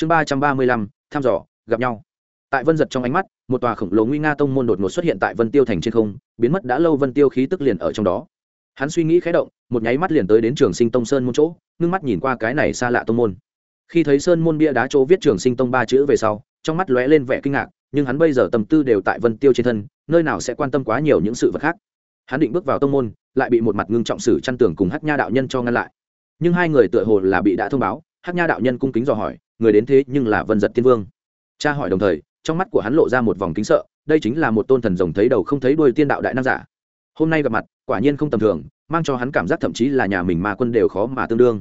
chương ba trăm ba mươi lăm, thăm dò, gặp nhau. Tại vân giật trong ánh mắt, một tòa khổng lồ nguy nga tông môn đột ngột xuất hiện tại vân tiêu thành trên không, biến mất đã lâu vân tiêu khí tức liền ở trong đó. Hắn suy nghĩ khé động, một nháy mắt liền tới đến trường sinh tông sơn môn chỗ, ngưng mắt nhìn qua cái này xa lạ tông môn. Khi thấy sơn môn bia đá chỗ viết trường sinh tông ba chữ về sau, trong mắt lóe lên vẻ kinh ngạc, nhưng hắn bây giờ tâm tư đều tại vân tiêu trên thân, nơi nào sẽ quan tâm quá nhiều những sự vật khác. Hắn định bước vào tông môn, lại bị một mặt ngưng trọng sử chăn tưởng cùng hát nha đạo nhân cho ngăn lại. Nhưng hai người tựa hồ là bị đã thông báo hát nha đạo nhân cung kính dò hỏi, người đến thế nhưng là vân giật tiên vương. Cha hỏi đồng thời, trong mắt của hắn lộ ra một vòng kính sợ, đây chính là một tôn thần rồng thấy đầu không thấy đuôi tiên đạo đại nam giả. Hôm nay gặp mặt, quả nhiên không tầm thường, mang cho hắn cảm giác thậm chí là nhà mình mà quân đều khó mà tương đương.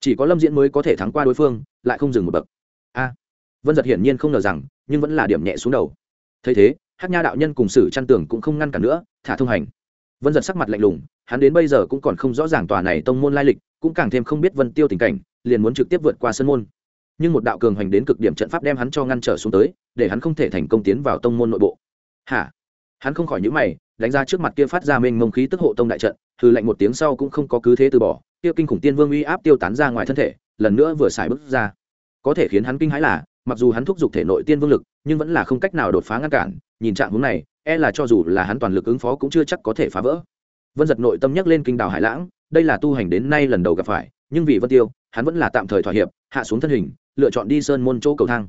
Chỉ có lâm diễn mới có thể thắng qua đối phương, lại không dừng một bậc. A, vân giật hiển nhiên không ngờ rằng, nhưng vẫn là điểm nhẹ xuống đầu. Thấy thế, hát nha đạo nhân cùng sử chăn tưởng cũng không ngăn cản nữa, thả thông hành. Vân giật sắc mặt lạnh lùng, hắn đến bây giờ cũng còn không rõ ràng tòa này tông môn lai lịch, cũng càng thêm không biết vân tiêu tình cảnh liền muốn trực tiếp vượt qua sân môn. Nhưng một đạo cường hoành đến cực điểm trận pháp đem hắn cho ngăn trở xuống tới, để hắn không thể thành công tiến vào tông môn nội bộ. Hả? Hắn không khỏi nhữ mày, đánh ra trước mặt kia phát ra mênh mông khí tức hộ tông đại trận thư lệnh một tiếng sau cũng không có cứ thế từ bỏ, kia kinh khủng tiên vương uy áp tiêu tán ra ngoài thân thể, lần nữa vừa xài bước ra. Có thể khiến hắn kinh hãi là, mặc dù hắn thúc giục thể nội tiên vương lực, nhưng vẫn là không cách nào đột phá ngăn cản, nhìn trạng hướng này e là cho dù là hắn toàn lực ứng phó cũng chưa chắc có thể phá vỡ. Vân giật nội tâm nhắc lên kinh đảo hải lãng, đây là tu hành đến nay lần đầu gặp phải, nhưng vì vân tiêu hắn vẫn là tạm thời thỏa hiệp, hạ xuống thân hình, lựa chọn đi sơn môn chỗ cầu thang.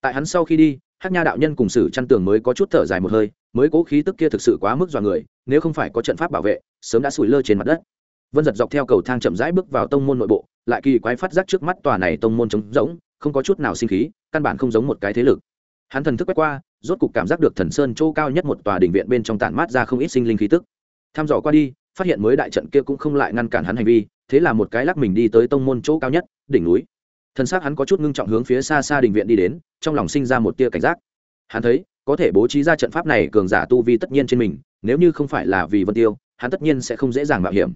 Tại hắn sau khi đi hát nha đạo nhân cùng sử chăn tường mới có chút thở dài một hơi, mới cố khí tức kia thực sự quá mức dọa người, nếu không phải có trận pháp bảo vệ, sớm đã sủi lơ trên mặt đất. Vân giật dọc theo cầu thang chậm rãi bước vào tông môn nội bộ, lại kỳ quái phát giác trước mắt tòa này tông môn trống rỗng, không có chút nào sinh khí, căn bản không giống một cái thế lực. Hắn thần thức quét qua, rốt cục cảm giác được thần sơn chỗ cao nhất một tòa đình viện bên trong tản mát ra không ít sinh linh khí tức. Tham dò qua đi, phát hiện mới đại trận kia cũng không lại ngăn cản hắn hành vi thế là một cái lắc mình đi tới tông môn chỗ cao nhất, đỉnh núi. Thân xác hắn có chút ngưng trọng hướng phía xa xa đình viện đi đến, trong lòng sinh ra một tia cảnh giác. Hắn thấy, có thể bố trí ra trận pháp này cường giả tu vi tất nhiên trên mình, nếu như không phải là vì vân tiêu, hắn tất nhiên sẽ không dễ dàng mạo hiểm.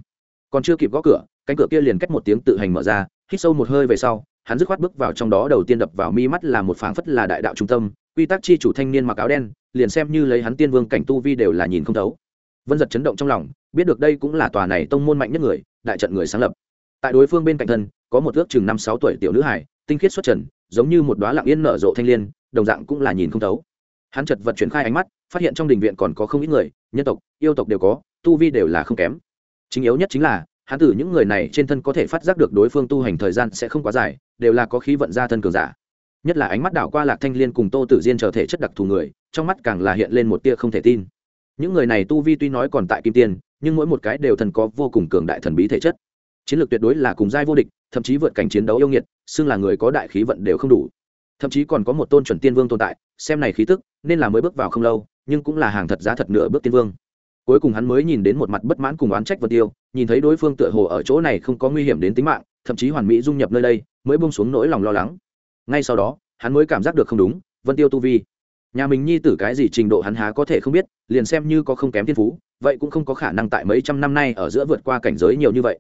Còn chưa kịp gõ cửa, cánh cửa kia liền cách một tiếng tự hành mở ra, hít sâu một hơi về sau, hắn dứt khoát bước vào trong đó đầu tiên đập vào mi mắt là một phảng phất là đại đạo trung tâm, quy tắc chi chủ thanh niên mặc áo đen, liền xem như lấy hắn tiên vương cảnh tu vi đều là nhìn không thấu. Vân giật chấn động trong lòng, biết được đây cũng là tòa này tông môn mạnh nhất người đại trận người sáng lập. Tại đối phương bên cạnh thân, có một ước chừng năm sáu tuổi tiểu nữ hải tinh khiết xuất trần, giống như một đoá lặng yên nở rộ thanh l i ê n đồng dạng cũng là nhìn không thấu. Hắn chật vật chuyển khai ánh mắt, phát hiện trong đình viện còn có không ít người, nhân tộc, yêu tộc đều có, tu vi đều là không kém. Chính yếu nhất chính là, hắn từ những người này trên thân có thể phát giác được đối phương tu hành thời gian sẽ không quá dài, đều là có khí vận gia thân cường giả. Nhất là ánh mắt đảo qua lạc thanh liên cùng tô tử diên trở thể chất đặc thù người, trong mắt càng là hiện lên một tia không thể tin. Những người này tu vi tuy nói còn tại kim tiên nhưng mỗi một cái đều thần có vô cùng cường đại thần bí thể chất. Chiến lược tuyệt đối là cùng giai vô địch, thậm chí vượt cảnh chiến đấu yêu nghiệt, xưng là người có đại khí vận đều không đủ. Thậm chí còn có một tôn chuẩn tiên vương tồn tại, xem này khí tức, nên là mới bước vào không lâu, nhưng cũng là hàng thật giá thật nửa bước tiên vương. Cuối cùng hắn mới nhìn đến một mặt bất mãn cùng oán trách vân tiêu, nhìn thấy đối phương tựa hồ ở chỗ này không có nguy hiểm đến tính mạng, thậm chí hoàn mỹ dung nhập nơi đây, mới bông xuống nỗi lòng lo lắng. Ngay sau đó, hắn mới cảm giác được không đúng, vân tiêu tu vi nhà mình nhi tử cái gì trình độ hắn há có thể không biết, liền xem như có không kém thiên phú, vậy cũng không có khả năng tại mấy trăm năm nay ở giữa vượt qua cảnh giới nhiều như vậy.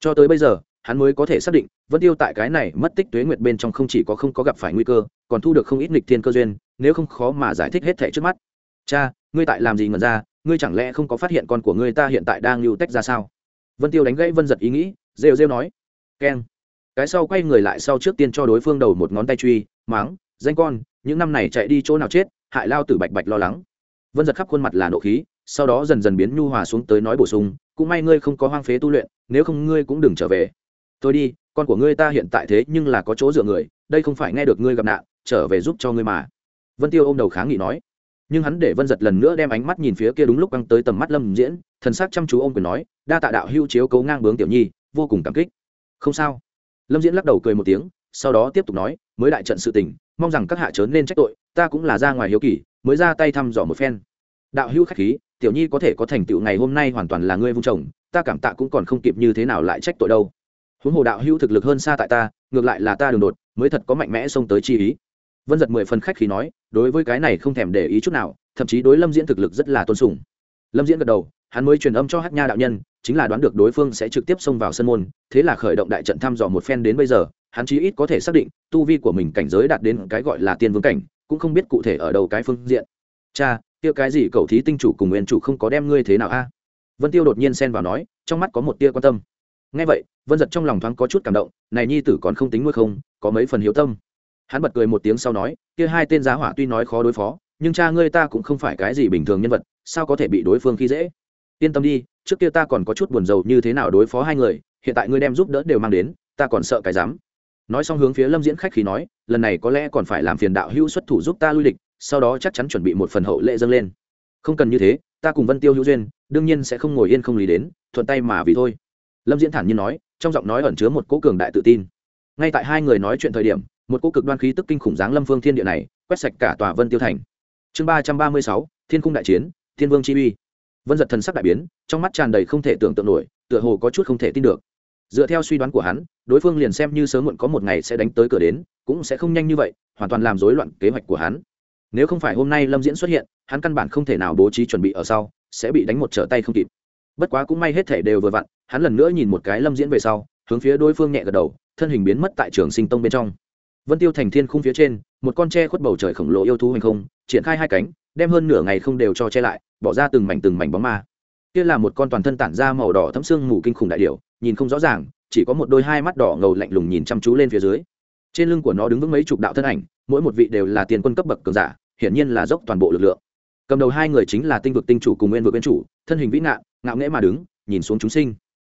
Cho tới bây giờ, hắn mới có thể xác định, vân tiêu tại cái này mất tích tuế nguyệt bên trong không chỉ có không có gặp phải nguy cơ, còn thu được không ít nghịch thiên cơ duyên, nếu không khó mà giải thích hết thẻ trước mắt. Cha, ngươi tại làm gì ngần ra? Ngươi chẳng lẽ không có phát hiện con của ngươi ta hiện tại đang lưu tách ra sao? Vân tiêu đánh gãy vân giật ý nghĩ, rêu rêu nói. Keng. Cái sau quay người lại sau trước tiên cho đối phương đầu một ngón tay truy, máng, danh con những năm này chạy đi chỗ nào chết, hại lao tử bạch bạch lo lắng. Vân giật khắp khuôn mặt là nộ khí, sau đó dần dần biến nhu hòa xuống tới nói bổ sung, cũng may ngươi không có hoang phế tu luyện, nếu không ngươi cũng đừng trở về. Tôi đi, con của ngươi ta hiện tại thế nhưng là có chỗ dựa người, đây không phải nghe được ngươi gặp nạn, trở về giúp cho ngươi mà. Vân tiêu ôm đầu kháng nghị nói. Nhưng hắn để vân giật lần nữa đem ánh mắt nhìn phía kia đúng lúc căng tới tầm mắt lâm diễn, thần sắc chăm chú ô m quyền nói, đa tạ đạo hưu chiếu cấu ngang bướng tiểu nhi, vô cùng cảm kích. Không sao. Lâm diễn lắc đầu cười một tiếng, sau đó tiếp tục nói, mới đại trận sự tình mong rằng các hạ chớ nên trách tội, ta cũng là ra ngoài hiếu kỳ, mới ra tay thăm dò một phen. Đạo hữu khách khí, tiểu nhi có thể có thành tựu ngày hôm nay hoàn toàn là ngươi vung chồng, ta cảm tạ cũng còn không kịp như thế nào lại trách tội đâu. Huống hồ đạo hữu thực lực hơn xa tại ta, ngược lại là ta đường đột, mới thật có mạnh mẽ xông tới chi ý. Vân giật mười phần khách khí nói, đối với cái này không thèm để ý chút nào, thậm chí đối lâm diễn thực lực rất là tôn sùng. Lâm diễn gật đầu, hắn mới truyền âm cho hát nha đạo nhân, chính là đoán được đối phương sẽ trực tiếp xông vào sân môn, thế là khởi động đại trận thăm dò một phen đến bây giờ hắn chí ít có thể xác định, tu vi của mình cảnh giới đạt đến cái gọi là tiên vương cảnh, cũng không biết cụ thể ở đâu cái phương diện. Cha, kia cái gì cậu thí tinh chủ cùng nguyên chủ không có đem ngươi thế nào a? Vân tiêu đột nhiên xen vào nói, trong mắt có một tia quan tâm. Ngay vậy, vân giật trong lòng thoáng có chút cảm động, này nhi tử còn không tính nuôi không, có mấy phần hiếu tâm. Hắn bật cười một tiếng sau nói, kia hai tên giá hỏa tuy nói khó đối phó, nhưng cha ngươi ta cũng không phải cái gì bình thường nhân vật, sao có thể bị đối phương khi dễ? Yên tâm đi, trước kia ta còn có chút buồn rầu như thế nào đối phó hai người, hiện tại ngươi đem giúp đỡ đều mang đến, ta còn sợ cái dám nói xong hướng phía lâm diễn khách khí nói, lần này có lẽ còn phải làm phiền đạo hữu xuất thủ giúp ta lui địch, sau đó chắc chắn chuẩn bị một phần hậu lệ dâng lên. Không cần như thế, ta cùng vân tiêu hữu duyên, đương nhiên sẽ không ngồi yên không lý đến, thuận tay mà vì thôi. Lâm diễn thản nhiên nói, trong giọng nói ẩn chứa một cố cường đại tự tin. Ngay tại hai người nói chuyện thời điểm, một cỗ cực đoan khí tức kinh khủng giáng lâm phương thiên địa này, quét sạch cả tòa vân tiêu thành. Chương ba trăm ba mươi sáu, thiên cung đại chiến, thiên vương chi uy. Vân giật thần sắc đại biến, trong mắt tràn đầy không thể tưởng tượng nổi, tựa hồ có chút không thể tin được dựa theo suy đoán của hắn, đối phương liền xem như sớm muộn có một ngày sẽ đánh tới cửa đến, cũng sẽ không nhanh như vậy, hoàn toàn làm rối loạn kế hoạch của hắn. Nếu không phải hôm nay lâm diễn xuất hiện, hắn căn bản không thể nào bố trí chuẩn bị ở sau, sẽ bị đánh một trở tay không kịp. Bất quá cũng may hết thể đều vừa vặn, hắn lần nữa nhìn một cái lâm diễn về sau, hướng phía đối phương nhẹ gật đầu, thân hình biến mất tại trường sinh tông bên trong. Vân tiêu thành thiên khung phía trên, một con tre khuất bầu trời khổng lồ yêu thú hành không, triển khai hai cánh, đem hơn nửa ngày không đều cho che lại, bỏ ra từng mảnh từng mảnh bóng ma. Kia là một con toàn thân tản ra màu đỏ thấm xương mù kinh khủng đại điều nhìn không rõ ràng, chỉ có một đôi hai mắt đỏ ngầu lạnh lùng nhìn chăm chú lên phía dưới. Trên lưng của nó đứng vững mấy chục đạo thân ảnh, mỗi một vị đều là tiền quân cấp bậc cường giả, hiển nhiên là dốc toàn bộ lực lượng. Cầm đầu hai người chính là tinh vực tinh chủ cùng nguyên vực nguyên chủ, thân hình vĩ ngạn ngạo nghễ mà đứng, nhìn xuống chúng sinh.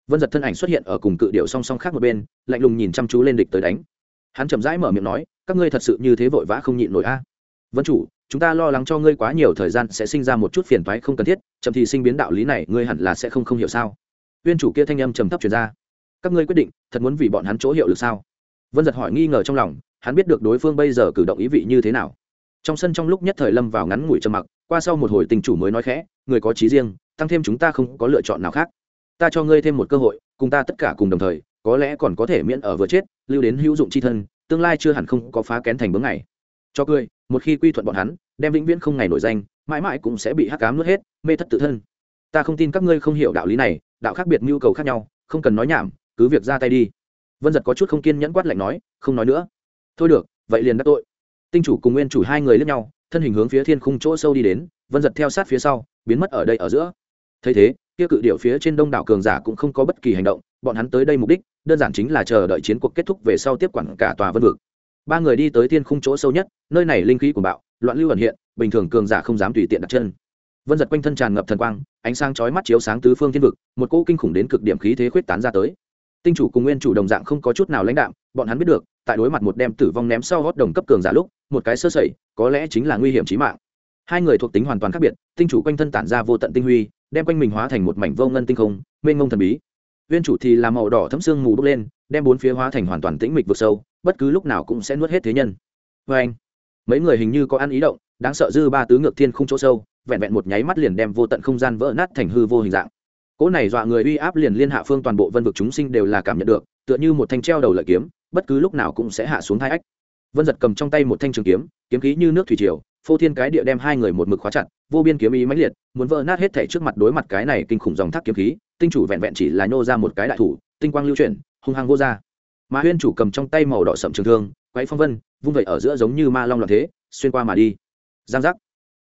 Vân giật thân ảnh xuất hiện ở cùng cự điệu song song khác một bên, lạnh lùng nhìn chăm chú lên địch tới đánh. Hắn chậm rãi mở miệng nói, các ngươi thật sự như thế vội vã không nhịn nổi a? Vân chủ, chúng ta lo lắng cho ngươi quá nhiều thời gian sẽ sinh ra một chút phiền toái không cần thiết, chậm thì sinh biến đạo lý này ngươi hẳn là sẽ không không hiểu sao? Uyên chủ kia thanh âm trầm thấp truyền ra. Các ngươi quyết định, thật muốn vì bọn hắn chỗ hiệu lực sao? Vân giật hỏi nghi ngờ trong lòng, hắn biết được đối phương bây giờ cử động ý vị như thế nào. Trong sân trong lúc nhất thời lâm vào ngắn ngủi trầm mặc, qua sau một hồi tình chủ mới nói khẽ, người có trí riêng, tăng thêm chúng ta không có lựa chọn nào khác. Ta cho ngươi thêm một cơ hội, cùng ta tất cả cùng đồng thời, có lẽ còn có thể miễn ở vừa chết, lưu đến hữu dụng c h i thân, tương lai chưa hẳn không có phá kén thành bướng này cho cười, một khi quy thuận bọn hắn, đem vĩnh viễn không ngày nổi danh, mãi mãi cũng sẽ bị hắc cám nuốt hết, mê thất tự thân. Ta không tin các ngươi không hiểu đạo lý này đạo khác biệt nhu cầu khác nhau, không cần nói nhảm, cứ việc ra tay đi. Vân giật có chút không kiên nhẫn quát lạnh nói, không nói nữa. Thôi được, vậy liền đắc tội. Tinh chủ cùng nguyên chủ hai người lướt nhau, thân hình hướng phía thiên khung chỗ sâu đi đến, vân giật theo sát phía sau, biến mất ở đây ở giữa. Thấy thế, kia cự điệu phía trên đông đảo cường giả cũng không có bất kỳ hành động, bọn hắn tới đây mục đích, đơn giản chính là chờ đợi chiến cuộc kết thúc về sau tiếp quản cả tòa vân vực. Ba người đi tới thiên khung chỗ sâu nhất, nơi này linh khí của bạo, loạn lưu ẩn hiện, bình thường cường giả không dám tùy tiện đặt chân vân giật quanh thân tràn ngập thần quang, ánh sáng chói mắt chiếu sáng tứ phương thiên vực, một cỗ kinh khủng đến cực điểm khí thế khuyết tán ra tới. Tinh chủ cùng nguyên chủ đồng dạng không có chút nào lãnh đạm, bọn hắn biết được, tại đối mặt một đem tử vong ném sau gót đồng cấp cường giả lúc, một cái sơ sẩy, có lẽ chính là nguy hiểm chí mạng. Hai người thuộc tính hoàn toàn khác biệt, tinh chủ quanh thân tản ra vô tận tinh huy, đem quanh mình hóa thành một mảnh vô ngân tinh không, mênh ngông thần bí. Nguyên chủ thì là màu đỏ thấm xương mù bốc lên, đem bốn phía hóa thành hoàn toàn tĩnh mịch vực sâu, bất cứ lúc nào cũng sẽ nuốt hết thế nhân. Vê anh mấy người hình như có ăn ý động, đáng sợ dư ba tứ ngược thiên không chỗ sâu vẹn vẹn một nháy mắt liền đem vô tận không gian vỡ nát thành hư vô hình dạng. Cỗ này dọa người uy áp liền liên hạ phương toàn bộ vân vực chúng sinh đều là cảm nhận được, tựa như một thanh treo đầu lợi kiếm, bất cứ lúc nào cũng sẽ hạ xuống hai ách. Vân giật cầm trong tay một thanh trường kiếm kiếm khí như nước thủy triều, phô thiên cái địa đem hai người một mực khóa chặt, vô biên kiếm ý mãnh liệt, muốn vỡ nát hết thể trước mặt đối mặt cái này kinh khủng dòng thác kiếm khí, tinh chủ vẹn vẹn chỉ là nhô ra một cái đại thủ, tinh quang lưu chuyển, hung hăng vô ra. Mà huyên chủ cầm trong tay màu đỏ sậm trường thương quay phong vân, vung vẩy ở giữa giống như ma long loạn thế, xuyên qua mà đi. Giang giác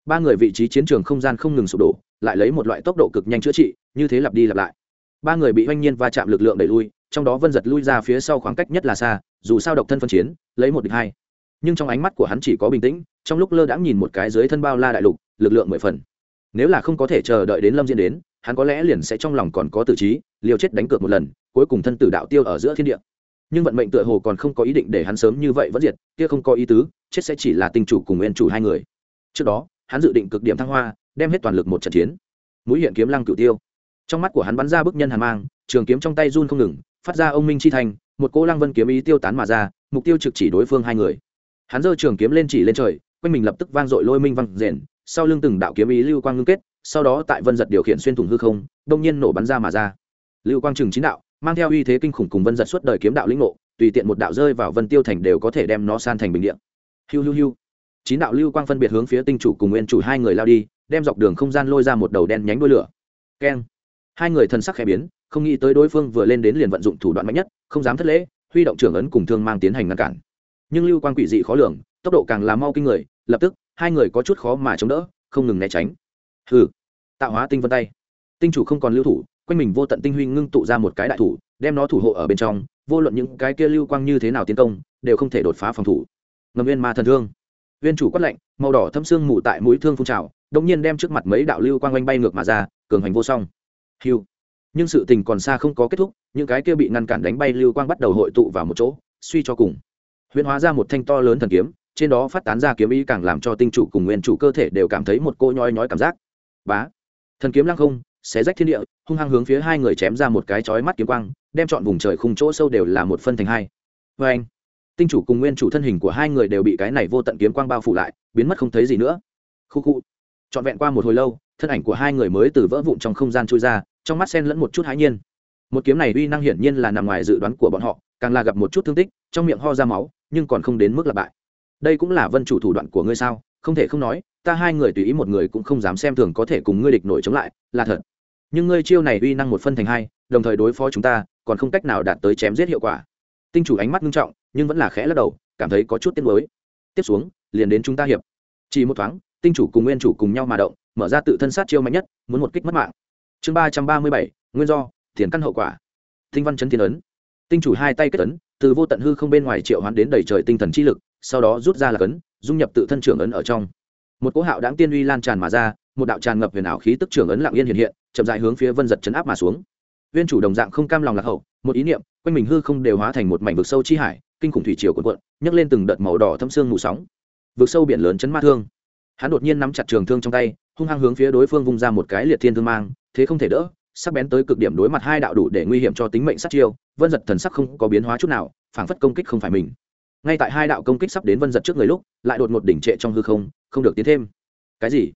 ba người vị trí chiến trường không gian không ngừng sụp đổ, lại lấy một loại tốc độ cực nhanh chữa trị, như thế lặp đi lặp lại. Ba người bị oanh nhiên va chạm lực lượng đẩy lui, trong đó vân giật lui ra phía sau khoảng cách nhất là xa, dù sao độc thân phân chiến, lấy một địch hai. Nhưng trong ánh mắt của hắn chỉ có bình tĩnh, trong lúc lơ đãng nhìn một cái dưới thân bao la đại lục, lực lượng mười phần. Nếu là không có thể chờ đợi đến lâm diễn đến, hắn có lẽ liền sẽ trong lòng còn có tự trí, liều chết đánh cược một lần, cuối cùng thân tử đạo tiêu ở giữa thiên địa. Nhưng vận mệnh tựa hồ còn không có ý định để hắn sớm như vậy vẫn diệt, kia không có ý tứ, chết sẽ chỉ là tinh chủ cùng nguyên chủ hai người. Trước đó hắn dự định cực điểm thăng hoa, đem hết toàn lực một trận chiến. Mũi hiện kiếm lăng cửu tiêu. Trong mắt của hắn bắn ra bức nhân hàn mang, trường kiếm trong tay run không ngừng, phát ra ông minh chi thành một cô lăng vân kiếm ý tiêu tán mà ra, mục tiêu trực chỉ đối phương hai người. Hắn giơ trường kiếm lên chỉ lên trời, quanh mình lập tức vang dội lôi minh văng rền, sau lưng từng đạo kiếm ý lưu quang ngưng kết, sau đó tại vân giật điều khiển xuyên thủng hư không, đông nhiên nổ bắn ra mà ra. Lưu quang trừng chín đạo, mang theo uy thế kinh khủng cùng vân giật suốt đời kiếm đạo lĩnh ngộ, tùy tiện một đạo rơi vào vân tiêu thành đều có thể đem nó san thành bình điện hiu hiu hiu chín đạo lưu quang phân biệt hướng phía tinh chủ cùng nguyên chủ hai người lao đi, đem dọc đường không gian lôi ra một đầu đen nhánh đuôi lửa. Keng. Hai người thân sắc khẽ biến, không nghĩ tới đối phương vừa lên đến liền vận dụng thủ đoạn mạnh nhất, không dám thất lễ, huy động trưởng ấn cùng thương mang tiến hành ngăn cản. Nhưng lưu quang quỷ dị khó lường, tốc độ càng làm mau kinh người, lập tức, hai người có chút khó mà chống đỡ, không ngừng né tránh. Hừ. Tạo hóa tinh vân tay. Tinh chủ không còn lưu thủ, quanh mình vô tận tinh huy ngưng tụ ra một cái đại thủ, đem nó thủ hộ ở bên trong, vô luận những cái kia lưu quang như thế nào tiến công, đều không thể đột phá phòng thủ. Ngầm viên ma thần thương viên chủ quát lạnh, màu đỏ thâm xương mù tại mũi thương phun trào đông nhiên đem trước mặt mấy đạo lưu quang oanh bay ngược mà ra, cường hành vô song. Hiu nhưng sự tình còn xa không có kết thúc, những cái kia bị ngăn cản đánh bay lưu quang bắt đầu hội tụ vào một chỗ, suy cho cùng. Huyễn hóa ra một thanh to lớn thần kiếm, trên đó phát tán ra kiếm ý càng làm cho tinh chủ cùng nguyên chủ cơ thể đều cảm thấy một cô nhói nhói cảm giác. Bá. Thần kiếm lăng không, xé rách thiên địa, hung hăng hướng phía hai người chém ra một cái chói mắt kiếm quang, đem chọn vùng trời khung chỗ sâu đều là một phân thành hai. Vê anh tinh chủ cùng nguyên chủ thân hình của hai người đều bị cái này vô tận kiếm quang bao phủ lại, biến mất không thấy gì nữa. Khu khu. Trọn vẹn qua một hồi lâu, thân ảnh của hai người mới từ vỡ vụn trong không gian trôi ra, trong mắt sen lẫn một chút hãi nhiên. Một kiếm này uy năng hiển nhiên là nằm ngoài dự đoán của bọn họ, càng là gặp một chút thương tích, trong miệng ho ra máu, nhưng còn không đến mức là bại. Đây cũng là vân chủ thủ đoạn của ngươi sao? Không thể không nói, ta hai người tùy ý một người cũng không dám xem thường có thể cùng ngươi địch nổi chống lại, là thật. Nhưng ngươi chiêu này uy năng một phân thành hai, đồng thời đối phó chúng ta, còn không cách nào đạt tới chém giết hiệu quả. Tinh chủ ánh mắt nghiêm trọng nhưng vẫn là khẽ lắc đầu, cảm thấy có chút tiếc nuối. Tiếp xuống, liền đến chúng ta hiệp. Chỉ một thoáng, tinh chủ cùng nguyên chủ cùng nhau mà động, mở ra tự thân sát chiêu mạnh nhất, muốn một kích mất mạng. Chương ba trăm ba mươi bảy, nguyên do tiền căn hậu quả. Tinh văn chấn thiên ấn. Tinh chủ hai tay kết ấn, từ vô tận hư không bên ngoài triệu hoán đến đầy trời tinh thần chi lực, sau đó rút ra là cấn, dung nhập tự thân trưởng ấn ở trong. Một cỗ hạo đáng tiên uy lan tràn mà ra, một đạo tràn ngập huyền ảo khí tức trưởng ấn lặng yên hiện hiện, chậm dại hướng phía vân giật chấn áp mà xuống. Viên chủ đồng dạng không cam lòng lạc hậu, một ý niệm, quanh mình hư không đều hóa thành một mảnh vực sâu chi hải kinh khủng thủy triều cuộn cuộn, nhấc lên từng đợt màu đỏ thâm xương mù sóng. Vực sâu biển lớn chấn ma thương. Hắn đột nhiên nắm chặt trường thương trong tay, hung hăng hướng phía đối phương vung ra một cái liệt thiên thương mang, thế không thể đỡ, sắc bén tới cực điểm đối mặt hai đạo đủ để nguy hiểm cho tính mệnh sát chiêu, vân giật thần sắc không có biến hóa chút nào, phảng phất công kích không phải mình. Ngay tại hai đạo công kích sắp đến vân giật trước người lúc, lại đột ngột đỉnh trệ trong hư không không được tiến thêm. Cái gì?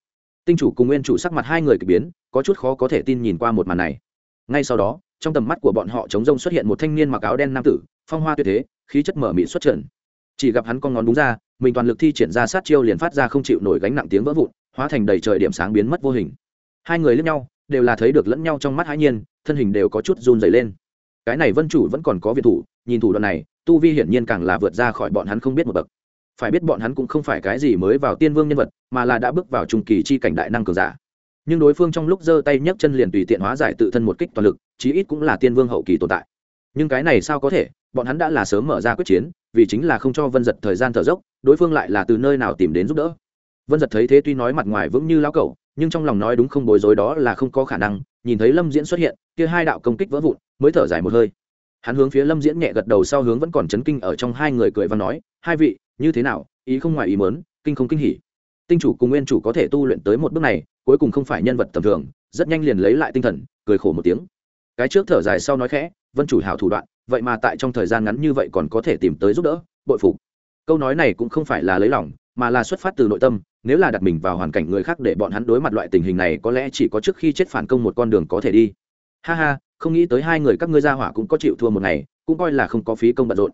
Tinh chủ cùng nguyên chủ sắc mặt hai người k ỳ biến, có chút khó có thể tin nhìn qua một màn này. Ngay sau đó, trong tầm mắt của bọn họ chống rông xuất hiện một thanh niên mặc áo đen nam tử, phong hoa tuyệt thế khí chất mở mị xuất trần. Chỉ gặp hắn con ngón đúng ra, mình toàn lực thi triển ra sát chiêu liền phát ra không chịu nổi gánh nặng tiếng vỡ vụn, hóa thành đầy trời điểm sáng biến mất vô hình. Hai người lẫn nhau, đều là thấy được lẫn nhau trong mắt hãi nhiên, thân hình đều có chút run dày lên. Cái này vân chủ vẫn còn có việt thủ, nhìn thủ đoạn này, tu vi hiển nhiên càng là vượt ra khỏi bọn hắn không biết một bậc. Phải biết bọn hắn cũng không phải cái gì mới vào tiên vương nhân vật, mà là đã bước vào trung kỳ chi cảnh đại năng cường giả. Nhưng đối phương trong lúc giơ tay nhấc chân liền tùy tiện hóa giải tự thân một kích toàn lực, chí ít cũng là tiên vương hậu kỳ tồn tại nhưng cái này sao có thể? Bọn hắn đã là sớm mở ra quyết chiến, vì chính là không cho vân giật thời gian thở dốc, đối phương lại là từ nơi nào tìm đến giúp đỡ. Vân giật thấy thế tuy nói mặt ngoài vững như lão cẩu, nhưng trong lòng nói đúng không bối rối đó là không có khả năng, nhìn thấy lâm diễn xuất hiện, kia hai đạo công kích vỡ vụn, mới thở dài một hơi. Hắn hướng phía lâm diễn nhẹ gật đầu sau hướng vẫn còn chấn kinh ở trong hai người cười và nói, hai vị, như thế nào? Ý không ngoài ý mớn kinh không kinh hỉ. Tinh chủ cùng nguyên chủ có thể tu luyện tới một bước này, cuối cùng không phải nhân vật tầm thường, rất nhanh liền lấy lại tinh thần, cười khổ một tiếng. Cái trước thở dài sau nói khẽ vân chủ hảo thủ đoạn, vậy mà tại trong thời gian ngắn như vậy còn có thể tìm tới giúp đỡ, bội phục. Câu nói này cũng không phải là lấy lòng, mà là xuất phát từ nội tâm, nếu là đặt mình vào hoàn cảnh người khác để bọn hắn đối mặt loại tình hình này có lẽ chỉ có trước khi chết phản công một con đường có thể đi. Ha ha, không nghĩ tới hai người các ngươi ra hỏa cũng có chịu thua một ngày, cũng coi là không có phí công bận rộn.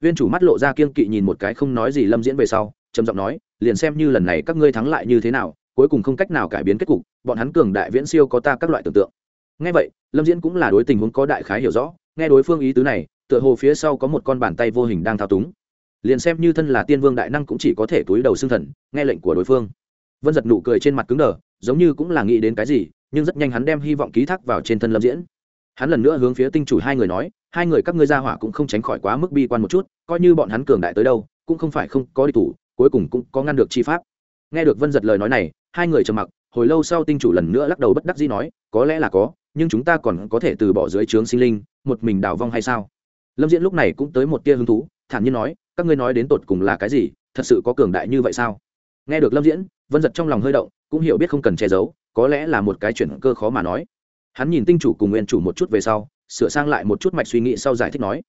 Viên chủ mắt lộ ra kiên kỵ nhìn một cái không nói gì lâm diễn về sau, trầm giọng nói, liền xem như lần này các ngươi thắng lại như thế nào, cuối cùng không cách nào cải biến kết cục, bọn hắn cường đại viễn siêu có ta các loại tưởng tượng. Ngay vậy, lâm diễn cũng là đối tình huống có đại khái hiểu rõ nghe đối phương ý tứ này, tựa hồ phía sau có một con bàn tay vô hình đang thao túng. Liền xem như thân là tiên vương đại năng cũng chỉ có thể túi đầu xương thần, nghe lệnh của đối phương. Vân giật nụ cười trên mặt cứng đờ, giống như cũng là nghĩ đến cái gì, nhưng rất nhanh hắn đem hy vọng ký thác vào trên thân lâm diễn. Hắn lần nữa hướng phía tinh chủ hai người nói, hai người các ngươi ra hỏa cũng không tránh khỏi quá mức bi quan một chút, coi như bọn hắn cường đại tới đâu, cũng không phải không có đi thủ, cuối cùng cũng có ngăn được chi pháp. Nghe được vân giật lời nói này, hai người trầm mặc, hồi lâu sau tinh chủ lần nữa lắc đầu bất đắc dĩ nói, có lẽ là có, nhưng chúng ta còn có thể từ bỏ dưới trướng sinh linh một mình đào vong hay sao? Lâm diễn lúc này cũng tới một tia hứng thú, thản nhiên nói, các ngươi nói đến tột cùng là cái gì, thật sự có cường đại như vậy sao? Nghe được lâm diễn, vân giật trong lòng hơi động, cũng hiểu biết không cần che giấu, có lẽ là một cái chuyển cơ khó mà nói. Hắn nhìn tinh chủ cùng nguyên chủ một chút về sau, sửa sang lại một chút mạch suy nghĩ sau giải thích nói,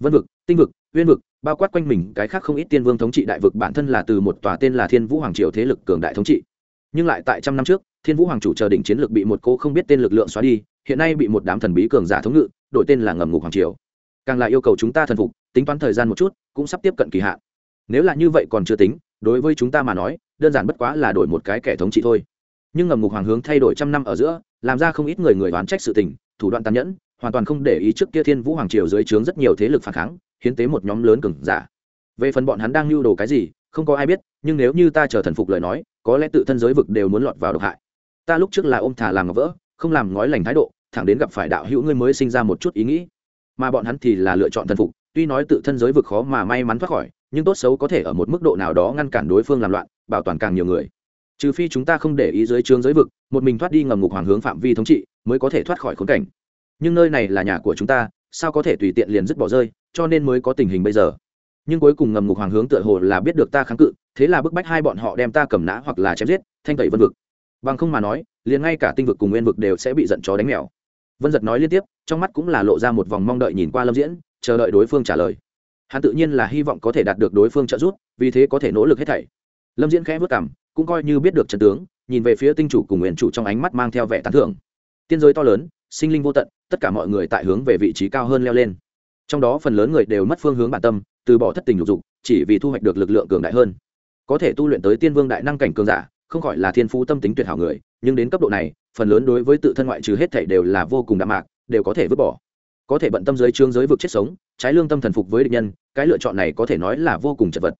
vân vực, tinh vực, uyên vực, bao quát quanh mình, cái khác không ít tiên vương thống trị đại vực bản thân là từ một tòa tên là thiên vũ hoàng triều thế lực cường đại thống trị nhưng lại tại trăm năm trước, thiên vũ hoàng chủ chờ đỉnh chiến lược bị một cô không biết tên lực lượng xóa đi, hiện nay bị một đám thần bí cường giả thống ngự, đổi tên là ngầm ngục hoàng triều. Càng lại yêu cầu chúng ta thần phục, tính toán thời gian một chút, cũng sắp tiếp cận kỳ hạn. Nếu là như vậy còn chưa tính, đối với chúng ta mà nói, đơn giản bất quá là đổi một cái kẻ thống trị thôi. Nhưng ngầm ngục hoàng hướng thay đổi trăm năm ở giữa, làm ra không ít người người đoán trách sự tình, thủ đoạn tàn nhẫn, hoàn toàn không để ý trước kia thiên vũ hoàng triều dưới trướng rất nhiều thế lực phản kháng, hiến tế một nhóm lớn cường giả. Về phần bọn hắn đang lưu đồ cái gì, không có ai biết, nhưng nếu như ta chờ thần phục lời nói có lẽ tự thân giới vực đều muốn lọt vào độc hại. Ta lúc trước là ôm thả làm ngọc vỡ, không làm ngói lành thái độ, thẳng đến gặp phải đạo hữu ngươi mới sinh ra một chút ý nghĩ. Mà bọn hắn thì là lựa chọn thần phục, tuy nói tự thân giới vực khó mà may mắn thoát khỏi, nhưng tốt xấu có thể ở một mức độ nào đó ngăn cản đối phương làm loạn, bảo toàn càng nhiều người. Trừ phi chúng ta không để ý dưới trướng giới vực, một mình thoát đi ngầm ngục hoàng hướng phạm vi thống trị, mới có thể thoát khỏi khốn cảnh. Nhưng nơi này là nhà của chúng ta, sao có thể tùy tiện liền dứt bỏ rơi, cho nên mới có tình hình bây giờ. Nhưng cuối cùng ngầm ngục hoàng hướng tựa hồ là biết được ta kháng cự thế là bức bách hai bọn họ đem ta cầm nã hoặc là chém giết, thanh tẩy vân vực. Bằng không mà nói, liền ngay cả tinh vực cùng nguyên vực đều sẽ bị giận chó đánh mèo. Vân giật nói liên tiếp, trong mắt cũng là lộ ra một vòng mong đợi nhìn qua lâm diễn, chờ đợi đối phương trả lời. Hắn tự nhiên là hy vọng có thể đạt được đối phương trợ giúp, vì thế có thể nỗ lực hết thảy. Lâm diễn khẽ vất cảm cũng coi như biết được trận tướng, nhìn về phía tinh chủ cùng nguyện chủ trong ánh mắt mang theo vẻ tán thưởng. Tiên giới to lớn, sinh linh vô tận, tất cả mọi người tại hướng về vị trí cao hơn leo lên. Trong đó phần lớn người đều mất phương hướng bản tâm, từ bỏ thất tình lục dục, chỉ vì thu hoạch được lực lượng cường đại hơn có thể tu luyện tới tiên vương đại năng cảnh cường giả, không gọi là thiên phú tâm tính tuyệt hảo người, nhưng đến cấp độ này, phần lớn đối với tự thân ngoại trừ hết thảy đều là vô cùng đạm mạc, đều có thể vứt bỏ. Có thể bận tâm giới trương giới vực chết sống, trái lương tâm thần phục với địch nhân, cái lựa chọn này có thể nói là vô cùng chật vật.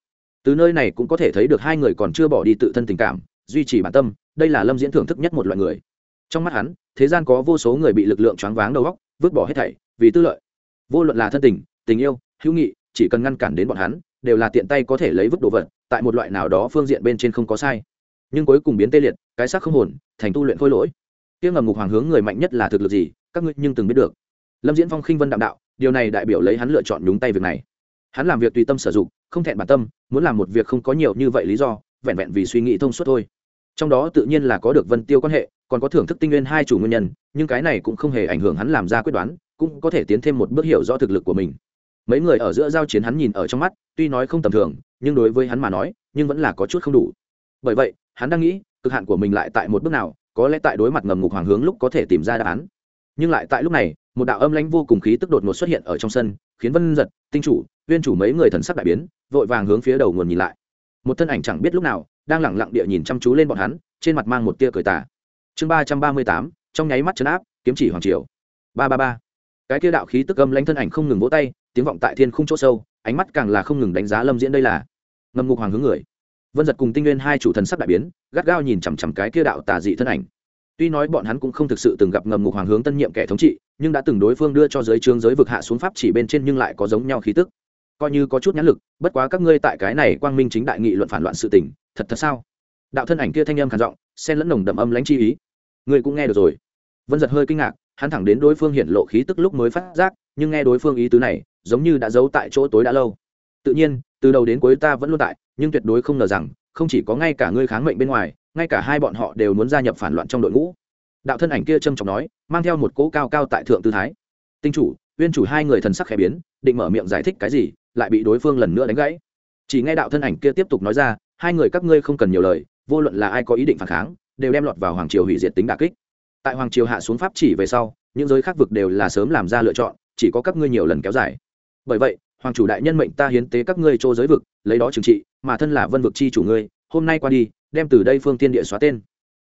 Từ nơi này cũng có thể thấy được hai người còn chưa bỏ đi tự thân tình cảm, duy trì bản tâm, đây là lâm diễn thưởng thức nhất một loại người. Trong mắt hắn, thế gian có vô số người bị lực lượng choáng váng đầu góc vứt bỏ hết thảy, vì tư lợi. Vô luận là thân tình tình yêu, hữu nghị, chỉ cần ngăn cản đến bọn hắn, đều là tiện tay có thể lấy vứt đồ vật tại một loại nào đó phương diện bên trên không có sai. Nhưng cuối cùng biến tê liệt, cái xác không hồn, thành tu luyện khôi lỗi. Tiếng ngầm ngục hoàng hướng người mạnh nhất là thực lực gì, các ngươi nhưng từng biết được. Lâm diễn phong khinh vân đạm đạo, điều này đại biểu lấy hắn lựa chọn nhúng tay việc này. Hắn làm việc tùy tâm sử dụng, không thẹn bản tâm, muốn làm một việc không có nhiều như vậy lý do, vẹn vẹn vì suy nghĩ thông suốt thôi. Trong đó tự nhiên là có được vân tiêu quan hệ, còn có thưởng thức tinh nguyên hai chủ nguyên nhân, nhưng cái này cũng không hề ảnh hưởng hắn làm ra quyết đoán, cũng có thể tiến thêm một bước hiểu rõ thực lực của mình mấy người ở giữa giao chiến hắn nhìn ở trong mắt, tuy nói không tầm thường, nhưng đối với hắn mà nói, nhưng vẫn là có chút không đủ. Bởi vậy, hắn đang nghĩ, cực hạn của mình lại tại một bước nào, có lẽ tại đối mặt ngầm ngục hoàng hướng lúc có thể tìm ra đáp án. Nhưng lại tại lúc này, một đạo âm lãnh vô cùng khí tức đột ngột xuất hiện ở trong sân, khiến vân giật, tinh chủ, viên chủ mấy người thần sắc đại biến, vội vàng hướng phía đầu nguồn nhìn lại. Một thân ảnh chẳng biết lúc nào, đang lẳng lặng địa nhìn chăm chú lên bọn hắn, trên mặt mang một tia cười tà. Chương ba trăm ba mươi tám, trong nháy mắt chấn áp, kiếm chỉ hoàng triều. Ba ba ba. Cái tia đạo khí tức âm lãnh thân ảnh không ngừng vỗ tay tiếng vọng tại thiên khung chỗ sâu, ánh mắt càng là không ngừng đánh giá lâm diễn đây là. Ngầm ngục hoàng hướng người. Vân giật cùng tinh nguyên hai chủ thần sắp đại biến, gắt gao nhìn chằm chằm cái kia đạo tà dị thân ảnh. Tuy nói bọn hắn cũng không thực sự từng gặp ngầm ngục hoàng hướng tân nhiệm kẻ thống trị, nhưng đã từng đối phương đưa cho giới trương giới vực hạ xuống pháp chỉ bên trên nhưng lại có giống nhau khí tức. Coi như có chút nhãn lực, bất quá các ngươi tại cái này quang minh chính đại nghị luận phản loạn sự tình, thật thật sao? Đạo thân ảnh kia thanh âm khản giọng, xen lẫn nồng đậm âm lãnh chi ý. Ngươi cũng nghe được rồi. Vân giật hơi kinh ngạc, hắn thẳng đến đối phương hiện lộ khí tức lúc mới phát giác, nhưng nghe đối phương ý tứ này giống như đã giấu tại chỗ tối đã lâu. Tự nhiên, từ đầu đến cuối ta vẫn luôn tại, nhưng tuyệt đối không ngờ rằng, không chỉ có ngay cả ngươi kháng mệnh bên ngoài, ngay cả hai bọn họ đều muốn gia nhập phản loạn trong đội ngũ. Đạo thân ảnh kia trầm trọng nói, mang theo một cỗ cao cao tại thượng tư thái. Tinh chủ uyên chủ hai người thần sắc khẽ biến, định mở miệng giải thích cái gì, lại bị đối phương lần nữa đánh gãy. Chỉ nghe đạo thân ảnh kia tiếp tục nói ra, hai người các ngươi không cần nhiều lời, vô luận là ai có ý định phản kháng, đều đem lọt vào hoàng triều hủy diệt tính đà kích. Tại hoàng triều hạ xuống pháp chỉ về sau, những giới khác vực đều là sớm làm ra lựa chọn, chỉ có các ngươi nhiều lần kéo dài bởi vậy, hoàng chủ đại nhân mệnh ta hiến tế các ngươi chỗ giới vực, lấy đó trừng trị, mà thân là vân vực chi chủ ngươi, hôm nay qua đi, đem từ đây phương tiên địa xóa tên.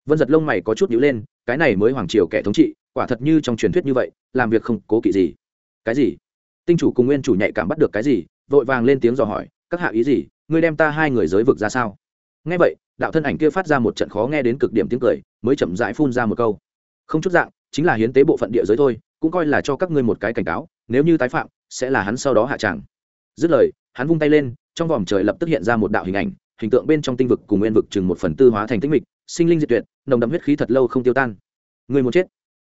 Vân giật lông mày có chút nhíu lên, cái này mới hoàng triều kẻ thống trị, quả thật như trong truyền thuyết như vậy, làm việc không cố kỵ gì. Cái gì? Tinh chủ cùng nguyên chủ nhạy cảm bắt được cái gì? Vội vàng lên tiếng dò hỏi, các hạ ý gì? Ngươi đem ta hai người giới vực ra sao? Nghe vậy, đạo thân ảnh kia phát ra một trận khó nghe đến cực điểm tiếng cười, mới chậm rãi phun ra một câu. Không chút dạng, chính là hiến tế bộ phận địa giới thôi, cũng coi là cho các ngươi một cái cảnh cáo, nếu như tái phạm sẽ là hắn sau đó hạ tràng. Dứt lời, hắn vung tay lên, trong vòm trời lập tức hiện ra một đạo hình ảnh, hình tượng bên trong tinh vực cùng nguyên vực chừng một phần tư hóa thành tinh mịch, sinh linh diệt tuyệt, nồng đậm huyết khí thật lâu không tiêu tan. Người muốn chết.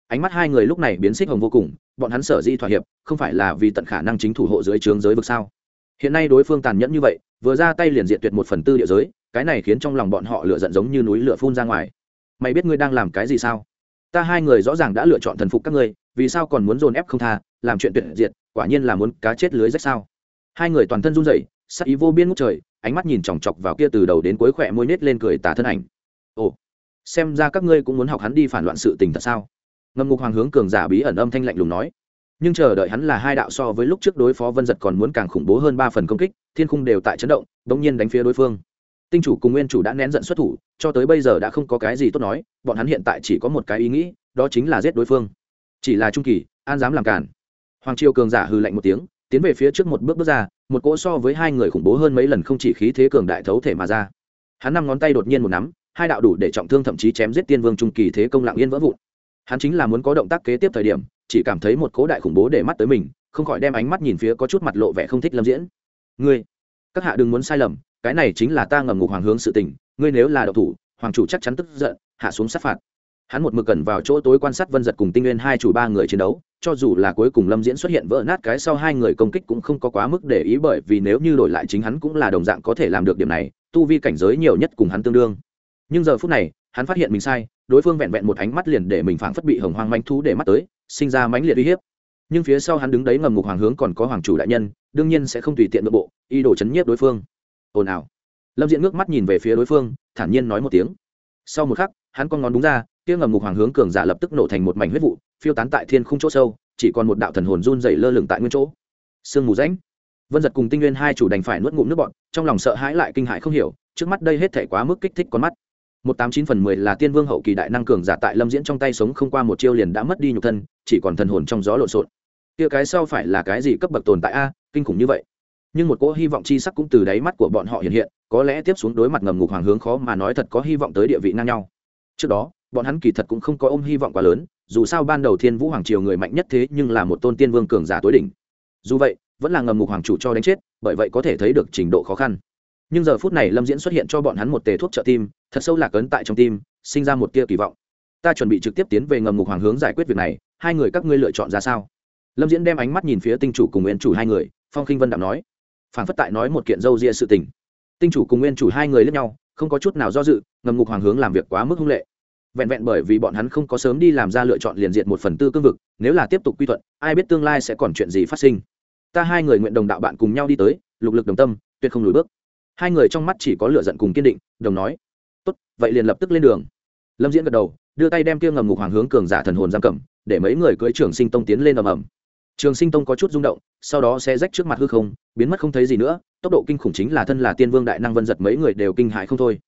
Ánh mắt hai người lúc này biến xích hồng vô cùng, bọn hắn sở di thỏa hiệp, không phải là vì tận khả năng chính thủ hộ dưới trướng giới vực sao? Hiện nay đối phương tàn nhẫn như vậy, vừa ra tay liền diệt tuyệt một phần tư địa giới, cái này khiến trong lòng bọn họ lửa giận giống như núi lửa phun ra ngoài. Mày biết ngươi đang làm cái gì sao? Ta hai người rõ ràng đã lựa chọn thần phục các ngươi, vì sao còn muốn dồn ép không tha làm chuyện tuyệt diệt, quả nhiên là muốn cá chết lưới rách sao? Hai người toàn thân run rẩy, sắc ý vô biên ngút trời, ánh mắt nhìn chòng chọc vào kia từ đầu đến cuối khỏe môi nết lên cười tả thân ảnh. Ồ, xem ra các ngươi cũng muốn học hắn đi phản loạn sự tình thật sao? Ngâm ngục hoàng hướng cường giả bí ẩn âm thanh lạnh lùng nói. Nhưng chờ đợi hắn là hai đạo so với lúc trước đối phó vân giật còn muốn càng khủng bố hơn ba phần công kích, thiên khung đều tại chấn động bỗng nhiên đánh phía đối phương. Tinh chủ cùng nguyên chủ đã nén giận xuất thủ, cho tới bây giờ đã không có cái gì tốt nói, bọn hắn hiện tại chỉ có một cái ý nghĩ, đó chính là giết đối phương. Chỉ là trung kỳ, an dám làm cản hoàng triều cường giả hư lạnh một tiếng, tiến về phía trước một bước bước ra, một cỗ so với hai người khủng bố hơn mấy lần không chỉ khí thế cường đại thấu thể mà ra. Hắn năm ngón tay đột nhiên một nắm, hai đạo đủ để trọng thương thậm chí chém giết tiên vương trung kỳ thế công lặng yên vỡ vụn. Hắn chính là muốn có động tác kế tiếp thời điểm, chỉ cảm thấy một cỗ đại khủng bố để mắt tới mình, không khỏi đem ánh mắt nhìn phía có chút mặt lộ vẻ không thích lâm diễn. Ngươi, các hạ đừng muốn sai lầm, cái này chính là ta ngầm ngục hoàng hướng sự tình, ngươi nếu là độc thủ, hoàng chủ chắc chắn tức giận, hạ xuống sát phạt hắn một mực cẩn vào chỗ tối quan sát vân giật cùng tinh nguyên hai chủ ba người chiến đấu, cho dù là cuối cùng lâm diễn xuất hiện vỡ nát cái sau hai người công kích cũng không có quá mức để ý bởi vì nếu như đổi lại chính hắn cũng là đồng dạng có thể làm được điểm này, tu vi cảnh giới nhiều nhất cùng hắn tương đương. Nhưng giờ phút này, hắn phát hiện mình sai, đối phương vẹn vẹn một ánh mắt liền để mình phảng phất bị hồng hoang manh thú để mắt tới, sinh ra mãnh liệt uy hiếp. Nhưng phía sau hắn đứng đấy ngầm ngục hoàng hướng còn có hoàng chủ đại nhân, đương nhiên sẽ không tùy tiện nội bộ, ý đồ chấn nhiếp đối phương. Ồn ào. Lâm diễn ngước mắt nhìn về phía đối phương, thản nhiên nói một tiếng. Sau một khắc, hắn con ngón đúng ra kia ngầm ngục hoàng hướng cường giả lập tức nổ thành một mảnh huyết vụ, phiêu tán tại thiên khung chỗ sâu, chỉ còn một đạo thần hồn run dày lơ lửng tại nguyên chỗ. Sương mù rãnh. Vân giật cùng tinh nguyên hai chủ đành phải nuốt ngụm nước bọn trong lòng sợ hãi lại kinh hãi không hiểu, trước mắt đây hết thể quá mức kích thích con mắt. Một tám chín phần mười là tiên vương hậu kỳ đại năng cường giả tại lâm diễn trong tay sống không qua một chiêu liền đã mất đi nhục thân, chỉ còn thần hồn trong gió lộn xộn. Kia cái sau phải là cái gì cấp bậc tồn tại a, kinh khủng như vậy. Nhưng một cỗ hy vọng chi sắc cũng từ đáy mắt của bọn họ hiện hiện, có lẽ tiếp xuống đối mặt ngầm ngục hoàng hướng khó mà nói thật có hy vọng tới địa vị ngang nhau. Trước đó bọn hắn kỳ thật cũng không có ôm hy vọng quá lớn, dù sao ban đầu thiên vũ hoàng triều người mạnh nhất thế nhưng là một tôn tiên vương cường giả tối đỉnh. Dù vậy, vẫn là ngầm ngục hoàng chủ cho đánh chết, bởi vậy có thể thấy được trình độ khó khăn. Nhưng giờ phút này lâm diễn xuất hiện cho bọn hắn một tề thuốc trợ tim, thật sâu lạc ấn tại trong tim, sinh ra một tia kỳ vọng. Ta chuẩn bị trực tiếp tiến về ngầm ngục hoàng hướng giải quyết việc này, hai người các ngươi lựa chọn ra sao? Lâm diễn đem ánh mắt nhìn phía tinh chủ cùng nguyên chủ hai người, phong khinh vân đạm nói. Phản phất tại nói một kiện dâu ria sự tình. Tinh chủ cùng nguyên chủ hai người lẫn nhau, không có chút nào do dự, ngầm ngục hoàng hướng làm việc quá mức hung lệ vẹn vẹn bởi vì bọn hắn không có sớm đi làm ra lựa chọn liền diện một phần tư cương vực, nếu là tiếp tục quy thuận, ai biết tương lai sẽ còn chuyện gì phát sinh. Ta hai người nguyện đồng đạo bạn cùng nhau đi tới, lục lực đồng tâm, tuyệt không lùi bước. Hai người trong mắt chỉ có lựa giận cùng kiên định, đồng nói, tốt, vậy liền lập tức lên đường. Lâm diễn gật đầu, đưa tay đem kia ngầm ngục hoàng hướng cường giả thần hồn giam cầm, để mấy người cưới trường sinh tông tiến lên ầm ầm. Trường sinh tông có chút rung động, sau đó sẽ rách trước mặt hư không, biến mất không thấy gì nữa, tốc độ kinh khủng chính là thân là tiên vương đại năng vân giật mấy người đều kinh hại không thôi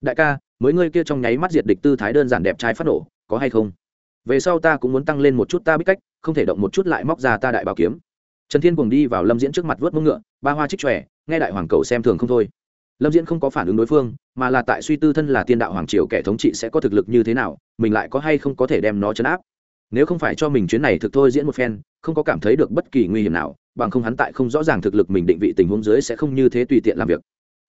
đại ca mấy ngươi kia trong nháy mắt diệt địch tư thái đơn giản đẹp trai phát nổ, có hay không? Về sau ta cũng muốn tăng lên một chút ta biết cách, không thể động một chút lại móc ra ta đại bảo kiếm. Trần thiên cùng đi vào lâm diễn trước mặt vớt mông ngựa, ba hoa trích tròe nghe đại hoàng cầu xem thường không thôi. Lâm diễn không có phản ứng đối phương, mà là tại suy tư thân là tiên đạo hoàng triều kẻ thống trị sẽ có thực lực như thế nào, mình lại có hay không có thể đem nó chấn áp. Nếu không phải cho mình chuyến này thực thôi diễn một phen, không có cảm thấy được bất kỳ nguy hiểm nào, bằng không hắn tại không rõ ràng thực lực mình định vị tình huống dưới sẽ không như thế tùy tiện làm việc.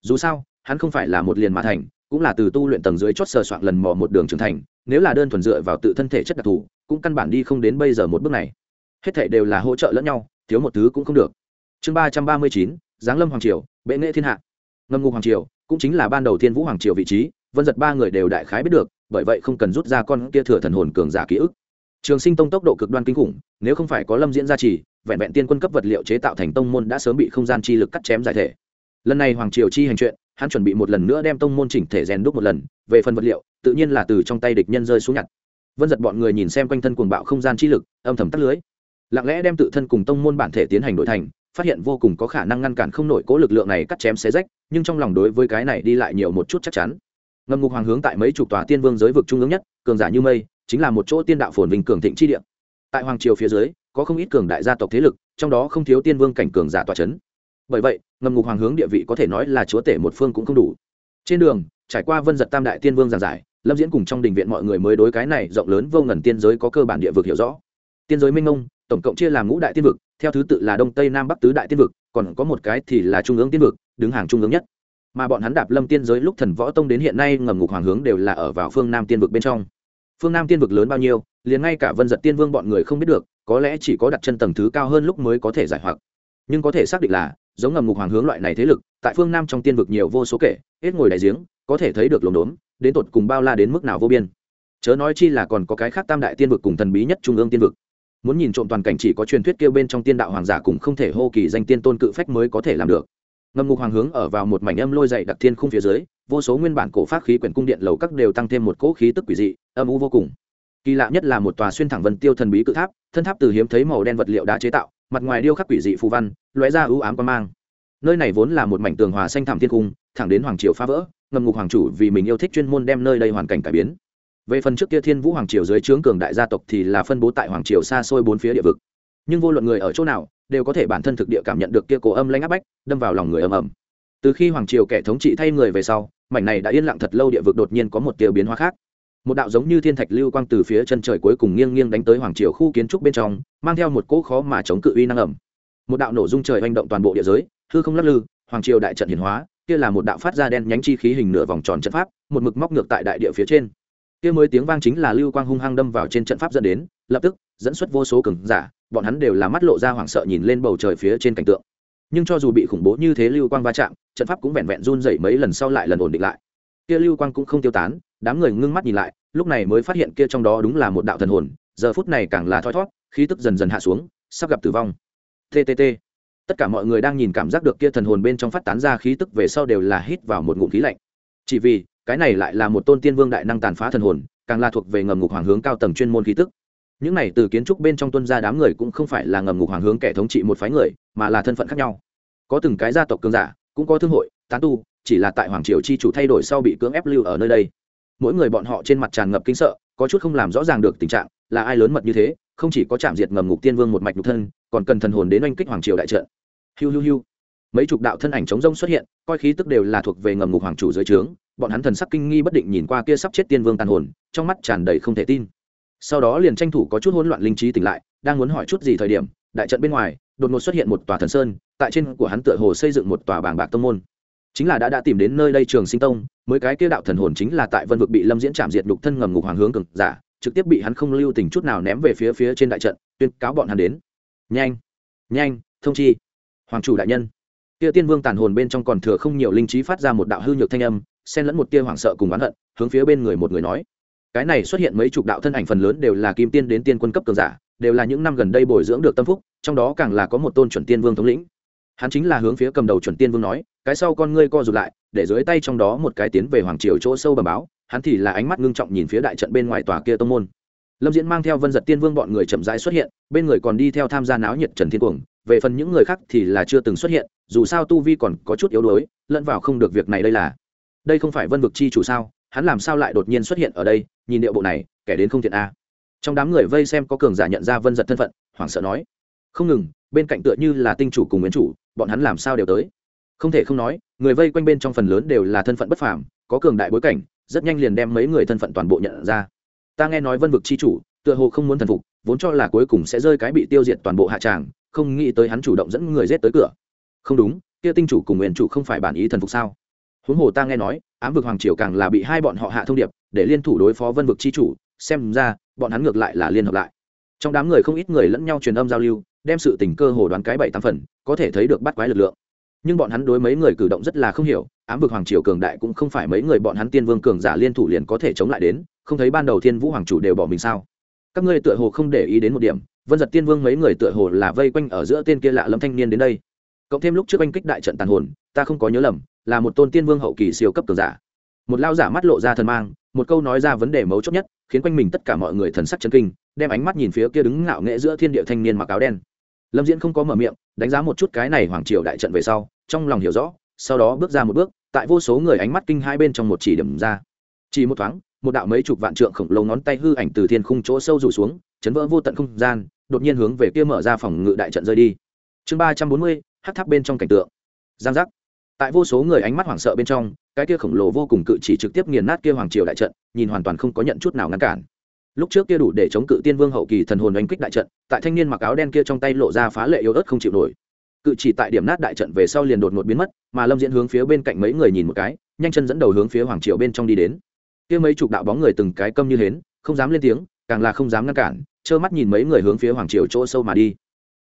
Dù sao, hắn không phải là một liền mà thành cũng là từ tu luyện tầng dưới chót sờ soạn lần mò một đường trưởng thành, nếu là đơn thuần dựa vào tự thân thể chất đặc thù, cũng căn bản đi không đến bây giờ một bước này. Hết thể đều là hỗ trợ lẫn nhau, thiếu một thứ cũng không được. Chương ba trăm ba mươi chín, giáng lâm hoàng triều, bệ nghệ thiên hạ. Ngâm ngục hoàng triều, cũng chính là ban đầu thiên vũ hoàng triều vị trí, vân giật ba người đều đại khái biết được, bởi vậy không cần rút ra con kia thừa thần hồn cường giả ký ức. Trường sinh tông tốc độ cực đoan kinh khủng, nếu không phải có lâm diễn gia trì, vẹn vẹn tiên quân cấp vật liệu chế tạo thành tông môn đã sớm bị không gian chi lực cắt chém giải thể lần này hoàng triều chi hành chuyện, hắn chuẩn bị một lần nữa đem tông môn chỉnh thể rèn đúc một lần, về phần vật liệu, tự nhiên là từ trong tay địch nhân rơi xuống nhặt. Vân giật bọn người nhìn xem quanh thân cuồng bạo không gian chi lực, âm thầm tắt lưới. Lặng lẽ đem tự thân cùng tông môn bản thể tiến hành đổi thành, phát hiện vô cùng có khả năng ngăn cản không nổi cố lực lượng này cắt chém xé rách, nhưng trong lòng đối với cái này đi lại nhiều một chút chắc chắn. Ngầm ngục hoàng hướng tại mấy chục tòa tiên vương giới vực trung ương nhất, cường giả như mây, chính là một chỗ tiên đạo phồn vinh cường thịnh chi địa. Tại hoàng triều phía dưới, có không ít cường đại gia tộc thế lực, trong đó không thiếu tiên vương cảnh cường giả tòa c h ấ n bởi vậy, ngầm ngục hoàng hướng địa vị có thể nói là chúa tể một phương cũng không đủ. Trên đường, trải qua vân giật tam đại tiên vương giàn giải, lâm diễn cùng trong đình viện mọi người mới đối cái này rộng lớn vô ngần tiên giới có cơ bản địa vực hiểu rõ. Tiên giới minh ông tổng cộng chia làm ngũ đại tiên vực, theo thứ tự là đông tây nam bắc tứ đại tiên vực, còn có một cái thì là trung ương tiên vực, đứng hàng trung ương nhất. Mà bọn hắn đạp lâm tiên giới lúc thần võ tông đến hiện nay ngầm ngục hoàng hướng đều là ở vào phương nam tiên vực bên trong. Phương nam tiên vực lớn bao nhiêu, liền ngay cả vân giật tiên vương bọn người không biết được, có lẽ chỉ có đặt chân tầng thứ cao hơn lúc mới có thể giải hoặc. Nhưng có thể xác định là giống ngầm ngục hoàng hướng loại này thế lực, tại phương nam trong tiên vực nhiều vô số kể, hết ngồi đại giếng, có thể thấy được lồn đốn đến tột cùng bao la đến mức nào vô biên. Chớ nói chi là còn có cái khác tam đại tiên vực cùng thần bí nhất trung ương tiên vực. Muốn nhìn trộm toàn cảnh chỉ có truyền thuyết kêu bên trong tiên đạo hoàng giả cùng không thể hô kỳ danh tiên tôn cự phách mới có thể làm được. Ngầm ngục hoàng hướng ở vào một mảnh âm lôi dày đặc thiên khung phía dưới, vô số nguyên bản cổ pháp khí quyển cung điện lầu các đều tăng thêm một cỗ khí tức quỷ dị, âm u vô cùng. Kỳ lạ nhất là một tòa xuyên thẳng vân tiêu thần bí cự tháp, thân tháp từ hiếm thấy màu đen vật liệu đã chế tạo mặt ngoài điêu khắc quỷ dị phù văn, lóe ra ưu ám quan mang. Nơi này vốn là một mảnh tường hòa xanh thảm thiên cung, thẳng đến hoàng triều phá vỡ, ngầm ngục hoàng chủ vì mình yêu thích chuyên môn đem nơi đây hoàn cảnh cải biến. Về phần trước kia thiên vũ hoàng triều dưới trướng cường đại gia tộc thì là phân bố tại hoàng triều xa xôi bốn phía địa vực. Nhưng vô luận người ở chỗ nào, đều có thể bản thân thực địa cảm nhận được kia cổ âm lanh áp bách, đâm vào lòng người ầm ầm từ khi hoàng triều kẻ thống trị thay người về sau, mảnh này đã yên lặng thật lâu địa vực đột nhiên có một kiểu biến hóa khác một đạo giống như thiên thạch lưu quang từ phía chân trời cuối cùng nghiêng nghiêng đánh tới hoàng triều khu kiến trúc bên trong, mang theo một cỗ khó mà chống cự uy năng ẩm. Một đạo nổ dung trời hành động toàn bộ địa giới, hư không lắc lư, hoàng triều đại trận hiển hóa, kia là một đạo phát ra đen nhánh chi khí hình nửa vòng tròn trận pháp, một mực móc ngược tại đại địa phía trên. Kia mới tiếng vang chính là lưu quang hung hăng đâm vào trên trận pháp dẫn đến, lập tức, dẫn xuất vô số cường giả, bọn hắn đều là mắt lộ ra hoảng sợ nhìn lên bầu trời phía trên cảnh tượng. Nhưng cho dù bị khủng bố như thế lưu quang va chạm, trận pháp cũng vẹn vẹn run dậy mấy lần sau lại lần ổn định lại. Kia lưu quang cũng không tiêu tán đám người ngưng mắt nhìn lại, lúc này mới phát hiện kia trong đó đúng là một đạo thần hồn, giờ phút này càng là thoi thót, khí tức dần dần hạ xuống, sắp gặp tử vong. Ttt tất cả mọi người đang nhìn cảm giác được kia thần hồn bên trong phát tán ra khí tức về sau đều là hít vào một ngụm khí lạnh. Chỉ vì, cái này lại là một tôn tiên vương đại năng tàn phá thần hồn, càng là thuộc về ngầm ngục hoàng hướng cao tầng chuyên môn khí tức. Những này từ kiến trúc bên trong tuân gia đám người cũng không phải là ngầm ngục hoàng hướng kẻ thống trị một phái người, mà là thân phận khác nhau. Có từng cái gia tộc cường giả, cũng có thương hội, tán tu, chỉ là tại hoàng triều chi chủ thay đổi sau bị cưỡng ép lưu ở nơi đây mỗi người bọn họ trên mặt tràn ngập kinh sợ, có chút không làm rõ ràng được tình trạng, là ai lớn mật như thế, không chỉ có chạm diệt ngầm ngục tiên vương một mạch nhục thân, còn cần thần hồn đến oanh kích hoàng triều đại trận. Hiu hiu hiu. Mấy chục đạo thân ảnh chống rông xuất hiện, coi khí tức đều là thuộc về ngầm ngục hoàng chủ dưới trướng, bọn hắn thần sắc kinh nghi bất định nhìn qua kia sắp chết tiên vương tàn hồn, trong mắt tràn đầy không thể tin. Sau đó liền tranh thủ có chút hỗn loạn linh trí tỉnh lại, đang muốn hỏi chút gì thời điểm, đại trận bên ngoài, đột ngột xuất hiện một tòa thần sơn, tại trên của hắn tựa hồ xây dựng một tòa bảng bạc tông môn chính là đã đã tìm đến nơi đây trường sinh tông, mới cái kia đạo thần hồn chính là tại vân vực bị lâm diễn chạm diệt lục thân ngầm ngục hoàng hướng cực giả, trực tiếp bị hắn không lưu tình chút nào ném về phía phía trên đại trận, tuyên cáo bọn hắn đến. Nhanh nhanh, thông chi. Hoàng chủ đại nhân. Kia tiên vương tàn hồn bên trong còn thừa không nhiều linh trí phát ra một đạo hư nhược thanh âm, xen lẫn một tia hoảng sợ cùng oán hận, hướng phía bên người một người nói. Cái này xuất hiện mấy chục đạo thân ảnh phần lớn đều là kim tiên đến tiên quân cấp cường giả, đều là những năm gần đây bồi dưỡng được tâm phúc, trong đó càng là có một tôn chuẩn tiên vương thống lĩnh hắn chính là hướng phía cầm đầu chuẩn tiên vương nói, cái sau con ngươi co rụt lại, để dưới tay trong đó một cái tiến về hoàng triều chỗ sâu bầm báo. Hắn thì là ánh mắt ngưng trọng nhìn phía đại trận bên ngoài tòa kia tông môn. Lâm diễn mang theo vân giật tiên vương bọn người chậm rãi xuất hiện, bên người còn đi theo tham gia náo nhiệt trần thiên cuồng. Về phần những người khác thì là chưa từng xuất hiện, dù sao tu vi còn có chút yếu đuối, lẫn vào không được việc này đây là. Đây không phải vân vực chi chủ sao? Hắn làm sao lại đột nhiên xuất hiện ở đây? Nhìn điệu bộ này, kẻ đến không thiện a. Trong đám người vây xem có cường giả nhận ra vân giật thân phận, hoảng sợ nói. Không ngừng bên cạnh tựa như là tinh chủ cùng nguyên chủ, bọn hắn làm sao đều tới. Không thể không nói, người vây quanh bên trong phần lớn đều là thân phận bất phàm, có cường đại bối cảnh, rất nhanh liền đem mấy người thân phận toàn bộ nhận ra. Ta nghe nói vân vực c h i chủ, tựa hồ không muốn thần phục, vốn cho là cuối cùng sẽ rơi cái bị tiêu diệt toàn bộ hạ tràng, không nghĩ tới hắn chủ động dẫn người rết tới cửa. Không đúng, kia tinh chủ cùng nguyện chủ không phải bản ý thần phục sao? Huống hồ ta nghe nói, ám vực hoàng triều càng là bị hai bọn họ hạ thông điệp, để liên thủ đối phó vân vực c h i chủ, xem ra, bọn hắn ngược lại là liên hợp lại. Trong đám người không ít người lẫn nhau truyền âm giao lưu đem sự tình cơ hồ đoán cái bảy tám phần, có thể thấy được bắt quái lực lượng. Nhưng bọn hắn đối mấy người cử động rất là không hiểu, ám vực hoàng triều cường đại cũng không phải mấy người bọn hắn tiên vương cường giả liên thủ liền có thể chống lại đến, không thấy ban đầu thiên vũ hoàng chủ đều bỏ mình sao? Các ngươi tựa hồ không để ý đến một điểm, vân giật tiên vương mấy người tựa hồ là vây quanh ở giữa tên kia lạ lâm thanh niên đến đây. Cộng thêm lúc trước anh kích đại trận tàn hồn, ta không có nhớ lầm, là một tôn tiên vương hậu kỳ siêu cấp cường giả. Một lao giả mắt lộ ra thần mang một câu nói ra vấn đề mấu chốt nhất, khiến quanh mình tất cả mọi người thần sắc chân kinh, đem ánh mắt nhìn phía kia đứng ngạo nghễ giữa thiên địa thanh niên mặc áo đen. Lâm diễn không có mở miệng, đánh giá một chút cái này hoàng triều đại trận về sau, trong lòng hiểu rõ, sau đó bước ra một bước, tại vô số người ánh mắt kinh hai bên trong một chỉ điểm ra. Chỉ một thoáng, một đạo mấy chục vạn trượng khổng lồ ngón tay hư ảnh từ thiên khung chỗ sâu rủ xuống, chấn vỡ vô tận không gian, đột nhiên hướng về kia mở ra phòng ngự đại trận rơi đi. Chương ba trăm bốn mươi hát tháp bên trong cảnh tượng. Giang giác. Tại vô số người ánh mắt hoảng sợ bên trong cái kia khổng lồ vô cùng cự chỉ trực tiếp nghiền nát kia hoàng triều đại trận, nhìn hoàn toàn không có nhận chút nào ngăn cản. Lúc trước kia đủ để chống cự tiên vương hậu kỳ thần hồn đánh kích đại trận, tại thanh niên mặc áo đen kia trong tay lộ ra phá lệ yếu ớt không chịu nổi. Cự chỉ tại điểm nát đại trận về sau liền đột ngột biến mất, mà lâm diễn hướng phía bên cạnh mấy người nhìn một cái, nhanh chân dẫn đầu hướng phía hoàng triều bên trong đi đến. Kia mấy chục đạo bóng người từng cái câm như hến, không dám lên tiếng, càng là không dám ngăn cản, trơ mắt nhìn mấy người hướng phía hoàng triều chỗ sâu mà đi.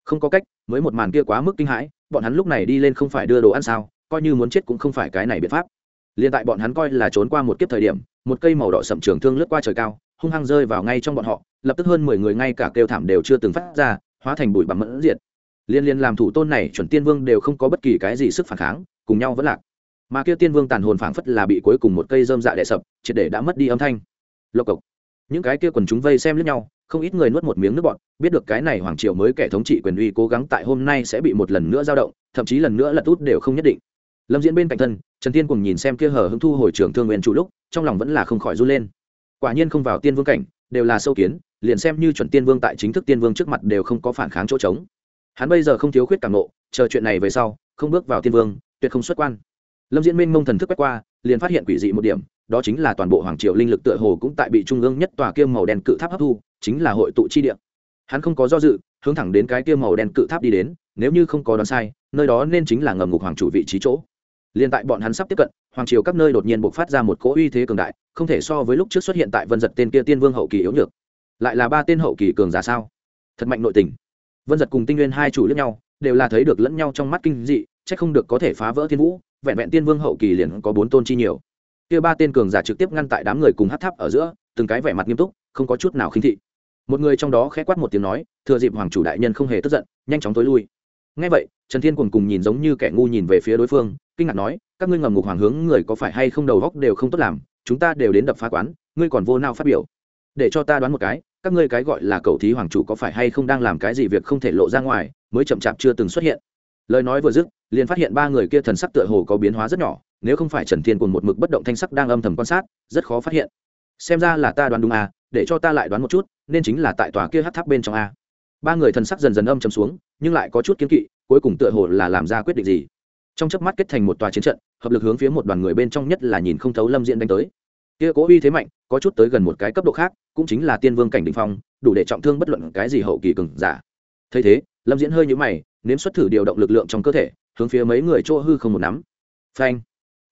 Không có cách, mới một màn kia quá mức kinh hãi, bọn hắn lúc này đi lên không phải đưa đồ ăn sao, coi như muốn chết cũng không phải cái này biện pháp liền tại bọn hắn coi là trốn qua một kiếp thời điểm, một cây màu đỏ sậm trường thương lướt qua trời cao, hung hăng rơi vào ngay trong bọn họ, lập tức hơn mười người ngay cả kêu thảm đều chưa từng phát ra, hóa thành bụi bặm mẫn diệt. Liên liên làm thủ tôn này chuẩn tiên vương đều không có bất kỳ cái gì sức phản kháng, cùng nhau vẫn lạc. Mà kia tiên vương tàn hồn phảng phất là bị cuối cùng một cây dơm dạ đệ sập, triệt để đã mất đi âm thanh. Lộc cộc. Những cái kia quần chúng vây xem lẫn nhau, không ít người nuốt một miếng nước bọt, biết được cái này hoàng triều mới kẻ thống trị quyền uy cố gắng tại hôm nay sẽ bị một lần nữa dao động, thậm chí lần nữa lật út đều không nhất định lâm diễn bên cạnh thân, trần tiên cùng nhìn xem kia hở hứng thu hồi trưởng thương nguyện chủ lúc, trong lòng vẫn là không khỏi run lên. Quả nhiên không vào tiên vương cảnh, đều là sâu kiến, liền xem như chuẩn tiên vương tại chính thức tiên vương trước mặt đều không có phản kháng chỗ trống. Hắn bây giờ không thiếu khuyết cảm nộ, chờ chuyện này về sau, không bước vào tiên vương, tuyệt không xuất quan. Lâm diễn minh mông thần thức quét qua, liền phát hiện quỷ dị một điểm, đó chính là toàn bộ hoàng triều linh lực tựa hồ cũng tại bị trung ương nhất tòa kia màu đen cự tháp hấp thu, chính là hội tụ chi địa. Hắn không có do dự, hướng thẳng đến cái kia màu đen cự tháp đi đến, nếu như không có đoán sai, nơi đó nên chính là ngầm ngục hoàng chủ vị trí chỗ liên tại bọn hắn sắp tiếp cận, hoàng triều các nơi đột nhiên bộc phát ra một cỗ uy thế cường đại, không thể so với lúc trước xuất hiện tại vân giật tên kia tiên vương hậu kỳ yếu nhược. Lại là ba tên hậu kỳ cường giả sao? Thật mạnh nội tình. Vân giật cùng tinh nguyên hai chủ liếc nhau, đều là thấy được lẫn nhau trong mắt kinh dị, chắc không được có thể phá vỡ thiên vũ, vẹn vẹn tiên vương hậu kỳ liền có bốn tôn chi nhiều. Kia ba tên cường giả trực tiếp ngăn tại đám người cùng hắc tháp ở giữa, từng cái vẻ mặt nghiêm túc, không có chút nào khinh thị. Một người trong đó khẽ quát một tiếng nói, thừa dịp hoàng chủ đại nhân không hề tức giận, nhanh chóng tối lui. Ngay vậy, trần thiên cuồng cùng nhìn giống như kẻ ngu nhìn về phía đối phương kinh ngạc nói, các ngươi ngầm ngục hoàng hướng người có phải hay không đầu góc đều không tốt làm, chúng ta đều đến đập phá quán, ngươi còn vô nào phát biểu. Để cho ta đoán một cái, các ngươi cái gọi là cầu thí hoàng chủ có phải hay không đang làm cái gì việc không thể lộ ra ngoài, mới chậm chạp chưa từng xuất hiện. Lời nói vừa dứt, liền phát hiện ba người kia thần sắc tựa hồ có biến hóa rất nhỏ, nếu không phải trần thiên cùng một mực bất động thanh sắc đang âm thầm quan sát, rất khó phát hiện. Xem ra là ta đoán đúng à để cho ta lại đoán một chút, nên chính là tại tòa kia hát tháp bên trong a. Ba người thần sắc dần dần âm chầm xuống, nhưng lại có chút kiến kỵ, cuối cùng tựa hồ là làm ra quyết định gì trong chớp mắt kết thành một tòa chiến trận, hợp lực hướng phía một đoàn người bên trong nhất là nhìn không thấu lâm diễn đánh tới. Kia cố uy thế mạnh, có chút tới gần một cái cấp độ khác, cũng chính là tiên vương cảnh đ ỉ n h phong, đủ để trọng thương bất luận cái gì hậu kỳ cừng giả. Thấy thế, lâm diễn hơi nhũ mày, nếm xuất thử điều động lực lượng trong cơ thể, hướng phía mấy người chỗ hư không một nắm. Phanh.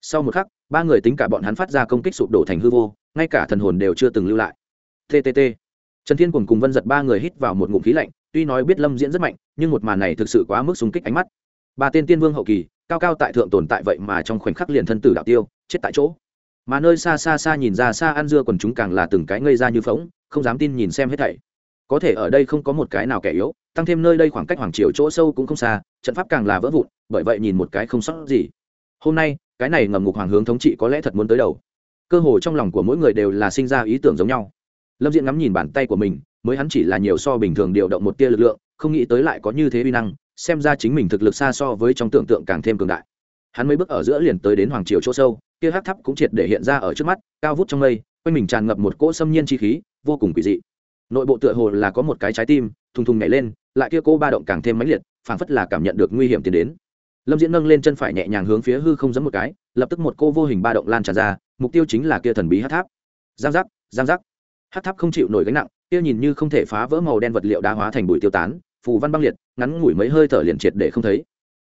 Sau một khắc, ba người tính cả bọn hắn phát ra công kích sụp đổ thành hư vô, ngay cả thần hồn đều chưa từng lưu lại. Ttt trần thiên cùng cùng vân giật ba người hít vào một ngụm khí lạnh, tuy nói biết lâm diễn rất mạnh, nhưng một màn này thực sự quá mức súng kích ánh mắt. Ba tên tiên vương hậu kỳ cao cao tại thượng tồn tại vậy mà trong khoảnh khắc liền thân tử đạo tiêu, chết tại chỗ. Mà nơi xa xa xa nhìn ra xa ăn dưa còn chúng càng là từng cái ngây ra như phóng không dám tin nhìn xem hết thảy. Có thể ở đây không có một cái nào kẻ yếu, tăng thêm nơi đây khoảng cách hoàng triều chỗ sâu cũng không xa, trận pháp càng là vỡ vụn, bởi vậy nhìn một cái không sót gì. Hôm nay, cái này ngầm ngục hoàng hướng thống trị có lẽ thật muốn tới đầu. Cơ hồ trong lòng của mỗi người đều là sinh ra ý tưởng giống nhau. Lâm diện ngắm nhìn bàn tay của mình, mới hắn chỉ là nhiều so bình thường điều động một tia lực lượng không nghĩ tới lại có như thế uy năng, xem ra chính mình thực lực xa so với trong tưởng tượng càng thêm cường đại. Hắn mấy bước ở giữa liền tới đến hoàng triều chỗ sâu, kia hát tháp cũng triệt để hiện ra ở trước mắt, cao vút trong mây, quanh mình tràn ngập một cỗ xâm nhiên chi khí, vô cùng quỷ dị. Nội bộ tựa hồ là có một cái trái tim, thùng thùng nhảy lên, lại kia cô ba động càng thêm mãnh liệt, phảng phất là cảm nhận được nguy hiểm tiến đến. Lâm diễn nâng lên chân phải nhẹ nhàng hướng phía hư không giấm một cái, lập tức một cô vô hình ba động lan tràn ra, mục tiêu chính là kia thần bí hát tháp. Giang giác giang giác. Hát tháp không chịu nổi gánh nặng, kia nhìn như không thể phá vỡ màu đen vật liệu đá hóa thành bụi tiêu tán phù văn băng liệt, ngắn ngủi mấy hơi thở liền triệt để không thấy.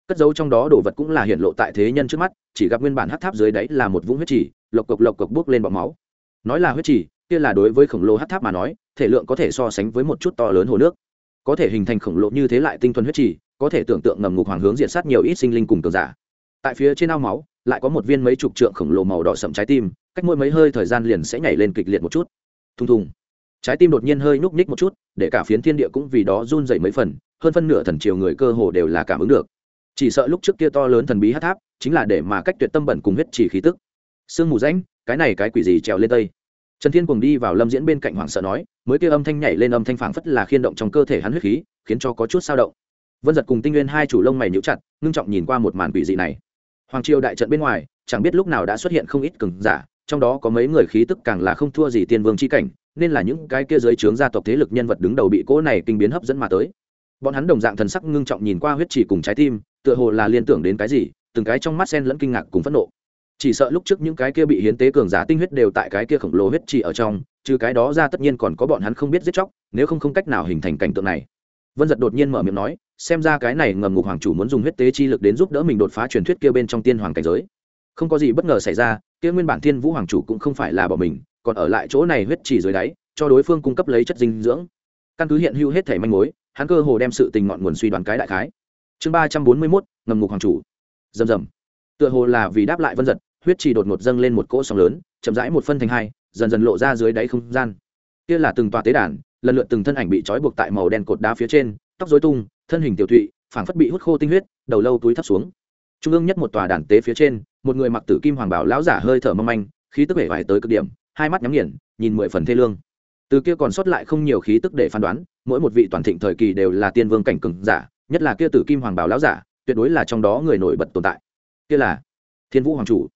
Cất dấu trong đó đồ vật cũng là hiện lộ tại thế nhân trước mắt, chỉ gặp nguyên bản hát tháp dưới đáy là một vũng huyết trì, lộc cộc lộc cộc bước lên bọt máu. Nói là huyết trì, kia là đối với khổng lồ hát tháp mà nói, thể lượng có thể so sánh với một chút to lớn hồ nước. Có thể hình thành khổng lồ như thế lại tinh thuần huyết trì, có thể tưởng tượng ngầm ngục hoàng hướng diện sát nhiều ít sinh linh cùng cường giả. Tại phía trên ao máu, lại có một viên mấy chục trượng khổng lồ màu đỏ sậm trái tim, cách mỗi mấy hơi thời gian liền sẽ nhảy lên kịch liệt một chút. Thùng thùng trái tim đột nhiên hơi nhúc nhích một chút, để cả phiến thiên địa cũng vì đó run dậy mấy phần, hơn phân nửa thần triều người cơ hồ đều là cảm ứng được. Chỉ sợ lúc trước kia to lớn thần bí hát tháp, chính là để mà cách tuyệt tâm bẩn cùng huyết chỉ khí tức. Sương mù rãnh, cái này cái quỷ gì trèo lên tây? Trần thiên cùng đi vào lâm diễn bên cạnh hoảng sợ nói, mới kia âm thanh nhảy lên âm thanh phảng phất là khiên động trong cơ thể hắn huyết khí, khiến cho có chút sao động. Vân giật cùng tinh nguyên hai chủ lông mày nhíu chặt, ngưng trọng nhìn qua một màn quỷ dị này. Hoàng triều đại trận bên ngoài, chẳng biết lúc nào đã xuất hiện không ít cường giả, trong đó có mấy người khí tức càng là không thua gì tiên vương c h i cảnh nên là những cái kia dưới trướng gia tộc thế lực nhân vật đứng đầu bị cỗ này kinh biến hấp dẫn mà tới. Bọn hắn đồng dạng thần sắc ngưng trọng nhìn qua huyết chỉ cùng trái tim, tựa hồ là liên tưởng đến cái gì, từng cái trong mắt sen lẫn kinh ngạc cùng phẫn nộ. Chỉ sợ lúc trước những cái kia bị hiến tế cường giả tinh huyết đều tại cái kia khổng lồ huyết chỉ ở trong, trừ cái đó ra tất nhiên còn có bọn hắn không biết giết chóc, nếu không không cách nào hình thành cảnh tượng này. Vân giật đột nhiên mở miệng nói, xem ra cái này ngầm ngục hoàng chủ muốn dùng huyết tế chi lực đến giúp đỡ mình đột phá truyền thuyết kia bên trong tiên hoàng cảnh giới. Không có gì bất ngờ xảy ra, kia nguyên bản thiên vũ hoàng chủ cũng không phải là bỏ mình còn ở lại chỗ này huyết trì dưới đáy, cho đối phương cung cấp lấy chất dinh dưỡng. Căn cứ hiện hữu hết thể manh mối, hắn cơ hồ đem sự tình ngọn nguồn suy đoán cái đại khái. Chương ba trăm bốn mươi mốt, ngầm ngục hoàng chủ. Rầm rầm. Tựa hồ là vì đáp lại vân giật, huyết trì đột ngột dâng lên một cỗ sóng lớn, chậm rãi một phân thành hai, dần dần lộ ra dưới đáy không gian. Kia là từng tòa tế đàn, lần lượt từng thân ảnh bị trói buộc tại màu đen cột đá phía trên, tóc dối tung, thân hình tiểu thụy, phảng phất bị hút khô tinh huyết, đầu lâu túi thấp xuống. Trung ương nhất một tòa đàn tế phía trên, một người mặc tử kim hoàng bảo lão giả hơi thở mâm anh khí tức vẻ vải tới cực điểm hai mắt nhắm nghiền, nhìn mười phần thê lương. Từ kia còn sót lại không nhiều khí tức để phán đoán, mỗi một vị toàn thịnh thời kỳ đều là tiên vương cảnh cường giả, nhất là kia tử kim hoàng bảo lão giả, tuyệt đối là trong đó người nổi bật tồn tại. Kia là thiên vũ hoàng chủ.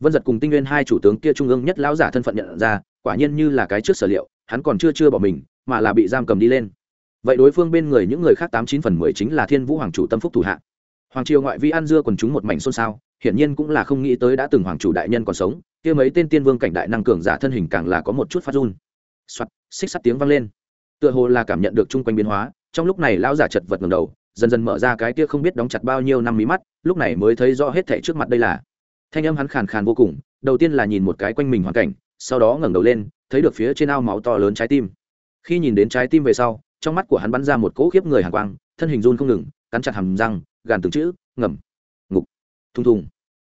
Vân giật cùng tinh nguyên hai chủ tướng kia trung ương nhất lão giả thân phận nhận ra, quả nhiên như là cái trước sở liệu, hắn còn chưa chưa bỏ mình, mà là bị giam cầm đi lên. Vậy đối phương bên người những người khác tám chín phần mười chính là thiên vũ hoàng chủ tâm phúc thủ hạ. Hoàng triều ngoại vi an dưa còn chúng một mảnh xôn xao, hiển nhiên cũng là không nghĩ tới đã từng hoàng chủ đại nhân còn sống kia mấy tên tiên vương cảnh đại năng cường giả thân hình càng là có một chút phát run. Soạt, xích sắt tiếng vang lên. Tựa hồ là cảm nhận được chung quanh biến hóa, trong lúc này lão giả chật vật ngầm đầu, dần dần mở ra cái kia không biết đóng chặt bao nhiêu năm mí mắt, lúc này mới thấy rõ hết thảy trước mặt đây là. Thanh âm hắn khàn khàn vô cùng, đầu tiên là nhìn một cái quanh mình hoàn cảnh, sau đó ngẩng đầu lên, thấy được phía trên ao máu to lớn trái tim. Khi nhìn đến trái tim về sau, trong mắt của hắn bắn ra một cỗ khiếp người hàng quang, thân hình run không ngừng, cắn chặt hàm răng, gàn từng chữ ngầm ngục, thùng thùng.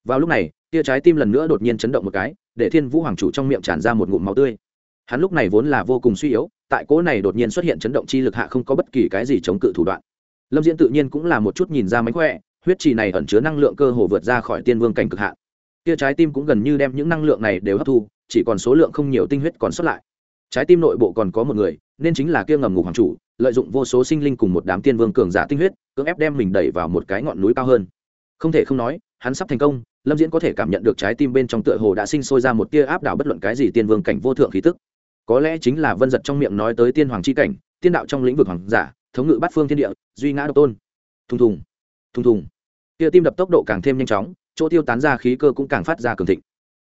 Vào lúc này tia trái tim lần nữa đột nhiên chấn động một cái, để thiên vũ hoàng chủ trong miệng tràn ra một ngụm máu tươi. Hắn lúc này vốn là vô cùng suy yếu, tại cỗ này đột nhiên xuất hiện chấn động chi lực hạ không có bất kỳ cái gì chống cự thủ đoạn. Lâm diễn tự nhiên cũng là một chút nhìn ra mánh khỏe, huyết trì này ẩn chứa năng lượng cơ hồ vượt ra khỏi tiên vương cảnh cực hạn. Tia trái tim cũng gần như đem những năng lượng này đều hấp thu, chỉ còn số lượng không nhiều tinh huyết còn xuất lại. Trái tim nội bộ còn có một người, nên chính là kia ngầm ngục hoàng chủ, lợi dụng vô số sinh linh cùng một đám tiên vương cường giả tinh huyết, cưỡng ép đem mình đẩy vào một cái ngọn núi cao hơn. Không thể không nói, hắn sắp thành công lâm diễn có thể cảm nhận được trái tim bên trong tựa hồ đã sinh sôi ra một tia áp đảo bất luận cái gì tiên vương cảnh vô thượng khí tức. Có lẽ chính là vân giật trong miệng nói tới tiên hoàng c h i cảnh, tiên đạo trong lĩnh vực hoàng giả, thống ngự bát phương thiên địa, duy ngã độc tôn. Thùng thùng thùng thùng. Tia tim đập tốc độ càng thêm nhanh chóng, chỗ tiêu tán ra khí cơ cũng càng phát ra cường thịnh.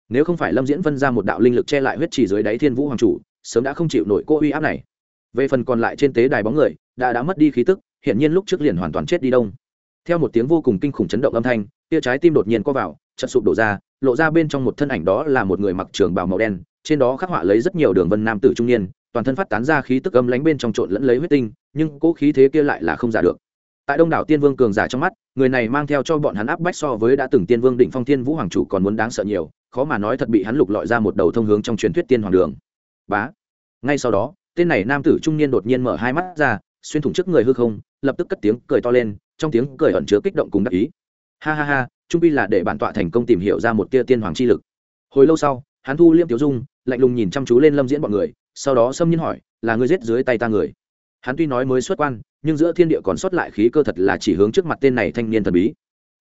Nếu không phải lâm diễn vân ra một đạo linh lực che lại huyết chỉ dưới đáy thiên vũ hoàng chủ, sớm đã không chịu nổi cô uy áp này. Về phần còn lại trên tế đài bóng người, đã đã mất đi khí tức hiện nhiên lúc trước liền hoàn toàn chết đi đông. Theo một tiếng vô cùng kinh khủng chấn động âm thanh, tia trái tim đột nhiên co vào chật sụp đổ ra, lộ ra bên trong một thân ảnh đó là một người mặc trường bào màu đen, trên đó khắc họa lấy rất nhiều đường vân nam tử trung niên, toàn thân phát tán ra khí tức âm lánh bên trong trộn lẫn lấy huyết tinh, nhưng cỗ khí thế kia lại là không giả được. Tại đông đảo tiên vương cường giả trong mắt, người này mang theo cho bọn hắn áp bách so với đã từng tiên vương định phong thiên vũ hoàng chủ còn muốn đáng sợ nhiều, khó mà nói thật bị hắn lục lọi ra một đầu thông hướng trong truyền thuyết tiên hoàng đường. Bá. Ngay sau đó, tên này nam tử trung niên đột nhiên mở hai mắt ra, xuyên thủng trước người hư không, lập tức cất tiếng cười to lên, trong tiếng cười ẩn chứa kích động cùng đắc ý ha ha ha, trung pi là để bản tọa thành công tìm hiểu ra một tia tiên hoàng chi lực. Hồi lâu sau, hắn thu liêm tiểu dung, lạnh lùng nhìn chăm chú lên lâm diễn bọn người, sau đó xâm nhiên hỏi, là ngươi giết dưới tay ta người? Hắn tuy nói mới xuất quan, nhưng giữa thiên địa còn sót lại khí cơ thật là chỉ hướng trước mặt tên này thanh niên thần bí.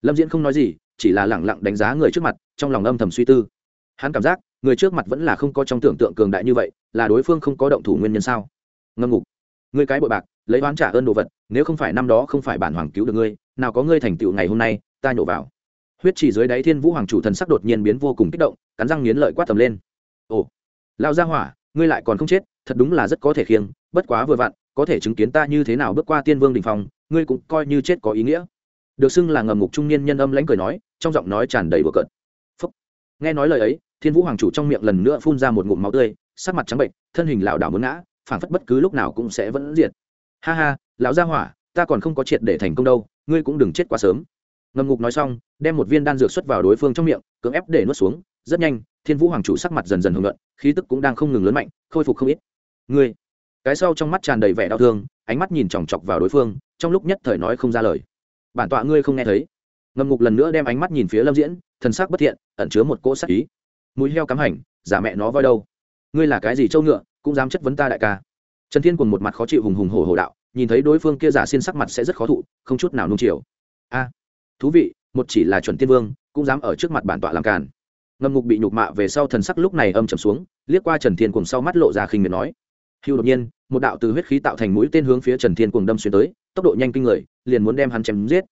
Lâm diễn không nói gì, chỉ là lẳng lặng đánh giá người trước mặt, trong lòng âm thầm suy tư. Hắn cảm giác, người trước mặt vẫn là không có trong tưởng tượng cường đại như vậy, là đối phương không có động thủ nguyên nhân sao? Ngâm ngục. Người cái bội bạc, lấy oán trả ơn đồ vật, nếu không phải năm đó không phải bản hoàng cứu được ngươi, nào có ngươi thành tựu ngày hôm nay ta nhổ vào. Huyết chỉ dưới đáy thiên vũ hoàng chủ thần sắc đột nhiên biến vô cùng kích động, cắn răng nghiến lợi quát tầm lên. Ồ lao ra hỏa, ngươi lại còn không chết, thật đúng là rất có thể khiêng, bất quá vừa vặn, có thể chứng kiến ta như thế nào bước qua tiên vương đình phòng ngươi cũng coi như chết có ý nghĩa. Được xưng là ngầm ngục trung niên nhân âm lãnh cười nói, trong giọng nói tràn đầy bừa cợt. Phúc. nghe nói lời ấy, thiên vũ hoàng chủ trong miệng lần nữa phun ra một ngụm máu tươi, sắc mặt trắng bệnh, thân hình lảo đảo muốn ngã, phảng phất bất cứ lúc nào cũng sẽ vẫn diệt. Ha ha, lão gia hỏa, ta còn không có triệt để thành công đâu, ngươi cũng đừng chết quá sớm ngầm ngục nói xong, đem một viên đan dược xuất vào đối phương trong miệng, cưỡng ép để nuốt xuống. Rất nhanh, thiên vũ hoàng chủ sắc mặt dần dần hưởng luận khí tức cũng đang không ngừng lớn mạnh, khôi phục không ít. Ngươi? Cái sau trong mắt tràn đầy vẻ đau thương, ánh mắt nhìn chòng chọc vào đối phương, trong lúc nhất thời nói không ra lời. Bản tọa ngươi không nghe thấy. Ngầm ngục lần nữa đem ánh mắt nhìn phía lâm diễn, thần sắc bất thiện, ẩn chứa một cỗ sắc ý. Mũi heo cắm hành, giả mẹ nó voi đâu? Ngươi là cái gì trâu ngựa, cũng dám chất vấn ta đại ca? Trần thiên cùng một mặt khó chịu hùng hùng hổ hổ đạo, nhìn thấy đối phương kia giả xin sắc mặt sẽ rất khó thụ, không chút nào nung chiều. A thú vị một chỉ là chuẩn tiên vương cũng dám ở trước mặt bản tọa làm càn. Ngâm ngục bị nhục mạ về sau thần sắc lúc này âm trầm xuống liếc qua trần thiên cùng sau mắt lộ ra khinh miệt nói hưu đột nhiên một đạo từ huyết khí tạo thành mũi tên hướng phía trần thiên cùng đâm xuyên tới tốc độ nhanh kinh người liền muốn đem hắn chém giết.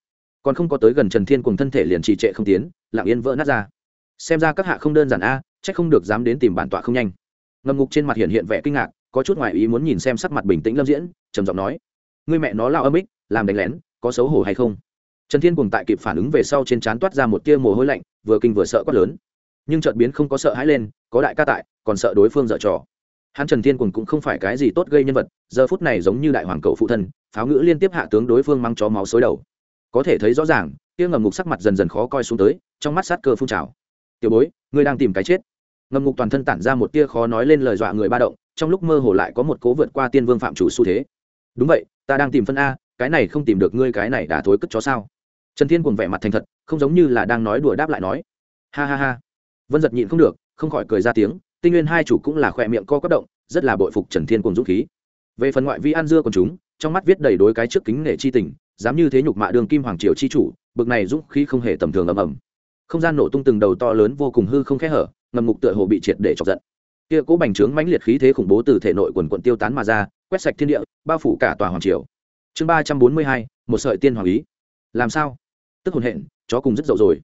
Còn không có tới gần trần thiên cùng thân thể liền trì trệ không tiến lặng yên vỡ nát ra. Xem ra các hạ không đơn giản a à, c h ắ c không được dám đến tìm bản tọa không nhanh. Ngâm ngục trên mặt hiện hiện vẻ kinh ngạc có chút ngoại ý muốn nhìn xem sắc mặt bình tĩnh lâm diễn trầm giọng nói người mẹ nó lao âm ích làm đánh lén có xấu hổ hay không? Trần thiên cùng tại kịp phản ứng về sau trên trán toát ra một tia mồ hôi lạnh, vừa kinh vừa sợ quát lớn. Nhưng chợt biến không có sợ hãi lên, có đại ca tại, còn sợ đối phương dở trò. Hắn trần thiên cùng cũng không phải cái gì tốt gây nhân vật, giờ phút này giống như đại hoàng cậu phụ thân, pháo ngữ liên tiếp hạ tướng đối phương mang chó máu xối đầu. Có thể thấy rõ ràng, tia ngầm ngục sắc mặt dần dần khó coi xuống tới, trong mắt sát cơ phun trào. Tiểu bối, ngươi đang tìm cái chết. Ngầm ngục toàn thân tản ra một tia khó nói lên lời dọa người ba động, trong lúc mơ hồ lại có một cố vượt qua tiên vương phạm chủ xu thế. Đúng vậy, ta đang tìm phân a, cái này không tìm được ngươi, cái này đã thối cất chó sao? Trần thiên cùng vẻ mặt thành thật, không giống như là đang nói đùa đáp lại nói. Ha ha ha. Vân giật nhịn không được, không khỏi cười ra tiếng, tinh nguyên hai chủ cũng là khỏe miệng co quất động, rất là bội phục trần thiên cùng dũng khí. Về phần ngoại vi an dưa còn chúng, trong mắt viết đầy đối cái trước kính nể chi tình, dám như thế nhục mạ đường kim hoàng triều chi chủ, bực này dũng khí không hề tầm thường ầm ầm. Không gian nổ tung từng đầu to lớn vô cùng hư không khẽ hở, ngầm ngục tựa hồ bị triệt để chọc giận. Kia cố bành trướng mãnh liệt khí thế khủng bố từ thể nội quần quận tiêu tán mà ra, quét sạch thiên địa, bao phủ cả tòa hoàng triều. Chương ba trăm bốn mươi hai, một sợi tiên hoàng ý. Làm sao? Tức hồn hện, chó cùng rất dậu rồi.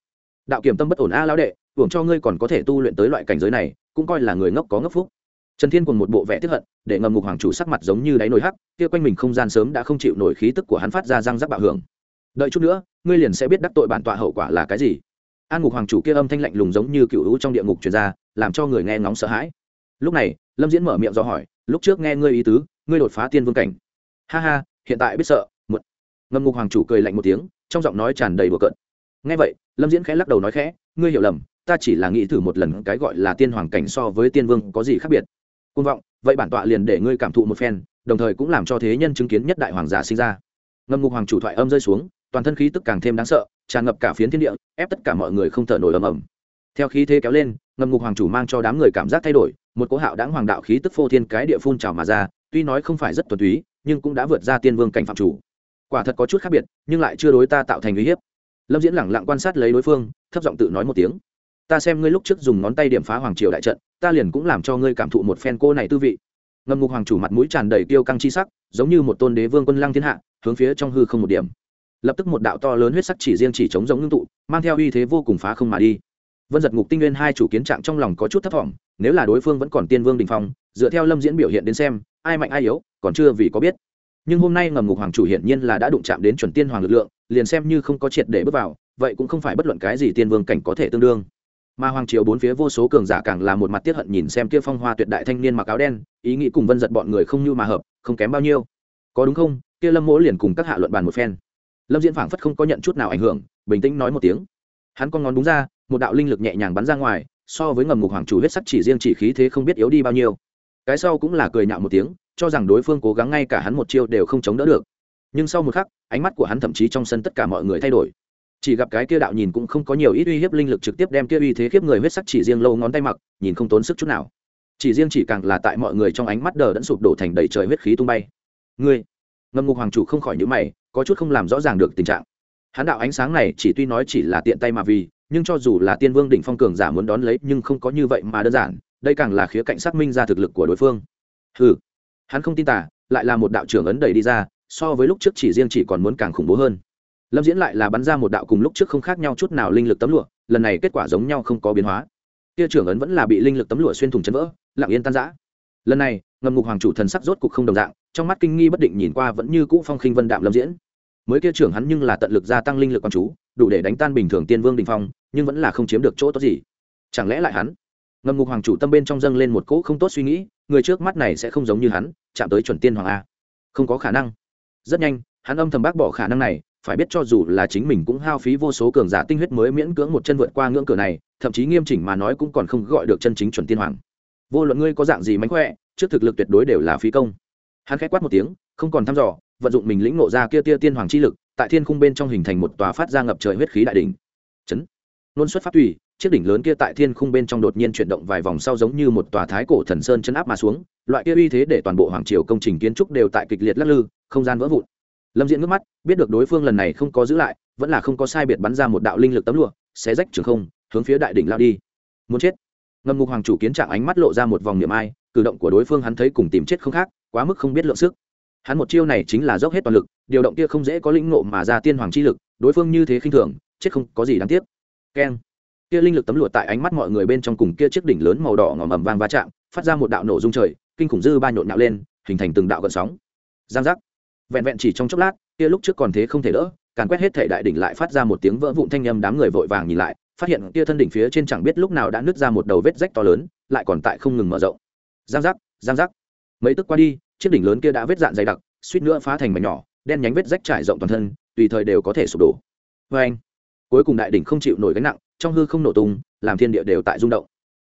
Đạo kiểm tâm bất ổn a lão đệ, hưởng cho ngươi còn có thể tu luyện tới loại cảnh giới này, cũng coi là người ngốc có ngốc phúc. Trần thiên cùng một bộ vẽ tiếp hận, để ngầm ngục hoàng chủ sắc mặt giống như đáy nồi hắc, kia quanh mình không gian sớm đã không chịu nổi khí tức của hắn phát ra răng rắc bạo hưởng. Đợi chút nữa, ngươi liền sẽ biết đắc tội bản tọa hậu quả là cái gì. An ngục hoàng chủ kia âm thanh lạnh lùng giống như cựu hữu trong địa ngục truyền ra, làm cho người nghe ngóng sợ hãi. Lúc này, lâm diễn mở miệng do hỏi, lúc trước nghe ngươi ý tứ, ngươi đột phá tiên vương cảnh. Ha ha, hiện tại biết sợ một ngâm ngục hoàng chủ cười lạnh một tiếng trong giọng nói tràn đầy bừa cợt. Nghe vậy, lâm diễn khẽ lắc đầu nói khẽ, ngươi hiểu lầm, ta chỉ là nghĩ thử một lần cái gọi là tiên hoàng cảnh so với tiên vương có gì khác biệt. Côn vọng, vậy bản tọa liền để ngươi cảm thụ một phen, đồng thời cũng làm cho thế nhân chứng kiến nhất đại hoàng giả sinh ra. Ngâm ngục hoàng chủ thoại âm rơi xuống, toàn thân khí tức càng thêm đáng sợ, tràn ngập cả phiến thiên địa, ép tất cả mọi người không thở nổi ầm ầm. Theo khí thế kéo lên, ngâm ngục hoàng chủ mang cho đám người cảm giác thay đổi, một cỗ hạo đáng hoàng đạo khí tức phô thiên cái địa phun trào mà ra, tuy nói không phải rất thuần túy, nhưng cũng đã vượt ra tiên vương cảnh phạm chủ quả thật có chút khác biệt, nhưng lại chưa đối ta tạo thành uy hiếp. Lâm diễn lẳng lặng quan sát lấy đối phương, thấp giọng tự nói một tiếng. Ta xem ngươi lúc trước dùng ngón tay điểm phá hoàng triều đại trận, ta liền cũng làm cho ngươi cảm thụ một phen cô này tư vị. Ngâm ngục hoàng chủ mặt mũi tràn đầy tiêu căng chi sắc, giống như một tôn đế vương quân lăng thiên hạ, hướng phía trong hư không một điểm. Lập tức một đạo to lớn huyết sắc chỉ riêng chỉ chống giống ngưng tụ, mang theo uy thế vô cùng phá không mà đi. Vân giật ngục tinh nguyên hai chủ kiến trạng trong lòng có chút thấp thỏm, nếu là đối phương vẫn còn tiên vương đình phong, dựa theo lâm diễn biểu hiện đến xem, ai mạnh ai yếu, còn chưa vì có biết nhưng hôm nay ngầm ngục hoàng chủ hiển nhiên là đã đụng chạm đến chuẩn tiên hoàng lực lượng, liền xem như không có triệt để bước vào, vậy cũng không phải bất luận cái gì tiên vương cảnh có thể tương đương. Mà hoàng triều bốn phía vô số cường giả càng là một mặt tiết hận nhìn xem kia phong hoa tuyệt đại thanh niên mặc áo đen, ý nghĩ cùng vân giật bọn người không như mà hợp, không kém bao nhiêu. Có đúng không? Kia lâm mỗ liền cùng các hạ luận bàn một phen. Lâm diễn phảng phất không có nhận chút nào ảnh hưởng, bình tĩnh nói một tiếng. Hắn con ngón đúng ra, một đạo linh lực nhẹ nhàng bắn ra ngoài, so với ngầm ngục hoàng chủ huyết sắc chỉ riêng chỉ khí thế không biết yếu đi bao nhiêu. Cái sau cũng là cười nhạo một tiếng cho rằng đối phương cố gắng ngay cả hắn một chiêu đều không chống đỡ được. Nhưng sau một khắc, ánh mắt của hắn thậm chí trong sân tất cả mọi người thay đổi. Chỉ gặp cái kia đạo nhìn cũng không có nhiều ít uy hiếp linh lực trực tiếp đem kia uy thế khiếp người huyết sắc chỉ riêng lâu ngón tay mặc, nhìn không tốn sức chút nào. Chỉ riêng chỉ càng là tại mọi người trong ánh mắt đờ đẫn sụp đổ thành đầy trời huyết khí tung bay. Ngươi! Ngâm ngục hoàng chủ không khỏi những mày, có chút không làm rõ ràng được tình trạng. Hắn đạo ánh sáng này chỉ tuy nói chỉ là tiện tay mà vì, nhưng cho dù là tiên vương đỉnh phong cường giả muốn đón lấy nhưng không có như vậy mà đơn giản, đây càng là khía cạnh xác minh ra thực lực của đối phương. Hừ! Hắn không tin tả lại là một đạo trưởng ấn đầy đi ra, so với lúc trước chỉ riêng chỉ còn muốn càng khủng bố hơn. Lâm diễn lại là bắn ra một đạo cùng lúc trước không khác nhau chút nào linh lực tấm lụa, lần này kết quả giống nhau không có biến hóa. Kia trưởng ấn vẫn là bị linh lực tấm lụa xuyên thủng chấn vỡ, lặng yên tan giã lần này ngầm ngục hoàng chủ thần sắc rốt cục không đồng dạng, trong mắt kinh nghi bất định nhìn qua vẫn như cũ phong khinh vân đạm lâm diễn. Mới kia trưởng hắn nhưng là tận lực gia tăng linh lực quang chú, đủ để đánh tan bình thường tiên vương đình phong, nhưng vẫn là không chiếm được chỗ tốt gì. Chẳng lẽ lại hắn? Ngầm ngục hoàng chủ tâm bên trong dâng lên một cỗ không tốt suy nghĩ, người trước mắt này sẽ không giống như hắn, chạm tới chuẩn tiên hoàng a. Không có khả năng. Rất nhanh, hắn âm thầm bác bỏ khả năng này, phải biết cho dù là chính mình cũng hao phí vô số cường giả tinh huyết mới miễn cưỡng một chân vượt qua ngưỡng cửa này, thậm chí nghiêm chỉnh mà nói cũng còn không gọi được chân chính chuẩn tiên hoàng. Vô luận ngươi có dạng gì mánh khỏe, trước thực lực tuyệt đối đều là phí công. Hắn k h á quát một tiếng, không còn thăm dò, vận dụng mình lĩnh nộ ra kia tia tiên hoàng chi lực, tại thiên khung bên trong hình thành một tòa phát ra ngập trời huyết khí đại đ ỉ n h chấn. Luôn xuất phát tùy chiếc đỉnh lớn kia tại thiên khung bên trong đột nhiên chuyển động vài vòng sau giống như một tòa thái cổ thần sơn chân áp mà xuống, loại kia uy thế để toàn bộ hoàng triều công trình kiến trúc đều tại kịch liệt lắc lư, không gian vỡ vụn. Lâm diễn ngước mắt, biết được đối phương lần này không có giữ lại, vẫn là không có sai biệt bắn ra một đạo linh lực tấm lụa, xé rách trường không, hướng phía đại đỉnh lao đi. Muốn chết. Ngâm ngục hoàng chủ kiến trạng ánh mắt lộ ra một vòng niệm ai, cử động của đối phương hắn thấy cùng tìm chết không khác, quá mức không biết lượng sức. Hắn một chiêu này chính là dốc hết toàn lực, điều động kia không dễ có lĩnh ngộ mà ra tiên hoàng chi lực, đối phương như thế khinh thường, chết không có gì đáng tiếc. Keng kia linh lực tấm lụa tại ánh mắt mọi người bên trong cùng kia chiếc đỉnh lớn màu đỏ ngòm ầm vang va chạm, phát ra một đạo nổ rung trời, kinh khủng dư ba nhộn nhạo lên, hình thành từng đạo gợn sóng. Giang giác. Vẹn vẹn chỉ trong chốc lát, kia lúc trước còn thế không thể đỡ, càn quét hết thể đại đỉnh lại phát ra một tiếng vỡ vụn thanh âm. đám người vội vàng nhìn lại, phát hiện kia thân đỉnh phía trên chẳng biết lúc nào đã nứt ra một đầu vết rách to lớn, lại còn tại không ngừng mở rộng. Giang giác giang giác. Mấy tức qua đi, chiếc đỉnh lớn kia đã vết dạn dày đặc, suýt nữa phá thành mảnh nhỏ, đen nhánh vết rách trải rộng toàn thân, tùy thời đều có thể sụp đổ. Vê anh cuối cùng đại đỉnh không chịu nổi gánh nặng trong hư không nổ tung, làm thiên địa đều tại rung động.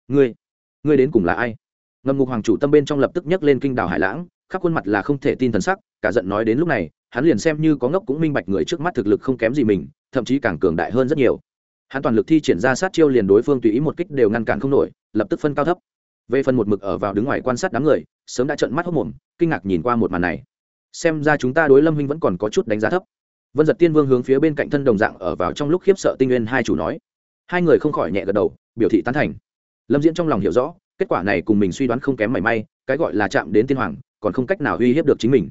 Ngươi ngươi đến cùng là ai? Ngầm ngục hoàng chủ tâm bên trong lập tức nhấc lên kinh đảo hải lãng, khắp khuôn mặt là không thể tin thần sắc, cả giận nói đến lúc này, hắn liền xem như có ngốc cũng minh bạch người trước mắt thực lực không kém gì mình, thậm chí càng cường đại hơn rất nhiều. Hắn toàn lực thi triển ra sát chiêu liền đối phương tùy ý một kích đều ngăn cản không nổi, lập tức phân cao thấp. Về phần một mực ở vào đứng ngoài quan sát đám người, sớm đã trợn mắt hốc mồm, kinh ngạc nhìn qua một màn này. Xem ra chúng ta đối lâm huynh vẫn còn có chút đánh giá thấp. Vân giật tiên vương hướng phía bên cạnh thân đồng dạng ở vào trong lúc khiếp sợ tinh nguyên hai chủ nói hai người không khỏi nhẹ gật đầu, biểu thị tán thành. Lâm diễn trong lòng hiểu rõ, kết quả này cùng mình suy đoán không kém mảy may, cái gọi là chạm đến tiên hoàng, còn không cách nào uy hiếp được chính mình.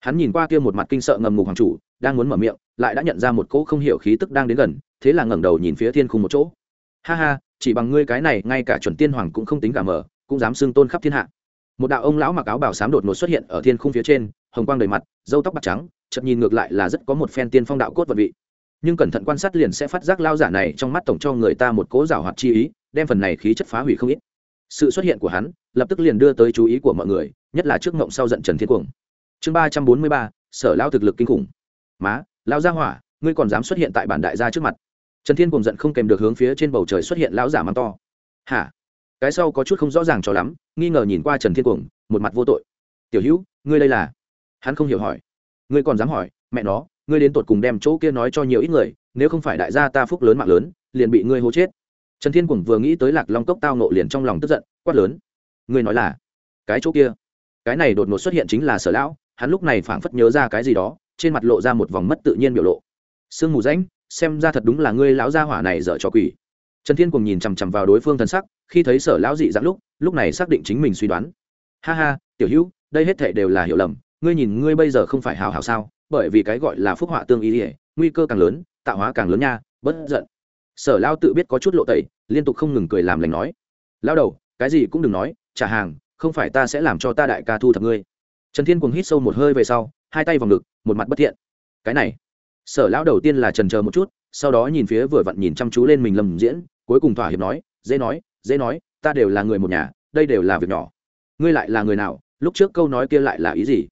Hắn nhìn qua kia một mặt kinh sợ ngầm ngục hoàng chủ, đang muốn mở miệng, lại đã nhận ra một cỗ không hiểu khí tức đang đến gần, thế là ngẩng đầu nhìn phía thiên khung một chỗ. Ha ha, chỉ bằng ngươi cái này, ngay cả chuẩn tiên hoàng cũng không tính cả mở, cũng dám xưng tôn khắp thiên hạ. Một đạo ông lão mặc áo bảo sám đột ngột xuất hiện ở thiên khung phía trên, hồng quang đầy mặt dâu tóc bạc trắng chậm nhìn ngược lại là rất có một phen tiên phong đạo cốt vật vị nhưng cẩn thận quan sát liền sẽ phát giác lao giả này trong mắt tổng cho người ta một cố rào hoạt chi ý, đem phần này khí chất phá hủy không ít. Sự xuất hiện của hắn, lập tức liền đưa tới chú ý của mọi người, nhất là trước ngộng sau giận trần thiên cuồng. Chương ba trăm bốn mươi ba, sở lao thực lực kinh khủng. Má, lao gia hỏa, ngươi còn dám xuất hiện tại bản đại gia trước mặt. Trần thiên Cuồng giận không kèm được hướng phía trên bầu trời xuất hiện lão giả mắng to. Hả? Cái sau có chút không rõ ràng cho lắm, nghi ngờ nhìn qua trần thiên cuồng, một mặt vô tội. Tiểu hữu, ngươi đây là? Hắn không hiểu hỏi. Ngươi còn dám hỏi, mẹ nó ngươi đến tột cùng đem chỗ kia nói cho nhiều ít người, nếu không phải đại gia ta phúc lớn mạng lớn, liền bị ngươi hô chết. Trần thiên cuồng vừa nghĩ tới lạc long cốc tao nộ liền trong lòng tức giận, quát lớn, ngươi nói là, cái chỗ kia, cái này đột ngột xuất hiện chính là sở lão, hắn lúc này phảng phất nhớ ra cái gì đó, trên mặt lộ ra một vòng mất tự nhiên biểu lộ. Sương mù rãnh, xem ra thật đúng là ngươi lão gia hỏa này dở cho quỷ. Trần thiên cùng nhìn chằm chằm vào đối phương thân sắc, khi thấy sở lão dị dạng lúc lúc này xác định chính mình suy đoán. Ha ha, tiểu hữu, đây hết thệ đều là hiểu lầm, ngươi nhìn ngươi bây giờ không phải hào hào sao? Bởi vì cái gọi là phúc họa tương ý ỉa, nguy cơ càng lớn, tạo hóa càng lớn nha, bất giận. Sở lao tự biết có chút lộ tẩy, liên tục không ngừng cười làm lành nói, lao đầu, cái gì cũng đừng nói, trả hàng, không phải ta sẽ làm cho ta đại ca thu thập ngươi. Trần thiên cùng hít sâu một hơi về sau, hai tay vào ngực, một mặt bất thiện. Cái này. Sở lão đầu tiên là trần chờ một chút, sau đó nhìn phía vừa vặn nhìn chăm chú lên mình lầm diễn, cuối cùng thỏa hiệp nói, dễ nói dễ nói, ta đều là người một nhà, đây đều là việc nhỏ. Ngươi lại là người nào? Lúc trước câu nói kia lại là ý gì?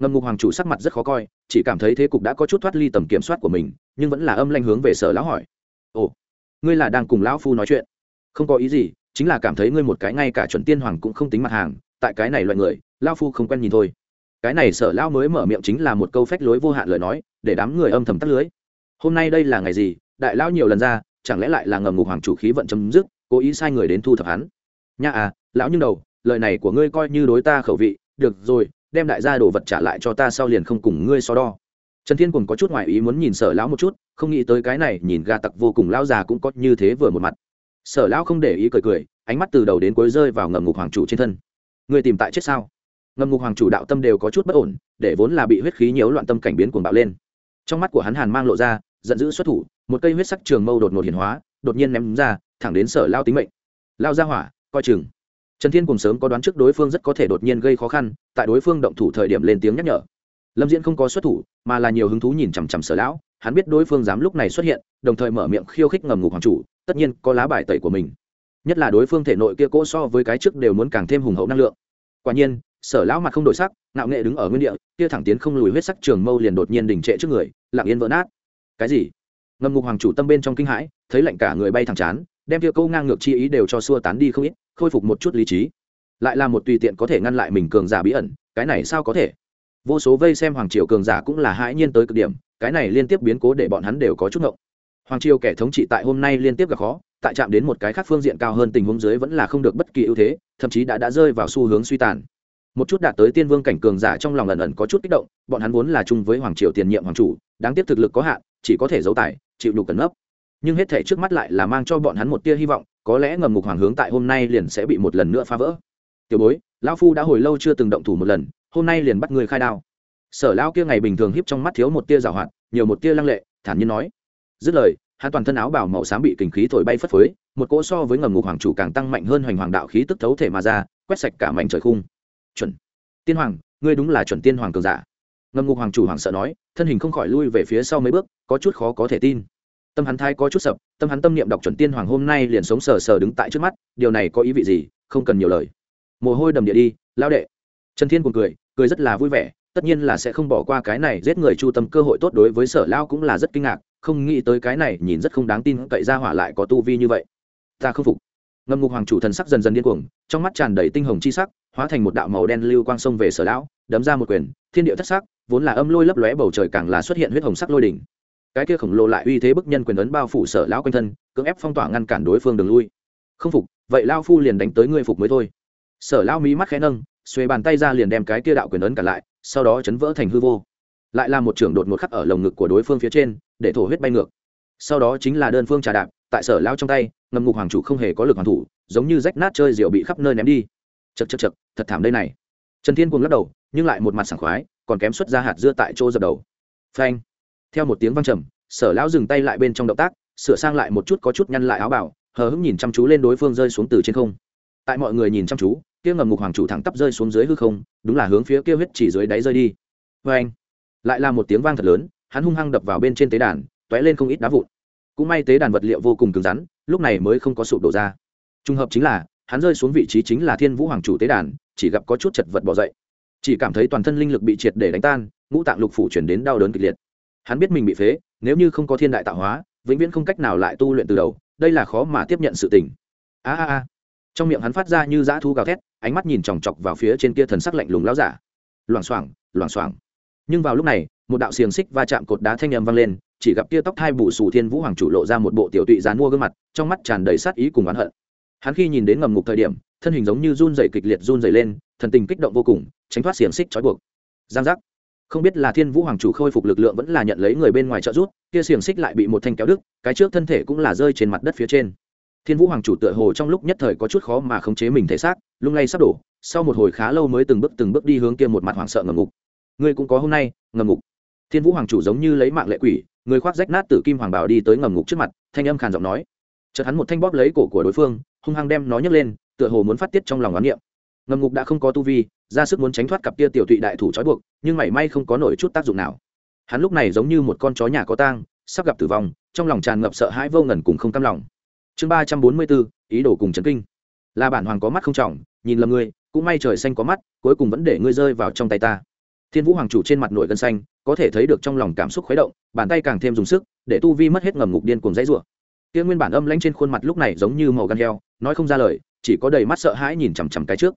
Ngầm ngục hoàng chủ sắc mặt rất khó coi, chỉ cảm thấy thế cục đã có chút thoát ly tầm kiểm soát của mình, nhưng vẫn là âm lanh hướng về sở lão hỏi. Ồ, ngươi là đang cùng lão phu nói chuyện? Không có ý gì, chính là cảm thấy ngươi một cái ngay cả chuẩn tiên hoàng cũng không tính mặt hàng, tại cái này loại người, lão phu không quen nhìn thôi. Cái này sở lão mới mở miệng chính là một câu phách lối vô hạn lời nói, để đám người âm thầm tắt lưới. Hôm nay đây là ngày gì? Đại lão nhiều lần ra, chẳng lẽ lại là ngầm ngục hoàng chủ khí vận chấm dứt, cố ý sai người đến thu thập hắn? Nha à lão nhưng đầu, lời này của ngươi coi như đối ta khẩu vị, được rồi đem đại gia đồ vật trả lại cho ta sau liền không cùng ngươi so đo. Trần thiên cùng có chút ngoại ý muốn nhìn sở lão một chút, không nghĩ tới cái này nhìn ga tặc vô cùng lão già cũng có như thế vừa một mặt. Sở lão không để ý cười cười, ánh mắt từ đầu đến cuối rơi vào ngầm ngục hoàng chủ trên thân. Người tìm tại chết sao? Ngầm ngục hoàng chủ đạo tâm đều có chút bất ổn, để vốn là bị huyết khí nhiễu loạn tâm cảnh biến cuồng bạo lên. Trong mắt của hắn hàn mang lộ ra, giận dữ xuất thủ, một cây huyết sắc trường mâu đột ngột hiển hóa, đột nhiên ném ra, thẳng đến sở lao tính mệnh. Lao ra hỏa, coi chừng trần thiên cùng sớm có đoán trước đối phương rất có thể đột nhiên gây khó khăn, tại đối phương động thủ thời điểm lên tiếng nhắc nhở. Lâm diễn không có xuất thủ, mà là nhiều hứng thú nhìn chằm chằm sở lão, hắn biết đối phương dám lúc này xuất hiện, đồng thời mở miệng khiêu khích ngầm ngục hoàng chủ, tất nhiên có lá bài tẩy của mình. Nhất là đối phương thể nội kia cỗ so với cái trước đều muốn càng thêm hùng hậu năng lượng. Quả nhiên, sở lão mặt không đổi sắc, ngạo nghệ đứng ở nguyên địa, kia thẳng tiến không lùi huyết sắc trường mâu liền đột nhiên đình trệ trước người, lặng yên vỡ nát. Cái gì? Ngầm ngục hoàng chủ tâm bên trong kinh hãi, thấy lạnh cả người bay thẳng chán đem kia câu ngang ngược chi ý đều cho xua tán đi không ít, khôi phục một chút lý trí. Lại là một tùy tiện có thể ngăn lại mình cường giả bí ẩn, cái này sao có thể? Vô số vây xem hoàng triều cường giả cũng là hãi nhiên tới cực điểm, cái này liên tiếp biến cố để bọn hắn đều có chút ngộng. Hoàng triều kẻ thống trị tại hôm nay liên tiếp gặp khó, tại chạm đến một cái khác phương diện cao hơn tình huống dưới vẫn là không được bất kỳ ưu thế, thậm chí đã đã rơi vào xu hướng suy tàn. Một chút đạt tới tiên vương cảnh cường giả trong lòng ẩn ẩn có chút kích động, bọn hắn vốn là chung với hoàng triều tiền nhiệm hoàng chủ, đáng tiếc thực lực có hạn, chỉ có thể giấu tài, chịu đủ cẩn nấp nhưng hết thể trước mắt lại là mang cho bọn hắn một tia hy vọng, có lẽ ngầm ngục hoàng hướng tại hôm nay liền sẽ bị một lần nữa phá vỡ. Tiểu bối, lão phu đã hồi lâu chưa từng động thủ một lần, hôm nay liền bắt người khai đao. Sở lao kia ngày bình thường hiếp trong mắt thiếu một tia rào hoạt, nhiều một tia lăng lệ, thản nhiên nói. Dứt lời, hắn toàn thân áo bảo màu xám bị kình khí thổi bay phất phới, một cỗ so với ngầm ngục hoàng chủ càng tăng mạnh hơn hoành hoàng đạo khí tức thấu thể mà ra, quét sạch cả mảnh trời khung. Chuẩn. Tiên hoàng, ngươi đúng là chuẩn tiên hoàng cường giả. Ngầm ngục hoàng chủ hoàng sợ nói, thân hình không khỏi lui về phía sau mấy bước, có chút khó có thể tin tâm hắn thai có chút sập, tâm hắn tâm niệm đọc chuẩn tiên hoàng hôm nay liền sống sờ sờ đứng tại trước mắt, điều này có ý vị gì, không cần nhiều lời. Mồ hôi đầm địa đi lao đệ. Trần thiên cùng cười cười rất là vui vẻ, tất nhiên là sẽ không bỏ qua cái này, giết người chu tâm cơ hội tốt đối với sở lao cũng là rất kinh ngạc, không nghĩ tới cái này nhìn rất không đáng tin, cậy ra hỏa lại có tu vi như vậy. Ta không phục. Ngâm ngục hoàng chủ thần sắc dần dần điên cuồng, trong mắt tràn đầy tinh hồng chi sắc, hóa thành một đạo màu đen lưu quang sông về sở lão, đấm ra một quyền, thiên điệu thất sắc, vốn là âm lôi lấp lóe bầu trời càng là xuất hiện huyết hồng sắc lôi đỉnh cái kia khổng lồ lại uy thế bức nhân quyền ấn bao phủ sở lão quanh thân, cưỡng ép phong tỏa ngăn cản đối phương đường lui. Không phục, vậy lao phu liền đánh tới ngươi phục mới thôi. Sở lão mí mắt khẽ nâng, xuề bàn tay ra liền đem cái kia đạo quyền ấn cản lại, sau đó chấn vỡ thành hư vô. Lại là một trưởng đột một khắc ở lồng ngực của đối phương phía trên, để thổ huyết bay ngược. Sau đó chính là đơn phương trà đạp, tại sở lao trong tay ngầm ngục hoàng chủ không hề có lực hoàng thủ, giống như rách nát chơi rượu bị khắp nơi ném đi. Chật chật chật thật thảm đây này. Trần thiên cuồng lắc đầu, nhưng lại một mặt sảng khoái, còn kém xuất ra hạt dưa tại chỗ dập đầu. Phanh theo một tiếng văng trầm, sở lão dừng tay lại bên trong động tác, sửa sang lại một chút có chút nhăn lại áo bảo hờ hững nhìn chăm chú lên đối phương rơi xuống từ trên không. Tại mọi người nhìn chăm chú, kia ngầm ngục hoàng chủ thẳng tắp rơi xuống dưới hư không, đúng là hướng phía kia huyết chỉ dưới đáy rơi đi. Vê anh, lại là một tiếng vang thật lớn, hắn hung hăng đập vào bên trên tế đàn t ó é lên không ít đá vụn. Cũng may tế đàn vật liệu vô cùng cứng rắn, lúc này mới không có sụp đổ ra. Trùng hợp chính là, hắn rơi xuống vị trí chính là thiên vũ hoàng chủ tế đàn, chỉ gặp có chút chật vật bỏ dậy. Chỉ cảm thấy toàn thân linh lực bị triệt để đánh tan, ngũ tạng lục phủ chuyển đến đau đớn kịch liệt hắn biết mình bị phế, nếu như không có thiên đại tạo hóa, vĩnh viễn không cách nào lại tu luyện từ đầu, đây là khó mà tiếp nhận sự tình. A a a. Trong miệng hắn phát ra như dã thu gào thét, ánh mắt nhìn chòng chọc vào phía trên kia thần sắc lạnh lùng láo giả. Loảng xoảng loảng xoảng. Nhưng vào lúc này, một đạo xiềng xích va chạm cột đá thanh âm vang lên, chỉ gặp kia tóc hai bù sù thiên vũ hoàng chủ lộ ra một bộ tiểu tụy dán mua gương mặt, trong mắt tràn đầy sát ý cùng oán hận. Hắn khi nhìn đến ngầm ngục thời điểm, thân hình giống như run dày kịch liệt run dày lên, thần tình kích động vô cùng, tránh thoát xiềng xích trói buộc. Giang giác không biết là thiên vũ hoàng chủ khôi phục lực lượng vẫn là nhận lấy người bên ngoài trợ giúp, kia xiềng xích lại bị một thanh kéo đứt, cái trước thân thể cũng là rơi trên mặt đất phía trên. Thiên vũ hoàng chủ tựa hồ trong lúc nhất thời có chút khó mà khống chế mình thể xác, lung lay sắp đổ, sau một hồi khá lâu mới từng bước từng bước đi hướng kia một mặt hoảng sợ ngầm ngục. Ngươi cũng có hôm nay, ngầm ngục. Thiên vũ hoàng chủ giống như lấy mạng lệ quỷ, người khoác rách nát tử kim hoàng bảo đi tới ngầm ngục trước mặt, thanh âm khàn giọng nói. Chợt hắn một thanh bóp lấy cổ của đối phương, hung hăng đem nó nhấc lên, tựa hồ muốn phát tiết trong lòng oán niệm ngầm ngục đã không có tu vi, ra sức muốn tránh thoát cặp kia tiểu tụy đại thủ trói buộc, nhưng mảy may không có nổi chút tác dụng nào. Hắn lúc này giống như một con chó nhà có tang, sắp gặp tử vong, trong lòng tràn ngập sợ hãi vô ngần cùng không cam lòng. Chương ba trăm bốn mươi bốn, ý đồ cùng chấn kinh. Là bản hoàng có mắt không trọng, nhìn lầm ngươi, cũng may trời xanh có mắt, cuối cùng vẫn để ngươi rơi vào trong tay ta. Thiên vũ hoàng chủ trên mặt nổi gân xanh, có thể thấy được trong lòng cảm xúc khuấy động, bàn tay càng thêm dùng sức, để tu vi mất hết ngầm ngục điên cuồng dãy rủa. Kia nguyên bản âm lãnh trên khuôn mặt lúc này giống như màu gan heo, nói không ra lời, chỉ có đầy mắt sợ hãi nhìn chằm chằm cái trước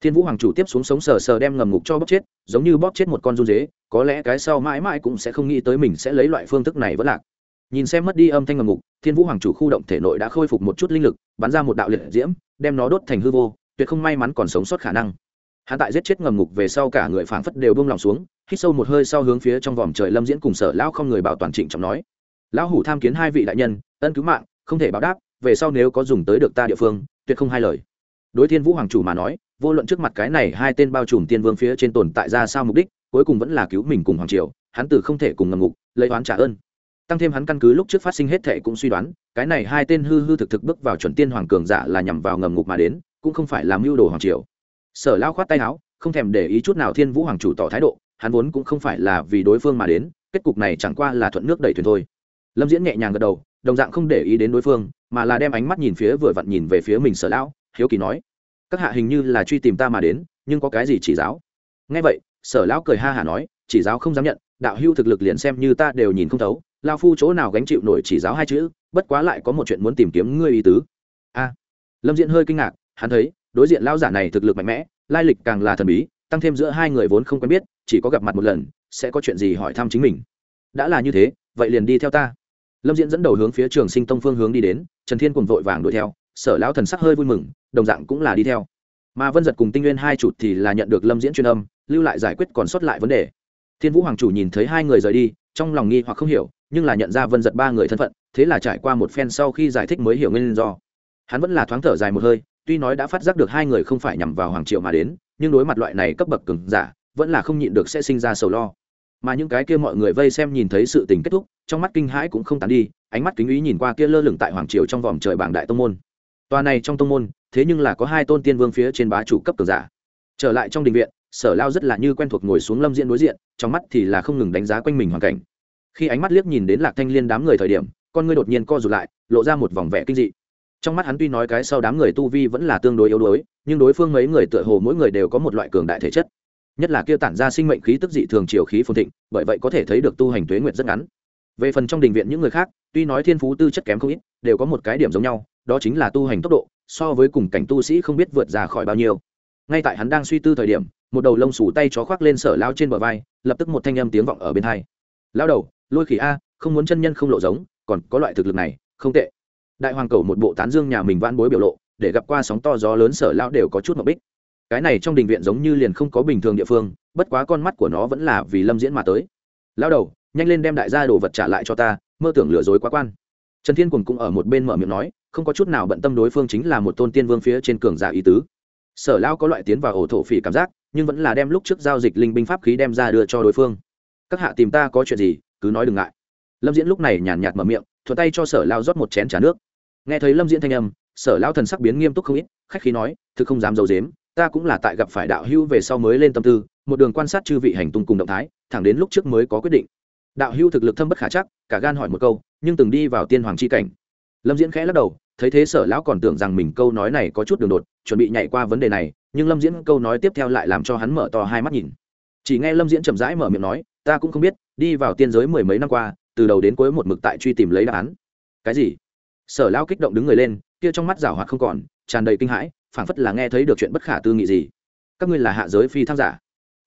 thiên vũ hoàng chủ tiếp xuống sống sờ sờ đem ngầm ngục cho bóp chết, giống như bóp chết một con run dế, có lẽ cái sau mãi mãi cũng sẽ không nghĩ tới mình sẽ lấy loại phương thức này vẫn lạc. Nhìn xem mất đi âm thanh ngầm ngục, thiên vũ hoàng chủ khu động thể nội đã khôi phục một chút linh lực, bắn ra một đạo liệt diễm, đem nó đốt thành hư vô, tuyệt không may mắn còn sống sót khả năng. Hạ tại giết chết ngầm ngục về sau cả người phảng phất đều buông lòng xuống, hít sâu một hơi sau hướng phía trong vòm trời lâm diễn cùng sở lão không người bảo toàn trịnh trọng nói. Lão hủ tham kiến hai vị đại nhân, ân cứu mạng, không thể báo đáp, về sau nếu có dùng tới được ta địa phương, tuyệt không hai lời. Đối thiên vũ hoàng chủ mà nói vô luận trước mặt cái này hai tên bao trùm tiên vương phía trên tồn tại ra sao mục đích, cuối cùng vẫn là cứu mình cùng hoàng triều, hắn từ không thể cùng ngầm ngục, lấy oán trả ơn. Tăng thêm hắn căn cứ lúc trước phát sinh hết thệ cũng suy đoán, cái này hai tên hư hư thực thực bước vào chuẩn tiên hoàng cường giả là nhằm vào ngầm ngục mà đến, cũng không phải làm mưu đồ hoàng triều. Sở lao khoát tay áo, không thèm để ý chút nào thiên vũ hoàng chủ tỏ thái độ, hắn vốn cũng không phải là vì đối phương mà đến, kết cục này chẳng qua là thuận nước đẩy thuyền thôi. Lâm diễn nhẹ nhàng gật đầu, đồng dạng không để ý đến đối phương, mà là đem ánh mắt nhìn phía vừa vặn nhìn về phía mình sở lão hiếu kỳ nói các hạ hình như là truy tìm ta mà đến, nhưng có cái gì chỉ giáo? Nghe vậy, sở lão cười ha hả nói, chỉ giáo không dám nhận, đạo hưu thực lực liền xem như ta đều nhìn không thấu lao phu chỗ nào gánh chịu nổi chỉ giáo hai chữ, bất quá lại có một chuyện muốn tìm kiếm ngươi ý tứ. A. Lâm diện hơi kinh ngạc, hắn thấy, đối diện lao giả này thực lực mạnh mẽ, lai lịch càng là thần bí, tăng thêm giữa hai người vốn không quen biết, chỉ có gặp mặt một lần, sẽ có chuyện gì hỏi thăm chính mình. Đã là như thế, vậy liền đi theo ta. Lâm diễn dẫn đầu hướng phía trường sinh tông phương hướng đi đến, trần thiên cùng vội vàng đuổi theo sở lão thần sắc hơi vui mừng, đồng dạng cũng là đi theo. Mà vân giật cùng tinh nguyên hai chủ thì là nhận được lâm diễn chuyên âm, lưu lại giải quyết còn sót lại vấn đề. Thiên vũ hoàng chủ nhìn thấy hai người rời đi, trong lòng nghi hoặc không hiểu, nhưng là nhận ra vân giật ba người thân phận, thế là trải qua một phen sau khi giải thích mới hiểu nguyên do. Hắn vẫn là thoáng thở dài một hơi, tuy nói đã phát giác được hai người không phải nhằm vào hoàng triệu mà đến, nhưng đối mặt loại này cấp bậc cứng giả, vẫn là không nhịn được sẽ sinh ra sầu lo. Mà những cái kia mọi người vây xem nhìn thấy sự tình kết thúc, trong mắt kinh hãi cũng không tàn đi, ánh mắt kính ý nhìn qua kia lơ lửng tại hoàng triều trong vòng trời bảng đại tông môn tòa này trong tông môn, thế nhưng là có hai tôn tiên vương phía trên bá chủ cấp cường giả. Trở lại trong đình viện, sở lao rất là như quen thuộc ngồi xuống lâm diện đối diện, trong mắt thì là không ngừng đánh giá quanh mình hoàn cảnh. Khi ánh mắt liếc nhìn đến lạc thanh liên đám người thời điểm, con ngươi đột nhiên co rụt lại, lộ ra một vòng vẻ kinh dị. Trong mắt hắn tuy nói cái sau đám người tu vi vẫn là tương đối yếu đuối, nhưng đối phương mấy người tựa hồ mỗi người đều có một loại cường đại thể chất. Nhất là kia tản ra sinh mệnh khí tức dị thường chiều khí phồn thịnh, bởi vậy có thể thấy được tu hành tuế nguyện rất ngắn. Về phần trong đình viện những người khác, tuy nói thiên phú tư chất kém không ít, đều có một cái điểm giống nhau đó chính là tu hành tốc độ, so với cùng cảnh tu sĩ không biết vượt ra khỏi bao nhiêu. Ngay tại hắn đang suy tư thời điểm, một đầu lông sủ tay chó khoác lên sở lao trên bờ vai, lập tức một thanh âm tiếng vọng ở bên hai. Lao đầu, lôi khỉ a, không muốn chân nhân không lộ giống, còn có loại thực lực này, không tệ. Đại hoàng cầu một bộ tán dương nhà mình van bối biểu lộ, để gặp qua sóng to gió lớn sở lao đều có chút mập bích. Cái này trong đình viện giống như liền không có bình thường địa phương, bất quá con mắt của nó vẫn là vì lâm diễn mà tới. Lao đầu, nhanh lên đem đại gia đồ vật trả lại cho ta, mơ tưởng lừa dối quá quan. Trần thiên cùng cũng ở một bên mở miệng nói không có chút nào bận tâm đối phương chính là một tôn tiên vương phía trên cường giả ý tứ. Sở lão có loại tiến vào ổ thổ phỉ cảm giác, nhưng vẫn là đem lúc trước giao dịch linh binh pháp khí đem ra đưa cho đối phương. Các hạ tìm ta có chuyện gì, cứ nói đừng ngại. Lâm diễn lúc này nhàn nhạt mở miệng, thuận tay cho sở lao rót một chén t nước. Nghe thấy lâm diễn thanh âm, sở lao thần sắc biến nghiêm túc không ít, khách khí nói, thực không dám d i ấ u dếm ta cũng là tại gặp phải đạo hữu về sau mới lên tâm tư, một đường quan sát chư vị hành tung cùng động thái, thẳng đến lúc trước mới có quyết định. Đạo hữu thực lực thâm bất khả chắc, cả gan hỏi một câu, nhưng từng đi vào tiên hoàng c h i cảnh. Lâm diễn khẽ lắc đầu thấy thế sở lão còn tưởng rằng mình câu nói này có chút đường đột, chuẩn bị nhảy qua vấn đề này, nhưng lâm diễn câu nói tiếp theo lại làm cho hắn mở to hai mắt nhìn. Chỉ nghe lâm diễn chậm rãi mở miệng nói, ta cũng không biết, đi vào tiên giới mười mấy năm qua, từ đầu đến cuối một mực tại truy tìm lấy đáp án. Cái gì? Sở lão kích động đứng người lên, kia trong mắt rảo hoạt không còn, tràn đầy kinh hãi, phảng phất là nghe thấy được chuyện bất khả tư nghị gì. Các ngươi là hạ giới phi tham giả,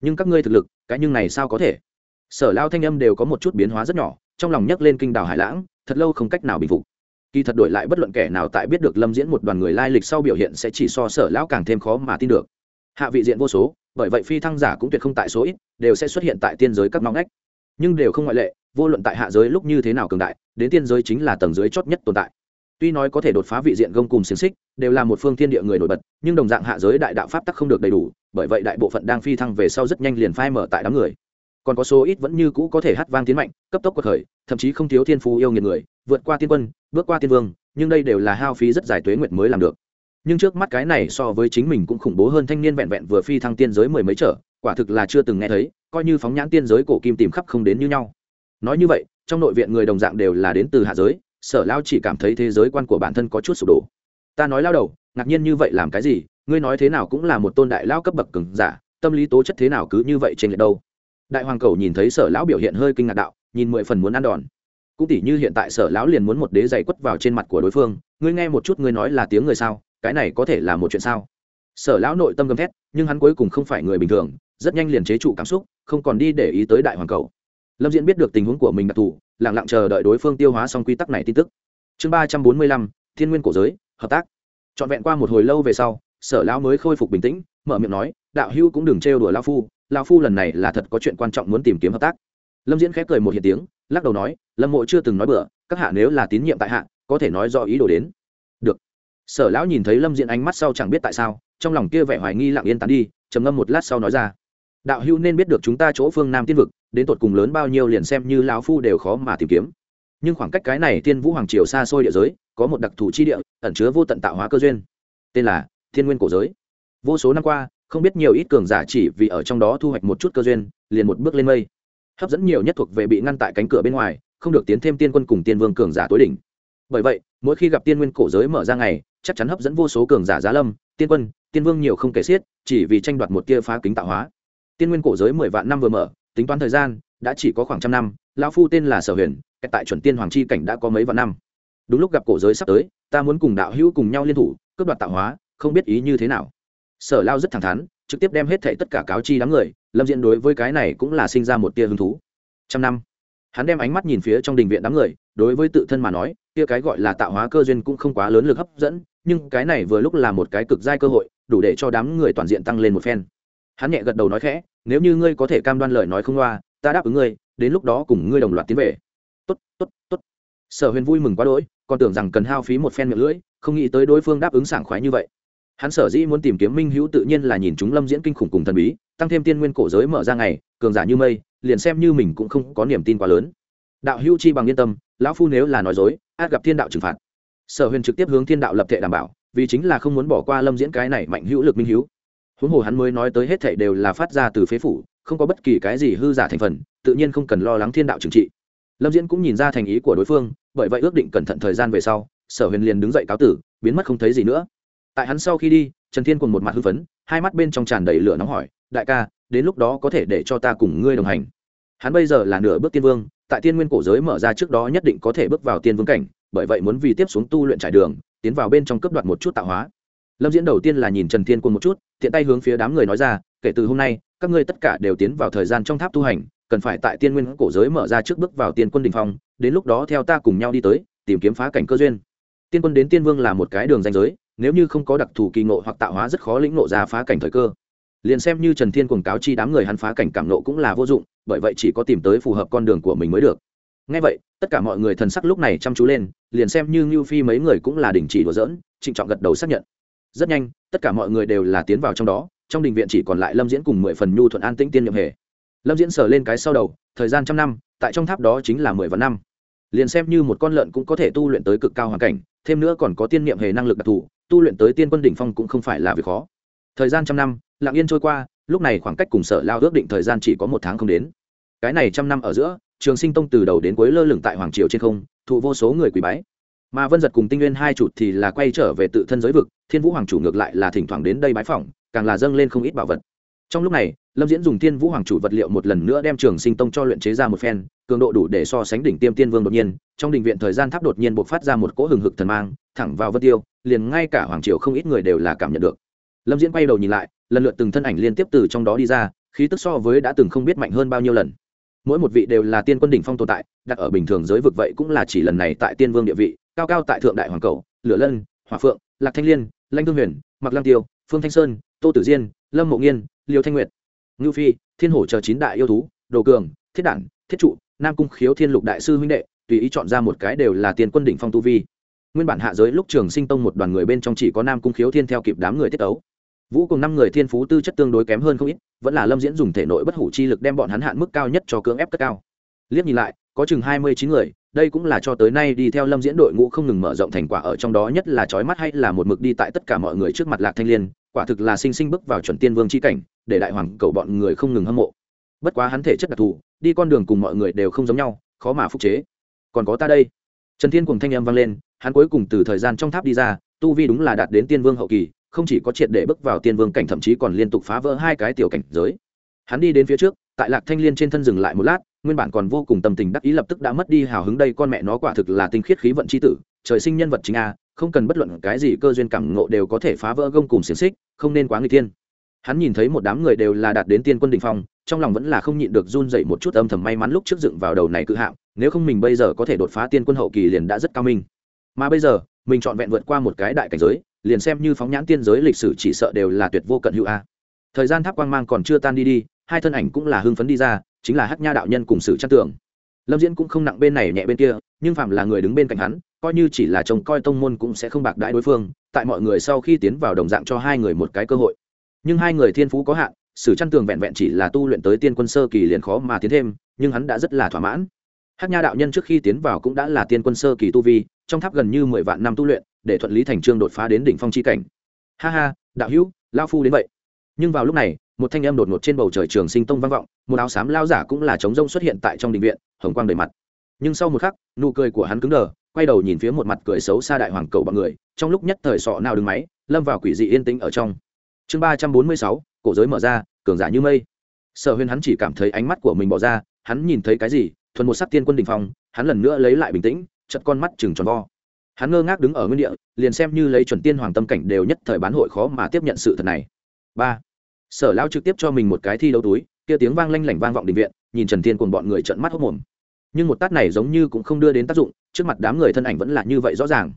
nhưng các ngươi thực lực, cái nhưng này sao có thể? Sở lao thanh âm đều có một chút biến hóa rất nhỏ, trong lòng nhấc lên kinh đảo hải lãng, thật lâu không cách nào bình phục kỳ thật đổi lại bất luận kẻ nào tại biết được lâm diễn một đoàn người lai lịch sau biểu hiện sẽ chỉ so sở lão càng thêm khó mà tin được. Hạ vị diện vô số, bởi vậy phi thăng giả cũng tuyệt không tại số ít, đều sẽ xuất hiện tại tiên giới các ngóng ngách. Nhưng đều không ngoại lệ, vô luận tại hạ giới lúc như thế nào cường đại, đến tiên giới chính là tầng dưới chót nhất tồn tại. Tuy nói có thể đột phá vị diện gông cùng xiềng xích, đều là một phương thiên địa người nổi bật, nhưng đồng dạng hạ giới đại đạo pháp tắc không được đầy đủ, bởi vậy đại bộ phận đang phi thăng về sau rất nhanh liền phai mở tại đám người còn có số ít vẫn như cũ có thể hát vang tiến mạnh, cấp tốc cuộc khởi, thậm chí không thiếu thiên phú yêu nghiệt người, vượt qua tiên quân, bước qua tiên vương, nhưng đây đều là hao phí rất dài tuế nguyệt mới làm được. Nhưng trước mắt cái này so với chính mình cũng khủng bố hơn thanh niên vẹn vẹn vừa phi thăng tiên giới mười mấy trở, quả thực là chưa từng nghe thấy, coi như phóng nhãn tiên giới cổ kim tìm khắp không đến như nhau. Nói như vậy, trong nội viện người đồng dạng đều là đến từ hạ giới, sở lao chỉ cảm thấy thế giới quan của bản thân có chút sụp đổ. Ta nói lao đầu, ngạc nhiên như vậy làm cái gì, ngươi nói thế nào cũng là một tôn đại lao cấp bậc cứng giả, tâm lý tố chất thế nào cứ như vậy trên lệch đâu đại hoàng cầu nhìn thấy sở lão biểu hiện hơi kinh ngạc đạo, nhìn mười phần muốn ăn đòn. Cũng tỉ như hiện tại sở lão liền muốn một đế giày quất vào trên mặt của đối phương, ngươi nghe một chút ngươi nói là tiếng người sao, cái này có thể là một chuyện sao? Sở lão nội tâm gầm thét, nhưng hắn cuối cùng không phải người bình thường, rất nhanh liền chế trụ cảm xúc, không còn đi để ý tới đại hoàng cầu. Lâm diễn biết được tình huống của mình đặc thù lẳng lặng chờ đợi đối phương tiêu hóa xong quy tắc này tin tức. Chương ba trăm bốn mươi lăm, thiên nguyên cổ giới, hợp tác. Trọn vẹn qua một hồi lâu về sau, sở lão mới khôi phục bình tĩnh, mở miệng nói, đạo hữu cũng đừng trêu đùa lao phu lao phu lần này là thật có chuyện quan trọng muốn tìm kiếm hợp tác. Lâm diễn khép cười một hiện tiếng, lắc đầu nói, lâm mộ chưa từng nói bừa, các hạ nếu là tín nhiệm tại hạ, có thể nói do ý đồ đến. Được. Sở lão nhìn thấy lâm diễn ánh mắt sau chẳng biết tại sao, trong lòng kia vẻ hoài nghi lặng yên tán đi, trầm ngâm một lát sau nói ra, đạo hữu nên biết được chúng ta chỗ phương nam tiên vực, đến tột cùng lớn bao nhiêu liền xem như lão phu đều khó mà tìm kiếm. Nhưng khoảng cách cái này tiên vũ hoàng triều xa xôi địa giới, có một đặc thù chi địa, ẩn chứa vô tận tạo hóa cơ duyên. Tên là thiên nguyên cổ giới. Vô số năm qua không biết nhiều ít cường giả chỉ vì ở trong đó thu hoạch một chút cơ duyên, liền một bước lên mây. Hấp dẫn nhiều nhất thuộc về bị ngăn tại cánh cửa bên ngoài, không được tiến thêm tiên quân cùng tiên vương cường giả tối đỉnh. Bởi vậy, mỗi khi gặp tiên nguyên cổ giới mở ra ngày, chắc chắn hấp dẫn vô số cường giả giá lâm, tiên quân, tiên vương nhiều không kể xiết, chỉ vì tranh đoạt một tia phá kính tạo hóa. Tiên nguyên cổ giới mười vạn năm vừa mở, tính toán thời gian, đã chỉ có khoảng trăm năm, lão phu tên là sở huyền tại chuẩn tiên hoàng chi cảnh đã có mấy vạn năm. Đúng lúc gặp cổ giới sắp tới, ta muốn cùng đạo hữu cùng nhau liên thủ, cướp đoạt tạo hóa, không biết ý như thế nào sở lao rất thẳng thắn, trực tiếp đem hết thảy tất cả cáo chi đám người, lâm diễn đối với cái này cũng là sinh ra một tia hứng thú. Trăm năm, hắn đem ánh mắt nhìn phía trong đình viện đám người, đối với tự thân mà nói, kia cái gọi là tạo hóa cơ duyên cũng không quá lớn lực hấp dẫn, nhưng cái này vừa lúc là một cái cực giai cơ hội, đủ để cho đám người toàn diện tăng lên một phen. Hắn nhẹ gật đầu nói khẽ, nếu như ngươi có thể cam đoan lời nói không loa, ta đáp ứng ngươi, đến lúc đó cùng ngươi đồng loạt tiến về. Tốt tốt tốt. Sở huyền vui mừng quá đỗi, còn tưởng rằng cần hao phí một phen miệng lưỡi, không nghĩ tới đối phương đáp ứng sảng khoái như vậy hắn sở dĩ muốn tìm kiếm minh hữu tự nhiên là nhìn chúng lâm diễn kinh khủng cùng thần bí, tăng thêm tiên nguyên cổ giới mở ra ngày, cường giả như mây, liền xem như mình cũng không có niềm tin quá lớn. Đạo hữu chi bằng yên tâm, lão phu nếu là nói dối, át gặp thiên đạo trừng phạt. Sở huyền trực tiếp hướng thiên đạo lập thể đảm bảo, vì chính là không muốn bỏ qua lâm diễn cái này mạnh hữu lực minh hữu. Huống hồ hắn mới nói tới hết thảy đều là phát ra từ phế phủ, không có bất kỳ cái gì hư giả thành phần, tự nhiên không cần lo lắng thiên đạo trừng trị. Lâm diễn cũng nhìn ra thành ý của đối phương, bởi vậy ước định cẩn thận thời gian về sau, sở huyền liền đứng dậy cáo tử, biến mất không thấy gì nữa tại hắn sau khi đi, trần thiên cùng một mặt hư phấn, hai mắt bên trong tràn đầy lửa nóng hỏi, đại ca, đến lúc đó có thể để cho ta cùng ngươi đồng hành. Hắn bây giờ là nửa bước tiên vương, tại tiên nguyên cổ giới mở ra trước đó nhất định có thể bước vào tiên vương cảnh, bởi vậy muốn vì tiếp xuống tu luyện trải đường, tiến vào bên trong cấp đoạt một chút tạo hóa. Lâm diễn đầu tiên là nhìn trần thiên quân một chút, tiện tay hướng phía đám người nói ra, kể từ hôm nay, các ngươi tất cả đều tiến vào thời gian trong tháp tu hành, cần phải tại tiên nguyên cổ giới mở ra trước bước vào tiên quân đình phong, đến lúc đó theo ta cùng nhau đi tới, tìm kiếm phá cảnh cơ duyên. Tiên quân đến tiên vương là một cái đường danh giới nếu như không có đặc thù kỳ ngộ hoặc tạo hóa rất khó lĩnh ngộ ra phá cảnh thời cơ. Liền xem như trần thiên cuồng cáo chi đám người hắn phá cảnh cảm nộ cũng là vô dụng, bởi vậy chỉ có tìm tới phù hợp con đường của mình mới được. Ngay vậy, tất cả mọi người thần sắc lúc này chăm chú lên, liền xem như ngưu phi mấy người cũng là đình chỉ đùa dỡn trịnh trọng gật đầu xác nhận. Rất nhanh, tất cả mọi người đều là tiến vào trong đó, trong đình viện chỉ còn lại lâm diễn cùng mười phần nhu thuận an tĩnh tiên nhậm hề. Lâm diễn sờ lên cái sau đầu, thời gian trăm năm, tại trong tháp đó chính là mười vạn năm. Liền xem như một con lợn cũng có thể tu luyện tới cực cao hoàn cảnh, thêm nữa còn có tiên niệm hề năng lực đặc thù tu luyện tới tiên quân đỉnh phong cũng không phải là việc khó. Thời gian trăm năm, lặng yên trôi qua, lúc này khoảng cách cùng sở lao ước định thời gian chỉ có một tháng không đến. Cái này trăm năm ở giữa, trường sinh tông từ đầu đến cuối lơ lửng tại hoàng triều trên không, thụ vô số người quý bái. Mà vân giật cùng tinh nguyên hai chụt thì là quay trở về tự thân giới vực, thiên vũ hoàng chủ ngược lại là thỉnh thoảng đến đây bái phỏng, càng là dâng lên không ít bảo vật. Trong lúc này lâm diễn dùng thiên vũ hoàng chủ vật liệu một lần nữa đem trường sinh tông cho luyện chế ra một phen, cường độ đủ để so sánh đỉnh tiêm tiên vương đột nhiên, trong đình viện thời gian tháp đột nhiên buộc phát ra một cỗ hừng hực thần mang, thẳng vào vân tiêu, liền ngay cả hoàng triều không ít người đều là cảm nhận được. Lâm diễn quay đầu nhìn lại, lần lượt từng thân ảnh liên tiếp từ trong đó đi ra, khí tức so với đã từng không biết mạnh hơn bao nhiêu lần. Mỗi một vị đều là tiên quân đỉnh phong tồn tại, đặt ở bình thường giới vực vậy cũng là chỉ lần này tại tiên vương địa vị, cao cao tại thượng đại hoàng cầu, lửa lân hòa phượng, lạc thanh liên, lanh thương huyền mặc lăng tiêu, phương thanh sơn, tô tử diên, lâm mộ nghiên liều thanh nguyệt ngưu phi, thiên hổ chờ chín đại yêu thú, đồ cường, thiết đản, thiết trụ, nam cung khiếu thiên lục đại sư huynh đệ, tùy ý chọn ra một cái đều là tiền quân đỉnh phong tu vi. Nguyên bản hạ giới lúc trường sinh tông một đoàn người bên trong chỉ có nam cung khiếu thiên theo kịp đám người tiết ấu vũ cùng năm người thiên phú tư chất tương đối kém hơn không ít, vẫn là lâm diễn dùng thể nội bất hủ chi lực đem bọn hắn hạn mức cao nhất cho cưỡng ép cất cao. Liếc nhìn lại, có chừng hai mươi chín người, đây cũng là cho tới nay đi theo lâm diễn đội ngũ không ngừng mở rộng thành quả ở trong đó nhất là trói mắt hay là một mực đi tại tất cả mọi người trước mặt lạc thanh liên, quả thực là sinh sinh bước vào chuẩn tiên vương c h i cảnh để đại hoàng cầu bọn người không ngừng hâm mộ. Bất quá hắn thể chất đặc thù, đi con đường cùng mọi người đều không giống nhau, khó mà phục chế. Còn có ta đây. Trần thiên cùng thanh âm vang lên, hắn cuối cùng từ thời gian trong tháp đi ra, tu vi đúng là đạt đến tiên vương hậu kỳ, không chỉ có triệt để bước vào tiên vương cảnh thậm chí còn liên tục phá vỡ hai cái tiểu cảnh giới. Hắn đi đến phía trước, tại lạc thanh liên trên thân dừng lại một lát, nguyên bản còn vô cùng tâm tình đắc ý lập tức đã mất đi hào hứng đây, con mẹ nó quả thực là tinh khiết khí vận c h i tử, trời sinh nhân vật chính a, không cần bất luận cái gì cơ duyên cảm ngộ đều có thể phá vỡ gông cùng xiềng xích, không nên quá người tiên hắn nhìn thấy một đám người đều là đạt đến tiên quân đình phong, trong lòng vẫn là không nhịn được run dậy một chút âm thầm may mắn lúc trước dựng vào đầu này cự hạng nếu không mình bây giờ có thể đột phá tiên quân hậu kỳ liền đã rất cao minh. Mà bây giờ, mình trọn vẹn vượt qua một cái đại cảnh giới, liền xem như phóng nhãn tiên giới lịch sử chỉ sợ đều là tuyệt vô cận hữu a. Thời gian tháp quang mang còn chưa tan đi đi, hai thân ảnh cũng là hưng phấn đi ra, chính là hát nha đạo nhân cùng sử trang tưởng lâm diễn cũng không nặng bên này nhẹ bên kia, nhưng phạm là người đứng bên cạnh hắn, coi như chỉ là chồng coi tông môn cũng sẽ không bạc đãi đối phương, tại mọi người sau khi tiến vào đồng dạng cho hai người một cái cơ hội nhưng hai người thiên phú có hạn, sử chăn tường vẹn vẹn chỉ là tu luyện tới tiên quân sơ kỳ liền khó mà tiến thêm, nhưng hắn đã rất là thỏa mãn. Hát nha đạo nhân trước khi tiến vào cũng đã là tiên quân sơ kỳ tu vi, trong tháp gần như mười vạn năm tu luyện, để thuận lý thành trương đột phá đến đỉnh phong c h i cảnh. Ha ha, đạo hữu lao phu đến vậy. Nhưng vào lúc này, một thanh âm đột ngột trên bầu trời trường sinh tông vang vọng, một áo xám lao giả cũng là trống rông xuất hiện tại trong đình viện, hồng quang đầy mặt. Nhưng sau một khắc, nụ cười của hắn cứng đờ, quay đầu nhìn phía một mặt cười xấu xa đại hoàng cầu bọn người, trong lúc nhất thời sọ nào đứng máy, lâm vào quỷ dị yên tĩnh ở trong chương ba trăm bốn mươi sáu, cổ giới mở ra, cường giả như mây. Sở huyền hắn chỉ cảm thấy ánh mắt của mình bỏ ra, hắn nhìn thấy cái gì, thuần một sắc tiên quân đình phong, hắn lần nữa lấy lại bình tĩnh chật con mắt chừng tròn vo. Hắn ngơ ngác đứng ở nguyên địa, liền xem như lấy chuẩn tiên hoàng tâm cảnh đều nhất thời bán hội khó mà tiếp nhận sự thật này. Ba. Sở lão trực tiếp cho mình một cái thi đấu túi, kia tiếng vang lanh lảnh vang vọng đình viện, nhìn trần thiên cùng bọn người trợn mắt hốc mồm nhưng một tát này giống như cũng không đưa đến tác dụng, trước mặt đám người thân ảnh vẫn là như vậy rõ ràng.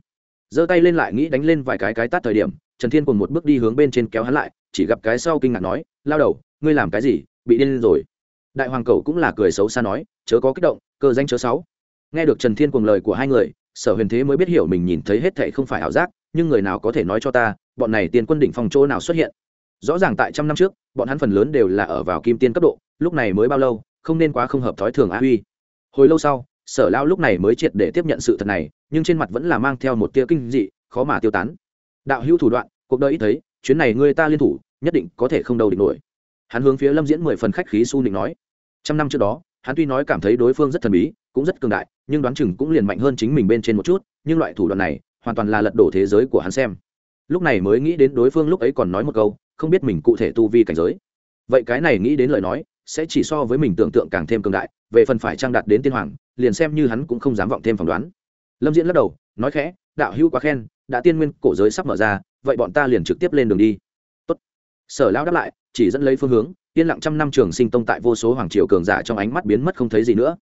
Giơ tay lên lại nghĩ đánh lên vài cái cái tát thời điểm trần thiên cùng một bước đi hướng bên trên kéo hắn lại, chỉ gặp cái sau kinh ngạc nói, lao đầu, ngươi làm cái gì? Bị điên lên rồi. Đại hoàng cầu cũng là cười xấu xa nói, chớ có kích động, cơ danh chớ sáu. Nghe được trần thiên cùng lời của hai người, sở huyền thế mới biết hiểu mình nhìn thấy hết thệ không phải ảo giác, nhưng người nào có thể nói cho ta, bọn này tiền quân đỉnh phòng chỗ nào xuất hiện? Rõ ràng tại trăm năm trước, bọn hắn phần lớn đều là ở vào kim tiên cấp độ, lúc này mới bao lâu, không nên quá không hợp thói thường á huy. Hồi lâu sau, sở lao lúc này mới triệt để tiếp nhận sự thật này, nhưng trên mặt vẫn là mang theo một tia kinh dị, khó mà tiêu tán đạo hữu thủ đoạn, cuộc đời ít thấy, chuyến này người ta liên thủ, nhất định có thể không đầu địch nổi. Hắn hướng phía lâm diễn mười phần khách khí su nịnh nói. Trăm năm trước đó, hắn tuy nói cảm thấy đối phương rất thần bí, cũng rất cường đại, nhưng đoán chừng cũng liền mạnh hơn chính mình bên trên một chút, nhưng loại thủ đoạn này, hoàn toàn là lật đổ thế giới của hắn xem. Lúc này mới nghĩ đến đối phương lúc ấy còn nói một câu, không biết mình cụ thể tu vi cảnh giới. Vậy cái này nghĩ đến lời nói, sẽ chỉ so với mình tưởng tượng càng thêm cường đại, về phần phải trang đạt đến tiên hoàng, liền xem như hắn cũng không dám vọng thêm phỏng đoán. Lâm diễn lắc đầu, nói khẽ, đạo hữu quá khen đã tiên nguyên cổ giới sắp mở ra, vậy bọn ta liền trực tiếp lên đường đi. Tốt. sở lão đáp lại, chỉ dẫn lấy phương hướng, yên lặng trăm năm trường sinh tông tại vô số hoàng triều cường giả trong ánh mắt biến mất không thấy gì nữa.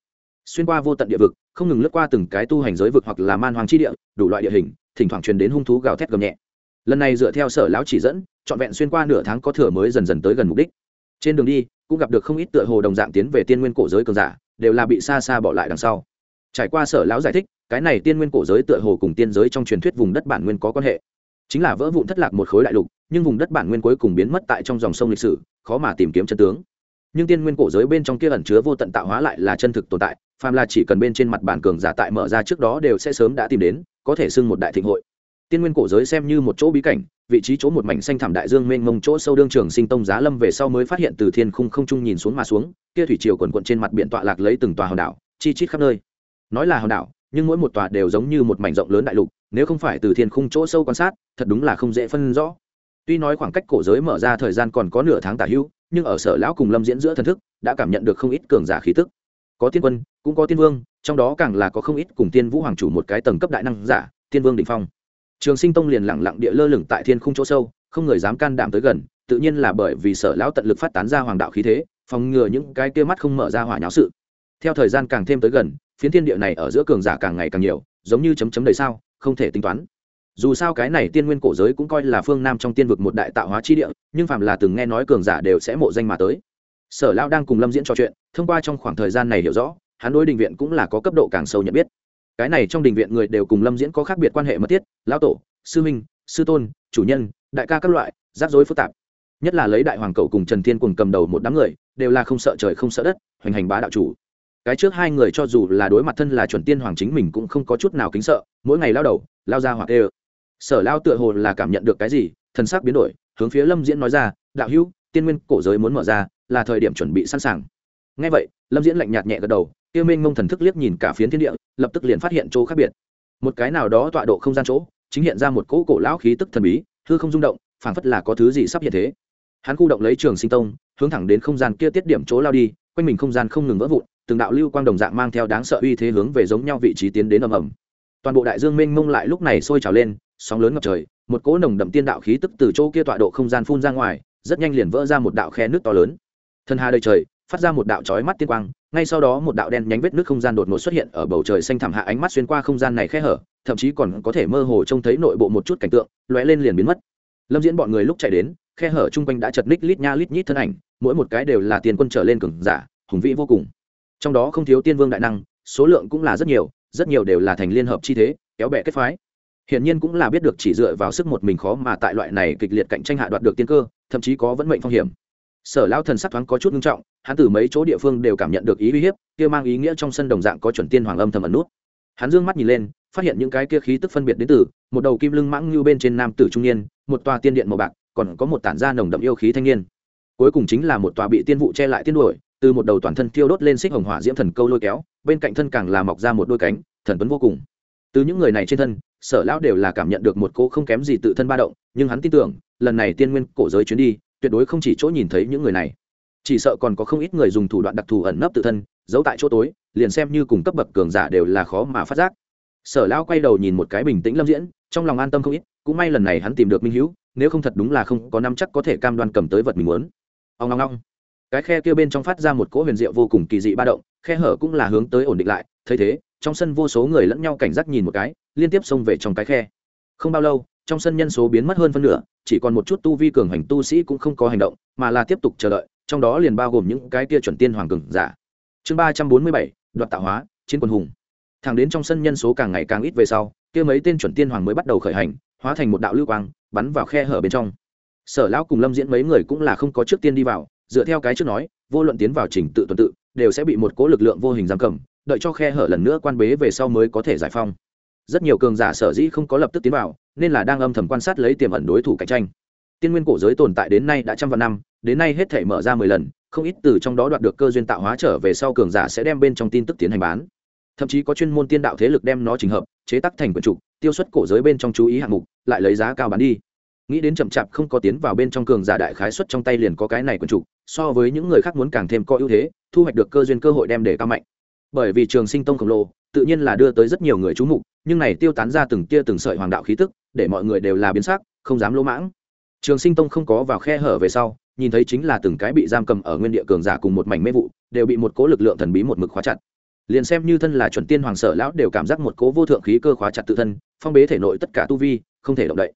Xuyên qua vô tận địa vực, không ngừng lướt qua từng cái tu hành giới vực hoặc là man hoàng chi địa, đủ loại địa hình, thỉnh thoảng truyền đến hung thú gào thét gầm nhẹ. Lần này dựa theo sở lão chỉ dẫn, trọn vẹn xuyên qua nửa tháng có thừa mới dần dần tới gần mục đích. Trên đường đi, cũng gặp được không ít tựa hồ đồng dạng tiến về tiên nguyên cổ giới cường giả, đều là bị xa xa bỏ lại đằng sau. Trải qua sở lão giải thích cái này tiên nguyên cổ giới tựa hồ cùng tiên giới trong truyền thuyết vùng đất bản nguyên có quan hệ. Chính là vỡ vụn thất lạc một khối đại lục, nhưng vùng đất bản nguyên cuối cùng biến mất tại trong dòng sông lịch sử, khó mà tìm kiếm chân tướng. Nhưng tiên nguyên cổ giới bên trong kia ẩn chứa vô tận tạo hóa lại là chân thực tồn tại, phàm là chỉ cần bên trên mặt bản cường giả tại mở ra trước đó đều sẽ sớm đã tìm đến, có thể xưng một đại thịnh hội. Tiên nguyên cổ giới xem như một chỗ bí cảnh, vị trí chỗ một mảnh xanh thảm đại dương mênh mông chỗ sâu đương trường sinh tông giá lâm về sau mới phát hiện từ thiên khung không trung nhìn xuống mà xuống, kia thủy triều quần quận trên mặt biển tọa lạc lấy từng tòa hòn đảo, chi chít khắp nơi. Nói là hòn đảo nhưng mỗi một tòa đều giống như một mảnh rộng lớn đại lục, nếu không phải từ thiên khung chỗ sâu quan sát, thật đúng là không dễ phân rõ. Tuy nói khoảng cách cổ giới mở ra thời gian còn có nửa tháng tả hữu nhưng ở sở lão cùng lâm diễn giữa thần thức, đã cảm nhận được không ít cường giả khí tức. Có tiên quân, cũng có tiên vương, trong đó càng là có không ít cùng tiên vũ hoàng chủ một cái tầng cấp đại năng giả, tiên vương đ phong. Trường sinh tông liền lẳng lặng địa lơ lửng tại thiên khung chỗ sâu, không người dám can đảm tới gần, tự nhiên là bởi vì sở lão tận lực phát tán ra hoàng đạo khí thế, phòng ngừa những cái kia mắt không mở ra hỏa nháo sự. Theo thời gian càng thêm tới gần phiến thiên địa này ở giữa cường giả càng ngày càng nhiều, giống như chấm chấm đầy sao, không thể tính toán. Dù sao cái này tiên nguyên cổ giới cũng coi là phương nam trong tiên vực một đại tạo hóa chi địa, nhưng phạm là từng nghe nói cường giả đều sẽ mộ danh mà tới. Sở lão đang cùng lâm diễn trò chuyện, thông qua trong khoảng thời gian này hiểu rõ, hắn đối đình viện cũng là có cấp độ càng sâu nhận biết. Cái này trong đình viện người đều cùng lâm diễn có khác biệt quan hệ mật thiết, lão tổ, sư minh sư tôn, chủ nhân, đại ca các loại, rắc rối phức tạp. Nhất là lấy đại hoàng cậu cùng trần thiên cùng cầm đầu một đám người, đều là không sợ trời không sợ đất, hoành hành bá đạo chủ cái trước hai người cho dù là đối mặt thân là chuẩn tiên hoàng chính mình cũng không có chút nào kính sợ, mỗi ngày lao đầu, lao ra hoặc ê sở lao tựa hồ là cảm nhận được cái gì, thần sắc biến đổi, hướng phía lâm diễn nói ra, đạo hữu, tiên nguyên cổ giới muốn mở ra, là thời điểm chuẩn bị sẵn sàng. Ngay vậy, lâm diễn lạnh nhạt nhẹ gật đầu tiêu minh ngông thần thức liếc nhìn cả phiến thiên địa, lập tức liền phát hiện chỗ khác biệt. Một cái nào đó tọa độ không gian chỗ, chính hiện ra một cỗ cổ lão khí tức thần bí, hư không rung động, phảng phất là có thứ gì sắp hiện thế. Hắn khu động lấy trường sinh tông, hướng thẳng đến không gian kia tiết điểm chỗ lao đi, quanh mình không gian không ngừng vỡ vụn từng đạo lưu quang đồng dạng mang theo đáng sợ uy thế hướng về giống nhau vị trí tiến đến ầm ầm. Toàn bộ đại dương mênh mông lại lúc này sôi trào lên, sóng lớn ngập trời, một cỗ nồng đậm tiên đạo khí tức từ chỗ kia tọa độ không gian phun ra ngoài, rất nhanh liền vỡ ra một đạo khe nước to lớn. Thần hà đầy trời, phát ra một đạo chói mắt tiên quang, ngay sau đó một đạo đen nhánh vết nước không gian đột ngột xuất hiện ở bầu trời xanh thẳm hạ ánh mắt xuyên qua không gian này khe hở, thậm chí còn có thể mơ hồ trông thấy nội bộ một chút cảnh tượng, lóe lên liền biến mất. Lâm diễn bọn người lúc chạy đến, khe hở chung quanh đã chật ních lít nha lít nhít thân ảnh, mỗi một cái đều là tiền quân trở lên cường giả, hùng vĩ vô cùng trong đó không thiếu tiên vương đại năng, số lượng cũng là rất nhiều rất nhiều đều là thành liên hợp chi thế, kéo bè kết phái. Hiển nhiên cũng là biết được chỉ dựa vào sức một mình khó mà tại loại này kịch liệt cạnh tranh hạ đoạt được tiên cơ, thậm chí có vẫn mệnh phong hiểm. Sở lao thần sắc thoáng có chút nghiêm trọng, hắn từ mấy chỗ địa phương đều cảm nhận được ý uy hiếp, kia mang ý nghĩa trong sân đồng dạng có chuẩn tiên hoàng âm thầm ẩn nút. Hắn dương mắt nhìn lên, phát hiện những cái kia khí tức phân biệt đến từ, một đầu kim lưng mãng như bên trên nam tử trung niên, một tòa tiên điện màu bạc, còn có một tản gia nồng đậm yêu khí thanh niên. Cuối cùng chính là một tòa bị tiên vụ che lại tiên đuổi từ một đầu toàn thân thiêu đốt lên xích hồng hỏa diễm thần câu lôi kéo, bên cạnh thân càng là mọc ra một đôi cánh, thần tuấn vô cùng. Từ những người này trên thân, sở lão đều là cảm nhận được một cô không kém gì tự thân ba động, nhưng hắn tin tưởng, lần này tiên nguyên cổ giới chuyến đi, tuyệt đối không chỉ chỗ nhìn thấy những người này. Chỉ sợ còn có không ít người dùng thủ đoạn đặc thù ẩn nấp tự thân, giấu tại chỗ tối, liền xem như cùng cấp bậc cường giả đều là khó mà phát giác. Sở lão quay đầu nhìn một cái bình tĩnh lâm diễn, trong lòng an tâm không ít, cũng may lần này hắn tìm được minh hữu, nếu không thật đúng là không có năm chắc có thể cam đoan cầm tới vật mình muốn. Ông long long cái khe kia bên trong phát ra một cỗ huyền diệu vô cùng kỳ dị ba động, khe hở cũng là hướng tới ổn định lại, thấy thế, trong sân vô số người lẫn nhau cảnh giác nhìn một cái, liên tiếp xông về trong cái khe. Không bao lâu, trong sân nhân số biến mất hơn phân nửa, chỉ còn một chút tu vi cường hành tu sĩ cũng không có hành động, mà là tiếp tục chờ đợi, trong đó liền bao gồm những cái kia chuẩn tiên hoàng cường giả. Chương ba trăm bốn mươi bảy, đoạt tạo hóa, chiến quân hùng. Thẳng đến trong sân nhân số càng ngày càng ít về sau, kia mấy tên chuẩn tiên hoàng mới bắt đầu khởi hành, hóa thành một đạo lưu quang, bắn vào khe hở bên trong. Sở lão cùng lâm diễn mấy người cũng là không có trước tiên đi vào dựa theo cái trước nói, vô luận tiến vào trình tự tuần tự, đều sẽ bị một cố lực lượng vô hình giam cầm, đợi cho khe hở lần nữa quan bế về sau mới có thể giải phong rất nhiều cường giả sở dĩ không có lập tức tiến vào, nên là đang âm thầm quan sát lấy tiềm ẩn đối thủ cạnh tranh. Tiên nguyên cổ giới tồn tại đến nay đã trăm vạn năm, đến nay hết thể mở ra mười lần, không ít từ trong đó đoạt được cơ duyên tạo hóa trở về sau cường giả sẽ đem bên trong tin tức tiến hành bán. Thậm chí có chuyên môn tiên đạo thế lực đem nó trình hợp, chế tác thành quần trục, tiêu xuất cổ giới bên trong chú ý hạng mục, lại lấy giá cao bán đi nghĩ đến chậm chạp không có tiến vào bên trong cường giả đại khái xuất trong tay liền có cái này quần trục so với những người khác muốn càng thêm có ưu thế, thu hoạch được cơ duyên cơ hội đem để cao mạnh. Bởi vì trường sinh tông khổng lồ, tự nhiên là đưa tới rất nhiều người chú mục, nhưng này tiêu tán ra từng tia từng sợi hoàng đạo khí tức, để mọi người đều là biến sắc, không dám lỗ mãng. Trường sinh tông không có vào khe hở về sau, nhìn thấy chính là từng cái bị giam cầm ở nguyên địa cường giả cùng một mảnh mê vụ, đều bị một cố lực lượng thần bí một mực khóa chặt. Liền xem như thân là chuẩn tiên hoàng sở lão đều cảm giác một cố vô thượng khí cơ khóa chặt tự thân, phong bế thể nội tất cả tu vi, không thể động đậy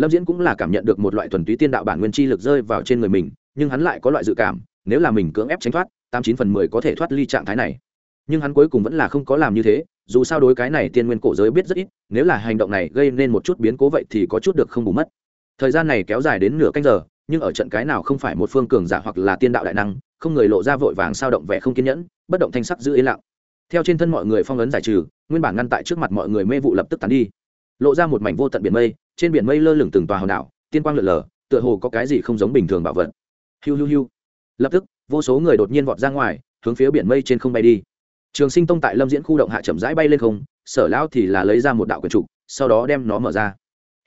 lâm diễn cũng là cảm nhận được một loại thuần túy tiên đạo bản nguyên chi lực rơi vào trên người mình, nhưng hắn lại có loại dự cảm, nếu là mình cưỡng ép tránh thoát, tám chín phần mười có thể thoát ly trạng thái này. Nhưng hắn cuối cùng vẫn là không có làm như thế, dù sao đối cái này tiên nguyên cổ giới biết rất ít, nếu là hành động này gây nên một chút biến cố vậy thì có chút được không bù mất. Thời gian này kéo dài đến nửa canh giờ, nhưng ở trận cái nào không phải một phương cường giả hoặc là tiên đạo đại năng, không người lộ ra vội vàng sao động vẻ không kiên nhẫn, bất động thanh sắc giữ yên lặng. Theo trên thân mọi người phong ấn giải trừ, nguyên bản ngăn tại trước mặt mọi người mê vụ lập tức tán đi. Lộ ra một mảnh vô tận biển mây trên biển mây lơ lửng từng tòa hòn đảo, tiên quang lượn lờ, tựa hồ có cái gì không giống bình thường bảo vật. Hiu hiu hiu. Lập tức, vô số người đột nhiên vọt ra ngoài, hướng phía biển mây trên không bay đi. Trường sinh tông tại lâm diễn khu động hạ chậm rãi bay lên không, sở lão thì là lấy ra một đạo quyển trục sau đó đem nó mở ra.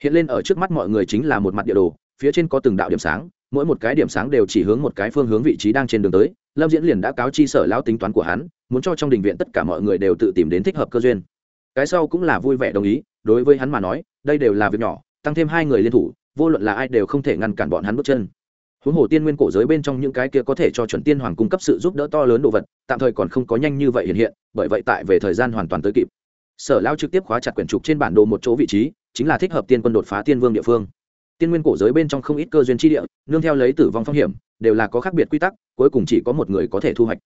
Hiện lên ở trước mắt mọi người chính là một mặt địa đồ, phía trên có từng đạo điểm sáng, mỗi một cái điểm sáng đều chỉ hướng một cái phương hướng vị trí đang trên đường tới. Lâm diễn liền đã cáo chi sở lão tính toán của hắn, muốn cho trong đình viện tất cả mọi người đều tự tìm đến thích hợp cơ duyên. Cái sau cũng là vui vẻ đồng ý đối với hắn mà nói, đây đều là việc nhỏ, tăng thêm hai người liên thủ, vô luận là ai đều không thể ngăn cản bọn hắn bước chân. Huống hồ tiên nguyên cổ giới bên trong những cái kia có thể cho chuẩn tiên hoàng cung cấp sự giúp đỡ to lớn đồ vật, tạm thời còn không có nhanh như vậy hiện hiện, bởi vậy tại về thời gian hoàn toàn tới kịp. Sở lao trực tiếp khóa chặt quyển trục trên bản đồ một chỗ vị trí, chính là thích hợp tiên quân đột phá tiên vương địa phương. Tiên nguyên cổ giới bên trong không ít cơ duyên tri địa, nương theo lấy tử vong phong hiểm, đều là có khác biệt quy tắc, cuối cùng chỉ có một người có thể thu hoạch.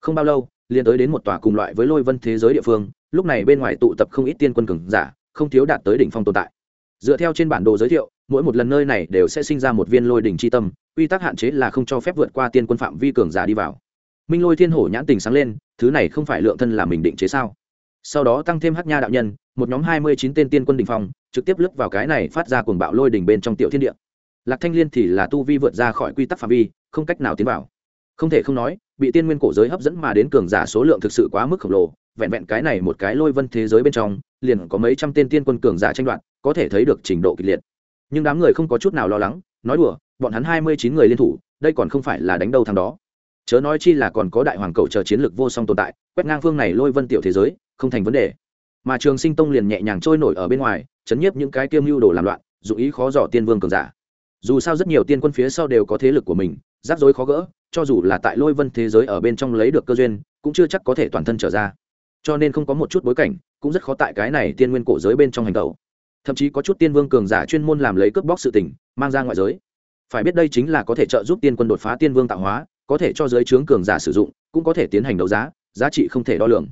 Không bao lâu, liền tới đến một tòa cùng loại với lôi vân thế giới địa phương, lúc này bên ngoài tụ tập không ít tiên quân cường giả không thiếu đạt tới đỉnh phong tồn tại. Dựa theo trên bản đồ giới thiệu, mỗi một lần nơi này đều sẽ sinh ra một viên lôi đỉnh c h i tâm, quy tắc hạn chế là không cho phép vượt qua tiên quân phạm vi cường giả đi vào. Minh lôi thiên hổ nhãn tình sáng lên, thứ này không phải lượng thân là mình định chế sao? Sau đó tăng thêm hắc nha đạo nhân, một nhóm hai mươi chín tên tiên quân đình phong, trực tiếp lướt vào cái này phát ra cuồng bạo lôi đỉnh bên trong tiểu thiên địa. Lạc thanh liên thì là tu vi vượt ra khỏi quy tắc phạm vi, không cách nào tiến vào. Không thể không nói, bị tiên nguyên cổ giới hấp dẫn mà đến cường giả số lượng thực sự quá mức khổng lồ vẹn vẹn cái này một cái lôi vân thế giới bên trong, liền có mấy trăm tên tiên quân cường giả tranh đoạt, có thể thấy được trình độ kịch liệt. Nhưng đám người không có chút nào lo lắng, nói đùa, bọn hắn hai mươi chín người liên thủ, đây còn không phải là đánh đâu thằng đó. Chớ nói chi là còn có đại hoàng cầu chờ chiến lược vô song tồn tại, quét ngang phương này lôi vân tiểu thế giới, không thành vấn đề. Mà trường sinh tông liền nhẹ nhàng trôi nổi ở bên ngoài, chấn nhiếp những cái kiêm mưu đồ làm loạn dù ý khó dò tiên vương cường giả. Dù sao rất nhiều tiên quân phía sau đều có thế lực của mình, rắc rối khó gỡ, cho dù là tại lôi vân thế giới ở bên trong lấy được cơ duyên, cũng chưa chắc có thể toàn thân trở ra cho nên không có một chút bối cảnh, cũng rất khó tại cái này tiên nguyên cổ giới bên trong hành tẩu. Thậm chí có chút tiên vương cường giả chuyên môn làm lấy cướp bóc sự tình, mang ra ngoại giới. Phải biết đây chính là có thể trợ giúp tiên quân đột phá tiên vương tạo hóa, có thể cho giới trướng cường giả sử dụng, cũng có thể tiến hành đấu giá giá trị không thể đo lường.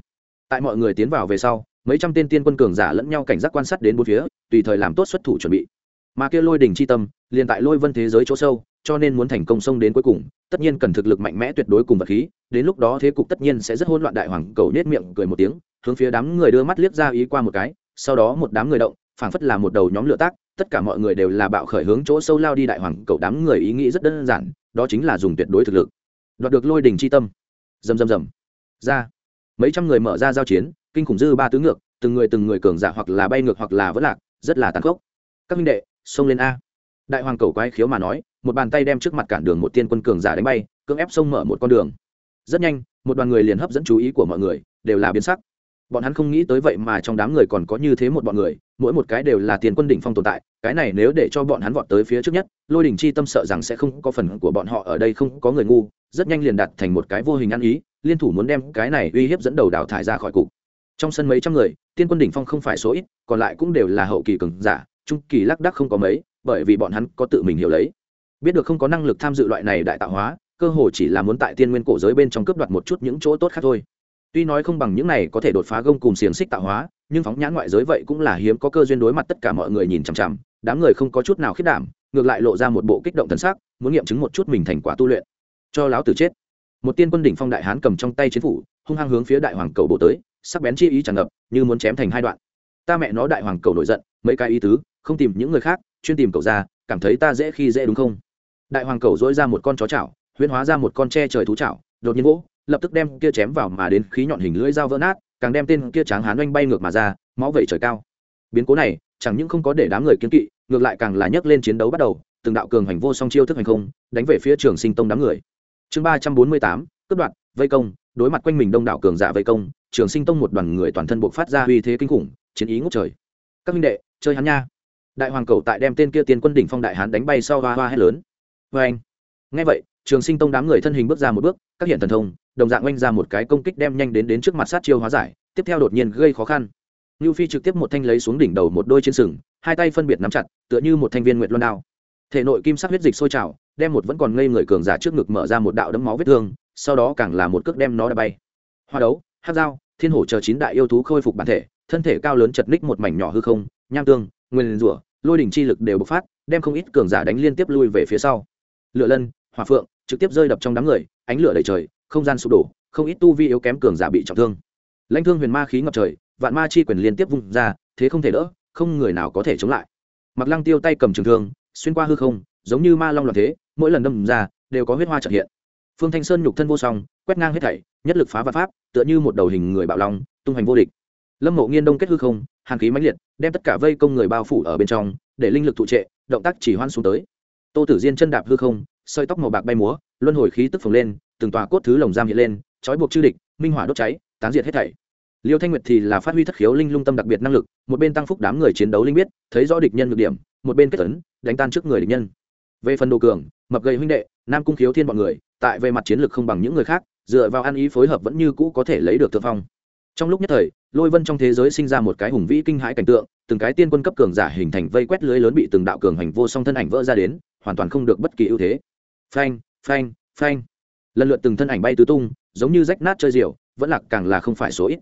Tại mọi người tiến vào về sau, mấy trăm tên tiên quân cường giả lẫn nhau cảnh giác quan sát đến bốn phía, tùy thời làm tốt xuất thủ chuẩn bị. Mà kia lôi đỉnh chi tâm, liền tại lôi vân thế giới chỗ sâu, cho nên muốn thành công xông đến cuối cùng, tất nhiên cần thực lực mạnh mẽ tuyệt đối cùng vật khí đến lúc đó thế cục tất nhiên sẽ rất hỗn loạn đại hoàng cầu nết miệng cười một tiếng, hướng phía đám người đưa mắt liếc ra ý qua một cái, sau đó một đám người động, phảng phất là một đầu nhóm lửa tác, tất cả mọi người đều là bạo khởi hướng chỗ sâu lao đi đại hoàng cầu đám người ý nghĩ rất đơn giản, đó chính là dùng tuyệt đối thực lực. Đoạt được lôi đình chi tâm. Rầm rầm rầm. Ra. Mấy trăm người mở ra giao chiến, kinh khủng dư ba tứ ngược, từng người từng người cường giả hoặc là bay ngược hoặc là vỡ lạc, rất là tàn khốc. Các minh đệ, xông lên a. Đại hoàng cầu quái khiếu mà nói, một bàn tay đem trước mặt cản đường một tiên quân cường giả đánh bay, cưỡng ép xông mở một con đường rất nhanh, một đoàn người liền hấp dẫn chú ý của mọi người, đều là biến sắc. Bọn hắn không nghĩ tới vậy mà trong đám người còn có như thế một bọn người, mỗi một cái đều là tiền quân đỉnh phong tồn tại, cái này nếu để cho bọn hắn vọt tới phía trước nhất, lôi đỉnh chi tâm sợ rằng sẽ không có phần của bọn họ ở đây không có người ngu, rất nhanh liền đặt thành một cái vô hình ăn ý, liên thủ muốn đem cái này uy hiếp dẫn đầu đào thải ra khỏi cục. Trong sân mấy trăm người, tiên quân đỉnh phong không phải số ít, còn lại cũng đều là hậu kỳ cường giả, trung kỳ lác đắc không có mấy, bởi vì bọn hắn có tự mình hiểu lấy. Biết được không có năng lực tham dự loại này đại tạo hóa cơ hồ chỉ là muốn tại tiên nguyên cổ giới bên trong cướp đoạt một chút những chỗ tốt khác thôi. Tuy nói không bằng những này có thể đột phá gông cùng xiềng xích tạo hóa, nhưng phóng nhãn ngoại giới vậy cũng là hiếm có cơ duyên đối mặt tất cả mọi người nhìn chằm chằm, đám người không có chút nào khiết đảm, ngược lại lộ ra một bộ kích động thân xác muốn nghiệm chứng một chút mình thành quả tu luyện. Cho láo tử chết. Một tiên quân đỉnh phong đại hán cầm trong tay chiến phủ, hung hăng hướng phía đại hoàng cầu bộ tới, sắc bén chi ý tràn ngập, như muốn chém thành hai đoạn. Ta mẹ nó đại hoàng cầu nổi giận, mấy cái ý tứ, không tìm những người khác, chuyên tìm cậu ra, cảm thấy ta dễ khi dễ đúng không? Đại hoàng cầu dỗi ra một con chó chảo huyễn hóa ra một con tre trời thú chảo, đột nhiên vỗ lập tức đem kia chém vào mà đến khí nhọn hình lưỡi dao vỡ nát, càng đem tên kia tráng hán oanh bay ngược mà ra, máu vẩy trời cao. Biến cố này, chẳng những không có để đám người kiến kỵ, ngược lại càng là nhấc lên chiến đấu bắt đầu, từng đạo cường hành vô song chiêu thức hành không, đánh về phía trường sinh tông đám người. Chương ba trăm bốn mươi tám, cướp đoạn vây công, đối mặt quanh mình đông đảo cường giả vây công, trường sinh tông một đoàn người toàn thân buộc phát ra uy thế kinh khủng, chiến ý ngốc trời. Các minh đệ, chơi hắn nha. Đại hoàng cầu tại đem tên kia tiên quân đỉnh phong đại hán đánh bay sau hoa hoa hét lớn. Vâng. Vê anh ngay vậy trường sinh tông đám người thân hình bước ra một bước các hiện thần thông đồng dạng oanh ra một cái công kích đem nhanh đến đến trước mặt sát chiêu hóa giải tiếp theo đột nhiên gây khó khăn Nưu Phi trực tiếp một thanh lấy xuống đỉnh đầu một đôi trên sừng, hai tay phân biệt nắm chặt, tựa như một thanh viên nguyệt luân đao. Thể nội kim sắc huyết dịch sôi trào, đem một vẫn còn ngây người cường giả trước ngực mở ra một đạo đấm máu vết thương, sau đó càng là một cước đem nó đá bay. Hoa đấu, hắc dao, thiên hổ chờ chín đại yêu thú khôi phục bản thể, thân thể cao lớn chật ních một mảnh nhỏ hư không, nham tương, nguyên rủa, lôi đỉnh chi lực đều bộc phát, đem không ít cường giả đánh liên tiếp lui về phía sau. Lựa lân, hỏa phượng, trực tiếp rơi đập trong đám người, ánh lửa đầy trời, không gian sụp đổ, không ít tu vi yếu kém cường giả bị trọng thương. Lãnh thương huyền ma khí ngập trời, vạn ma chi quyền liên tiếp vung ra thế không thể đỡ không người nào có thể chống lại. Mặc lăng tiêu tay cầm trường thương xuyên qua hư không giống như ma long loạn thế mỗi lần đâm ra đều có huyết hoa trợ hiện. Phương thanh sơn nhục thân vô song quét ngang hết thảy nhất lực phá và pháp tựa như một đầu hình người bạo long tung hành vô địch. Lâm mộ nghiên đông kết hư không hàn khí mãnh liệt đem tất cả vây công người bao phủ ở bên trong để linh lực thụ trệ động tác chỉ hoan xuống tới. Tô tử diên chân đạp hư không sợi tóc màu bạc bay múa, luân hồi khí tức phồng lên, từng tòa cốt thứ lồng giam hiện lên, trói buộc chư địch, minh hỏa đốt cháy, tán diệt hết thảy. Liêu thanh nguyệt thì là phát huy thất khiếu linh lung tâm đặc biệt năng lực, một bên tăng phúc đám người chiến đấu linh biết, thấy rõ địch nhân nhược điểm, một bên kết tấn đánh tan trước người địch nhân. Về phần đồ cường, mập gầy huynh đệ, nam cung khiếu thiên bọn người, tại về mặt chiến lược không bằng những người khác, dựa vào ăn ý phối hợp vẫn như cũ có thể lấy được thượng phong. Trong lúc nhất thời, lôi vân trong thế giới sinh ra một cái hùng vĩ kinh hãi cảnh tượng, từng cái tiên quân cấp cường giả hình thành vây quét lưới lớn bị từng đạo cường hành vô song thân ảnh vỡ ra đến, hoàn toàn không được bất kỳ ưu thế phanh phanh phanh. Lần lượt từng thân ảnh bay tứ tung, giống như rách nát chơi diều vẫn lạc càng là không phải số ít.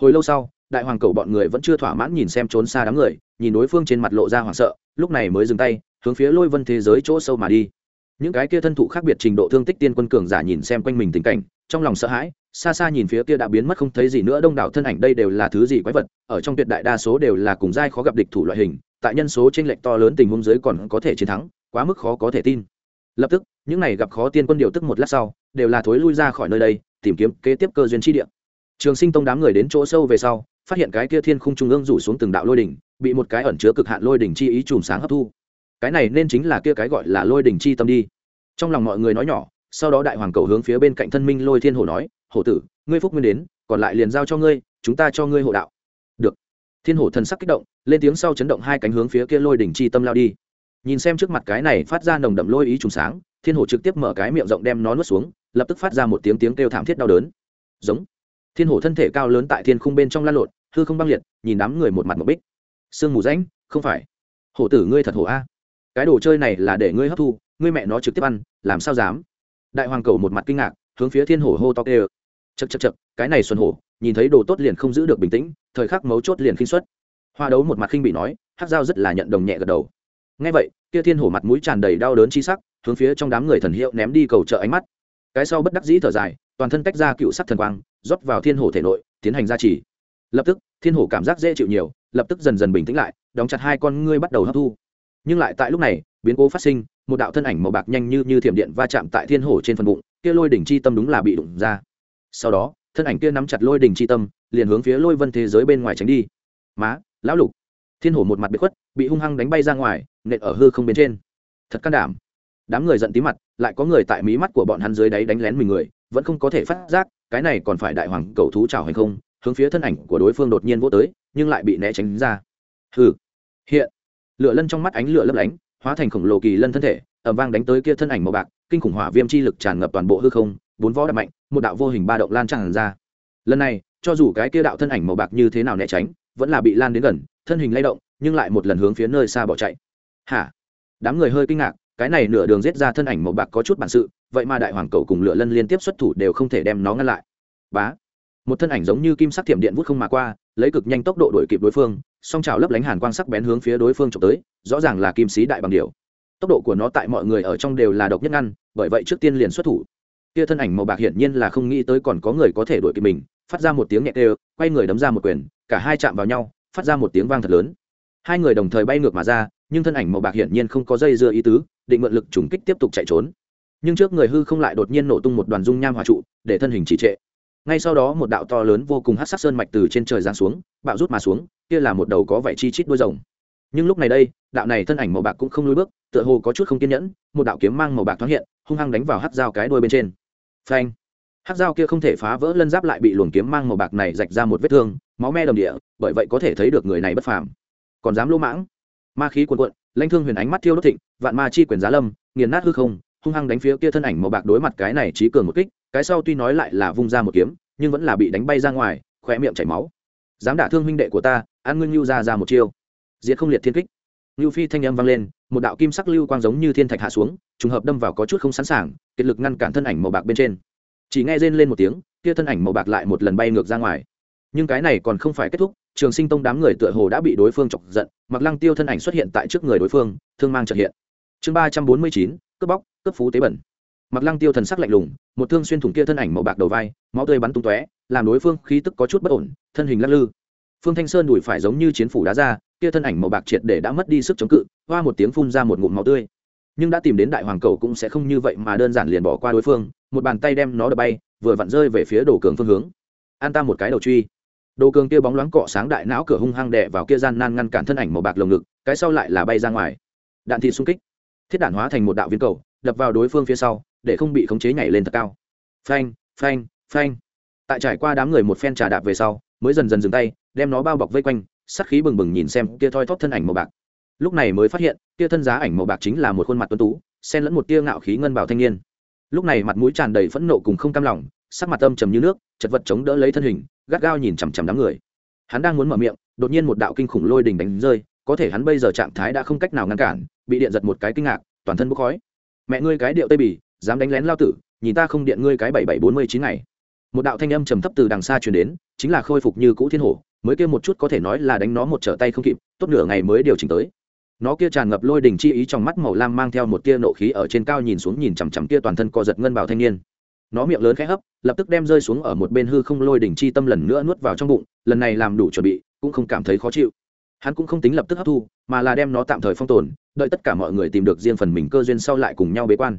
Hồi lâu sau, đại hoàng cầu bọn người vẫn chưa thỏa mãn nhìn xem trốn xa đám người, nhìn đối phương trên mặt lộ ra hoảng sợ, lúc này mới dừng tay, hướng phía lôi vân thế giới chỗ sâu mà đi. Những cái kia thân thụ khác biệt trình độ thương tích tiên quân cường giả nhìn xem quanh mình tình cảnh, trong lòng sợ hãi, xa xa nhìn phía kia đã biến mất không thấy gì nữa đông đảo thân ảnh đây đều là thứ gì quái vật, ở trong tuyệt đại đa số đều là cùng giai khó gặp địch thủ loại hình, tại nhân số t r ê n lệch to lớn tình huống giới còn có thể chiến thắng, quá mức khó có thể tin. Lập tức những này gặp khó tiên quân điều tức một lát sau, đều là thối lui ra khỏi nơi đây, tìm kiếm kế tiếp cơ duyên chi địa. Trường sinh tông đám người đến chỗ sâu về sau, phát hiện cái kia thiên khung trung ương rủ xuống từng đạo lôi đỉnh, bị một cái ẩn chứa cực hạn lôi đỉnh chi ý chùm sáng hấp thu. Cái này nên chính là kia cái gọi là lôi đỉnh chi tâm đi. Trong lòng mọi người nói nhỏ, sau đó đại hoàng cầu hướng phía bên cạnh thân minh lôi thiên hồ nói, hổ tử, ngươi phúc nguyên đến, còn lại liền giao cho ngươi, chúng ta cho ngươi hộ đạo. Được. Thiên hổ thần sắc kích động, lên tiếng sau chấn động hai cánh hướng phía kia lôi đỉnh chi tâm lao đi. Nhìn xem trước mặt cái này phát ra nồng đậm lôi ý trùng sáng thiên hổ trực tiếp mở cái miệng rộng đem nó nuốt xuống, lập tức phát ra một tiếng tiếng kêu thảm thiết đau đớn. Giống. Thiên hổ thân thể cao lớn tại thiên khung bên trong lan lộn, hư không băng liệt, nhìn đám người một mặt một bích. Sương mù rãnh, không phải. Hổ tử ngươi thật hổ a. Cái đồ chơi này là để ngươi hấp thu, ngươi mẹ nó trực tiếp ăn, làm sao dám? Đại hoàng cầu một mặt kinh ngạc, hướng phía thiên hổ hô to kê chật chật chật cái này xuân hổ nhìn thấy đồ tốt liền không giữ được bình tĩnh, thời khắc mấu chốt liền khinh xuất hoa đấu một mặt khinh bị nói hát dao rất là nhận đồng nhẹ gật đầu. Ngay vậy, kia thiên hổ mặt mũi tràn đầy đau đớn chi sắc hướng phía trong đám người thần hiệu ném đi cầu trợ ánh mắt. Cái sau bất đắc dĩ thở dài, toàn thân tách ra cựu sắc thần quang, rót vào thiên hổ thể nội, tiến hành gia trì. Lập tức, thiên hổ cảm giác dễ chịu nhiều, lập tức dần dần bình tĩnh lại, đóng chặt hai con ngươi bắt đầu hấp thu. Nhưng lại tại lúc này, biến cố phát sinh, một đạo thân ảnh màu bạc nhanh như như thiểm điện va chạm tại thiên hổ trên phần bụng, kia lôi đỉnh chi tâm đúng là bị đụng ra. Sau đó, thân ảnh kia nắm chặt lôi đỉnh chi tâm, liền hướng phía lôi vân thế giới bên ngoài tránh đi. Má, lão lục. Thiên hổ một mặt bị khuất, bị hung hăng đánh bay ra ngoài, nện ở hư không bên trên. Thật can đảm đám người giận tí mặt, lại có người tại mí mắt của bọn hắn dưới đáy đánh lén mình người, vẫn không có thể phát giác, cái này còn phải đại hoàng cầu thú chào hay không, hướng phía thân ảnh của đối phương đột nhiên vô tới, nhưng lại bị né tránh ra. Hừ. Hiện. Lửa lân trong mắt ánh lửa lấp lánh, hóa thành khổng lồ kỳ lân thân thể ẩm vang đánh tới kia thân ảnh màu bạc, kinh khủng hỏa viêm chi lực tràn ngập toàn bộ hư không, bốn võ đập mạnh, một đạo vô hình ba động lan tràn ra. Lần này, cho dù cái kia đạo thân ảnh màu bạc như thế nào né tránh, vẫn là bị lan đến gần, thân hình lay động, nhưng lại một lần hướng phía nơi xa bỏ chạy. Hả? Đám người hơi kinh ngạc cái này nửa đường giết ra thân ảnh màu bạc có chút bản sự, vậy mà đại hoàng cầu cùng lửa lân liên tiếp xuất thủ đều không thể đem nó ngăn lại. Bá. Một thân ảnh giống như kim sắc thiểm điện vút không mà qua, lấy cực nhanh tốc độ đuổi kịp đối phương, song trào lấp lánh hàn quang sắc bén hướng phía đối phương trộm tới, rõ ràng là kim sĩ đại bằng điều tốc độ của nó tại mọi người ở trong đều là độc nhất ngăn, bởi vậy trước tiên liền xuất thủ. Kia thân ảnh màu bạc hiển nhiên là không nghĩ tới còn có người có thể đuổi kịp mình, phát ra một tiếng nhẹ đều quay người đấm ra một quyền, cả hai chạm vào nhau, phát ra một tiếng vang thật lớn. Hai người đồng thời bay ngược mà ra nhưng thân ảnh màu bạc hiển nhiên không có dây dưa ý tứ, định mượn lực trùng kích tiếp tục chạy trốn. Nhưng trước người hư không lại đột nhiên nổ tung một đoàn dung nham hòa trụ, để thân hình trì trệ. Ngay sau đó một đạo to lớn vô cùng hát sắc sơn mạch từ trên trời giáng xuống, bạo rút mà xuống, kia là một đầu có vảy chi chít đuôi rồng. Nhưng lúc này đây, đạo này thân ảnh màu bạc cũng không lùi bước, tựa hồ có chút không kiên nhẫn, một đạo kiếm mang màu bạc thoáng hiện, hung hăng đánh vào hát dao cái đuôi bên trên. Phanh! Hát dao kia không thể phá vỡ lân giáp lại bị luồng kiếm mang màu bạc này rạch ra một vết thương, máu me đầm địa, bởi vậy có thể thấy được người này bất phàm. Còn dám lỗ mãng? Ma khí cuồn cuộn lanh thương huyền ánh mắt thiêu đốt thịnh, vạn ma chi quyền giá lâm, nghiền nát hư không, hung hăng đánh phía kia thân ảnh màu bạc đối mặt cái này trí cường một kích, cái sau tuy nói lại là vung ra một kiếm, nhưng vẫn là bị đánh bay ra ngoài khỏe miệng chảy máu. Dám đả thương huynh đệ của ta, an ngưng lưu ra ra một chiêu. Diệt không liệt thiên kích. Lưu phi thanh âm vang lên, một đạo kim sắc lưu quang giống như thiên thạch hạ xuống, trùng hợp đâm vào có chút không sẵn sàng, kiệt lực ngăn cản thân ảnh màu bạc bên trên. Chỉ nghe rên lên một tiếng, kia thân ảnh màu bạc lại một lần bay ngược ra ngoài. Nhưng cái này còn không phải kết thúc trường sinh tông đám người tựa hồ đã bị đối phương chọc giận mặc lăng tiêu thân ảnh xuất hiện tại trước người đối phương, thương mang trợ hiện. Chương ba trăm bốn mươi chín, cướp bóc, cướp phú tế bẩn. Mặc lăng tiêu thần sắc lạnh lùng, một thương xuyên thủng kia thân ảnh màu bạc đầu vai, máu tươi bắn tung tóe, làm đối phương khí tức có chút bất ổn, thân hình lắc lư. Phương thanh sơn đùi phải giống như chiến phủ đá ra, kia thân ảnh màu bạc triệt để đã mất đi sức chống cự, hoa một tiếng phun ra một ngụm máu tươi. Nhưng đã tìm đến đại hoàng cầu cũng sẽ không như vậy mà đơn giản liền bỏ qua đối phương, một bàn tay đem nó đập bay, vừa vặn rơi về phía đổ cường phương hướng. An ta một cái đầu truy đồ cường kia bóng loáng cọ sáng đại não cửa hung hăng đè vào kia gian nan ngăn cản thân ảnh màu bạc lồng ngực, cái sau lại là bay ra ngoài. Đạn thị xung kích. Thiết đạn hóa thành một đạo viên cầu, đập vào đối phương phía sau, để không bị khống chế nhảy lên thật cao. Phanh phanh phanh. Tại trải qua đám người một phen trà đạp về sau, mới dần dần dừng tay, đem nó bao bọc vây quanh sắc khí bừng bừng nhìn xem kia thoi thóp thân ảnh màu bạc. Lúc này mới phát hiện, kia thân giá ảnh màu bạc chính là một khuôn mặt tuấn tú, xen lẫn một tia ngạo khí ngân bảo thanh niên. Lúc này mặt mũi tràn đầy phẫn nộ cùng không cam lòng, sắc mặt âm trầm như nước, chật vật chống đỡ lấy thân hình gắt gao nhìn chằm chằm đám người. Hắn đang muốn mở miệng, đột nhiên một đạo kinh khủng lôi đình đánh rơi, có thể hắn bây giờ trạng thái đã không cách nào ngăn cản, bị điện giật một cái kinh ngạc, toàn thân bốc khói. Mẹ ngươi cái điệu tây bỉ dám đánh lén lao tử, nhìn ta không điện ngươi cái bảy bảy bốn mươi chín ngày. Một đạo thanh âm trầm thấp từ đằng xa truyền đến, chính là khôi phục như cũ thiên hổ, mới kia một chút có thể nói là đánh nó một trở tay không kịp, tốt nửa ngày mới điều chỉnh tới. Nó kia tràn ngập lôi đỉnh chi ý trong mắt màu lam mang theo một tia nộ khí ở trên cao nhìn xuống nhìn chằm chằm kia toàn thân co giật ngân bảo thanh niên nó miệng lớn khẽ hấp, lập tức đem rơi xuống ở một bên hư không lôi đỉnh chi tâm lần nữa nuốt vào trong bụng, lần này làm đủ chuẩn bị, cũng không cảm thấy khó chịu. Hắn cũng không tính lập tức hấp thu, mà là đem nó tạm thời phong tồn, đợi tất cả mọi người tìm được riêng phần mình cơ duyên sau lại cùng nhau bế quan.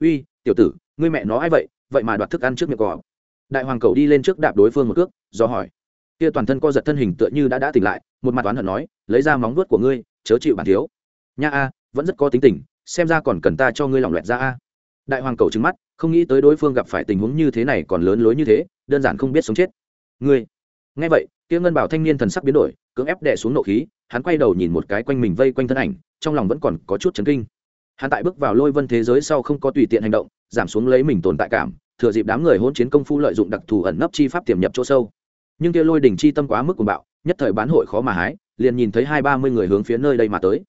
Uy, tiểu tử, ngươi mẹ nó ai vậy? Vậy mà đoạt thức ăn trước miệng cỏ. Đại hoàng cầu đi lên trước đạp đối phương một cước, do hỏi. Kia toàn thân co giật thân hình tựa như đã đã tỉnh lại, một mặt oán hận nói, lấy ra móng vuốt của ngươi, chớ chịu bản thiếu. Nha a, vẫn rất có tính tình, xem ra còn cần ta cho ngươi lỏng loẹt ra a. Đại hoàng cầu trứng mắt không nghĩ tới đối phương gặp phải tình huống như thế này còn lớn lối như thế, đơn giản không biết sống chết. Ngươi, nghe vậy, kia ngân bảo thanh niên thần sắc biến đổi, cưỡng ép đè xuống nộ khí, hắn quay đầu nhìn một cái quanh mình vây quanh thân ảnh, trong lòng vẫn còn có chút chấn kinh. Hắn tại bước vào lôi vân thế giới sau không có tùy tiện hành động, giảm xuống lấy mình tồn tại cảm, thừa dịp đám người hôn chiến công phu lợi dụng đặc thù ẩn nấp chi pháp tiềm nhập chỗ sâu. Nhưng kia lôi đỉnh chi tâm quá mức cuồng bạo, nhất thời bán hội khó mà hái, liền nhìn thấy hai ba mươi người hướng phía nơi đây mà tới.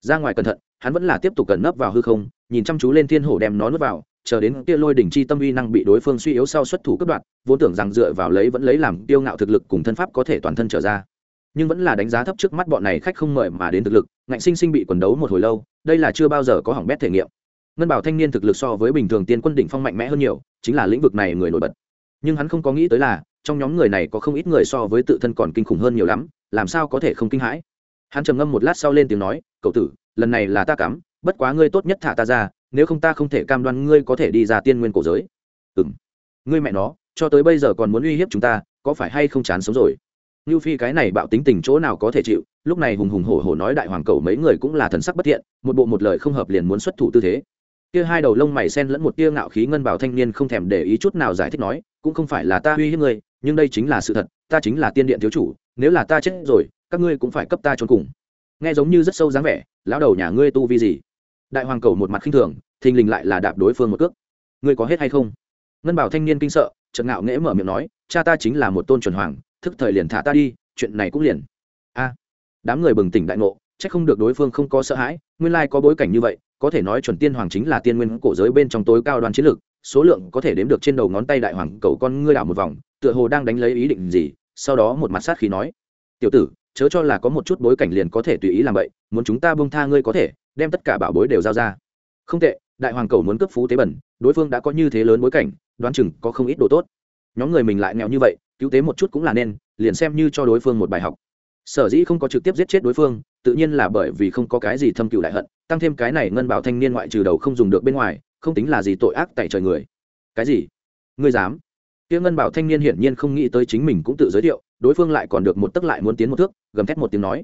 Ra ngoài cẩn thận, hắn vẫn là tiếp tục cẩn nấp vào hư không, nhìn chăm chú lên thiên hổ đem nó nuốt vào chờ đến kia lôi đỉnh chi tâm uy năng bị đối phương suy yếu sau xuất thủ cấp đoạn vốn tưởng rằng dựa vào lấy vẫn lấy làm tiêu ngạo thực lực cùng thân pháp có thể toàn thân trở ra. Nhưng vẫn là đánh giá thấp trước mắt bọn này khách không mời mà đến thực lực, ngạnh sinh sinh bị quần đấu một hồi lâu, đây là chưa bao giờ có hỏng bét thể nghiệm. Ngân bảo thanh niên thực lực so với bình thường tiên quân đỉnh phong mạnh mẽ hơn nhiều, chính là lĩnh vực này người nổi bật. Nhưng hắn không có nghĩ tới là, trong nhóm người này có không ít người so với tự thân còn kinh khủng hơn nhiều lắm, làm sao có thể không kinh hãi? Hắn trầm ngâm một lát sau lên tiếng nói, cậu tử, lần này là ta cắm, bất quá ngươi tốt nhất thả ta ra nếu không ta không thể cam đoan ngươi có thể đi ra tiên nguyên cổ giới. Ừ m ngươi mẹ nó, cho tới bây giờ còn muốn uy hiếp chúng ta, có phải hay không chán sống rồi? Như phi cái này bạo tính tình chỗ nào có thể chịu, lúc này hùng hùng hổ hổ nói đại hoàng cầu mấy người cũng là thần sắc bất thiện, một bộ một lời không hợp liền muốn xuất thủ tư thế. Kia hai đầu lông mày sen lẫn một tia ngạo khí ngân bảo thanh niên không thèm để ý chút nào giải thích nói, cũng không phải là ta uy hiếp ngươi, nhưng đây chính là sự thật, ta chính là tiên điện thiếu chủ, nếu là ta chết rồi, các ngươi cũng phải cấp ta trốn cùng. Nghe giống như rất sâu dáng vẻ, lão đầu nhà ngươi tu vi gì? Đại hoàng cầu một mặt khinh thường, thình lình lại là đạp đối phương một cước. Ngươi có hết hay không? Ngân bảo thanh niên kinh sợ, chợt ngạo nghễ mở miệng nói, cha ta chính là một tôn chuẩn hoàng, thức thời liền thả ta đi, chuyện này cũng liền. A, đám người bừng tỉnh đại ngộ, chắc không được đối phương không có sợ hãi, nguyên lai có bối cảnh như vậy, có thể nói chuẩn tiên hoàng chính là tiên nguyên cổ giới bên trong tối cao đoàn chiến lược, số lượng có thể đếm được trên đầu ngón tay đại hoàng cầu con ngươi đảo một vòng, tựa hồ đang đánh lấy ý định gì, sau đó một mặt sát khí nói, tiểu tử, chớ cho là có một chút bối cảnh liền có thể tùy ý làm vậy, muốn chúng ta bông tha ngươi có thể đem tất cả bảo bối đều giao ra. Không tệ, đại hoàng cầu muốn cấp phú tế bẩn, đối phương đã có như thế lớn bối cảnh, đoán chừng có không ít đồ tốt. Nhóm người mình lại nghèo như vậy, cứu tế một chút cũng là nên, liền xem như cho đối phương một bài học. Sở dĩ không có trực tiếp giết chết đối phương, tự nhiên là bởi vì không có cái gì thâm cựu đại hận, tăng thêm cái này ngân bảo thanh niên ngoại trừ đầu không dùng được bên ngoài, không tính là gì tội ác tại trời người. Cái gì? Ngươi dám? Kia ngân bảo thanh niên hiển nhiên không nghĩ tới chính mình cũng tự giới thiệu, đối phương lại còn được một tấc lại muốn tiến một thước, gầm thét một tiếng nói.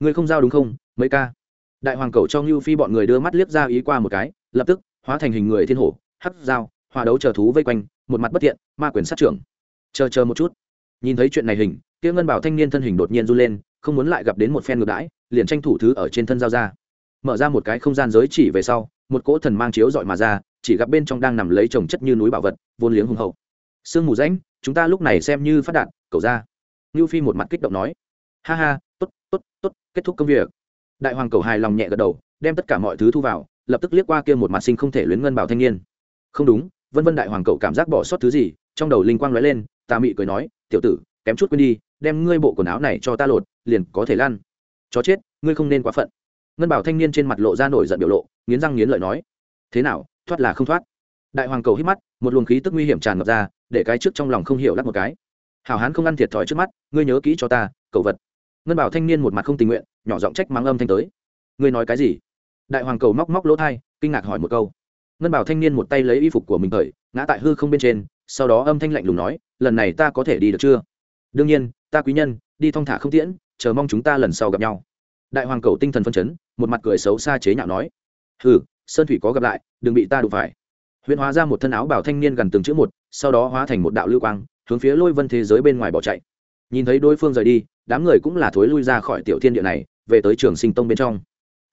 Ngươi không giao đúng không, mấy ca? Đại hoàng cầu cho ngưu phi bọn người đưa mắt liếc ra ý qua một cái, lập tức, hóa thành hình người thiên hổ, hắc dao hòa đấu chờ thú vây quanh, một mặt bất thiện, ma quyền sát trưởng. Chờ chờ một chút. Nhìn thấy chuyện này hình, kia ngân bảo thanh niên thân hình đột nhiên run lên, không muốn lại gặp đến một phen ngược đãi, liền tranh thủ thứ ở trên thân giao ra. Mở ra một cái không gian giới chỉ về sau, một cỗ thần mang chiếu dọi mà ra, chỉ gặp bên trong đang nằm lấy trồng chất như núi bảo vật, vốn liếng hùng hậu. Sương mù rãnh, chúng ta lúc này xem như phát đạn cầu ra. Ngưu phi một mặt kích động nói. Ha ha t ố t t ố t t ố t kết thúc công việc đại hoàng cầu hài lòng nhẹ gật đầu, đem tất cả mọi thứ thu vào, lập tức liếc qua kia một mặt sinh không thể luyến ngân bảo thanh niên. Không đúng, vân vân đại hoàng cậu cảm giác bỏ sót thứ gì, trong đầu linh quang lóe lên tà mị cười nói, tiểu tử, kém chút quên đi, đem ngươi bộ quần áo này cho ta lột, liền có thể lan chó chết, ngươi không nên quá phận. Ngân bảo thanh niên trên mặt lộ ra nổi giận biểu lộ, nghiến răng nghiến lợi nói, thế nào, thoát là không thoát. Đại hoàng cầu hít mắt, một luồng khí tức nguy hiểm tràn ngập ra, để cái trước trong lòng không hiểu lắc một cái. Hảo hán không ăn thiệt thòi trước mắt, ngươi nhớ kỹ cho ta, cậu vật ngân bảo thanh niên một mặt không tình nguyện, nhỏ giọng trách mắng âm thanh tới. Ngươi nói cái gì? Đại hoàng cầu móc móc lỗ thai, kinh ngạc hỏi một câu. Ngân bảo thanh niên một tay lấy y phục của mình khởi ngã tại hư không bên trên, sau đó âm thanh lạnh lùng nói, lần này ta có thể đi được chưa? Đương nhiên, ta quý nhân, đi thong thả không tiễn, chờ mong chúng ta lần sau gặp nhau. Đại hoàng cầu tinh thần phân chấn, một mặt cười xấu xa chế nhạo nói, hừ, sơn thủy có gặp lại, đừng bị ta đụng phải. Huyễn hóa ra một thân áo bảo thanh niên gần từng chữ một, sau đó hóa thành một đạo lưu quang, hướng phía lôi vân thế giới bên ngoài bỏ chạy. Nhìn thấy đối phương rời đi đám người cũng là thối lui ra khỏi tiểu thiên địa này, về tới trường sinh tông bên trong.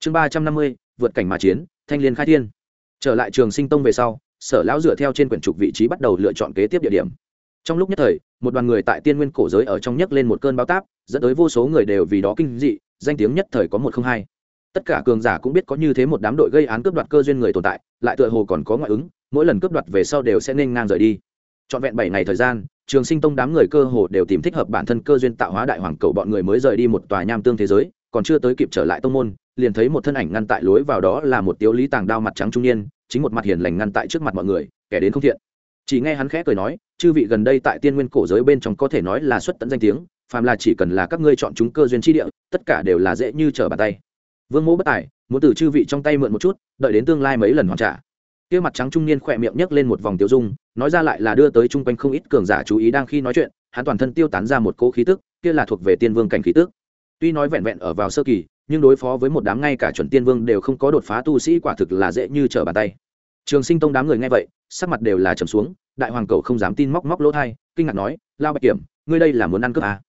Chương ba trăm năm mươi, vượt cảnh mà chiến, thanh liên khai thiên. Trở lại trường sinh tông về sau, sở lão dựa theo trên quyển trục vị trí bắt đầu lựa chọn kế tiếp địa điểm. Trong lúc nhất thời, một đoàn người tại tiên nguyên cổ giới ở trong nhấc lên một cơn bao táp, dẫn tới vô số người đều vì đó kinh dị, danh tiếng nhất thời có một không hai. Tất cả cường giả cũng biết có như thế một đám đội gây án cướp đoạt cơ duyên người tồn tại, lại tựa hồ còn có ngoại ứng, mỗi lần cướp đoạt về sau đều sẽ nên ngang rời đi trọn vẹn bảy ngày thời gian, trường sinh tông đám người cơ hồ đều tìm thích hợp bản thân cơ duyên tạo hóa đại hoàng cầu bọn người mới rời đi một tòa nham tương thế giới, còn chưa tới kịp trở lại tông môn, liền thấy một thân ảnh ngăn tại lối vào đó là một tiếu lý tàng đao mặt trắng trung niên, chính một mặt hiền lành ngăn tại trước mặt mọi người, kẻ đến không thiện. Chỉ nghe hắn khẽ cười nói, chư vị gần đây tại tiên nguyên cổ giới bên trong có thể nói là xuất tận danh tiếng, phàm là chỉ cần là các ngươi chọn chúng cơ duyên chi địa, tất cả đều là dễ như trở bàn tay. Vương mẫu bất tài, muốn từ chư vị trong tay mượn một chút, đợi đến tương lai mấy lần hoàn trả kia mặt trắng trung niên khỏe miệng nhấc lên một vòng tiêu dung, nói ra lại là đưa tới chung quanh không ít cường giả chú ý đang khi nói chuyện, hắn toàn thân tiêu tán ra một cỗ khí tức, kia là thuộc về tiên vương cảnh khí tức. Tuy nói vẹn vẹn ở vào sơ kỳ, nhưng đối phó với một đám ngay cả chuẩn tiên vương đều không có đột phá tu sĩ quả thực là dễ như trở bàn tay. Trường sinh tông đám người nghe vậy, sắc mặt đều là trầm xuống, đại hoàng cầu không dám tin móc móc lỗ thai, kinh ngạc nói, lao bạch kiểm, ngươi đây là muốn ăn cướp à?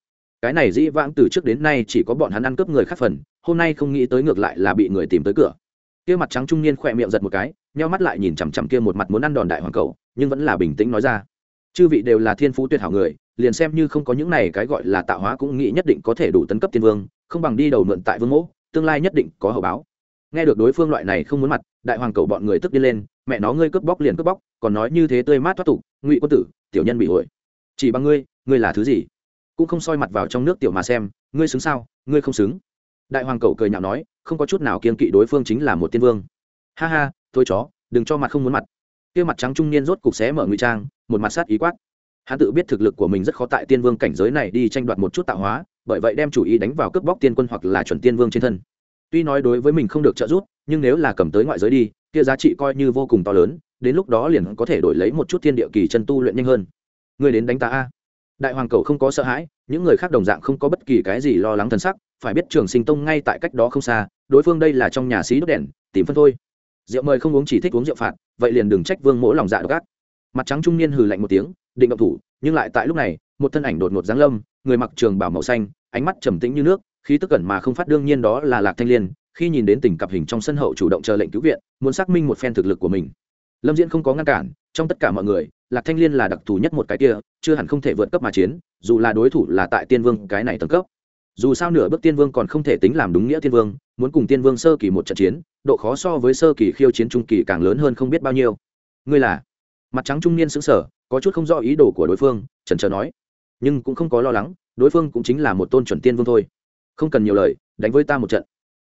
cái này dĩ vãng từ trước đến nay chỉ có bọn hắn ăn cướp người khác phần, hôm nay không nghĩ tới ngược lại là bị người tìm tới cửa. Kia mặt trắng trung niên khỏe miệng giật một cái nheo mắt lại nhìn chằm chằm kia một mặt muốn ăn đòn đại hoàng cầu, nhưng vẫn là bình tĩnh nói ra. Chư vị đều là thiên phú tuyệt hảo người, liền xem như không có những này cái gọi là tạo hóa cũng nghĩ nhất định có thể đủ tấn cấp tiên vương, không bằng đi đầu mượn tại vương mẫu, tương lai nhất định có hậu báo. Nghe được đối phương loại này không muốn mặt, đại hoàng cầu bọn người tức đi lên, mẹ nó ngươi cướp bóc liền cướp bóc, còn nói như thế tươi mát thoát tục, ngụy quân tử, tiểu nhân bị hội. Chỉ bằng ngươi ngươi là thứ gì? Cũng không soi mặt vào trong nước tiểu mà xem, ngươi xứng sao, ngươi không xứng. Đại hoàng cầu cười nhạo nói, không có chút nào kiên kỵ đối phương chính là một tiên vương. Ha ha thôi chó, đừng cho mặt không muốn mặt. Kia mặt trắng trung niên rốt cục xé mở ngụy trang, một mặt sát ý quát. Hắn tự biết thực lực của mình rất khó tại tiên vương cảnh giới này đi tranh đoạt một chút tạo hóa, bởi vậy đem chủ ý đánh vào cướp bóc tiên quân hoặc là chuẩn tiên vương trên thân. Tuy nói đối với mình không được trợ giúp, nhưng nếu là cầm tới ngoại giới đi, kia giá trị coi như vô cùng to lớn, đến lúc đó liền có thể đổi lấy một chút thiên địa kỳ chân tu luyện nhanh hơn. Người đến đánh ta a. Đại hoàng cầu không có sợ hãi, những người khác đồng dạng không có bất kỳ cái gì lo lắng thân sắc, phải biết trường sinh tông ngay tại cách đó không xa, đối phương đây là trong nhà xí đốt đèn, tìm phân thôi rượu mời không uống chỉ thích uống rượu phạt, vậy liền đừng trách vương mỗi lòng dạ gác mặt trắng trung niên hừ lạnh một tiếng, định động thủ, nhưng lại tại lúc này, một thân ảnh đột ngột giáng lâm, người mặc trường bảo màu xanh, ánh mắt trầm tĩnh như nước, khí tức cẩn mà không phát đương nhiên đó là lạc thanh liên, khi nhìn đến tình cặp hình trong sân hậu chủ động chờ lệnh cứu viện, muốn xác minh một phen thực lực của mình. Lâm diễn không có ngăn cản, trong tất cả mọi người, lạc thanh liên là đặc thù nhất một cái kia, chưa hẳn không thể vượt cấp mà chiến, dù là đối thủ là tại tiên vương, cái này tầng cấp. Dù sao nửa bước tiên vương còn không thể tính làm đúng nghĩa tiên vương muốn cùng tiên vương sơ kỳ một trận chiến, độ khó so với sơ kỳ khiêu chiến trung kỳ càng lớn hơn không biết bao nhiêu. Ngươi là? Mặt trắng trung niên xứng sở có chút không rõ ý đồ của đối phương trần trờ nói. Nhưng cũng không có lo lắng, đối phương cũng chính là một tôn chuẩn tiên vương thôi. Không cần nhiều lời, đánh với ta một trận.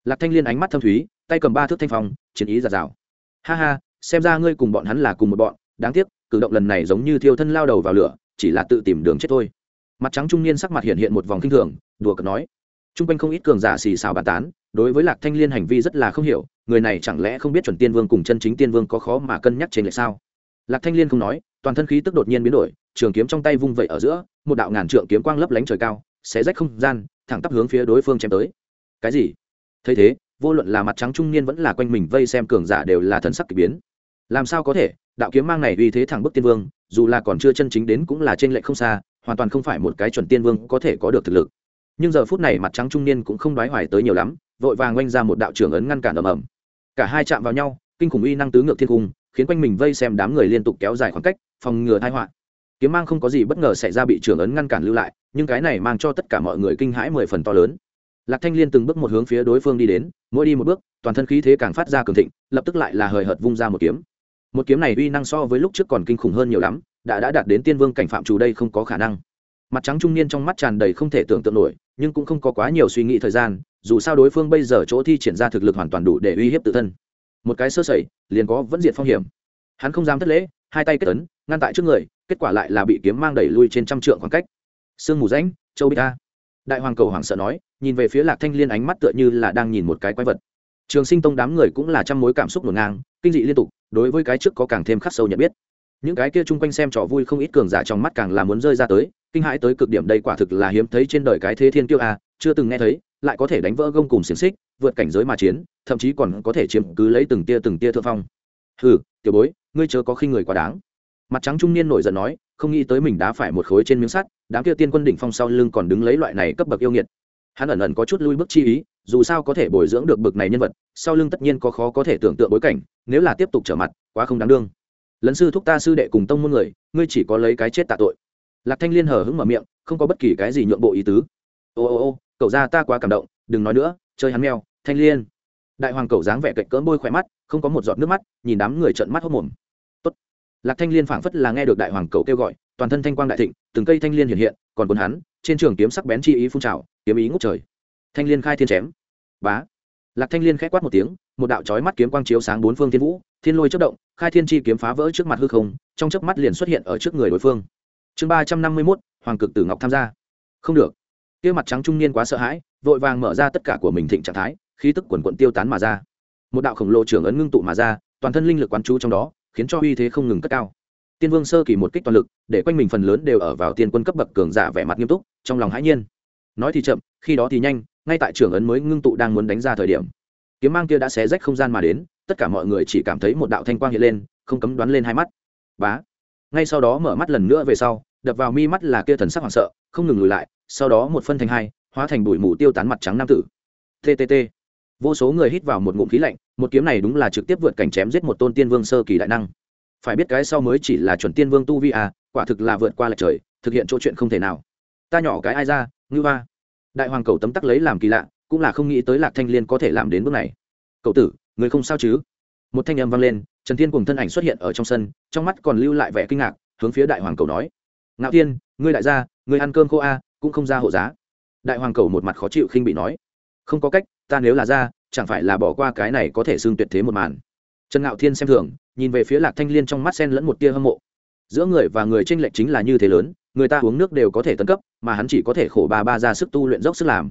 Lạc thanh liên ánh mắt thâm thúy, tay cầm ba thước thanh phong, chiến ý giạt rào. Ha ha, xem ra ngươi cùng bọn hắn là cùng một bọn, đáng tiếc, cử động lần này giống như thiêu thân lao đầu vào lửa, chỉ là tự tìm đường chết thôi. Mặt trắng trung niên sắc mặt hiện hiện một vòng kinh thường, đùa cợt nói. T r u n g quanh không ít cường giả xì xào bàn tán đối với lạc thanh liên hành vi rất là không hiểu, người này chẳng lẽ không biết chuẩn tiên vương cùng chân chính tiên vương có khó mà cân nhắc trên lệ sao? Lạc thanh liên không nói, toàn thân khí tức đột nhiên biến đổi, trường kiếm trong tay vung vẩy ở giữa, một đạo ngàn trượng kiếm quang lấp lánh trời cao sẽ rách không gian, thẳng tắp hướng phía đối phương chém tới. Cái gì? Thấy thế, vô luận là mặt trắng trung niên vẫn là quanh mình vây xem cường giả đều là thần sắc k ỳ biến. Làm sao có thể? Đạo kiếm mang này uy thế thẳng bức tiên vương, dù là còn chưa chân chính đến cũng là trên lệnh không xa, hoàn toàn không phải một cái chuẩn tiên vương có thể có được thực lực. Nhưng giờ phút này mặt trắng trung niên cũng không đoái hoài tới nhiều lắm vội vàng oanh ra một đạo trưởng ấn ngăn cản ầm ầm. Cả hai chạm vào nhau, kinh khủng uy năng tứ ngược thiên cung, khiến quanh mình vây xem đám người liên tục kéo dài khoảng cách, phòng ngừa thai họa. Kiếm mang không có gì bất ngờ xảy ra bị trưởng ấn ngăn cản lưu lại, nhưng cái này mang cho tất cả mọi người kinh hãi mười phần to lớn. Lạc thanh liên từng bước một hướng phía đối phương đi đến, mỗi đi một bước, toàn thân khí thế càng phát ra cường thịnh, lập tức lại là hời hợt vung ra một kiếm. Một kiếm này uy năng so với lúc trước còn kinh khủng hơn nhiều lắm, đã đã đạt đến tiên vương cảnh phạm chủ đây không có khả năng. Mặt trắng trung niên trong mắt tràn đầy không thể tưởng tượng nổi, nhưng cũng không có quá nhiều suy nghĩ thời gian dù sao đối phương bây giờ chỗ thi triển ra thực lực hoàn toàn đủ để uy hiếp tự thân. Một cái sơ sẩy liền có vẫn diệt phong hiểm. Hắn không dám thất lễ hai tay kết tấn, ngăn tại trước người kết quả lại là bị kiếm mang đẩy lui trên trăm trượng khoảng cách. Sương mù ránh, châu bích ta đại hoàng cầu hoảng sợ nói nhìn về phía lạc thanh liên ánh mắt tựa như là đang nhìn một cái quái vật. Trường sinh tông đám người cũng là trăm mối cảm xúc ngổn ngang kinh dị liên tục đối với cái trước có càng thêm khắc sâu nhận biết. Những cái kia chung quanh xem trò vui không ít cường giả trong mắt càng là muốn rơi ra tới kinh hãi tới cực điểm đây quả thực là hiếm thấy trên đời cái thế thiên tiêu a chưa từng nghe thấy lại có thể đánh vỡ gông cùng xiềng xích, vượt cảnh giới mà chiến, thậm chí còn có thể chiếm cứ lấy từng tia từng tia thượng phong. Hừ, tiểu bối, ngươi chớ có khi người quá đáng. Mặt trắng trung niên nổi giận nói, không nghĩ tới mình đã phải một khối trên miếng sắt, đám kia tiên quân đỉnh phong sau lưng còn đứng lấy loại này cấp bậc yêu nghiệt. Hắn ẩn ẩn có chút lui bước chi ý, dù sao có thể bồi dưỡng được bậc này nhân vật, sau lưng tất nhiên có khó có thể tưởng tượng bối cảnh, nếu là tiếp tục trở mặt, quá không đáng đương. Lấn sư thúc ta sư đệ cùng tông môn người, ngươi chỉ có lấy cái chết tạ tội. Lạc thanh liên hờ hững mở miệng, không có bất kỳ cái gì nhượng bộ ý tứ. Ô ô ô cậu ra ta quá cảm động, đừng nói nữa, chơi hắn mèo, thanh liên. Đại hoàng cậu dáng vẻ cạnh cỡm bôi khỏe mắt, không có một giọt nước mắt, nhìn đám người trợn mắt hốc mồm. Tốt. lạc thanh liên phảng phất là nghe được đại hoàng cậu kêu gọi, toàn thân thanh quang đại thịnh, từng cây thanh liên hiện hiện, còn cuốn hắn, trên trường kiếm sắc bén chi ý phun trào, kiếm ý ngút trời. Thanh liên khai thiên chém. Bá. Lạc thanh liên khẽ quát một tiếng, một đạo chói mắt kiếm quang chiếu sáng bốn phương thiên vũ, thiên lôi chất động, khai thiên chi kiếm phá vỡ trước mặt hư không, trong chớp mắt liền xuất hiện ở trước người đối phương. Chương ba trăm năm mươi mốt, hoàng cực tử ngọc tham gia. Không được kia mặt trắng trung niên quá sợ hãi, vội vàng mở ra tất cả của mình thịnh trạng thái, khí tức quần quận tiêu tán mà ra. Một đạo khổng lồ trưởng ấn ngưng tụ mà ra, toàn thân linh lực quán chú trong đó, khiến cho uy thế không ngừng cất cao. Tiên vương sơ kỳ một kích toàn lực, để quanh mình phần lớn đều ở vào tiên quân cấp bậc cường giả vẻ mặt nghiêm túc, trong lòng hãi nhiên. Nói thì chậm, khi đó thì nhanh, ngay tại trưởng ấn mới ngưng tụ đang muốn đánh ra thời điểm. Kiếm mang kia đã xé rách không gian mà đến, tất cả mọi người chỉ cảm thấy một đạo thanh quang hiện lên, không cấm đoán lên hai mắt. Bá! Ngay sau đó mở mắt lần nữa về sau, đập vào mi mắt là kia thần sắc hoảng sợ, không ngừng lùi lại sau đó một phân thành hai, hóa thành bụi mù tiêu tán mặt trắng nam tử. Ttt vô số người hít vào một ngụm khí lạnh, một kiếm này đúng là trực tiếp vượt cảnh chém giết một tôn tiên vương sơ kỳ đại năng. Phải biết cái sau mới chỉ là chuẩn tiên vương tu vi à quả thực là vượt qua lệch trời, thực hiện chỗ chuyện không thể nào. Ta nhỏ cái ai ra ngư va đại hoàng cầu tấm tắc lấy làm kỳ lạ, cũng là không nghĩ tới lạc thanh liên có thể làm đến bước này. Cậu tử, người không sao chứ? Một thanh âm vang lên, trần thiên cùng thân ảnh xuất hiện ở trong sân, trong mắt còn lưu lại vẻ kinh ngạc, hướng phía đại hoàng cầu nói. Ngạo tiên ngươi đại gia, ngươi ăn cơm khô a cũng không ra hộ giá. Đại hoàng cầu một mặt khó chịu khinh bị nói, không có cách, ta nếu là ra, chẳng phải là bỏ qua cái này có thể xương tuyệt thế một màn. Trần ngạo thiên xem thường, nhìn về phía lạc thanh liên trong mắt sen lẫn một tia hâm mộ. Giữa người và người tranh lệch chính là như thế lớn, người ta uống nước đều có thể tấn cấp, mà hắn chỉ có thể khổ ba ba ra sức tu luyện dốc sức làm.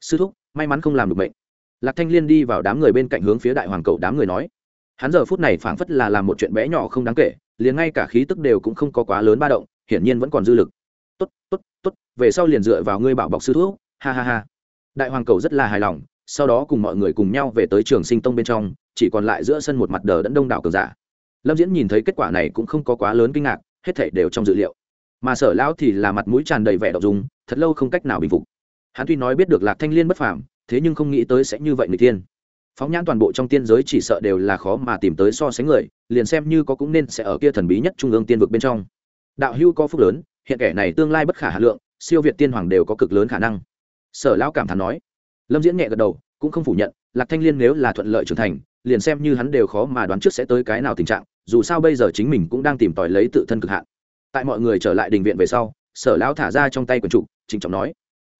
Sư thúc, may mắn không làm được bệnh lạc thanh liên đi vào đám người bên cạnh hướng phía đại hoàng cầu đám người nói. Hắn giờ phút này phảng phất là làm một chuyện bé nhỏ không đáng kể, liền ngay cả khí tức đều cũng không có quá lớn ba động, hiển nhiên vẫn còn dư lực. Tốt tốt tốt, về sau liền dựa vào ngươi bảo bọc sư thuốc ha ha ha. Đại hoàng cầu rất là hài lòng, sau đó cùng mọi người cùng nhau về tới trường sinh tông bên trong, chỉ còn lại giữa sân một mặt đờ đẫn đông đảo cường giả. Lâm diễn nhìn thấy kết quả này cũng không có quá lớn kinh ngạc, hết thảy đều trong dự liệu. Mà sở lão thì là mặt mũi tràn đầy vẻ đậu dùng thật lâu không cách nào bình phục. Hắn tuy nói biết được lạc thanh liên bất phàm, thế nhưng không nghĩ tới sẽ như vậy người tiên. Phóng nhãn toàn bộ trong tiên giới chỉ sợ đều là khó mà tìm tới so sánh người, liền xem như có cũng nên sẽ ở kia thần bí nhất trung ương tiên vực bên trong. Đạo hưu có phúc lớn hiện kẻ này tương lai bất khả hà lượng, siêu việt tiên hoàng đều có cực lớn khả năng. Sở lão cảm thán nói. Lâm diễn nhẹ gật đầu, cũng không phủ nhận, lạc thanh liên nếu là thuận lợi trưởng thành, liền xem như hắn đều khó mà đoán trước sẽ tới cái nào tình trạng, dù sao bây giờ chính mình cũng đang tìm tòi lấy tự thân cực hạn. Tại mọi người trở lại đình viện về sau, sở lão thả ra trong tay quần trục trịnh trọng nói.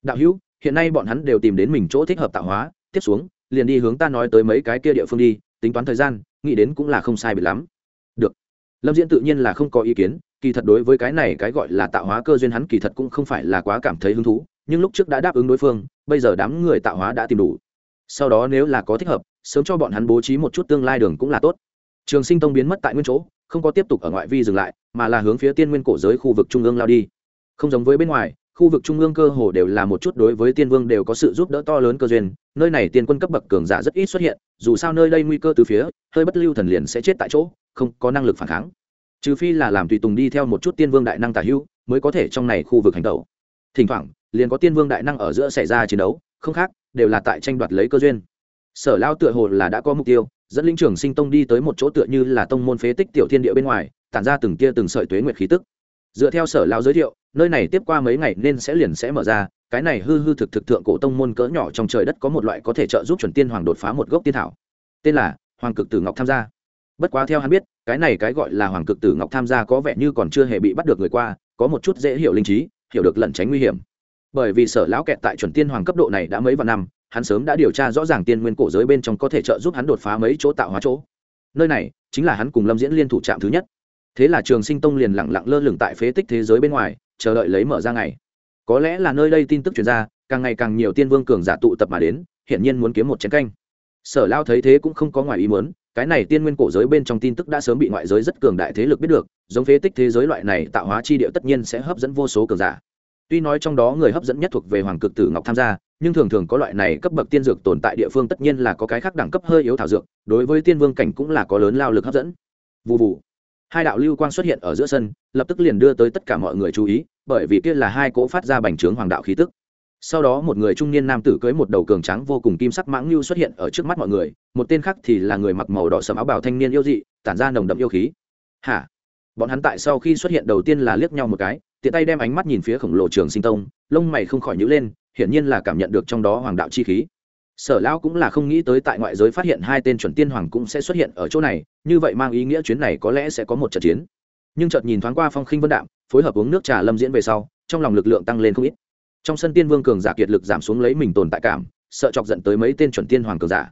Đạo hữu, hiện nay bọn hắn đều tìm đến mình chỗ thích hợp tạo hóa, tiếp xuống, liền đi hướng ta nói tới mấy cái kia địa phương đi, tính toán thời gian, nghĩ đến cũng là không sai biệt lắm. Được. Lâm diễn tự nhiên là không có ý kiến kỳ thật đối với cái này cái gọi là tạo hóa cơ duyên hắn kỳ thật cũng không phải là quá cảm thấy hứng thú, nhưng lúc trước đã đáp ứng đối phương, bây giờ đám người tạo hóa đã tìm đủ. Sau đó nếu là có thích hợp, sớm cho bọn hắn bố trí một chút tương lai đường cũng là tốt. Trường sinh tông biến mất tại nguyên chỗ, không có tiếp tục ở ngoại vi dừng lại, mà là hướng phía tiên nguyên cổ giới khu vực trung ương lao đi. Không giống với bên ngoài, khu vực trung ương cơ hồ đều là một chút đối với tiên vương đều có sự giúp đỡ to lớn cơ duyên, nơi này tiên quân cấp bậc cường giả rất ít xuất hiện, dù sao nơi đây nguy cơ từ phía, hơi bất lưu thần liền sẽ chết tại chỗ, không có năng lực phản kháng trừ phi là làm tùy tùng đi theo một chút tiên vương đại năng tả hữu, mới có thể trong này khu vực hành tẩu. Thỉnh thoảng, liền có tiên vương đại năng ở giữa xảy ra chiến đấu, không khác, đều là tại tranh đoạt lấy cơ duyên. Sở lao tựa hồ là đã có mục tiêu, dẫn linh trưởng sinh tông đi tới một chỗ tựa như là tông môn phế tích tiểu thiên địa bên ngoài, tản ra từng tia từng sợi tuế nguyệt khí tức. Dựa theo sở lao giới thiệu, nơi này tiếp qua mấy ngày nên sẽ liền sẽ mở ra, cái này hư hư thực thực thượng cổ tông môn cỡ nhỏ trong trời đất có một loại có thể trợ giúp chuẩn tiên hoàng đột phá một gốc tiên thảo. Tên là hoàng cực tử ngọc tham gia bất quá theo hắn biết, cái này cái gọi là hoàng cực tử ngọc tham gia có vẻ như còn chưa hề bị bắt được người qua, có một chút dễ hiểu linh trí, hiểu được lẩn tránh nguy hiểm. Bởi vì sở lão kẹt tại chuẩn tiên hoàng cấp độ này đã mấy vạn năm, hắn sớm đã điều tra rõ ràng tiên nguyên cổ giới bên trong có thể trợ giúp hắn đột phá mấy chỗ tạo hóa chỗ. Nơi này chính là hắn cùng lâm diễn liên thủ trạm thứ nhất. Thế là trường sinh tông liền lặng lặng lơ lửng tại phế tích thế giới bên ngoài, chờ đợi lấy mở ra ngày. Có lẽ là nơi đây tin tức truyền ra, càng ngày càng nhiều tiên vương cường giả tụ tập mà đến, hiển nhiên muốn kiếm một chiến canh sở lao thấy thế cũng không có ngoài ý muốn, cái này tiên nguyên cổ giới bên trong tin tức đã sớm bị ngoại giới rất cường đại thế lực biết được, giống phế tích thế giới loại này tạo hóa chi địa tất nhiên sẽ hấp dẫn vô số cường giả. Tuy nói trong đó người hấp dẫn nhất thuộc về hoàng cực tử ngọc tham gia, nhưng thường thường có loại này cấp bậc tiên dược tồn tại địa phương tất nhiên là có cái khác đẳng cấp hơi yếu thảo dược, đối với tiên vương cảnh cũng là có lớn lao lực hấp dẫn. Vụ vụ hai đạo lưu quang xuất hiện ở giữa sân, lập tức liền đưa tới tất cả mọi người chú ý, bởi vì kia là hai cỗ phát ra bành trướng hoàng đạo khí tức sau đó một người trung niên nam tử cưới một đầu cường trắng vô cùng kim sắc mãng lưu xuất hiện ở trước mắt mọi người, một tên khác thì là người mặc màu đỏ sầm áo bào thanh niên yêu dị, tản ra nồng đậm yêu khí. Hả? Bọn hắn tại sau khi xuất hiện đầu tiên là liếc nhau một cái, tiện tay đem ánh mắt nhìn phía khổng lồ trường sinh tông, lông mày không khỏi nhữ lên, hiển nhiên là cảm nhận được trong đó hoàng đạo chi khí. Sở lão cũng là không nghĩ tới tại ngoại giới phát hiện hai tên chuẩn tiên hoàng cũng sẽ xuất hiện ở chỗ này, như vậy mang ý nghĩa chuyến này có lẽ sẽ có một trận chiến. Nhưng chợt nhìn thoáng qua phong khinh vân đạm, phối hợp uống nước trà lâm diễn về sau, trong lòng lực lượng tăng lên không ít trong sân tiên vương cường giả kiệt lực giảm xuống lấy mình tồn tại cảm, sợ chọc giận tới mấy tên chuẩn tiên hoàng cường giả.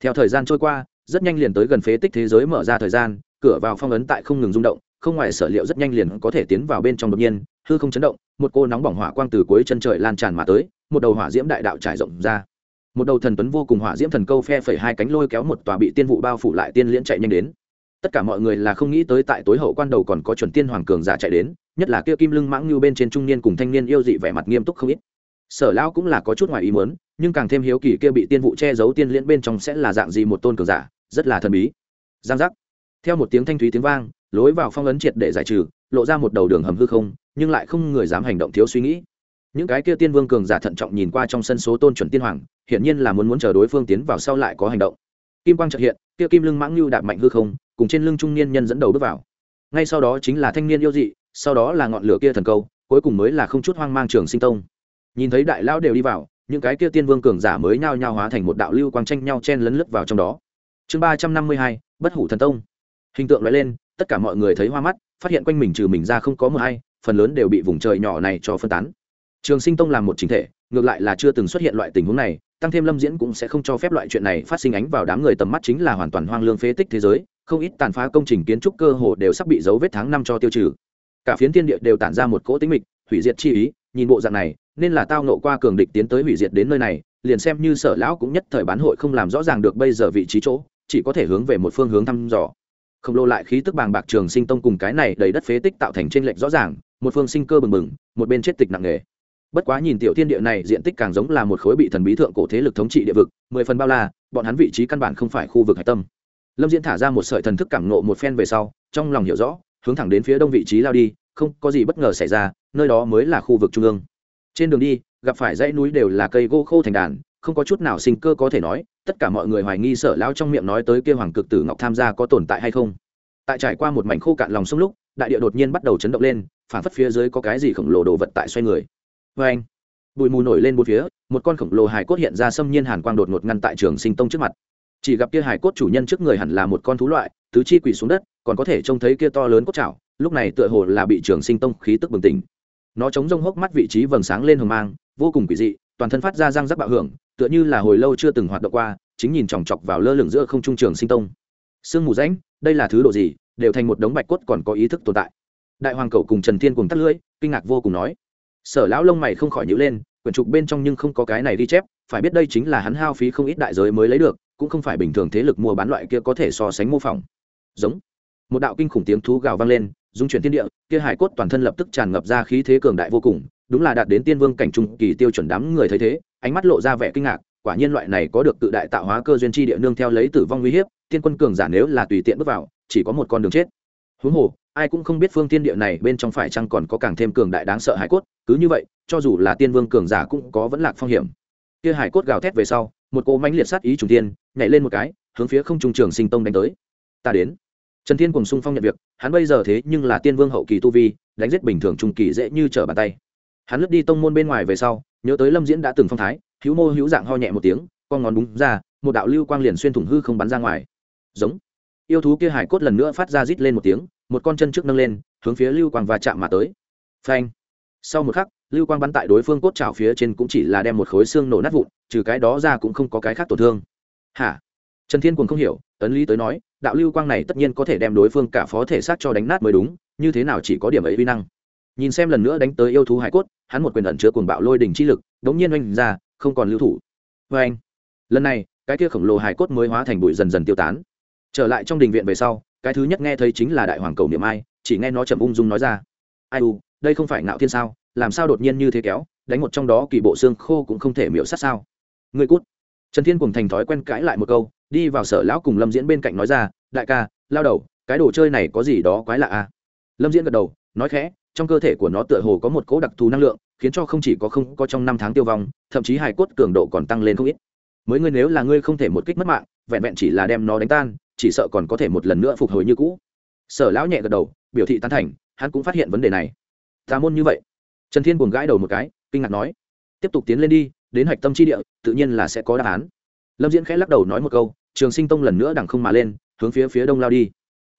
Theo thời gian trôi qua, rất nhanh liền tới gần phế tích thế giới mở ra thời gian, cửa vào phong ấn tại không ngừng rung động, không ngoài sở liệu rất nhanh liền có thể tiến vào bên trong đột nhiên, hư không chấn động, một cô nóng bỏng hỏa quang từ cuối chân trời lan tràn mà tới, một đầu hỏa diễm đại đạo trải rộng ra. Một đầu thần tuấn vô cùng hỏa diễm thần câu phe phẩy hai cánh lôi kéo một tòa bị tiên vụ bao phủ lại tiên liễn chạy nhanh đến. Tất cả mọi người là không nghĩ tới tại tối hậu quan đầu còn có chuẩn tiên hoàng cường giả chạy đến nhất là kia kim lưng mãng như bên trên trung niên cùng thanh niên yêu dị vẻ mặt nghiêm túc không ít. Sở lão cũng là có chút ngoài ý muốn, nhưng càng thêm hiếu kỳ kia bị tiên vụ che giấu tiên liễn bên trong sẽ là dạng gì một tôn cường giả, rất là thần bí. Giang giác. Theo một tiếng thanh thúy tiếng vang, lối vào phong ấn triệt để giải trừ, lộ ra một đầu đường hầm hư không, nhưng lại không người dám hành động thiếu suy nghĩ. Những cái kia tiên vương cường giả thận trọng nhìn qua trong sân số tôn chuẩn tiên hoàng, hiển nhiên là muốn muốn chờ đối phương tiến vào sau lại có hành động. Kim quang trợ hiện, kia kim lưng mãng lưu đạp mạnh hư không, cùng trên lưng trung niên nhân dẫn đầu bước vào. Ngay sau đó chính là thanh niên yêu dị sau đó là ngọn lửa kia thần câu, cuối cùng mới là không chút hoang mang trường sinh tông. Nhìn thấy đại lão đều đi vào, những cái kia tiên vương cường giả mới nhao nhao hóa thành một đạo lưu quang tranh nhau chen lấn lấp vào trong đó. Chương ba trăm năm mươi hai, bất hủ thần tông. Hình tượng loại lên, tất cả mọi người thấy hoa mắt, phát hiện quanh mình trừ mình ra không có mờ hay phần lớn đều bị vùng trời nhỏ này cho phân tán. Trường sinh tông làm một chính thể, ngược lại là chưa từng xuất hiện loại tình huống này, tăng thêm lâm diễn cũng sẽ không cho phép loại chuyện này phát sinh ánh vào đám người tầm mắt chính là hoàn toàn hoang lương phế tích thế giới, không ít tàn phá công trình kiến trúc cơ hồ đều sắp bị dấu vết tháng năm cho tiêu trừ cả phiến thiên địa đều tản ra một cỗ tính mịch, hủy diệt chi ý, nhìn bộ dạng này, nên là tao nộ qua cường địch tiến tới hủy diệt đến nơi này, liền xem như sở lão cũng nhất thời bán hội không làm rõ ràng được bây giờ vị trí chỗ, chỉ có thể hướng về một phương hướng thăm dò. Khổng lồ lại khí tức bàng bạc trường sinh tông cùng cái này đầy đất phế tích tạo thành trên lệch rõ ràng, một phương sinh cơ bừng bừng, một bên chết tịch nặng nề. Bất quá nhìn tiểu thiên địa này, diện tích càng giống là một khối bị thần bí thượng cổ thế lực thống trị địa vực, mười phần bao la, bọn hắn vị trí căn bản không phải khu vực hạch tâm. Lâm diễn thả ra một sợi thần thức cảm nộ một phen về sau, trong lòng hiểu rõ hướng thẳng đến phía đông vị trí lao đi, không có gì bất ngờ xảy ra, nơi đó mới là khu vực trung ương. Trên đường đi, gặp phải dãy núi đều là cây gỗ khô thành đàn, không có chút nào sinh cơ có thể nói, tất cả mọi người hoài nghi sở lao trong miệng nói tới kêu hoàng cực tử ngọc tham gia có tồn tại hay không. Tại trải qua một mảnh khô cạn lòng sông lúc, đại địa đột nhiên bắt đầu chấn động lên phản phất phía dưới có cái gì khổng lồ đồ vật tại xoay người. Vê anh, bụi mù nổi lên bốn phía, một con khổng lồ hài cốt hiện ra xâm nhiên hàn quang đột ngột ngăn tại trường sinh tông trước mặt chỉ gặp kia hải cốt chủ nhân trước người hẳn là một con thú loại, tứ chi quỳ xuống đất, còn có thể trông thấy kia to lớn cốt chảo lúc này tựa hồ là bị trường sinh tông khí tức bừng tỉnh. Nó chống rông hốc mắt vị trí vầng sáng lên hồng mang, vô cùng quỷ dị, toàn thân phát ra răng rắc bạo hưởng, tựa như là hồi lâu chưa từng hoạt động qua, chính nhìn chòng chọc vào lơ lửng giữa không trung trường sinh tông. Sương mù rãnh, đây là thứ độ gì, đều thành một đống bạch cốt còn có ý thức tồn tại. Đại hoàng cầu cùng trần thiên cùng tắt lưỡi, kinh ngạc vô cùng nói. Sở lão lông mày không khỏi nhữ lên, quyển trục bên trong nhưng không có cái này ghi chép, phải biết đây chính là hắn hao phí không ít đại giới mới lấy được cũng không phải bình thường thế lực mua bán loại kia có thể so sánh mô phỏng. Giống. Một đạo kinh khủng tiếng thú gào vang lên, dung chuyển thiên địa, kia hải cốt toàn thân lập tức tràn ngập ra khí thế cường đại vô cùng, đúng là đạt đến tiên vương cảnh trung kỳ tiêu chuẩn đám người thấy thế, ánh mắt lộ ra vẻ kinh ngạc, quả nhiên loại này có được tự đại tạo hóa cơ duyên chi địa nương theo lấy tử vong uy hiếp, tiên quân cường giả nếu là tùy tiện bước vào, chỉ có một con đường chết. Huống hồ, ai cũng không biết phương tiên địa này bên trong phải chăng còn có càng thêm cường đại đáng sợ hải cốt, cứ như vậy, cho dù là tiên vương cường giả cũng có vẫn lạc phong hiểm. Kia hải cốt gào thét về sau một cỗ mãnh liệt sát ý trùng tiên nhảy lên một cái, hướng phía không trung trường sinh tông đánh tới. Ta đến. Trần thiên cùng sung phong nhận việc, hắn bây giờ thế nhưng là tiên vương hậu kỳ tu vi, đánh giết bình thường trung kỳ dễ như trở bàn tay. Hắn lướt đi tông môn bên ngoài về sau, nhớ tới lâm diễn đã từng phong thái, hữu mô hữu dạng ho nhẹ một tiếng, con ngón đúng ra, một đạo lưu quang liền xuyên thủng hư không bắn ra ngoài. Giống. Yêu thú kia hải cốt lần nữa phát ra rít lên một tiếng, một con chân trước nâng lên, hướng phía lưu quang và chạm mà tới. Phanh. Sau một khắc lưu quang bắn tại đối phương cốt trào phía trên cũng chỉ là đem một khối xương nổ nát vụn, trừ cái đó ra cũng không có cái khác tổn thương. Hả? Trần thiên quân không hiểu tấn lý tới nói, đạo lưu quang này tất nhiên có thể đem đối phương cả phó thể xác cho đánh nát mới đúng, như thế nào chỉ có điểm ấy vi năng? Nhìn xem lần nữa đánh tới yêu thú hải cốt, hắn một quyền ẩn chứa cuồng bạo lôi đình chi lực, đống nhiên oanh ra, không còn lưu thủ. Vê anh lần này, cái kia khổng lồ hải cốt mới hóa thành bụi dần dần tiêu tán. Trở lại trong đình viện về sau, cái thứ nhất nghe thấy chính là đại hoàng cầu niệm ai, chỉ nghe nó chậm ung dung nói ra. Ai u, đây không phải ngạo thiên sao? Làm sao đột nhiên như thế kéo, đánh một trong đó kỳ bộ xương khô cũng không thể miễu sát sao. Người cút. Trần thiên cùng thành thói quen cãi lại một câu, đi vào sở lão cùng lâm diễn bên cạnh nói ra, đại ca, lao đầu, cái đồ chơi này có gì đó quái lạ à? Lâm diễn gật đầu, nói khẽ, trong cơ thể của nó tựa hồ có một cỗ đặc thù năng lượng, khiến cho không chỉ có không có trong năm tháng tiêu vong, thậm chí hài cốt cường độ còn tăng lên không ít. Mới ngươi nếu là ngươi không thể một kích mất mạng, vẹn vẹn chỉ là đem nó đánh tan, chỉ sợ còn có thể một lần nữa phục hồi như cũ. Sở lão nhẹ gật đầu, biểu thị tán thành, hắn cũng phát hiện vấn đề này. Tà môn như vậy trần thiên buồn gãi đầu một cái, kinh ngạc nói, tiếp tục tiến lên đi, đến hạch tâm chi địa, tự nhiên là sẽ có đáp án. Lâm diễn khẽ lắc đầu nói một câu, trường sinh tông lần nữa đằng không mà lên, hướng phía phía đông lao đi.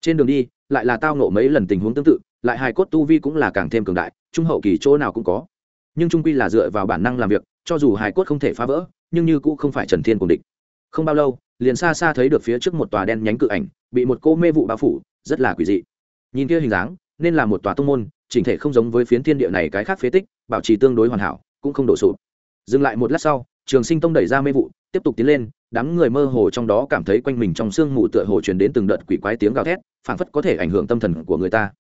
Trên đường đi, lại là tao nộ mấy lần tình huống tương tự, lại hài cốt tu vi cũng là càng thêm cường đại, trung hậu kỳ chỗ nào cũng có. Nhưng trung quy là dựa vào bản năng làm việc, cho dù hài cốt không thể phá vỡ, nhưng như cũ không phải trần thiên cùng địch. Không bao lâu, liền xa xa thấy được phía trước một tòa đen nhánh cự ảnh, bị một cô mê vụ bao phủ, rất là quỷ dị. Nhìn kia hình dáng nên là một tòa tông môn, chỉnh thể không giống với phiến thiên địa này cái khác phế tích, bảo trì tương đối hoàn hảo, cũng không đổ sụp. Dừng lại một lát sau, trường sinh tông đẩy ra mê vụ, tiếp tục tiến lên, đám người mơ hồ trong đó cảm thấy quanh mình trong sương mù tựa hồ truyền đến từng đợt quỷ quái tiếng gào thét, phảng phất có thể ảnh hưởng tâm thần của người ta.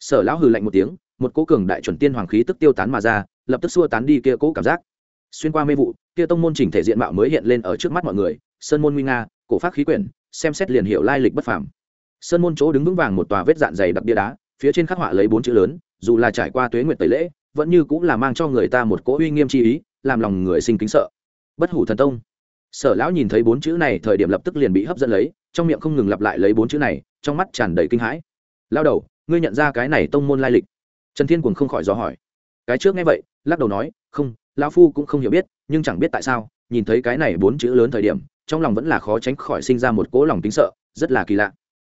Sở lão hừ lạnh một tiếng, một cỗ cường đại chuẩn tiên hoàng khí tức tiêu tán mà ra, lập tức xua tán đi kia cỗ cảm giác. Xuyên qua mê vụ, kia tông môn chỉnh thể diện mạo mới hiện lên ở trước mắt mọi người, sơn môn nguy nga, cổ pháp khí quyển, xem xét liền hiệu lai lịch bất phàm. Sơn môn chỗ đứng vững vàng một tòa vết dạn dày đặc bia đá phía trên khắc họa lấy bốn chữ lớn, dù là trải qua tuế nguyệt tẩy lễ, vẫn như cũng là mang cho người ta một cỗ uy nghiêm chi ý, làm lòng người sinh kính sợ. Bất hủ thần tông. Sở lão nhìn thấy bốn chữ này, thời điểm lập tức liền bị hấp dẫn lấy, trong miệng không ngừng lặp lại lấy bốn chữ này, trong mắt tràn đầy kinh hãi. Lao đầu, ngươi nhận ra cái này tông môn lai lịch? Trần thiên cùng không khỏi dò hỏi. Cái trước nghe vậy, lắc đầu nói, không, lão phu cũng không hiểu biết, nhưng chẳng biết tại sao, nhìn thấy cái này bốn chữ lớn thời điểm, trong lòng vẫn là khó tránh khỏi sinh ra một cỗ lòng tính sợ, rất là kỳ lạ.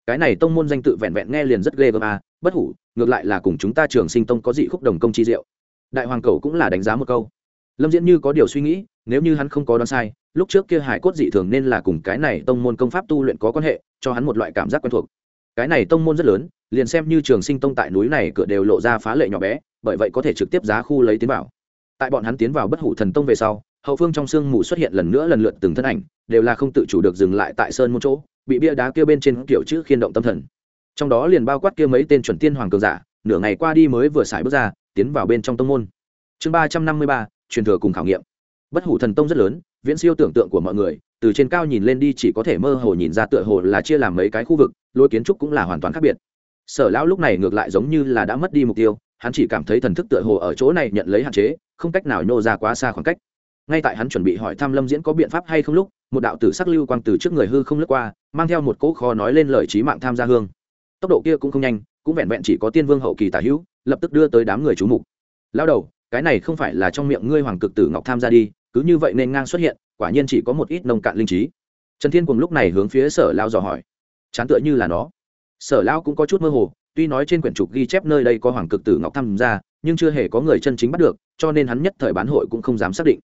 Cái này tông môn danh tự vẹn vẹn nghe liền rất ghê gớm à bất hủ, ngược lại là cùng chúng ta trường sinh tông có dị khúc đồng công chi diệu. Đại hoàng cầu cũng là đánh giá một câu. Lâm diễn như có điều suy nghĩ, nếu như hắn không có đoán sai, lúc trước kia hải cốt dị thường nên là cùng cái này tông môn công pháp tu luyện có quan hệ, cho hắn một loại cảm giác quen thuộc. Cái này tông môn rất lớn, liền xem như trường sinh tông tại núi này cửa đều lộ ra phá lệ nhỏ bé, bởi vậy có thể trực tiếp giá khu lấy tiến vào. Tại bọn hắn tiến vào bất hủ thần tông về sau, hậu phương trong sương mù xuất hiện lần nữa lần lượt từng thân ảnh, đều là không tự chủ được dừng lại tại sơn môn chỗ, bị bia đá kia bên trên kiểu chữ khiên động tâm thần trong đó liền bao quát kia mấy tên chuẩn tiên hoàng cường giả, nửa ngày qua đi mới vừa xài bước ra, tiến vào bên trong tông môn. Chương ba trăm năm mươi ba, truyền thừa cùng khảo nghiệm. Bất hủ thần tông rất lớn, viễn siêu tưởng tượng của mọi người, từ trên cao nhìn lên đi chỉ có thể mơ hồ nhìn ra tựa hồ là chia làm mấy cái khu vực, lối kiến trúc cũng là hoàn toàn khác biệt. Sở lão lúc này ngược lại giống như là đã mất đi mục tiêu, hắn chỉ cảm thấy thần thức tựa hồ ở chỗ này nhận lấy hạn chế, không cách nào nhô ra quá xa khoảng cách. Ngay tại hắn chuẩn bị hỏi thăm lâm diễn có biện pháp hay không lúc, một đạo tử sắc lưu quang từ trước người hư không lướt qua, mang theo một cỗ kho nói lên lời trí mạng tham gia hương tốc độ kia cũng không nhanh, cũng vẹn vẹn chỉ có tiên vương hậu kỳ tả hữu, lập tức đưa tới đám người chú mục. Lao đầu, cái này không phải là trong miệng ngươi hoàng cực tử ngọc tham gia đi, cứ như vậy nên ngang xuất hiện, quả nhiên chỉ có một ít nông cạn linh trí. Trần thiên cùng lúc này hướng phía sở lao dò hỏi. Chán tựa như là nó. Sở lao cũng có chút mơ hồ, tuy nói trên quyển trục ghi chép nơi đây có hoàng cực tử ngọc tham gia nhưng chưa hề có người chân chính bắt được, cho nên hắn nhất thời bán hội cũng không dám xác định.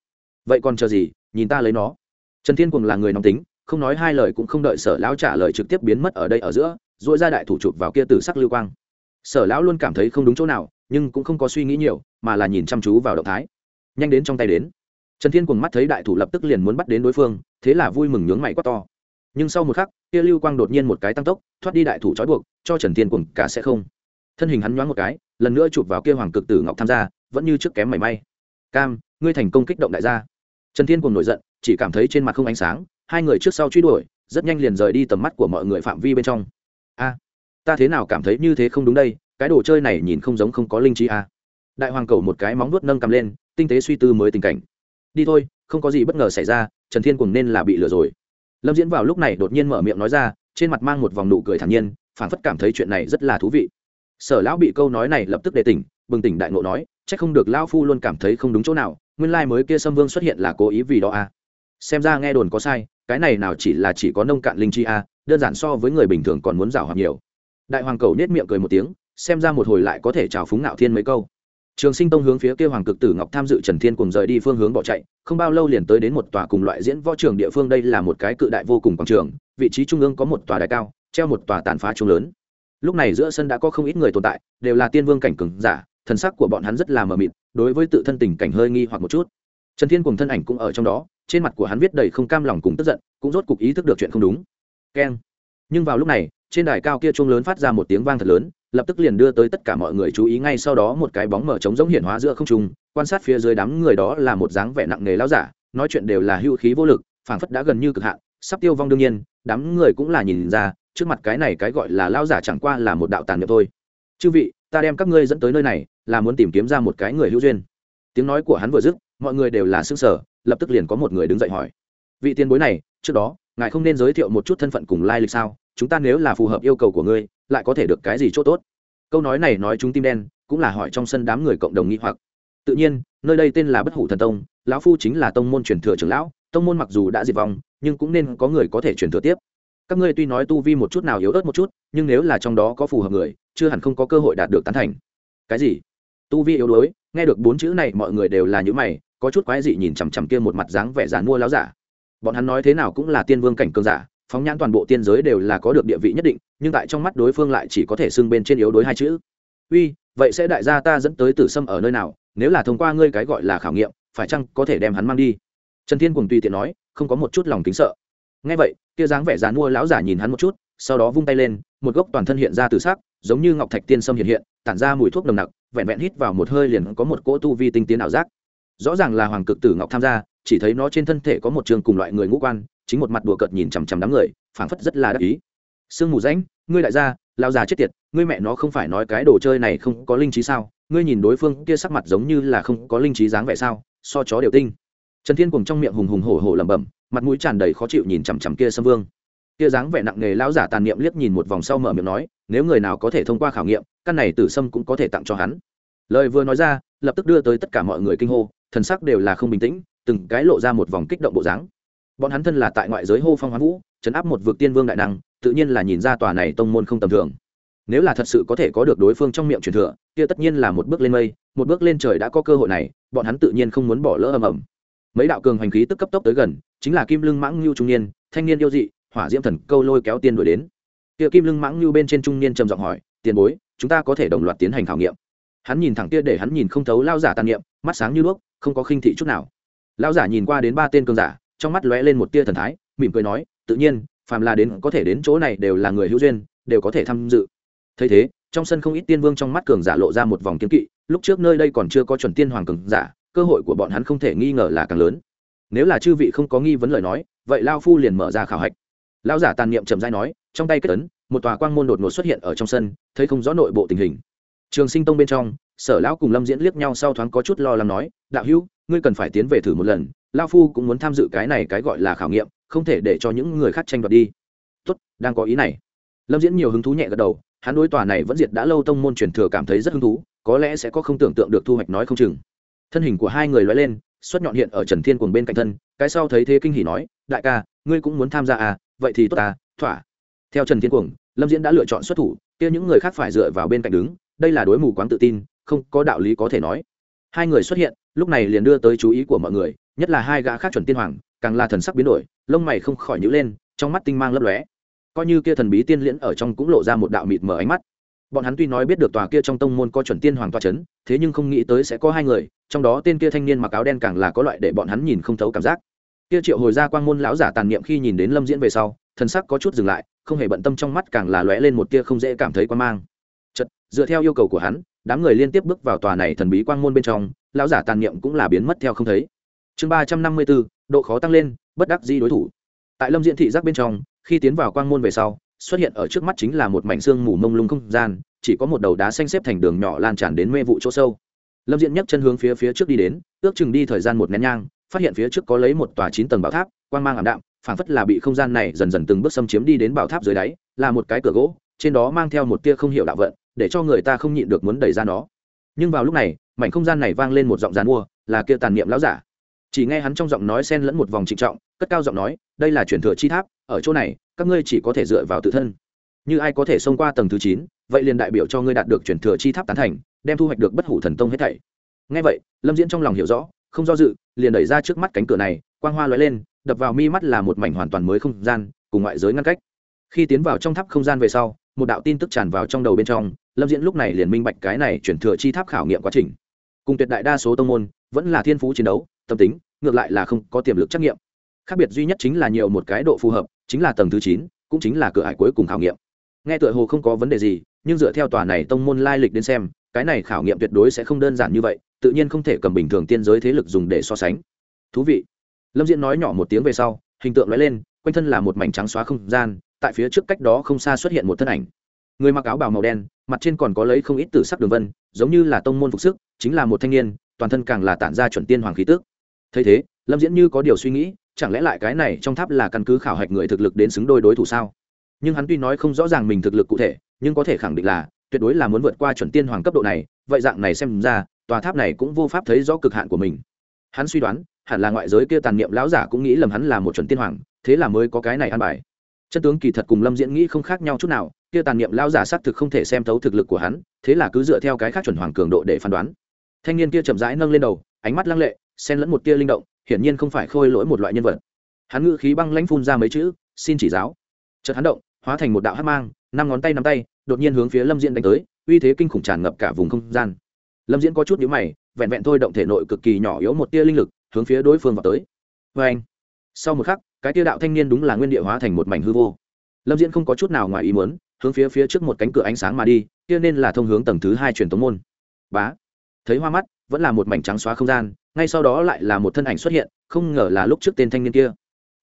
Vậy còn chờ gì, nhìn ta lấy nó. Trần thiên cùng là người nóng tính, không nói hai lời cũng không đợi sở lão trả lời trực tiếp biến mất ở đây ở giữa dội ra đại thủ chụp vào kia tử sắc lưu quang. Sở lão luôn cảm thấy không đúng chỗ nào, nhưng cũng không có suy nghĩ nhiều, mà là nhìn chăm chú vào động thái. Nhanh đến trong tay đến. Trần thiên cùng mắt thấy đại thủ lập tức liền muốn bắt đến đối phương, thế là vui mừng nhướng mày quát to. Nhưng sau một khắc, kia lưu quang đột nhiên một cái tăng tốc, thoát đi đại thủ trói buộc, cho trần thiên cùng cả sẽ không. Thân hình hắn nhoáng một cái, lần nữa chụp vào kia hoàng cực tử ngọc tham gia, vẫn như trước kém mảy may. Cam, ngươi thành công kích động đại gia. Trần thiên cùng nổi giận, chỉ cảm thấy trên mặt không ánh sáng, hai người trước sau truy đuổi, rất nhanh liền rời đi tầm mắt của mọi người phạm vi bên trong a, ta thế nào cảm thấy như thế không đúng đây, cái đồ chơi này nhìn không giống không có linh trí a. Đại hoàng cầu một cái móng nuốt nâng cầm lên, tinh tế suy tư mới tình cảnh. Đi thôi, không có gì bất ngờ xảy ra, trần thiên cùng nên là bị lừa rồi. Lâm diễn vào lúc này đột nhiên mở miệng nói ra, trên mặt mang một vòng nụ cười thản nhiên phản phất cảm thấy chuyện này rất là thú vị. Sở lão bị câu nói này lập tức đề tỉnh, bừng tỉnh đại ngộ nói c h ắ c không được lão phu luôn cảm thấy không đúng chỗ nào, nguyên lai、like、mới kia sâm vương xuất hiện là cố ý vì đó a. Xem ra nghe đồn có sai, cái này nào chỉ là chỉ có nông cạn linh chi a đơn giản so với người bình thường còn muốn rào hoặc nhiều. Đại hoàng cầu nết miệng cười một tiếng, xem ra một hồi lại có thể trào phúng ngạo thiên mấy câu. Trường sinh tông hướng phía kia hoàng cực tử ngọc tham dự trần thiên cùng rời đi phương hướng bỏ chạy, không bao lâu liền tới đến một tòa cùng loại diễn võ trường địa phương, đây là một cái cự đại vô cùng quảng trường, vị trí trung ương có một tòa đài cao, treo một tòa tàn phá trung lớn. Lúc này giữa sân đã có không ít người tồn tại, đều là tiên vương cảnh cường giả, thần sắc của bọn hắn rất là mờ mịt, đối với tự thân tình cảnh hơi nghi hoặc một chút. Trần thiên cùng thân ảnh cũng ở trong đó, trên mặt của hắn viết đầy không cam lòng cùng tức giận, cũng rốt cục ý thức được chuyện không đúng keng. Nhưng vào lúc này, trên đài cao kia chuông lớn phát ra một tiếng vang thật lớn, lập tức liền đưa tới tất cả mọi người chú ý ngay sau đó một cái bóng mở trống giống hiển hóa giữa không trung, quan sát phía dưới đám người đó là một dáng vẻ nặng nề lao giả, nói chuyện đều là hữu khí vô lực, phảng phất đã gần như cực hạn, sắp tiêu vong đương nhiên, đám người cũng là nhìn ra, trước mặt cái này cái gọi là lao giả chẳng qua là một đạo tàn niệm thôi. Chư vị, ta đem các ngươi dẫn tới nơi này, là muốn tìm kiếm ra một cái người hữu duyên. Tiếng nói của hắn vừa dứt, mọi người đều là xương sở lập tức liền có một người đứng dậy hỏi. Vị tiền bối này, trước đó ngài không nên giới thiệu một chút thân phận cùng lai lịch sao? Chúng ta nếu là phù hợp yêu cầu của ngươi, lại có thể được cái gì c h ỗ t ố t câu nói này nói chúng tim đen, cũng là hỏi trong sân đám người cộng đồng nghi hoặc. Tự nhiên, nơi đây tên là bất hủ thần tông, lão phu chính là tông môn truyền thừa trưởng lão, tông môn mặc dù đã diệt vong, nhưng cũng nên có người có thể truyền thừa tiếp. Các ngươi tuy nói tu vi một chút nào yếu ớt một chút, nhưng nếu là trong đó có phù hợp người, chưa hẳn không có cơ hội đạt được tán thành. Cái gì? Tu vi yếu đuối, nghe được bốn chữ này, mọi người đều là những mày, có chút quái dị nhìn chằm chằm kia một mặt dáng vẻ dán mua láo giả bọn hắn nói thế nào cũng là tiên vương cảnh cường giả, phóng nhãn toàn bộ tiên giới đều là có được địa vị nhất định, nhưng tại trong mắt đối phương lại chỉ có thể xưng bên trên yếu đối hai chữ. Uy, vậy sẽ đại gia ta dẫn tới tử sâm ở nơi nào? Nếu là thông qua ngươi cái gọi là khảo nghiệm, phải chăng có thể đem hắn mang đi? Trần thiên cùng tùy tiện nói, không có một chút lòng kính sợ. Ngay vậy, kia dáng vẻ dán mua lão giả nhìn hắn một chút, sau đó vung tay lên, một gốc toàn thân hiện ra từ sắc, giống như ngọc thạch tiên sâm hiện hiện, tản ra mùi thuốc nồng nặc, vẹn vẹn hít vào một hơi liền có một cỗ tu vi tinh tiến ảo giác. Rõ ràng là hoàng cực tử ngọc tham gia chỉ thấy nó trên thân thể có một trường cùng loại người ngũ quan, chính một mặt đùa cợt nhìn chằm chằm đám người, phảng phất rất là đắc ý. Sương mù ránh ngươi đại gia lao già chết tiệt, ngươi mẹ nó không phải nói cái đồ chơi này không có linh trí sao? Ngươi nhìn đối phương kia sắc mặt giống như là không có linh trí dáng vẻ sao? So chó đều tinh. Trần thiên cùng trong miệng hùng hùng hổ hổ lẩm bẩm, mặt mũi tràn đầy khó chịu nhìn chằm chằm kia sâm vương. Kia dáng vẻ nặng nề lão giả tàn niệm liếc nhìn một vòng sau mở miệng nói, nếu người nào có thể thông qua khảo nghiệm, căn này tử sâm cũng có thể tặng cho hắn. Lời vừa nói ra, lập tức đưa tới tất cả mọi người kinh hô, thần sắc đều là không bình tĩnh từng cái lộ ra một vòng kích động bộ dáng. Bọn hắn thân là tại ngoại giới hô phong hoán vũ chấn áp một vực tiên vương đại năng, tự nhiên là nhìn ra tòa này tông môn không tầm thường. Nếu là thật sự có thể có được đối phương trong miệng truyền thừa, kia tất nhiên là một bước lên mây, một bước lên trời đã có cơ hội này, bọn hắn tự nhiên không muốn bỏ lỡ ầm ầm. Mấy đạo cường hành khí tức cấp tốc tới gần, chính là kim lưng mãng lưu trung niên, thanh niên yêu dị, hỏa diễm thần câu lôi kéo tiên đuổi đến. Kia kim lưng mãng lưu bên trên trung niên trầm giọng hỏi, tiền bối, chúng ta có thể đồng loạt tiến hành khảo nghiệm? Hắn nhìn thẳng kia để hắn nhìn không thấu lao giả tàn niệm, mắt sáng như đuốc, không có khinh thị chút nào lão giả nhìn qua đến ba tên cường giả, trong mắt lóe lên một tia thần thái, mỉm cười nói, tự nhiên, phàm là đến có thể đến chỗ này đều là người hữu duyên, đều có thể tham dự. Thấy thế, trong sân không ít tiên vương trong mắt cường giả lộ ra một vòng kiếm kỵ, lúc trước nơi đây còn chưa có chuẩn tiên hoàng cường giả, cơ hội của bọn hắn không thể nghi ngờ là càng lớn. Nếu là chư vị không có nghi vấn lời nói, vậy lao phu liền mở ra khảo hạch. Lão giả tàn niệm trầm dai nói, trong tay kết ấn, một tòa quang môn đột ngột xuất hiện ở trong sân, thấy không rõ nội bộ tình hình. Trường sinh tông bên trong, sở lão cùng lâm diễn liếc nhau sau thoáng có chút lo lắng nói, đạo hữu ngươi cần phải tiến về thử một lần, lao phu cũng muốn tham dự cái này cái gọi là khảo nghiệm, không thể để cho những người khác tranh đoạt đi. Tốt, đang có ý này. Lâm diễn nhiều hứng thú nhẹ gật đầu, hắn đối tòa này vẫn diệt đã lâu tông môn truyền thừa cảm thấy rất hứng thú, có lẽ sẽ có không tưởng tượng được thu hoạch nói không chừng. Thân hình của hai người loay lên, xuất nhọn hiện ở trần thiên cùng bên cạnh thân, cái sau thấy thế kinh hỉ nói, đại ca, ngươi cũng muốn tham gia à vậy thì tốt à thỏa. Theo trần thiên cuồng, lâm diễn đã lựa chọn xuất thủ, kia những người khác phải dựa vào bên cạnh đứng, đây là đối mù quáng tự tin, không có đạo lý có thể nói. Hai người xuất hiện lúc này liền đưa tới chú ý của mọi người, nhất là hai gã khác chuẩn tiên hoàng, càng là thần sắc biến đổi, lông mày không khỏi nhữ lên, trong mắt tinh mang lấp lóe. Coi như kia thần bí tiên liễn ở trong cũng lộ ra một đạo mịt mở ánh mắt. Bọn hắn tuy nói biết được tòa kia trong tông môn có chuẩn tiên hoàng toa c h ấ n thế nhưng không nghĩ tới sẽ có hai người, trong đó tên kia thanh niên mặc áo đen càng là có loại để bọn hắn nhìn không thấu cảm giác. Kia triệu hồi ra quang môn lão giả tàn niệm khi nhìn đến lâm diễn về sau, thần sắc có chút dừng lại, không hề bận tâm trong mắt càng là lóe lên một tia không dễ cảm thấy quan mang. Chật dựa theo yêu cầu của hắn, đám người liên tiếp bước vào tòa này thần bí quang môn bên trong lão giả tàn niệm cũng là biến mất theo không thấy. Chương ba trăm năm mươi bốn, độ khó tăng lên, bất đắc di đối thủ. Tại lâm diễn thị giác bên trong, khi tiến vào quang môn về sau, xuất hiện ở trước mắt chính là một mảnh xương mù mông lung không gian, chỉ có một đầu đá xanh xếp thành đường nhỏ lan tràn đến mê vụ chỗ sâu. Lâm diễn nhấc chân hướng phía phía trước đi đến, ước chừng đi thời gian một nén nhang, phát hiện phía trước có lấy một tòa chín tầng bảo tháp, quang mang ảm đạm, phảng phất là bị không gian này dần dần từng bước xâm chiếm đi đến bảo tháp dưới đáy, là một cái cửa gỗ, trên đó mang theo một tia không hiểu đạo vận, để cho người ta không nhịn được muốn đẩy ra nó nhưng vào lúc này, mảnh không gian này vang lên một giọng dàn mua, là kia tàn niệm lão giả. Chỉ nghe hắn trong giọng nói xen lẫn một vòng trịnh trọng, cất cao giọng nói, đây là truyền thừa chi tháp, ở chỗ này, các ngươi chỉ có thể dựa vào tự thân. Như ai có thể xông qua tầng thứ chín, vậy liền đại biểu cho ngươi đạt được truyền thừa chi tháp tán thành, đem thu hoạch được bất hủ thần tông hết thảy. Nghe vậy, lâm diễn trong lòng hiểu rõ, không do dự, liền đẩy ra trước mắt cánh cửa này, quang hoa lóe lên, đập vào mi mắt là một mảnh hoàn toàn mới không gian, cùng ngoại giới ngăn cách. Khi tiến vào trong tháp không gian về sau, một đạo tin tức tràn vào trong đầu bên trong lâm diễn lúc này liền minh bạch cái này chuyển thừa chi tháp khảo nghiệm quá trình. Cùng tuyệt đại đa số tông môn, vẫn là thiên phú chiến đấu, tâm tính, ngược lại là không có tiềm lực trắc nghiệm. Khác biệt duy nhất chính là nhiều một cái độ phù hợp, chính là tầng thứ chín, cũng chính là cửa hải cuối cùng khảo nghiệm. Nghe tựa hồ không có vấn đề gì, nhưng dựa theo tòa này tông môn lai lịch đến xem, cái này khảo nghiệm tuyệt đối sẽ không đơn giản như vậy, tự nhiên không thể cầm bình thường tiên giới thế lực dùng để so sánh. Thú vị. Lâm diễn nói nhỏ một tiếng về sau, hình tượng nói lên, quanh thân là một mảnh trắng xóa không gian, tại phía trước cách đó không xa xuất hiện một thân ảnh người mặc áo bào màu đen, mặt trên còn có lấy không ít tử sắc đường vân, giống như là tông môn phục sức, chính là một thanh niên, toàn thân càng là tản ra chuẩn tiên hoàng khí tước thấy thế, lâm diễn như có điều suy nghĩ, chẳng lẽ lại cái này trong tháp là căn cứ khảo hạch người thực lực đến xứng đôi đối thủ sao? Nhưng hắn tuy nói không rõ ràng mình thực lực cụ thể, nhưng có thể khẳng định là, tuyệt đối là muốn vượt qua chuẩn tiên hoàng cấp độ này, vậy dạng này xem ra, tòa tháp này cũng vô pháp thấy rõ cực hạn của mình. Hắn suy đoán, hẳn là ngoại giới kia tàn niệm lão giả cũng nghĩ lầm hắn là một chuẩn tiên hoàng, thế là mới có cái này ăn bài. Chân tướng kỳ thật cùng lâm diễn nghĩ không khác nhau chút nào kia tàn niệm lão giả xác thực không thể xem thấu thực lực của hắn, thế là cứ dựa theo cái khác chuẩn hoàng cường độ để phán đoán. Thanh niên kia chậm rãi nâng lên đầu, ánh mắt lăng lệ, xen lẫn một tia linh động, hiển nhiên không phải khôi lỗi một loại nhân vật. Hắn ngự khí băng lãnh phun ra mấy chữ, xin chỉ giáo. Chợt hắn động, hóa thành một đạo hát mang, năm ngón tay nắm tay, đột nhiên hướng phía lâm diễn đánh tới, uy thế kinh khủng tràn ngập cả vùng không gian. Lâm diễn có chút nhíu mày, vẹn vẹn thôi động thể nội cực kỳ nhỏ yếu một tia linh lực, hướng phía đối phương vào tới. Vê anh, sau một khắc, cái tia đạo thanh niên đúng là nguyên địa hóa thành một mảnh hư vô. Lâm diễn không có chút nào ngoài ý muốn hướng phía phía trước một cánh cửa ánh sáng mà đi, kia nên là thông hướng tầng thứ hai truyền tống môn. Bá. Thấy hoa mắt, vẫn là một mảnh trắng xóa không gian, ngay sau đó lại là một thân ảnh xuất hiện, không ngờ là lúc trước tên thanh niên kia.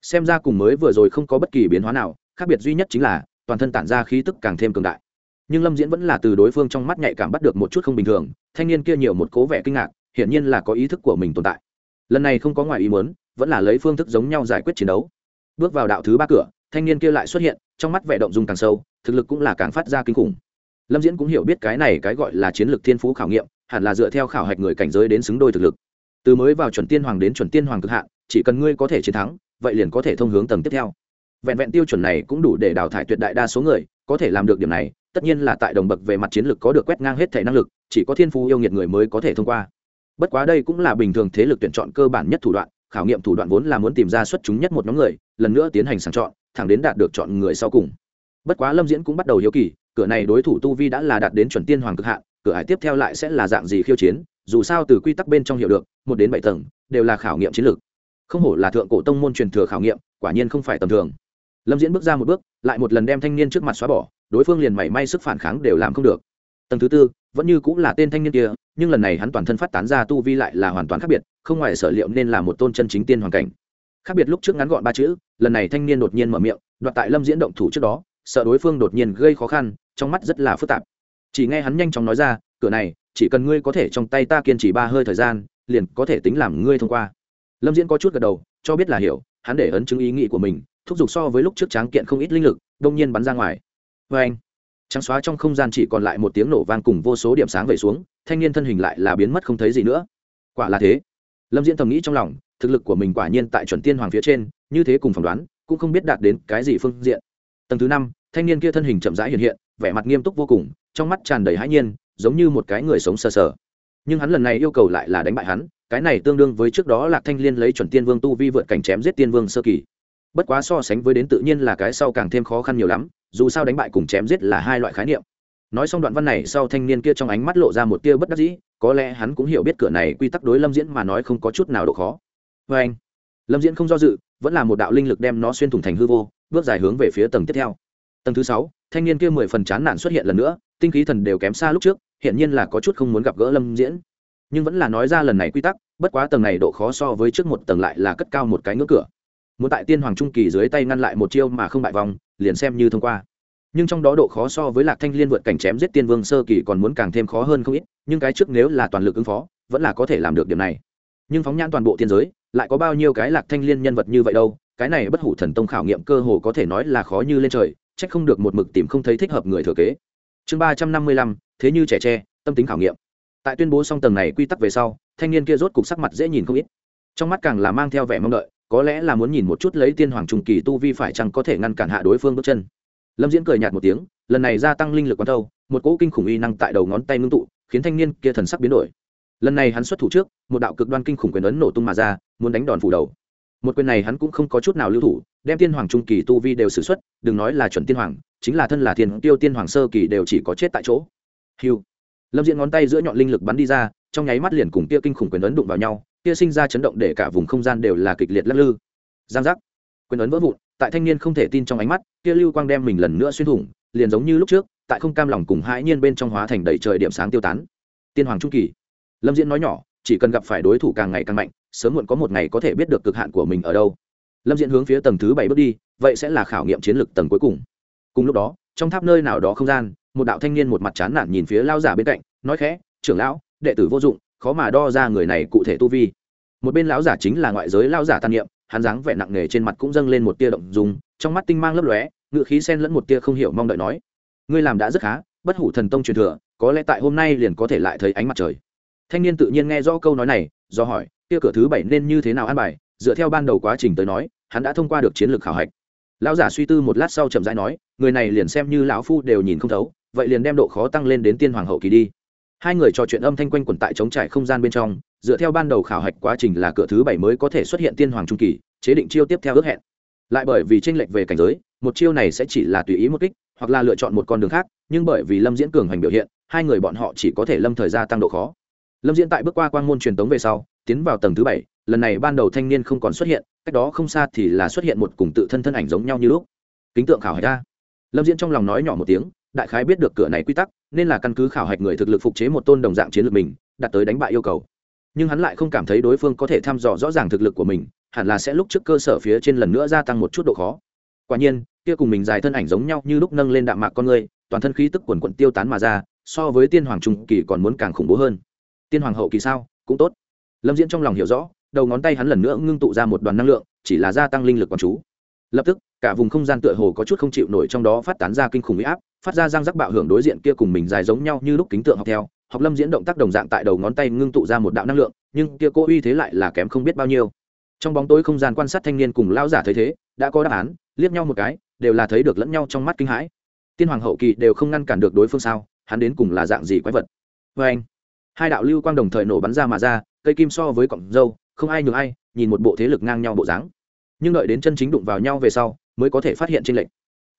Xem ra cùng mới vừa rồi không có bất kỳ biến hóa nào, khác biệt duy nhất chính là, toàn thân tản ra khí tức càng thêm cường đại. Nhưng lâm diễn vẫn là từ đối phương trong mắt nhạy cảm bắt được một chút không bình thường, thanh niên kia nhiều một cố vẻ kinh ngạc, hiển nhiên là có ý thức của mình tồn tại. Lần này không có ngoài ý muốn, vẫn là lấy phương thức giống nhau giải quyết chiến đấu. Bước vào đạo thứ ba cửa, thanh niên kia lại xuất hiện, trong mắt vẻ động dung càng sâu thực lực cũng là càng phát ra kinh khủng. Lâm diễn cũng hiểu biết cái này cái gọi là chiến lược thiên phú khảo nghiệm, hẳn là dựa theo khảo hạch người cảnh giới đến xứng đôi thực lực. Từ mới vào chuẩn tiên hoàng đến chuẩn tiên hoàng cực hạn, chỉ cần ngươi có thể chiến thắng, vậy liền có thể thông hướng tầng tiếp theo. Vẹn vẹn tiêu chuẩn này cũng đủ để đào thải tuyệt đại đa số người, có thể làm được điểm này, tất nhiên là tại đồng bậc về mặt chiến lược có được quét ngang hết thể năng lực, chỉ có thiên phú yêu nghiệt người mới có thể thông qua. Bất quá đây cũng là bình thường thế lực tuyển chọn cơ bản nhất thủ đoạn, khảo nghiệm thủ đoạn vốn là muốn tìm ra xuất chúng nhất một nhóm người, lần nữa tiến hành sàng chọn, thẳng đến đạt được chọn người sau cùng bất quá lâm diễn cũng bắt đầu hiếu kỳ, cửa này đối thủ tu vi đã là đạt đến chuẩn tiên hoàng cực hạn, cửa hải tiếp theo lại sẽ là dạng gì khiêu chiến, dù sao từ quy tắc bên trong hiểu được, một đến bảy tầng, đều là khảo nghiệm chiến lược. Không hổ là thượng cổ tông môn truyền thừa khảo nghiệm, quả nhiên không phải tầm thường. Lâm diễn bước ra một bước, lại một lần đem thanh niên trước mặt xóa bỏ, đối phương liền mảy may sức phản kháng đều làm không được. Tầng thứ tư, vẫn như cũng là tên thanh niên kia, nhưng lần này hắn toàn thân phát tán ra tu vi lại là hoàn toàn khác biệt, không ngoài sở liệu nên là một tôn chân chính tiên hoàn cảnh. Khác biệt lúc trước ngắn gọn ba chữ, lần này thanh niên đột nhiên mở miệng, đoạt tại lâm diễn động thủ trước đó sợ đối phương đột nhiên gây khó khăn, trong mắt rất là phức tạp. Chỉ nghe hắn nhanh chóng nói ra, cửa này, chỉ cần ngươi có thể trong tay ta kiên trì ba hơi thời gian, liền có thể tính làm ngươi thông qua. Lâm diễn có chút gật đầu, cho biết là hiểu, hắn để ấn chứng ý nghĩ của mình, thúc giục so với lúc trước tráng kiện không ít linh lực, đông nhiên bắn ra ngoài. Vê anh, trắng xóa trong không gian chỉ còn lại một tiếng nổ vang cùng vô số điểm sáng vẩy xuống, thanh niên thân hình lại là biến mất không thấy gì nữa. Quả là thế. Lâm diễn thầm nghĩ trong lòng, thực lực của mình quả nhiên tại chuẩn tiên hoàng phía trên, như thế cùng phỏng đoán, cũng không biết đạt đến cái gì phương diện. Tầng thứ năm thanh niên kia thân hình chậm rãi hiện hiện, vẻ mặt nghiêm túc vô cùng, trong mắt tràn đầy hãi nhiên, giống như một cái người sống sờ sờ. Nhưng hắn lần này yêu cầu lại là đánh bại hắn, cái này tương đương với trước đó lạc thanh liên lấy chuẩn tiên vương tu vi vượt cảnh chém giết tiên vương sơ kỳ. Bất quá so sánh với đến tự nhiên là cái sau càng thêm khó khăn nhiều lắm, dù sao đánh bại cùng chém giết là hai loại khái niệm. Nói xong đoạn văn này, sau thanh niên kia trong ánh mắt lộ ra một tia bất đắc dĩ, có lẽ hắn cũng hiểu biết cửa này quy tắc đối lâm diễn mà nói không có chút nào độ khó. Vê anh, lâm diễn không do dự, vẫn là một đạo linh lực đem nó xuyên thủng thành hư vô, bước dài hướng về phía tầng tiếp theo tầng thứ sáu, thanh niên kia mười phần chán nản xuất hiện lần nữa, tinh khí thần đều kém xa lúc trước hiện nhiên là có chút không muốn gặp gỡ lâm diễn. Nhưng vẫn là nói ra lần này quy tắc, bất quá tầng này độ khó so với trước một tầng lại là cất cao một cái ngưỡng cửa. Muốn tại tiên hoàng trung kỳ dưới tay ngăn lại một chiêu mà không bại vòng, liền xem như thông qua. Nhưng trong đó độ khó so với lạc thanh liên vượt cảnh chém giết tiên vương sơ kỳ còn muốn càng thêm khó hơn không ít, nhưng cái trước nếu là toàn lực ứng phó, vẫn là có thể làm được điểm này. Nhưng phóng nhãn toàn bộ tiên giới, lại có bao nhiêu cái lạc thanh liên nhân vật như vậy đâu, cái này bất hủ thần tông khảo nghiệm cơ hồ có thể nói là khó như lên trời trách không được một mực tìm không thấy thích hợp người thừa kế. Chương ba trăm năm mươi lăm, thế như trẻ tre, tâm tính khảo nghiệm. Tại tuyên bố xong tầng này quy tắc về sau, thanh niên kia rốt cục sắc mặt dễ nhìn không ít. Trong mắt càng là mang theo vẻ mong đợi, có lẽ là muốn nhìn một chút lấy tiên hoàng trùng kỳ tu vi phải chăng có thể ngăn cản hạ đối phương bước chân. Lâm diễn cười nhạt một tiếng, lần này gia tăng linh lực quán thâu, một cỗ kinh khủng uy năng tại đầu ngón tay ngưng tụ, khiến thanh niên kia thần sắc biến đổi. Lần này hắn xuất thủ trước, một đạo cực đoan kinh khủng quyền ấn nổ tung mà ra, muốn đánh đòn phủ đầu một quyền này hắn cũng không có chút nào lưu thủ, đem tiên hoàng trung kỳ tu vi đều xử x u ấ t đừng nói là chuẩn tiên hoàng, chính là thân là thiên tiêu tiên hoàng sơ kỳ đều chỉ có chết tại chỗ. Hiu lâm diễn ngón tay giữa nhọn linh lực bắn đi ra, trong nháy mắt liền cùng kia kinh khủng quyền ấn đụng vào nhau kia sinh ra chấn động để cả vùng không gian đều là kịch liệt lắc lư. Giang giác. Quyền ấn vỡ vụn, tại thanh niên không thể tin trong ánh mắt kia lưu quang đem mình lần nữa xuyên thủng, liền giống như lúc trước, tại không cam lòng cùng hãi nhiên bên trong hóa thành đầy trời điểm sáng tiêu tán. Tiên hoàng trung kỳ. Lâm diễn nói nhỏ, chỉ cần gặp phải đối thủ càng ngày càng mạnh sớm muộn có một ngày có thể biết được cực hạn của mình ở đâu. Lâm diễn hướng phía tầng thứ bảy bước đi, vậy sẽ là khảo nghiệm chiến lược tầng cuối cùng. Cùng lúc đó, trong tháp nơi nào đó không gian, một đạo thanh niên một mặt chán nản nhìn phía lao giả bên cạnh, nói khẽ, trưởng lão, đệ tử vô dụng, khó mà đo ra người này cụ thể tu vi. Một bên lão giả chính là ngoại giới lao giả tan niệm, hắn dáng vẻ nặng nề trên mặt cũng dâng lên một tia động dùng trong mắt tinh mang lấp lóe, ngựa khí sen lẫn một tia không hiểu mong đợi nói, ngươi làm đã rất khá, bất hủ thần tông truyền thừa, có lẽ tại hôm nay liền có thể lại thấy ánh mặt trời. Thanh niên tự nhiên nghe rõ câu nói này, do hỏi kia cửa thứ bảy nên như thế nào an bài? Dựa theo ban đầu quá trình tới nói, hắn đã thông qua được chiến lược khảo hạch. Lão giả suy tư một lát sau chậm rãi nói, người này liền xem như lão phu đều nhìn không thấu, vậy liền đem độ khó tăng lên đến tiên hoàng hậu kỳ đi. Hai người trò chuyện âm thanh quanh quẩn tại chống trải không gian bên trong, dựa theo ban đầu khảo hạch quá trình là cửa thứ bảy mới có thể xuất hiện tiên hoàng trung kỳ, chế định chiêu tiếp theo ước hẹn. Lại bởi vì tranh lệch về cảnh giới, một chiêu này sẽ chỉ là tùy ý một kích, hoặc là lựa chọn một con đường khác, nhưng bởi vì lâm diễn cường hành biểu hiện, hai người bọn họ chỉ có thể lâm thời gia tăng độ khó. Lâm diễn tại bước qua quang môn truyền tống về sau tiến vào tầng thứ bảy, lần này ban đầu thanh niên không còn xuất hiện, cách đó không xa thì là xuất hiện một cùng tự thân thân ảnh giống nhau như lúc. Kính tượng khảo hạch ra lâm diễn trong lòng nói nhỏ một tiếng, đại khái biết được cửa này quy tắc, nên là căn cứ khảo hạch người thực lực phục chế một tôn đồng dạng chiến lược mình đặt tới đánh bại yêu cầu. Nhưng hắn lại không cảm thấy đối phương có thể thăm dò rõ ràng thực lực của mình, hẳn là sẽ lúc trước cơ sở phía trên lần nữa gia tăng một chút độ khó. Quả nhiên, kia cùng mình dài thân ảnh giống nhau như lúc nâng lên đạm mạc con người, toàn thân khí tức quần quận tiêu tán mà ra, so với tiên hoàng trung kỳ còn muốn càng khủng bố hơn. Tiên hoàng hậu kỳ sao? Cũng tốt lâm diễn trong lòng hiểu rõ, đầu ngón tay hắn lần nữa ngưng tụ ra một đoàn năng lượng, chỉ là gia tăng linh lực quán chú. Lập tức, cả vùng không gian tựa hồ có chút không chịu nổi trong đó phát tán ra kinh khủng huy áp, phát ra răng rắc bạo hưởng đối diện kia cùng mình dài giống nhau như lúc kính tượng học theo. Học lâm diễn động tác đồng dạng tại đầu ngón tay ngưng tụ ra một đạo năng lượng, nhưng kia cô uy thế lại là kém không biết bao nhiêu. Trong bóng tối không gian quan sát thanh niên cùng lao giả thấy thế, đã có đáp án, liếc nhau một cái, đều là thấy được lẫn nhau trong mắt kinh hãi. Tiên hoàng hậu kỳ đều không ngăn cản được đối phương sao, hắn đến cùng là dạng gì quái vật? Vê anh hai đạo lưu quang đồng thời nổ bắn ra mà ra, cây kim so với cọng dâu, không ai nhường ai, nhìn một bộ thế lực ngang nhau bộ dáng. Nhưng đợi đến chân chính đụng vào nhau về sau, mới có thể phát hiện trên lệnh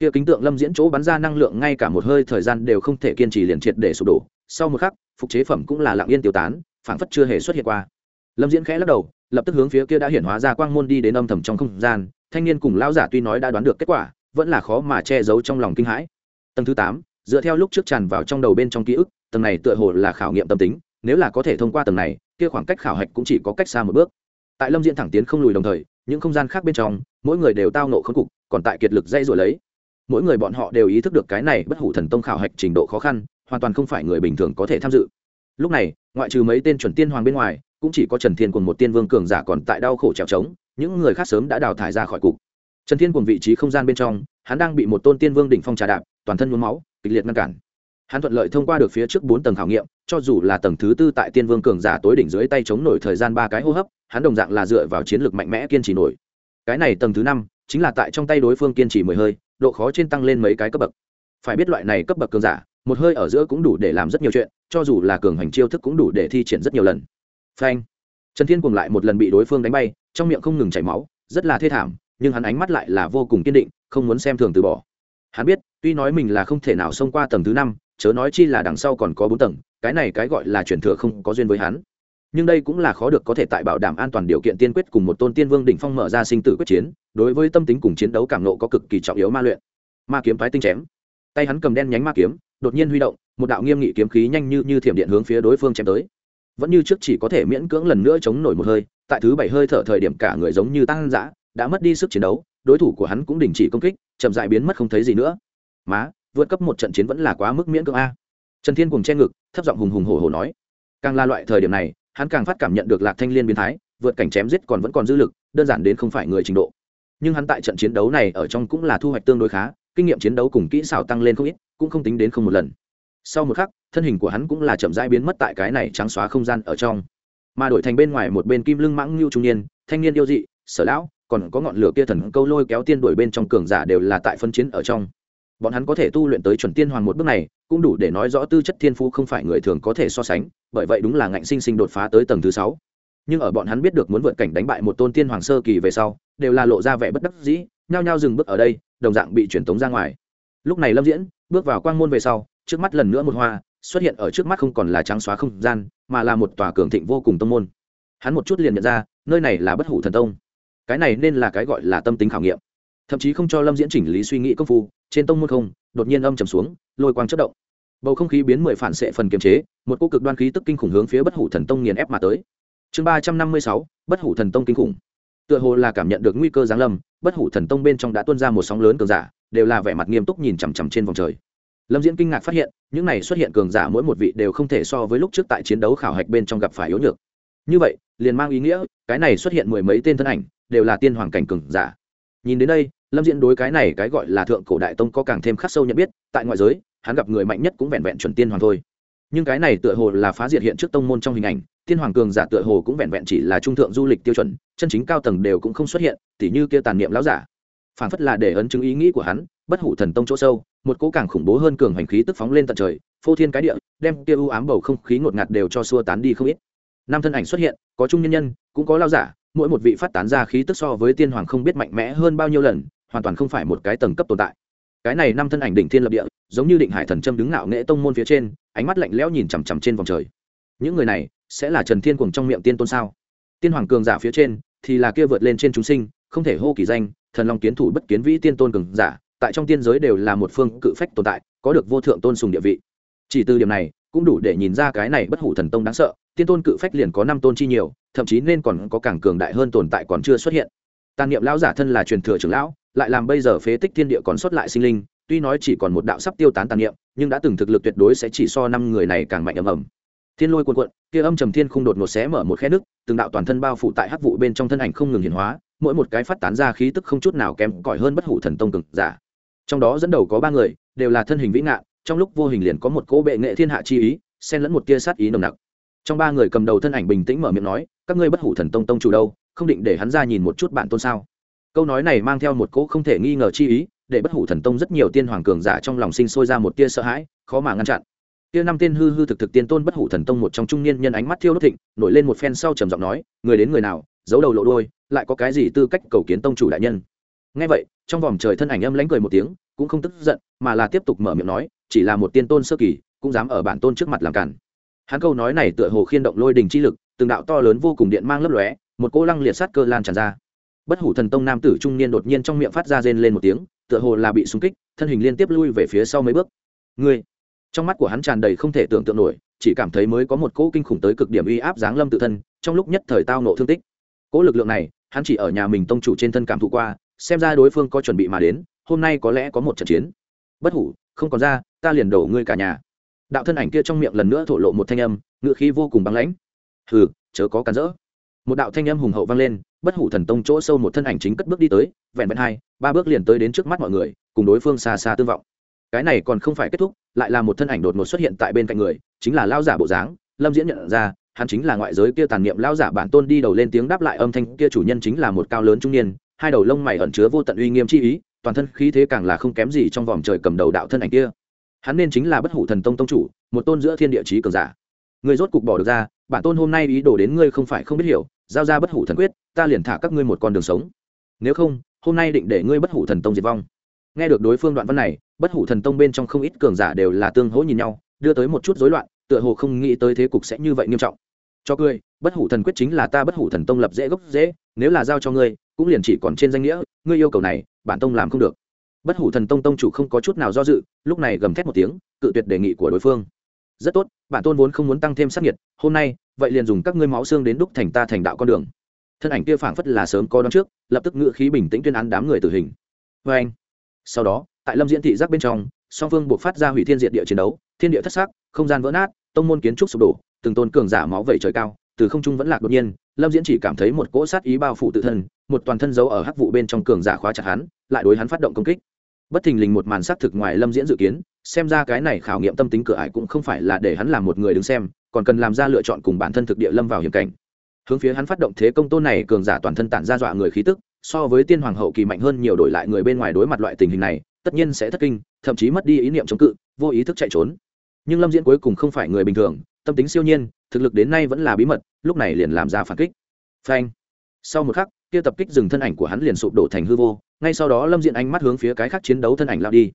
kia kính tượng lâm diễn chỗ bắn ra năng lượng ngay cả một hơi thời gian đều không thể kiên trì liền triệt để sụp đổ. Sau một khắc, phục chế phẩm cũng là lặng yên tiêu tán, phảng phất chưa hề xuất hiện qua. Lâm diễn khẽ lắc đầu, lập tức hướng phía kia đã hiển hóa ra quang môn đi đến âm thầm trong không gian. Thanh niên cùng lão giả tuy nói đã đoán được kết quả, vẫn là khó mà che giấu trong lòng kinh hãi. Tầng thứ tám, dựa theo lúc trước tràn vào trong đầu bên trong ký ức, tầng này tựa hồ là khảo nghiệm tâm tính nếu là có thể thông qua tầng này, kia khoảng cách khảo hạch cũng chỉ có cách xa một bước. Tại lâm diễn thẳng tiến không lùi đồng thời, những không gian khác bên trong, mỗi người đều tao nộ khốn cục, còn tại kiệt lực dây rồi lấy. Mỗi người bọn họ đều ý thức được cái này bất hủ thần tông khảo hạch trình độ khó khăn, hoàn toàn không phải người bình thường có thể tham dự. Lúc này, ngoại trừ mấy tên chuẩn tiên hoàng bên ngoài, cũng chỉ có trần thiên cùng một tiên vương cường giả còn tại đau khổ trèo trống, những người khác sớm đã đào thải ra khỏi cục. Trần thiên cùng vị trí không gian bên trong, hắn đang bị một tôn tiên vương đỉnh phong trà đạp, toàn thân nhuốm máu, kịch liệt ngăn cản. Hắn thuận lợi thông qua được phía trước bốn tầng khảo nghiệm cho dù là tầng thứ tư tại tiên vương cường giả tối đỉnh dưới tay chống nổi thời gian ba cái hô hấp, hắn đồng dạng là dựa vào chiến lược mạnh mẽ kiên trì nổi. Cái này tầng thứ năm, chính là tại trong tay đối phương kiên trì mười hơi, độ khó trên tăng lên mấy cái cấp bậc. Phải biết loại này cấp bậc cường giả, một hơi ở giữa cũng đủ để làm rất nhiều chuyện, cho dù là cường hành chiêu thức cũng đủ để thi triển rất nhiều lần. Phanh. Trần thiên cùng lại một lần bị đối phương đánh bay, trong miệng không ngừng chảy máu, rất là thê thảm, nhưng hắn ánh mắt lại là vô cùng kiên định, không muốn xem thường từ bỏ. Hắn biết, tuy nói mình là không thể nào xông qua tầng thứ năm, chớ nói chi là đằng sau còn có bốn tầng cái này cái gọi là truyền thừa không có duyên với hắn. Nhưng đây cũng là khó được có thể tại bảo đảm an toàn điều kiện tiên quyết cùng một tôn tiên vương đỉnh phong mở ra sinh tử quyết chiến, đối với tâm tính cùng chiến đấu cảm nộ có cực kỳ trọng yếu ma luyện. Ma kiếm thoái tinh chém. Tay hắn cầm đen nhánh ma kiếm, đột nhiên huy động, một đạo nghiêm nghị kiếm khí nhanh như như thiểm điện hướng phía đối phương chém tới. Vẫn như trước chỉ có thể miễn cưỡng lần nữa chống nổi một hơi, tại thứ bảy hơi thở thời điểm cả người giống như tăng dã, đã mất đi sức chiến đấu, đối thủ của hắn cũng đình chỉ công kích, chậm dại biến mất không thấy gì nữa. Má, vượt cấp một trận chiến vẫn là quá mức miễn cưỡng a trần thiên cùng che ngực, thấp giọng hùng hùng hổ hổ nói. Càng là loại thời điểm này, hắn càng phát cảm nhận được lạc thanh liên biến thái, vượt cảnh chém giết còn vẫn còn dư lực, đơn giản đến không phải người trình độ. Nhưng hắn tại trận chiến đấu này ở trong cũng là thu hoạch tương đối khá, kinh nghiệm chiến đấu cùng kỹ xảo tăng lên không ít, cũng không tính đến không một lần. Sau một khắc, thân hình của hắn cũng là chậm rãi biến mất tại cái này trắng xóa không gian ở trong. Mà đổi thành bên ngoài một bên kim lưng mãng lưu trung niên, thanh niên yêu dị, sở lão, còn có ngọn lửa kia thần câu lôi kéo tiên đuổi bên trong cường giả đều là tại phân chiến ở trong bọn hắn có thể tu luyện tới chuẩn tiên hoàng một bước này, cũng đủ để nói rõ tư chất thiên phú không phải người thường có thể so sánh, bởi vậy đúng là ngạnh sinh sinh đột phá tới tầng thứ sáu. Nhưng ở bọn hắn biết được muốn vượt cảnh đánh bại một tôn tiên hoàng sơ kỳ về sau, đều là lộ ra vẻ bất đắc dĩ, nhao nhao dừng bước ở đây, đồng dạng bị truyền tống ra ngoài. Lúc này lâm diễn bước vào quang môn về sau, trước mắt lần nữa một hoa, xuất hiện ở trước mắt không còn là trắng xóa không gian, mà là một tòa cường thịnh vô cùng tông môn. Hắn một chút liền nhận ra, nơi này là bất hủ thần tông. Cái này nên là cái gọi là tâm tính khảo nghiệm thậm chí không cho lâm diễn chỉnh lý suy nghĩ công phu trên tông môn không đột nhiên âm trầm xuống lôi quang chất động bầu không khí biến mười phản xệ phần kiềm chế một cô cực đoan khí tức kinh khủng hướng phía bất hủ thần tông nghiền ép mà tới chương ba trăm năm mươi sáu bất hủ thần tông kinh khủng tựa hồ là cảm nhận được nguy cơ giáng lâm bất hủ thần tông bên trong đã tuôn ra một sóng lớn cường giả đều là vẻ mặt nghiêm túc nhìn chằm chằm trên vòng trời lâm diễn kinh ngạc phát hiện những này xuất hiện cường giả mỗi một vị đều không thể so với lúc trước tại chiến đấu khảo hạch bên trong gặp phải yếu nhược như vậy liền mang ý nghĩa cái này xuất hiện mười mấy tên thân ảnh đều là tiên hoàng cảnh cường giả nhìn đến đây, lâm diễn đối cái này cái gọi là thượng cổ đại tông có càng thêm khắc sâu nhận biết, tại ngoại giới, hắn gặp người mạnh nhất cũng vẹn vẹn chuẩn tiên hoàng thôi. Nhưng cái này tựa hồ là phá diệt hiện trước tông môn trong hình ảnh, tiên hoàng cường giả tựa hồ cũng vẹn vẹn chỉ là trung thượng du lịch tiêu chuẩn, chân chính cao tầng đều cũng không xuất hiện, tỉ như kia tàn niệm lão giả. Phản phất là để ấn chứng ý nghĩ của hắn, bất hủ thần tông chỗ sâu, một cỗ càng khủng bố hơn cường hành khí tức phóng lên tận trời, phô thiên cái địa, đem kia u ám bầu không khí ngột ngạt đều cho xua tán đi không ít. Năm thân ảnh xuất hiện, có trung nhân nhân, cũng có lao giả mỗi một vị phát tán ra khí tức so với tiên hoàng không biết mạnh mẽ hơn bao nhiêu lần, hoàn toàn không phải một cái tầng cấp tồn tại. Cái này năm thân ảnh đỉnh thiên lập địa, giống như định hải thần châm đứng ngạo nghệ tông môn phía trên, ánh mắt lạnh lẽo nhìn chằm chằm trên vòng trời. Những người này, sẽ là trần thiên cùng trong miệng tiên tôn sao? Tiên hoàng cường giả phía trên, thì là kia vượt lên trên chúng sinh, không thể hô kỳ danh, thần long kiến thủ bất kiến vĩ tiên tôn cường giả, tại trong tiên giới đều là một phương cự phách tồn tại, có được vô thượng tôn sùng địa vị. Chỉ từ điểm này cũng đủ để nhìn ra cái này bất hủ thần tông đáng sợ, tiên tôn cự phách liền có năm tôn chi nhiều, thậm chí nên còn có càng cường đại hơn tồn tại còn chưa xuất hiện. Tàn niệm lão giả thân là truyền thừa trưởng lão, lại làm bây giờ phế tích thiên địa còn xuất lại sinh linh, tuy nói chỉ còn một đạo sắp tiêu tán tàn niệm, nhưng đã từng thực lực tuyệt đối sẽ chỉ so năm người này càng mạnh ầm ầm. Thiên lôi cuồn cuộn, kia âm trầm thiên không đột ngột xé mở một khe nước từng đạo toàn thân bao phủ tại hắc vụ bên trong thân ảnh không ngừng hiển hóa, mỗi một cái phát tán ra khí tức không chút nào kém cỏi hơn bất hủ thần tông cực giả. Trong đó dẫn đầu có ba người, đều là thân hình vĩ ngạn trong lúc vô hình liền có một cỗ bệ nghệ thiên hạ chi ý, xen lẫn một tia sát ý nồng nặc. Trong ba người cầm đầu thân ảnh bình tĩnh mở miệng nói, các ngươi bất hủ thần tông tông chủ đâu, không định để hắn ra nhìn một chút bạn tôn sao? Câu nói này mang theo một cỗ không thể nghi ngờ chi ý, để bất hủ thần tông rất nhiều tiên hoàng cường giả trong lòng sinh sôi ra một tia sợ hãi, khó mà ngăn chặn. Tia năm tiên hư hư thực thực tiên tôn bất hủ thần tông một trong trung niên nhân ánh mắt thiêu đốt thịnh, nổi lên một phen sau trầm giọng nói, người đến người nào, giấu đầu lộ đôi lại có cái gì tư cách cầu kiến tông chủ đại nhân? Ngay vậy, trong vòng trời thân ảnh âm lánh cười một tiếng, cũng không tức giận, mà là tiếp tục mở miệng nói chỉ là một tiên tôn sơ kỳ, cũng dám ở bản tôn trước mặt làm cản. Hắn câu nói này tựa hồ khiên động lôi đình chi lực, từng đạo to lớn vô cùng điện mang lấp lóe, một cô lăng liệt sát cơ lan tràn ra. Bất hủ thần tông nam tử trung niên đột nhiên trong miệng phát ra rên lên một tiếng, tựa hồ là bị súng kích, thân hình liên tiếp lui về phía sau mấy bước. Ngươi! Trong mắt của hắn tràn đầy không thể tưởng tượng nổi, chỉ cảm thấy mới có một cỗ kinh khủng tới cực điểm uy áp giáng lâm tự thân, trong lúc nhất thời tao nộ thương tích. Cỗ lực lượng này, hắn chỉ ở nhà mình tông chủ trên thân cảm thụ qua, xem ra đối phương có chuẩn bị mà đến, hôm nay có lẽ có một trận chiến. Bất hủ không còn ra, ta liền đổ ngươi cả nhà. Đạo thân ảnh kia trong miệng lần nữa thổ lộ một thanh âm ngựa khí vô cùng băng lãnh. Hừ, chớ có cản rỡ. Một đạo thanh âm hùng hậu vang lên, bất hủ thần tông chỗ sâu một thân ảnh chính cất bước đi tới, vẹn vẹn hai, ba bước liền tới đến trước mắt mọi người, cùng đối phương xa xa tương vọng. Cái này còn không phải kết thúc, lại là một thân ảnh đột ngột xuất hiện tại bên cạnh người, chính là lao giả bộ dáng, lâm diễn nhận ra, hắn chính là ngoại giới kia tàn niệm lao giả bản tôn đi đầu lên tiếng đáp lại âm thanh, kia chủ nhân chính là một cao lớn trung niên, hai đầu lông mày ẩn chứa vô tận uy nghiêm chi ý toàn thân khí thế càng là không kém gì trong vòng trời cầm đầu đạo thân ảnh kia. Hắn nên chính là bất hủ thần tông tông chủ, một tôn giữa thiên địa chí cường giả. Người rốt cục bỏ được ra, bản tôn hôm nay ý đồ đến ngươi không phải không biết hiểu, giao ra bất hủ thần quyết, ta liền thả các ngươi một con đường sống. Nếu không, hôm nay định để ngươi bất hủ thần tông diệt vong. Nghe được đối phương đoạn văn này, bất hủ thần tông bên trong không ít cường giả đều là tương hỗ nhìn nhau, đưa tới một chút rối loạn, tựa hồ không nghĩ tới thế cục sẽ như vậy nghiêm trọng cho cười, bất hủ thần quyết chính là ta bất hủ thần tông lập dễ gốc dễ, nếu là giao cho ngươi, cũng liền chỉ còn trên danh nghĩa, ngươi yêu cầu này, bản tông làm không được. Bất hủ thần tông tông chủ không có chút nào do dự, lúc này gầm thét một tiếng, cự tuyệt đề nghị của đối phương. Rất tốt, bản tôn vốn không muốn tăng thêm sắc nhiệt hôm nay, vậy liền dùng các ngươi máu xương đến đúc thành ta thành đạo con đường. Thân ảnh kia phảng phất là sớm có đón trước, lập tức ngự khí bình tĩnh tuyên án đám người tử hình. Vê anh, sau đó, tại lâm diễn thị giác bên trong, song phương buộc phát ra hủy thiên diệt địa chiến đấu, thiên địa thất sắc, không gian vỡ nát, tông môn kiến trúc sụp đổ từng tôn cường giả máu vẩy trời cao, từ không trung vẫn lạc đột nhiên, lâm diễn chỉ cảm thấy một cỗ sát ý bao phủ tự thân, một toàn thân giấu ở hắc vụ bên trong cường giả khóa chặt hắn, lại đối hắn phát động công kích. Bất thình lình một màn sắc thực ngoài lâm diễn dự kiến, xem ra cái này khảo nghiệm tâm tính cửa ải cũng không phải là để hắn làm một người đứng xem, còn cần làm ra lựa chọn cùng bản thân thực địa lâm vào hiểm cảnh. Hướng phía hắn phát động thế công tôn này, cường giả toàn thân tản ra dọa người khí tức, so với tiên hoàng hậu kỳ mạnh hơn nhiều đổi lại người bên ngoài đối mặt loại tình hình này, tất nhiên sẽ thất kinh, thậm chí mất đi ý niệm chống cự, vô ý thức chạy trốn. Nhưng lâm diễn cuối cùng không phải người bình thường tâm tính siêu nhiên, thực lực đến nay vẫn là bí mật, lúc này liền làm ra phản kích. Phanh. Sau một khắc, kia tập kích dừng thân ảnh của hắn liền sụp đổ thành hư vô, ngay sau đó lâm diện ánh mắt hướng phía cái khác chiến đấu thân ảnh lao đi.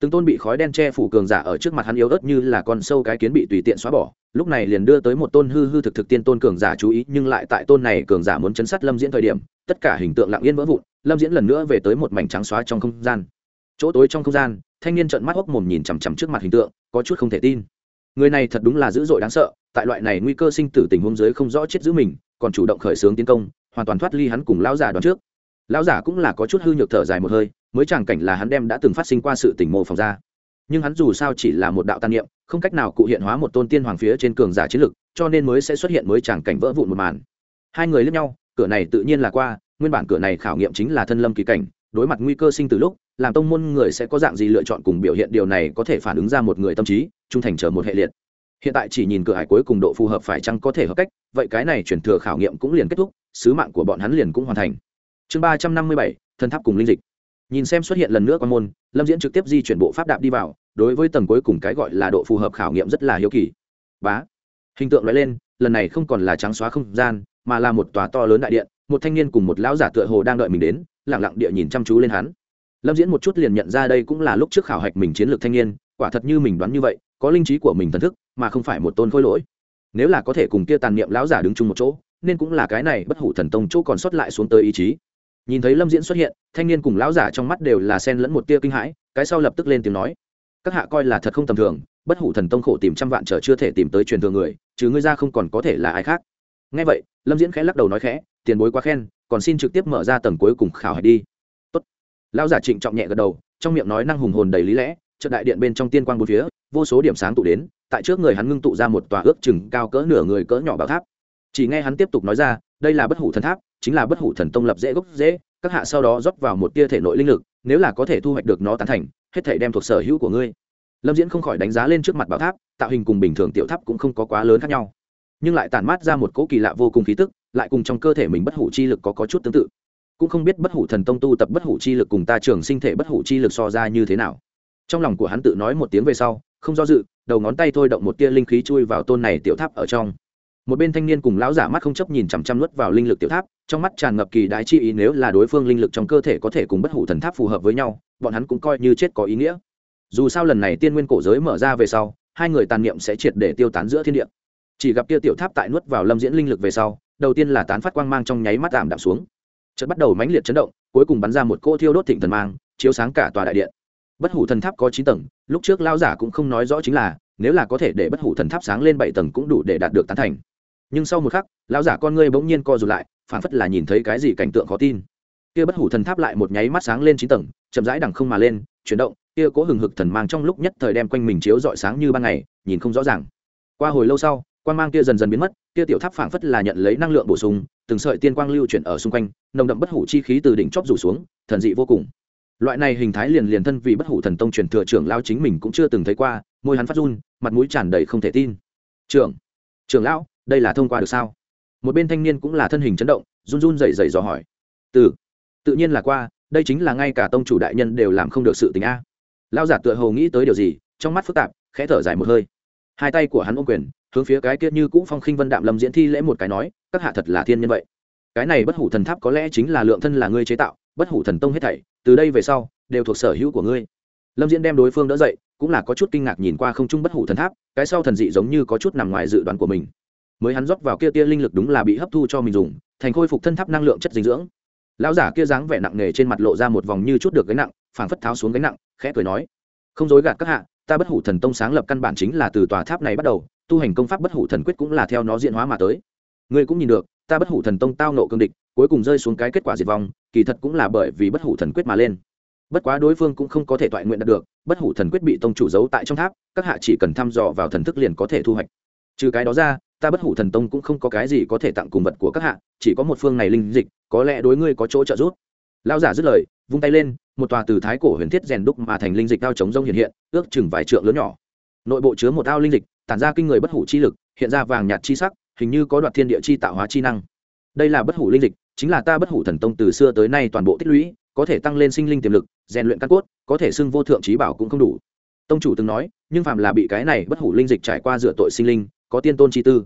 Từng tôn bị khói đen che phủ cường giả ở trước mặt hắn yếu ớt như là con sâu cái kiến bị tùy tiện xóa bỏ, lúc này liền đưa tới một tôn hư hư thực thực tiên tôn cường giả chú ý, nhưng lại tại tôn này cường giả muốn chấn sát lâm diễn thời điểm, tất cả hình tượng lặng yên vỡ vụn, lâm diễn lần nữa về tới một mảnh trắng xóa trong không gian. Chỗ tối trong không gian, thanh niên trợn mắt hốc mồm nhìn chằm chằm trước mặt hình tượng, có chút không thể tin người này thật đúng là dữ dội đáng sợ, tại loại này nguy cơ sinh tử tình huống dưới không rõ chết giữ mình, còn chủ động khởi xướng tiến công, hoàn toàn thoát ly hắn cùng lão giả đoán trước. Lão giả cũng là có chút hư nhược thở dài một hơi, mới chẳng cảnh là hắn đem đã từng phát sinh qua sự tình mô phỏng ra. Nhưng hắn dù sao chỉ là một đạo tan niệm, không cách nào cụ hiện hóa một tôn tiên hoàng phía trên cường giả chiến lực, cho nên mới sẽ xuất hiện mới chẳng cảnh vỡ vụn một màn. Hai người lẫn nhau, cửa này tự nhiên là qua, nguyên bản cửa này khảo nghiệm chính là thân lâm kỳ cảnh đối mặt nguy cơ sinh từ lúc, làm tông môn người sẽ có dạng gì lựa chọn cùng biểu hiện điều này có thể phản ứng ra một người tâm trí, trung thành chờ một hệ liệt. Hiện tại chỉ nhìn cửa hải cuối cùng độ phù hợp phải chăng có thể hợp cách, vậy cái này chuyển thừa khảo nghiệm cũng liền kết thúc, sứ mạng của bọn hắn liền cũng hoàn thành. Chương ba trăm năm mươi bảy thân tháp cùng linh dịch. Nhìn xem xuất hiện lần nữa quan môn, lâm diễn trực tiếp di chuyển bộ pháp đạp đi vào, đối với tầng cuối cùng cái gọi là độ phù hợp khảo nghiệm rất là hiếu kỳ. Bá. Hình tượng nói lên, lần này không còn là trắng xóa không gian, mà là một tòa to lớn đại điện, một thanh niên cùng một lão giả tựa hồ đang đợi mình đến lẳng lặng địa nhìn chăm chú lên hắn. Lâm diễn một chút liền nhận ra đây cũng là lúc trước khảo hạch mình chiến lược thanh niên, quả thật như mình đoán như vậy, có linh trí của mình thần thức, mà không phải một tôn khôi lỗi. Nếu là có thể cùng kia tàn niệm lão giả đứng chung một chỗ, nên cũng là cái này bất hủ thần tông chỗ còn sót lại xuống tới ý chí. Nhìn thấy lâm diễn xuất hiện, thanh niên cùng lão giả trong mắt đều là sen lẫn một tia kinh hãi, cái sau lập tức lên tiếng nói, các hạ coi là thật không tầm thường, bất hủ thần tông khổ tìm trăm vạn trở chưa thể tìm tới truyền thừa người chứ ngươi ra không còn có thể là ai khác. Nghe vậy, lâm diễn khẽ lắc đầu nói khẽ tiền bối quá khen, còn xin trực tiếp mở ra tầng cuối cùng khảo hạch đi. Tốt. lão giả trịnh trọng nhẹ gật đầu, trong miệng nói năng hùng hồn đầy lý lẽ trận đại điện bên trong tiên quang bốn phía, vô số điểm sáng tụ đến, tại trước người hắn ngưng tụ ra một tòa ước chừng cao cỡ nửa người cỡ nhỏ bảo tháp. Chỉ nghe hắn tiếp tục nói ra, đây là bất hủ thần tháp, chính là bất hủ thần tông lập dễ gốc dễ, các hạ sau đó rót vào một tia thể nội linh lực, nếu là có thể thu hoạch được nó tán thành, hết thể đem thuộc sở hữu của ngươi. Lâm diễn không khỏi đánh giá lên trước mặt bảo tháp, tạo hình cùng bình thường tiểu tháp cũng không có quá lớn khác nhau. Nhưng lại tản mát ra một cỗ kỳ lạ vô cùng khí tức lại cùng trong cơ thể mình bất hủ chi lực có, có chút tương tự. Cũng không biết bất hủ thần tông tu tập bất hủ chi lực cùng ta trường sinh thể bất hủ chi lực so ra như thế nào. Trong lòng của hắn tự nói một tiếng về sau không do dự đầu ngón tay thôi động một tia linh khí chui vào tôn này tiểu tháp ở trong. Một bên thanh niên cùng lão giả mắt không chấp nhìn chằm chằm nuốt vào linh lực tiểu tháp trong mắt tràn ngập kỳ đái chi ý nếu là đối phương linh lực trong cơ thể có thể cùng bất hủ thần tháp phù hợp với nhau bọn hắn cũng coi như chết có ý nghĩa. Dù sao lần này tiên nguyên cổ giới mở ra về sau hai người tàn niệm sẽ triệt để tiêu tán giữa thiên địa. Chỉ gặp tia tiểu tháp tại nuốt vào lâm diễn linh lực về sau đầu tiên là tán phát quang mang trong nháy mắt giảm đạm xuống. Chợt bắt đầu mãnh liệt chấn động, cuối cùng bắn ra một cỗ thiêu đốt thịnh thần mang, chiếu sáng cả tòa đại điện. Bất hủ thần tháp có chín tầng, lúc trước lao giả cũng không nói rõ chính là, nếu là có thể để bất hủ thần tháp sáng lên bảy tầng cũng đủ để đạt được tán thành. Nhưng sau một khắc, lão giả con ngươi bỗng nhiên co rụt lại phản phất là nhìn thấy cái gì cảnh tượng khó tin. Kia bất hủ thần tháp lại một nháy mắt sáng lên chín tầng, chậm rãi đằng không mà lên, chuyển động, kia cố hừng hực thần mang trong lúc nhất thời đem quanh mình chiếu rọi sáng như ban ngày, nhìn không rõ ràng. Qua hồi lâu sau quan mang kia dần dần biến mất, kia tiểu tháp phảng phất là nhận lấy năng lượng bổ sung, từng sợi tiên quang lưu chuyển ở xung quanh, nồng đậm bất hủ chi khí từ đỉnh chóp rủ xuống, thần dị vô cùng. Loại này hình thái liền liền thân vì bất hủ thần tông truyền thừa trưởng lao chính mình cũng chưa từng thấy qua, môi hắn phát run, mặt mũi tràn đầy không thể tin. Trưởng trưởng lão, đây là thông qua được sao? Một bên thanh niên cũng là thân hình chấn động, run run rẩy rẩy dò hỏi. Từ, tự nhiên là qua, đây chính là ngay cả tông chủ đại nhân đều làm không được sự tình a. Lao giả tựa hồ nghĩ tới điều gì, trong mắt phức tạp, khẽ thở dài một hơi. Hai tay của hắn ôm quyền hướng phía cái kia như cũ phong khinh vân đạm lâm diễn thi lễ một cái nói, các hạ thật là thiên nhân vậy. Cái này bất hủ thần tháp có lẽ chính là lượng thân là ngươi chế tạo, bất hủ thần tông hết thảy, từ đây về sau, đều thuộc sở hữu của ngươi. Lâm diễn đem đối phương đỡ dậy, cũng là có chút kinh ngạc nhìn qua không trung bất hủ thần tháp, cái sau thần dị giống như có chút nằm ngoài dự đoán của mình. Mới hắn rót vào kia tia linh lực đúng là bị hấp thu cho mình dùng, thành khôi phục thân tháp năng lượng chất dinh dưỡng. Lão giả kia dáng vẻ nặng nề trên mặt lộ ra một vòng như chút được gánh nặng, phảng phất tháo xuống gánh nặng, khẽ cười nói, không dối gạt các hạ, ta bất hủ thần tông sáng lập căn bản chính là từ tòa tháp này bắt đầu tu hành công pháp bất hủ thần quyết cũng là theo nó diễn hóa mà tới. Ngươi cũng nhìn được, ta bất hủ thần tông tao nộ cương địch, cuối cùng rơi xuống cái kết quả diệt vong, kỳ thật cũng là bởi vì bất hủ thần quyết mà lên. Bất quá đối phương cũng không có thể toại nguyện đạt được, bất hủ thần quyết bị tông chủ giấu tại trong tháp, các hạ chỉ cần thăm dò vào thần thức liền có thể thu hoạch. Trừ cái đó ra, ta bất hủ thần tông cũng không có cái gì có thể tặng cùng vật của các hạ, chỉ có một phương này linh dịch, có lẽ đối ngươi có chỗ trợ giúp. Lao giả dứt lời, vung tay lên, một tòa từ thái cổ huyền thiết rèn đúc mà thành linh dịch cao chống rông hiện hiện, ước chừng vài trượng lớn nhỏ. Nội bộ chứa một ao linh dịch tản ra kinh người bất hủ chi lực, hiện ra vàng nhạt chi sắc, hình như có đoạt thiên địa chi tạo hóa chi năng. Đây là bất hủ linh dịch, chính là ta bất hủ thần tông từ xưa tới nay toàn bộ tích lũy, có thể tăng lên sinh linh tiềm lực, rèn luyện căn cốt, có thể xưng vô thượng trí bảo cũng không đủ. Tông chủ từng nói, nhưng phạm là bị cái này bất hủ linh dịch trải qua dựa tội sinh linh, có tiên tôn chi tư.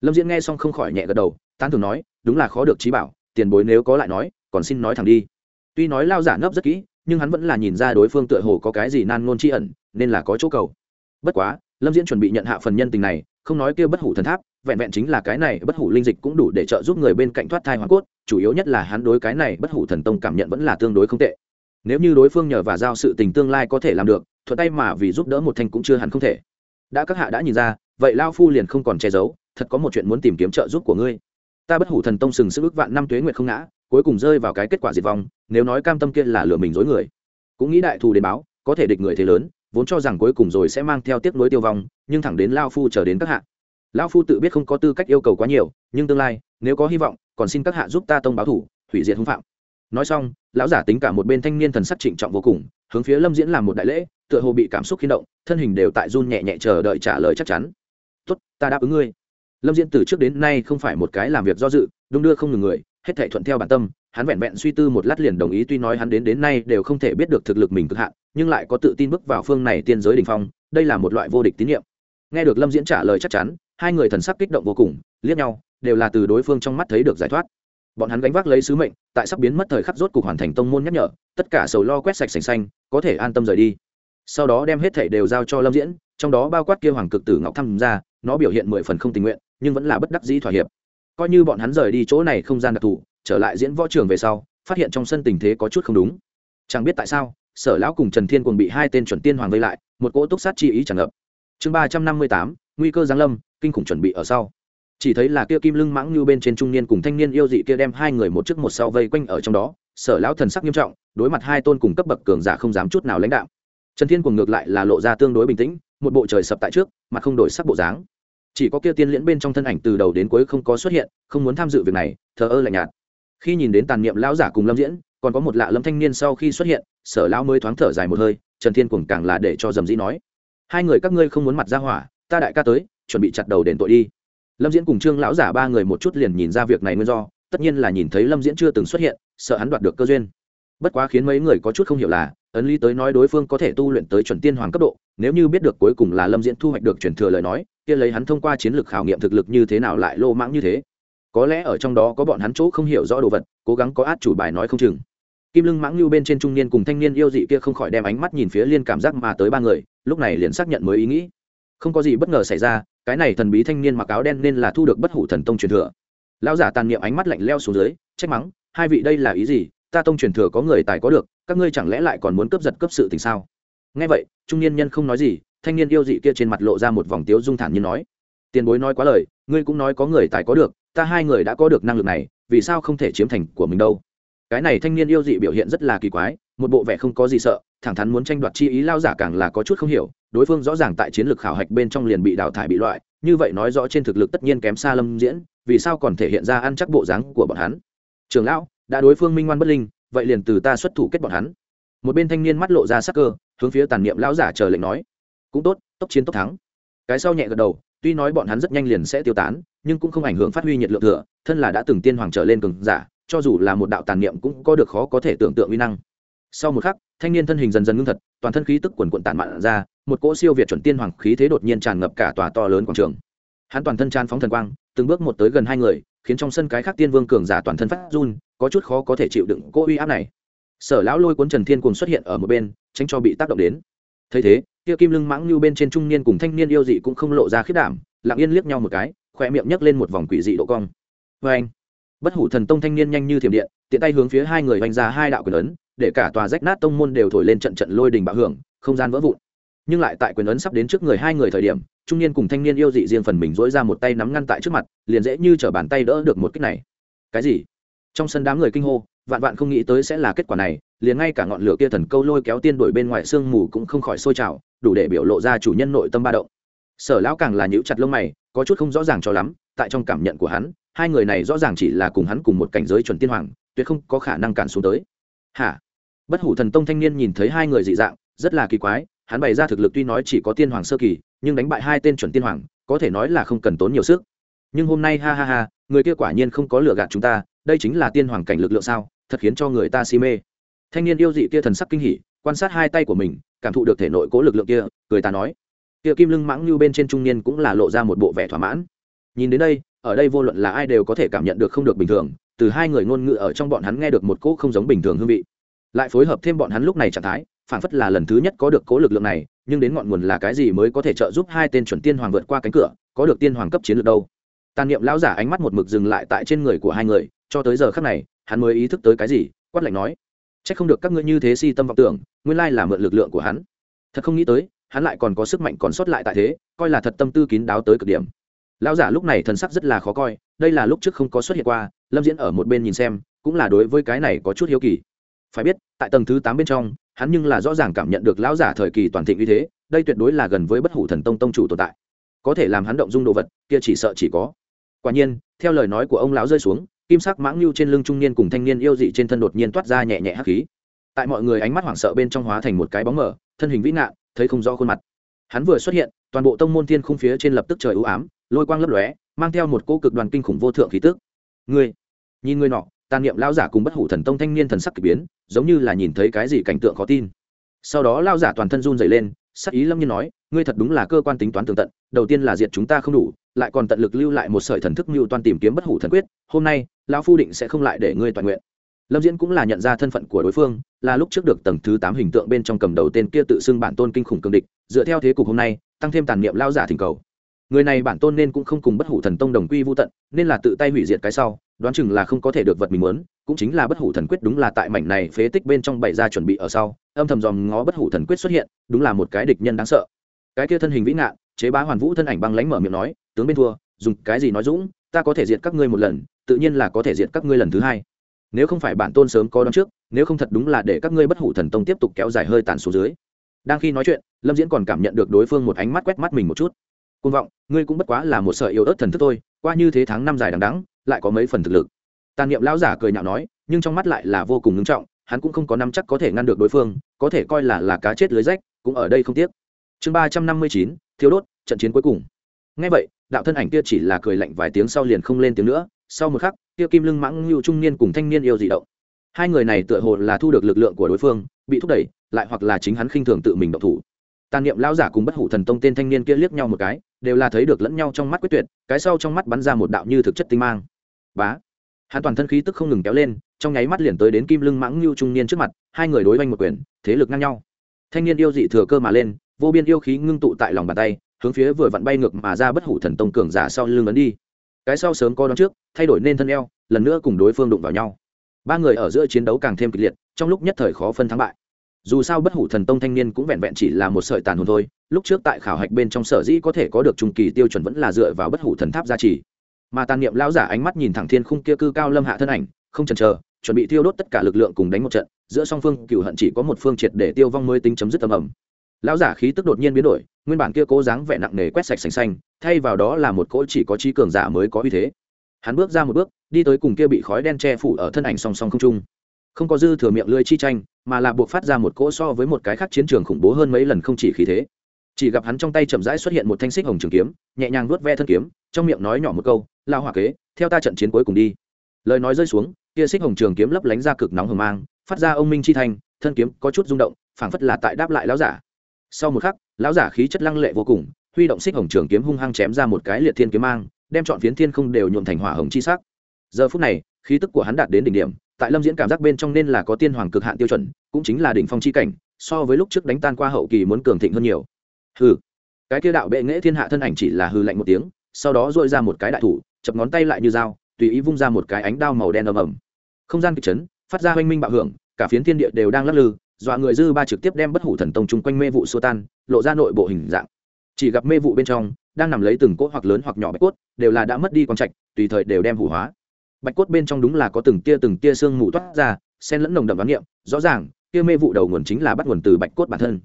Lâm diễn nghe xong không khỏi nhẹ gật đầu, tán thường nói, đúng là khó được trí bảo, tiền bối nếu có lại nói, còn xin nói thẳng đi. Tuy nói lao giả ngấp rất kỹ, nhưng hắn vẫn là nhìn ra đối phương tựa hồ có cái gì nan ngôn tri ẩn, nên là có chỗ cầu. Bất quá lâm diễn chuẩn bị nhận hạ phần nhân tình này, không nói kia bất hủ thần tháp, vẹn vẹn chính là cái này bất hủ linh dịch cũng đủ để trợ giúp người bên cạnh thoát thai hoàn cốt, chủ yếu nhất là hắn đối cái này bất hủ thần tông cảm nhận vẫn là tương đối không tệ. Nếu như đối phương nhờ và giao sự tình tương lai có thể làm được, thuận tay mà vì giúp đỡ một thanh cũng chưa hẳn không thể. Đã các hạ đã nhìn ra, vậy lao phu liền không còn che giấu, thật có một chuyện muốn tìm kiếm trợ giúp của ngươi. Ta bất hủ thần tông sừng sức ước vạn năm tuế nguyệt không ngã, cuối cùng rơi vào cái kết quả diệt vong, nếu nói cam tâm kia là lừa mình dối người. Cũng nghĩ đại thù đến báo, có thể địch người thế lớn vốn cho rằng cuối cùng rồi sẽ mang theo tiếc nuối tiêu vong, nhưng thẳng đến lao phu chờ đến các hạ. Lao phu tự biết không có tư cách yêu cầu quá nhiều, nhưng tương lai, nếu có hy vọng, còn xin các hạ giúp ta tông báo thủ, hủy diệt hung phạm. Nói xong, lão giả tính cả một bên thanh niên thần sắc trịnh trọng vô cùng, hướng phía lâm diễn làm một đại lễ, tựa hồ bị cảm xúc khiến động, thân hình đều tại run nhẹ nhẹ chờ đợi trả lời chắc chắn. Tốt, ta đáp ứng ngươi. Lâm diễn từ trước đến nay không phải một cái làm việc do dự, đung đưa không ngừng người, hết thể thuận theo bản tâm, hắn vẹn vẹn suy tư một lát liền đồng ý, tuy nói hắn đến đến nay đều không thể biết được thực lực mình cực hạn nhưng lại có tự tin bước vào phương này tiên giới đình phong, đây là một loại vô địch tín nhiệm. Nghe được lâm diễn trả lời chắc chắn, hai người thần sắc kích động vô cùng, liếc nhau, đều là từ đối phương trong mắt thấy được giải thoát. Bọn hắn gánh vác lấy sứ mệnh, tại sắp biến mất thời khắc rốt cục hoàn thành tông môn nhắc nhở, tất cả sầu lo quét sạch sành xanh, có thể an tâm rời đi. Sau đó đem hết thảy đều giao cho lâm diễn, trong đó bao quát kia hoàng cực tử ngọc tham gia nó biểu hiện mười phần không tình nguyện, nhưng vẫn là bất đắc dĩ thỏa hiệp. Coi như bọn hắn rời đi chỗ này không gian đặc thù, trở lại diễn võ trường về sau, phát hiện trong sân tình thế có chút không đúng. Chẳng biết tại sao sở lão cùng trần thiên cùng bị hai tên chuẩn tiên hoàng vây lại, một cỗ túc sát chi ý tràn ngập. Chương ba trăm năm mươi tám, nguy cơ giáng lâm, kinh khủng chuẩn bị ở sau. Chỉ thấy là kia kim lưng mãng như bên trên trung niên cùng thanh niên yêu dị kia đem hai người một trước một sau vây quanh ở trong đó, sở lão thần sắc nghiêm trọng, đối mặt hai tôn cùng cấp bậc cường giả không dám chút nào lãnh đạo. Trần thiên cùng ngược lại là lộ ra tương đối bình tĩnh, một bộ trời sập tại trước, mà không đổi sắc bộ dáng. Chỉ có kia tiên liễn bên trong thân ảnh từ đầu đến cuối không có xuất hiện, không muốn tham dự việc này, thờ ơ lạnh nhạt. Khi nhìn đến tàn niệm lão giả cùng lâm diễn, còn có một lạ lâm thanh niên sau khi xuất hiện sở lão mới thoáng thở dài một hơi, trần thiên cuồng càng là để cho dầm dĩ nói, hai người các ngươi không muốn mặt ra hỏa, ta đại ca tới, chuẩn bị chặt đầu đền tội đi. Lâm diễn cùng trương lão giả ba người một chút liền nhìn ra việc này nguyên do, tất nhiên là nhìn thấy lâm diễn chưa từng xuất hiện, sợ hắn đoạt được cơ duyên. Bất quá khiến mấy người có chút không hiểu là, ấn lý tới nói đối phương có thể tu luyện tới chuẩn tiên hoàng cấp độ, nếu như biết được cuối cùng là lâm diễn thu hoạch được truyền thừa lời nói, kia lấy hắn thông qua chiến lược khảo nghiệm thực lực như thế nào lại lô mãng như thế. Có lẽ ở trong đó có bọn hắn chỗ không hiểu rõ đồ vật, cố gắng có át chủ bài nói không chừng kim lưng mãng lưu bên trên trung niên cùng thanh niên yêu dị kia không khỏi đem ánh mắt nhìn phía liên cảm giác mà tới ba người, lúc này liền xác nhận mới ý nghĩ. Không có gì bất ngờ xảy ra, cái này thần bí thanh niên mặc áo đen nên là thu được bất hủ thần tông truyền thừa. Lão giả tàn niệm ánh mắt lạnh leo xuống dưới, trách mắng, hai vị đây là ý gì? Ta tông truyền thừa có người tài có được, các ngươi chẳng lẽ lại còn muốn cướp giật cấp sự tình sao? Nghe vậy, trung niên nhân không nói gì, thanh niên yêu dị kia trên mặt lộ ra một vòng tiếu dung thản như nói, tiền bối nói quá lời, ngươi cũng nói có người tài có được, ta hai người đã có được năng lực này, vì sao không thể chiếm thành của mình đâu? Cái này thanh niên yêu dị biểu hiện rất là kỳ quái, một bộ vẻ không có gì sợ, thẳng thắn muốn tranh đoạt chi ý lao giả càng là có chút không hiểu, đối phương rõ ràng tại chiến lược khảo hạch bên trong liền bị đào thải bị loại, như vậy nói rõ trên thực lực tất nhiên kém xa lâm diễn, vì sao còn thể hiện ra ăn chắc bộ dáng của bọn hắn. Trường lão, đã đối phương minh ngoan bất linh, vậy liền từ ta xuất thủ kết bọn hắn. Một bên thanh niên mắt lộ ra sắc cơ, hướng phía tàn niệm lão giả chờ lệnh nói. Cũng tốt, tốc chiến tốc thắng. Cái sau nhẹ gật đầu, tuy nói bọn hắn rất nhanh liền sẽ tiêu tán, nhưng cũng không ảnh hưởng phát huy nhiệt lượng thừa, thân là đã từng tiên hoàng trở lên cường giả cho dù là một đạo tàn niệm cũng có được khó có thể tưởng tượng uy năng. Sau một khắc, thanh niên thân hình dần dần ngưng thật, toàn thân khí tức quần quận tản mạn ra, một cỗ siêu việt chuẩn tiên hoàng khí thế đột nhiên tràn ngập cả tòa to lớn quảng trường. Hắn toàn thân tràn phóng thần quang, từng bước một tới gần hai người, khiến trong sân cái khác tiên vương cường giả toàn thân phát run, có chút khó có thể chịu đựng cỗ uy áp này. Sở lão lôi cuốn trần thiên cùng xuất hiện ở một bên, tránh cho bị tác động đến. Thấy thế, kia kim lưng mãng như bên trên trung niên cùng thanh niên yêu dị cũng không lộ ra khiết đảm, lặng yên liếc nhau một cái, khoe miệng nhấc lên một vòng quỷ dị độ cong. Vê anh bất hủ thần tông thanh niên nhanh như thiểm điện, tiện tay hướng phía hai người vanh ra hai đạo quyền ấn, để cả tòa rách nát tông môn đều thổi lên trận trận lôi đình bạo hưởng, không gian vỡ vụn. Nhưng lại tại quyền ấn sắp đến trước người hai người thời điểm, trung niên cùng thanh niên yêu dị riêng phần mình dỗi ra một tay nắm ngăn tại trước mặt, liền dễ như t bàn tay đỡ được một cách này. Cái gì? Trong sân đám người kinh hô, vạn vạn không nghĩ tới sẽ là kết quả này, liền ngay cả ngọn lửa kia thần câu lôi kéo tiên đổi bên ngoài sương mù cũng không khỏi sôi trào, đủ để biểu lộ ra chủ nhân nội tâm ba động. Sở lão càng là nhữ chặt lông mày, có chút không rõ ràng cho lắm, tại trong cảm nhận của hắn hai người này rõ ràng chỉ là cùng hắn cùng một cảnh giới chuẩn tiên hoàng, tuyệt không có khả năng cản xuống tới. Hả? Bất hủ thần tông thanh niên nhìn thấy hai người dị dạng, rất là kỳ quái, hắn bày ra thực lực tuy nói chỉ có tiên hoàng sơ kỳ, nhưng đánh bại hai tên chuẩn tiên hoàng, có thể nói là không cần tốn nhiều sức. Nhưng hôm nay, ha ha ha, người kia quả nhiên không có lừa gạt chúng ta, đây chính là tiên hoàng cảnh lực lượng sao, thật khiến cho người ta si mê. Thanh niên yêu dị kia thần sắc kinh hỉ, quan sát hai tay của mình, cảm thụ được thể nội cố lực lượng kia, cười ta nói. Kia kim lưng mãng như bên trên trung niên cũng là lộ ra một bộ vẻ thỏa mãn. Nhìn đến đây ở đây vô luận là ai đều có thể cảm nhận được không được bình thường, từ hai người ngôn ngữ ở trong bọn hắn nghe được một cỗ không giống bình thường hương vị. Lại phối hợp thêm bọn hắn lúc này trạng thái phản phất là lần thứ nhất có được cố lực lượng này, nhưng đến ngọn nguồn là cái gì mới có thể trợ giúp hai tên chuẩn tiên hoàng vượt qua cánh cửa, có được tiên hoàng cấp chiến lược đâu. Tàn niệm lão giả ánh mắt một mực dừng lại tại trên người của hai người, cho tới giờ khắc này, hắn mới ý thức tới cái gì, quát lạnh nói c h ắ c không được các ngươi như thế si tâm vọng tưởng, nguyên lai là mượn lực lượng của hắn. Thật không nghĩ tới, hắn lại còn có sức mạnh còn sót lại tại thế, coi là thật tâm tư kín đáo tới cực điểm lão giả lúc này thần sắc rất là khó coi, đây là lúc trước không có xuất hiện qua, lâm diễn ở một bên nhìn xem, cũng là đối với cái này có chút hiếu kỳ. Phải biết, tại tầng thứ tám bên trong, hắn nhưng là rõ ràng cảm nhận được lão giả thời kỳ toàn thịnh như thế, đây tuyệt đối là gần với bất hủ thần tông tông chủ tồn tại. Có thể làm hắn động dung đồ vật, kia chỉ sợ chỉ có. Quả nhiên, theo lời nói của ông lão rơi xuống, kim sắc mãng lưu trên lưng trung niên cùng thanh niên yêu dị trên thân đột nhiên toát ra nhẹ nhẹ hắc khí. Tại mọi người ánh mắt hoảng sợ bên trong hóa thành một cái bóng mở thân hình vĩ ngạn thấy không rõ khuôn mặt hắn vừa xuất hiện, toàn bộ tông môn thiên khung phía trên lập tức trời ưu ám, lôi quang lấp lóe, mang theo một cô cực đoàn kinh khủng vô thượng khí tức. Ngươi, nhìn ngươi nọ, tàn niệm lão giả cùng bất hủ thần tông thanh niên thần sắc kỳ biến, giống như là nhìn thấy cái gì cảnh tượng khó tin. Sau đó lao giả toàn thân run dày lên, sắc ý lâm nhiên nói, ngươi thật đúng là cơ quan tính toán tường tận, đầu tiên là diệt chúng ta không đủ, lại còn tận lực lưu lại một sợi thần thức mưu toan tìm kiếm bất hủ thần quyết, hôm nay, lão phu định sẽ không lại để ngươi toàn nguyện lâm diễn cũng là nhận ra thân phận của đối phương, là lúc trước được tầng thứ tám hình tượng bên trong cầm đầu tên kia tự xưng bản tôn kinh khủng cương địch, dựa theo thế cục hôm nay, tăng thêm tàn niệm lao giả thỉnh cầu. Người này bản tôn nên cũng không cùng bất hủ thần tông đồng quy vô tận, nên là tự tay hủy diệt cái sau, đoán chừng là không có thể được vật mình muốn, cũng chính là bất hủ thần quyết đúng là tại mảnh này phế tích bên trong bày ra chuẩn bị ở sau, âm thầm dòm ngó bất hủ thần quyết xuất hiện, đúng là một cái địch nhân đáng sợ. Cái kia thân hình vĩ ngạn, chế bá hoàn vũ thân ảnh băng lánh mở miệng nói, tướng bên thua, dùng cái gì nói dũng, ta có thể diệt các ngươi một lần, tự nhiên là có thể diệt các ngươi lần thứ hai nếu không phải bản tôn sớm có đón trước, nếu không thật đúng là để các ngươi bất hủ thần tông tiếp tục kéo dài hơi tàn xuống dưới. Đang khi nói chuyện, lâm diễn còn cảm nhận được đối phương một ánh mắt quét mắt mình một chút. Côn vọng, ngươi cũng bất quá là một sợi yếu ớt thần thức thôi, qua như thế tháng năm dài đằng đắng lại có mấy phần thực lực. Tàn niệm lão giả cười nhạo nói, nhưng trong mắt lại là vô cùng ngưng trọng, hắn cũng không có năm chắc có thể ngăn được đối phương, có thể coi là là cá chết lưới rách, cũng ở đây không tiếc. Chương ba trăm năm mươi chín thiếu đốt, trận chiến cuối cùng. Ngay vậy, đạo thân ảnh kia chỉ là cười lạnh vài tiếng sau liền không lên tiếng nữa sau một khắc kia kim lưng mãng ngưu trung niên cùng thanh niên yêu dị động. Hai người này tựa hồ là thu được lực lượng của đối phương, bị thúc đẩy, lại hoặc là chính hắn khinh thường tự mình động thủ. Tàn niệm lão giả cùng bất hủ thần tông tên thanh niên kia liếc nhau một cái, đều là thấy được lẫn nhau trong mắt quyết tuyệt, cái sau trong mắt bắn ra một đạo như thực chất tinh mang. Bá! Hắn toàn thân khí tức không ngừng kéo lên, trong nháy mắt liền tới đến kim lưng mãng ngưu trung niên trước mặt, hai người đối oanh một quyền, thế lực ngang nhau. Thanh niên yêu dị thừa cơ mà lên, vô biên yêu khí ngưng tụ tại lòng bàn tay, hướng phía vừa vặn bay ngược mà ra bất hủ thần tông cường giả sau lưng ấn đi. Cái sau sớm co đón trước thay đổi nên thân eo, lần nữa cùng đối phương đụng vào nhau. Ba người ở giữa chiến đấu càng thêm kịch liệt, trong lúc nhất thời khó phân thắng bại. Dù sao bất hủ thần tông thanh niên cũng vẹn vẹn chỉ là một sợi tàn hồn thôi, lúc trước tại khảo hạch bên trong sở dĩ có thể có được trung kỳ tiêu chuẩn vẫn là dựa vào bất hủ thần tháp gia trì. Mà tàn niệm lão giả ánh mắt nhìn thẳng thiên khung kia cư cao lâm hạ thân ảnh, không chần chờ, chuẩn bị tiêu đốt tất cả lực lượng cùng đánh một trận, giữa song phương cựu hận chỉ có một phương triệt để tiêu vong mới tính chấm dứt tầm ẩm lão giả khí tức đột nhiên biến đổi, nguyên bản kia cố dáng vẻ nặng nề quét sạch sành xanh, thay vào đó là một cỗ chỉ có trí cường giả mới có uy thế hắn bước ra một bước, đi tới cùng kia bị khói đen che phủ ở thân ảnh song song không trung. Không có dư thừa miệng lưỡi chi tranh, mà là buộc phát ra một cỗ so với một cái khác chiến trường khủng bố hơn mấy lần không chỉ khí thế. Chỉ gặp hắn trong tay chậm rãi xuất hiện một thanh xích hồng trường kiếm, nhẹ nhàng vuốt ve thân kiếm, trong miệng nói nhỏ một câu lao hỏa kế, theo ta trận chiến cuối cùng đi. Lời nói rơi xuống, kia xích hồng trường kiếm lấp lánh ra cực nóng hồng mang, phát ra ông minh chi thanh, thân kiếm có chút rung động, phảng phất là tại đáp lại lão giả. Sau một khắc, lão giả khí chất lăng lệ vô cùng, huy động xích hồng trường kiếm hung hăng chém ra một cái liệt thiên kiếm mang đem chọn phiến thiên không đều nhuộm thành hỏa hồng chi sắc. Giờ phút này, khí tức của hắn đạt đến đỉnh điểm, tại lâm diễn cảm giác bên trong nên là có tiên hoàng cực hạn tiêu chuẩn, cũng chính là đỉnh phong chi cảnh, so với lúc trước đánh tan qua hậu kỳ muốn cường thịnh hơn nhiều. Hừ. Cái kia đạo bệ nghệ thiên hạ thân ảnh chỉ là hư lạnh một tiếng, sau đó rũa ra một cái đại thủ, chập ngón tay lại như dao, tùy ý vung ra một cái ánh đao màu đen ầm ầm. Không gian kịch chấn, phát ra oanh minh bạo hưởng, cả phiến thiên địa đều đang lắc lư, dọa người dư ba trực tiếp đem bất hủ thần tông chung quanh mê vụ xua tan, lộ ra nội bộ hình dạng. Chỉ gặp mê vụ bên trong đang nằm lấy từng cỗ hoặc lớn hoặc nhỏ bạch cốt, đều là đã mất đi quang trạch, tùy thời đều đem hủ hóa. Bạch cốt bên trong đúng là có từng tia từng tia xương mù toát ra sen lẫn nồng đậm đoán niệm, rõ ràng tia mê vụ đầu nguồn chính là bắt nguồn từ bạch cốt bản thân.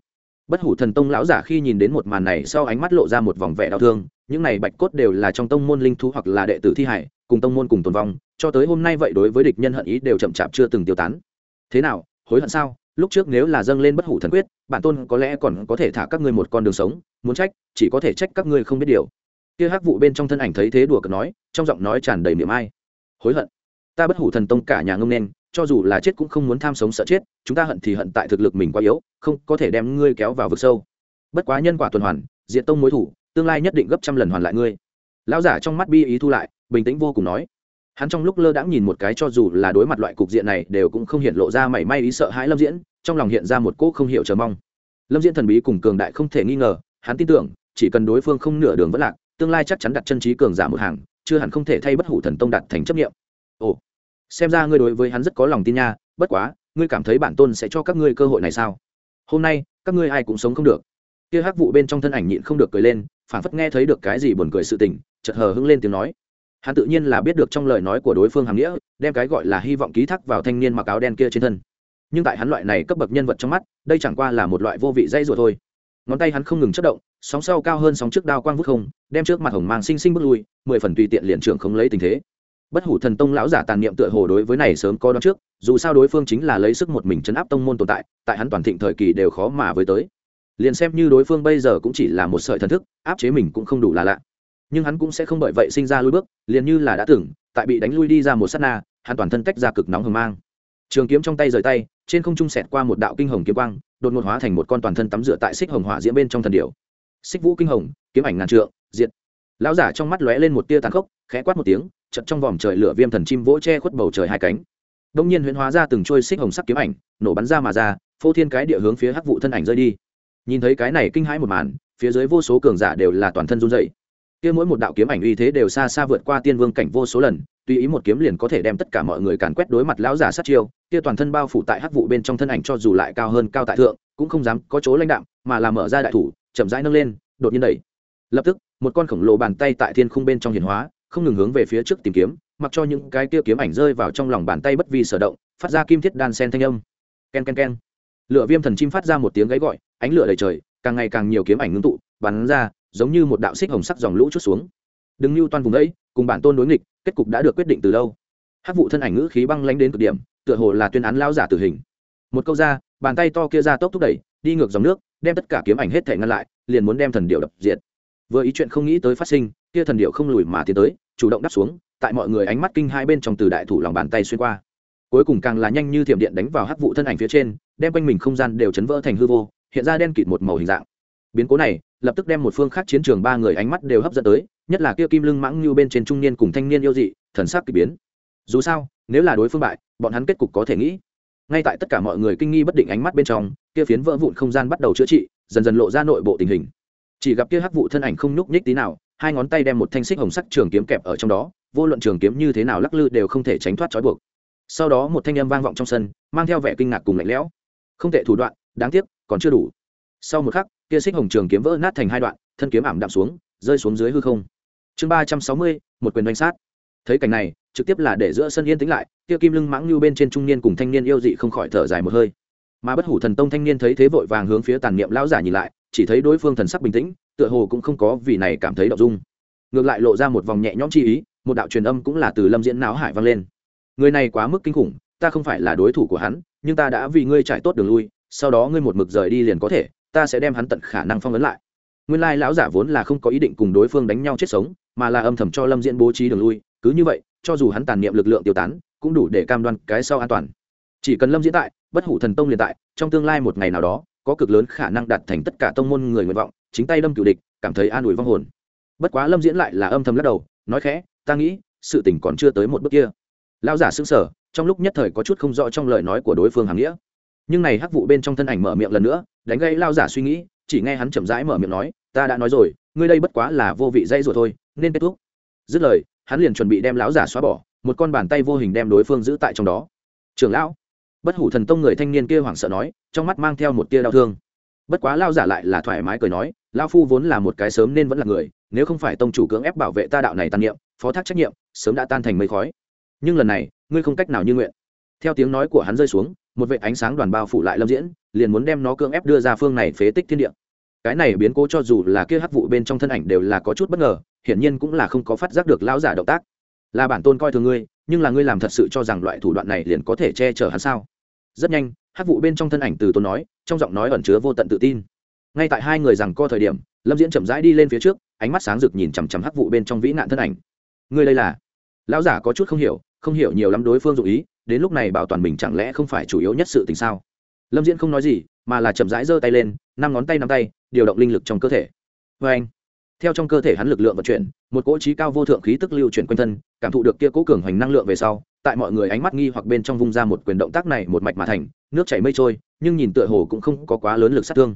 Bất hủ thần tông lão giả khi nhìn đến một màn này sau ánh mắt lộ ra một vòng vẻ đau thương, những này bạch cốt đều là trong tông môn linh thú hoặc là đệ tử thi hải, cùng tông môn cùng tồn vong, cho tới hôm nay vậy đối với địch nhân hận ý đều chậm chạp chưa từng tiêu tán. Thế nào, hối hận sao? Lúc trước nếu là dâng lên bất hủ thần quyết, bản tôn có lẽ còn có thể thả các ngươi một con đường sống, muốn trách, chỉ có thể trách các ngươi không biết điều. Kia hắc vụ bên trong thân ảnh thấy thế đùa cợt nói, trong giọng nói tràn đầy miệng ai. Hối hận. Ta bất hủ thần tông cả nhà ngông nên, cho dù là chết cũng không muốn tham sống sợ chết, chúng ta hận thì hận tại thực lực mình quá yếu, không có thể đem ngươi kéo vào vực sâu. Bất quá nhân quả tuần hoàn diện tông mối thủ, tương lai nhất định gấp trăm lần hoàn lại ngươi. Lão giả trong mắt bi ý thu lại, bình tĩnh vô cùng nói hắn trong lúc lơ đãng nhìn một cái cho dù là đối mặt loại cục diện này đều cũng không hiện lộ ra mảy may ý sợ hãi lâm diễn, trong lòng hiện ra một cỗ không hiểu chờ mong. Lâm diễn thần bí cùng cường đại không thể nghi ngờ, hắn tin tưởng, chỉ cần đối phương không nửa đường vẫn lạc, tương lai chắc chắn đặt chân trí cường giả một hàng, chưa hẳn không thể thay bất hủ thần tông đặt thành chấp nghiệm ồ, xem ra ngươi đối với hắn rất có lòng tin nha, bất quá, ngươi cảm thấy bản tôn sẽ cho các ngươi cơ hội này sao? Hôm nay, các ngươi ai cũng sống không được. Kia hắc vụ bên trong thân ảnh nhịn không được cười lên phản phất nghe thấy được cái gì buồn cười sự tình, chợt hờ hững lên tiếng nói hắn tự nhiên là biết được trong lời nói của đối phương hàm nghĩa, đem cái gọi là hy vọng ký thác vào thanh niên mặc áo đen kia trên thân. Nhưng tại hắn loại này cấp bậc nhân vật trong mắt, đây chẳng qua là một loại vô vị dây rùa thôi. Ngón tay hắn không ngừng chất động, sóng sau cao hơn sóng trước đao quang vút không, đem trước mặt hồng mang sinh sinh bước lui, mười phần tùy tiện liền trưởng không lấy tình thế. Bất hủ thần tông lão giả tàn niệm tựa hồ đối với này sớm có đón trước, dù sao đối phương chính là lấy sức một mình chấn áp tông môn tồn tại tại hắn toàn thịnh thời kỳ đều khó mà với tới. Liền xem như đối phương bây giờ cũng chỉ là một sợi thần thức, áp chế mình cũng không đủ là lạ nhưng hắn cũng sẽ không bởi vậy sinh ra lui bước, liền như là đã tưởng tại bị đánh lui đi ra một s á t na, hắn toàn thân tách ra cực nóng hầm mang. Trường kiếm trong tay rời tay, trên không trung sẹt qua một đạo kinh hồng kiếm quang, đột ngột hóa thành một con toàn thân tắm rửa tại xích hồng hỏa diễm bên trong thần điệu xích vũ kinh hồng, kiếm ảnh ngàn trượng, diệt. Lão giả trong mắt lóe lên một tia tàn khốc, khẽ quát một tiếng chật trong vòm trời lửa viêm thần chim vỗ che khuất bầu trời hai cánh. Đông nhiên huyễn hóa ra từng trôi xích hồng sắc kiếm ảnh, nổ bắn ra mà ra, phô thiên cái địa hướng phía hắc vụ thân ảnh rơi đi. Nhìn thấy cái này kinh hãi một màn, phía dưới vô số cường giả đều là toàn thân run dậy kia mỗi một đạo kiếm ảnh uy thế đều xa xa vượt qua tiên vương cảnh vô số lần, tùy ý một kiếm liền có thể đem tất cả mọi người càn quét đối mặt lão giả sát chiêu, kia toàn thân bao phủ tại hắc vụ bên trong thân ảnh cho dù lại cao hơn cao tại thượng, cũng không dám có chỗ lãnh đạm, mà là mở ra đại thủ, chậm rãi nâng lên, đột nhiên đẩy. Lập tức, một con khổng lồ bàn tay tại thiên khung bên trong hiển hóa, không ngừng hướng về phía trước tìm kiếm, mặc cho những cái kia kiếm ảnh rơi vào trong lòng bàn tay bất vi sở động, phát ra kim thiết đan sen thanh âm. Ken ken ken. Lửa viêm thần chim phát ra một tiếng gáy gọi, ánh lửa đầy trời, càng ngày càng nhiều kiếm ảnh ngưng tụ, bắn ra giống như một đạo xích hồng sắc dòng lũ chút xuống. Đừng lưu toan vùng ấy, cùng bản tôn đối nghịch, kết cục đã được quyết định từ lâu. Hát vụ thân ảnh ngữ khí băng lanh đến cực điểm, tựa hồ là tuyên án lao giả tử hình. Một câu ra, bàn tay to kia ra tốc thúc đẩy, đi ngược dòng nước, đem tất cả kiếm ảnh hết thể ngăn lại, liền muốn đem thần điệu đập diệt. Vừa ý chuyện không nghĩ tới phát sinh, kia thần điệu không lùi mà tiến tới, chủ động đắp xuống, tại mọi người ánh mắt kinh hai bên trong từ đại thủ lòng bàn tay xuyên qua. Cuối cùng càng là nhanh như thiểm điện đánh vào hắc vụ thân ảnh phía trên, đem quanh mình không gian đều chấn vỡ thành hư vô, hiện ra đen kịt một màu hình dạng. Biến cố này lập tức đem một phương khác chiến trường ba người ánh mắt đều hấp dẫn tới, nhất là kia kim lưng mãng như bên trên trung niên cùng thanh niên yêu dị, thần sắc kỳ biến. Dù sao, nếu là đối phương bại, bọn hắn kết cục có thể nghĩ. Ngay tại tất cả mọi người kinh nghi bất định ánh mắt bên trong, kia phiến vỡ vụn không gian bắt đầu chữa trị, dần dần lộ ra nội bộ tình hình. Chỉ gặp kia hắc vụ thân ảnh không nhúc nhích tí nào, hai ngón tay đem một thanh xích hồng sắc trường kiếm kẹp ở trong đó, vô luận trường kiếm như thế nào lắc lư đều không thể tránh thoát trói buộc. Sau đó một thanh âm vang vọng trong sân, mang theo vẻ kinh ngạc cùng lạnh lẽo. Không tệ thủ đoạn, đáng tiếc, còn chưa đủ. Sau một khắc kia xích hồng trường kiếm vỡ nát thành hai đoạn, thân kiếm ảm đạm xuống, rơi xuống dưới hư không. Chương ba trăm sáu mươi, một quyền đánh sát. Thấy cảnh này, trực tiếp là để giữa sân yên tĩnh lại, kia kim lưng mãng như bên trên trung niên cùng thanh niên yêu dị không khỏi thở dài một hơi. Mà bất hủ thần tông thanh niên thấy thế vội vàng hướng phía tàn niệm lão giả nhìn lại, chỉ thấy đối phương thần sắc bình tĩnh, tựa hồ cũng không có vì này cảm thấy động dung. Ngược lại lộ ra một vòng nhẹ nhõm chi ý, một đạo truyền âm cũng là từ lâm diễn não hải vang lên. Người này quá mức kinh khủng, ta không phải là đối thủ của hắn, nhưng ta đã vì ngươi trải tốt đường lui, sau đó ngươi một mực rời đi liền có thể ta sẽ đem hắn tận khả năng phong ấn lại. Nguyên lai lão giả vốn là không có ý định cùng đối phương đánh nhau chết sống, mà là âm thầm cho lâm diễn bố trí đường lui, cứ như vậy, cho dù hắn tàn niệm lực lượng tiêu tán, cũng đủ để cam đoan cái sau an toàn. Chỉ cần lâm diễn tại, bất hủ thần tông liền tại, trong tương lai một ngày nào đó, có cực lớn khả năng đạt thành tất cả tông môn người nguyện vọng, chính tay lâm cựu địch, cảm thấy an ủi vong hồn. Bất quá lâm diễn lại là âm thầm lắc đầu, nói khẽ, ta nghĩ, sự tình còn chưa tới một bước kia. Lão giả xứng sở trong lúc nhất thời có chút không rõ trong lời nói của đối phương hàng nghĩa nhưng này hắc vụ bên trong thân ảnh mở miệng lần nữa, đánh gây lao giả suy nghĩ, chỉ nghe hắn chậm rãi mở miệng nói, ta đã nói rồi, ngươi đây bất quá là vô vị dây rồi thôi, nên kết thúc. Dứt lời, hắn liền chuẩn bị đem lão giả xóa bỏ, một con bàn tay vô hình đem đối phương giữ tại trong đó. Trưởng lão. Bất hủ thần tông người thanh niên kia hoảng sợ nói, trong mắt mang theo một tia đau thương. Bất quá lao giả lại là thoải mái cười nói lao phu vốn là một cái sớm nên vẫn là người, nếu không phải tông chủ cưỡng ép bảo vệ ta đạo này tàn niệm, phó thác trách nhiệm, sớm đã tan thành mây khói. Nhưng lần này, ngươi không cách nào như nguyện. Theo tiếng nói của hắn rơi xuống một vệ ánh sáng đoàn bao phủ lại lâm diễn, liền muốn đem nó cưỡng ép đưa ra phương này phế tích thiên địa. Cái này biến cố cho dù là kia hắc vụ bên trong thân ảnh đều là có chút bất ngờ, hiển nhiên cũng là không có phát giác được lão giả động tác. Là bản tôn coi thường ngươi, nhưng là ngươi làm thật sự cho rằng loại thủ đoạn này liền có thể che chở hắn sao? Rất nhanh, hắc vụ bên trong thân ảnh từ tôn nói, trong giọng nói ẩn chứa vô tận tự tin. Ngay tại hai người rằng co thời điểm, lâm diễn chậm rãi đi lên phía trước, ánh mắt sáng rực nhìn chằm chằm hắc vụ bên trong vĩ nạn thân ảnh. Ngươi đây là? Lão giả có chút không hiểu không hiểu nhiều lắm đối phương dụ ý đến lúc này bảo toàn mình chẳng lẽ không phải chủ yếu nhất sự tình sao? Lâm diễn không nói gì, mà là chậm rãi giơ tay lên, năm ngón tay năm tay, điều động linh lực trong cơ thể. Vê anh, theo trong cơ thể hắn lực lượng vận chuyển, một cỗ trí cao vô thượng khí tức lưu chuyển quanh thân, cảm thụ được kia cố cường hoành năng lượng về sau, tại mọi người ánh mắt nghi hoặc bên trong vung ra một quyền động tác này một mạch mà thành, nước chảy mây trôi, nhưng nhìn tựa hồ cũng không có quá lớn lực sát thương.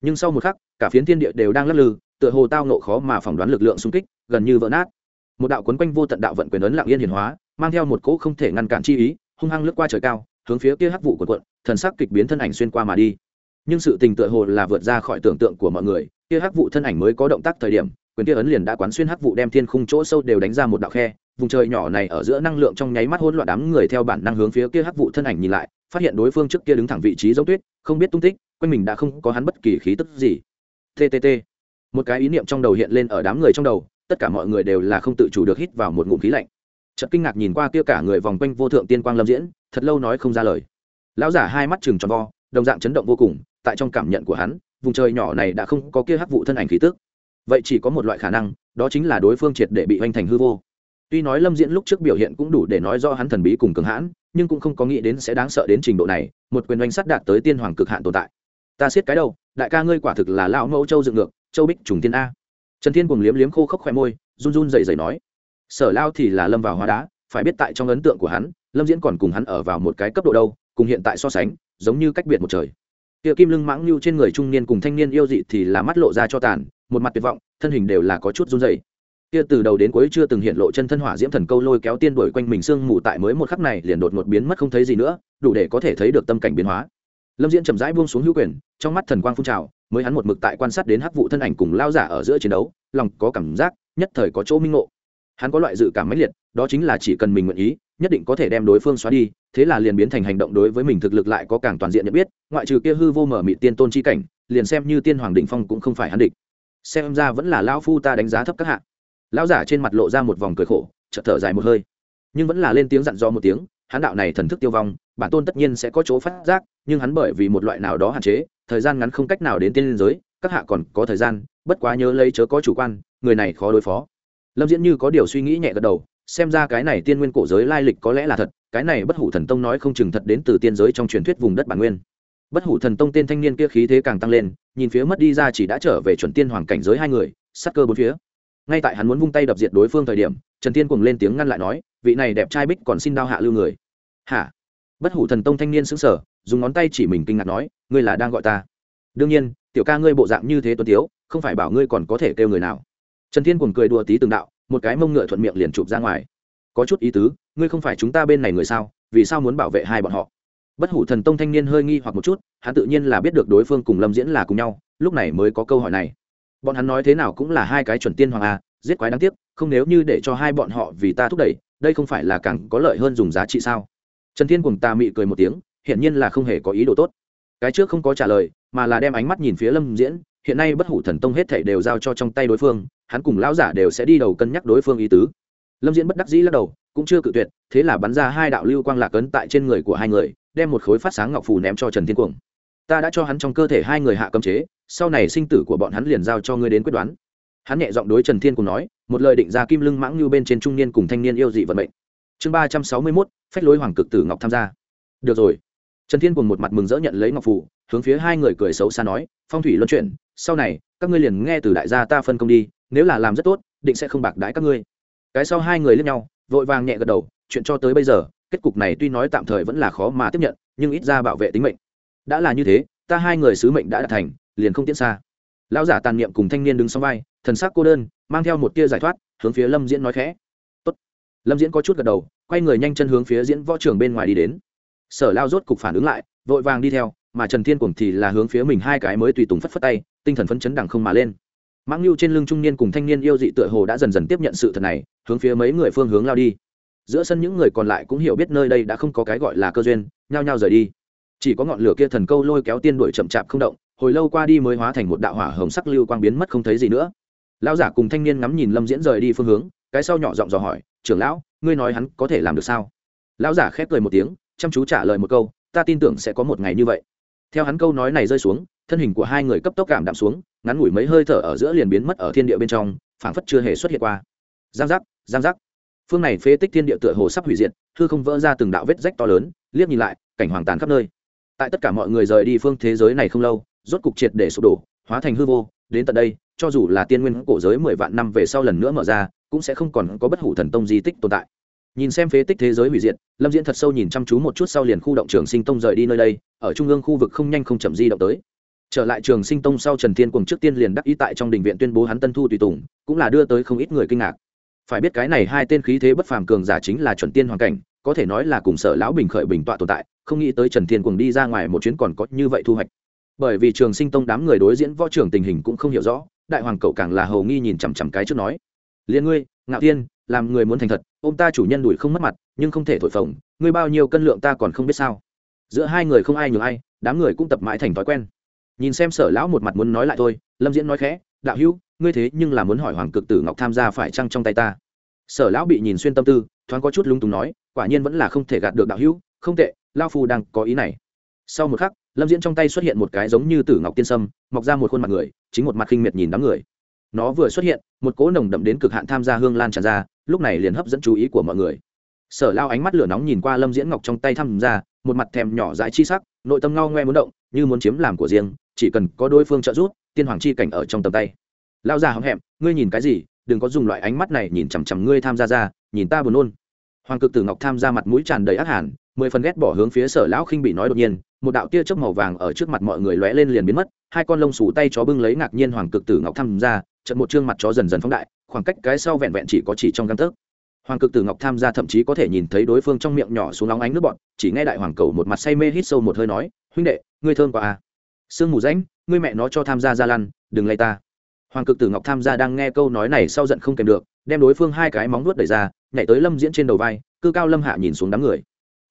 Nhưng sau một khắc, cả phiến thiên địa đều đang lắc lư, tựa hồ tao nộ khó mà phỏng đoán lực lượng xung kích, gần như vỡ nát. Một đạo quấn quanh vô tận đạo vận quyền ấn lặng yên hiển hóa, mang theo một cỗ không thể ngăn cản chi ý hung hăng lướt qua trời cao, hướng phía kia hắc vụ quần quận, thần sắc kịch biến thân ảnh xuyên qua mà đi. Nhưng sự tình tựa hồ là vượt ra khỏi tưởng tượng của mọi người, kia hắc vụ thân ảnh mới có động tác thời điểm, quyền kia ấn liền đã quán xuyên hắc vụ đem thiên khung chỗ sâu đều đánh ra một đạo khe, vùng trời nhỏ này ở giữa năng lượng trong nháy mắt hỗn loạn đám người theo bản năng hướng phía kia hắc vụ thân ảnh nhìn lại, phát hiện đối phương trước kia đứng thẳng vị trí dấu tuyết, không biết tung tích, quanh mình đã không có hắn bất kỳ khí tức gì. Ttt một cái ý niệm trong đầu hiện lên ở đám người trong đầu, tất cả mọi người đều là không tự chủ được hít vào một ngụm khí lạnh chật kinh ngạc nhìn qua kia cả người vòng quanh vô thượng tiên quang lâm diễn, thật lâu nói không ra lời. Lão giả hai mắt chừng tròn vo, đồng dạng chấn động vô cùng, tại trong cảm nhận của hắn, vùng trời nhỏ này đã không có kia hắc vụ thân ảnh khí tức. Vậy chỉ có một loại khả năng, đó chính là đối phương triệt để bị hoành thành hư vô. Tuy nói lâm diễn lúc trước biểu hiện cũng đủ để nói do hắn thần bí cùng cường hãn, nhưng cũng không có nghĩ đến sẽ đáng sợ đến trình độ này, một quyền oanh sắt đạt tới tiên hoàng cực hạn tồn tại. Ta siết cái đầu, đại ca ngươi quả thực là lão mẫu châu dựng ngược, châu bích trùng tiên a. Trần thiên cùng liếm liếm khô khốc khoe môi, run run dậy dậy nói sở lao thì là lâm vào hóa đá, phải biết tại trong ấn tượng của hắn, lâm diễn còn cùng hắn ở vào một cái cấp độ đâu, cùng hiện tại so sánh, giống như cách biệt một trời. Kia kim lưng mãng lưu trên người trung niên cùng thanh niên yêu dị thì là mắt lộ ra cho tàn, một mặt tuyệt vọng, thân hình đều là có chút run dày kia từ đầu đến cuối chưa từng hiện lộ chân thân hỏa diễm thần câu lôi kéo tiên đuổi quanh mình sương mù tại mới một khắc này liền đột ngột biến mất không thấy gì nữa, đủ để có thể thấy được tâm cảnh biến hóa. Lâm diễn chậm rãi buông xuống hữu quyền, trong mắt thần quang phun trào, mới hắn một mực tại quan sát đến hắc vụ thân ảnh cùng lao giả ở giữa chiến đấu, lòng có cảm giác, nhất thời có chỗ minh ngộ hắn có loại dự cảm mãnh liệt, đó chính là chỉ cần mình nguyện ý, nhất định có thể đem đối phương xóa đi, thế là liền biến thành hành động đối với mình thực lực lại có càng toàn diện nhận biết, ngoại trừ kia hư vô mở mị tiên tôn chi cảnh, liền xem như tiên hoàng đỉnh phong cũng không phải hắn địch. Xem ra vẫn là lão phu ta đánh giá thấp các hạ. Lão giả trên mặt lộ ra một vòng cười khổ, chợt thở dài một hơi. Nhưng vẫn là lên tiếng dặn dò một tiếng, hắn đạo này thần thức tiêu vong, bản tôn tất nhiên sẽ có chỗ phát giác, nhưng hắn bởi vì một loại nào đó hạn chế, thời gian ngắn không cách nào đến tiên liên giới, các hạ còn có thời gian, bất quá nhớ lấy chớ có chủ quan, người này khó đối phó lâm diễn như có điều suy nghĩ nhẹ gật đầu, xem ra cái này tiên nguyên cổ giới lai lịch có lẽ là thật, cái này bất hủ thần tông nói không chừng thật đến từ tiên giới trong truyền thuyết vùng đất bản nguyên. Bất hủ thần tông tên thanh niên kia khí thế càng tăng lên, nhìn phía mất đi ra chỉ đã trở về chuẩn tiên hoàng cảnh giới hai người, sắc cơ bốn phía. Ngay tại hắn muốn vung tay đập diệt đối phương thời điểm, trần tiên cùng lên tiếng ngăn lại nói, vị này đẹp trai bích còn xin đao hạ lưu người. Hả? Bất hủ thần tông thanh niên xứng sở dùng ngón tay chỉ mình kinh ngạc nói, ngươi là đang gọi ta. Đương nhiên, tiểu ca ngươi bộ dạng như thế tuấn tiếu, không phải bảo ngươi còn có thể kêu người nào trần thiên cùng cười đùa tí từng đạo, một cái mông ngựa thuận miệng liền chụp ra ngoài. Có chút ý tứ, ngươi không phải chúng ta bên này người sao, vì sao muốn bảo vệ hai bọn họ? Bất hủ thần tông thanh niên hơi nghi hoặc một chút, hắn tự nhiên là biết được đối phương cùng lâm diễn là cùng nhau, lúc này mới có câu hỏi này. Bọn hắn nói thế nào cũng là hai cái chuẩn tiên hoàng a, giết quái đáng tiếc, không nếu như để cho hai bọn họ vì ta thúc đẩy, đây không phải là càng có lợi hơn dùng giá trị sao? Trần thiên cùng ta mị cười một tiếng, hiển nhiên là không hề có ý đồ tốt. Cái trước không có trả lời, mà là đem ánh mắt nhìn phía lâm diễn hiện nay bất hủ thần tông hết thảy đều giao cho trong tay đối phương, hắn cùng lão giả đều sẽ đi đầu cân nhắc đối phương ý tứ. Lâm diễn bất đắc dĩ lắc đầu, cũng chưa cự tuyệt, thế là bắn ra hai đạo lưu quang lạc ấn tại trên người của hai người, đem một khối phát sáng ngọc phù ném cho trần thiên cuồng. Ta đã cho hắn trong cơ thể hai người hạ cấm chế, sau này sinh tử của bọn hắn liền giao cho ngươi đến quyết đoán. Hắn nhẹ giọng đối trần thiên cùng nói, một lời định ra kim lưng mãng như bên trên trung niên cùng thanh niên yêu dị vận mệnh. Chương ba trăm sáu mươi mốt, phách lối hoàng cực tử ngọc tham gia. Được rồi. Trần thiên cùng một mặt mừng rỡ nhận lấy ngọc phù, hướng phía hai người cười xấu xa nói, phong thủy luân chuyển sau này, các ngươi liền nghe từ đại gia ta phân công đi, nếu là làm rất tốt, định sẽ không bạc đãi các ngươi. Cái sau hai người lên nhau, vội vàng nhẹ gật đầu, chuyện cho tới bây giờ, kết cục này tuy nói tạm thời vẫn là khó mà tiếp nhận, nhưng ít ra bảo vệ tính mệnh. Đã là như thế, ta hai người sứ mệnh đã đạt thành, liền không tiến xa. Lão giả tàn niệm cùng thanh niên đứng sau vai, thần sắc cô đơn, mang theo một tia giải thoát, hướng phía lâm diễn nói khẽ. Tốt. lâm diễn có chút gật đầu, quay người nhanh chân hướng phía diễn võ trường bên ngoài đi đến. Sở lao rốt cục phản ứng lại, vội vàng đi theo, mà trần thiên cùng thì là hướng phía mình hai cái mới tùy tùng phất phất tay tinh thần phấn chấn đẳng không mà lên. Mãng lưu trên lưng trung niên cùng thanh niên yêu dị tựa hồ đã dần dần tiếp nhận sự thật này, hướng phía mấy người phương hướng lao đi. Giữa sân những người còn lại cũng hiểu biết nơi đây đã không có cái gọi là cơ duyên, nhao nhao rời đi. Chỉ có ngọn lửa kia thần câu lôi kéo tiên đuổi chậm chạp không động, hồi lâu qua đi mới hóa thành một đạo hỏa hồng sắc lưu quang biến mất không thấy gì nữa. Lão giả cùng thanh niên ngắm nhìn lâm diễn rời đi phương hướng, cái sau nhỏ giọng dò hỏi, trưởng lão, ngươi nói hắn có thể làm được sao? Lão giả khép cười một tiếng, chăm chú trả lời một câu, ta tin tưởng sẽ có một ngày như vậy. Theo hắn câu nói này rơi xuống thân hình của hai người cấp tốc cảm đạm xuống, ngắn ngủi mấy hơi thở ở giữa liền biến mất ở thiên địa bên trong, phảng phất chưa hề xuất hiện qua. Giang giác giang giác. Phương này phế tích thiên địa tựa hồ sắp hủy diệt thư không vỡ ra từng đạo vết rách to lớn, liếc nhìn lại, cảnh hoàng tàn khắp nơi. Tại tất cả mọi người rời đi phương thế giới này không lâu, rốt cục triệt để sụp đổ, hóa thành hư vô. Đến tận đây, cho dù là tiên nguyên cổ giới mười vạn năm về sau lần nữa mở ra, cũng sẽ không còn có bất hủ thần tông di tích tồn tại. Nhìn xem phế tích thế giới hủy diệt, lâm diễn thật sâu nhìn chăm chú một chút sau liền khu động trường sinh tông rời đi nơi đây, ở trung ương khu vực không nhanh không chậm di động tới trở lại trường sinh tông sau trần thiên cùng trước tiên liền đắc ý tại trong đình viện tuyên bố hắn tân thu tùy tùng, cũng là đưa tới không ít người kinh ngạc. Phải biết cái này hai tên khí thế bất phàm cường giả chính là chuẩn tiên hoàn cảnh, có thể nói là cùng sở lão bình khởi bình tọa tồn tại, không nghĩ tới trần thiên cùng đi ra ngoài một chuyến còn có như vậy thu hoạch. Bởi vì trường sinh tông đám người đối diễn võ trưởng tình hình cũng không hiểu rõ, đại hoàng cậu càng là hầu nghi nhìn chằm chằm cái trước nói liền ngươi, ngạo thiên, làm người muốn thành thật ông ta chủ nhân đuổi không mất mặt, nhưng không thể thổi phồng, ngươi bao nhiêu cân lượng ta còn không biết sao? Giữa hai người không ai nhường ai, đám người cũng tập mãi thành thói quen nhìn xem sở lão một mặt muốn nói lại thôi, lâm diễn nói khẽ, đạo hữu, ngươi thế nhưng là muốn hỏi hoàng cực tử ngọc tham gia phải chăng trong tay ta? Sở lão bị nhìn xuyên tâm tư, thoáng có chút lung túng nói, quả nhiên vẫn là không thể gạt được đạo hữu, không tệ lao phu đang có ý này. Sau một khắc, lâm diễn trong tay xuất hiện một cái giống như tử ngọc tiên sâm, mọc ra một khuôn mặt người, chính một mặt khinh miệt nhìn đám người. Nó vừa xuất hiện, một cỗ nồng đậm đến cực hạn tham gia hương lan tràn ra, lúc này liền hấp dẫn chú ý của mọi người. Sở lao ánh mắt lửa nóng nhìn qua lâm diễn ngọc trong tay tham gia, một mặt thèm nhỏ dãi chi sắc, nội tâm ngao ngoe muốn động, như muốn chiếm làm của riêng chỉ cần có đối phương trợ giúp tiên hoàng chi cảnh ở trong tầm tay. Lao già hậm hẹm ngươi nhìn cái gì? Đừng có dùng loại ánh mắt này nhìn chằm chằm ngươi tham gia ra nhìn ta buồn nôn. Hoàng cực tử ngọc tham gia mặt mũi tràn đầy ác hàn, mười phần ghét bỏ hướng phía sở lão khinh bị nói đột nhiên một đạo tia chớp màu vàng ở trước mặt mọi người lóe lên liền biến mất hai con lông xù tay chó bưng lấy ngạc nhiên hoàng cực tử ngọc tham gia trận một chương mặt chó dần dần phóng đại khoảng cách cái sau vẹn vẹn chỉ có chỉ trong găng tấc. Hoàng cực tử ngọc tham gia thậm chí có thể nhìn thấy đối phương trong miệng nhỏ xuống nóng ánh nước bọt chỉ nghe đại hoàng cầu một mặt say mê hít sâu một hơi nói huynh đệ ngươi thơm quá à sương mù rãnh, ngươi mẹ nó cho tham gia ra lăn, đừng lay ta. Hoàng cực tử ngọc tham gia đang nghe câu nói này sau giận không kèm được, đem đối phương hai cái móng nuốt đẩy ra, nhảy tới lâm diễn trên đầu vai, cư cao lâm hạ nhìn xuống đám người.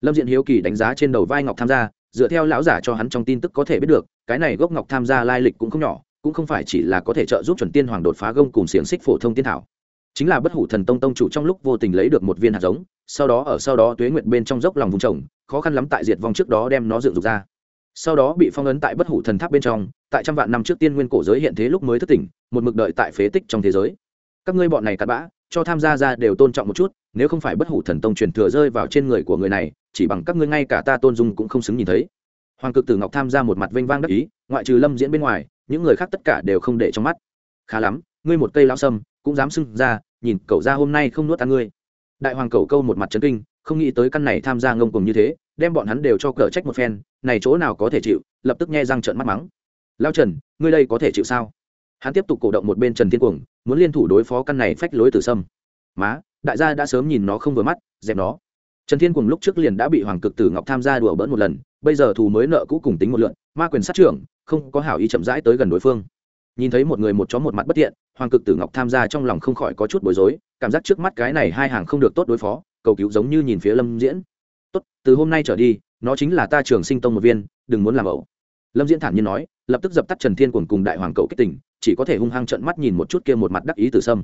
Lâm diễn hiếu kỳ đánh giá trên đầu vai ngọc tham gia, dựa theo lão giả cho hắn trong tin tức có thể biết được, cái này gốc ngọc tham gia lai lịch cũng không nhỏ, cũng không phải chỉ là có thể trợ giúp chuẩn tiên hoàng đột phá gông cùng xiềng xích phổ thông tiên thảo. Chính là bất hủ thần tông tông chủ trong lúc vô tình lấy được một viên hạt giống, sau đó ở sau đó tuế nguyệt bên trong dốc lòng vùng trồng, khó khăn lắm tại diệt vong trước đó đem nó dựng dục ra sau đó bị phong ấn tại bất hủ thần tháp bên trong, tại trăm vạn năm trước tiên nguyên cổ giới hiện thế lúc mới thất tỉnh, một mực đợi tại phế tích trong thế giới. Các ngươi bọn này cắt bã, cho tham gia ra đều tôn trọng một chút, nếu không phải bất hủ thần tông truyền thừa rơi vào trên người của người này, chỉ bằng các ngươi ngay cả ta tôn dung cũng không xứng nhìn thấy. Hoàng cực tử ngọc tham gia một mặt vênh vang đắc ý, ngoại trừ lâm diễn bên ngoài, những người khác tất cả đều không để trong mắt. Khá lắm, ngươi một cây lão sâm, cũng dám xưng ra, nhìn cậu ra hôm nay không nuốt ta ngươi. Đại hoàng cậu câu một mặt trấn kinh, không nghĩ tới căn này tham gia ngông cùng như thế đem bọn hắn đều cho cờ trách một phen, này chỗ nào có thể chịu, lập tức nghe răng trợn mắt mắng. Lao trần, ngươi đây có thể chịu sao? Hắn tiếp tục cổ động một bên trần thiên cuồng, muốn liên thủ đối phó căn này phách lối tử sâm. Má, đại gia đã sớm nhìn nó không vừa mắt, dẹp nó. Trần thiên cuồng lúc trước liền đã bị hoàng cực tử ngọc tham gia đùa bỡn một lần, bây giờ thù mới nợ cũ cùng tính một lượn, ma quyền sát trưởng, không có hảo ý chậm rãi tới gần đối phương. Nhìn thấy một người một chó một mặt bất thiện hoàng cực tử ngọc tham gia trong lòng không khỏi có chút bối rối, cảm giác trước mắt cái này hai hàng không được tốt đối phó, cầu cứu giống như nhìn phía lâm diễn tốt, từ hôm nay trở đi, nó chính là ta trường sinh tông một viên, đừng muốn làm ẩu. Lâm diễn thản nhiên nói, lập tức dập tắt trần thiên cuồng cùng đại hoàng cậu kích tỉnh chỉ có thể hung hăng trận mắt nhìn một chút kia một mặt đắc ý từ sâm.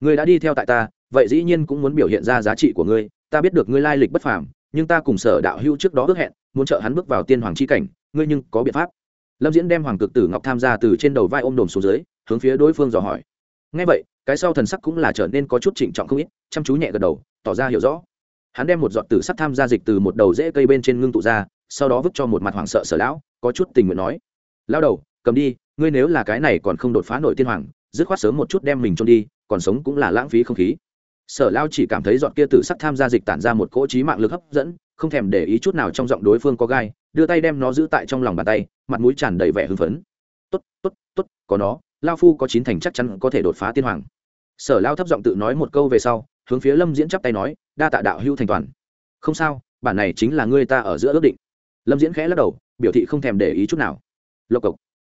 Người đã đi theo tại ta, vậy dĩ nhiên cũng muốn biểu hiện ra giá trị của ngươi, ta biết được ngươi lai lịch bất phàm, nhưng ta cùng sở đạo hữu trước đó ước hẹn, muốn trợ hắn bước vào tiên hoàng c h i cảnh, ngươi nhưng có biện pháp. Lâm diễn đem hoàng cực tử ngọc tham gia từ trên đầu vai ôm đồm xuống dưới, hướng phía đối phương dò hỏi. Ngay vậy, cái sau thần sắc cũng là trở nên có chút trịnh trọng không ít, chăm chú nhẹ gật đầu, tỏ ra hiểu rõ hắn đem một giọt tử sắc tham gia dịch từ một đầu rễ cây bên trên ngưng tụ ra, sau đó vứt cho một mặt hoảng sợ sở lão, có chút tình nguyện nói. Lao đầu, cầm đi, ngươi nếu là cái này còn không đột phá nội tiên hoàng, dứt khoát sớm một chút đem mình trôn đi, còn sống cũng là lãng phí không khí. Sở lao chỉ cảm thấy giọt kia tử sắc tham gia dịch tản ra một cỗ trí mạng lực hấp dẫn, không thèm để ý chút nào trong giọng đối phương có gai, đưa tay đem nó giữ tại trong lòng bàn tay, mặt mũi tràn đầy vẻ hưng phấn. Tốt tốt tốt, có nó lao phu có chín thành chắc chắn có thể đột phá tiên hoàng. Sở lao thấp giọng tự nói một câu về sau, hướng phía lâm diễn chắp tay nói đa tạ đạo hưu thành toàn. Không sao, bản này chính là ngươi ta ở giữa ước định. Lâm diễn khẽ lắc đầu, biểu thị không thèm để ý chút nào. Lộc cộc.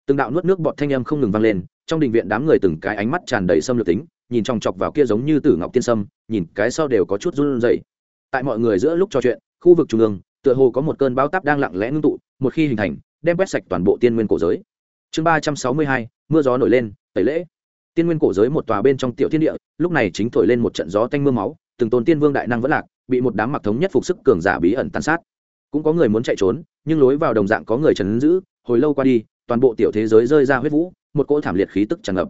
Từng đạo nuốt nước bọt thanh âm không ngừng vang lên, trong đình viện đám người từng cái ánh mắt tràn đầy xâm lược tính, nhìn chòng chọc vào kia giống như tử ngọc tiên sâm, nhìn cái sau đều có chút run rẩy. Tại mọi người giữa lúc trò chuyện, khu vực trung ương, tựa hồ có một cơn bão táp đang lặng lẽ ngưng tụ, một khi hình thành, đem quét sạch toàn bộ tiên nguyên cổ giới. Chương ba trăm sáu mươi hai, mưa gió nổi lên, tẩy lễ. Tiên nguyên cổ giới một tòa bên trong tiểu thiên địa, lúc này chính thổi lên một trận gió tanh mưa máu từng tôn tiên vương đại năng vẫn lạc, bị một đám mặc thống nhất phục sức cường giả bí ẩn tàn sát. Cũng có người muốn chạy trốn, nhưng lối vào đồng dạng có người trấn giữ, hồi lâu qua đi, toàn bộ tiểu thế giới rơi ra huyết vũ, một cỗ thảm liệt khí tức tràn ngập.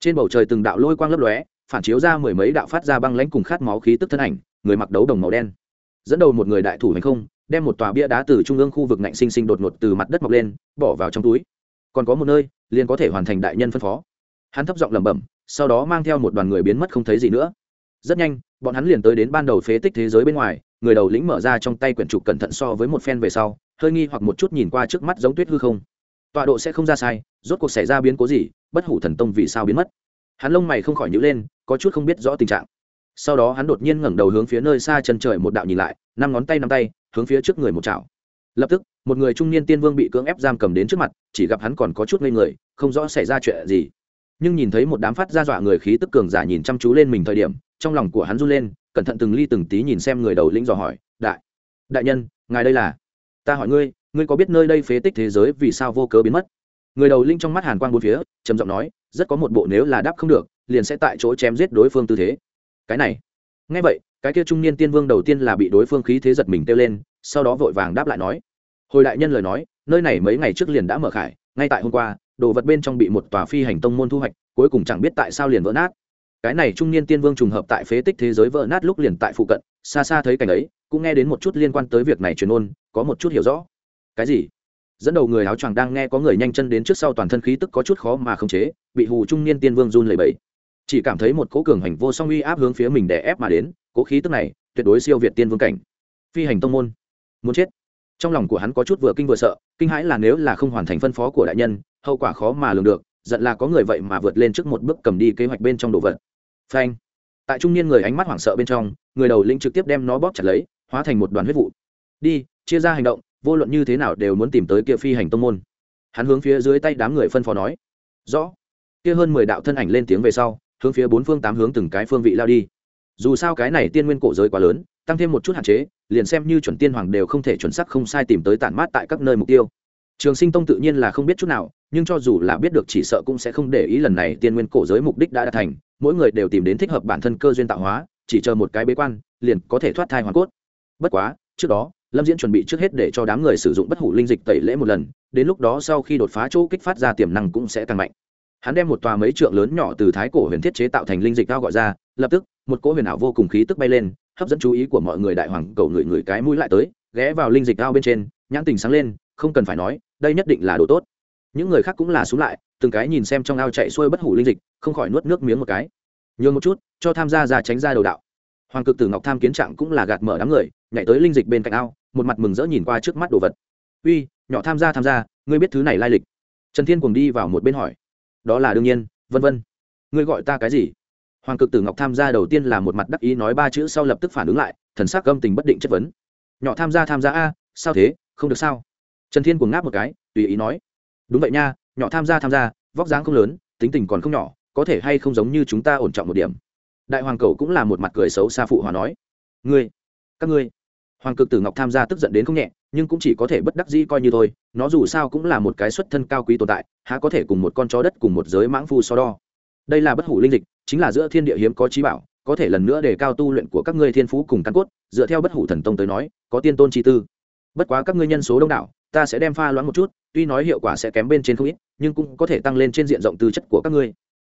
Trên bầu trời từng đạo lôi quang lấp lóe, phản chiếu ra mười mấy đạo phát ra băng lãnh cùng khát máu khí tức thân ảnh, người mặc đấu đồng màu đen. Dẫn đầu một người đại thủ hành không, đem một tòa bia đá từ trung ương khu vực ngạnh sinh sinh đột ngột từ mặt đất mọc lên, bỏ vào trong túi. Còn có một nơi, liền có thể hoàn thành đại nhân phân phó. Hắn thấp giọng lẩm bẩm, sau đó mang theo một đoàn người biến mất không thấy gì nữa rất nhanh, bọn hắn liền tới đến ban đầu phế tích thế giới bên ngoài, người đầu lĩnh mở ra trong tay quyển trục cẩn thận so với một phen về sau, hơi nghi hoặc một chút nhìn qua trước mắt giống tuyết hư không. Tọa độ sẽ không ra sai, rốt cuộc xảy ra biến cố gì, bất hủ thần tông vì sao biến mất? Hắn lông mày không khỏi nhữ lên, có chút không biết rõ tình trạng. Sau đó hắn đột nhiên ngẩng đầu hướng phía nơi xa chân trời một đạo nhìn lại, năm ngón tay năm tay, hướng phía trước người một chảo. Lập tức, một người trung niên tiên vương bị cưỡng ép giam cầm đến trước mặt, chỉ gặp hắn còn có chút ngây người, không rõ xảy ra chuyện gì nhưng nhìn thấy một đám phát ra dọa người khí tức cường giả nhìn chăm chú lên mình thời điểm, trong lòng của hắn run lên, cẩn thận từng ly từng tí nhìn xem người đầu lĩnh dò hỏi, đại đại nhân, ngài đây là? Ta hỏi ngươi ngươi có biết nơi đây phế tích thế giới vì sao vô cớ biến mất? Người đầu linh trong mắt hàn quang bốn phía, trầm giọng nói, rất có một bộ nếu là đáp không được, liền sẽ tại chỗ chém giết đối phương tư thế. Cái này? Ngay vậy, cái kia trung niên tiên vương đầu tiên là bị đối phương khí thế giật mình kêu lên, sau đó vội vàng đáp lại nói, hồi đại nhân lời nói, nơi này mấy ngày trước liền đã mở khải, ngay tại hôm qua đồ vật bên trong bị một tòa phi hành tông môn thu hoạch, cuối cùng chẳng biết tại sao liền vỡ nát. Cái này trung niên tiên vương trùng hợp tại phế tích thế giới vỡ nát lúc liền tại phụ cận, xa xa thấy cảnh ấy, cũng nghe đến một chút liên quan tới việc này truyền ôn, có một chút hiểu rõ. Cái gì? Dẫn đầu người áo choàng đang nghe có người nhanh chân đến trước sau toàn thân khí tức có chút khó mà khống chế, bị hù trung niên tiên vương run lẩy bẩy. Chỉ cảm thấy một cố cường hành vô song uy áp hướng phía mình đè ép mà đến cố khí tức này tuyệt đối siêu việt tiên vương cảnh. Phi hành tông môn. Muốn chết. Trong lòng của hắn có chút vừa kinh vừa sợ, kinh hãi là nếu là không hoàn thành phân phó của đại nhân hậu quả khó mà lường được, giận là có người vậy mà vượt lên trước một bước cầm đi kế hoạch bên trong đồ vật. Phanh. Tại trung niên người ánh mắt hoảng sợ bên trong, người đầu linh trực tiếp đem nó bóp chặt lấy, hóa thành một đoàn huyết vụ. Đi, chia ra hành động, vô luận như thế nào đều muốn tìm tới kia phi hành tông môn. Hắn hướng phía dưới tay đám người phân phó nói. Rõ. Kia hơn mười đạo thân ảnh lên tiếng về sau, hướng phía bốn phương tám hướng từng cái phương vị lao đi. Dù sao cái này tiên nguyên cổ giới quá lớn, tăng thêm một chút hạn chế, liền xem như chuẩn tiên hoàng đều không thể chuẩn xác không sai tìm tới tản mát tại các nơi mục tiêu. Trường sinh tông tự nhiên là không biết chút nào nhưng cho dù là biết được chỉ sợ cũng sẽ không để ý lần này tiên nguyên cổ giới mục đích đã đạt thành, mỗi người đều tìm đến thích hợp bản thân cơ duyên tạo hóa, chỉ chờ một cái bế quan, liền có thể thoát thai hoàn cốt. Bất quá, trước đó, lâm diễn chuẩn bị trước hết để cho đám người sử dụng bất hủ linh dịch tẩy lễ một lần, đến lúc đó sau khi đột phá chỗ kích phát ra tiềm năng cũng sẽ tăng mạnh. Hắn đem một tòa mấy trượng lớn nhỏ từ thái cổ huyền thiết chế tạo thành linh dịch cao gọi ra, lập tức, một cỗ huyền ảo vô cùng khí tức bay lên, hấp dẫn chú ý của mọi người đại hoàng cầu người người cái mũi lại tới, ghé vào linh dịch cao bên trên, nhãn tình sáng lên, không cần phải nói, đây nhất định là đồ tốt những người khác cũng là xuống lại, từng cái nhìn xem trong ao chạy xuôi bất hủ linh dịch, không khỏi nuốt nước miếng một cái. Nhường một chút, cho tham gia ra tránh ra đầu đạo. Hoàng cực tử ngọc tham kiến trạng cũng là gạt mở đám người, nhảy tới linh dịch bên cạnh ao, một mặt mừng rỡ nhìn qua trước mắt đồ vật. Uy, nhỏ tham gia tham gia, ngươi biết thứ này lai lịch? Trần thiên cùng đi vào một bên hỏi. Đó là đương nhiên, vân vân. Ngươi gọi ta cái gì? Hoàng cực tử ngọc tham gia đầu tiên là một mặt đắc ý nói ba chữ sau lập tức phản ứng lại, thần sắc gâm tình bất định chất vấn. Nhỏ tham gia tham gia a, sao thế? Không được sao? Trần thiên cùng ngáp một cái, tùy ý nói đúng vậy nha, nhỏ tham gia tham gia, vóc dáng không lớn, tính tình còn không nhỏ, có thể hay không giống như chúng ta ổn trọng một điểm. Đại hoàng cầu cũng là một mặt cười xấu xa phụ hòa nói. Ngươi, các ngươi. Hoàng cực tử ngọc tham gia tức giận đến không nhẹ, nhưng cũng chỉ có thể bất đắc dĩ coi như thôi, nó dù sao cũng là một cái xuất thân cao quý tồn tại, há có thể cùng một con chó đất cùng một giới mãng phu so đo. Đây là bất hủ linh dịch, chính là giữa thiên địa hiếm có trí bảo, có thể lần nữa để cao tu luyện của các ngươi thiên phú cùng căn cốt, dựa theo bất hủ thần tông tới nói, có tiên tôn chi tư. Bất quá các ngươi nhân số đông đảo, ta sẽ đem pha loãng một chút tuy nói hiệu quả sẽ kém bên trên không ít, nhưng cũng có thể tăng lên trên diện rộng tư chất của các ngươi.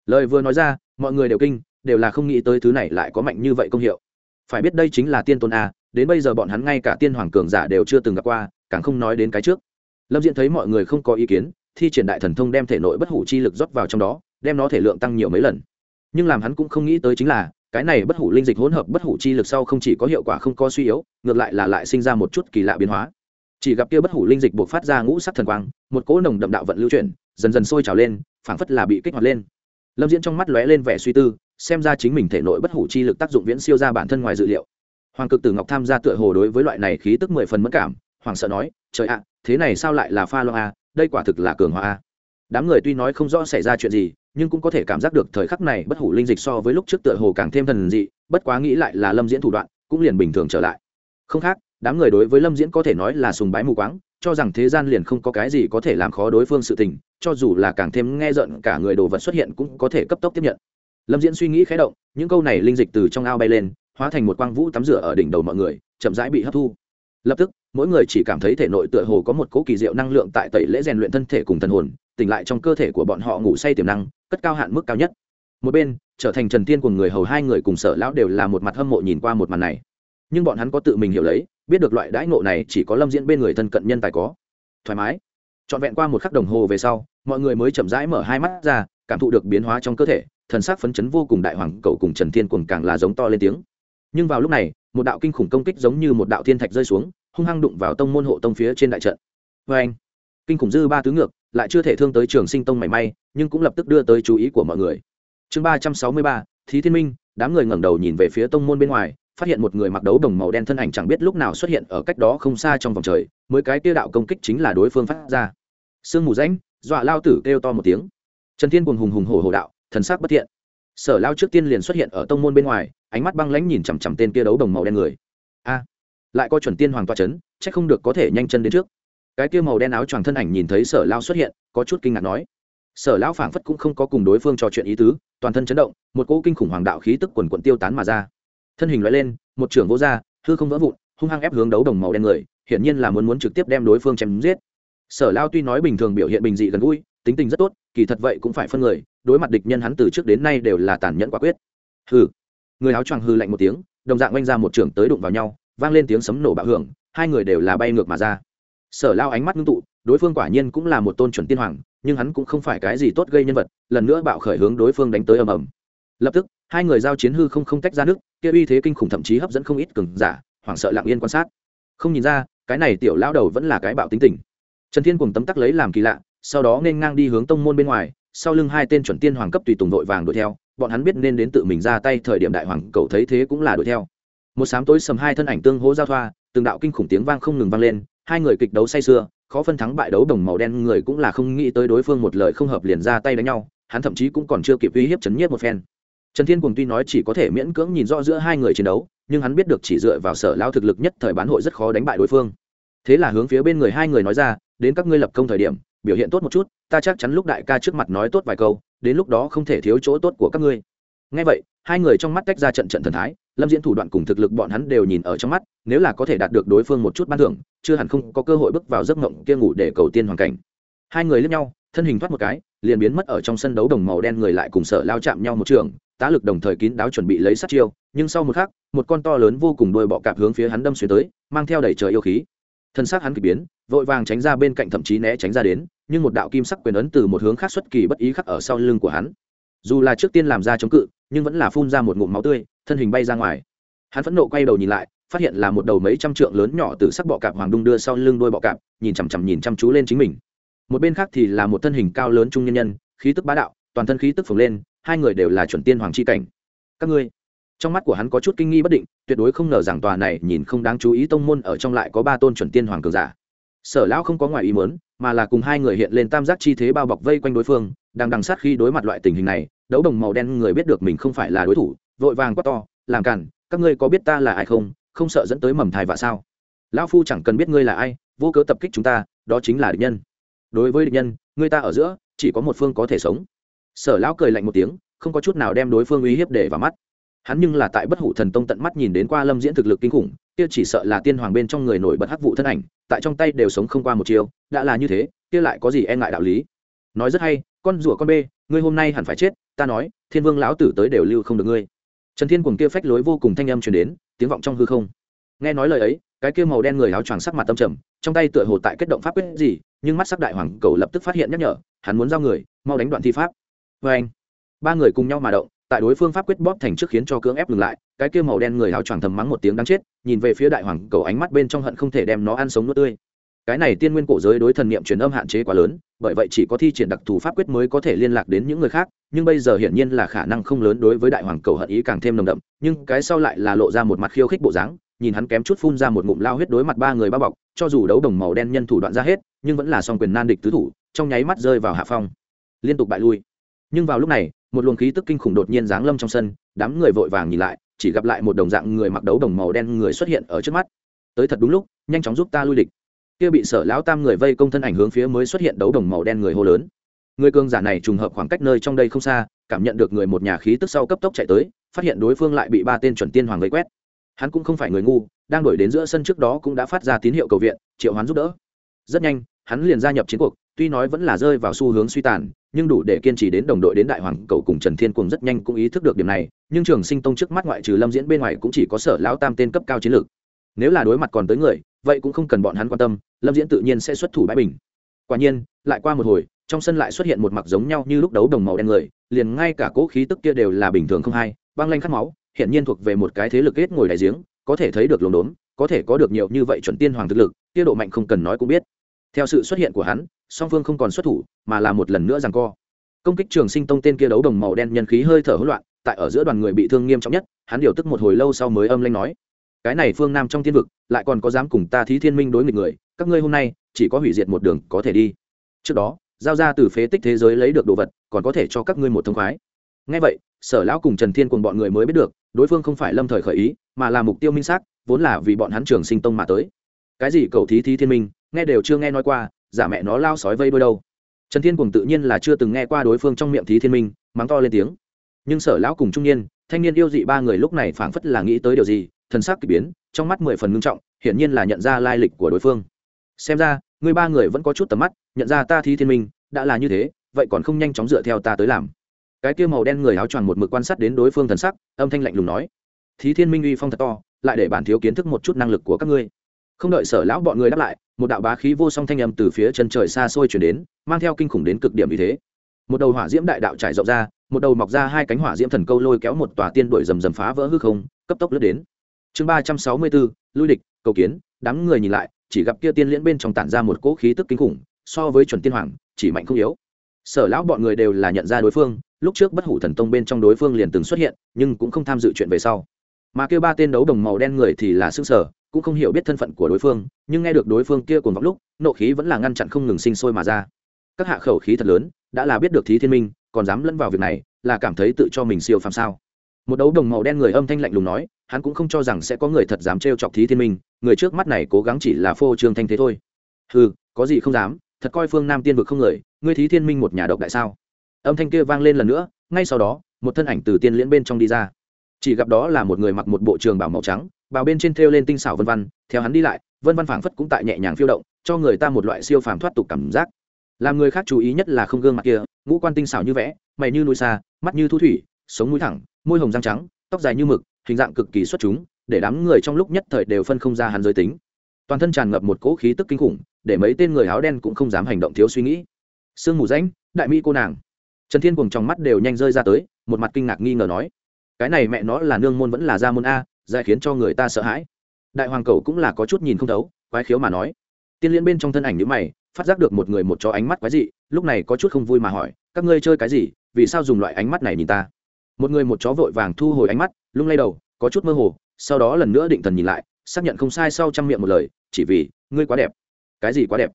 Lời vừa nói ra, mọi người đều kinh, đều là không nghĩ tới thứ này lại có mạnh như vậy công hiệu. Phải biết đây chính là tiên tôn a, đến bây giờ bọn hắn ngay cả tiên hoàng cường giả đều chưa từng gặp qua, càng không nói đến cái trước. Lâm diễn thấy mọi người không có ý kiến, thi triển đại thần thông đem thể nội bất hủ chi lực rót vào trong đó, đem nó thể lượng tăng nhiều mấy lần. Nhưng làm hắn cũng không nghĩ tới chính là, cái này bất hủ linh dịch hỗn hợp bất hủ chi lực sau không chỉ có hiệu quả không có suy yếu, ngược lại là lại sinh ra một chút kỳ lạ biến hóa chỉ gặp kia bất hủ linh dịch buộc phát ra ngũ sắc thần quang, một cỗ nồng đậm đạo vận lưu chuyển, dần dần sôi trào lên, phảng phất là bị kích hoạt lên. Lâm diễn trong mắt lóe lên vẻ suy tư, xem ra chính mình thể nội bất hủ chi lực tác dụng viễn siêu ra bản thân ngoài dự liệu. Hoàng cực tử ngọc tham gia tựa hồ đối với loại này khí tức mười phần mất cảm hoàng sợ nói, trời ạ à, thế này sao lại là pha loa a? Đây quả thực là cường hoa a. Đám người tuy nói không rõ xảy ra chuyện gì, nhưng cũng có thể cảm giác được thời khắc này bất hủ linh dịch so với lúc trước tựa hồ càng thêm thần dị, bất quá nghĩ lại là lâm diễn thủ đoạn, cũng liền bình thường trở lại. Không khác đám người đối với lâm diễn có thể nói là sùng bái mù quáng, cho rằng thế gian liền không có cái gì có thể làm khó đối phương sự tình, cho dù là càng thêm nghe giận cả người đồ vật xuất hiện cũng có thể cấp tốc tiếp nhận. Lâm diễn suy nghĩ khé động, những câu này linh dịch từ trong ao bay lên, hóa thành một quang vũ tắm rửa ở đỉnh đầu mọi người, chậm rãi bị hấp thu. Lập tức, mỗi người chỉ cảm thấy thể nội tựa hồ có một cỗ kỳ diệu năng lượng tại tẩy lễ rèn luyện thân thể cùng thần hồn, tỉnh lại trong cơ thể của bọn họ ngủ say tiềm năng, cất cao hạn mức cao nhất. Một bên, trở thành trần tiên của người hầu hai người cùng sở lão đều là một mặt hâm mộ nhìn qua một màn này. Nhưng bọn hắn có tự mình hiểu lấy biết được loại đãi ngộ này chỉ có lâm diễn bên người thân cận nhân tài có. Thoải mái. Trọn vẹn qua một khắc đồng hồ về sau, mọi người mới chậm rãi mở hai mắt ra, cảm thụ được biến hóa trong cơ thể, thần sắc phấn chấn vô cùng đại hoàng cầu cùng trần thiên cuồng càng là giống to lên tiếng. Nhưng vào lúc này, một đạo kinh khủng công kích giống như một đạo thiên thạch rơi xuống, hung hăng đụng vào tông môn hộ tông phía trên đại trận. Vê anh, kinh khủng dư ba tứ ngược, lại chưa thể thương tới trường sinh tông mảy may, nhưng cũng lập tức đưa tới chú ý của mọi người. Chương ba trăm sáu mươi ba, thí thiên minh, đám người ngẩng đầu nhìn về phía tông môn bên ngoài phát hiện một người mặc đấu đồng màu đen thân ảnh chẳng biết lúc nào xuất hiện ở cách đó không xa trong vòng trời, mới cái tiêu đạo công kích chính là đối phương phát ra. Sương mù rãnh, dọa lao tử kêu to một tiếng. Trần thiên cùng hùng hùng hổ hổ đạo, thần sắc bất thiện. Sở lao trước tiên liền xuất hiện ở tông môn bên ngoài, ánh mắt băng lãnh nhìn chằm chằm tên kia đấu đồng màu đen người. A, lại có chuẩn tiên hoàng toa c h ấ n c h ắ c không được có thể nhanh chân đến trước. Cái kia màu đen áo choàng thân ảnh nhìn thấy sở lao xuất hiện, có chút kinh ngạc nói. Sở lao phảng phất cũng không có cùng đối phương trò chuyện ý tứ, toàn thân chấn động, một cỗ kinh khủng hoàng đạo khí tức quần quận tiêu tán mà ra thân hình loại lên, một trưởng vô r hư không vỡ vụn, hung hăng ép hướng đấu đồng màu đen người, hiển nhiên là muốn muốn trực tiếp đem đối phương chém giết. Sở lao tuy nói bình thường biểu hiện bình dị gần gũi, tính tình rất tốt, kỳ thật vậy cũng phải phân người, đối mặt địch nhân hắn từ trước đến nay đều là tàn nhẫn quả quyết. Hừ. Người áo choàng hư lạnh một tiếng, đồng dạng oanh ra một trưởng tới đụng vào nhau, vang lên tiếng sấm nổ bạo hưởng, hai người đều là bay ngược mà ra. Sở lao ánh mắt ngưng tụ, đối phương quả nhiên cũng là một tôn chuẩn tiên hoàng, nhưng hắn cũng không phải cái gì tốt gây nhân vật, lần nữa bạo khởi hướng đối phương đánh tới ầm ầm. Lập tức, hai người giao chiến hư không không tách ra nước kia uy thế kinh khủng thậm chí hấp dẫn không ít cường giả, hoảng sợ lặng yên quan sát. Không nhìn ra, cái này tiểu lao đầu vẫn là cái bạo tính tình. Trần thiên cùng tấm tắc lấy làm kỳ lạ, sau đó nên ngang đi hướng tông môn bên ngoài, sau lưng hai tên chuẩn tiên hoàng cấp tùy tùng đội vàng đuổi theo, bọn hắn biết nên đến tự mình ra tay thời điểm đại hoàng cầu thấy thế cũng là đuổi theo. Một sám tối sầm hai thân ảnh tương hỗ giao thoa, từng đạo kinh khủng tiếng vang không ngừng vang lên, hai người kịch đấu say sưa, khó phân thắng bại đấu đồng màu đen, người cũng là không nghĩ tới đối phương một lời không hợp liền ra tay đánh nhau, hắn thậm chí cũng còn chưa kịp uy hiếp chấn nhiếp một phen trần thiên cùng tuy nói chỉ có thể miễn cưỡng nhìn rõ giữa hai người chiến đấu, nhưng hắn biết được chỉ dựa vào sở lao thực lực nhất thời bán hội rất khó đánh bại đối phương. Thế là hướng phía bên người hai người nói ra, đến các ngươi lập công thời điểm, biểu hiện tốt một chút, ta chắc chắn lúc đại ca trước mặt nói tốt vài câu, đến lúc đó không thể thiếu chỗ tốt của các ngươi. Ngay vậy, hai người trong mắt tách ra trận trận thần thái, lâm diễn thủ đoạn cùng thực lực bọn hắn đều nhìn ở trong mắt, nếu là có thể đạt được đối phương một chút ban thưởng, chưa hẳn không có cơ hội bước vào giấc mộng kia ngủ để cầu tiên hoàn cảnh. Hai người lướt nhau, thân hình thoát một cái, liền biến mất ở trong sân đấu đồng màu đen người lại cùng sở lao chạm nhau một trường tá lực đồng thời kín đáo chuẩn bị lấy sát chiêu, nhưng sau một khắc, một con to lớn vô cùng đôi bọ cạp hướng phía hắn đâm xuyên tới, mang theo đầy trời yêu khí. Thân xác hắn k ỳ biến, vội vàng tránh ra bên cạnh thậm chí né tránh ra đến, nhưng một đạo kim sắc quyền ấn từ một hướng khác xuất kỳ bất ý khắc ở sau lưng của hắn. Dù là trước tiên làm ra chống cự, nhưng vẫn là phun ra một ngụm máu tươi, thân hình bay ra ngoài. Hắn phẫn nộ quay đầu nhìn lại, phát hiện là một đầu mấy trăm trượng lớn nhỏ từ sắc bọ cạp hoàng đung đưa sau lưng đôi bọ cạp, nhìn chằm chằm nhìn chăm chú lên chính mình. Một bên khác thì là một thân hình cao lớn trung nhân nhân, khí tức bá đạo, toàn thân khí tức phồng lên hai người đều là chuẩn tiên hoàng c h i cảnh. Các ngươi, trong mắt của hắn có chút kinh nghi bất định, tuyệt đối không ngờ rằng tòa này nhìn không đáng chú ý tông môn ở trong lại có ba tôn chuẩn tiên hoàng cường giả. Sở lão không có ngoài ý muốn, mà là cùng hai người hiện lên tam giác chi thế bao bọc vây quanh đối phương, đang đằng sát khi đối mặt loại tình hình này, đấu đồng màu đen người biết được mình không phải là đối thủ, vội vàng quát to, làm cản, các ngươi có biết ta là ai không? Không sợ dẫn tới mầm thai vạ sao? Lão phu chẳng cần biết ngươi là ai, vô cớ tập kích chúng ta, đó chính là địch nhân. Đối với địch nhân người ta ở giữa, chỉ có một phương có thể sống sở lão cười lạnh một tiếng, không có chút nào đem đối phương uy hiếp để vào mắt. Hắn nhưng là tại bất hủ thần tông tận mắt nhìn đến qua lâm diễn thực lực kinh khủng, kia chỉ sợ là tiên hoàng bên trong người nổi bật hắc vụ thân ảnh, tại trong tay đều sống không qua một chiều đã là như thế, kia lại có gì e ngại đạo lý? Nói rất hay, con rủa con bê, ngươi hôm nay hẳn phải chết, ta nói, thiên vương lão tử tới đều lưu không được ngươi. Trần thiên cùng kia phách lối vô cùng thanh âm truyền đến, tiếng vọng trong hư không. Nghe nói lời ấy, cái kia màu đen người áo choàng sắc mặt tâm trầm, trong tay tựa hồ tại kết động pháp quyết gì, nhưng mắt sắc đại hoàng cầu lập tức phát hiện nhắc nhở, hắn muốn giao người, mau đánh đoạn thi pháp vê anh, ba người cùng nhau mà động, tại đối phương pháp quyết bóp thành trước khiến cho cưỡng ép ngừng lại, cái kia màu đen người áo choàng thầm mắng một tiếng đáng chết, nhìn về phía đại hoàng cầu ánh mắt bên trong hận không thể đem nó ăn sống nuốt tươi. Cái này tiên nguyên cổ giới đối thần niệm truyền âm hạn chế quá lớn, bởi vậy chỉ có thi triển đặc thù pháp quyết mới có thể liên lạc đến những người khác, nhưng bây giờ hiển nhiên là khả năng không lớn đối với đại hoàng cầu hận ý càng thêm nồng đậm, nhưng cái sau lại là lộ ra một mặt khiêu khích bộ dáng, nhìn hắn kém chút phun ra một ngụm lao huyết đối mặt ba người bao bọc, cho dù đấu đồng màu đen nhân thủ đoạn ra hết, nhưng vẫn là song quyền nan địch tứ thủ, trong nháy mắt rơi vào hạ phong. Liên tục bại lui nhưng vào lúc này, một luồng khí tức kinh khủng đột nhiên giáng lâm trong sân, đám người vội vàng nhìn lại, chỉ gặp lại một đồng dạng người mặc đấu đồng màu đen người xuất hiện ở trước mắt. Tới thật đúng lúc, nhanh chóng giúp ta lui địch. Kia bị sở lão tam người vây công thân ảnh hướng phía mới xuất hiện đấu đồng màu đen người hô lớn. Người cường giả này trùng hợp khoảng cách nơi trong đây không xa, cảm nhận được người một nhà khí tức sau cấp tốc chạy tới, phát hiện đối phương lại bị ba tên chuẩn tiên hoàng vây quét. Hắn cũng không phải người ngu, đang đổi đến giữa sân trước đó cũng đã phát ra tín hiệu cầu viện, triệu hoán giúp đỡ. Rất nhanh, hắn liền gia nhập chiến cuộc, tuy nói vẫn là rơi vào xu hướng suy tàn nhưng đủ để kiên trì đến đồng đội đến đại hoàng cầu cùng trần thiên cùng rất nhanh cũng ý thức được điểm này, nhưng trường sinh tông trước mắt ngoại trừ lâm diễn bên ngoài cũng chỉ có sở lão tam tên cấp cao chiến lược. Nếu là đối mặt còn tới người, vậy cũng không cần bọn hắn quan tâm, lâm diễn tự nhiên sẽ xuất thủ bãi bình. Quả nhiên, lại qua một hồi, trong sân lại xuất hiện một mặc giống nhau như lúc đấu đồng màu đen người, liền ngay cả cỗ khí tức kia đều là bình thường không hay băng lanh khát máu hiện nhiên thuộc về một cái thế lực kết ngồi đại giếng, có thể thấy được lồn đốn có thể có được nhiều như vậy chuẩn tiên hoàng thực lực, kia độ mạnh không cần nói cũng biết theo sự xuất hiện của hắn, song phương không còn xuất thủ, mà là một lần nữa rằng co. Công kích trường sinh tông tên kia đấu đồng màu đen nhân khí hơi thở hỗn loạn, tại ở giữa đoàn người bị thương nghiêm trọng nhất, hắn điều tức một hồi lâu sau mới âm lanh nói, cái này phương nam trong thiên vực, lại còn có dám cùng ta thí thiên minh đối nghịch người, các ngươi hôm nay, chỉ có hủy diệt một đường, có thể đi. Trước đó, giao ra từ phế tích thế giới lấy được đồ vật, còn có thể cho các ngươi một thông khoái. Ngay vậy, sở lão cùng trần thiên cùng bọn người mới biết được, đối phương không phải lâm thời khởi ý, mà là mục tiêu minh xác, vốn là vì bọn hắn trường sinh tông mà tới cái gì cầu thí thí thiên minh, nghe đều chưa nghe nói qua, giả mẹ nó lao sói vây đôi đâu. Trần thiên cùng tự nhiên là chưa từng nghe qua đối phương trong miệng thí thiên minh, mắng to lên tiếng. Nhưng sở lão cùng trung niên, thanh niên yêu dị ba người lúc này phảng phất là nghĩ tới điều gì, thần sắc kỳ biến, trong mắt mười phần ngưng trọng, hiển nhiên là nhận ra lai lịch của đối phương. Xem ra, người ba người vẫn có chút tầm mắt, nhận ra ta thí thiên minh, đã là như thế, vậy còn không nhanh chóng dựa theo ta tới làm. Cái kia màu đen người áo choàng một mực quan sát đến đối phương thần sắc, âm thanh lạnh lùng nói. Thí thiên minh uy phong thật to, lại để bản thiếu kiến thức một chút năng lực của các ngươi không đợi sở lão bọn người đáp lại, một đạo bá khí vô song thanh âm từ phía chân trời xa xôi chuyển đến, mang theo kinh khủng đến cực điểm như thế. Một đầu hỏa diễm đại đạo trải rộng ra, một đầu mọc ra hai cánh hỏa diễm thần câu lôi kéo một tòa tiên đuổi rầm rầm phá vỡ hư không, cấp tốc lướt đến. Chương ba trăm sáu mươi bốn, lui địch, cầu kiến, đám người nhìn lại, chỉ gặp kia tiên liễn bên trong tản ra một cỗ khí tức kinh khủng, so với chuẩn tiên hoàng, chỉ mạnh không yếu. Sở lão bọn người đều là nhận ra đối phương, lúc trước bất hủ thần tông bên trong đối phương liền từng xuất hiện, nhưng cũng không tham dự chuyện về sau. Mà kêu ba tên đấu đồng màu đen người thì là xương sở cũng không hiểu biết thân phận của đối phương, nhưng nghe được đối phương kia cùng vọng lúc, nộ khí vẫn là ngăn chặn không ngừng sinh sôi mà ra. Các hạ khẩu khí thật lớn, đã là biết được thí thiên minh, còn dám lẫn vào việc này, là cảm thấy tự cho mình siêu phàm sao. Một đấu đồng màu đen người âm thanh lạnh lùng nói, hắn cũng không cho rằng sẽ có người thật dám trêu chọc thí thiên minh, người trước mắt này cố gắng chỉ là phô trương thanh thế thôi. Ừ có gì không dám, thật coi phương nam tiên vực không người, ngươi thí thiên minh một nhà độc đại sao? Âm thanh kia vang lên lần nữa, ngay sau đó, một thân ảnh từ tiên liễn bên trong đi ra. Chỉ gặp đó là một người mặc một bộ trường bảo màu trắng bào bên trên thêu lên tinh xảo vân văn, theo hắn đi lại, vân văn phảng phất cũng tại nhẹ nhàng phiêu động, cho người ta một loại siêu phàm thoát tục cảm giác. Làm người khác chú ý nhất là không gương mặt kia, ngũ quan tinh xảo như vẽ, mày như núi xa, mắt như thu thủy, sống mũi thẳng, môi hồng răng trắng, tóc dài như mực, hình dạng cực kỳ xuất chúng, để đám người trong lúc nhất thời đều phân không ra hắn giới tính. Toàn thân tràn ngập một cỗ khí tức kinh khủng, để mấy tên người áo đen cũng không dám hành động thiếu suy nghĩ. Sương mù rãnh, đại mỹ cô nàng. Trần thiên cùng trong mắt đều nhanh rơi ra tới, một mặt kinh ngạc nghi ngờ nói, cái này mẹ nó là nương môn vẫn là gia môn a dài khiến cho người ta sợ hãi. Đại hoàng cầu cũng là có chút nhìn không thấu, quái khiếu mà nói. Tiên liên bên trong thân ảnh nhữ mày, phát giác được một người một chó ánh mắt quái dị, lúc này có chút không vui mà hỏi, các ngươi chơi cái gì? Vì sao dùng loại ánh mắt này nhìn ta? Một người một chó vội vàng thu hồi ánh mắt, lung lay đầu, có chút mơ hồ, sau đó lần nữa định thần nhìn lại, xác nhận không sai sau trăm miệng một lời, chỉ vì, ngươi quá đẹp. Cái gì quá đẹp?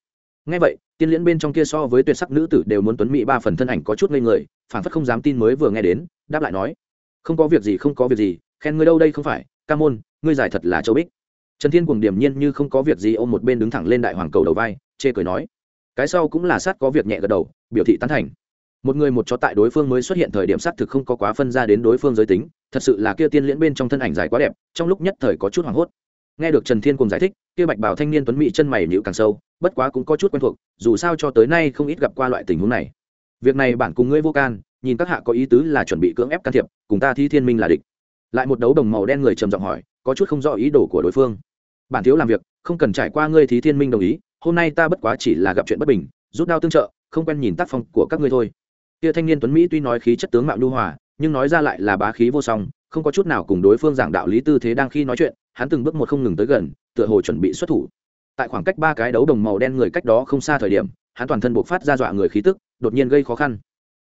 Ngay vậy, tiên liễn bên trong kia so với tuyệt sắc nữ tử đều muốn tuấn mỹ ba phần thân ảnh có chút ngây người phản phất không dám tin mới vừa nghe đến, đáp lại nói, không có việc gì, không có việc gì, khen ngươi đâu đây không phải ca môn, ngươi giải thật là châu bích. Trần thiên cuồng điểm nhiên như không có việc gì, ôm một bên đứng thẳng lên đại hoàng cầu đầu vai, chê cười nói. Cái sau cũng là sát có việc nhẹ gật đầu, biểu thị tán thành. Một người một chó tại đối phương mới xuất hiện thời điểm xác thực không có quá phân ra đến đối phương giới tính, thật sự là kia tiên liễn bên trong thân ảnh dài quá đẹp, trong lúc nhất thời có chút hoảng hốt. Nghe được trần thiên cùng giải thích, kia bạch bảo thanh niên tuấn mỹ chân mày nhịu càng sâu, bất quá cũng có chút quen thuộc, dù sao cho tới nay không ít gặp qua loại tình huống này. Việc này bản cùng ngươi vô can, nhìn các hạ có ý tứ là chuẩn bị cưỡng ép can thiệp, cùng ta thi thiên minh là địch lại một đấu đồng màu đen người trầm giọng hỏi, có chút không rõ ý đồ của đối phương. Bản thiếu làm việc, không cần trải qua ngươi thí thiên minh đồng ý, hôm nay ta bất quá chỉ là gặp chuyện bất bình, rút đao tương trợ, không quen nhìn tác phong của các ngươi thôi. Kia thanh niên tuấn mỹ tuy nói khí chất tướng mạo nhu hòa, nhưng nói ra lại là bá khí vô song, không có chút nào cùng đối phương giảng đạo lý tư thế đang khi nói chuyện, hắn từng bước một không ngừng tới gần, tựa hồ chuẩn bị xuất thủ. Tại khoảng cách ba cái đấu đồng màu đen người cách đó không xa thời điểm, hắn toàn thân buộc phát ra dọa người khí tức, đột nhiên gây khó khăn.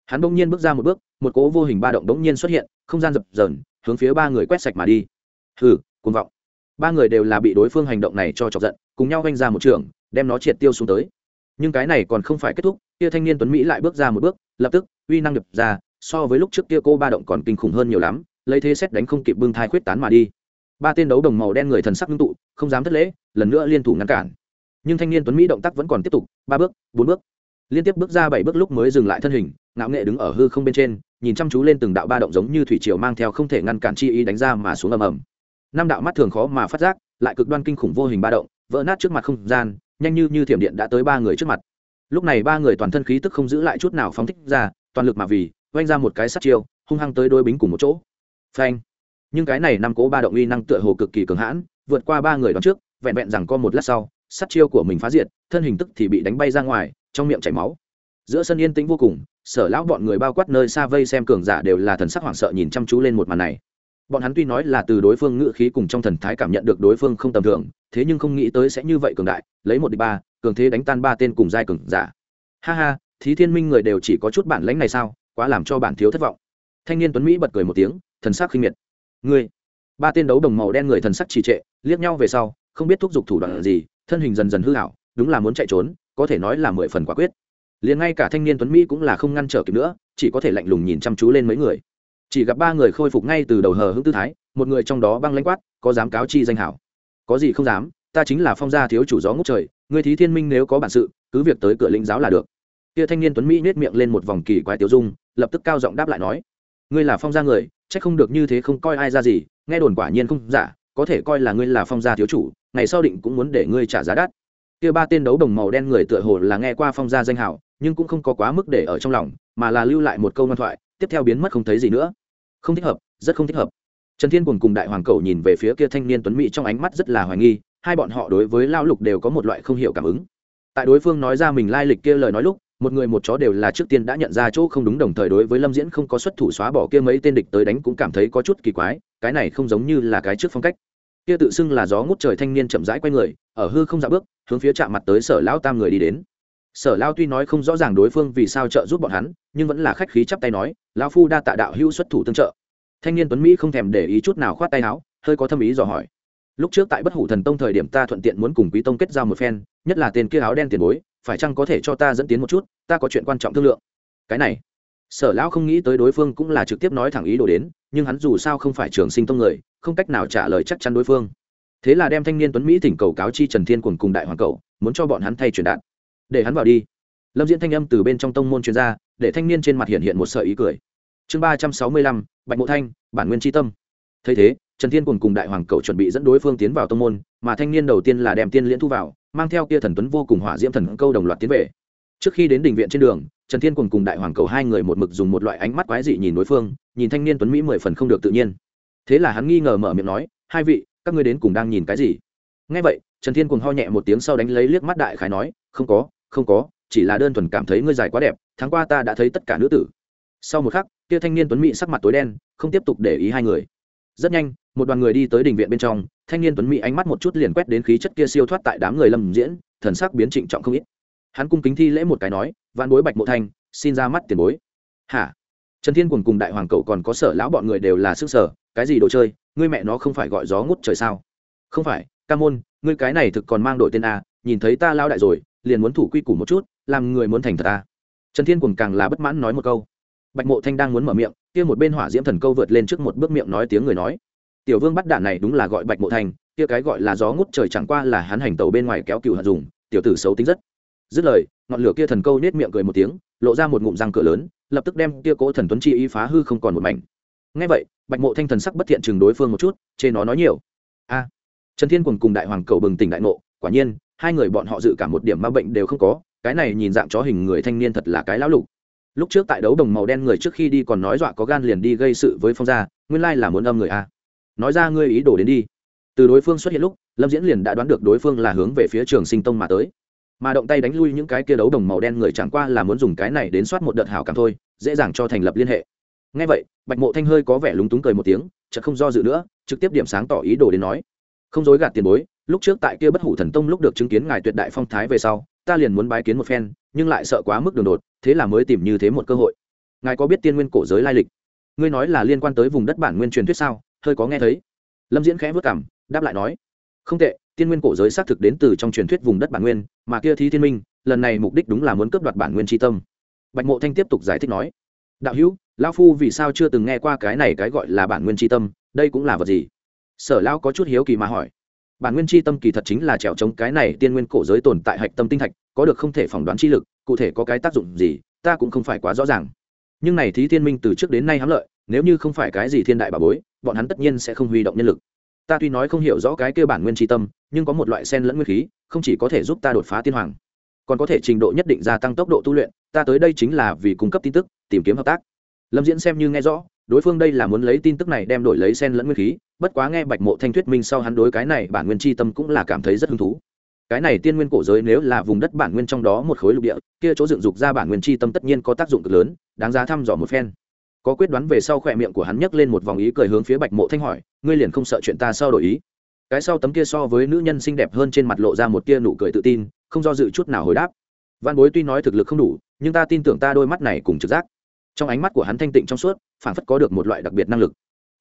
Hắn bỗng nhiên bước ra một bước, một cỗ vô hình ba động bỗng nhiên xuất hiện, không gian dập dờn hướng phía ba người quét sạch mà đi. Hừ, cuồng vọng. Ba người đều là bị đối phương hành động này cho chọc giận, cùng nhau vanh ra một trường, đem nó triệt tiêu xuống tới. Nhưng cái này còn không phải kết thúc, kia thanh niên tuấn mỹ lại bước ra một bước, lập tức, uy năng nhập ra, so với lúc trước kia cô ba động còn kinh khủng hơn nhiều lắm, lấy thế xét đánh không kịp bưng thai khuyết tán mà đi. Ba tên đấu đồng màu đen người thần sắc ngưng tụ, không dám thất lễ, lần nữa liên thủ ngăn cản. Nhưng thanh niên tuấn mỹ động tác vẫn còn tiếp tục, ba bước, bốn bước. Liên tiếp bước ra bảy bước lúc mới dừng lại thân hình, ngạo nghệ đứng ở hư không bên trên nhìn chăm chú lên từng đạo ba động giống như thủy triều mang theo không thể ngăn cản chi ý đánh ra mà xuống ầm ầm. Năm đạo mắt thường khó mà phát giác, lại cực đoan kinh khủng vô hình ba động, vỡ nát trước mặt không gian, nhanh như như thiểm điện đã tới ba người trước mặt. Lúc này ba người toàn thân khí tức không giữ lại chút nào phóng thích ra, toàn lực mà vì oanh ra một cái sát chiêu, hung hăng tới đôi bính cùng một chỗ. Phanh. Nhưng cái này năm cố ba động uy năng tựa hồ cực kỳ cường hãn, vượt qua ba người đón trước, vẹn vẹn rằng có một lát sau sát chiêu của mình phá diệt, thân hình tức thì bị đánh bay ra ngoài, trong miệng chảy máu. Giữa sân yên tĩnh vô cùng sở lão bọn người bao quát nơi xa vây xem cường giả đều là thần sắc hoảng sợ nhìn chăm chú lên một màn này. Bọn hắn tuy nói là từ đối phương ngự khí cùng trong thần thái cảm nhận được đối phương không tầm thường, thế nhưng không nghĩ tới sẽ như vậy cường đại, lấy một địch ba, cường thế đánh tan ba tên cùng giai cường giả. Ha ha, thí thiên minh người đều chỉ có chút bản lãnh này sao, quá làm cho bản thiếu thất vọng. Thanh niên tuấn mỹ bật cười một tiếng, thần sắc khinh miệt. Ngươi, ba tên đấu đồng màu đen người thần sắc trì trệ, liếc nhau về sau, không biết thúc giục thủ đoạn gì, thân hình dần dần hư hảo đúng là muốn chạy trốn, có thể nói là mười phần quả quyết liền ngay cả thanh niên tuấn mỹ cũng là không ngăn trở kịp nữa, chỉ có thể lạnh lùng nhìn chăm chú lên mấy người. Chỉ gặp ba người khôi phục ngay từ đầu hờ hững tư thái, một người trong đó băng lãnh quát, có dám cáo chi danh hảo? Có gì không dám, ta chính là phong gia thiếu chủ gió ngút trời, người thí thiên minh nếu có bản sự, cứ việc tới cửa lĩnh giáo là được. Kia thanh niên tuấn mỹ nết miệng lên một vòng kỳ quái tiểu dung, lập tức cao giọng đáp lại nói, ngươi là phong gia người trách không được như thế không coi ai ra gì, nghe đồn quả nhiên không giả, có thể coi là ngươi là phong gia thiếu chủ, ngày sau định cũng muốn để ngươi trả giá đắt. Kia ba tên đấu đồng màu đen người tựa hồ là nghe qua phong gia danh hảo nhưng cũng không có quá mức để ở trong lòng, mà là lưu lại một câu ngoan thoại, tiếp theo biến mất không thấy gì nữa. Không thích hợp, rất không thích hợp. Trần thiên cùng cùng đại hoàng cầu nhìn về phía kia thanh niên tuấn mỹ trong ánh mắt rất là hoài nghi, hai bọn họ đối với lao lục đều có một loại không hiểu cảm ứng. Tại đối phương nói ra mình lai lịch kia lời nói lúc, một người một chó đều là trước tiên đã nhận ra chỗ không đúng đồng thời đối với lâm diễn không có xuất thủ xóa bỏ kia mấy tên địch tới đánh cũng cảm thấy có chút kỳ quái, cái này không giống như là cái trước phong cách. Kia tự xưng là gió ngút trời thanh niên chậm rãi q u a y người, ở hư không dạ bước, hướng phía chạm mặt tới sở lão tam người đi đến sở lao tuy nói không rõ ràng đối phương vì sao trợ giúp bọn hắn, nhưng vẫn là khách khí chắp tay nói lao phu đa tạ đạo hữu xuất thủ tương trợ. Thanh niên tuấn mỹ không thèm để ý chút nào khoát tay áo, hơi có thâm ý dò hỏi. Lúc trước tại bất hủ thần tông thời điểm ta thuận tiện muốn cùng quý tông kết giao một phen, nhất là tên kia áo đen tiền bối, phải chăng có thể cho ta dẫn tiến một chút, ta có chuyện quan trọng thương lượng. Cái này, sở lão không nghĩ tới đối phương cũng là trực tiếp nói thẳng ý đồ đến, nhưng hắn dù sao không phải trường sinh tông người, không cách nào trả lời chắc chắn đối phương. Thế là đem thanh niên tuấn mỹ thỉnh cầu cáo chi trần thiên quần cùng đại hoàng cầu muốn cho bọn hắn thay truyền đạt để hắn vào đi. Lâm diễn thanh âm từ bên trong tông môn chuyên gia để thanh niên trên mặt hiện hiện một sợi ý cười. Chương ba trăm sáu mươi lăm, bạch mộ thanh, bản nguyên tri tâm. Thấy thế, trần thiên cùng cùng đại hoàng cầu chuẩn bị dẫn đối phương tiến vào tông môn, mà thanh niên đầu tiên là đem tiên liễn thu vào, mang theo kia thần tuấn vô cùng hỏa diễm thần câu đồng loạt tiến về. Trước khi đến đình viện trên đường, trần thiên cùng cùng đại hoàng cầu hai người một mực dùng một loại ánh mắt quái dị nhìn đối phương, nhìn thanh niên tuấn mỹ mười phần không được tự nhiên. Thế là hắn nghi ngờ mở miệng nói, hai vị, các ngươi đến cùng đang nhìn cái gì? Ngay vậy, trần thiên cùng ho nhẹ một tiếng sau đánh lấy liếc mắt đại khái nói, không có không có, chỉ là đơn thuần cảm thấy ngươi dài quá đẹp, tháng qua ta đã thấy tất cả nữ tử. Sau một khắc, kia thanh niên tuấn mỹ sắc mặt tối đen, không tiếp tục để ý hai người. Rất nhanh, một đoàn người đi tới đình viện bên trong, thanh niên tuấn mỹ ánh mắt một chút liền quét đến khí chất kia siêu thoát tại đám người lâm diễn, thần sắc biến trịnh trọng không ít. Hắn cung kính thi lễ một cái nói văn bối bạch mộ thanh xin ra mắt tiền bối. Hả? Trần thiên cùng cùng đại hoàng cậu còn có sở lão bọn người đều là sức sở, cái gì đồ chơi? Ngươi mẹ nó không phải gọi gió ngút trời sao? Không phải, ca môn, ngươi cái này thực còn mang đội tên a nhìn thấy ta lao đại rồi liền muốn thủ quy củ một chút, làm người muốn thành thật ta trần thiên cùng càng là bất mãn nói một câu. Bạch mộ thanh đang muốn mở miệng, kia một bên hỏa diễm thần câu vượt lên trước một bước miệng nói tiếng người nói. Tiểu vương bắt đạn này đúng là gọi bạch mộ thanh, kia cái gọi là gió ngút trời chẳng qua là hắn hành tàu bên ngoài kéo cựu hận dùng, tiểu tử xấu tính rất. Dứt lời, ngọn lửa kia thần câu nết miệng cười một tiếng, lộ ra một ngụm răng cửa lớn, lập tức đem kia cố thần tuấn chi ý phá hư không còn một mảnh. Ngay vậy, bạch mộ thanh thần sắc bất thiện chừng đối phương một chút, chê nó nói nhiều. A, trần thiên cùng cùng đại hoàng cầu bừng tỉnh đại ngộ, quả nhiên hai người bọn họ dự cả một điểm ma bệnh đều không có, cái này nhìn dạng chó hình người thanh niên thật là cái lão lục. Lúc trước tại đấu đồng màu đen người trước khi đi còn nói dọa có gan liền đi gây sự với phong gia, nguyên lai là muốn âm người a. Nói ra ngươi ý đồ đến đi. Từ đối phương xuất hiện lúc, lâm diễn liền đã đoán được đối phương là hướng về phía trường sinh tông mà tới. Mà động tay đánh lui những cái kia đấu đồng màu đen người chẳng qua là muốn dùng cái này đến soát một đợt hảo cảm thôi, dễ dàng cho thành lập liên hệ. Ngay vậy, bạch mộ thanh hơi có vẻ lúng túng cười một tiếng, chợt không do dự nữa, trực tiếp điểm sáng tỏ ý đồ đến nói. Không dối gạt tiền bối lúc trước tại kia bất hủ thần tông lúc được chứng kiến ngài tuyệt đại phong thái về sau, ta liền muốn bái kiến một phen, nhưng lại sợ quá mức đường đột, thế là mới tìm như thế một cơ hội. Ngài có biết tiên nguyên cổ giới lai lịch? Ngươi nói là liên quan tới vùng đất bản nguyên truyền thuyết sao? Hơi có nghe thấy. Lâm diễn khẽ vất cảm, đáp lại nói, không tệ, tiên nguyên cổ giới xác thực đến từ trong truyền thuyết vùng đất bản nguyên, mà kia thí thiên minh, lần này mục đích đúng là muốn cướp đoạt bản nguyên tri tâm. Bạch mộ thanh tiếp tục giải thích nói, đạo hữu lao phu vì sao chưa từng nghe qua cái này cái gọi là bản nguyên tri tâm, đây cũng là vật gì? Sở lao có chút hiếu kỳ mà hỏi bản nguyên chi tâm kỳ thật chính là trèo chống cái này tiên nguyên cổ giới tồn tại hạch tâm tinh thạch, có được không thể phỏng đoán chi lực, cụ thể có cái tác dụng gì, ta cũng không phải quá rõ ràng. Nhưng này thí thiên minh từ trước đến nay hám lợi, nếu như không phải cái gì thiên đại bà bối, bọn hắn tất nhiên sẽ không huy động nhân lực. Ta tuy nói không hiểu rõ cái kêu bản nguyên tri tâm, nhưng có một loại sen lẫn nguyên khí, không chỉ có thể giúp ta đột phá tiên hoàng, còn có thể trình độ nhất định gia tăng tốc độ tu luyện, ta tới đây chính là vì cung cấp tin tức, tìm kiếm hợp tác. Lâm diễn xem như nghe rõ đối phương đây là muốn lấy tin tức này đem đổi lấy sen lẫn nguyên khí, bất quá nghe bạch mộ thanh thuyết minh sau hắn đối cái này bản nguyên tri tâm cũng là cảm thấy rất hứng thú. Cái này tiên nguyên cổ giới nếu là vùng đất bản nguyên trong đó một khối lục địa, kia chỗ dựng dục ra bản nguyên chi tâm tất nhiên có tác dụng cực lớn, đáng giá thăm dò một phen. Có quyết đoán về sau khỏe miệng của hắn nhấc lên một vòng ý cười hướng phía bạch mộ thanh hỏi, ngươi liền không sợ chuyện ta sau đổi ý? Cái sau tấm kia so với nữ nhân xinh đẹp hơn trên mặt lộ ra một tia nụ cười tự tin, không do dự chút nào hồi đáp. Văn bối tuy nói thực lực không đủ, nhưng ta tin tưởng ta đôi mắt này cùng trực giác trong ánh mắt của hắn thanh tịnh trong suốt, phảng phất có được một loại đặc biệt năng lực.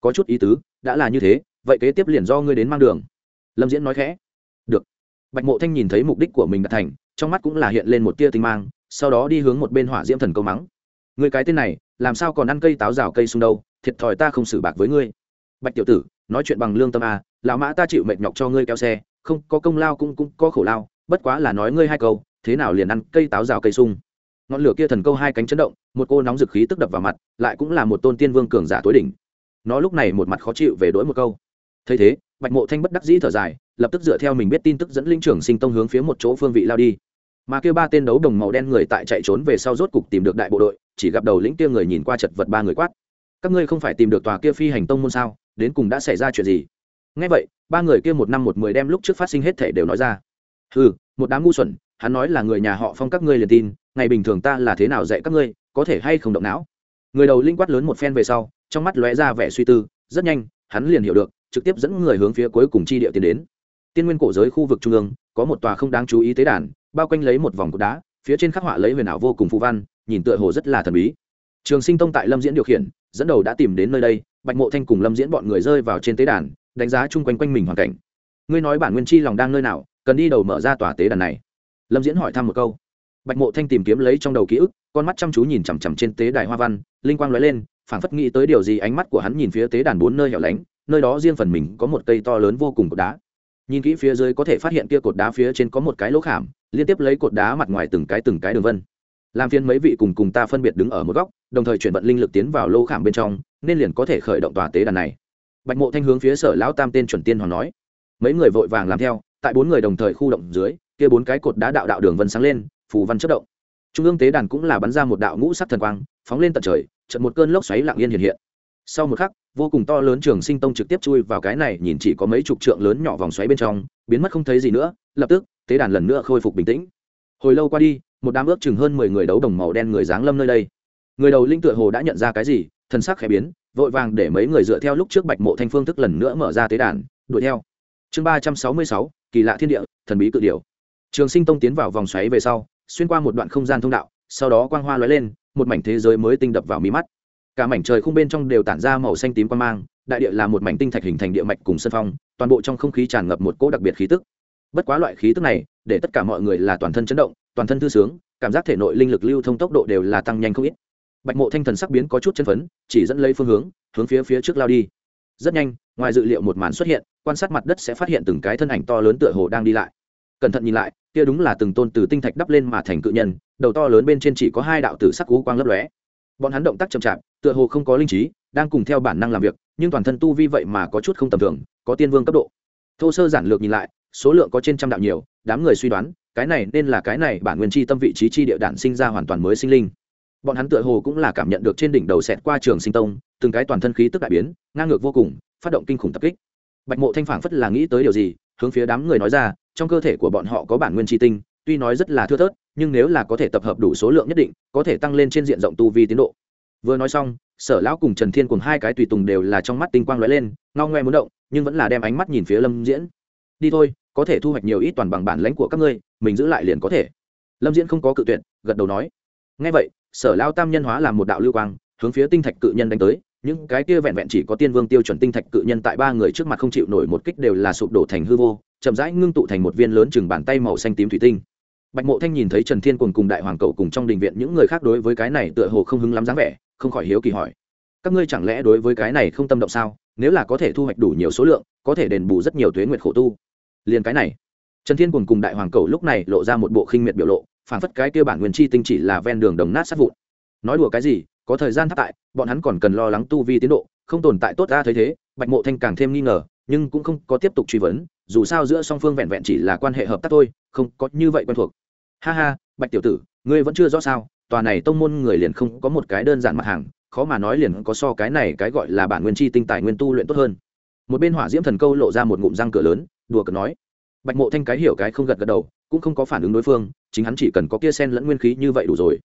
Có chút ý tứ, đã là như thế, vậy kế tiếp liền do ngươi đến mang đường. Lâm diễn nói khẽ. Được. Bạch mộ thanh nhìn thấy mục đích của mình đã thành, trong mắt cũng là hiện lên một tia tinh mang, sau đó đi hướng một bên hỏa diễm thần câu mắng. Người cái tên này, làm sao còn ăn cây táo rào cây sung đâu, thiệt thòi ta không xử bạc với ngươi. Bạch tiểu tử, nói chuyện bằng lương tâm à? lão mã ta chịu mệt nhọc cho ngươi kéo xe, không có công lao cũng cũng có khổ lao, bất quá là nói ngươi hai câu, thế nào liền ăn cây táo rào cây sung ngọn lửa kia thần câu hai cánh chấn động, một cô nóng dực khí tức đập vào mặt, lại cũng là một tôn tiên vương cường giả tối đỉnh. Nó lúc này một mặt khó chịu về đỗi một câu. Thấy thế, bạch mộ thanh bất đắc dĩ thở dài, lập tức dựa theo mình biết tin tức dẫn linh trưởng sinh tông hướng phía một chỗ phương vị lao đi. Mà kêu ba tên đấu đồng màu đen người tại chạy trốn về sau rốt cục tìm được đại bộ đội, chỉ gặp đầu lĩnh kia người nhìn qua chật vật ba người quát. Các ngươi không phải tìm được tòa kia phi hành tông môn sao? Đến cùng đã xảy ra chuyện gì? Ngay vậy, ba người kia một năm một mười đem lúc trước phát sinh hết thể đều nói ra. Ừ một đám ngu xuẩn, hắn nói là người nhà họ phong các ngươi liền tin ngày bình thường ta là thế nào dạy các ngươi, có thể hay không động não? Người đầu linh quát lớn một phen về sau, trong mắt lóe ra vẻ suy tư, rất nhanh, hắn liền hiểu được, trực tiếp dẫn người hướng phía cuối cùng chi địa tiến đến. Tiên nguyên cổ giới khu vực trung ương, có một tòa không đáng chú ý tế đàn, bao quanh lấy một vòng cột đá, phía trên khắc họa lấy huyền ảo vô cùng phù văn, nhìn tựa hồ rất là thần bí. Trường sinh tông tại lâm diễn điều khiển, dẫn đầu đã tìm đến nơi đây, bạch mộ thanh cùng lâm diễn bọn người rơi vào trên tế đàn, đánh giá chung quanh quanh mình hoàn cảnh. Ngươi nói bản nguyên chi lòng đang nơi nào, cần đi đầu mở ra tòa tế đàn này. Lâm diễn hỏi thăm một câu bạch mộ thanh tìm kiếm lấy trong đầu ký ức, con mắt chăm chú nhìn chằm chằm trên tế đài hoa văn, linh quang lóe lên, phảng phất nghĩ tới điều gì ánh mắt của hắn nhìn phía tế đàn bốn nơi hẻo lánh, nơi đó riêng phần mình có một cây to lớn vô cùng cột đá. Nhìn kỹ phía dưới có thể phát hiện kia cột đá phía trên có một cái lỗ khảm, liên tiếp lấy cột đá mặt ngoài từng cái từng cái đường vân. Làm phiên mấy vị cùng cùng ta phân biệt đứng ở một góc, đồng thời chuyển vận linh lực tiến vào lỗ khảm bên trong, nên liền có thể khởi động tòa tế đàn này. Bạch mộ thanh hướng phía sở lão tam tên chuẩn tiên hoàng nói. Mấy người vội vàng làm theo, tại bốn người đồng thời khu động dưới, kia bốn cái cột đá đạo đạo đường vân sáng lên phù văn chất động. Trung ương tế đàn cũng là bắn ra một đạo ngũ sắc thần quang, phóng lên tận trời, trận một cơn lốc xoáy lặng yên hiện hiện. Sau một khắc, vô cùng to lớn trường sinh tông trực tiếp chui vào cái này nhìn chỉ có mấy chục trượng lớn nhỏ vòng xoáy bên trong, biến mất không thấy gì nữa, lập tức, tế đàn lần nữa khôi phục bình tĩnh. Hồi lâu qua đi, một đám ước chừng hơn mười người đấu đồng màu đen người giáng lâm nơi đây. Người đầu linh tựa hồ đã nhận ra cái gì, thân sắc khẽ biến, vội vàng để mấy người dựa theo lúc trước bạch mộ thanh phương thức lần nữa mở ra tế đàn, đuổi theo. Chương ba trăm sáu mươi sáu, kỳ lạ thiên địa, thần bí cự điều trường sinh tông tiến vào vòng xoáy về sau xuyên qua một đoạn không gian thông đạo, sau đó quang hoa lóe lên, một mảnh thế giới mới tinh đập vào mí mắt. Cả mảnh trời không bên trong đều tản ra màu xanh tím quan mang, đại địa là một mảnh tinh thạch hình thành địa mạch cùng sân phong, toàn bộ trong không khí tràn ngập một cỗ đặc biệt khí tức. Bất quá loại khí tức này, để tất cả mọi người là toàn thân chấn động, toàn thân thư sướng, cảm giác thể nội linh lực lưu thông tốc độ đều là tăng nhanh không ít. Bạch mộ thanh thần sắc biến có chút chân phấn, chỉ dẫn lấy phương hướng hướng phía phía trước lao đi. Rất nhanh, ngoài dự liệu một màn xuất hiện, quan sát mặt đất sẽ phát hiện từng cái thân ảnh to lớn tựa hồ đang đi lại. Cẩn thận nhìn lại kia đúng là từng tôn từ tinh thạch đắp lên mà thành cự nhân, đầu to lớn bên trên chỉ có hai đạo tử sắc cú quang lấp lóe. Bọn hắn động tác chậm chạp, tựa hồ không có linh trí, đang cùng theo bản năng làm việc, nhưng toàn thân tu vi vậy mà có chút không tầm thường, có tiên vương cấp độ. Thô sơ giản lược nhìn lại, số lượng có trên trăm đạo nhiều, đám người suy đoán, cái này nên là cái này bản nguyên chi tâm vị trí chi địa đản sinh ra hoàn toàn mới sinh linh. Bọn hắn tựa hồ cũng là cảm nhận được trên đỉnh đầu xẹt qua trường sinh tông, từng cái toàn thân khí tức đại biến, ngang ngược vô cùng, phát động kinh khủng tập kích. Bạch mộ thanh phảng phất là nghĩ tới điều gì, hướng phía đám người nói ra trong cơ thể của bọn họ có bản nguyên chi tinh, tuy nói rất là thưa thớt, nhưng nếu là có thể tập hợp đủ số lượng nhất định, có thể tăng lên trên diện rộng tu vi tiến độ. Vừa nói xong, sở lão cùng trần thiên cùng hai cái tùy tùng đều là trong mắt tinh quang lóe lên, ngao ngoe muốn động, nhưng vẫn là đem ánh mắt nhìn phía lâm diễn. Đi thôi, có thể thu hoạch nhiều ít toàn bằng bản lãnh của các ngươi, mình giữ lại liền có thể. Lâm diễn không có cự tuyệt, gật đầu nói. Ngay vậy, sở lao tam nhân hóa làm một đạo lưu quang, hướng phía tinh thạch cự nhân đánh tới, những cái kia vẹn vẹn chỉ có tiên vương tiêu chuẩn tinh thạch cự nhân tại ba người trước mặt không chịu nổi một kích đều là sụp đổ thành hư vô chậm rãi ngưng tụ thành một viên lớn chừng bàn tay màu xanh tím thủy tinh. Bạch mộ thanh nhìn thấy trần thiên cùng cùng đại hoàng cậu cùng trong đình viện những người khác đối với cái này tựa hồ không hứng lắm dáng vẻ, không khỏi hiếu kỳ hỏi. Các ngươi chẳng lẽ đối với cái này không tâm động sao? Nếu là có thể thu hoạch đủ nhiều số lượng, có thể đền bù rất nhiều tuế nguyệt khổ tu. Liền cái này. Trần thiên cùng cùng đại hoàng cậu lúc này lộ ra một bộ khinh miệt biểu lộ phản phất cái kia bản nguyên chi tinh chỉ là ven đường đồng nát sát vụn. Nói đùa cái gì, có thời gian thất tại, bọn hắn còn cần lo lắng tu vi tiến độ, không tồn tại tốt ra thấy thế, bạch mộ thanh càng thêm nghi ngờ, nhưng cũng không có tiếp tục truy vấn dù sao giữa song phương vẹn vẹn chỉ là quan hệ hợp tác thôi, không có như vậy quen thuộc. Ha ha, bạch tiểu tử, ngươi vẫn chưa rõ sao, tòa này tông môn người liền không có một cái đơn giản mặt hàng, khó mà nói liền có so cái này cái gọi là bản nguyên chi tinh tài nguyên tu luyện tốt hơn. Một bên hỏa diễm thần câu lộ ra một ngụm răng cửa lớn, đùa cợt nói. Bạch mộ thanh cái hiểu cái không gật gật đầu, cũng không có phản ứng đối phương, chính hắn chỉ cần có kia sen lẫn nguyên khí như vậy đủ rồi.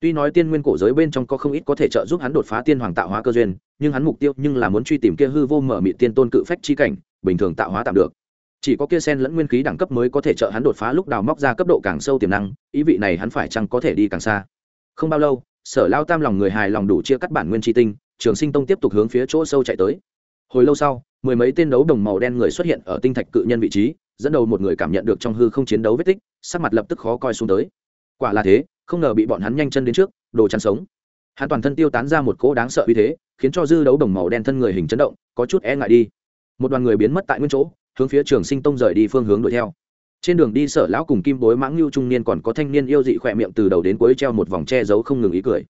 Tuy nói tiên nguyên cổ giới bên trong có không ít có thể trợ giúp hắn đột phá tiên hoàng tạo hóa cơ duyên, nhưng hắn mục tiêu nhưng là muốn truy tìm kia hư vô mở mị tiên tôn cự phách chi cảnh, bình thường tạo hóa tạm được chỉ có kia sen lẫn nguyên khí đẳng cấp mới có thể trợ hắn đột phá lúc đào móc ra cấp độ càng sâu tiềm năng, ý vị này hắn phải chăng có thể đi càng xa? Không bao lâu, sở lao tam lòng người hài lòng đủ chia cắt bản nguyên tri tinh, trường sinh tông tiếp tục hướng phía chỗ sâu chạy tới. Hồi lâu sau, mười mấy tên đấu đồng màu đen người xuất hiện ở tinh thạch cự nhân vị trí, dẫn đầu một người cảm nhận được trong hư không chiến đấu vết tích, sắc mặt lập tức khó coi xuống tới. Quả là thế, không ngờ bị bọn hắn nhanh chân đến trước, đồ chăn sống. Hắn toàn thân tiêu tán ra một cỗ đáng sợ uy thế, khiến cho dư đấu đồng màu đen thân người hình chấn động, có chút e ngại đi. Một đoàn người biến mất tại nguyên chỗ hướng phía trường sinh tông rời đi phương hướng đuổi theo. Trên đường đi, sở lão cùng kim bối mãng lưu trung niên còn có thanh niên yêu dị khỏe miệng từ đầu đến cuối treo một vòng che giấu không ngừng ý cười.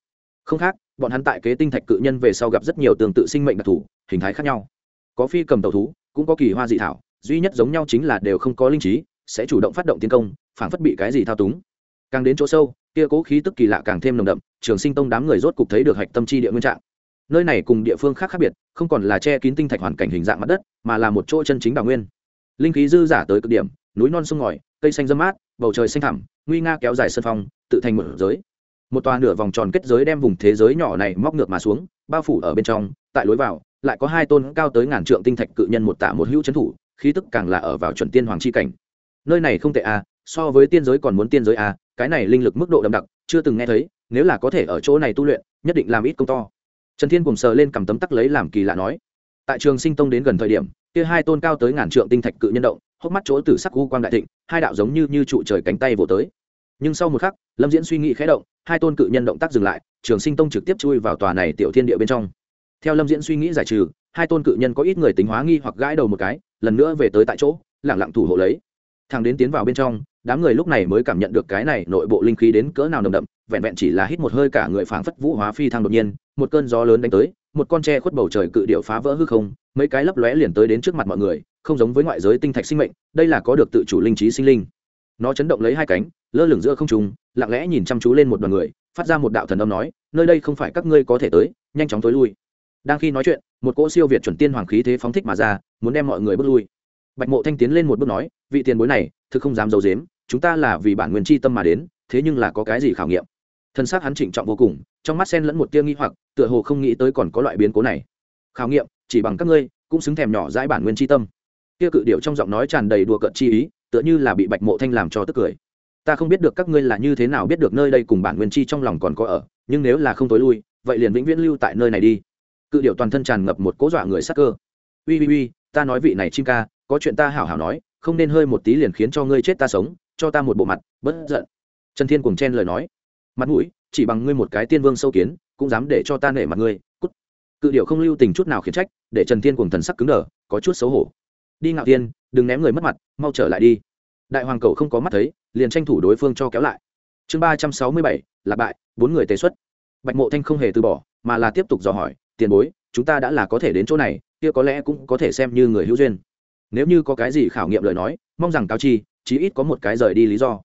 Không khác, bọn hắn tại kế tinh thạch cự nhân về sau gặp rất nhiều tương tự sinh mệnh đặc thù, hình thái khác nhau. Có phi cầm tàu thú, cũng có kỳ hoa dị thảo, duy nhất giống nhau chính là đều không có linh trí, sẽ chủ động phát động tiến công, phản phất bị cái gì thao túng. Càng đến chỗ sâu, kia cố khí tức kỳ lạ càng thêm nồng đậm, trường sinh tông đám người rốt cục thấy được hạch tâm chi địa nguyên trạng. Nơi này cùng địa phương khác khác biệt, không còn là che kín tinh thạch hoàn cảnh hình dạng mặt đất, mà là một chỗ chân chính đào nguyên linh khí dư giả tới cực điểm núi non sông ngòi cây xanh dâm mát bầu trời xanh thẳm nguy nga kéo dài sân phong tự thành một giới. Một tòa nửa vòng tròn kết giới đem vùng thế giới nhỏ này móc ngược mà xuống bao phủ ở bên trong tại lối vào lại có hai tôn cao tới ngàn trượng tinh thạch cự nhân một tạ một hữu trấn thủ khí tức càng là ở vào chuẩn tiên hoàng chi cảnh. Nơi này không tệ a à, so với tiên giới còn muốn tiên giới a à, cái này linh lực mức độ đậm đặc chưa từng nghe thấy nếu là có thể ở chỗ này tu luyện nhất định làm ít công to. Trần thiên cùng sờ lên cầm tấm tắc lấy làm kỳ lạ nói. Tại trường sinh tông đến gần thời điểm kia hai tôn cao tới ngàn trượng tinh thạch cự nhân động, hốc mắt chỗ tử sắc u quang đại thịnh, hai đạo giống như như trụ trời cánh tay vỗ tới. Nhưng sau một khắc, lâm diễn suy nghĩ khé động, hai tôn cự nhân động tác dừng lại, trường sinh tông trực tiếp chui vào tòa này tiểu thiên địa bên trong. Theo lâm diễn suy nghĩ giải trừ, hai tôn cự nhân có ít người tính hóa nghi hoặc gãi đầu một cái, lần nữa về tới tại chỗ lẳng lặng thủ hộ lấy. Thằng đến tiến vào bên trong, đám người lúc này mới cảm nhận được cái này nội bộ linh khí đến cỡ nào nồng đậm, vẹn vẹn chỉ là hít một hơi cả người phảng phất vũ hóa phi thăng đột nhiên, một cơn gió lớn đánh tới một con tre khuất bầu trời cự điệu phá vỡ hư không, mấy cái lấp lóe liền tới đến trước mặt mọi người, không giống với ngoại giới tinh thạch sinh mệnh, đây là có được tự chủ linh trí sinh linh. Nó chấn động lấy hai cánh, lơ lửng giữa không trung, lặng lẽ nhìn chăm chú lên một đoàn người, phát ra một đạo thần âm nói, nơi đây không phải các ngươi có thể tới, nhanh chóng tối lui. Đang khi nói chuyện, một cỗ siêu việt chuẩn tiên hoàng khí thế phóng thích mà ra, muốn đem mọi người bước lui. Bạch mộ thanh tiến lên một bước nói, vị tiền bối này, thực không dám d i ấ u dếm chúng ta là vì bản nguyên chi tâm mà đến, thế nhưng là có cái gì khảo nghiệm? Thân xác hắn trịnh trọng vô cùng trong mắt sen lẫn một tia nghi hoặc, tựa hồ không nghĩ tới còn có loại biến cố này. Khảo nghiệm, chỉ bằng các ngươi, cũng xứng thèm nhỏ dãi bản nguyên chi tâm. Kia cự điệu trong giọng nói tràn đầy đùa cợt chi ý, tựa như là bị bạch mộ thanh làm cho tức cười. Ta không biết được các ngươi là như thế nào biết được nơi đây cùng bản nguyên chi trong lòng còn có ở, nhưng nếu là không tối lui, vậy liền vĩnh viễn lưu tại nơi này đi. Cự điệu toàn thân tràn ngập một cố dọa người sắc cơ. Ui ui ui ta nói vị này chim ca, có chuyện ta hảo hảo nói, không nên hơi một tí liền khiến cho ngươi chết ta sống, cho ta một bộ mặt bất giận. Trần thiên cùng chen lời nói. Mặt mũi chỉ bằng ngươi một cái tiên vương sâu kiến, cũng dám để cho ta nể mặt ngươi, cút. Cự điệu không lưu tình chút nào khiển trách, để trần thiên cùng thần sắc cứng đờ, có chút xấu hổ. Đi ngạo tiên, đừng ném người mất mặt, mau trở lại đi. Đại hoàng cầu không có mắt thấy, liền tranh thủ đối phương cho kéo lại. Chương ba trăm sáu mươi bảy là bại, bốn người tế xuất. Bạch mộ thanh không hề từ bỏ, mà là tiếp tục dò hỏi, tiền bối, chúng ta đã là có thể đến chỗ này, kia có lẽ cũng có thể xem như người hữu duyên. Nếu như có cái gì khảo nghiệm lời nói, mong rằng cao chi, chí ít có một cái rời đi lý do.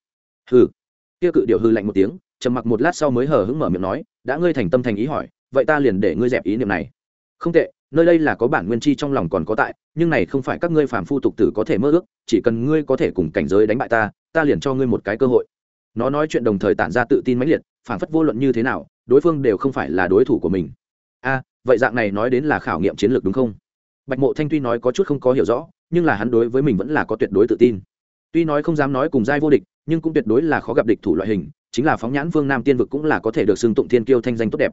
Hừ. Kia cự điệu hư lạnh một tiếng trầm mặc một lát sau mới hờ hững mở miệng nói, đã ngươi thành tâm thành ý hỏi, vậy ta liền để ngươi dẹp ý niệm này. Không tệ, nơi đây là có bản nguyên chi trong lòng còn có tại, nhưng này không phải các ngươi phàm phu tục tử có thể mơ ước, chỉ cần ngươi có thể cùng cảnh giới đánh bại ta ta liền cho ngươi một cái cơ hội. Nó nói chuyện đồng thời tản ra tự tin mãnh liệt phản phất vô luận như thế nào, đối phương đều không phải là đối thủ của mình. A, vậy dạng này nói đến là khảo nghiệm chiến lược đúng không? Bạch mộ thanh tuy nói có chút không có hiểu rõ, nhưng là hắn đối với mình vẫn là có tuyệt đối tự tin. Tuy nói không dám nói cùng giai vô địch, nhưng cũng tuyệt đối là khó gặp địch thủ loại hình chính là phóng nhãn vương nam tiên vực cũng là có thể được xưng tụng thiên kiêu thanh danh tốt đẹp.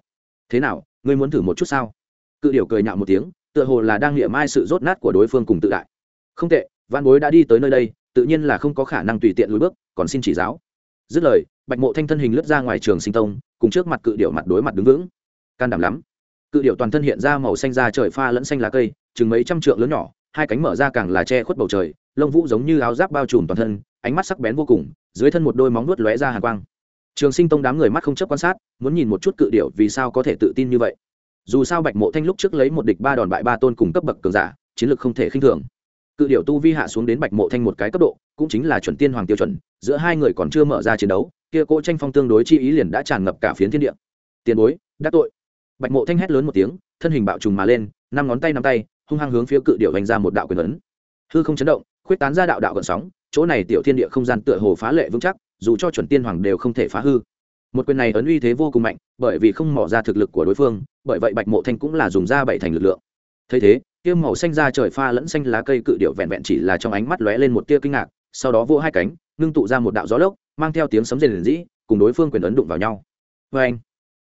Thế nào, ngươi muốn thử một chút sao? Cự điểu cười nhạo một tiếng, tựa hồ là đang niệm mai sự rốt nát của đối phương cùng tự đại. Không tệ văn bối đã đi tới nơi đây, tự nhiên là không có khả năng tùy tiện lùi bước, còn xin chỉ giáo. Dứt lời, bạch mộ thanh thân hình lướt ra ngoài trường sinh tông, cùng trước mặt cự điểu mặt đối mặt đứng vững. Can đảm lắm. Cự điểu toàn thân hiện ra màu xanh da trời pha lẫn xanh lá cây, chừng mấy trăm trượng lớn nhỏ, hai cánh mở ra càng là che khuất bầu trời, lông vũ giống như áo giáp bao trùm toàn thân, ánh mắt sắc bén vô cùng, dưới thân một đôi móng nuốt lóe ra hàng quang trường sinh tông đám người mắt không chấp quan sát, muốn nhìn một chút cự điệu vì sao có thể tự tin như vậy. Dù sao bạch mộ thanh lúc trước lấy một địch ba đòn bại ba tôn cùng cấp bậc cường giả, chiến lược không thể khinh thường. Cự điệu tu vi hạ xuống đến bạch mộ thanh một cái cấp độ, cũng chính là chuẩn tiên hoàng tiêu chuẩn, giữa hai người còn chưa mở ra chiến đấu, kia cỗ tranh phong tương đối chi ý liền đã tràn ngập cả phiến thiên địa. Tiền bối, đắc tội. Bạch mộ thanh hét lớn một tiếng, thân hình bạo trùng mà lên, năm ngón tay năm tay, hung hăng hướng phía cự điệu vành ra một đạo quyền ấn. Hư không chấn động, khuyết tán ra đạo đạo gợn sóng, chỗ này tiểu thiên địa không gian tựa hồ phá lệ vững chắc dù cho chuẩn tiên hoàng đều không thể phá hư. Một quyền này ấn uy thế vô cùng mạnh, bởi vì không mỏ ra thực lực của đối phương, bởi vậy bạch mộ thanh cũng là dùng ra bảy thành lực lượng. Thấy thế tiêu màu xanh ra trời pha lẫn xanh lá cây cự điệu vẹn vẹn chỉ là trong ánh mắt lóe lên một tia kinh ngạc, sau đó vô hai cánh, ngưng tụ ra một đạo gió lốc, mang theo tiếng sấm rền rĩ, cùng đối phương quyền ấn đụng vào nhau. Vê anh,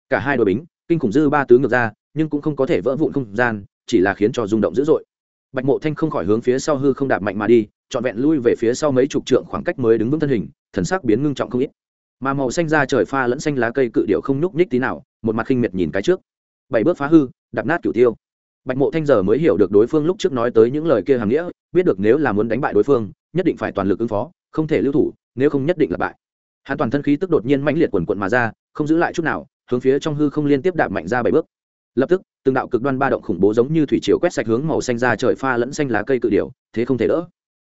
cả hai đội bính, kinh khủng dư ba tứ ngược ra, nhưng cũng không có thể vỡ vụn không gian, chỉ là khiến cho rung động dữ dội. Bạch mộ thanh không khỏi hướng phía sau hư không đạp mạnh mà đi trọn vẹn lui về phía sau mấy chục trượng khoảng cách mới đứng vững thân hình, thần sắc biến ngưng trọng không ít. Mà màu xanh ra trời pha lẫn xanh lá cây cự điệu không nhúc nhích tí nào, một mặt khinh miệt nhìn cái trước. Bảy bước phá hư, đạp nát cửu tiêu. Bạch mộ thanh giờ mới hiểu được đối phương lúc trước nói tới những lời kia hàm nghĩa, biết được nếu là muốn đánh bại đối phương, nhất định phải toàn lực ứng phó, không thể lưu thủ, nếu không nhất định là bại. Hắn toàn thân khí tức đột nhiên mãnh liệt quần quận mà ra, không giữ lại chút nào, hướng phía trong hư không liên tiếp đạp mạnh ra bảy bước. Lập tức, từng đạo cực đoan ba động khủng bố giống như thủy chiều quét sạch hướng màu xanh ra trời pha lẫn xanh lá cây cự điểu thế không thể đỡ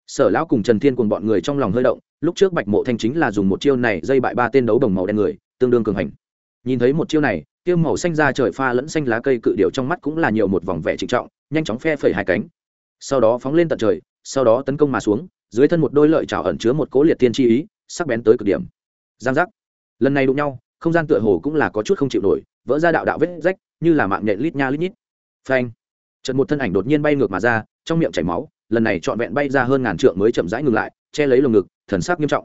sở lão cùng trần thiên cùng bọn người trong lòng hơi động, lúc trước bạch mộ thanh chính là dùng một chiêu này dây bại ba tên đấu đồng màu đen người, tương đương cường hành. Nhìn thấy một chiêu này, tiêu màu xanh ra trời pha lẫn xanh lá cây cự điệu trong mắt cũng là nhiều một vòng vẻ trịnh trọng, nhanh chóng phe phẩy hai cánh. Sau đó phóng lên tận trời, sau đó tấn công mà xuống, dưới thân một đôi lợi chảo ẩn chứa một cố liệt tiên chi ý, sắc bén tới cực điểm. Giang giác. Lần này đụng nhau, không gian tựa hồ cũng là có chút không chịu nổi, vỡ ra đạo đạo vết rách, như là mạng nhện lít nha lít nhít. Phanh. Trận một thân ảnh đột nhiên bay ngược mà ra, trong miệng chảy máu lần này trọn vẹn bay ra hơn ngàn trượng mới chậm rãi ngừng lại, che lấy lồng ngực, thần sắc nghiêm trọng.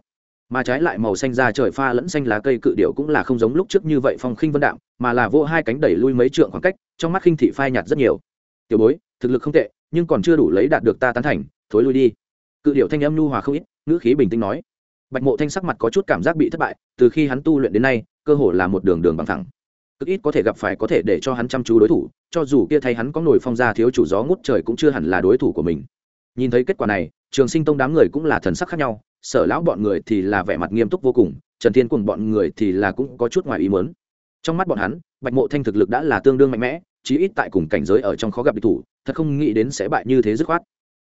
Mà trái lại màu xanh da trời pha lẫn xanh lá cây cự điệu cũng là không giống lúc trước như vậy phong khinh vân đạm, mà là vô hai cánh đẩy lui mấy trượng khoảng cách, trong mắt khinh thị phai nhạt rất nhiều. Tiểu bối, thực lực không tệ, nhưng còn chưa đủ lấy đạt được ta tán thành, thối lui đi. Cự điệu thanh âm nhu hòa không ít, ngữ khí bình tĩnh nói. Bạch mộ thanh sắc mặt có chút cảm giác bị thất bại, từ khi hắn tu luyện đến nay, cơ hồ là một đường đường bằng thẳng. Cực ít có thể gặp phải có thể để cho hắn chăm chú đối thủ, cho dù kia thay hắn có nổi phong ra thiếu chủ gió ngút trời cũng chưa hẳn là đối thủ của mình nhìn thấy kết quả này, trường sinh tông đám người cũng là thần sắc khác nhau, sở lão bọn người thì là vẻ mặt nghiêm túc vô cùng, trần thiên cùng bọn người thì là cũng có chút ngoài ý mớn trong mắt bọn hắn, bạch mộ thanh thực lực đã là tương đương mạnh mẽ, chí ít tại cùng cảnh giới ở trong khó gặp địch thủ, thật không nghĩ đến sẽ bại như thế dứt khoát.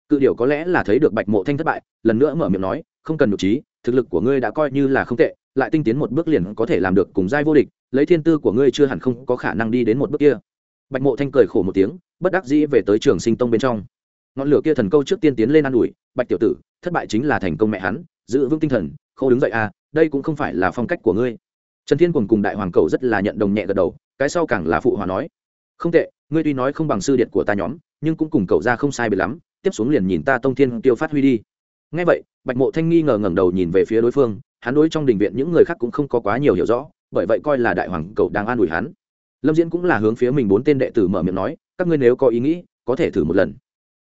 Cự điều có lẽ là thấy được bạch mộ thanh thất bại, lần nữa mở miệng nói, không cần nhục trí, thực lực của ngươi đã coi như là không tệ, lại tinh tiến một bước liền có thể làm được cùng giai vô địch, lấy thiên tư của ngươi chưa hẳn không có khả năng đi đến một bước kia. Bạch mộ thanh cười khổ một tiếng, bất đắc dĩ về tới trường sinh tông bên trong ngọn lửa kia thần câu trước tiên tiến lên ă n ủi, bạch tiểu tử, thất bại chính là thành công mẹ hắn, giữ vững tinh thần khâu đứng dậy à đây cũng không phải là phong cách của ngươi. Trần thiên cùng cùng đại hoàng cầu rất là nhận đồng nhẹ gật đầu, cái sau càng là phụ hòa nói, không tệ, ngươi tuy nói không bằng sư điện của ta nhóm, nhưng cũng cùng cậu ra không sai biệt lắm, tiếp xuống liền nhìn ta tông thiên tiêu phát huy đi. Ngay vậy, bạch mộ thanh nghi ngờ ngẩng đầu nhìn về phía đối phương, hắn đối trong đình viện những người khác cũng không có quá nhiều hiểu rõ, bởi vậy coi là đại hoàng cậu đang an ủi hắn. Lâm diễn cũng là hướng phía mình bốn tên đệ tử mở miệng nói, các ngươi nếu có ý nghĩ, có thể thử một lần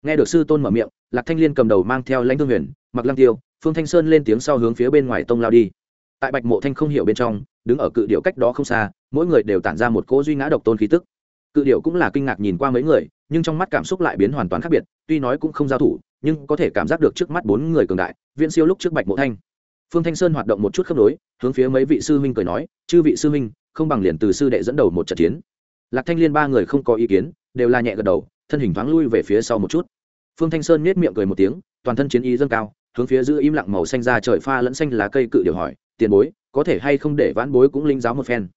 nghe được sư tôn mở miệng, lạc thanh liên cầm đầu mang theo lãnh thương huyền mặc lăng tiêu, phương thanh sơn lên tiếng sau hướng phía bên ngoài tông lao đi. Tại bạch mộ thanh không hiểu bên trong, đứng ở cự điệu cách đó không xa, mỗi người đều tản ra một cỗ duy ngã độc tôn khí tức. Cự điệu cũng là kinh ngạc nhìn qua mấy người, nhưng trong mắt cảm xúc lại biến hoàn toàn khác biệt, tuy nói cũng không giao thủ, nhưng có thể cảm giác được trước mắt bốn người cường đại, viễn siêu lúc trước bạch mộ thanh. Phương thanh sơn hoạt động một chút khớp nối, hướng phía mấy vị sư huynh cười nói, chư vị sư huynh, không bằng liền từ sư đệ dẫn đầu một trận chiến. Lạc thanh liên ba người không có ý kiến, đều là nhẹ gật đầu, thân hình thoáng lui về phía sau một chút phương thanh sơn nhếch miệng cười một tiếng, toàn thân chiến ý dâng cao, hướng phía giữ im lặng màu xanh ra trời pha lẫn xanh lá cây cự điều hỏi, tiền bối, có thể hay không để vãn bối cũng linh giáo một phen?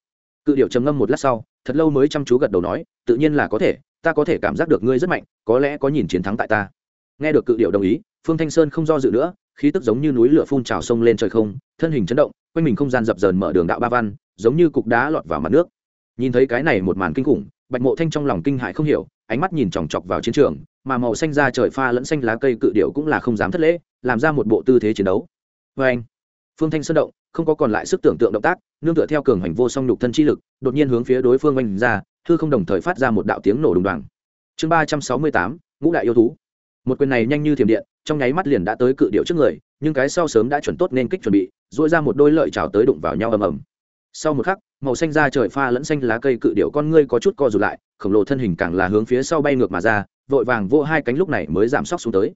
Cự điệu trầm ngâm một lát sau, thật lâu mới chăm chú gật đầu nói, tự nhiên là có thể, ta có thể cảm giác được ngươi rất mạnh, có lẽ có nhìn chiến thắng tại ta. Nghe được cự điệu đồng ý, phương thanh sơn không do dự nữa, khí tức giống như núi lửa phun trào sông lên trời không, thân hình chấn động, quanh mình không gian dập dờn mở đường đạo ba văn, giống như cục đá lọt vào mặt nước. Nhìn thấy cái này một màn kinh khủng, bạch mộ thanh trong lòng kinh hại không hiểu, ánh mắt nhìn chòng chọc vào chiến trường mà màu xanh ra trời pha lẫn xanh lá cây cự điệu cũng là không dám thất lễ, làm ra một bộ tư thế chiến đấu. Vê anh, phương thanh sơn động, không có còn lại sức tưởng tượng động tác, nương tựa theo cường hành vô song nhục thân chi lực, đột nhiên hướng phía đối phương oanh ra, thư không đồng thời phát ra một đạo tiếng nổ đùng đoàng. Chương ba trăm sáu mươi tám, ngũ đại yêu thú. Một quyền này nhanh như thiểm điện, trong nháy mắt liền đã tới cự điệu trước người, nhưng cái sau sớm đã chuẩn tốt nên kích chuẩn bị dội ra một đôi lợi trào tới đụng vào nhau ầm ầm. Sau một khắc, màu xanh da trời pha lẫn xanh lá cây cự điệu con ngươi có chút co rụt lại, khổng lồ thân hình càng là hướng phía sau bay ngược mà ra vội vàng vô hai cánh lúc này mới giảm sóc xuống tới.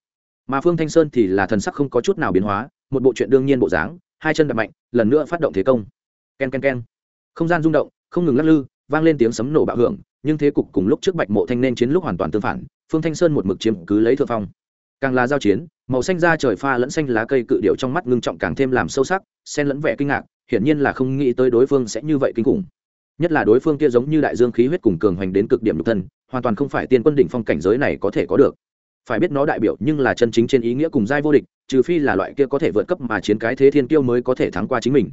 Mà phương thanh sơn thì là thần sắc không có chút nào biến hóa, một bộ chuyện đương nhiên bộ dáng, hai chân đập mạnh, lần nữa phát động thế công. K e n k e n k e n không gian rung động, không ngừng lắc lư, vang lên tiếng sấm nổ bạo hưởng, nhưng thế cục cùng lúc trước bạch mộ thanh nên chiến lúc hoàn toàn tương phản, phương thanh sơn một mực chiếm cứ lấy thượng phong. Càng là giao chiến, màu xanh da trời pha lẫn xanh lá cây cự điệu trong mắt ngưng trọng càng thêm làm sâu sắc, xen lẫn vẻ kinh ngạc, hiển nhiên là không nghĩ tới đối phương sẽ như vậy kinh khủng. Nhất là đối phương kia giống như đại dương khí huyết cùng cường hoành đến cực điểm nhục thân hoàn toàn không phải tiên quân đỉnh phong cảnh giới này có thể có được. Phải biết nó đại biểu nhưng là chân chính trên ý nghĩa cùng giai vô địch, trừ phi là loại kia có thể vượt cấp mà chiến cái thế thiên kiêu mới có thể thắng qua chính mình.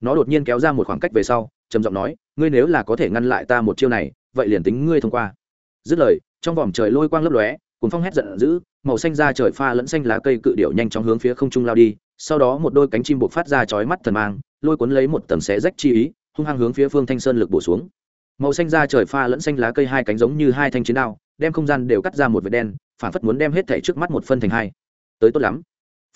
Nó đột nhiên kéo ra một khoảng cách về sau, trầm giọng nói, ngươi nếu là có thể ngăn lại ta một chiêu này, vậy liền tính ngươi thông qua. Dứt lời, trong vòm trời lôi quang lấp lóe cùng phong hét giận dữ, màu xanh ra trời pha lẫn xanh lá cây cự điệu nhanh chóng hướng phía không trung lao đi, sau đó một đôi cánh chim buộc phát ra chói mắt thần mang, lôi cuốn lấy một tầng xé rách chi ý, hung hăng hướng phía phương thanh sơn lực bổ xuống màu xanh da trời pha lẫn xanh lá cây hai cánh giống như hai thanh chiến đao, đem không gian đều cắt ra một vệt đen, phản phất muốn đem hết thảy trước mắt một phân thành hai. Tới tốt lắm.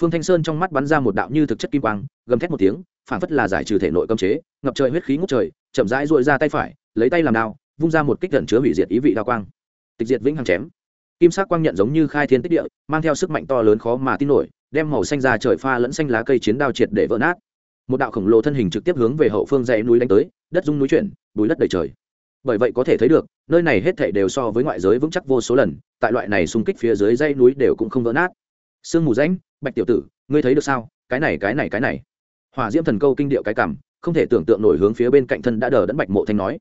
Phương thanh sơn trong mắt bắn ra một đạo như thực chất kim quang, gầm thét một tiếng, phản phất là giải trừ thể nội cấm chế, ngập trời huyết khí ngút trời, chậm rãi dội ra tay phải, lấy tay làm đao, vung ra một kích gần chứa hủy diệt ý vị đao quang. Tịch diệt vĩnh hằng chém. Kim sắc quang nhận giống như khai thiên tích địa, mang theo sức mạnh to lớn khó mà tin nổi, đem màu xanh ra trời pha lẫn xanh lá cây chiến đao triệt để vỡ nát. Một đạo khổng lồ thân hình trực tiếp hướng về hậu phương dãy núi đánh tới, đất dung núi chuyển, bùi đất đầy trời bởi vậy có thể thấy được, nơi này hết thảy đều so với ngoại giới vững chắc vô số lần, tại loại này xung kích phía dưới dây núi đều cũng không vỡ nát. Sương mù rãnh, bạch tiểu tử, ngươi thấy được sao? Cái này cái này cái này. Hỏa diễm thần câu kinh điệu cái cảm, không thể tưởng tượng nổi hướng phía bên cạnh thân đã đờ đẫn bạch mộ thanh nói.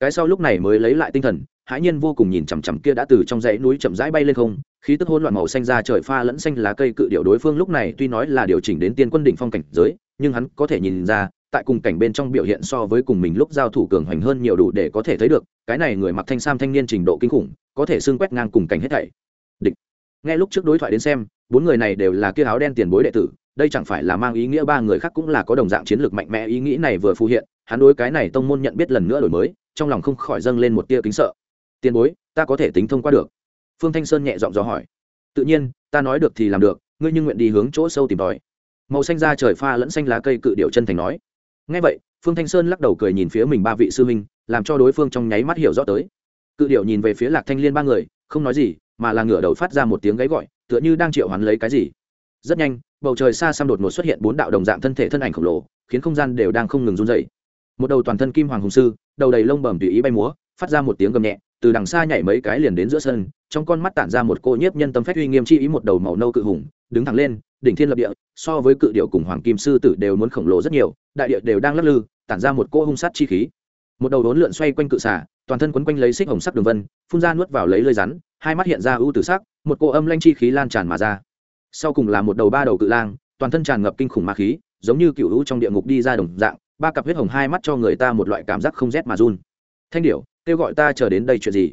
Cái sau lúc này mới lấy lại tinh thần, hãi nhiên vô cùng nhìn chằm chằm kia đã từ trong dãy núi chậm rãi bay lên không, khí tức hỗn loạn màu xanh ra trời pha lẫn xanh lá cây cự điệu đối phương lúc này tuy nói là điều chỉnh đến tiên quân đỉnh phong cảnh giới, nhưng hắn có thể nhìn ra tại cùng cảnh bên trong biểu hiện so với cùng mình lúc giao thủ cường hoành hơn nhiều đủ để có thể thấy được, cái này người mặc thanh sam thanh niên trình độ kinh khủng, có thể xương quét ngang cùng cảnh hết thảy. Địch. Nghe lúc trước đối thoại đến xem, bốn người này đều là kia áo đen tiền bối đệ tử, đây chẳng phải là mang ý nghĩa ba người khác cũng là có đồng dạng chiến lược mạnh mẽ ý nghĩ này vừa phù hiện, hắn đối cái này tông môn nhận biết lần nữa đổi mới, trong lòng không khỏi dâng lên một tia kính sợ. Tiền bối, ta có thể tính thông qua được. Phương thanh sơn nhẹ giọng dò hỏi. Tự nhiên, ta nói được thì làm được, ngươi nhưng nguyện đi hướng chỗ sâu tìm tòi. Màu xanh da trời pha lẫn xanh lá cây cự điệu chân thành nói ngay vậy, phương thanh sơn lắc đầu cười nhìn phía mình ba vị sư huynh, làm cho đối phương trong nháy mắt hiểu rõ tới. Cự điệu nhìn về phía lạc thanh liên ba người, không nói gì, mà là ngửa đầu phát ra một tiếng gáy gọi, tựa như đang triệu hoán lấy cái gì. Rất nhanh, bầu trời xa xăm đột ngột xuất hiện bốn đạo đồng dạng thân thể thân ảnh khổng lồ, khiến không gian đều đang không ngừng run dày một đầu toàn thân kim hoàng hùng sư, đầu đầy lông bầm tùy ý bay múa, phát ra một tiếng gầm nhẹ, từ đằng xa nhảy mấy cái liền đến giữa sân, trong con mắt tản ra một cô nhiếp nhân tâm phách uy nghiêm chi ý một đầu màu nâu cự hùng đứng thẳng lên đỉnh thiên lập địa so với cự điệu cùng hoàng kim sư tử đều muốn khổng lồ rất nhiều đại địa đều đang lắc lư tản ra một cỗ hung sát chi khí. Một đầu đốn lượn xoay quanh cự xả toàn thân quấn quanh lấy xích hồng sắc đường vân phun ra nuốt vào lấy lơi rắn hai mắt hiện ra ưu tử sắc một cỗ âm lanh chi khí lan tràn mà ra. Sau cùng là một đầu ba đầu cự lang toàn thân tràn ngập kinh khủng ma khí giống như cựu lũ trong địa ngục đi ra đồng dạng ba cặp huyết hồng hai mắt cho người ta một loại cảm giác không rét mà run. Thanh điểu, kêu gọi ta chờ đến đây chuyện gì?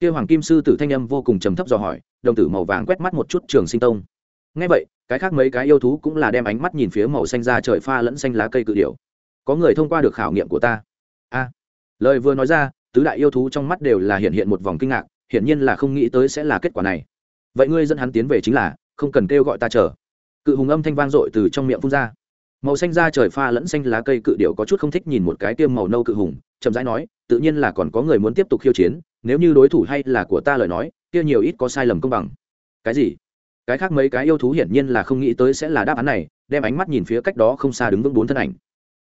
Kêu hoàng kim sư tử thanh âm vô cùng trầm thấp dò hỏi đồng tử màu vàng quét mắt một chút trường sinh tông ngay vậy, cái khác mấy cái yêu thú cũng là đem ánh mắt nhìn phía màu xanh ra trời pha lẫn xanh lá cây cự điểu. có người thông qua được khảo nghiệm của ta. A. Lời vừa nói ra, tứ đại yêu thú trong mắt đều là hiện hiện một vòng kinh ngạc, hiển nhiên là không nghĩ tới sẽ là kết quả này. Vậy ngươi dẫn hắn tiến về chính là, không cần kêu gọi ta chờ. Cự hùng âm thanh vang dội từ trong miệng phun ra. Màu xanh da trời pha lẫn xanh lá cây cự điệu có chút không thích nhìn một cái tiêm màu nâu cự hùng, chậm rãi nói, tự nhiên là còn có người muốn tiếp tục khiêu chiến, nếu như đối thủ hay là của ta lời nói, kia nhiều ít có sai lầm công bằng. Cái gì? Cái khác mấy cái yêu thú hiển nhiên là không nghĩ tới sẽ là đáp án này, đem ánh mắt nhìn phía cách đó không xa đứng vững bốn thân ảnh.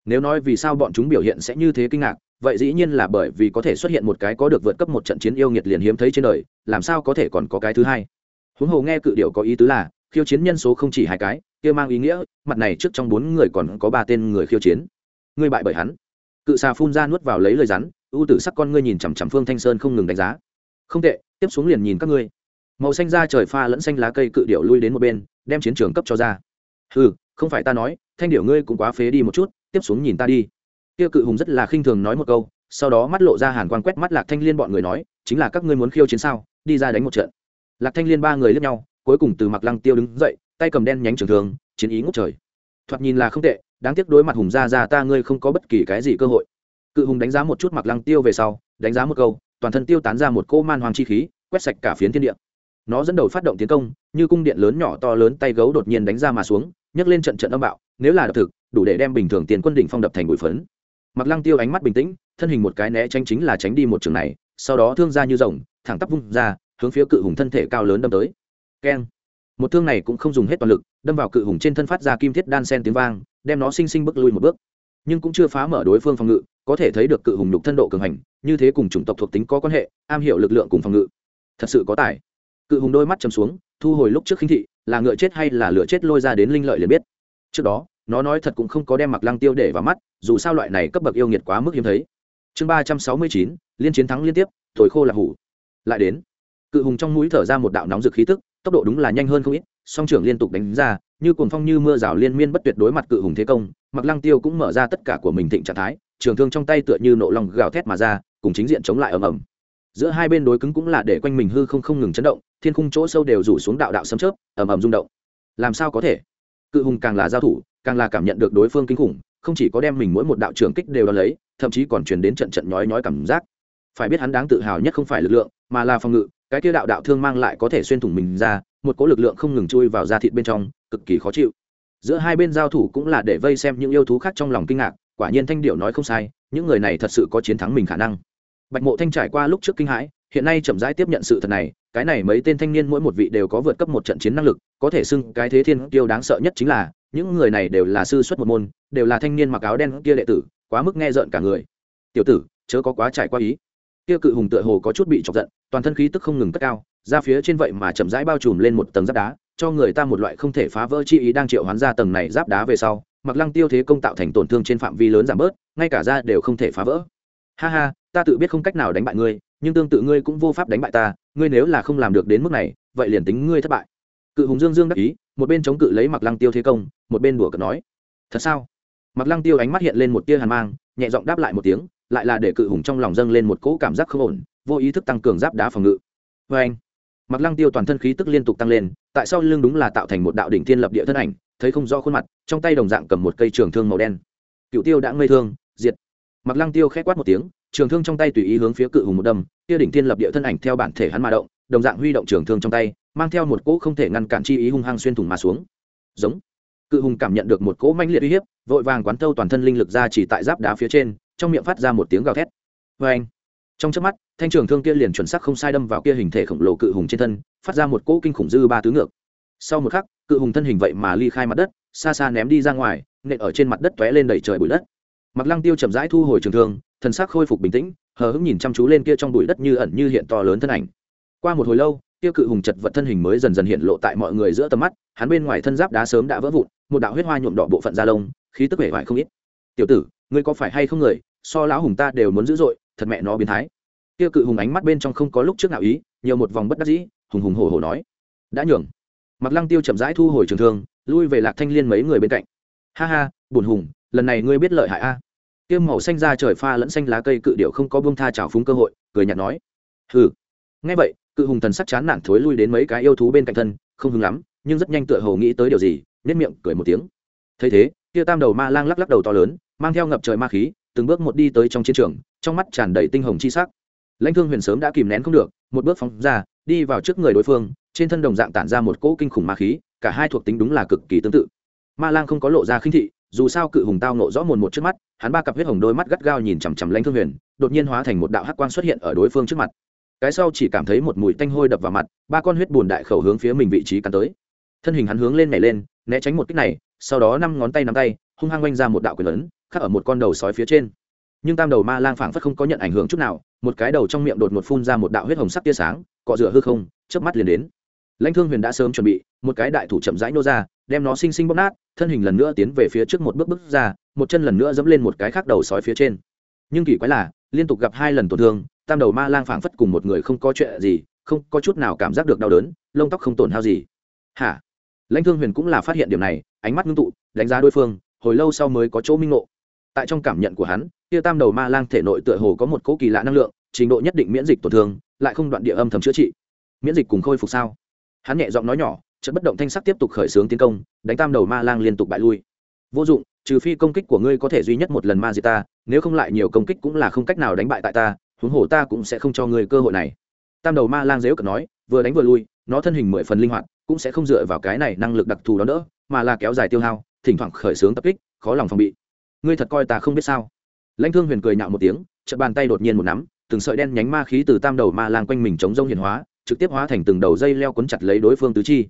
Nếu nói vì sao bọn chúng biểu hiện sẽ như thế kinh ngạc, vậy dĩ nhiên là bởi vì có thể xuất hiện một cái có được vượt cấp một trận chiến yêu nghiệt liền hiếm thấy trên đời, làm sao có thể còn có cái thứ hai? Huống hồ nghe cự điệu có ý tứ là, khiêu chiến nhân số không chỉ hai cái, kia mang ý nghĩa, mặt này trước trong bốn người còn có ba tên người khiêu chiến. Ngươi bại bởi hắn. Cự xà phun ra nuốt vào lấy lời rắn, ưu tử sắc con ngươi nhìn chằm chằm phương thanh sơn không ngừng đánh giá. Không tệ, tiếp xuống liền nhìn các ngươi màu xanh da trời pha lẫn xanh lá cây cự điệu lui đến một bên, đem chiến trường cấp cho ra. Ừ không phải ta nói, thanh điệu ngươi cũng quá phế đi một chút, tiếp xuống nhìn ta đi. Kia cự hùng rất là khinh thường nói một câu, sau đó mắt lộ ra hàn quang quét mắt lạc thanh liên bọn người nói, chính là các ngươi muốn khiêu chiến sao, đi ra đánh một trận. Lạc thanh liên ba người lướt nhau, cuối cùng từ mặc lăng tiêu đứng dậy, tay cầm đen nhánh trường thường chiến ý ngốc trời. Thoạt nhìn là không tệ, đáng tiếc đối mặt hùng gia ra ta ngươi không có bất kỳ cái gì cơ hội. Cự hùng đánh giá một chút mặc lăng tiêu về sau, đánh giá một câu, toàn thân tiêu tán ra một cô man hoàng chi khí, quét sạch cả phiến thiên địa nó dẫn đầu phát động tiến công, như cung điện lớn nhỏ to lớn tay gấu đột nhiên đánh ra mà xuống, nhấc lên trận trận âm bạo, nếu là đập thực, đủ để đem bình thường tiền quân đỉnh phong đập thành bụi phấn. Mặc lăng tiêu ánh mắt bình tĩnh, thân hình một cái né tránh chính là tránh đi một trường này, sau đó thương ra như rồng, thẳng tắp vung ra, hướng phía cự hùng thân thể cao lớn đâm tới. Keng. Một thương này cũng không dùng hết toàn lực, đâm vào cự hùng trên thân phát ra kim thiết đan sen tiếng vang, đem nó sinh sinh bước lui một bước. Nhưng cũng chưa phá mở đối phương phòng ngự, có thể thấy được cự hùng lục thân độ cường hành, như thế cùng chủng tộc thuộc tính có quan hệ, am hiểu lực lượng cùng phòng ngự. Thật sự có tài cự hùng đôi mắt chầm xuống, thu hồi lúc trước khinh thị, là ngựa chết hay là lửa chết lôi ra đến linh lợi liền biết. Trước đó, nó nói thật cũng không có đem mặc lăng tiêu để vào mắt, dù sao loại này cấp bậc yêu nghiệt quá mức hiếm thấy. Chương ba trăm sáu mươi chín, liên chiến thắng liên tiếp, thổi khô là hủ. Lại đến, cự hùng trong mũi thở ra một đạo nóng rực khí tức, tốc độ đúng là nhanh hơn không ít, song trưởng liên tục đánh ra, như cuồng phong như mưa rào liên miên bất tuyệt đối mặt cự hùng thế công mặc lăng tiêu cũng mở ra tất cả của mình thịnh trạng thái, trường thương trong tay tựa như nộ lòng gào thét mà ra, cùng chính diện chống lại ầm ầm giữa hai bên đối cứng cũng là để quanh mình hư không không ngừng chấn động, thiên khung chỗ sâu đều rủ xuống đạo đạo sấm chớp, ầm ầm rung động. Làm sao có thể? Cự hùng càng là giao thủ, càng là cảm nhận được đối phương kinh khủng, không chỉ có đem mình mỗi một đạo trường kích đều đo lấy, thậm chí còn truyền đến trận trận nhói nhói cảm giác. Phải biết hắn đáng tự hào nhất không phải lực lượng, mà là phòng ngự, cái kia đạo đạo thương mang lại có thể xuyên thủng mình ra, một cỗ lực lượng không ngừng chui vào da thịt bên trong, cực kỳ khó chịu. Giữa hai bên giao thủ cũng là để vây xem những yêu thú khác trong lòng kinh ngạc, quả nhiên thanh điệu nói không sai, những người này thật sự có chiến thắng mình khả năng bạch mộ thanh trải qua lúc trước kinh hãi, hiện nay chậm rãi tiếp nhận sự thật này, cái này mấy tên thanh niên mỗi một vị đều có vượt cấp một trận chiến năng lực, có thể xưng cái thế thiên tiêu đáng sợ nhất chính là, những người này đều là sư xuất một môn, đều là thanh niên mặc áo đen kia đệ tử, quá mức nghe rợn cả người. Tiểu tử, chớ có quá trải qua ý. Kia cự hùng tựa hồ có chút bị chọc giận, toàn thân khí tức không ngừng cất cao, ra phía trên vậy mà chậm rãi bao trùm lên một tầng giáp đá, cho người ta một loại không thể phá vỡ chi ý đang triệu hoán ra tầng này giáp đá về sau, mặc lăng tiêu thế công tạo thành tổn thương trên phạm vi lớn giảm bớt, ngay cả ra đều không thể phá vỡ. Ha ha ta tự biết không cách nào đánh bại ngươi, nhưng tương tự ngươi cũng vô pháp đánh bại ta, ngươi nếu là không làm được đến mức này, vậy liền tính ngươi thất bại. Cự hùng dương dương đắc ý, một bên chống cự lấy mặc lăng tiêu thế công, một bên đùa cợt nói, thật sao? Mặc lăng tiêu ánh mắt hiện lên một tia hàn mang, nhẹ giọng đáp lại một tiếng, lại là để cự hùng trong lòng dâng lên một cỗ cảm giác không ổn, vô ý thức tăng cường giáp đá phòng ngự. Vê anh. Mặc lăng tiêu toàn thân khí tức liên tục tăng lên, tại sao lưng đúng là tạo thành một đạo đỉnh thiên lập địa thân ảnh, thấy không rõ khuôn mặt, trong tay đồng dạng cầm một cây trường thương màu đen. Cựu tiêu đã ngây thương diệt. Mặc lăng tiêu khẽ quát một tiếng trường thương trong tay tùy ý hướng phía cự hùng một đâm, kia đỉnh thiên lập địa thân ảnh theo bản thể hắn mà động, đồng dạng huy động trường thương trong tay, mang theo một cỗ không thể ngăn cản chi ý hung hăng xuyên thủng mà xuống. Giống. Cự hùng cảm nhận được một cỗ manh liệt uy hiếp, vội vàng quán thâu toàn thân linh lực ra chỉ tại giáp đá phía trên, trong miệng phát ra một tiếng gào thét. Vê anh trong chớp mắt, thanh trường thương kia liền chuẩn xác không sai đâm vào kia hình thể khổng lồ cự hùng trên thân, phát ra một cỗ kinh khủng dư ba tứ ngược. Sau một khắc, cự hùng thân hình vậy mà ly khai mặt đất, xa xa ném đi ra ngoài, nện ở trên mặt đất tóe lên đầy trời bụi đất. Mặc lăng tiêu chậm rãi thu hồi trường thương thần sắc khôi phục bình tĩnh, hờ hững nhìn chăm chú lên kia trong bụi đất như ẩn như hiện to lớn thân ảnh. Qua một hồi lâu, kia cự hùng chật vật thân hình mới dần dần hiện lộ tại mọi người giữa tầm mắt, hắn bên ngoài thân giáp đá sớm đã vỡ vụn, một đạo huyết hoa nhuộm đỏ bộ phận da lông, khí tức vẻ vải không ít. Tiểu tử, ngươi có phải hay không người, so lão hùng ta đều muốn dữ dội, thật mẹ nó biến thái. Kia cự hùng ánh mắt bên trong không có lúc trước nào ý, nhiều một vòng bất đắc dĩ, hùng hùng hổ hổ nói. Đã nhường. Mặc lăng tiêu chậm rãi thu hồi trường thương, lui về lạc thanh liên mấy người bên cạnh. Ha ha bùn hùng, lần này ngươi biết lợi hại a kiêm màu xanh ra trời pha lẫn xanh lá cây cự điệu không có buông tha trào phúng cơ hội, cười nhạt nói. Hừ. Nghe vậy, cự hùng thần sắc chán nản thối lui đến mấy cái yêu thú bên cạnh thân, không hứng lắm, nhưng rất nhanh tựa hồ nghĩ tới điều gì nét miệng cười một tiếng. Thấy thế, kia tam đầu ma lang lắc lắc đầu to lớn, mang theo ngập trời ma khí, từng bước một đi tới trong chiến trường, trong mắt tràn đầy tinh hồng chi sắc. Lãnh thương huyền sớm đã kìm nén không được, một bước phóng ra, đi vào trước người đối phương, trên thân đồng dạng tản ra một cỗ kinh khủng ma khí, cả hai thuộc tính đúng là cực kỳ tương tự. Ma lang không có lộ ra khinh thị dù sao cự hùng tao nộ rõ mồn một trước mắt, hắn ba cặp huyết hồng đôi mắt gắt gao nhìn chằm chằm lãnh thương huyền, đột nhiên hóa thành một đạo hắc quang xuất hiện ở đối phương trước mặt. Cái sau chỉ cảm thấy một mùi tanh hôi đập vào mặt, ba con huyết bùn đại khẩu hướng phía mình vị trí cắn tới. Thân hình hắn hướng lên nhảy lên, né tránh một kích này, sau đó năm ngón tay nắm tay, hung hăng oanh ra một đạo quyền lớn, khắc ở một con đầu sói phía trên. Nhưng tam đầu ma lang phảng phất không có nhận ảnh hưởng chút nào, một cái đầu trong miệng đột ngột phun ra một đạo huyết hồng sắc tia sáng, cọ rửa hư không, chớp mắt liền đến lãnh thương huyền đã sớm chuẩn bị, một cái đại thủ chậm rãi nô ra, đem nó xinh xinh bóp nát, thân hình lần nữa tiến về phía trước một bước bước ra, một chân lần nữa dẫm lên một cái khác đầu sói phía trên. Nhưng kỳ quái là, liên tục gặp hai lần tổn thương, tam đầu ma lang phảng phất cùng một người không có chuyện gì, không có chút nào cảm giác được đau đớn, lông tóc không tổn hao gì. Hả? Lãnh thương huyền cũng là phát hiện điểm này, ánh mắt ngưng tụ, đánh giá đối phương, hồi lâu sau mới có chỗ minh ngộ. Tại trong cảm nhận của hắn, kia tam đầu ma lang thể nội tựa hồ có một cỗ kỳ lạ năng lượng, trình độ nhất định miễn dịch tổn thương, lại không đoạn địa âm thầm chữa trị. Miễn dịch cùng khôi phục sao? Hắn nhẹ giọng nói nhỏ chất bất động thanh sắc tiếp tục khởi xướng tiến công, đánh tam đầu ma lang liên tục bại lui. Vô dụng, trừ phi công kích của ngươi có thể duy nhất một lần ma diệt ta, nếu không lại nhiều công kích cũng là không cách nào đánh bại tại ta, huống hồ ta cũng sẽ không cho ngươi cơ hội này. Tam đầu ma lang dếu cợt nói, vừa đánh vừa lui, nó thân hình mười phần linh hoạt, cũng sẽ không dựa vào cái này năng lực đặc thù đó nữa, mà là kéo dài tiêu hao, thỉnh thoảng khởi xướng tập kích, khó lòng phòng bị. Ngươi thật coi ta không biết sao? Lãnh thương huyền cười nhạo một tiếng, chợt bàn tay đột nhiên một nắm, từng sợi đen nhánh ma khí từ tam đầu ma lang quanh mình chống rông hiền hóa trực tiếp hóa thành từng đầu dây leo cuốn chặt lấy đối phương tứ chi.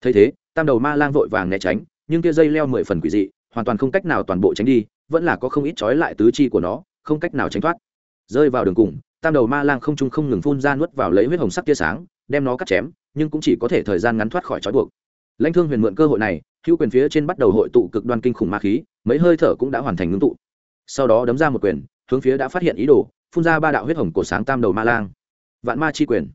Thấy thế, tam đầu ma lang vội vàng né tránh, nhưng kia dây leo mười phần quỷ dị, hoàn toàn không cách nào toàn bộ tránh đi, vẫn là có không ít trói lại tứ chi của nó, không cách nào tránh thoát. Rơi vào đường cùng, tam đầu ma lang không trung không ngừng phun ra nuốt vào lấy huyết hồng sắc tia sáng, đem nó cắt chém, nhưng cũng chỉ có thể thời gian ngắn thoát khỏi trói buộc. Lãnh thương huyền mượn cơ hội này, hữu quyền phía trên bắt đầu hội tụ cực đoan kinh khủng ma khí, mấy hơi thở cũng đã hoàn thành ngưng tụ. Sau đó đấm ra một quyền, hướng phía đã phát hiện ý đồ, phun ra ba đạo huyết hồng của sáng tam đầu ma lang. Vạn ma chi quyền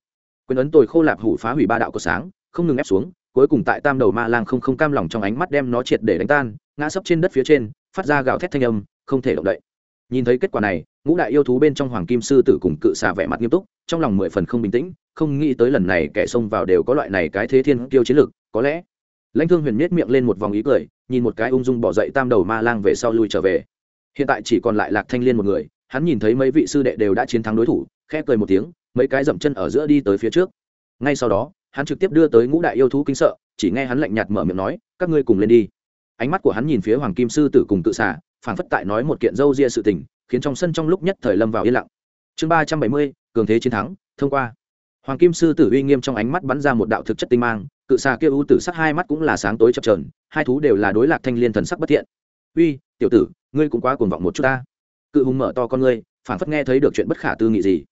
quyền ấn tồi khô lạp hủ phá hủy ba đạo của sáng, không ngừng ép xuống, cuối cùng tại tam đầu ma lang không không cam lòng trong ánh mắt đem nó triệt để đánh tan, ngã sấp trên đất phía trên, phát ra gào thét thanh âm, không thể động đậy. Nhìn thấy kết quả này, ngũ đại yêu thú bên trong hoàng kim sư tử cùng cự xà vẻ mặt nghiêm túc, trong lòng mười phần không bình tĩnh, không nghĩ tới lần này kẻ xông vào đều có loại này cái thế thiên kiêu chiến lược có lẽ. Lãnh thương huyền miết miệng lên một vòng ý cười, nhìn một cái ung dung bỏ dậy tam đầu ma lang về sau lui trở về. Hiện tại chỉ còn lại lạc thanh liên một người, hắn nhìn thấy mấy vị sư đệ đều đã chiến thắng đối thủ, khẽ cười một tiếng mấy cái dậm chân ở giữa đi tới phía trước. Ngay sau đó, hắn trực tiếp đưa tới ngũ đại yêu thú kinh sợ, chỉ nghe hắn lạnh nhạt mở miệng nói, các ngươi cùng lên đi. Ánh mắt của hắn nhìn phía hoàng kim sư tử cùng tự xả phảng phất tại nói một kiện dâu ria sự tình, khiến trong sân trong lúc nhất thời lâm vào yên lặng. Chương ba trăm bảy mươi, cường thế chiến thắng, thông qua. Hoàng kim sư tử uy nghiêm trong ánh mắt bắn ra một đạo thực chất tinh mang, cự xà kia u tử sắc hai mắt cũng là sáng tối chập trờn hai thú đều là đối lạc thanh liên thần sắc bất thiện. Uy, tiểu tử, ngươi cũng quá cuồng vọng một chút ta. Cự hùng mở to con ngươi, phảng phất nghe thấy được chuyện bất khả tư nghị gì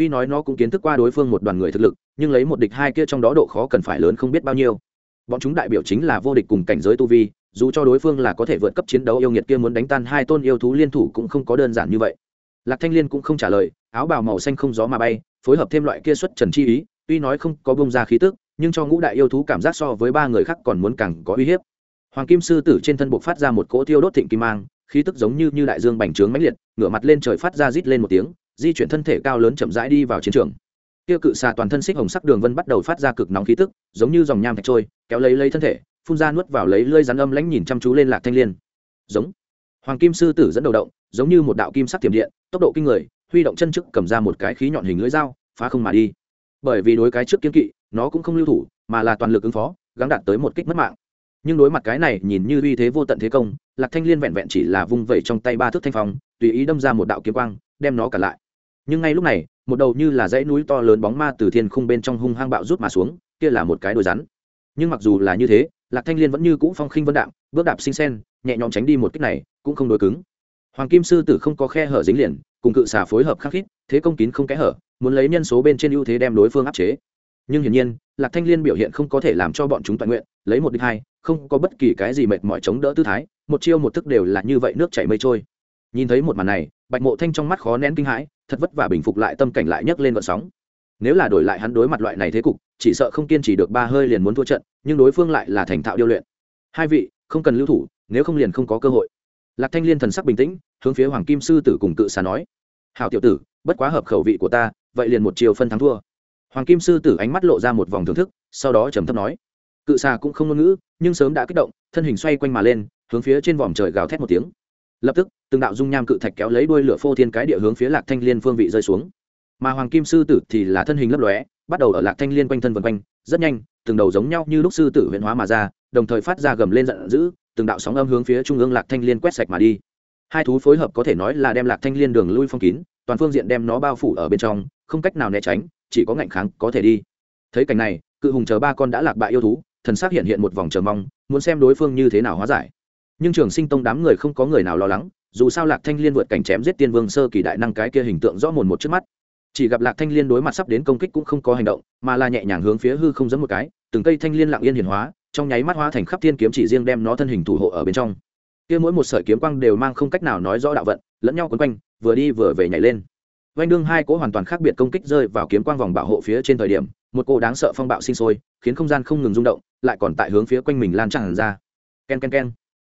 tuy nói nó cũng kiến thức qua đối phương một đoàn người thực lực, nhưng lấy một địch hai kia trong đó độ khó cần phải lớn không biết bao nhiêu. Bọn chúng đại biểu chính là vô địch cùng cảnh giới tu vi, dù cho đối phương là có thể vượt cấp chiến đấu yêu nghiệt kia muốn đánh tan hai tôn yêu thú liên thủ cũng không có đơn giản như vậy. Lạc thanh liên cũng không trả lời, áo bào màu xanh không gió mà bay, phối hợp thêm loại kia xuất trần chi ý, tuy nói không có bông ra khí tức, nhưng cho ngũ đại yêu thú cảm giác so với ba người khác còn muốn càng có uy hiếp. Hoàng kim sư tử trên thân buộc phát ra một cỗ tiêu đốt thịnh kim mang, khí tức giống như như đại dương bành trướng mãnh liệt, ngửa mặt lên trời phát ra rít lên một tiếng di chuyển thân thể cao lớn chậm rãi đi vào chiến trường. Kia cự xà toàn thân xích hồng sắc đường vân bắt đầu phát ra cực nóng khí tức, giống như dòng nham thạch trôi, kéo lấy lấy thân thể, phun ra nuốt vào lấy lơi rắn âm lãnh nhìn chăm chú lên lạc thanh liên. Giống. Hoàng kim sư tử dẫn đầu động, giống như một đạo kim sắc tiềm điện, tốc độ kinh người, huy động chân trước cầm ra một cái khí nhọn hình lưỡi dao, phá không mà đi. Bởi vì đối cái trước kiếm kỵ, nó cũng không lưu thủ, mà là toàn lực ứng phó, gắng đạt tới một kích mất mạng. Nhưng đối mặt cái này nhìn như uy thế vô tận thế công, lạc thanh liên vẹn vẹn chỉ là vung vẩy trong tay ba thước thanh phong, tùy ý đâm ra một đạo kiếm quang, đem nó cả lại nhưng ngay lúc này, một đầu như là dãy núi to lớn bóng ma từ thiên khung bên trong hung hăng bạo rút mà xuống, kia là một cái đôi rắn. Nhưng mặc dù là như thế, lạc thanh liên vẫn như cũ phong khinh vân đạm, bước đạp sinh sen nhẹ nhõm tránh đi một kích này, cũng không đối cứng. Hoàng kim sư tử không có khe hở dính liền, cùng cự xà phối hợp khắc khít, thế công kín không kẽ hở, muốn lấy nhân số bên trên ưu thế đem đối phương áp chế. Nhưng hiển nhiên, lạc thanh liên biểu hiện không có thể làm cho bọn chúng toàn nguyện, lấy một đích hai, không có bất kỳ cái gì mệt mỏi chống đỡ tư thái, một chiêu một thức đều là như vậy nước chảy mây trôi. Nhìn thấy một màn này bạch mộ thanh trong mắt khó nén kinh hãi, thật vất vả bình phục lại tâm cảnh lại nhấc lên vận sóng. Nếu là đổi lại hắn đối mặt loại này thế cục, chỉ sợ không kiên trì được ba hơi liền muốn thua trận, nhưng đối phương lại là thành thạo điêu luyện. Hai vị, không cần lưu thủ, nếu không liền không có cơ hội. Lạc thanh liên thần sắc bình tĩnh, hướng phía hoàng kim sư tử cùng cự xà nói. Hào tiểu tử, bất quá hợp khẩu vị của ta, vậy liền một chiều phân thắng thua. Hoàng kim sư tử ánh mắt lộ ra một vòng thưởng thức, sau đó trầm thấp nói. Cự xà cũng không ngôn ngữ, nhưng sớm đã kích động, thân hình xoay quanh mà lên, hướng phía trên vòm trời gào thét một tiếng lập tức, từng đạo dung nham cự thạch kéo lấy đuôi lửa phô thiên cái địa hướng phía lạc thanh liên phương vị rơi xuống. Mà hoàng kim sư tử thì là thân hình lấp lóe, bắt đầu ở lạc thanh liên quanh thân vân quanh, rất nhanh, từng đầu giống nhau như lúc sư tử huyện hóa mà ra, đồng thời phát ra gầm lên giận dữ, từng đạo sóng âm hướng phía trung ương lạc thanh liên quét sạch mà đi. Hai thú phối hợp có thể nói là đem lạc thanh liên đường lui phong kín, toàn phương diện đem nó bao phủ ở bên trong, không cách nào né tránh, chỉ có ngạnh kháng có thể đi. Thấy cảnh này, cự hùng chờ ba con đã lạc bại yêu thú, thần xác hiện hiện một vòng chờ mong, muốn xem đối phương như thế nào hóa giải nhưng trường sinh tông đám người không có người nào lo lắng, dù sao lạc thanh liên vượt cảnh chém giết tiên vương sơ kỳ đại năng cái kia hình tượng rõ mồn một trước mắt. Chỉ gặp lạc thanh liên đối mặt sắp đến công kích cũng không có hành động, mà là nhẹ nhàng hướng phía hư không dẫn một cái, từng cây thanh liên lặng yên hiển hóa, trong nháy mắt hóa thành khắp thiên kiếm chỉ riêng đem nó thân hình thủ hộ ở bên trong. Kia mỗi một sợi kiếm quang đều mang không cách nào nói rõ đạo vận, lẫn nhau quấn quanh, vừa đi vừa về nhảy lên. Vanh đương hai cỗ hoàn toàn khác biệt công kích rơi vào kiếm quang vòng bảo hộ phía trên thời điểm, một cô đáng sợ phong bạo sinh sôi, khiến không gian không ngừng rung động, lại còn tại hướng phía quanh mình lan tràn ra. Ken ken ken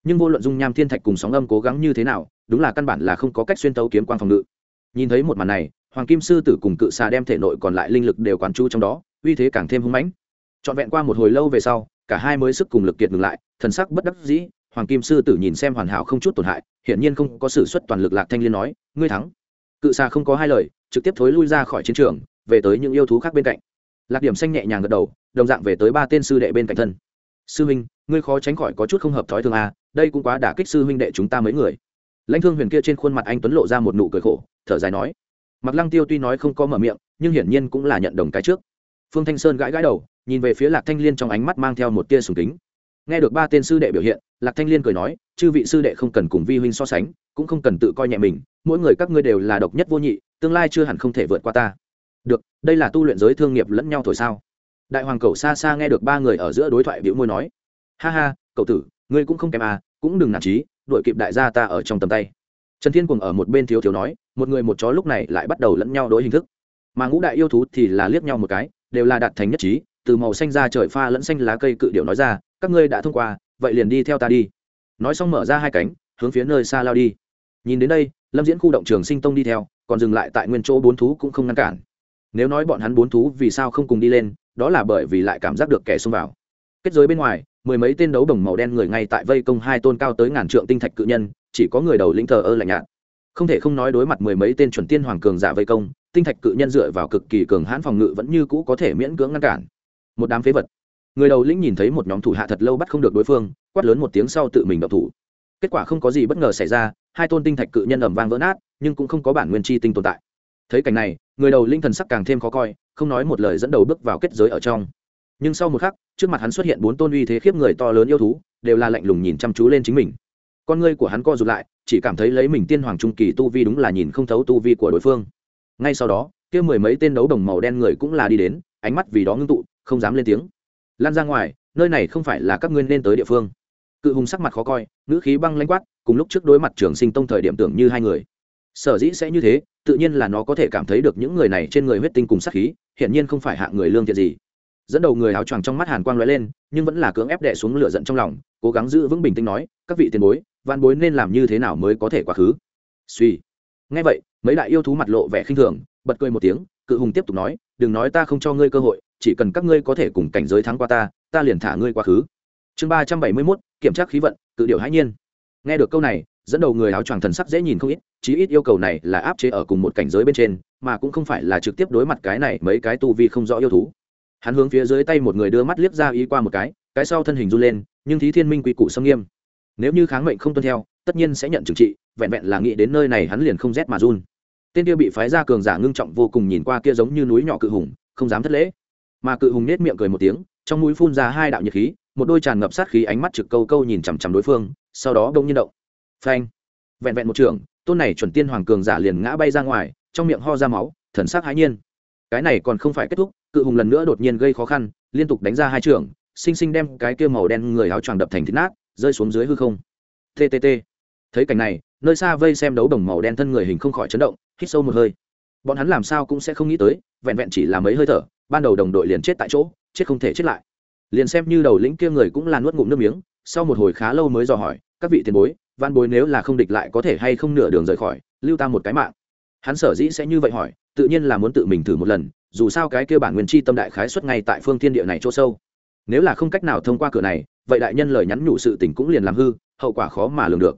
nhưng vô luận dung nham thiên thạch cùng sóng âm cố gắng như thế nào, đúng là căn bản là không có cách xuyên tấu kiếm quang phòng ngự. Nhìn thấy một màn này, hoàng kim sư tử cùng cự xà đem thể nội còn lại linh lực đều quán chú trong đó, uy thế càng thêm hưng mãnh. Trọn vẹn qua một hồi lâu về sau, cả hai mới sức cùng lực kiệt ngừng lại, thần sắc bất đắc dĩ, hoàng kim sư tử nhìn xem hoàn hảo không chút tổn hại, hiển nhiên không có sự xuất toàn lực lạc thanh liên nói, ngươi thắng. Cự xà không có hai lời, trực tiếp thối lui ra khỏi chiến trường, về tới những yêu thú khác bên cạnh. Lạc điểm xanh nhẹ nhàng gật đầu, đồng dạng về tới ba tên sư đệ bên cạnh thân sư huynh, ngươi khó tránh khỏi có chút không hợp thói thường à đây cũng quá đả kích sư huynh đệ chúng ta mấy người. Lãnh thương huyền kia trên khuôn mặt anh tuấn lộ ra một nụ cười khổ, thở dài nói. Mặc lăng tiêu tuy nói không có mở miệng, nhưng hiển nhiên cũng là nhận đồng cái trước. Phương thanh sơn gãi gãi đầu, nhìn về phía lạc thanh liên trong ánh mắt mang theo một tia sùng kính. Nghe được ba tên sư đệ biểu hiện, lạc thanh liên cười nói, chư vị sư đệ không cần cùng vi huynh so sánh, cũng không cần tự coi nhẹ mình, mỗi người các ngươi đều là độc nhất vô nhị, tương lai chưa hẳn không thể vượt qua ta. Được, đây là tu luyện giới thương nghiệp lẫn nhau thổi sao? Đại hoàng cầu xa xa nghe được ba người ở giữa đối thoại biểu môi nói, ha ha, cậu tử, ngươi cũng không kém à cũng đừng nản trí đội kịp đại gia ta ở trong tầm tay. Trần thiên cùng ở một bên thiếu thiếu nói, một người một chó lúc này lại bắt đầu lẫn nhau đối hình thức. Mà ngũ đại yêu thú thì là liếc nhau một cái, đều là đạt thành nhất trí, từ màu xanh ra trời pha lẫn xanh lá cây cự điệu nói ra, các ngươi đã thông qua, vậy liền đi theo ta đi. Nói xong mở ra hai cánh, hướng phía nơi xa lao đi. Nhìn đến đây, lâm diễn khu động trường sinh tông đi theo, còn dừng lại tại nguyên chỗ bốn thú cũng không ngăn cản. Nếu nói bọn hắn bốn thú vì sao không cùng đi lên đó là bởi vì lại cảm giác được kẻ xông vào. Kết giới bên ngoài, mười mấy tên đấu đồng màu đen người ngay tại vây công hai tôn cao tới ngàn trượng tinh thạch cự nhân, chỉ có người đầu lĩnh thờ ơ lạnh nhạt. Không thể không nói đối mặt mười mấy tên chuẩn tiên hoàng cường giả vây công, tinh thạch cự nhân dựa vào cực kỳ cường hãn phòng ngự vẫn như cũ có thể miễn cưỡng ngăn cản. Một đám phế vật. Người đầu lĩnh nhìn thấy một nhóm thủ hạ thật lâu bắt không được đối phương, quát lớn một tiếng sau tự mình đập thủ. Kết quả không có gì bất ngờ xảy ra, hai tôn tinh thạch cự nhân ẩm vang vỡ nát, nhưng cũng không có bản nguyên chi tinh tồn tại. Thấy cảnh này, người đầu linh thần sắc càng thêm khó coi không nói một lời dẫn đầu bước vào kết giới ở trong. Nhưng sau một khắc, trước mặt hắn xuất hiện bốn tôn uy thế khiếp người to lớn yêu thú, đều là lạnh lùng nhìn chăm chú lên chính mình. Con ngươi của hắn co rụt lại, chỉ cảm thấy lấy mình tiên hoàng trung kỳ tu vi đúng là nhìn không thấu tu vi của đối phương. Ngay sau đó, kia mười mấy tên đấu đồng màu đen người cũng là đi đến, ánh mắt vì đó ngưng tụ, không dám lên tiếng. Lan ra ngoài, nơi này không phải là các ngươi nên tới địa phương. Cự hùng sắc mặt khó coi, ngữ khí băng lanh quát, cùng lúc trước đối mặt trường sinh tông thời điểm tưởng như hai người. Sở dĩ sẽ như thế tự nhiên là nó có thể cảm thấy được những người này trên người huyết tinh cùng sát khí, hiển nhiên không phải hạng người lương thiện gì. Dẫn đầu người áo choàng trong mắt hàn quang lóe lên, nhưng vẫn là cưỡng ép đè xuống lửa giận trong lòng, cố gắng giữ vững bình tĩnh nói, các vị tiền bối văn bối nên làm như thế nào mới có thể quá khứ? Suy. Ngay vậy, mấy đại yêu thú mặt lộ vẻ khinh thường, bật cười một tiếng, cự hùng tiếp tục nói, đừng nói ta không cho ngươi cơ hội, chỉ cần các ngươi có thể cùng cảnh giới thắng qua ta ta liền thả ngươi quá khứ. Chương ba trăm bảy mươi mốt, kiểm tra khí vận, cự điệu hãi nhiên. Nghe được câu này dẫn đầu người áo choàng thần sắc dễ nhìn không ít, chí ít yêu cầu này là áp chế ở cùng một cảnh giới bên trên, mà cũng không phải là trực tiếp đối mặt cái này mấy cái tu vi không rõ yêu thú. Hắn hướng phía dưới tay một người đưa mắt liếc ra ý qua một cái cái sau thân hình run lên, nhưng thí thiên minh quy củ xâm nghiêm. Nếu như kháng mệnh không tuân theo, tất nhiên sẽ nhận trừng trị, vẹn vẹn là nghĩ đến nơi này hắn liền không rét mà run. Tên kia bị phái ra cường giả ngưng trọng vô cùng nhìn qua kia giống như núi nhỏ cự hùng, không dám thất lễ. Mà cự hùng nết miệng cười một tiếng, trong mũi phun ra hai đạo nhiệt khí, một đôi tràn ngập sát khí ánh mắt trực câu câu nhìn chằm chằm đối phương, sau đó đông nhiên động phanh. Vẹn vẹn một trường, tôn này chuẩn tiên hoàng cường giả liền ngã bay ra ngoài, trong miệng ho ra máu, thần sắc hãi nhiên. Cái này còn không phải kết thúc, cự hùng lần nữa đột nhiên gây khó khăn, liên tục đánh ra hai trường, sinh sinh đem cái kia màu đen người áo choàng đập thành thịt nát, rơi xuống dưới hư không. Ttt thấy cảnh này, nơi xa vây xem đấu đồng màu đen thân người hình không khỏi chấn động, hít sâu một hơi. Bọn hắn làm sao cũng sẽ không nghĩ tới, vẹn vẹn chỉ là mấy hơi thở, ban đầu đồng đội liền chết tại chỗ, chết không thể chết lại. Liền xem như đầu lĩnh kia người cũng là nuốt ngụm nước miếng, sau một hồi khá lâu mới dò hỏi, các vị tiền bối Van bối nếu là không địch lại có thể hay không nửa đường rời khỏi, lưu ta một cái mạng. Hắn sở dĩ sẽ như vậy hỏi, tự nhiên là muốn tự mình thử một lần, dù sao cái kia bản nguyên chi tâm đại khái xuất ngay tại phương thiên địa này chỗ sâu. Nếu là không cách nào thông qua cửa này, vậy đại nhân lời nhắn nhủ sự tình cũng liền làm hư, hậu quả khó mà lường được.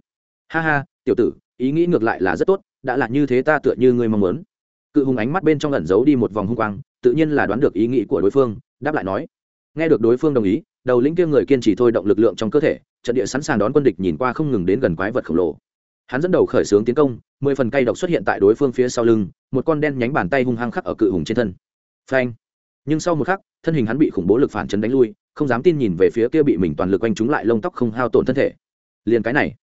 Ha ha, tiểu tử, ý nghĩ ngược lại là rất tốt, đã là như thế ta tựa như ngươi mong muốn. Cự hùng ánh mắt bên trong ẩn giấu đi một vòng hung quang, tự nhiên là đoán được ý nghĩ của đối phương, đáp lại nói. Nghe được đối phương đồng ý đầu lĩnh kia người kiên trì thôi động lực lượng trong cơ thể, trận địa sẵn sàng đón quân địch nhìn qua không ngừng đến gần quái vật khổng lồ. Hắn dẫn đầu khởi xướng tiến công, mười phần cây độc xuất hiện tại đối phương phía sau lưng, một con đen nhánh bàn tay hung hăng khắc ở cự hùng trên thân. Phanh! Nhưng sau một khắc, thân hình hắn bị khủng bố lực phản chấn đánh lui, không dám tin nhìn về phía kia bị mình toàn lực quanh trúng lại lông tóc không hao tổn thân thể. Liền cái này,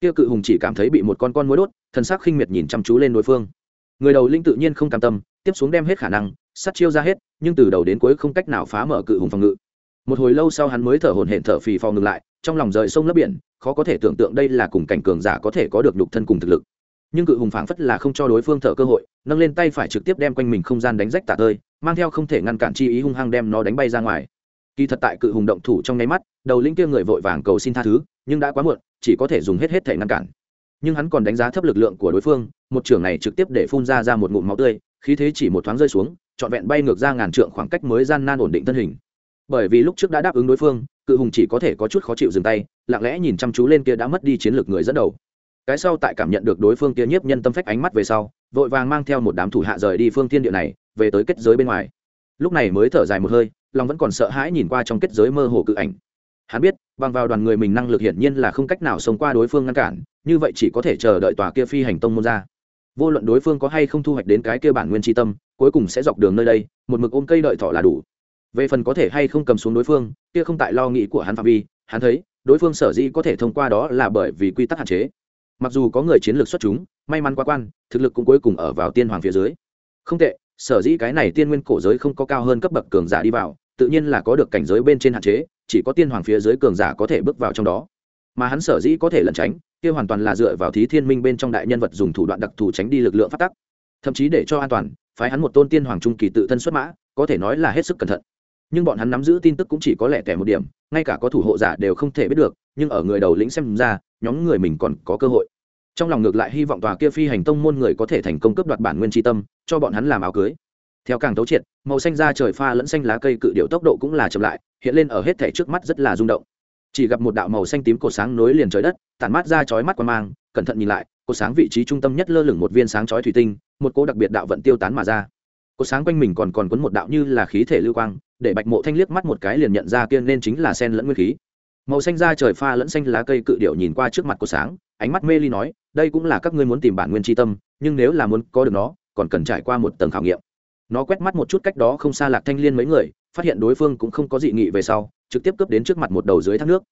kia cự hùng chỉ cảm thấy bị một con con mối đốt thân xác khinh miệt nhìn chăm chú lên đối phương. Người đầu linh tự nhiên không cam tâm, tiếp xuống đem hết khả năng sắt chiêu ra hết, nhưng từ đầu đến cuối không cách nào phá mở cự hùng phòng ngự một hồi lâu sau hắn mới thở hổn hển thở phì phò ngừng lại, trong lòng rời sông lấp biển, khó có thể tưởng tượng đây là cùng cảnh cường giả có thể có được nhục thân cùng thực lực. Nhưng cự hùng phảng phất là không cho đối phương thở cơ hội, nâng lên tay phải trực tiếp đem quanh mình không gian đánh rách tả tơi, mang theo không thể ngăn cản chi ý hung hăng đem nó đánh bay ra ngoài. Kỳ thật tại cự hùng động thủ trong nháy mắt, đầu lĩnh kia người vội vàng cầu xin tha thứ, nhưng đã quá muộn, chỉ có thể dùng hết hết thể ngăn cản. Nhưng hắn còn đánh giá thấp lực lượng của đối phương, một trường này trực tiếp để phun ra ra một ngụm máu tươi, khí thế chỉ một thoáng rơi xuống, trọn vẹn bay ngược ra ngàn trượng khoảng cách mới gian nan ổn định thân hình bởi vì lúc trước đã đáp ứng đối phương, cự hùng chỉ có thể có chút khó chịu dừng tay, lặng lẽ nhìn chăm chú lên kia đã mất đi chiến lược người dẫn đầu. Cái sau tại cảm nhận được đối phương kia nhiếp nhân tâm phách ánh mắt về sau, vội vàng mang theo một đám thủ hạ rời đi phương thiên địa này, về tới kết giới bên ngoài. Lúc này mới thở dài một hơi, lòng vẫn còn sợ hãi nhìn qua trong kết giới mơ hồ cự ảnh. Hắn biết, bằng vào đoàn người mình năng lực hiển nhiên là không cách nào sống qua đối phương ngăn cản, như vậy chỉ có thể chờ đợi tòa kia phi hành tông môn ra. Vô luận đối phương có hay không thu hoạch đến cái kia bản nguyên tri tâm, cuối cùng sẽ dọc đường nơi đây, một mực ôm cây đợi thọ là đủ về phần có thể hay không cầm xuống đối phương, kia không tại lo nghĩ của hắn phạm vi, hắn thấy, đối phương sở dĩ có thể thông qua đó là bởi vì quy tắc hạn chế. Mặc dù có người chiến lược xuất chúng, may mắn quá quan, thực lực cũng cuối cùng ở vào tiên hoàng phía dưới. Không tệ, sở dĩ cái này tiên nguyên cổ giới không có cao hơn cấp bậc cường giả đi vào, tự nhiên là có được cảnh giới bên trên hạn chế, chỉ có tiên hoàng phía dưới cường giả có thể bước vào trong đó. Mà hắn sở dĩ có thể lẩn tránh, kia hoàn toàn là dựa vào thí thiên minh bên trong đại nhân vật dùng thủ đoạn đặc thù tránh đi lực lượng phát tắc. Thậm chí để cho an toàn, phái hắn một tôn tiên hoàng trung kỳ tự thân xuất mã, có thể nói là hết sức cẩn thận nhưng bọn hắn nắm giữ tin tức cũng chỉ có lẻ tẻ một điểm, ngay cả có thủ hộ giả đều không thể biết được, nhưng ở người đầu lĩnh xem ra, nhóm người mình còn có cơ hội. Trong lòng ngược lại hy vọng tòa kia phi hành tông môn người có thể thành công cướp đoạt bản nguyên tri tâm, cho bọn hắn làm áo cưới. Theo càng tấu triệt, màu xanh da trời pha lẫn xanh lá cây cự điệu tốc độ cũng là chậm lại, hiện lên ở hết thẻ trước mắt rất là rung động. Chỉ gặp một đạo màu xanh tím cột sáng nối liền trời đất, tản mát ra chói mắt qua mang, cẩn thận nhìn lại, cột sáng vị trí trung tâm nhất lơ lửng một viên sáng chói thủy tinh, một cỗ đặc biệt đạo vận tiêu tán mà ra cột sáng quanh mình còn còn cuốn một đạo như là khí thể lưu quang, để bạch mộ thanh liếc mắt một cái liền nhận ra kia nên chính là sen lẫn nguyên khí. Màu xanh da trời pha lẫn xanh lá cây cự điệu nhìn qua trước mặt của sáng, ánh mắt mê ly nói, đây cũng là các ngươi muốn tìm bản nguyên tri tâm, nhưng nếu là muốn có được nó, còn cần trải qua một tầng khảo nghiệm. Nó quét mắt một chút cách đó không xa lạc thanh liên mấy người, phát hiện đối phương cũng không có dị nghị về sau, trực tiếp cướp đến trước mặt một đầu dưới thác nước.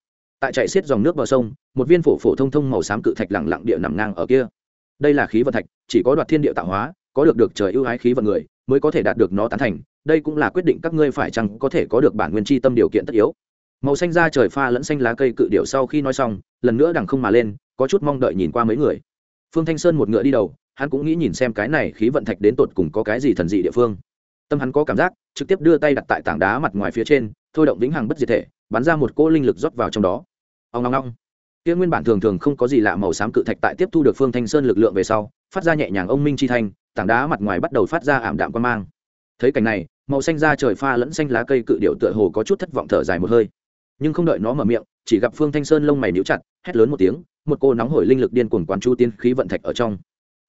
Tại chạy xiết dòng nước vào sông, một viên phổ phổ thông thông màu xám cự thạch lẳng lặng địa nằm ngang ở kia. Đây là khí vận thạch, chỉ có đoạt thiên địa tạo hóa, có được được trời ưu ái khí vận người mới có thể đạt được nó tán thành, đây cũng là quyết định các ngươi phải chăng có thể có được bản nguyên tri tâm điều kiện tất yếu. Màu xanh da trời pha lẫn xanh lá cây cự điệu sau khi nói xong, lần nữa đằng không mà lên, có chút mong đợi nhìn qua mấy người. Phương thanh sơn một ngựa đi đầu, hắn cũng nghĩ nhìn xem cái này khí vận thạch đến tột cùng có cái gì thần dị địa phương. Tâm hắn có cảm giác, trực tiếp đưa tay đặt tại tảng đá mặt ngoài phía trên, thôi động vĩnh hằng bất diệt thể, bắn ra một cỗ linh lực rót vào trong đó. Ông ngong ngong kia nguyên bản thường thường không có gì lạ màu xám cự thạch tại tiếp thu được phương thanh sơn lực lượng về sau, phát ra nhẹ nhàng ông minh chi thanh tảng đá mặt ngoài bắt đầu phát ra ảm đạm quan mang. Thấy cảnh này, màu xanh da trời pha lẫn xanh lá cây cự điệu tựa hồ có chút thất vọng thở dài một hơi. Nhưng không đợi nó mở miệng, chỉ gặp phương thanh sơn lông mày níu chặt, hét lớn một tiếng, một cô nóng hổi linh lực điên cuồng quán chu tiên khí vận thạch ở trong.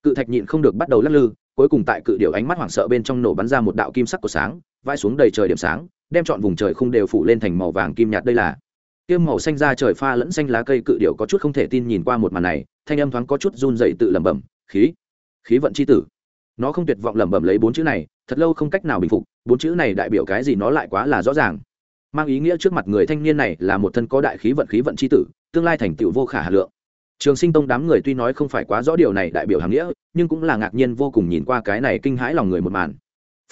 Cự thạch nhịn không được bắt đầu lắc lư, cuối cùng tại cự điệu ánh mắt hoảng sợ bên trong nổ bắn ra một đạo kim sắc của sáng, vãi xuống đầy trời điểm sáng, đem chọn vùng trời không đều phủ lên thành màu vàng kim nhạt đây là. Kim màu xanh da trời pha lẫn xanh lá cây cự điệu có chút không thể tin nhìn qua một màn này, thanh âm thoáng có chút run dậy tự lẩm bẩm, khí khí vận c h i tử nó không tuyệt vọng lẩm bẩm lấy bốn chữ này, thật lâu không cách nào bình phục, bốn chữ này đại biểu cái gì nó lại quá là rõ ràng. Mang ý nghĩa trước mặt người thanh niên này là một thân có đại khí vận khí vận c h i tử, tương lai thành tựu vô khả hà lượng. Trường sinh tông đám người tuy nói không phải quá rõ điều này đại biểu hàm nghĩa, nhưng cũng là ngạc nhiên vô cùng nhìn qua cái này kinh hãi lòng người một màn.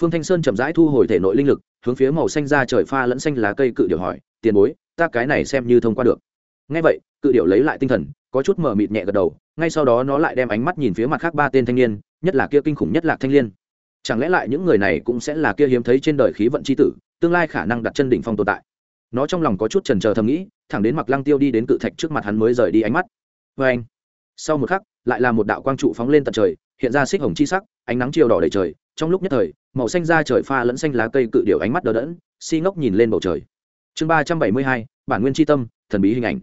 Phương thanh sơn chậm rãi thu hồi thể nội linh lực, hướng phía màu xanh ra trời pha lẫn xanh lá cây cự điệu hỏi, tiền bối, ta cái này xem như thông qua được. Ngay vậy, cự điệu lấy lại tinh thần, có chút mờ mịt nhẹ gật đầu, ngay sau đó nó lại đem ánh mắt nhìn phía mặt khác ba tên thanh niên nhất là kia kinh khủng nhất lạc thanh liên. Chẳng lẽ lại những người này cũng sẽ là kia hiếm thấy trên đời khí vận c h i tử, tương lai khả năng đặt chân đỉnh phong tồn tại? Nó trong lòng có chút trần trờ thầm nghĩ, thẳng đến mặc lăng tiêu đi đến cự thạch trước mặt hắn mới rời đi ánh mắt. Vê anh, sau một khắc, lại là một đạo quang trụ phóng lên tận trời, hiện ra xích hồng chi sắc, ánh nắng chiều đỏ đầy trời, trong lúc nhất thời, màu xanh da trời pha lẫn xanh lá cây cự điệu ánh mắt đờ đẫn, si ngốc nhìn lên bầu trời. Chương ba trăm bảy mươi hai, bản nguyên tri tâm, thần bí hình ảnh.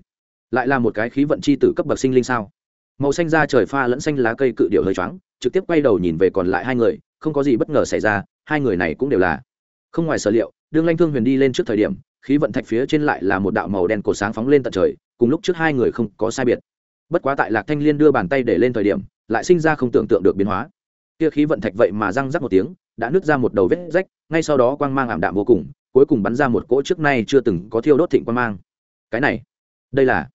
Lại là một cái khí vận c h i tử cấp bậc sinh linh sao? Màu xanh da trời pha lẫn xanh lá cây cự điệu hơi choáng, trực tiếp quay đầu nhìn về còn lại hai người, không có gì bất ngờ xảy ra, hai người này cũng đều là không ngoài sở liệu. Đương lanh thương huyền đi lên trước thời điểm, khí vận thạch phía trên lại là một đạo màu đen cổ sáng phóng lên tận trời, cùng lúc trước hai người không có sai biệt. Bất quá tại lạc thanh liên đưa bàn tay để lên thời điểm, lại sinh ra không tưởng tượng được biến hóa. Kia khí vận thạch vậy mà răng rắc một tiếng, đã nứt ra một đầu vết rách, ngay sau đó quang mang ảm đạm vô cùng, cuối cùng bắn ra một cỗ trước nay chưa từng có thiêu đốt thịnh quang mang. Cái này, đây là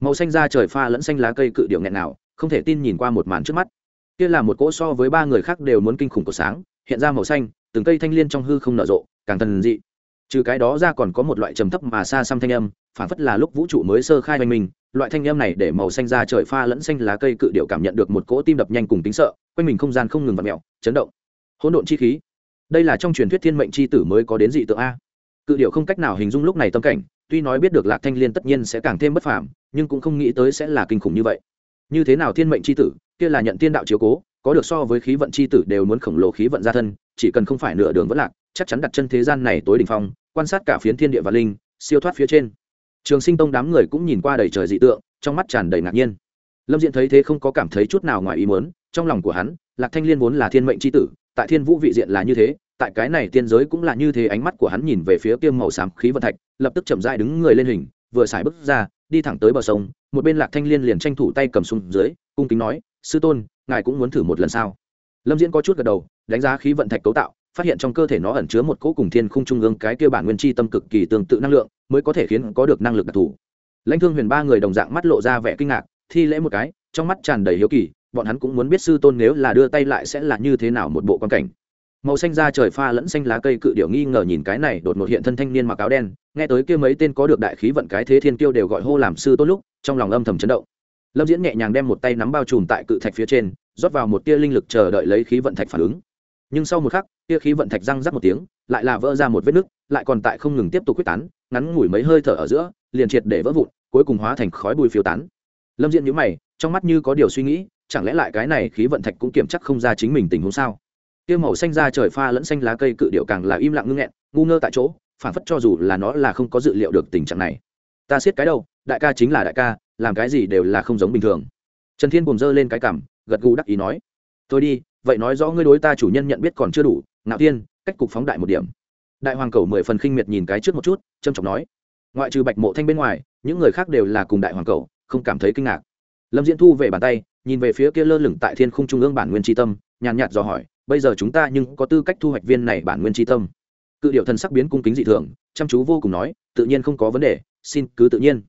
màu xanh da trời pha lẫn xanh lá cây cự điệu nghẹn nào không thể tin nhìn qua một màn trước mắt. Kia là một cỗ so với ba người khác đều muốn kinh khủng của sáng, hiện ra màu xanh, từng cây thanh liên trong hư không nở rộ, càng thần dị. Trừ cái đó ra còn có một loại trầm thấp mà xa xăm thanh âm, phản phất là lúc vũ trụ mới sơ khai hoành mình, loại thanh âm này để màu xanh ra trời pha lẫn xanh lá cây cự điệu cảm nhận được một cỗ tim đập nhanh cùng tính sợ, quanh mình không gian không ngừng vặt mẹo chấn động. Hỗn độn chi khí. Đây là trong truyền thuyết thiên mệnh c h i tử mới có đến dị tượng a. Cự điệu không cách nào hình dung lúc này tâm cảnh, tuy nói biết được lạc thanh liên tất nhiên sẽ càng thêm bất phàm nhưng cũng không nghĩ tới sẽ là kinh khủng như vậy. Như thế nào thiên mệnh c h i tử, kia là nhận tiên đạo chiếu cố, có được so với khí vận c h i tử đều muốn khổng lồ khí vận gia thân, chỉ cần không phải nửa đường vẫn lạc, chắc chắn đặt chân thế gian này tối đ ỉ n h phong, quan sát cả phiến thiên địa và linh, siêu thoát phía trên. Trường sinh tông đám người cũng nhìn qua đầy trời dị tượng, trong mắt tràn đầy ngạc nhiên. Lâm diện thấy thế không có cảm thấy chút nào ngoài ý muốn, trong lòng của hắn, lạc thanh liên vốn là thiên mệnh c tử, tại thiên vũ vị diện là như thế, tại cái này tiên giới cũng là như thế, ánh mắt của hắn nhìn về phía kiêm màu xám khí vận thạch, lập tức chậm dại đứng người lên hình, vừa xài bước ra đi thẳng tới bờ sông, một bên lạc thanh liên liền tranh thủ tay cầm xuống dưới, cung kính nói, sư tôn, ngài cũng muốn thử một lần sao? Lâm diễn có chút gật đầu, đánh giá khí vận thạch cấu tạo, phát hiện trong cơ thể nó ẩn chứa một cỗ cùng thiên khung trung ương cái kia bản nguyên chi tâm cực kỳ tương tự năng lượng, mới có thể khiến có được năng lực đặc thù. Lãnh thương huyền ba người đồng dạng mắt lộ ra vẻ kinh ngạc, thi lễ một cái, trong mắt tràn đầy hiếu kỳ, bọn hắn cũng muốn biết sư tôn nếu là đưa tay lại sẽ là như thế nào một bộ quan cảnh màu xanh da trời pha lẫn xanh lá cây cự điểu nghi ngờ nhìn cái này đột ngột hiện thân thanh niên mặc áo đen. Nghe tới kia mấy tên có được đại khí vận cái thế thiên kiêu đều gọi hô làm sư tôn lúc, trong lòng âm thầm chấn động. Lâm diễn nhẹ nhàng đem một tay nắm bao trùm tại cự thạch phía trên, rót vào một tia linh lực chờ đợi lấy khí vận thạch phản ứng. Nhưng sau một khắc, tia khí vận thạch răng rắc một tiếng, lại là vỡ ra một vết nứt, lại còn tại không ngừng tiếp tục quyết tán, ngắn ngủi mấy hơi thở ở giữa, liền triệt để vỡ vụn, cuối cùng hóa thành khói bụi phiêu tán. Lâm diễn nhíu mày, trong mắt như có điều suy nghĩ, chẳng lẽ lại cái này khí vận thạch cũng kiểm chắc không ra chính mình tình huống sao? Kia màu xanh ra trời pha lẫn xanh lá cây cự điệu càng là im lặng ngưng nghẹn, ngu ngơ tại chỗ phản phất cho dù là nó là không có dự liệu được tình trạng này. Ta siết cái đâu đại ca chính là đại ca, làm cái gì đều là không giống bình thường. Trần thiên cùng dơ lên cái cảm gật gù đắc ý nói tôi đi, vậy nói rõ ngươi đối ta chủ nhân nhận biết còn chưa đủ, ngạo tiên cách cục phóng đại một điểm. Đại hoàng cầu mười phần khinh miệt nhìn cái trước một chút trâm trọng nói, ngoại trừ bạch mộ thanh bên ngoài, những người khác đều là cùng đại hoàng cầu, không cảm thấy kinh ngạc. Lâm diễn thu về bàn tay, nhìn về phía kia lơ lửng tại thiên khung trung ương bản nguyên tri tâm, nhàn nhạt dò hỏi bây giờ chúng ta nhưng có tư cách thu hoạch viên này bản nguyên tri tâm. Cự điệu thần sắc biến cung kính dị thường, chăm chú vô cùng nói, tự nhiên không có vấn đề, xin cứ tự nhiên.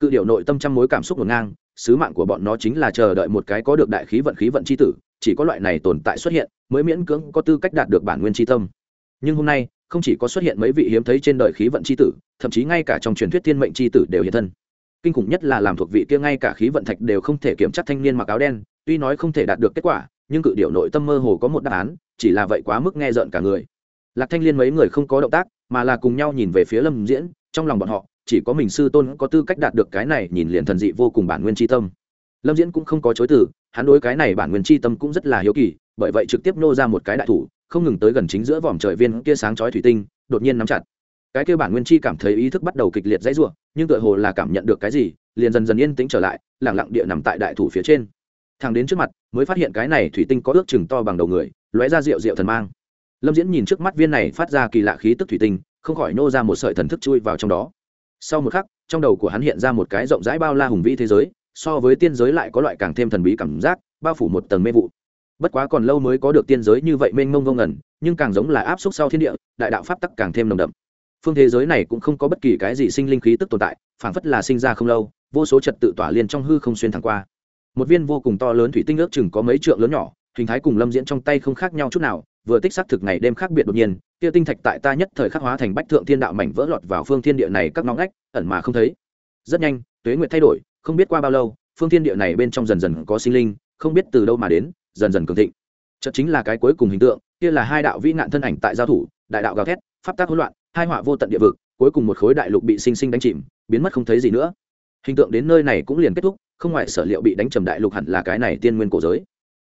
Cự điệu nội tâm trăm mối cảm xúc ngổn ngang, sứ mạng của bọn nó chính là chờ đợi một cái có được đại khí vận khí vận c h i tử, chỉ có loại này tồn tại xuất hiện, mới miễn cưỡng có tư cách đạt được bản nguyên tri tâm. Nhưng hôm nay, không chỉ có xuất hiện mấy vị hiếm thấy trên đời khí vận c h i tử, thậm chí ngay cả trong truyền thuyết thiên mệnh c h i tử đều hiện thân. Kinh khủng nhất là làm thuộc vị kia ngay cả khí vận thạch đều không thể kiểm tra thanh niên mặc áo đen, tuy nói không thể đạt được kết quả nhưng cự điệu nội tâm mơ hồ có một đáp án, chỉ là vậy quá mức nghe rợn cả người. Lạc thanh liên mấy người không có động tác, mà là cùng nhau nhìn về phía lâm diễn, trong lòng bọn họ, chỉ có mình sư tôn có tư cách đạt được cái này nhìn liền thần dị vô cùng bản nguyên tri tâm. Lâm diễn cũng không có chối từ, hắn đối cái này bản nguyên tri tâm cũng rất là hiếu kỳ, bởi vậy trực tiếp nô ra một cái đại thủ, không ngừng tới gần chính giữa vòm trời viên kia sáng chói thủy tinh, đột nhiên nắm chặt. Cái kia bản nguyên chi cảm thấy ý thức bắt đầu kịch liệt dãy ruộng nhưng tựa hồ là cảm nhận được cái gì, liền dần dần yên tĩnh trở lại lẳng lặng địa nằm tại đại thủ phía trên thằng đến trước mặt, mới phát hiện cái này thủy tinh có ước chừng to bằng đầu người, lóe ra rượu rượu thần mang. Lâm diễn nhìn trước mắt viên này phát ra kỳ lạ khí tức thủy tinh, không khỏi nô ra một sợi thần thức chui vào trong đó. Sau một khắc, trong đầu của hắn hiện ra một cái rộng rãi bao la hùng vĩ thế giới, so với tiên giới lại có loại càng thêm thần bí cảm giác, bao phủ một tầng mê vụ. Bất quá còn lâu mới có được tiên giới như vậy mênh mông vô ngẩn, nhưng càng giống là áp suất sau thiên địa, đại đạo pháp tắc càng thêm nồng đậm. Phương thế giới này cũng không có bất kỳ cái gì sinh linh khí tức tồn tại, phảng phất là sinh ra không lâu, vô số trật tự tỏa liên trong hư không xuyên thẳng qua một viên vô cùng to lớn thủy tinh ước chừng có mấy trượng lớn nhỏ, hình thái cùng lâm diễn trong tay không khác nhau chút nào, vừa tích xác thực ngày đêm khác biệt đột nhiên, kia tinh thạch tại ta nhất thời khắc hóa thành bách thượng thiên đạo mảnh vỡ lọt vào phương thiên địa này các ngóng ngách, ẩn mà không thấy. Rất nhanh, tuế nguyệt thay đổi, không biết qua bao lâu, phương thiên địa này bên trong dần dần có sinh linh, không biết từ đâu mà đến, dần dần cường thịnh. Chợt chính là cái cuối cùng hình tượng, kia là hai đạo vĩ nạn thân ảnh tại giao thủ, đại đạo gào thét, pháp tác hỗn loạn, hai họa vô tận địa vực, cuối cùng một khối đại lục bị sinh sinh đánh chìm, biến mất không thấy gì nữa hình tượng đến nơi này cũng liền kết thúc, không ngoại sở liệu bị đánh trầm đại lục hẳn là cái này tiên nguyên cổ giới.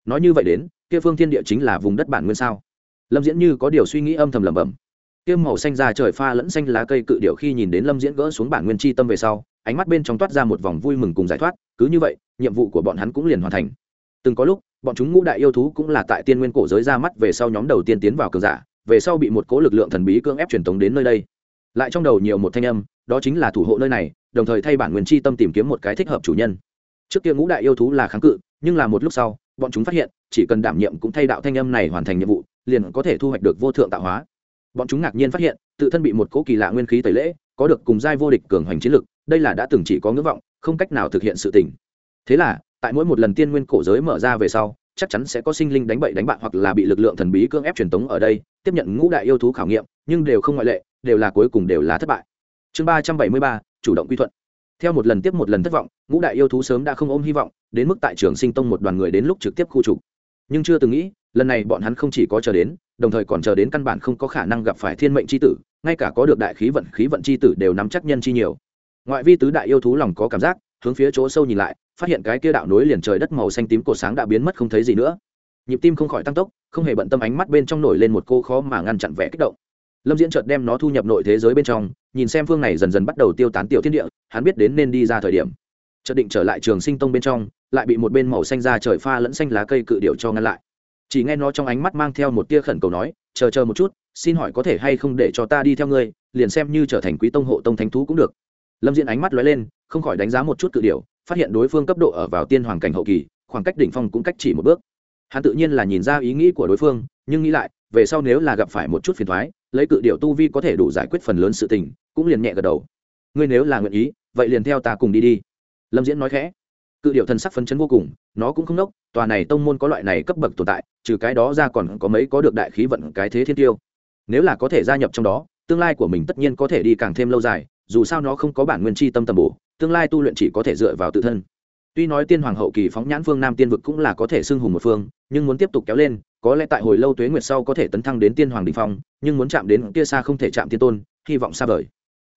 Nói như vậy đến, kia phương thiên địa chính là vùng đất bản nguyên sao? Lâm diễn như có điều suy nghĩ âm thầm lẩm bẩm. Kia màu xanh ra trời pha lẫn xanh lá cây cự điệu khi nhìn đến lâm diễn gỡ xuống bản nguyên chi tâm về sau, ánh mắt bên trong toát ra một vòng vui mừng cùng giải thoát, cứ như vậy, nhiệm vụ của bọn hắn cũng liền hoàn thành. Từng có lúc, bọn chúng ngũ đại yêu thú cũng là tại tiên nguyên cổ giới ra mắt về sau nhóm đầu tiên tiến vào cường giả, về sau bị một cố lực lượng thần bí cưỡng ép truyền tống đến nơi đây. Lại trong đầu nhiều một thanh âm, đó chính là thủ hộ nơi này đồng thời thay bản nguyên chi tâm tìm kiếm một cái thích hợp chủ nhân. Trước kia ngũ đại yêu thú là kháng cự, nhưng là một lúc sau, bọn chúng phát hiện, chỉ cần đảm nhiệm cũng thay đạo thanh âm này hoàn thành nhiệm vụ, liền có thể thu hoạch được vô thượng tạo hóa. Bọn chúng ngạc nhiên phát hiện, tự thân bị một cố kỳ lạ nguyên khí tẩy lễ, có được cùng giai vô địch cường hoành chiến lực, đây là đã từng chỉ có ngưỡng vọng, không cách nào thực hiện sự tình. Thế là, tại mỗi một lần tiên nguyên cổ giới mở ra về sau, chắc chắn sẽ có sinh linh đánh bậy đánh bạn hoặc là bị lực lượng thần bí cưỡng ép truyền tống ở đây, tiếp nhận ngũ đại yêu thú khảo nghiệm, nhưng đều không ngoại lệ, đều là cuối cùng đều là thất bại. Chương ba trăm bảy mươi ba chủ động quy thuận. Theo một lần tiếp một lần thất vọng, ngũ đại yêu thú sớm đã không ôm hy vọng, đến mức tại trường sinh tông một đoàn người đến lúc trực tiếp khu trục. Nhưng chưa từng nghĩ, lần này bọn hắn không chỉ có chờ đến, đồng thời còn chờ đến căn bản không có khả năng gặp phải thiên mệnh c h i tử, ngay cả có được đại khí vận khí vận c h i tử đều nắm chắc nhân chi nhiều. Ngoại vi tứ đại yêu thú lòng có cảm giác, hướng phía chỗ sâu nhìn lại, phát hiện cái kia đạo nối liền trời đất màu xanh tím cổ sáng đã biến mất không thấy gì nữa. Nhịp tim không khỏi tăng tốc, không hề bận tâm ánh mắt bên trong nổi lên một cô khó mà ngăn chặn vẻ kích động lâm diễn chợt đem nó thu nhập nội thế giới bên trong, nhìn xem phương này dần dần bắt đầu tiêu tán tiểu thiên địa, hắn biết đến nên đi ra thời điểm. Chợt định trở lại trường sinh tông bên trong, lại bị một bên màu xanh ra trời pha lẫn xanh lá cây cự điệu cho ngăn lại. Chỉ nghe nó trong ánh mắt mang theo một tia khẩn cầu nói, chờ chờ một chút, xin hỏi có thể hay không để cho ta đi theo ngươi, liền xem như trở thành quý tông hộ tông thánh thú cũng được. Lâm diễn ánh mắt lóe lên, không khỏi đánh giá một chút cự điệu phát hiện đối phương cấp độ ở vào tiên hoàng cảnh hậu kỳ, khoảng cách đỉnh phong cũng cách chỉ một bước. Hắn tự nhiên là nhìn ra ý nghĩ của đối phương, nhưng nghĩ lại về sau nếu là gặp phải một chút phiền thoái, lấy cự điệu tu vi có thể đủ giải quyết phần lớn sự tình, cũng liền nhẹ gật đầu. Ngươi nếu là nguyện ý, vậy liền theo ta cùng đi đi. Lâm diễn nói khẽ. Cự điệu thần sắc phấn chấn vô cùng, nó cũng không nốc, tòa này tông môn có loại này cấp bậc tồn tại, trừ cái đó ra còn có mấy có được đại khí vận cái thế thiên tiêu. Nếu là có thể gia nhập trong đó, tương lai của mình tất nhiên có thể đi càng thêm lâu dài, dù sao nó không có bản nguyên chi tâm tầm bổ, tương lai tu luyện chỉ có thể dựa vào tự thân. Tuy nói tiên hoàng hậu kỳ phóng nhãn phương nam tiên vực cũng là có thể xưng hùng một phương, nhưng muốn tiếp tục kéo lên có lẽ tại hồi lâu tuế nguyệt sau có thể tấn thăng đến tiên hoàng đình phong, nhưng muốn chạm đến kia xa không thể chạm tiên tôn, hy vọng xa vời.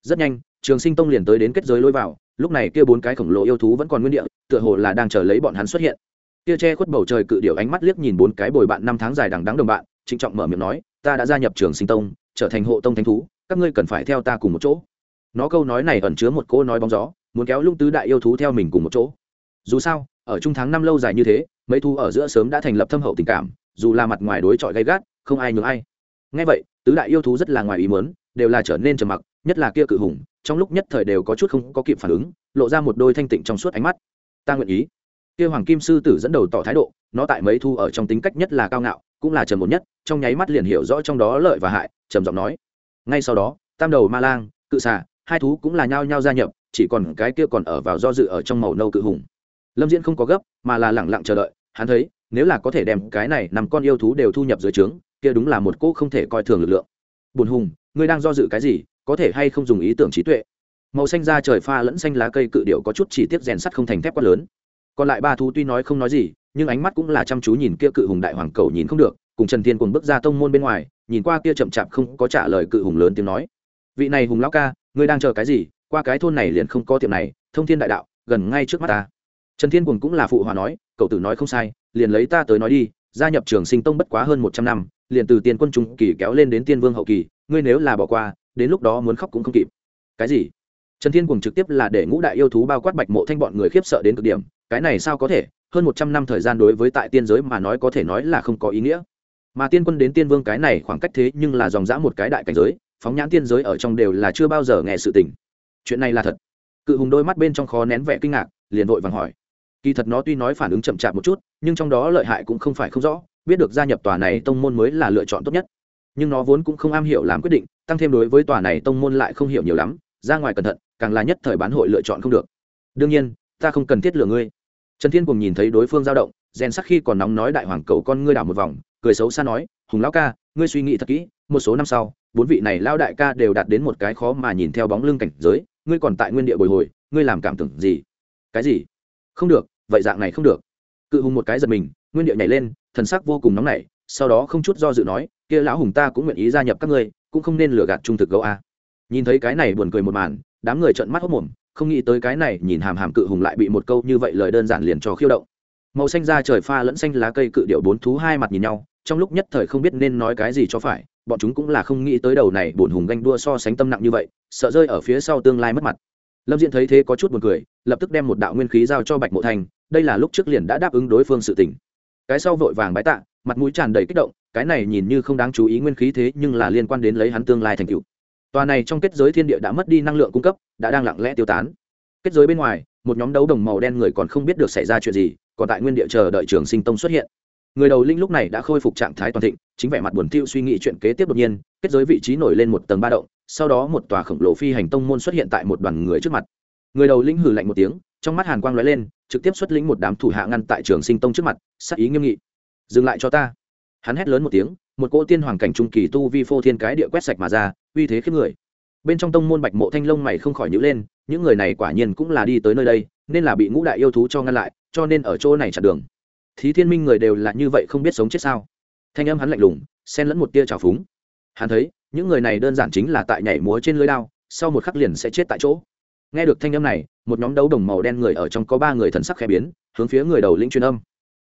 Rất nhanh, trường sinh tông liền tới đến kết giới lối vào, lúc này kia bốn cái khổng lồ yêu thú vẫn còn nguyên địa, tựa hồ là đang chờ lấy bọn hắn xuất hiện. Kia che khuất bầu trời cự điệu ánh mắt liếc nhìn bốn cái bồi bạn năm tháng dài đằng đắng đồng bạn, trịnh trọng mở miệng nói, ta đã gia nhập trường sinh tông, trở thành hộ tông thánh thú, các ngươi cần phải theo ta cùng một chỗ. Nó câu nói này ẩn chứa một cô nói bóng gió, muốn kéo lung tứ đại yêu thú theo mình cùng một chỗ. Dù sao, ở trung tháng năm lâu dài như thế, mấy thu ở giữa sớm đã thành lập thâm hậu tình cảm dù là mặt ngoài đối chọi gay gắt, không ai nhường ai. Ngay vậy, tứ đại yêu thú rất là ngoài ý muốn, đều là trở nên trầm mặc, nhất là kia cự hùng, trong lúc nhất thời đều có chút không có kịp phản ứng, lộ ra một đôi thanh tịnh trong suốt ánh mắt. Ta nguyện ý. Kia hoàng kim sư tử dẫn đầu tỏ thái độ, nó tại mấy thu ở trong tính cách nhất là cao ngạo, cũng là trầm một nhất, trong nháy mắt liền hiểu rõ trong đó lợi và hại, trầm giọng nói. Ngay sau đó, tam đầu ma lang, cự xà, hai thú cũng là nhao nhao gia nhập, chỉ còn cái kia còn ở vào do dự ở trong màu nâu cự hùng. Lâm diễn không có gấp, mà là lẳng lặng chờ đợi, hắn thấy nếu là có thể đem cái này nằm con yêu thú đều thu nhập dưới trướng, kia đúng là một cỗ không thể coi thường lực lượng. Bùn hùng, ngươi đang do dự cái gì? Có thể hay không dùng ý tưởng trí tuệ? Màu xanh da trời pha lẫn xanh lá cây cự điệu có chút chỉ tiếp rèn sắt không thành thép quá lớn. Còn lại ba thú tuy nói không nói gì, nhưng ánh mắt cũng là chăm chú nhìn kia cự hùng đại hoàng cầu nhìn không được, cùng trần thiên cùng bước ra tông môn bên ngoài, nhìn qua kia chậm chạp không có trả lời cự hùng lớn tiếng nói. Vị này hùng lão ca, ngươi đang chờ cái gì? Qua cái thôn này liền không có tiệm này, thông thiên đại đạo, gần ngay trước mắt ta trần thiên cuồng cũng là phụ hòa nói, cậu tử nói không sai, liền lấy ta tới nói đi, gia nhập trường sinh tông bất quá hơn một trăm năm, liền từ tiền quân trung kỳ kéo lên đến tiên vương hậu kỳ, ngươi nếu là bỏ qua, đến lúc đó muốn khóc cũng không kịp. Cái gì? Trần thiên cuồng trực tiếp là để ngũ đại yêu thú bao quát bạch mộ thanh bọn người khiếp sợ đến cực điểm, cái này sao có thể? Hơn một trăm năm thời gian đối với tại tiên giới mà nói có thể nói là không có ý nghĩa. Mà tiên quân đến tiên vương cái này khoảng cách thế nhưng là dòng dã một cái đại cảnh giới, phóng nhãn tiên giới ở trong đều là chưa bao giờ nghe sự tình. Chuyện này là thật. Cự hùng đôi mắt bên trong khó nén vẻ kinh ngạc, liền vội vàng hỏi kỳ thật nó tuy nói phản ứng chậm chạp một chút, nhưng trong đó lợi hại cũng không phải không rõ, biết được gia nhập tòa này tông môn mới là lựa chọn tốt nhất. Nhưng nó vốn cũng không am hiểu làm quyết định, tăng thêm đối với tòa này tông môn lại không hiểu nhiều lắm, ra ngoài cẩn thận, càng là nhất thời bán hội lựa chọn không được. Đương nhiên, ta không cần thiết lừa ngươi. Trần thiên cùng nhìn thấy đối phương dao động, rèn sắc khi còn nóng nói đại hoàng cầu con ngươi đảo một vòng, cười xấu xa nói, hùng lão ca, ngươi suy nghĩ thật kỹ, một số năm sau, bốn vị này lao đại ca đều đạt đến một cái khó mà nhìn theo bóng lưng cảnh giới, ngươi còn tại nguyên địa bồi hồi, ngươi làm cảm tưởng gì? Cái gì? Không được vậy dạng này không được. Cự hùng một cái giật mình, nguyên địa nhảy lên, thần sắc vô cùng nóng nảy, sau đó không chút do dự nói, kia lão hùng ta cũng nguyện ý gia nhập các ngươi, cũng không nên lừa gạt trung thực gấu a. Nhìn thấy cái này buồn cười một màn, đám người trợn mắt hốc mồm, không nghĩ tới cái này, nhìn hàm hàm cự hùng lại bị một câu như vậy lời đơn giản liền cho khiêu động. Màu xanh da trời pha lẫn xanh lá cây cự điệu bốn thú hai mặt nhìn nhau, trong lúc nhất thời không biết nên nói cái gì cho phải, bọn chúng cũng là không nghĩ tới đầu này bổn hùng ganh đua so sánh tâm nặng như vậy, sợ rơi ở phía sau tương lai mất mặt. Lâm diễn thấy thế có chút buồn cười, lập tức đem một đạo nguyên khí giao cho bạch mộ thành đây là lúc trước liền đã đáp ứng đối phương sự tình. Cái sau vội vàng bái tạ, mặt mũi tràn đầy kích động, cái này nhìn như không đáng chú ý nguyên khí thế nhưng là liên quan đến lấy hắn tương lai thành cựu tòa này trong kết giới thiên địa đã mất đi năng lượng cung cấp, đã đang lặng lẽ tiêu tán. Kết giới bên ngoài, một nhóm đấu đồng màu đen người còn không biết được xảy ra chuyện gì, còn tại nguyên địa chờ đợi trường sinh tông xuất hiện. Người đầu linh lúc này đã khôi phục trạng thái toàn thịnh, chính vẻ mặt buồn tiêu suy nghĩ chuyện kế tiếp đột nhiên, kết giới vị trí nổi lên một tầng ba động, sau đó một tòa khổng lồ phi hành tông môn xuất hiện tại một đoàn người trước mặt. Người đầu linh hử lạnh một tiếng, trong mắt hàn quang lóe lên trực tiếp xuất lĩnh một đám thủ hạ ngăn tại trường sinh tông trước mặt sắc ý nghiêm nghị. Dừng lại cho ta. Hắn hét lớn một tiếng, một cỗ tiên hoàng cảnh trung kỳ tu vi phô thiên cái địa quét sạch mà ra, uy thế khiếp người. Bên trong tông môn bạch mộ thanh long mày không khỏi nhữ lên, những người này quả nhiên cũng là đi tới nơi đây, nên là bị ngũ đại yêu thú cho ngăn lại, cho nên ở chỗ này chặn đường. Thí thiên minh người đều là như vậy không biết sống chết sao? Thanh âm hắn lạnh lùng, xen lẫn một tia trào phúng. Hắn thấy, những người này đơn giản chính là tại nhảy múa trên lưới đao, sau một khắc liền sẽ chết tại chỗ nghe được thanh âm này, một nhóm đấu đồng màu đen người ở trong có ba người thần sắc khẽ biến, hướng phía người đầu linh truyền âm.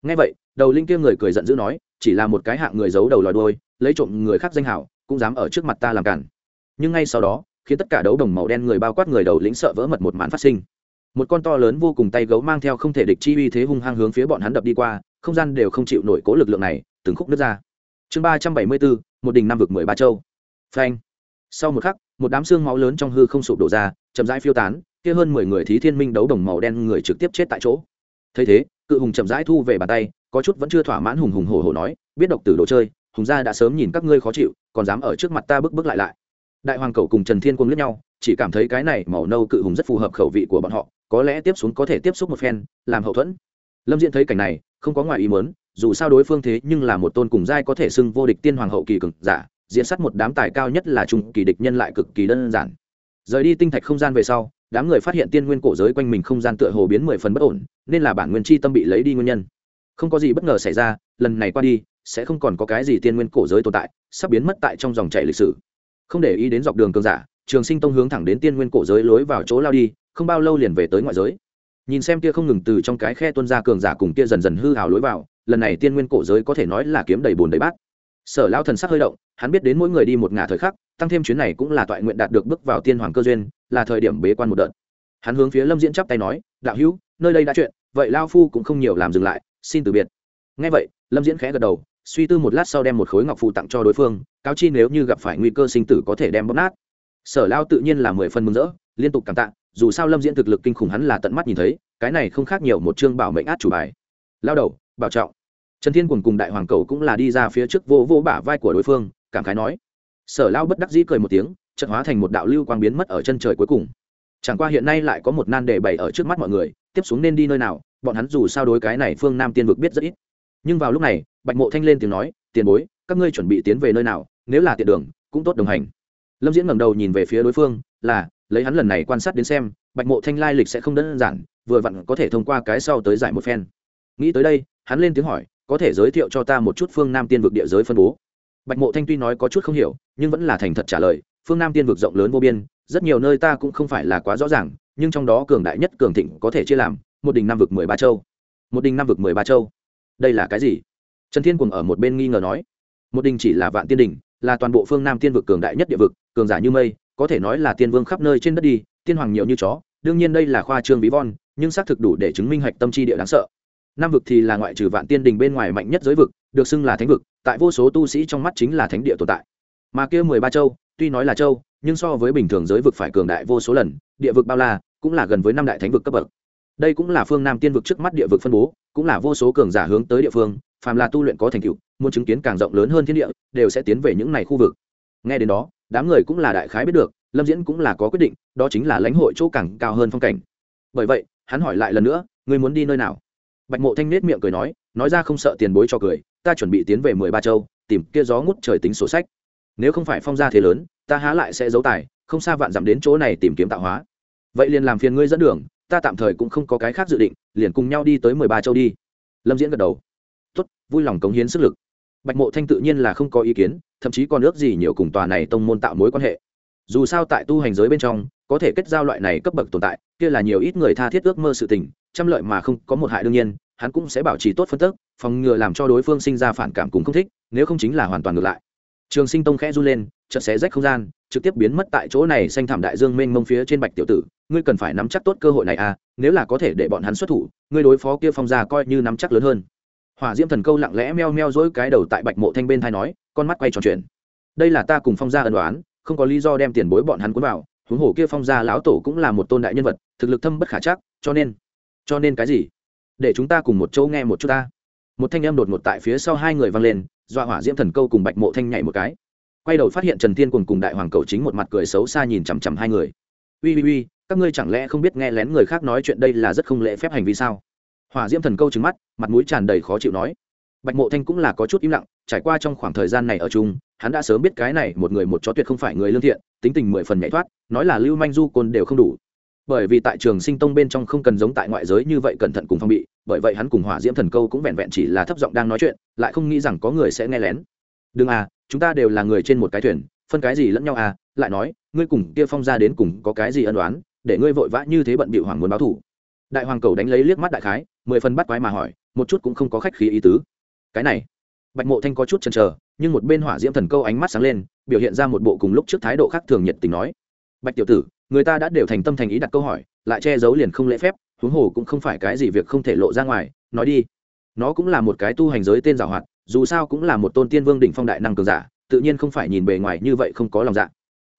Nghe vậy, đầu linh kia người cười giận dữ nói, chỉ là một cái hạng người giấu đầu lòi đôi lấy trộm người khác danh hảo, cũng dám ở trước mặt ta làm cản. Nhưng ngay sau đó, khiến tất cả đấu đồng màu đen người bao quát người đầu lĩnh sợ vỡ mật một màn phát sinh. Một con to lớn vô cùng tay gấu mang theo không thể địch chi uy thế hung hăng hướng phía bọn hắn đập đi qua, không gian đều không chịu nổi cố lực lượng này, từng khúc nứt ra. Chương ba trăm bảy mươi bốn, một đình năm vực mười ba châu. Phanh. Sau một khắc một đám xương máu lớn trong hư không sụp đổ ra, chậm rãi phiêu tán, kia hơn mười người thí thiên minh đấu đồng màu đen người trực tiếp chết tại chỗ. Thấy thế, cự hùng chậm rãi thu về bàn tay, có chút vẫn chưa thỏa mãn hùng hùng hổ hổ nói, biết độc tử đồ chơi, hùng gia đã sớm nhìn các ngươi khó chịu, còn dám ở trước mặt ta bước bước lại lại. Đại hoàng cầu cùng trần thiên quân lướt nhau, chỉ cảm thấy cái này màu nâu cự hùng rất phù hợp khẩu vị của bọn họ, có lẽ tiếp xuống có thể tiếp xúc một phen, làm hậu thuẫn. Lâm diễn thấy cảnh này, không có ngoài ý muốn, dù sao đối phương thế nhưng là một tôn cùng giai có thể xưng vô địch tiên hoàng hậu kỳ cực giả diễn sát một đám tài cao nhất là trung kỳ địch nhân lại cực kỳ đơn giản. Rời đi tinh thạch không gian về sau, đám người phát hiện tiên nguyên cổ giới quanh mình không gian tựa hồ biến mười phần bất ổn, nên là bản nguyên chi tâm bị lấy đi nguyên nhân. Không có gì bất ngờ xảy ra, lần này qua đi, sẽ không còn có cái gì tiên nguyên cổ giới tồn tại, sắp biến mất tại trong dòng chảy lịch sử. Không để ý đến dọc đường cường giả, trường sinh tông hướng thẳng đến tiên nguyên cổ giới lối vào chỗ lao đi, không bao lâu liền về tới ngoại giới. Nhìn xem kia không ngừng từ trong cái khe tuân ra cường giả cùng kia dần dần hư hào lối vào, lần này tiên nguyên cổ giới có thể nói là kiếm đầy bùn đầy bát sở lao thần sắc hơi động, hắn biết đến mỗi người đi một ngả thời khắc, tăng thêm chuyến này cũng là toại nguyện đạt được bước vào tiên hoàng cơ duyên, là thời điểm bế quan một đợt. Hắn hướng phía lâm diễn chắp tay nói, đạo hữu, nơi đây đã chuyện, vậy lao phu cũng không nhiều làm dừng lại, xin từ biệt. Ngay vậy, lâm diễn khẽ gật đầu, suy tư một lát sau đem một khối ngọc phụ tặng cho đối phương, cáo chi nếu như gặp phải nguy cơ sinh tử có thể đem bóp nát. Sở lao tự nhiên là mười phân mừng rỡ, liên tục cảm tạ, dù sao lâm diễn thực lực kinh khủng hắn là tận mắt nhìn thấy, cái này không khác nhiều một chương bảo mệnh át chủ bài. Lao đầu, bảo trọng trần thiên cùng cùng đại hoàng cầu cũng là đi ra phía trước vô vô bả vai của đối phương, cảm khái nói. Sở lao bất đắc dĩ cười một tiếng trận hóa thành một đạo lưu quang biến mất ở chân trời cuối cùng. Chẳng qua hiện nay lại có một nan đề bày ở trước mắt mọi người, tiếp xuống nên đi nơi nào, bọn hắn dù sao đối cái này phương nam tiên vực biết rất ít. Nhưng vào lúc này, bạch mộ thanh lên tiếng nói, tiền bối, các ngươi chuẩn bị tiến về nơi nào, nếu là tiện đường, cũng tốt đồng hành. Lâm diễn ngẩng đầu nhìn về phía đối phương, là, lấy hắn lần này quan sát đến xem, bạch mộ thanh lai lịch sẽ không đơn giản, vừa vặn có thể thông qua cái sau tới giải một phen. Nghĩ tới đây, hắn lên tiếng hỏi có thể giới thiệu cho ta một chút phương nam tiên vực địa giới phân bố? Bạch mộ thanh tuy nói có chút không hiểu, nhưng vẫn là thành thật trả lời, phương nam tiên vực rộng lớn vô biên, rất nhiều nơi ta cũng không phải là quá rõ ràng, nhưng trong đó cường đại nhất cường thịnh có thể chia làm, một đình năm vực mười ba châu. Một đình năm vực mười ba châu. Đây là cái gì? Trần thiên cùng ở một bên nghi ngờ nói. Một đình chỉ là vạn tiên đình là toàn bộ phương nam tiên vực cường đại nhất địa vực, cường giả như mây, có thể nói là tiên vương khắp nơi trên đất đi, tiên hoàng nhiều như chó, đương nhiên đây là khoa trương ví von, nhưng xác thực đủ để chứng minh hạch tâm chi địa đáng sợ nam vực thì là ngoại trừ vạn tiên đình bên ngoài mạnh nhất giới vực, được xưng là thánh vực, tại vô số tu sĩ trong mắt chính là thánh địa tồn tại. Mà kia mười ba châu, tuy nói là châu, nhưng so với bình thường giới vực phải cường đại vô số lần, địa vực bao la, cũng là gần với năm đại thánh vực cấp bậc. Đây cũng là phương nam tiên vực trước mắt địa vực phân bố, cũng là vô số cường giả hướng tới địa phương, phàm là tu luyện có thành tựu, muốn chứng kiến càng rộng lớn hơn thiên địa, đều sẽ tiến về những này khu vực. Nghe đến đó, đám người cũng là đại khái biết được, lâm diễn cũng là có quyết định, đó chính là lãnh hội chỗ càng cao hơn phong cảnh. Bởi vậy, hắn hỏi lại lần nữa, ngươi muốn đi nơi nào? Bạch mộ thanh nết miệng cười nói nói ra không sợ tiền bối cho cười, ta chuẩn bị tiến về mười ba châu, tìm kia gió ngút trời tính sổ sách. Nếu không phải phong gia thế lớn, ta há lại sẽ giấu tài, không xa vạn dặm đến chỗ này tìm kiếm tạo hóa. Vậy liền làm phiền ngươi dẫn đường, ta tạm thời cũng không có cái khác dự định, liền cùng nhau đi tới mười ba châu đi. Lâm diễn gật đầu. Tốt, vui lòng cống hiến sức lực. Bạch mộ thanh tự nhiên là không có ý kiến, thậm chí còn ước gì nhiều cùng tòa này tông môn tạo mối quan hệ. Dù sao tại tu hành giới bên trong, có thể kết giao loại này cấp bậc tồn tại, kia là nhiều ít người tha thiết ước mơ sự tình trăm lợi mà không có một hại đương nhiên, hắn cũng sẽ bảo trì tốt phân tức, phòng ngừa làm cho đối phương sinh ra phản cảm cùng không thích, nếu không chính là hoàn toàn ngược lại. Trường sinh tông khẽ run lên, chợt xé rách không gian, trực tiếp biến mất tại chỗ này xanh thảm đại dương mênh mông phía trên bạch tiểu tử, ngươi cần phải nắm chắc tốt cơ hội này à nếu là có thể để bọn hắn xuất thủ, ngươi đối phó kia phong gia coi như nắm chắc lớn hơn. Hỏa diễm thần câu lặng lẽ meo meo dỗi cái đầu tại bạch mộ thanh bên thai nói, con mắt quay tròn chuyện đây là ta cùng phong gia ân đoán không có lý do đem tiền bối bọn hắn cuốn vào, huống hồ kia phong gia lão tổ cũng là một tôn đại nhân vật, thực lực thâm bất khả chắc, cho nên cho nên cái gì? Để chúng ta cùng một chỗ nghe một chút ta. Một thanh em đột ngột tại phía sau hai người vang lên, dọa hỏa diễm thần câu cùng bạch mộ thanh nhảy một cái. Quay đầu phát hiện trần thiên cùng cùng đại hoàng cầu chính một mặt cười xấu xa nhìn chằm chằm hai người. Ui ui ui các ngươi chẳng lẽ không biết nghe lén người khác nói chuyện đây là rất không lễ phép hành vi sao? Hỏa diễm thần câu trứng mắt, mặt mũi tràn đầy khó chịu nói. Bạch mộ thanh cũng là có chút im lặng, trải qua trong khoảng thời gian này ở chung, hắn đã sớm biết cái này một người một chó tuyệt không phải người lương thiện, tính tình mười phần nhảy thoát, nói là lưu manh du côn đều không đủ bởi vì tại trường sinh tông bên trong không cần giống tại ngoại giới như vậy cẩn thận cùng phong bị, bởi vậy hắn cùng hỏa diễm thần câu cũng vẹn vẹn chỉ là thấp giọng đang nói chuyện, lại không nghĩ rằng có người sẽ nghe lén. Đừng à chúng ta đều là người trên một cái thuyền, phân cái gì lẫn nhau à? Lại nói, ngươi cùng kia phong ra đến cùng có cái gì ân đoán để ngươi vội vã như thế bận bị hoàng muốn báo thủ đại hoàng cầu đánh lấy liếc mắt đại khái, mười phần bắt quái mà hỏi, một chút cũng không có khách khí ý tứ. Cái này. Bạch mộ thanh có chút chần chờ, nhưng một bên hỏa diễm thần câu ánh mắt sáng lên, biểu hiện ra một bộ cùng lúc trước thái độ khác thường nhiệt tình nói bạch tiểu tử, người ta đã đều thành tâm thành ý đặt câu hỏi, lại che giấu liền không lễ phép, huống hồ cũng không phải cái gì việc không thể lộ ra ngoài, nói đi. Nó cũng là một cái tu hành giới tên giảo hoạt, dù sao cũng là một tôn tiên vương đỉnh phong đại năng cường giả, tự nhiên không phải nhìn bề ngoài như vậy không có lòng dạ.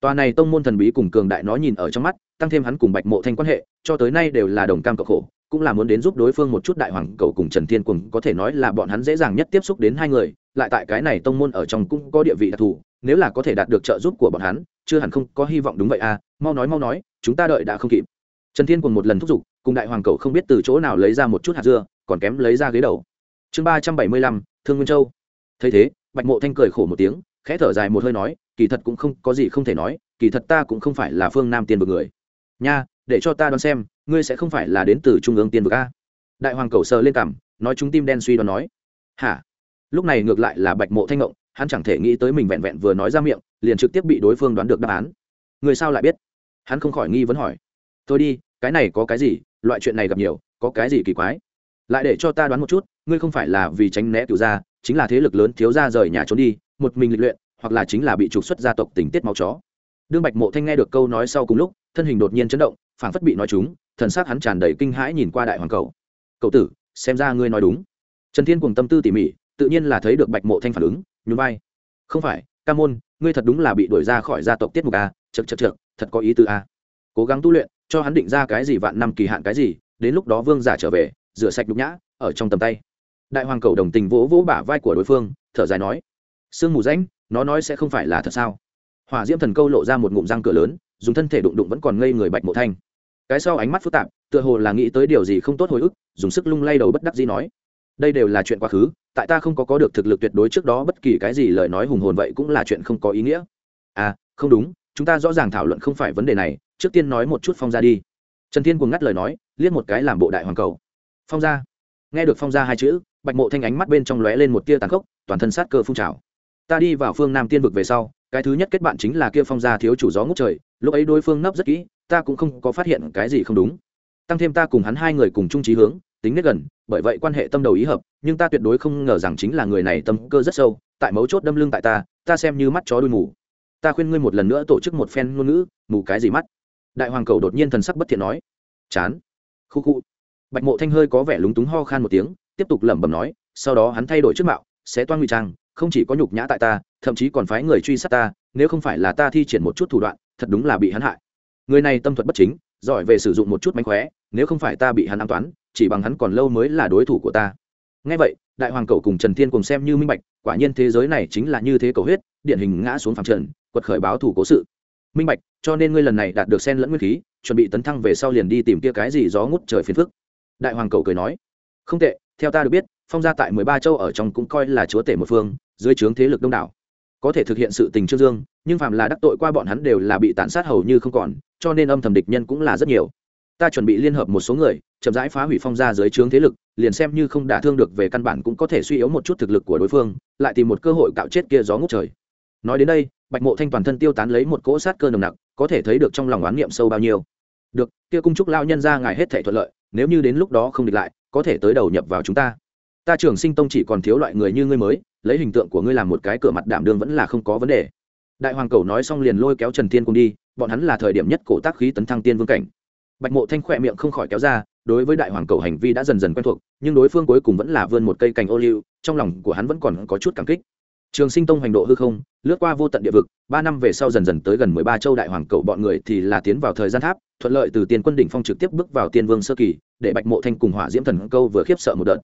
Tòa này tông môn thần bí cùng cường đại nó nhìn ở trong mắt, tăng thêm hắn cùng bạch mộ thanh quan hệ, cho tới nay đều là đồng cam cộng khổ cũng là muốn đến giúp đối phương một chút đại hoàng cầu cùng trần thiên cùng có thể nói là bọn hắn dễ dàng nhất tiếp xúc đến hai người, lại tại cái này tông môn ở trong cũng có địa vị đặc thù, nếu là có thể đạt được trợ giúp của bọn hắn, chưa hẳn không có hy vọng đúng vậy à mau nói mau nói, chúng ta đợi đã không kịp. Trần thiên cùng một lần thúc giục, cùng đại hoàng cầu không biết từ chỗ nào lấy ra một chút hạt dưa, còn kém lấy ra ghế đầu. Chương ba trăm bảy mươi lăm, thương nguyên châu. Thấy thế, bạch mộ thanh cười khổ một tiếng, khẽ thở dài một hơi nói, kỳ thật cũng không có gì không thể nói, kỳ thật ta cũng không phải là phương nam tiên vực người. Nha, để cho ta đoán xem ngươi sẽ không phải là đến từ trung ương tiên vực a? Đại hoàng cầu sờ lên cảm nói chúng tim đen suy đoán nói. Hả? Lúc này ngược lại là bạch mộ thanh ngộng, hắn chẳng thể nghĩ tới mình vẹn vẹn vừa nói ra miệng, liền trực tiếp bị đối phương đoán được đáp án. Người sao lại biết? Hắn không khỏi nghi vấn hỏi. Thôi đi, cái này có cái gì? Loại chuyện này gặp nhiều, có cái gì kỳ quái? Lại để cho ta đoán một chút, ngươi không phải là vì tránh né cựu gia, chính là thế lực lớn thiếu gia rời nhà trốn đi, một mình lịch luyện, hoặc là chính là bị trục xuất gia tộc tình tiết máu chó. Đương bạch mộ thanh nghe được câu nói sau cùng lúc, thân hình đột nhiên chấn động, phảng phất bị nói chúng thần sắc hắn tràn đầy kinh hãi nhìn qua đại hoàng cầu. Cậu tử xem ra ngươi nói đúng. Trần thiên cùng tâm tư tỉ mỉ tự nhiên là thấy được bạch mộ thanh phản ứng nhún vai. Không phải ca môn ngươi thật đúng là bị đuổi ra khỏi gia tộc tiết mục a chật chật chật thật có ý tư a. Cố gắng tu luyện cho hắn định ra cái gì vạn năm kỳ hạn cái gì đến lúc đó vương giả trở về rửa sạch nhục nhã ở trong tầm tay. Đại hoàng cầu đồng tình vỗ vỗ bả vai của đối phương thở dài nói sương mù ránh, nó nói sẽ không phải là thật sao? Hỏa diễm thần câu lộ ra một ngụm răng cửa lớn dùng thân thể đụng đụng vẫn còn ngây người bạch mộ thanh cái sau ánh mắt phức tạp, tựa hồ là nghĩ tới điều gì không tốt hồi ức, dùng sức lung lay đầu bất đắc dĩ nói, đây đều là chuyện quá khứ, tại ta không có có được thực lực tuyệt đối trước đó bất kỳ cái gì lời nói hùng hồn vậy cũng là chuyện không có ý nghĩa. À không đúng, chúng ta rõ ràng thảo luận không phải vấn đề này, trước tiên nói một chút phong ra đi. Trần thiên cùng ngắt lời nói, liếc một cái làm bộ đại hoàng cầu. Phong ra nghe được phong ra hai chữ, bạch mộ thanh ánh mắt bên trong lóe lên một tia tàn khốc, toàn thân sát cơ phun trào. Ta đi vào phương nam tiên vực về sau, cái thứ nhất kết bạn chính là kia phong gia thiếu chủ gió ngút trời, lúc ấy đối phương nấp rất kỹ ta cũng không có phát hiện cái gì không đúng. Tăng thêm ta cùng hắn hai người cùng chung trí hướng, tính nết gần, bởi vậy quan hệ tâm đầu ý hợp, nhưng ta tuyệt đối không ngờ rằng chính là người này tâm cơ rất sâu, tại mấu chốt đâm lưng tại ta ta xem như mắt chó đuôi mù. Ta khuyên ngươi một lần nữa tổ chức một phen ngôn ngữ, mù cái gì mắt? Đại hoàng cầu đột nhiên thần sắc bất thiện nói. Chán. Khu khu. Bạch mộ thanh hơi có vẻ lúng túng ho khan một tiếng, tiếp tục lẩm bẩm nói, sau đó hắn thay đổi trước mạo, sẽ toan ngụy trang, không chỉ có nhục nhã tại ta, thậm chí còn phái người truy sát ta, nếu không phải là ta thi triển một chút thủ đoạn, thật đúng là bị hắn hại người này tâm thuật bất chính, giỏi về sử dụng một chút mánh khóe, nếu không phải ta bị hắn an toán, chỉ bằng hắn còn lâu mới là đối thủ của ta. Ngay vậy, đại hoàng cầu cùng trần thiên cùng xem như minh bạch, quả nhiên thế giới này chính là như thế cầu huyết, điển hình ngã xuống phẳng trần, quật khởi báo thủ cố sự. Minh bạch, cho nên ngươi lần này đạt được sen lẫn nguyên khí, chuẩn bị tấn thăng về sau liền đi tìm kia cái gì gió ngút trời phiền phức. Đại hoàng cầu cười nói, không tệ, theo ta được biết, phong gia tại mười ba châu ở trong cũng coi là chúa tể một phương, dưới trướng thế lực đông đảo. Có thể thực hiện sự tình trương dương, nhưng phạm là đắc tội qua bọn hắn đều là bị tàn sát hầu như không còn cho nên âm thầm địch nhân cũng là rất nhiều. Ta chuẩn bị liên hợp một số người, chậm rãi phá hủy phong gia dưới trướng thế lực, liền xem như không đả thương được về căn bản cũng có thể suy yếu một chút thực lực của đối phương, lại tìm một cơ hội cạo chết kia gió ngút trời. Nói đến đây, bạch mộ thanh toàn thân tiêu tán lấy một cỗ sát cơ nồng nặc, có thể thấy được trong lòng oán niệm sâu bao nhiêu. Được, kia cung trúc lao nhân ra ngài hết thể thuận lợi, nếu như đến lúc đó không địch lại, có thể tới đầu nhập vào chúng ta. Ta trường sinh tông chỉ còn thiếu loại người như ngươi mới, lấy hình tượng của ngươi làm một cái cửa mặt đảm đương vẫn là không có vấn đề đại hoàng cầu nói xong liền lôi kéo trần tiên cùng đi, bọn hắn là thời điểm nhất cổ tác khí tấn thăng tiên vương cảnh. Bạch mộ thanh khỏe miệng không khỏi kéo ra, đối với đại hoàng cầu hành vi đã dần dần quen thuộc, nhưng đối phương cuối cùng vẫn là vươn một cây cành ô liu, trong lòng của hắn vẫn còn có chút cảm kích. Trường sinh tông hành độ hư không, lướt qua vô tận địa vực, ba năm về sau dần dần tới gần mười ba châu đại hoàng cầu bọn người thì là tiến vào thời gian tháp, thuận lợi từ tiền quân đỉnh phong trực tiếp bước vào tiên vương sơ kỳ, để bạch mộ thanh cùng hỏa diễm thần câu vừa khiếp sợ một đợt.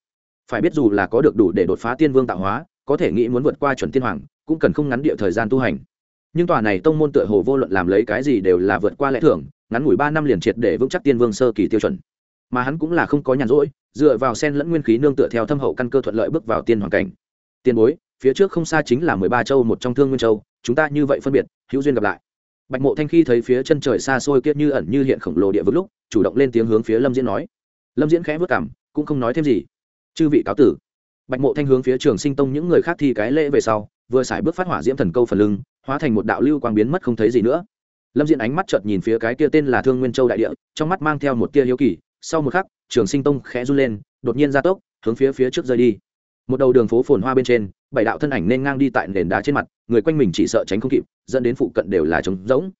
Phải biết dù là có được đủ để đột phá tiên vương tạo hóa, có thể nghĩ muốn vượt qua chuẩn tiên hoàng, cũng cần không ngắn địa thời gian tu hành nhưng tòa này tông môn tựa hồ vô luận làm lấy cái gì đều là vượt qua lẽ thường, ngắn ngủi ba năm liền triệt để vững chắc tiên vương sơ kỳ tiêu chuẩn. Mà hắn cũng là không có nhàn rỗi, dựa vào sen lẫn nguyên khí nương tựa theo thâm hậu căn cơ thuận lợi bước vào tiên hoàng cảnh. Tiền bối, phía trước không xa chính là mười ba châu một trong thương nguyên châu, chúng ta như vậy phân biệt, hữu duyên gặp lại. Bạch mộ thanh khi thấy phía chân trời xa xôi kiết như ẩn như hiện khổng lồ địa vực lúc, chủ động lên tiếng hướng phía lâm diễn nói. Lâm diễn khẽ vất cảm, cũng không nói thêm gì. Chư vị cáo tử. Bạch mộ thanh hướng phía trường sinh tông những người khác thi cái lễ về sau, vừa xài bước phát hỏa diễm thần câu phần lưng hóa thành một đạo lưu quang biến mất không thấy gì nữa. Lâm diễn ánh mắt chợt nhìn phía cái kia tên là thương nguyên châu đại địa, trong mắt mang theo một tia hiếu kỳ. Sau một khắc, trường sinh tông khẽ run lên, đột nhiên ra tốc, hướng phía phía trước rơi đi. Một đầu đường phố phồn hoa bên trên, bảy đạo thân ảnh nên ngang đi tại nền đá trên mặt, người quanh mình chỉ sợ tránh không kịp, dẫn đến phụ cận đều là trống rỗng.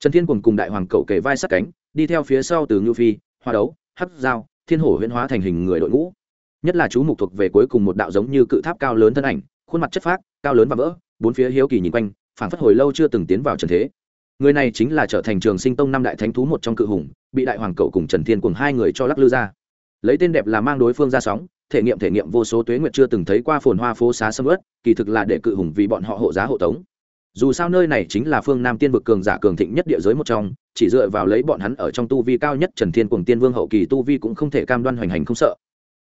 Trần thiên cùng cùng đại hoàng cậu kề vai sát cánh, đi theo phía sau từ ngưu phi, hoa đấu, hắc dao thiên hổ huyễn hóa thành hình người đội ngũ. Nhất là chú mục thuộc về cuối cùng một đạo giống như cự tháp cao lớn thân ảnh, khuôn mặt chất phác, cao lớn và vỡ, bốn phía hiếu kỳ nhìn quanh phản phất hồi lâu chưa từng tiến vào trần thế. Người này chính là trở thành trường sinh tông năm đại thánh thú một trong cự hùng, bị đại hoàng cậu cùng trần thiên cùng hai người cho lắc lư ra. Lấy tên đẹp là mang đối phương ra sóng, thể nghiệm thể nghiệm vô số tuế nguyệt chưa từng thấy qua phồn hoa phố xá sâm ớt kỳ thực là để cự hùng vì bọn họ hộ giá hộ tống. Dù sao nơi này chính là phương nam tiên vực cường giả cường thịnh nhất địa giới một trong, chỉ dựa vào lấy bọn hắn ở trong tu vi cao nhất trần thiên cùng tiên vương hậu kỳ tu vi cũng không thể cam đoan hoành hành không sợ.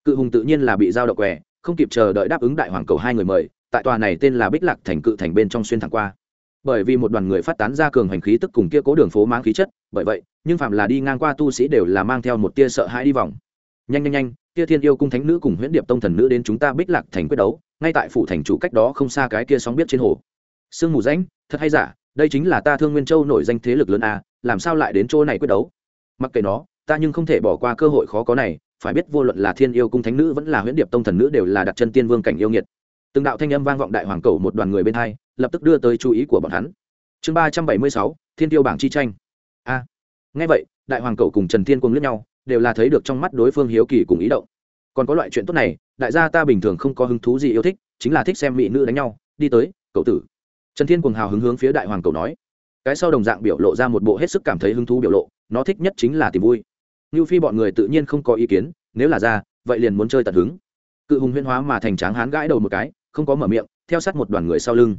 Cự hùng tự nhiên là bị giao động què, không kịp chờ đợi đáp ứng đại hoàng cầu hai người mời, tại tòa này tên là bích lạc thành cự thành bên trong xuyên thẳng qua bởi vì một đoàn người phát tán ra cường hành khí tức cùng kia cố đường phố mang khí chất, bởi vậy, nhưng phạm là đi ngang qua tu sĩ đều là mang theo một tia sợ hãi đi vòng. Nhanh nhanh nhanh, kia thiên yêu cung thánh nữ cùng huyễn điệp tông thần nữ đến chúng ta bích lạc thành quyết đấu, ngay tại phủ thành chủ cách đó không xa cái kia sóng biết trên hồ. Sương mù rãnh, thật hay giả, đây chính là ta thương nguyên châu nổi danh thế lực lớn a, làm sao lại đến chỗ này quyết đấu? Mặc kệ nó, ta nhưng không thể bỏ qua cơ hội khó có này, phải biết vô luận là thiên yêu cung thánh nữ vẫn là huyễn điệp tông thần nữ đều là đặt chân tiên vương cảnh yêu nghiệt. Từng đạo thanh âm vang vọng đại hoàng cầu một đoàn người bên hai lập tức đưa tới chú ý của bọn hắn. Chương ba trăm bảy mươi sáu thiên tiêu bảng chi tranh. A. À, nghe vậy đại hoàng cầu cùng trần thiên quân lướt nhau đều là thấy được trong mắt đối phương hiếu kỳ cùng ý động. Còn có loại chuyện tốt này đại gia ta bình thường không có hứng thú gì yêu thích chính là thích xem mỹ nữ đánh nhau. Đi tới cậu tử. Trần thiên cùng hào hứng hướng phía đại hoàng cầu nói. Cái sau đồng dạng biểu lộ ra một bộ hết sức cảm thấy hứng thú biểu lộ nó thích nhất chính là tìm vui. Như phi bọn người tự nhiên không có ý kiến nếu là ra vậy liền muốn chơi tận hứng. Cự hùng huyên hóa mà thành tráng hán gãi đầu một cái không có mở miệng theo sát một đoàn người sau lưng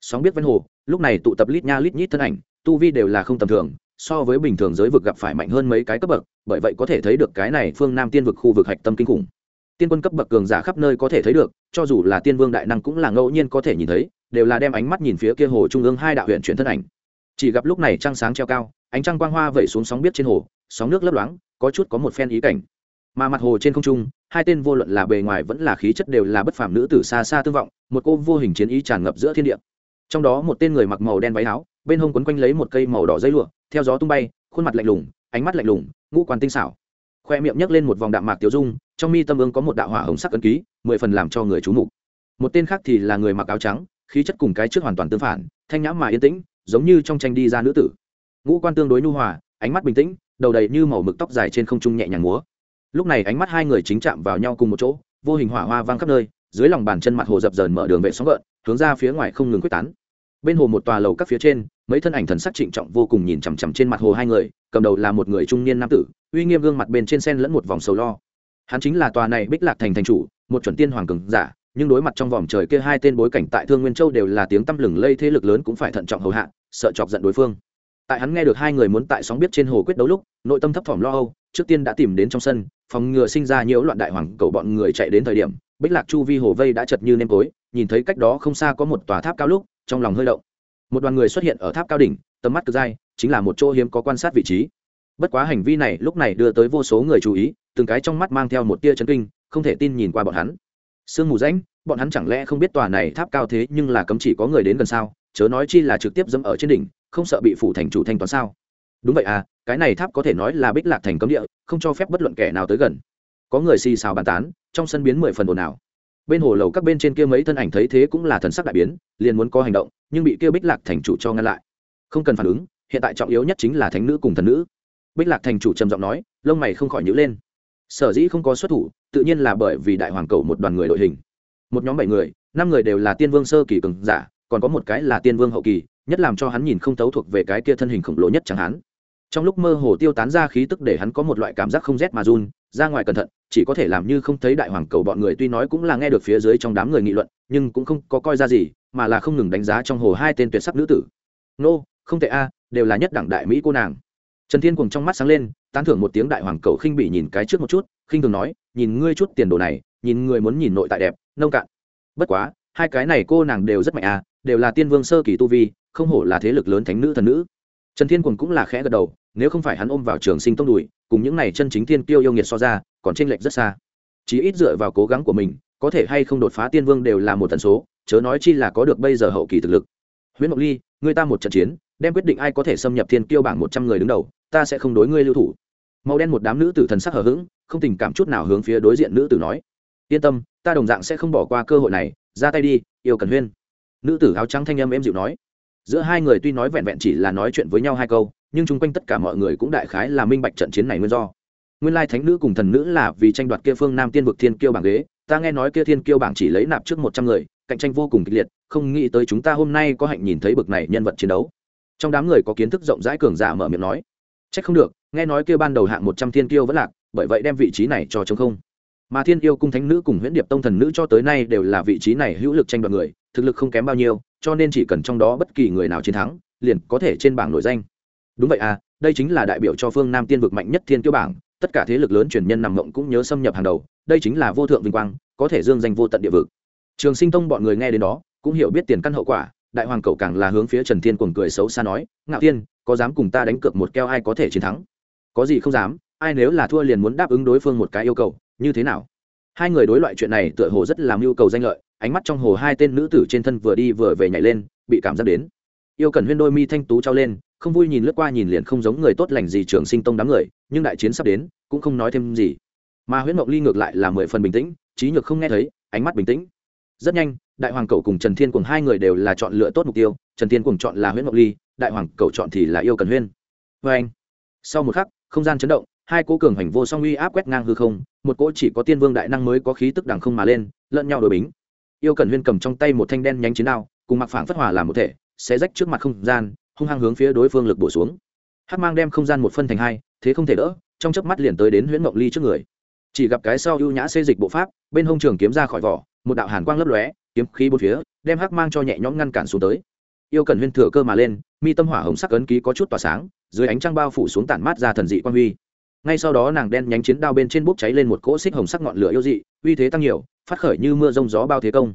sóng biết ven hồ, lúc này tụ tập lít nha lít nhít thân ảnh, tu vi đều là không tầm thường, so với bình thường giới vực gặp phải mạnh hơn mấy cái cấp bậc, bởi vậy có thể thấy được cái này phương nam tiên vực khu vực hạch tâm kinh khủng. Tiên quân cấp bậc cường giả khắp nơi có thể thấy được, cho dù là tiên vương đại năng cũng là ngẫu nhiên có thể nhìn thấy, đều là đem ánh mắt nhìn phía kia hồ trung ương hai đạo huyện chuyển thân ảnh. Chỉ gặp lúc này trăng sáng treo cao, ánh trăng quang hoa vẩy xuống sóng biết trên hồ, sóng nước lấp loáng, có chút có một phen ý cảnh. Mà mặt hồ trên không trung, hai tên vô luận là bề ngoài vẫn là khí chất đều là bất phàm nữ tử xa xa tương vọng, một cô vô hình chiến ý tràn ngập giữa thiên địa trong đó một tên người mặc màu đen váy áo, bên hông quấn quanh lấy một cây màu đỏ dây lụa, theo gió tung bay, khuôn mặt lạnh lùng, ánh mắt lạnh lùng, ngũ quan tinh xảo. Khoe miệng nhấc lên một vòng đạm mạc tiêu dung, trong mi tâm ương có một đạo hỏa hồng sắc ấn ký, mười phần làm cho người chú mục. Một tên khác thì là người mặc áo trắng, khí chất cùng cái trước hoàn toàn tương phản, thanh nhãm mà yên tĩnh, giống như trong tranh đi ra nữ tử. Ngũ quan tương đối nhu hòa, ánh mắt bình tĩnh, đầu đầy như màu mực tóc dài trên không trung nhẹ nhàng múa. Lúc này ánh mắt hai người chính chạm vào nhau cùng một chỗ, vô hình hỏa hoa vang khắp nơi, dưới lòng bàn chân mặt hồ dập dờn mở đường vệ sóng gợn, hướng ra phía ngoài không ngừng quyết tán bên hồ một tòa lầu các phía trên, mấy thân ảnh thần sắc trịnh trọng vô cùng nhìn chằm chằm trên mặt hồ hai người, cầm đầu là một người trung niên nam tử, uy nghiêm gương mặt bên trên sen lẫn một vòng sầu lo. Hắn chính là tòa này bích lạc thành thành chủ, một chuẩn tiên hoàng cường giả, nhưng đối mặt trong vòng trời kia hai tên bối cảnh tại thương nguyên châu đều là tiếng tăm lừng lây thế lực lớn cũng phải thận trọng hầu hạ, sợ chọc giận đối phương. Tại hắn nghe được hai người muốn tại sóng biết trên hồ quyết đấu lúc, nội tâm thấp thỏm lo âu, trước tiên đã tìm đến trong sân, phòng ngừa sinh ra nhiễu loạn đại hoàng cầu bọn người chạy đến thời điểm, bích lạc chu vi hồ vây đã chật như nêm tối, nhìn thấy cách đó không xa có một tòa tháp cao lúc trong lòng hơi động. Một đoàn người xuất hiện ở tháp cao đỉnh, tầm mắt cực dai, chính là một chỗ hiếm có quan sát vị trí. Bất quá hành vi này lúc này đưa tới vô số người chú ý, từng cái trong mắt mang theo một tia chấn kinh, không thể tin nhìn qua bọn hắn. Sương mù rãnh, bọn hắn chẳng lẽ không biết tòa này tháp cao thế nhưng là cấm chỉ có người đến gần sao? Chớ nói chi là trực tiếp dẫm ở trên đỉnh, không sợ bị phủ thành chủ thanh toán sao? Đúng vậy à cái này tháp có thể nói là bích lạc thành cấm địa, không cho phép bất luận kẻ nào tới gần. Có người xì xào bàn tán, trong sân biến mười phần ồn ào bên hồ lầu các bên trên kia mấy thân ảnh thấy thế cũng là thần sắc đại biến, liền muốn có hành động, nhưng bị kia bích lạc thành chủ cho ngăn lại. Không cần phản ứng, hiện tại trọng yếu nhất chính là thánh nữ cùng thần nữ. Bích lạc thành chủ trầm giọng nói, lông mày không khỏi nhữ lên. Sở dĩ không có xuất thủ, tự nhiên là bởi vì đại hoàng cầu một đoàn người đội hình. Một nhóm bảy người, năm người đều là tiên vương sơ kỳ cường giả, còn có một cái là tiên vương hậu kỳ, nhất làm cho hắn nhìn không thấu thuộc về cái kia thân hình khổng lồ nhất chẳng hắn. Trong lúc mơ hồ tiêu tán ra khí tức để hắn có một loại cảm giác không rét mà run ra ngoài cẩn thận, chỉ có thể làm như không thấy đại hoàng cầu bọn người tuy nói cũng là nghe được phía dưới trong đám người nghị luận, nhưng cũng không có coi ra gì, mà là không ngừng đánh giá trong hồ hai tên tuyệt sắc nữ tử. Nô, không tệ a, đều là nhất đẳng đại mỹ cô nàng. Trần thiên cùng trong mắt sáng lên, tán thưởng một tiếng đại hoàng cầu khinh bị nhìn cái trước một chút, khinh thường nói, nhìn ngươi chút tiền đồ này, nhìn ngươi muốn nhìn nội tại đẹp, nông cạn. Bất quá, hai cái này cô nàng đều rất mạnh a, đều là tiên vương sơ kỳ tu vi, không hổ là thế lực lớn thánh nữ thần nữ. Trần thiên cùng cũng là khẽ gật đầu, nếu không phải hắn ôm vào trường sinh tông đùi cùng những này chân chính tiên tiêu yêu nghiệt so ra, còn chênh lệch rất xa. Chỉ ít dựa vào cố gắng của mình, có thể hay không đột phá tiên vương đều là một tần số, chớ nói chi là có được bây giờ hậu kỳ thực lực. Huyễn mộc ly người ta một trận chiến, đem quyết định ai có thể xâm nhập thiên kiêu bảng một trăm người đứng đầu, ta sẽ không đối ngươi lưu thủ. Màu đen một đám nữ tử thần sắc hờ hững, không tình cảm chút nào hướng phía đối diện nữ tử nói. Yên tâm, ta đồng dạng sẽ không bỏ qua cơ hội này, ra tay đi, yêu cần huyên. Nữ tử áo trắng thanh âm em dịu nói. Giữa hai người tuy nói vẹn vẹn chỉ là nói chuyện với nhau hai câu nhưng chung quanh tất cả mọi người cũng đại khái là minh bạch trận chiến này nguyên do. Nguyên lai thánh nữ cùng thần nữ là vì tranh đoạt kia phương nam tiên vực thiên kiêu bảng ghế. Ta nghe nói kia thiên kiêu bảng chỉ lấy nạp trước một trăm người, cạnh tranh vô cùng kịch liệt, không nghĩ tới chúng ta hôm nay có hạnh nhìn thấy bực này nhân vật chiến đấu. Trong đám người có kiến thức rộng rãi cường giả mở miệng nói, trách không được, nghe nói kia ban đầu hạng một trăm thiên kiêu vẫn lạc, bởi vậy đem vị trí này cho chống không. Mà thiên yêu cung thánh nữ cùng huyễn điệp tông thần nữ cho tới nay đều là vị trí này hữu lực tranh đoạt người, thực lực không kém bao nhiêu, cho nên chỉ cần trong đó bất kỳ người nào chiến thắng, liền có thể trên bảng nổi danh đúng vậy à đây chính là đại biểu cho phương nam tiên vực mạnh nhất thiên kiêu bảng, tất cả thế lực lớn truyền nhân nằm mộng cũng nhớ xâm nhập hàng đầu, đây chính là vô thượng vinh quang, có thể dương danh vô tận địa vực. Trường sinh tông bọn người nghe đến đó, cũng hiểu biết tiền căn hậu quả, đại hoàng cậu càng là hướng phía trần thiên cuồng cười xấu xa nói, ngạo tiên có dám cùng ta đánh cược một keo ai có thể chiến thắng? Có gì không dám, ai nếu là thua liền muốn đáp ứng đối phương một cái yêu cầu, như thế nào? Hai người đối loại chuyện này tựa hồ rất làm yêu cầu danh lợi, ánh mắt trong hồ hai tên nữ tử trên thân vừa đi vừa về nhảy lên, bị cảm giác đến. Yêu cần huyên đôi mi thanh tú trao lên không vui nhìn lướt qua nhìn liền không giống người tốt lành gì trường sinh tông đám người, nhưng đại chiến sắp đến, cũng không nói thêm gì. Mà huyễn mộng ly ngược lại là mười phần bình tĩnh, trí nhược không nghe thấy, ánh mắt bình tĩnh. Rất nhanh, đại hoàng cầu cùng trần thiên cùng hai người đều là chọn lựa tốt mục tiêu, trần thiên cùng chọn là huyễn mộng ly, đại hoàng cầu chọn thì là yêu cần huyên. Vê anh, sau một khắc, không gian chấn động, hai cỗ cường hành vô song uy áp quét ngang hư không, một cỗ chỉ có tiên vương đại năng mới có khí tức đằng không mà lên, lẫn nhau đổi bính. Yêu cần huyên cầm trong tay một thanh đen nhánh chiến đao, cùng mặc phảng phất hòa làm một thể sẽ rách trước mặt không gian hung hăng hướng phía đối phương lực bổ xuống. Hắc mang đem không gian một phân thành hai, thế không thể đỡ, trong chớp mắt liền tới đến huyễn mộng ly trước người. Chỉ gặp cái sau ưu nhã xê dịch bộ pháp, bên hông trường kiếm ra khỏi vỏ, một đạo hàn quang lấp lóe, kiếm khí bốn phía, đem hắc mang cho nhẹ nhõm ngăn cản xuống tới. Yêu cần huyên thừa cơ mà lên, mi tâm hỏa hồng sắc ấn ký có chút tỏa sáng, dưới ánh trăng bao phủ xuống tản mát ra thần dị quang huy. Ngay sau đó nàng đen nhánh chiến đao bên trên bốc cháy lên một cỗ xích hồng sắc ngọn lửa yêu dị, uy thế tăng nhiều, phát khởi như mưa rông gió bao thế công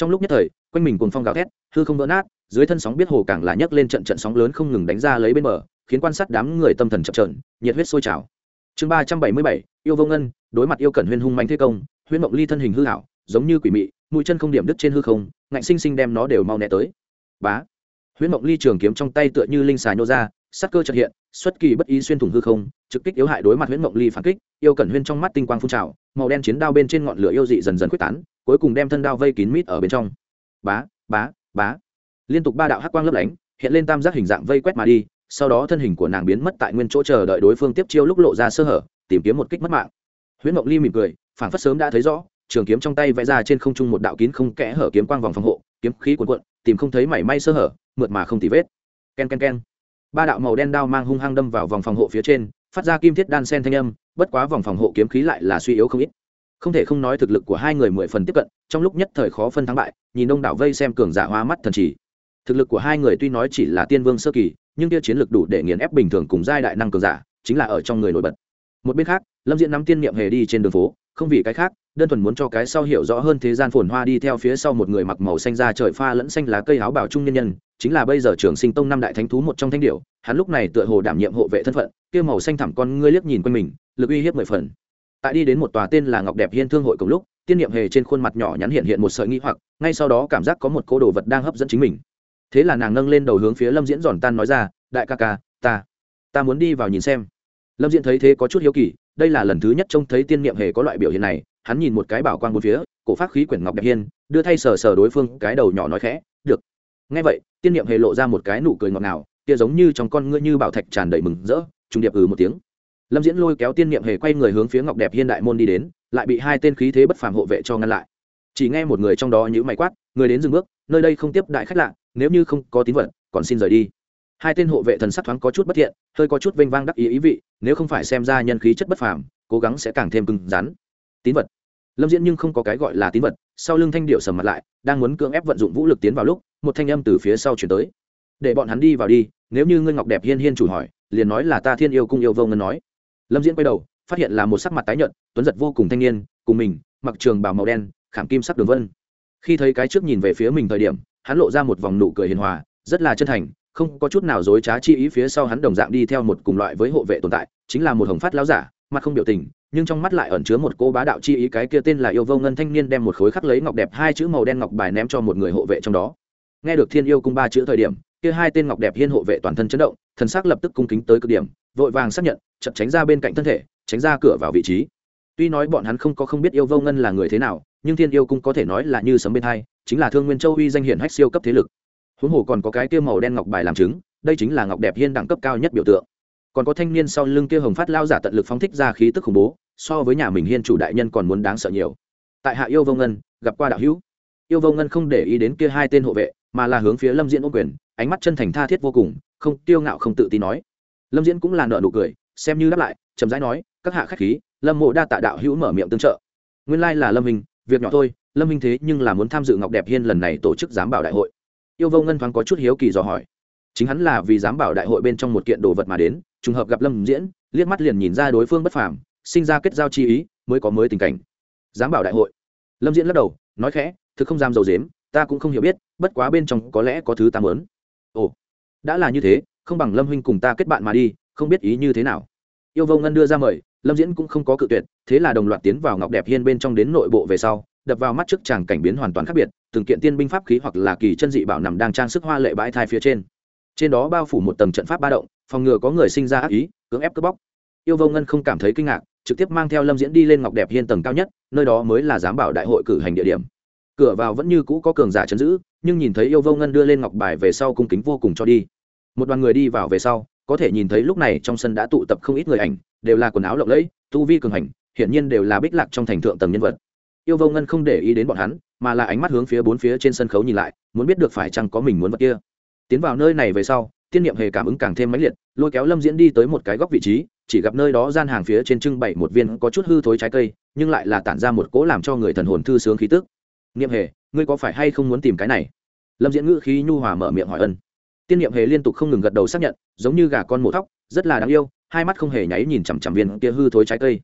trong lúc nhất thời, quanh mình cuồng phong gào thét, hư không vỡ nát, dưới thân sóng biết hồ càng là nhấc lên trận trận sóng lớn không ngừng đánh ra lấy bên bờ, khiến quan sát đám người tâm thần chập trợn nhiệt huyết sôi trào. Chương ba trăm bảy mươi bảy, yêu vô ngân, đối mặt yêu cẩn huyên hung mạnh thế công huyên mộng ly thân hình hư hảo giống như quỷ mị, mũi chân không điểm đứt trên hư không, ngạnh sinh sinh đem nó đều mau né tới. Bá! Huyễn mộng ly trường kiếm trong tay tựa như linh xà nhô ra sắc cơ trật hiện, xuất kỳ bất ý xuyên thủng hư không, trực kích yếu hại đối mặt huyễn mộng ly phản kích, yêu cẩn huyên trong mắt tinh quang phun trào, màu đen chiến đao bên trên ngọn lửa yêu dị dần dần quyết tán cuối cùng đem thân đao vây kín mít ở bên trong. Bá bá bá. Liên tục ba đạo hắc quang lấp lánh, hiện lên tam giác hình dạng vây quét mà đi, sau đó thân hình của nàng biến mất tại nguyên chỗ chờ đợi đối phương tiếp chiêu lúc lộ ra sơ hở, tìm kiếm một kích mất mạng. Huyễn mộng ly mỉm cười phản phất sớm đã thấy rõ, trường kiếm trong tay vẽ ra trên không trung một đạo kín không kẽ hở kiếm quang vòng phòng hộ, kiếm khí cuộn cuộn, tìm không thấy mảy may sơ hở, mượt mà không tì vết. Ken ken ken. Ba đạo màu đen đao mang hung hăng đâm vào vòng phòng hộ phía trên, phát ra kim thiết đan sen thanh âm, bất quá vòng phòng hộ kiếm khí lại là suy yếu không ít không thể không nói thực lực của hai người mười phần tiếp cận, trong lúc nhất thời khó phân thắng bại, nhìn đông đảo vây xem cường giả hoa mắt thần chỉ. Thực lực của hai người tuy nói chỉ là tiên vương sơ kỳ, nhưng kia chiến lược đủ để nghiền ép bình thường cùng giai đại năng cường giả, chính là ở trong người nổi bật. Một bên khác, lâm diễn nắm tiên niệm hề đi trên đường phố, không vì cái khác, đơn thuần muốn cho cái sau hiểu rõ hơn thế gian phồn hoa đi theo phía sau một người mặc màu xanh da trời pha lẫn xanh lá cây áo bảo trung nhân nhân, chính là bây giờ trường sinh tông năm đại thánh thú một trong thanh điệu hắn lúc này tựa hồ đảm nhiệm hộ vệ thân phận, kia màu xanh thẳm con ngươi liếc nhìn quanh mình, lực uy hiếp mười phần tại đi đến một tòa tên là ngọc đẹp hiên thương hội cùng lúc, tiên niệm hề trên khuôn mặt nhỏ nhắn hiện hiện một sợi nghĩ hoặc, ngay sau đó cảm giác có một cô đồ vật đang hấp dẫn chính mình. Thế là nàng nâng lên đầu hướng phía lâm diễn giòn tan nói ra, đại ca ca, ta ta muốn đi vào nhìn xem. Lâm diễn thấy thế có chút hiếu kỳ, đây là lần thứ nhất trông thấy tiên niệm hề có loại biểu hiện này, hắn nhìn một cái bảo quang một phía, cổ phát khí quyển ngọc đẹp hiên, đưa thay sờ sờ đối phương, cái đầu nhỏ nói khẽ, được. Ngay vậy, tiên niệm hề lộ ra một cái nụ cười ngọt ngào, kia giống như trong con ngươi như bảo thạch tràn đầy mừng rỡ, trùng điệp ừ một tiếng lâm diễn lôi kéo tiên niệm hề quay người hướng phía ngọc đẹp hiên đại môn đi đến, lại bị hai tên khí thế bất phàm hộ vệ cho ngăn lại. Chỉ nghe một người trong đó nhữ mày quát, người đến dừng bước, nơi đây không tiếp đại khách lạ, nếu như không có tín vật, còn xin rời đi. Hai tên hộ vệ thần sắc thoáng có chút bất thiện, hơi có chút vênh vang đắc ý ý vị, nếu không phải xem ra nhân khí chất bất phàm, cố gắng sẽ càng thêm cứng rắn. Tín vật. Lâm diễn nhưng không có cái gọi là tín vật, sau lưng thanh điệu sầm mặt lại, đang muốn cưỡng ép vận dụng vũ lực tiến vào lúc, một thanh âm từ phía sau chuyển tới. Để bọn hắn đi vào đi, nếu như ngươi ngọc đẹp hiên hiên chủ hỏi, liền nói là ta thiên yêu cung yêu vô ngân nói lâm diễn quay đầu, phát hiện là một sắc mặt tái nhợt, tuấn giật vô cùng thanh niên, cùng mình, mặc trường bào màu đen, khảm kim sắc đường vân. Khi thấy cái trước nhìn về phía mình thời điểm, hắn lộ ra một vòng nụ cười hiền hòa, rất là chân thành, không có chút nào dối trá chi ý phía sau hắn đồng dạng đi theo một cùng loại với hộ vệ tồn tại, chính là một hồng phát láo giả, mặt không biểu tình, nhưng trong mắt lại ẩn chứa một cô bá đạo chi ý, cái kia tên là yêu vô ngân thanh niên đem một khối khắc lấy ngọc đẹp hai chữ màu đen ngọc bài ném cho một người hộ vệ trong đó nghe được thiên yêu cung ba chữ thời điểm, kia hai tên ngọc đẹp hiên hộ vệ toàn thân chấn động, thần sắc lập tức cung kính tới cực điểm, vội vàng xác nhận, chậm tránh ra bên cạnh thân thể, tránh ra cửa vào vị trí. Tuy nói bọn hắn không có không biết yêu vô ngân là người thế nào, nhưng thiên yêu cung có thể nói là như sấm bên hai, chính là thương nguyên châu uy danh hiển hách siêu cấp thế lực. Huống hồ còn có cái kia màu đen ngọc bài làm chứng, đây chính là ngọc đẹp hiên đẳng cấp cao nhất biểu tượng. Còn có thanh niên sau lưng kia hồng phát lao giả tận lực phóng thích ra khí tức khủng bố, so với nhà mình hiên chủ đại nhân còn muốn đáng sợ nhiều. Tại hạ yêu vô ngân, gặp qua đạo hữu. Yêu vô ngân không để ý đến kia hai tên hộ vệ mà là hướng phía lâm diễn ôm quyền, ánh mắt chân thành tha thiết vô cùng, không tiêu ngạo không tự tin nói. Lâm diễn cũng là nợ nụ cười, xem như đáp lại, chậm rãi nói, các hạ khách khí, lâm mộ đa tạ đạo hữu mở miệng tương trợ. Nguyên lai là lâm hình việc nhỏ thôi, lâm hình thế nhưng là muốn tham dự ngọc đẹp hiên lần này tổ chức giám bảo đại hội. Yêu vô ngân thoáng có chút hiếu kỳ dò hỏi. Chính hắn là vì giám bảo đại hội bên trong một kiện đồ vật mà đến, trùng hợp gặp lâm diễn, liếc mắt liền nhìn ra đối phương bất phàm, sinh ra kết giao chi ý, mới có mới tình cảnh. Giám bảo đại hội. Lâm diễn lắc đầu, nói khẽ, thực không dám dầu dếm ta cũng không hiểu biết, bất quá bên trong có lẽ có thứ ta mớn ồ, đã là như thế, không bằng lâm huynh cùng ta kết bạn mà đi, không biết ý như thế nào. Yêu vô ngân đưa ra mời, lâm diễn cũng không có cự tuyệt, thế là đồng loạt tiến vào ngọc đẹp hiên bên trong đến nội bộ về sau, đập vào mắt trước chàng cảnh biến hoàn toàn khác biệt, từng kiện tiên binh pháp khí hoặc là kỳ chân dị bảo nằm đang trang sức hoa lệ bãi thai phía trên. Trên đó bao phủ một tầng trận pháp ba động, phòng ngừa có người sinh ra ác ý, cưỡng ép cướp bóc. Yêu vô ngân không cảm thấy kinh ngạc, trực tiếp mang theo lâm diễn đi lên ngọc đẹp hiên tầng cao nhất, nơi đó mới là giám bảo đại hội cử hành địa điểm cửa vào vẫn như cũ có cường giả chấn giữ, nhưng nhìn thấy yêu vô ngân đưa lên ngọc bài về sau cung kính vô cùng cho đi. Một đoàn người đi vào về sau, có thể nhìn thấy lúc này trong sân đã tụ tập không ít người ảnh, đều là quần áo lộng lẫy, tu vi cường hành, hiển nhiên đều là bích lạc trong thành thượng tầng nhân vật. Yêu vô ngân không để ý đến bọn hắn, mà là ánh mắt hướng phía bốn phía trên sân khấu nhìn lại, muốn biết được phải chăng có mình muốn vật kia. Tiến vào nơi này về sau, tiên niệm hề cảm ứng càng thêm mãnh liệt, lôi kéo lâm diễn đi tới một cái góc vị trí, chỉ gặp nơi đó gian hàng phía trên trưng bày một viên có chút hư thối trái cây, nhưng lại là tản ra một cỗ làm cho người thần hồn thư sướng khí tức niệm hề, ngươi có phải hay không muốn tìm cái này? Lâm diễn ngữ khí nhu hòa mở miệng hỏi ân. Tiên niệm hề liên tục không ngừng gật đầu xác nhận, giống như gà con mổ thóc, rất là đáng yêu, hai mắt không hề nháy nhìn chằm chằm viên kia hư thối trái cây.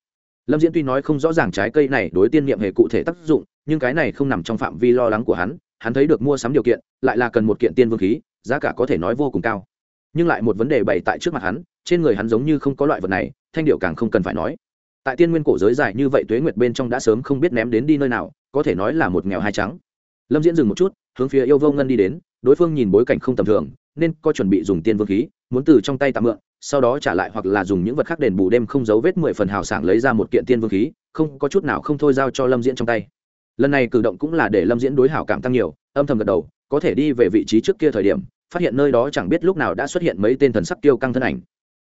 Lâm diễn tuy nói không rõ ràng trái cây này đối tiên niệm hề cụ thể tác dụng, nhưng cái này không nằm trong phạm vi lo lắng của hắn hắn thấy được mua sắm điều kiện, lại là cần một kiện tiên vương khí, giá cả có thể nói vô cùng cao. Nhưng lại một vấn đề bày tại trước mặt hắn, trên người hắn giống như không có loại vật này, thanh điệu càng không cần phải nói. Tại tiên nguyên cổ giới dài như vậy tuế nguyệt bên trong đã sớm không biết ném đến đi nơi nào có thể nói là một nghèo hai trắng. Lâm diễn dừng một chút, hướng phía yêu vô ngân đi đến, đối phương nhìn bối cảnh không tầm thường, nên có chuẩn bị dùng tiên vương khí, muốn từ trong tay tạm mượn, sau đó trả lại hoặc là dùng những vật khác đền bù đêm không dấu vết mười phần hào sảng lấy ra một kiện tiên vương khí, không, có chút nào không thôi giao cho lâm diễn trong tay. Lần này cử động cũng là để lâm diễn đối hảo cảm tăng nhiều, âm thầm gật đầu, có thể đi về vị trí trước kia thời điểm, phát hiện nơi đó chẳng biết lúc nào đã xuất hiện mấy tên thần sắc tiêu căng thân ảnh.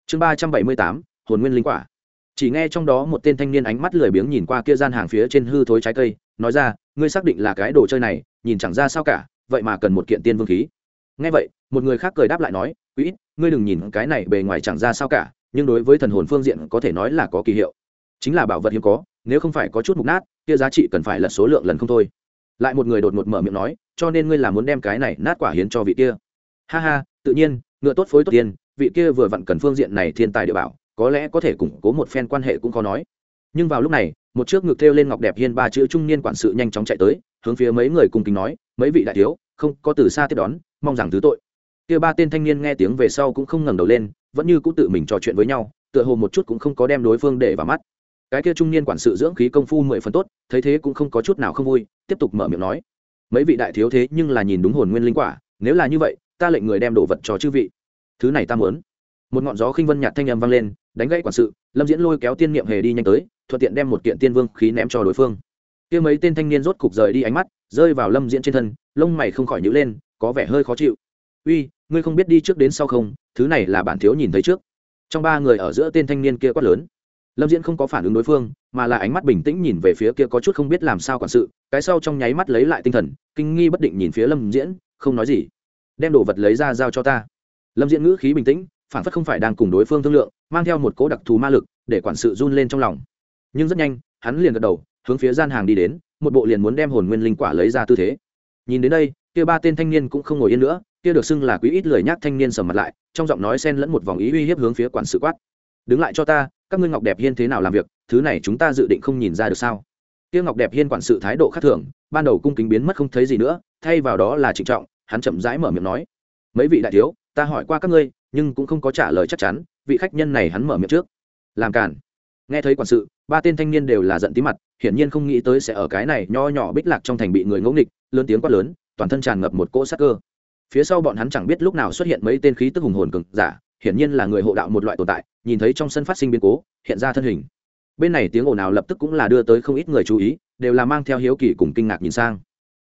Chương ba trăm bảy mươi tám, hồn nguyên linh quả chỉ nghe trong đó một tên thanh niên ánh mắt lười biếng nhìn qua kia gian hàng phía trên hư thối trái cây, nói ra, ngươi xác định là cái đồ chơi này, nhìn chẳng ra sao cả, vậy mà cần một kiện tiên vương khí. Nghe vậy, một người khác cười đáp lại nói, quý ngươi đừng nhìn cái này bề ngoài chẳng ra sao cả, nhưng đối với thần hồn phương diện có thể nói là có kỳ hiệu. Chính là bảo vật hiếm có, nếu không phải có chút mục nát, kia giá trị cần phải là số lượng lần không thôi. Lại một người đột ngột mở miệng nói, cho nên ngươi là muốn đem cái này nát quả hiến cho vị kia. Ha ha, tự nhiên, ngựa tốt phối tốt tiền vị kia vừa vặn cần phương diện này thiên tài địa bảo có lẽ có thể củng cố một phen quan hệ cũng khó nói. Nhưng vào lúc này, một chiếc ngực thêu lên ngọc đẹp hiên ba chữ trung niên quản sự nhanh chóng chạy tới, hướng phía mấy người cùng kính nói, mấy vị đại thiếu, không có từ xa tiếp đón, mong rằng thứ tội. Kia ba tên thanh niên nghe tiếng về sau cũng không ngẩng đầu lên, vẫn như cũng tự mình trò chuyện với nhau, tựa hồ một chút cũng không có đem đối phương để vào mắt. Cái kia trung niên quản sự dưỡng khí công phu mười phần tốt, thấy thế cũng không có chút nào không vui, tiếp tục mở miệng nói, mấy vị đại thiếu thế nhưng là nhìn đúng hồn nguyên linh quả, nếu là như vậy, ta lệnh người đem đồ vật cho chư vị. Thứ này ta muốn. Một ngọn gió khinh vân nhạt thanh âm vang lên đánh gãy quản sự, lâm diễn lôi kéo tiên niệm hề đi nhanh tới, thuận tiện đem một kiện tiên vương khí ném cho đối phương. Kia mấy tên thanh niên rốt cục rời đi ánh mắt, rơi vào lâm diễn trên thân, lông mày không khỏi nhữ lên, có vẻ hơi khó chịu. Uy, ngươi không biết đi trước đến sau không? Thứ này là bản thiếu nhìn thấy trước. Trong ba người ở giữa tên thanh niên kia quát lớn. Lâm diễn không có phản ứng đối phương, mà là ánh mắt bình tĩnh nhìn về phía kia có chút không biết làm sao quản sự, cái sau trong nháy mắt lấy lại tinh thần, kinh nghi bất định nhìn phía lâm diễn, không nói gì. Đem đồ vật lấy ra giao cho ta. Lâm diễn ngữ khí bình tĩnh phản phất không phải đang cùng đối phương thương lượng, mang theo một cố đặc thù ma lực để quản sự run lên trong lòng. Nhưng rất nhanh, hắn liền gật đầu, hướng phía gian hàng đi đến, một bộ liền muốn đem hồn nguyên linh quả lấy ra tư thế. Nhìn đến đây, kia ba tên thanh niên cũng không ngồi yên nữa, kia được xưng là quý ít lười nhác thanh niên sầm mặt lại, trong giọng nói xen lẫn một vòng ý uy hiếp hướng phía quản sự quát. Đứng lại cho ta, các ngươi ngọc đẹp hiên thế nào làm việc, thứ này chúng ta dự định không nhìn ra được sao? Kia ngọc đẹp hiên quản sự thái độ khác thường, ban đầu cung kính biến mất không thấy gì nữa, thay vào đó là trịnh trọng, hắn chậm rãi mở miệng nói, mấy vị đại thiếu, ta hỏi qua các ngươi nhưng cũng không có trả lời chắc chắn, vị khách nhân này hắn mở miệng trước. Làm cản nghe thấy quản sự, ba tên thanh niên đều là giận tí mặt, hiển nhiên không nghĩ tới sẽ ở cái này nho nhỏ bích lạc trong thành bị người ngẫu nghịch, lớn tiếng quát lớn, toàn thân tràn ngập một cỗ sắc cơ. Phía sau bọn hắn chẳng biết lúc nào xuất hiện mấy tên khí tức hùng hồn cực giả, hiển nhiên là người hộ đạo một loại tồn tại, nhìn thấy trong sân phát sinh biến cố, hiện ra thân hình. Bên này tiếng ồn nào lập tức cũng là đưa tới không ít người chú ý, đều là mang theo hiếu kỳ cùng kinh ngạc nhìn sang.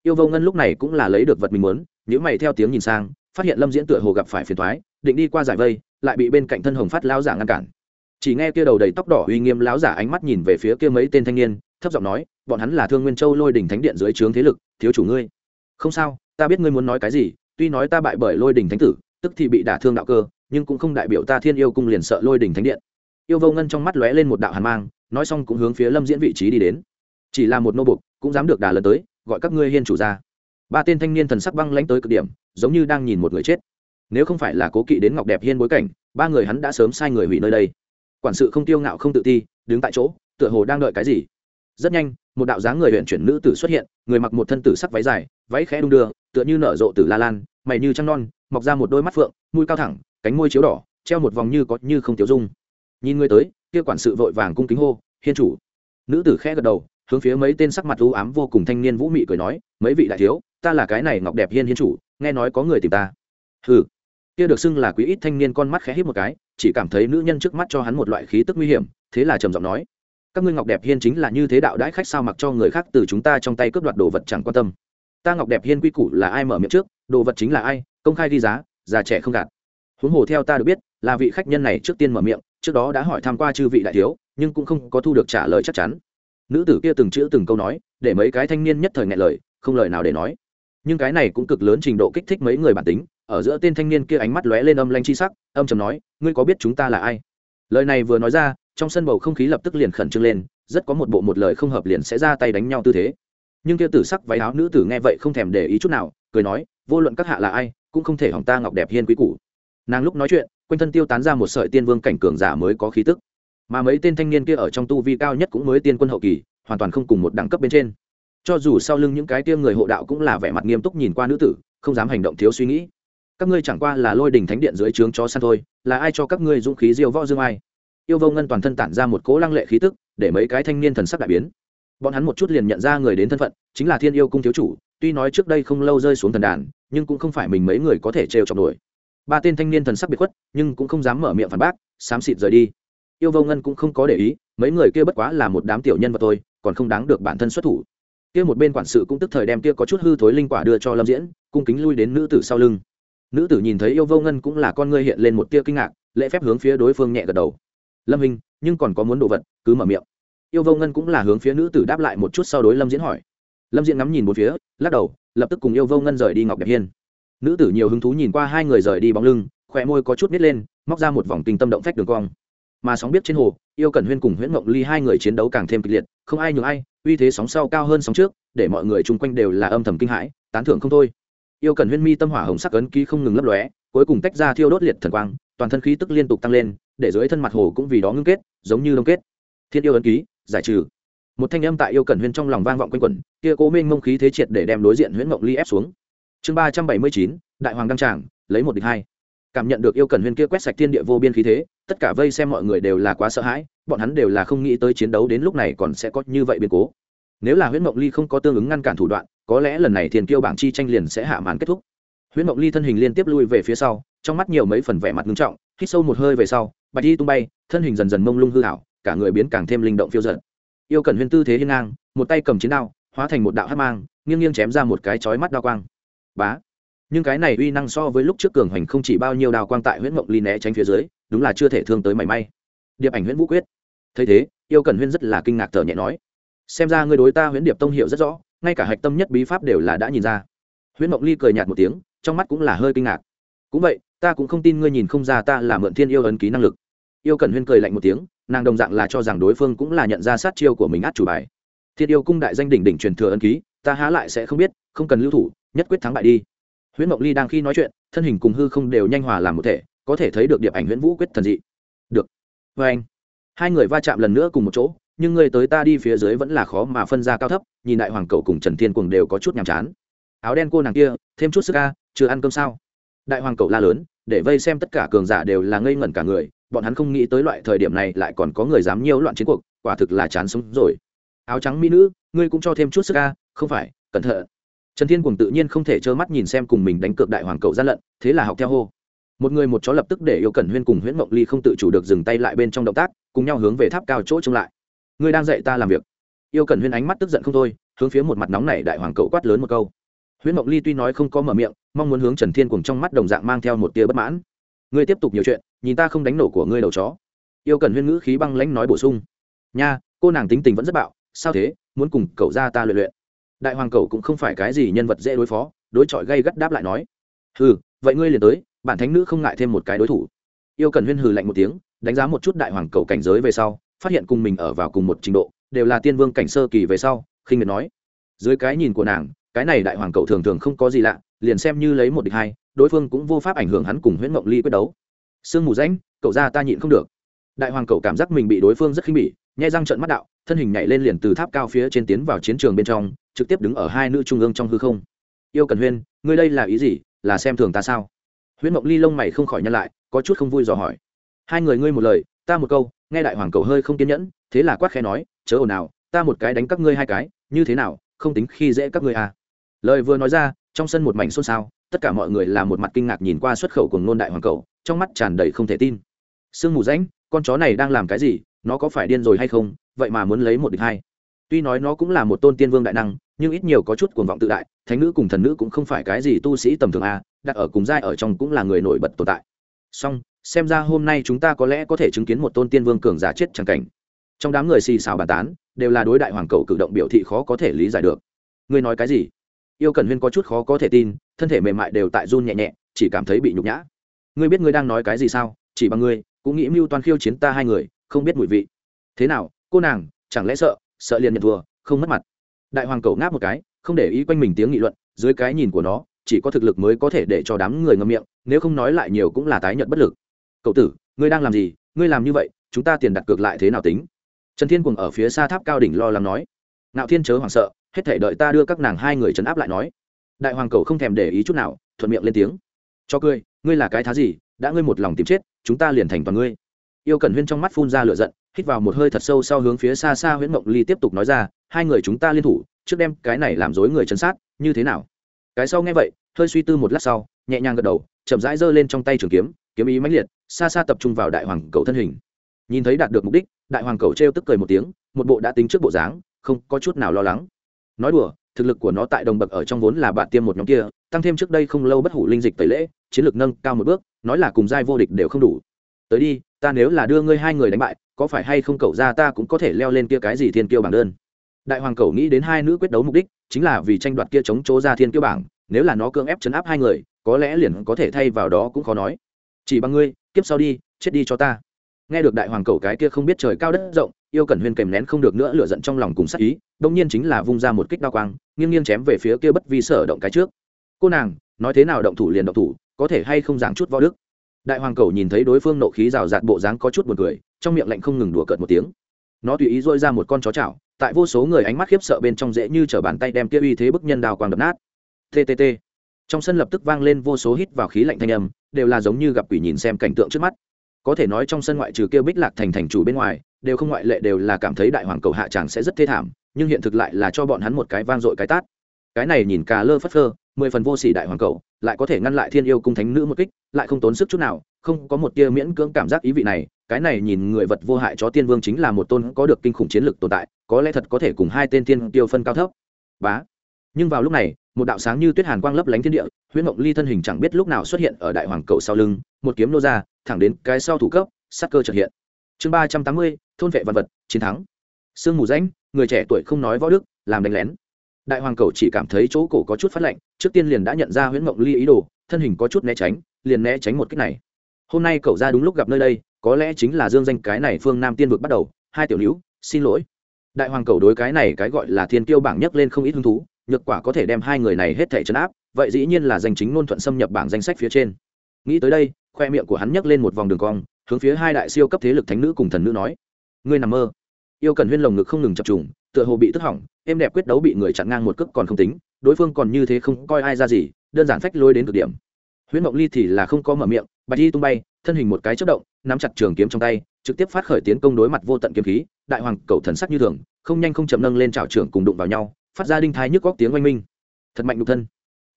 Yêu vô ngân lúc này cũng là lấy được vật mình muốn nếu mày theo tiếng nhìn sang phát hiện lâm diễn tựa hồ gặp phải phiền thoái, định đi qua giải vây, lại bị bên cạnh thân hồng phát lao giả ngăn cản. Chỉ nghe kia đầu đầy tóc đỏ uy nghiêm lão giả ánh mắt nhìn về phía kia mấy tên thanh niên, thấp giọng nói, bọn hắn là thương nguyên châu lôi đỉnh thánh điện dưới trướng thế lực, thiếu chủ ngươi. Không sao, ta biết ngươi muốn nói cái gì, tuy nói ta bại bởi lôi đỉnh thánh tử, tức thì bị đả thương đạo cơ, nhưng cũng không đại biểu ta thiên yêu cung liền sợ lôi đỉnh thánh điện. Yêu vô ngân trong mắt lóe lên một đạo hàn mang, nói xong cũng hướng phía lâm diễn vị trí đi đến. Chỉ là một nô bục, cũng dám được đà lần tới, gọi các ngươi hiên chủ ra. Ba tên thanh niên thần sắc băng lãnh tới cực điểm giống như đang nhìn một người chết. Nếu không phải là cố kỵ đến ngọc đẹp hiên bối cảnh, ba người hắn đã sớm sai người hủy nơi đây. Quản sự không tiêu ngạo không tự ti, đứng tại chỗ, tựa hồ đang đợi cái gì. Rất nhanh, một đạo dáng người huyện chuyển nữ tử xuất hiện, người mặc một thân tử sắc váy dài, váy khẽ đung đưa, tựa như nở rộ tử la lan, mày như trăng non, mọc ra một đôi mắt phượng, mũi cao thẳng, cánh môi chiếu đỏ, treo một vòng như có như không tiêu dung. Nhìn người tới, kia quản sự vội vàng cung kính hô, hiên chủ. Nữ tử khẽ gật đầu hướng phía mấy tên sắc mặt u ám vô cùng thanh niên vũ mị cười nói, mấy vị đại thiếu, ta là cái này ngọc đẹp hiên hiên chủ, nghe nói có người tìm ta. Hừ. Kia được xưng là quý ít thanh niên con mắt khẽ hít một cái, chỉ cảm thấy nữ nhân trước mắt cho hắn một loại khí tức nguy hiểm, thế là trầm giọng nói, các ngươi ngọc đẹp hiên chính là như thế đạo đãi khách sao mặc cho người khác từ chúng ta trong tay cướp đoạt đồ vật chẳng quan tâm. Ta ngọc đẹp hiên quy củ là ai mở miệng trước, đồ vật chính là ai, công khai ghi giá, già trẻ không gạt. Huống hồ theo ta được biết, là vị khách nhân này trước tiên mở miệng, trước đó đã hỏi tham q u a chư vị đại thiếu, nhưng cũng không có thu được trả lời chắc chắn nữ tử kia từng chữ từng câu nói, để mấy cái thanh niên nhất thời ngại lời, không lời nào để nói. Nhưng cái này cũng cực lớn trình độ kích thích mấy người bản tính, ở giữa tên thanh niên kia ánh mắt lóe lên âm lanh chi sắc, âm chầm nói, ngươi có biết chúng ta là ai? Lời này vừa nói ra, trong sân bầu không khí lập tức liền khẩn trương lên, rất có một bộ một lời không hợp liền sẽ ra tay đánh nhau tư thế. Nhưng kia tử sắc váy áo nữ tử nghe vậy không thèm để ý chút nào, cười nói, vô luận các hạ là ai, cũng không thể hỏng ta ngọc đẹp hiên quý củ. Nàng lúc nói chuyện, quanh thân tiêu tán ra một sợi tiên vương cảnh cường giả mới có khí tức mà mấy tên thanh niên kia ở trong tu vi cao nhất cũng mới tiên quân hậu kỳ, hoàn toàn không cùng một đẳng cấp bên trên. Cho dù sau lưng những cái kia người hộ đạo cũng là vẻ mặt nghiêm túc nhìn qua nữ tử, không dám hành động thiếu suy nghĩ. Các ngươi chẳng qua là lôi đình thánh điện dưới trướng chó săn thôi, là ai cho các ngươi dũng khí diêu võ dương ai? Yêu vô ngân toàn thân tản ra một cố lăng lệ khí tức, để mấy cái thanh niên thần sắc đại biến. Bọn hắn một chút liền nhận ra người đến thân phận, chính là thiên yêu cung thiếu chủ, tuy nói trước đây không lâu rơi xuống thần đàn, nhưng cũng không phải mình mấy người có thể trêu chọc nổi. Ba tên thanh niên thần sắc biệt khuất, nhưng cũng không dám mở miệng phản bác, xám xịt rời đi yêu vô ngân cũng không có để ý, mấy người kia bất quá là một đám tiểu nhân và tôi còn không đáng được bản thân xuất thủ. Kia một bên quản sự cũng tức thời đem kia có chút hư thối linh quả đưa cho lâm diễn, cung kính lui đến nữ tử sau lưng. Nữ tử nhìn thấy yêu vô ngân cũng là con ngươi hiện lên một tia kinh ngạc, lễ phép hướng phía đối phương nhẹ gật đầu. Lâm hình nhưng còn có muốn đồ vật, cứ mở miệng. Yêu vô ngân cũng là hướng phía nữ tử đáp lại một chút sau đối lâm diễn hỏi. Lâm diễn ngắm nhìn một phía, lắc đầu, lập tức cùng yêu vô ngân rời đi ngọc đẹp hiên. Nữ tử nhiều hứng thú nhìn qua hai người rời đi bóng lưng khỏe môi có chút nít lên, móc ra một vòng kinh tâm động phách đường cong mà sóng biết trên hồ, yêu cần huyên cùng huyễn mộng ly hai người chiến đấu càng thêm kịch liệt, không ai nhường ai, uy thế sóng sau cao hơn sóng trước, để mọi người chung quanh đều là âm thầm kinh hãi, tán thưởng không thôi. Yêu cần huyên mi tâm hỏa hồng sắc ấn ký không ngừng lấp lóe, cuối cùng tách ra thiêu đốt liệt thần quang, toàn thân khí tức liên tục tăng lên, để dưới thân mặt hồ cũng vì đó ngưng kết, giống như đông kết. Thiên yêu ấn ký, giải trừ. Một thanh âm tại yêu cần huyên trong lòng vang vọng quanh quẩn, kia cố minh mông khí thế triệt để đem đối diện huyễn mộng ly ép xuống. Chương ba trăm bảy mươi chín, đại hoàng đăng tràng, lấy một địch hai cảm nhận được yêu cần huyên kia quét sạch thiên địa vô biên khí thế, tất cả vây xem mọi người đều là quá sợ hãi, bọn hắn đều là không nghĩ tới chiến đấu đến lúc này còn sẽ có như vậy biến cố. Nếu là huyễn mộng ly không có tương ứng ngăn cản thủ đoạn, có lẽ lần này thiền kiêu bảng chi tranh liền sẽ hạ màn kết thúc. Huyễn mộng ly thân hình liên tiếp lui về phía sau, trong mắt nhiều mấy phần vẻ mặt ngưng trọng, hít sâu một hơi về sau, bạch đi tung bay, thân hình dần dần mông lung hư hảo cả người biến càng thêm linh động phiêu giận yêu cần huyên tư thế hiên ngang, một tay cầm chiến đao, hóa thành một đạo hát mang, nghiêng nghiêng chém ra một cái chói mắt đao quang. Bá! Nhưng cái này uy năng so với lúc trước cường hoành không chỉ bao nhiêu đào quang tại huyễn mộng ly né tránh phía dưới, đúng là chưa thể thương tới mảy may. Điệp ảnh huyễn vũ quyết. Thấy thế, yêu cần huyên rất là kinh ngạc thở nhẹ nói, xem ra người đối ta huyễn điệp tông hiệu rất rõ, ngay cả hạch tâm nhất bí pháp đều là đã nhìn ra. Huyễn mộng ly cười nhạt một tiếng, trong mắt cũng là hơi kinh ngạc. Cũng vậy, ta cũng không tin ngươi nhìn không ra ta là mượn thiên yêu ấn ký năng lực. Yêu cần huyên cười lạnh một tiếng, nàng đồng dạng là cho rằng đối phương cũng là nhận ra sát chiêu của mình át chủ bài. Thiên yêu cung đại danh đỉnh đỉnh truyền thừa ấn ký, ta há lại sẽ không biết, không cần lưu thủ, nhất quyết thắng bại đi huyễn mộng ly đang khi nói chuyện, thân hình cùng hư không đều nhanh hòa làm một thể, có thể thấy được điệp ảnh huyễn vũ quyết thần dị. Được. Vê anh, hai người va chạm lần nữa cùng một chỗ, nhưng người tới ta đi phía dưới vẫn là khó mà phân ra cao thấp, nhìn đại hoàng cầu cùng trần thiên cuồng đều có chút nhàm chán. Áo đen cô nàng kia, thêm chút sức ca, chưa ăn cơm sao? Đại hoàng cầu la lớn, để vây xem tất cả cường giả đều là ngây ngẩn cả người, bọn hắn không nghĩ tới loại thời điểm này lại còn có người dám nhiễu loạn chiến cuộc, quả thực là chán sống rồi. Áo trắng mỹ nữ, ngươi cũng cho thêm chút sức ca, không phải, cẩn thận trần thiên cùng tự nhiên không thể trơ mắt nhìn xem cùng mình đánh cược đại hoàng cầu gian lận, thế là học theo hô. Một người một chó lập tức để yêu cẩn huyên cùng huyễn mộng ly không tự chủ được dừng tay lại bên trong động tác, cùng nhau hướng về tháp cao chỗ trông lại. Ngươi đang dạy ta làm việc. Yêu cẩn huyên ánh mắt tức giận không thôi, hướng phía một mặt nóng này đại hoàng cậu quát lớn một câu. Huyễn mộng ly tuy nói không có mở miệng, mong muốn hướng trần thiên cùng trong mắt đồng dạng mang theo một tia bất mãn. Ngươi tiếp tục nhiều chuyện, nhìn ta không đánh nổ của ngươi đầu chó. Yêu cần huyên ngữ khí băng lãnh nói bổ sung. Nha, cô nàng tính tình vẫn rất bạo, sao thế? Muốn cùng cậu ra ta luyện luyện đại hoàng cậu cũng không phải cái gì nhân vật dễ đối phó, đối chọi gây gắt đáp lại nói. Hừ, vậy ngươi liền tới, bản thánh nữ không ngại thêm một cái đối thủ. Yêu cần huyên hừ lạnh một tiếng, đánh giá một chút đại hoàng cậu cảnh giới về sau, phát hiện cùng mình ở vào cùng một trình độ, đều là tiên vương cảnh sơ kỳ về sau, khinh miệt nói. Dưới cái nhìn của nàng, cái này đại hoàng cậu thường thường không có gì lạ, liền xem như lấy một địch hai, đối phương cũng vô pháp ảnh hưởng hắn cùng huyễn mộng ly quyết đấu. Sương mù rãnh, cậu ra ta nhịn không được. Đại hoàng cậu cảm giác mình bị đối phương rất khinh bỉ, nhai răng trận mắt đạo thân hình nhảy lên liền từ tháp cao phía trên tiến vào chiến trường bên trong, trực tiếp đứng ở hai nữ trung ương trong hư không. Yêu cần huyên, ngươi đây là ý gì? Là xem thường ta sao? Huyễn mộng ly lông mày không khỏi nhăn lại, có chút không vui dò hỏi. Hai người ngươi một lời, ta một câu, nghe đại hoàng cầu hơi không kiên nhẫn, thế là quát khẽ nói, chớ ồn nào ta một cái đánh các ngươi hai cái, như thế nào, không tính khi dễ các ngươi à. Lời vừa nói ra, trong sân một mảnh xôn xao, tất cả mọi người là một mặt kinh ngạc nhìn qua xuất khẩu của ngôn đại hoàng cầu, trong mắt tràn đầy không thể tin. Sương mù rãnh, con chó này đang làm cái gì, nó có phải điên rồi hay không vậy mà muốn lấy một địch hai. Tuy nói nó cũng là một tôn tiên vương đại năng, nhưng ít nhiều có chút cuồng vọng tự đại, thánh nữ cùng thần nữ cũng không phải cái gì tu sĩ tầm thường a, đặt ở cùng giai ở trong cũng là người nổi bật tồn tại. Song, xem ra hôm nay chúng ta có lẽ có thể chứng kiến một tôn tiên vương cường giả chết chẳng cảnh. Trong đám người xì xào bàn tán, đều là đối đại hoàng cầu cử động biểu thị khó có thể lý giải được. Ngươi nói cái gì? Yêu cần huyên có chút khó có thể tin, thân thể mềm mại đều tại run nhẹ nhẹ, chỉ cảm thấy bị nhục nhã. Ngươi biết ngươi đang nói cái gì sao? Chỉ bằng ngươi, cũng nghĩ mưu toàn khiêu chiến ta hai người, không biết mùi vị. Thế nào cô nàng, chẳng lẽ sợ sợ liền nhận thua, không mất mặt. Đại hoàng cầu ngáp một cái, không để ý quanh mình tiếng nghị luận, dưới cái nhìn của nó, chỉ có thực lực mới có thể để cho đám người ngậm miệng, nếu không nói lại nhiều cũng là tái nhận bất lực. Cậu tử, ngươi đang làm gì? Ngươi làm như vậy, chúng ta tiền đặt cược lại thế nào tính? Trần thiên cùng ở phía xa tháp cao đỉnh lo lắng nói. Ngạo thiên chớ hoảng sợ, hết thể đợi ta đưa các nàng hai người trấn áp lại nói. Đại hoàng cầu không thèm để ý chút nào, thuận miệng lên tiếng. Cho cười, ngươi là cái thá gì, đã ngươi một lòng tìm chết, chúng ta liền thành toàn ngươi. Yêu cần huyên trong mắt phun ra lửa giận hít vào một hơi thật sâu sau hướng phía xa xa huyễn mộng ly tiếp tục nói ra, hai người chúng ta liên thủ, trước đem cái này làm dối người chân sát, như thế nào? Cái sau nghe vậy, hơi suy tư một lát sau, nhẹ nhàng gật đầu, chậm rãi giơ lên trong tay trường kiếm kiếm ý mãnh liệt, xa xa tập trung vào đại hoàng cầu thân hình. Nhìn thấy đạt được mục đích, đại hoàng cầu trêu tức cười một tiếng, một bộ đã tính trước bộ dáng, không có chút nào lo lắng. Nói đùa, thực lực của nó tại đồng bậc ở trong vốn là bạn tiêm một nhóm kia, tăng thêm trước đây không lâu bất hủ linh dịch tẩy lễ, chiến lược nâng cao một bước, nói là cùng giai vô địch đều không đủ. Tới đi, ta nếu là đưa ngươi hai người đánh bại có phải hay không cậu ra ta cũng có thể leo lên kia cái gì thiên kiêu bảng đơn? Đại hoàng cậu nghĩ đến hai nữ quyết đấu mục đích, chính là vì tranh đoạt kia chống chỗ ra thiên kiêu bảng, nếu là nó cưỡng ép chấn áp hai người, có lẽ liền có thể thay vào đó cũng khó nói. Chỉ bằng ngươi, kiếp sau đi, chết đi cho ta. Nghe được đại hoàng cậu cái kia không biết trời cao đất rộng, yêu cẩn huyên kèm nén không được nữa lửa giận trong lòng cùng sắc ý, đông nhiên chính là vung ra một kích đao quang, nghiêng nghiêng chém về phía kia bất vi sở động cái trước. Cô nàng, nói thế nào động thủ liền động thủ, có thể hay không giảng chút võ đức? Đại hoàng cầu nhìn thấy đối phương nộ khí rào rạt bộ dáng có chút buồn cười trong miệng lạnh không ngừng đùa cợt một tiếng. Nó tùy ý dôi ra một con chó chảo, tại vô số người ánh mắt khiếp sợ bên trong dễ như t bàn tay đem kia uy thế bức nhân đào quang đập nát. Ttt trong sân lập tức vang lên vô số hít vào khí lạnh thanh âm, đều là giống như gặp quỷ nhìn xem cảnh tượng trước mắt. Có thể nói trong sân ngoại trừ kêu bích lạc thành thành chủ bên ngoài, đều không ngoại lệ đều là cảm thấy đại hoàng cầu hạ tràng sẽ rất thê thảm, nhưng hiện thực lại là cho bọn hắn một cái vang dội cái tát. Cái này nhìn cà lơ phất phơ, mười phần vô sỉ đại hoàng cầu lại có thể ngăn lại thiên yêu cung thánh nữ một kích lại không tốn sức chút nào không có một tia miễn cưỡng cảm giác ý vị này. Cái này nhìn người vật vô hại chó tiên vương chính là một tôn có được kinh khủng chiến lực tồn tại có lẽ thật có thể cùng hai tên tiên tiêu phân cao thấp. Bá. Nhưng vào lúc này một đạo sáng như tuyết hàn quang lấp lánh thiên địa huyễn mộng ly thân hình chẳng biết lúc nào xuất hiện ở đại hoàng cầu sau lưng một kiếm nô ra thẳng đến cái sau thủ cấp sắc cơ trật hiện. Chương ba trăm tám mươi thôn vệ văn vật chiến thắng. Sương mù ránh, người trẻ tuổi không nói võ đức làm đánh lén. Đại hoàng cầu chỉ cảm thấy chỗ cổ có chút phát lạnh trước tiên liền đã nhận ra huyễn mộng ly ý đồ, thân hình có chút né tránh, liền né tránh một cách này. Hôm nay cậu ra đúng lúc gặp nơi đây, có lẽ chính là dương danh cái này phương nam tiên vực bắt đầu, hai tiểu hữu xin lỗi. Đại hoàng cầu đối cái này cái gọi là thiên tiêu bảng nhấc lên không ít hứng thú, nhược quả có thể đem hai người này hết thể chấn áp, vậy dĩ nhiên là danh chính ngôn thuận xâm nhập bảng danh sách phía trên. Nghĩ tới đây, khoe miệng của hắn nhấc lên một vòng đường cong, hướng phía hai đại siêu cấp thế lực thánh nữ cùng thần nữ nói. Ngươi nằm mơ. Yêu cần huyên lồng ngực không ngừng chập trùng, tựa hồ bị tức hỏng em đẹp quyết đấu bị người chặn ngang một cước còn không tính đối phương còn như thế không coi ai ra gì, đơn giản phách lôi đến cực điểm. Huyễn mộng ly thì là không có mở miệng, bạch y tung bay, thân hình một cái chất động, nắm chặt trường kiếm trong tay, trực tiếp phát khởi tiến công đối mặt vô tận kiếm khí, đại hoàng cầu thần sắc như thường, không nhanh không chậm nâng lên trào trưởng cùng đụng vào nhau, phát ra đinh thái nhức góc tiếng oanh minh. Thật mạnh đục thân.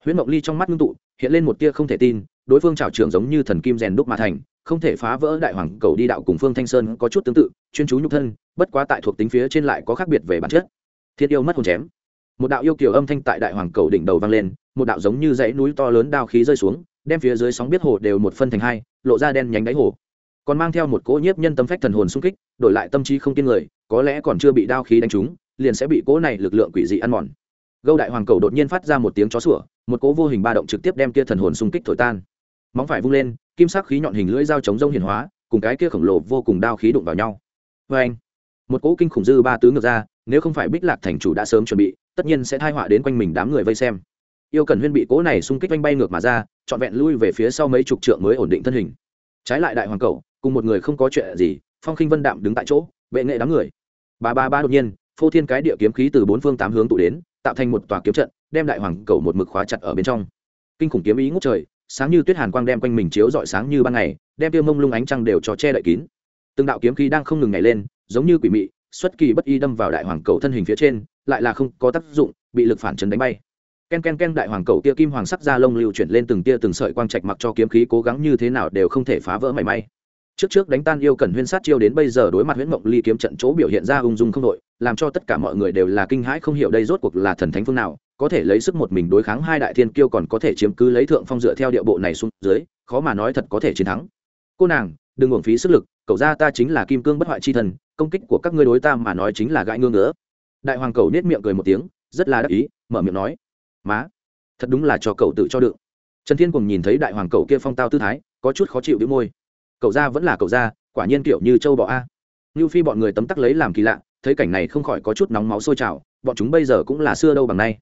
Huyễn mộng ly trong mắt ngưng tụ, hiện lên một tia không thể tin, đối phương trào trưởng giống như thần kim rèn đúc mà thành, không thể phá vỡ đại hoàng cầu đi đạo cùng phương thanh sơn có chút tương tự, chuyên chú nhục thân, bất quá tại thuộc tính phía trên lại có khác biệt về bản chất. Thiết yêu mất hồn chém một đạo yêu kiều âm thanh tại đại hoàng cầu đỉnh đầu vang lên, một đạo giống như dãy núi to lớn đao khí rơi xuống, đem phía dưới sóng biết hồ đều một phân thành hai, lộ ra đen nhánh đáy hồ. Còn mang theo một cỗ nhiếp nhân tâm phách thần hồn xung kích, đổi lại tâm trí không kiên người, có lẽ còn chưa bị đao khí đánh trúng, liền sẽ bị cỗ này lực lượng quỷ dị ăn mòn. Gâu đại hoàng cầu đột nhiên phát ra một tiếng chó sủa, một cỗ vô hình ba động trực tiếp đem kia thần hồn xung kích thổi tan. Móng phải vung lên, kim sắc khí nhọn hình lưỡi dao chống rông hiển hóa, cùng cái kia khổng lồ vô cùng đao khí đụng vào nhau. Vê anh một cỗ kinh khủng dư ba tứ ngược ra nếu không phải bích lạc thành chủ đã sớm chuẩn bị, tất nhiên sẽ thai họa đến quanh mình đám người vây xem. Yêu cần huyên bị cố này xung kích oanh bay ngược mà ra, trọn vẹn lui về phía sau mấy chục trượng mới ổn định thân hình. Trái lại đại hoàng cầu cùng một người không có chuyện gì, phong khinh vân đạm đứng tại chỗ vệ nghệ đám người. Ba ba ba đột nhiên, phô thiên cái địa kiếm khí từ bốn phương tám hướng tụ đến, tạo thành một tòa kiếm trận, đem đại hoàng cầu một mực khóa chặt ở bên trong. Kinh khủng kiếm ý ngút trời, sáng như tuyết hàn quang đem quanh mình chiếu rọi sáng như ban ngày, đem tiêu mông lung ánh trăng đều cho che đậy kín. Từng đạo kiếm khí đang không ngừng nhảy lên, giống như quỷ mị xuất kỳ bất y đâm vào đại hoàng cầu thân hình phía trên, lại là không có tác dụng, bị lực phản chấn đánh bay. Ken ken ken đại hoàng cầu tia kim hoàng sắc da lông lưu chuyển lên từng tia từng sợi quang trạch mặc cho kiếm khí cố gắng như thế nào đều không thể phá vỡ mảy may. Trước trước đánh tan yêu cần huyên sát chiêu đến bây giờ đối mặt huyễn mộng ly kiếm trận chỗ biểu hiện ra ung dung không đội, làm cho tất cả mọi người đều là kinh hãi không hiểu đây rốt cuộc là thần thánh phương nào, có thể lấy sức một mình đối kháng hai đại thiên kiêu còn có thể chiếm cứ lấy thượng phong dựa theo địa bộ này xuống dưới, khó mà nói thật có thể chiến thắng. Cô nàng, đừng uổng phí sức lực, cậu ra ta chính là kim cương bất hoại chi thần công kích của các ngươi đối ta mà nói chính là gãi ngương nữa đại hoàng cầu nết miệng cười một tiếng, rất là đắc ý, mở miệng nói, má, thật đúng là cho cậu tự cho đựng trần thiên cùng nhìn thấy đại hoàng cầu kia phong tao tư thái, có chút khó chịu đĩu môi. Cậu ra vẫn là cậu ra, quả nhiên kiểu như châu bọ a. Như phi bọn người tấm tắc lấy làm kỳ lạ, thấy cảnh này không khỏi có chút nóng máu sôi trào, bọn chúng bây giờ cũng là xưa đâu bằng nay.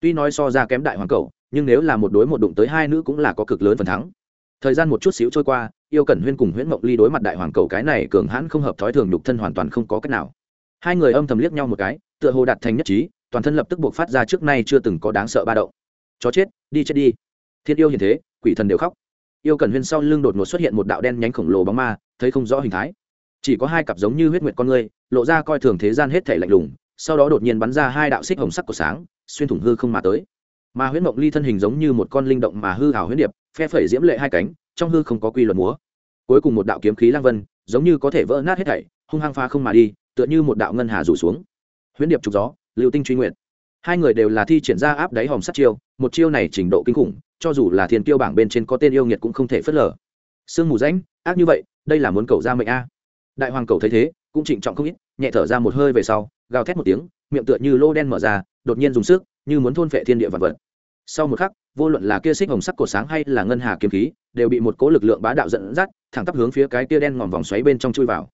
Tuy nói so ra kém đại hoàng cầu, nhưng nếu là một đối một đụng tới hai nữ cũng là có cực lớn phần thắng thời gian một chút xíu trôi qua, yêu cẩn huyên cùng huyễn mộng ly đối mặt đại hoàng cầu cái này cường hãn không hợp thói thường đục thân hoàn toàn không có cách nào. Hai người âm thầm liếc nhau một cái, tựa hồ đạt thành nhất trí, toàn thân lập tức buộc phát ra trước nay chưa từng có đáng sợ ba động. Chó chết, đi chết đi. Thiên yêu hiện thế, quỷ thần đều khóc. Yêu cẩn huyên sau lưng đột ngột xuất hiện một đạo đen nhánh khổng lồ bóng ma, thấy không rõ hình thái. Chỉ có hai cặp giống như huyết nguyệt con người, lộ ra coi thường thế gian hết thể lạnh lùng, sau đó đột nhiên bắn ra hai đạo xích hồng sắc của sáng, xuyên thủng hư không mà tới. Mà huyễn mộng ly thân hình giống như một con linh động mà hư hảo huyễn điệp phe phẩy diễm lệ hai cánh, trong hư không có quy luật múa. Cuối cùng một đạo kiếm khí lang vân, giống như có thể vỡ nát hết thảy, hung hăng pha không mà đi, tựa như một đạo ngân hà rủ xuống. Huyễn điệp trục gió, lưu tinh truy nguyện hai người đều là thi triển ra áp đáy hòm sắt chiêu, một chiêu này trình độ kinh khủng, cho dù là thiên tiêu bảng bên trên có tên yêu nghiệt cũng không thể phớt lờ. Sương mù rãnh, ác như vậy, đây là muốn cầu ra mệnh a. Đại hoàng cầu thấy thế, cũng trịnh trọng không ít, nhẹ thở ra một hơi về sau, gào thét một tiếng, miệng tựa như lô đen mở ra, đột nhiên dùng sức, như muốn thôn phệ thiên địa vật vật sau một khắc, vô luận là kia xích hồng sắc cổ sáng hay là ngân hà kiếm khí, đều bị một cỗ lực lượng bá đạo dẫn dắt, thẳng tắp hướng phía cái kia đen ngòm vòng xoáy bên trong chui vào.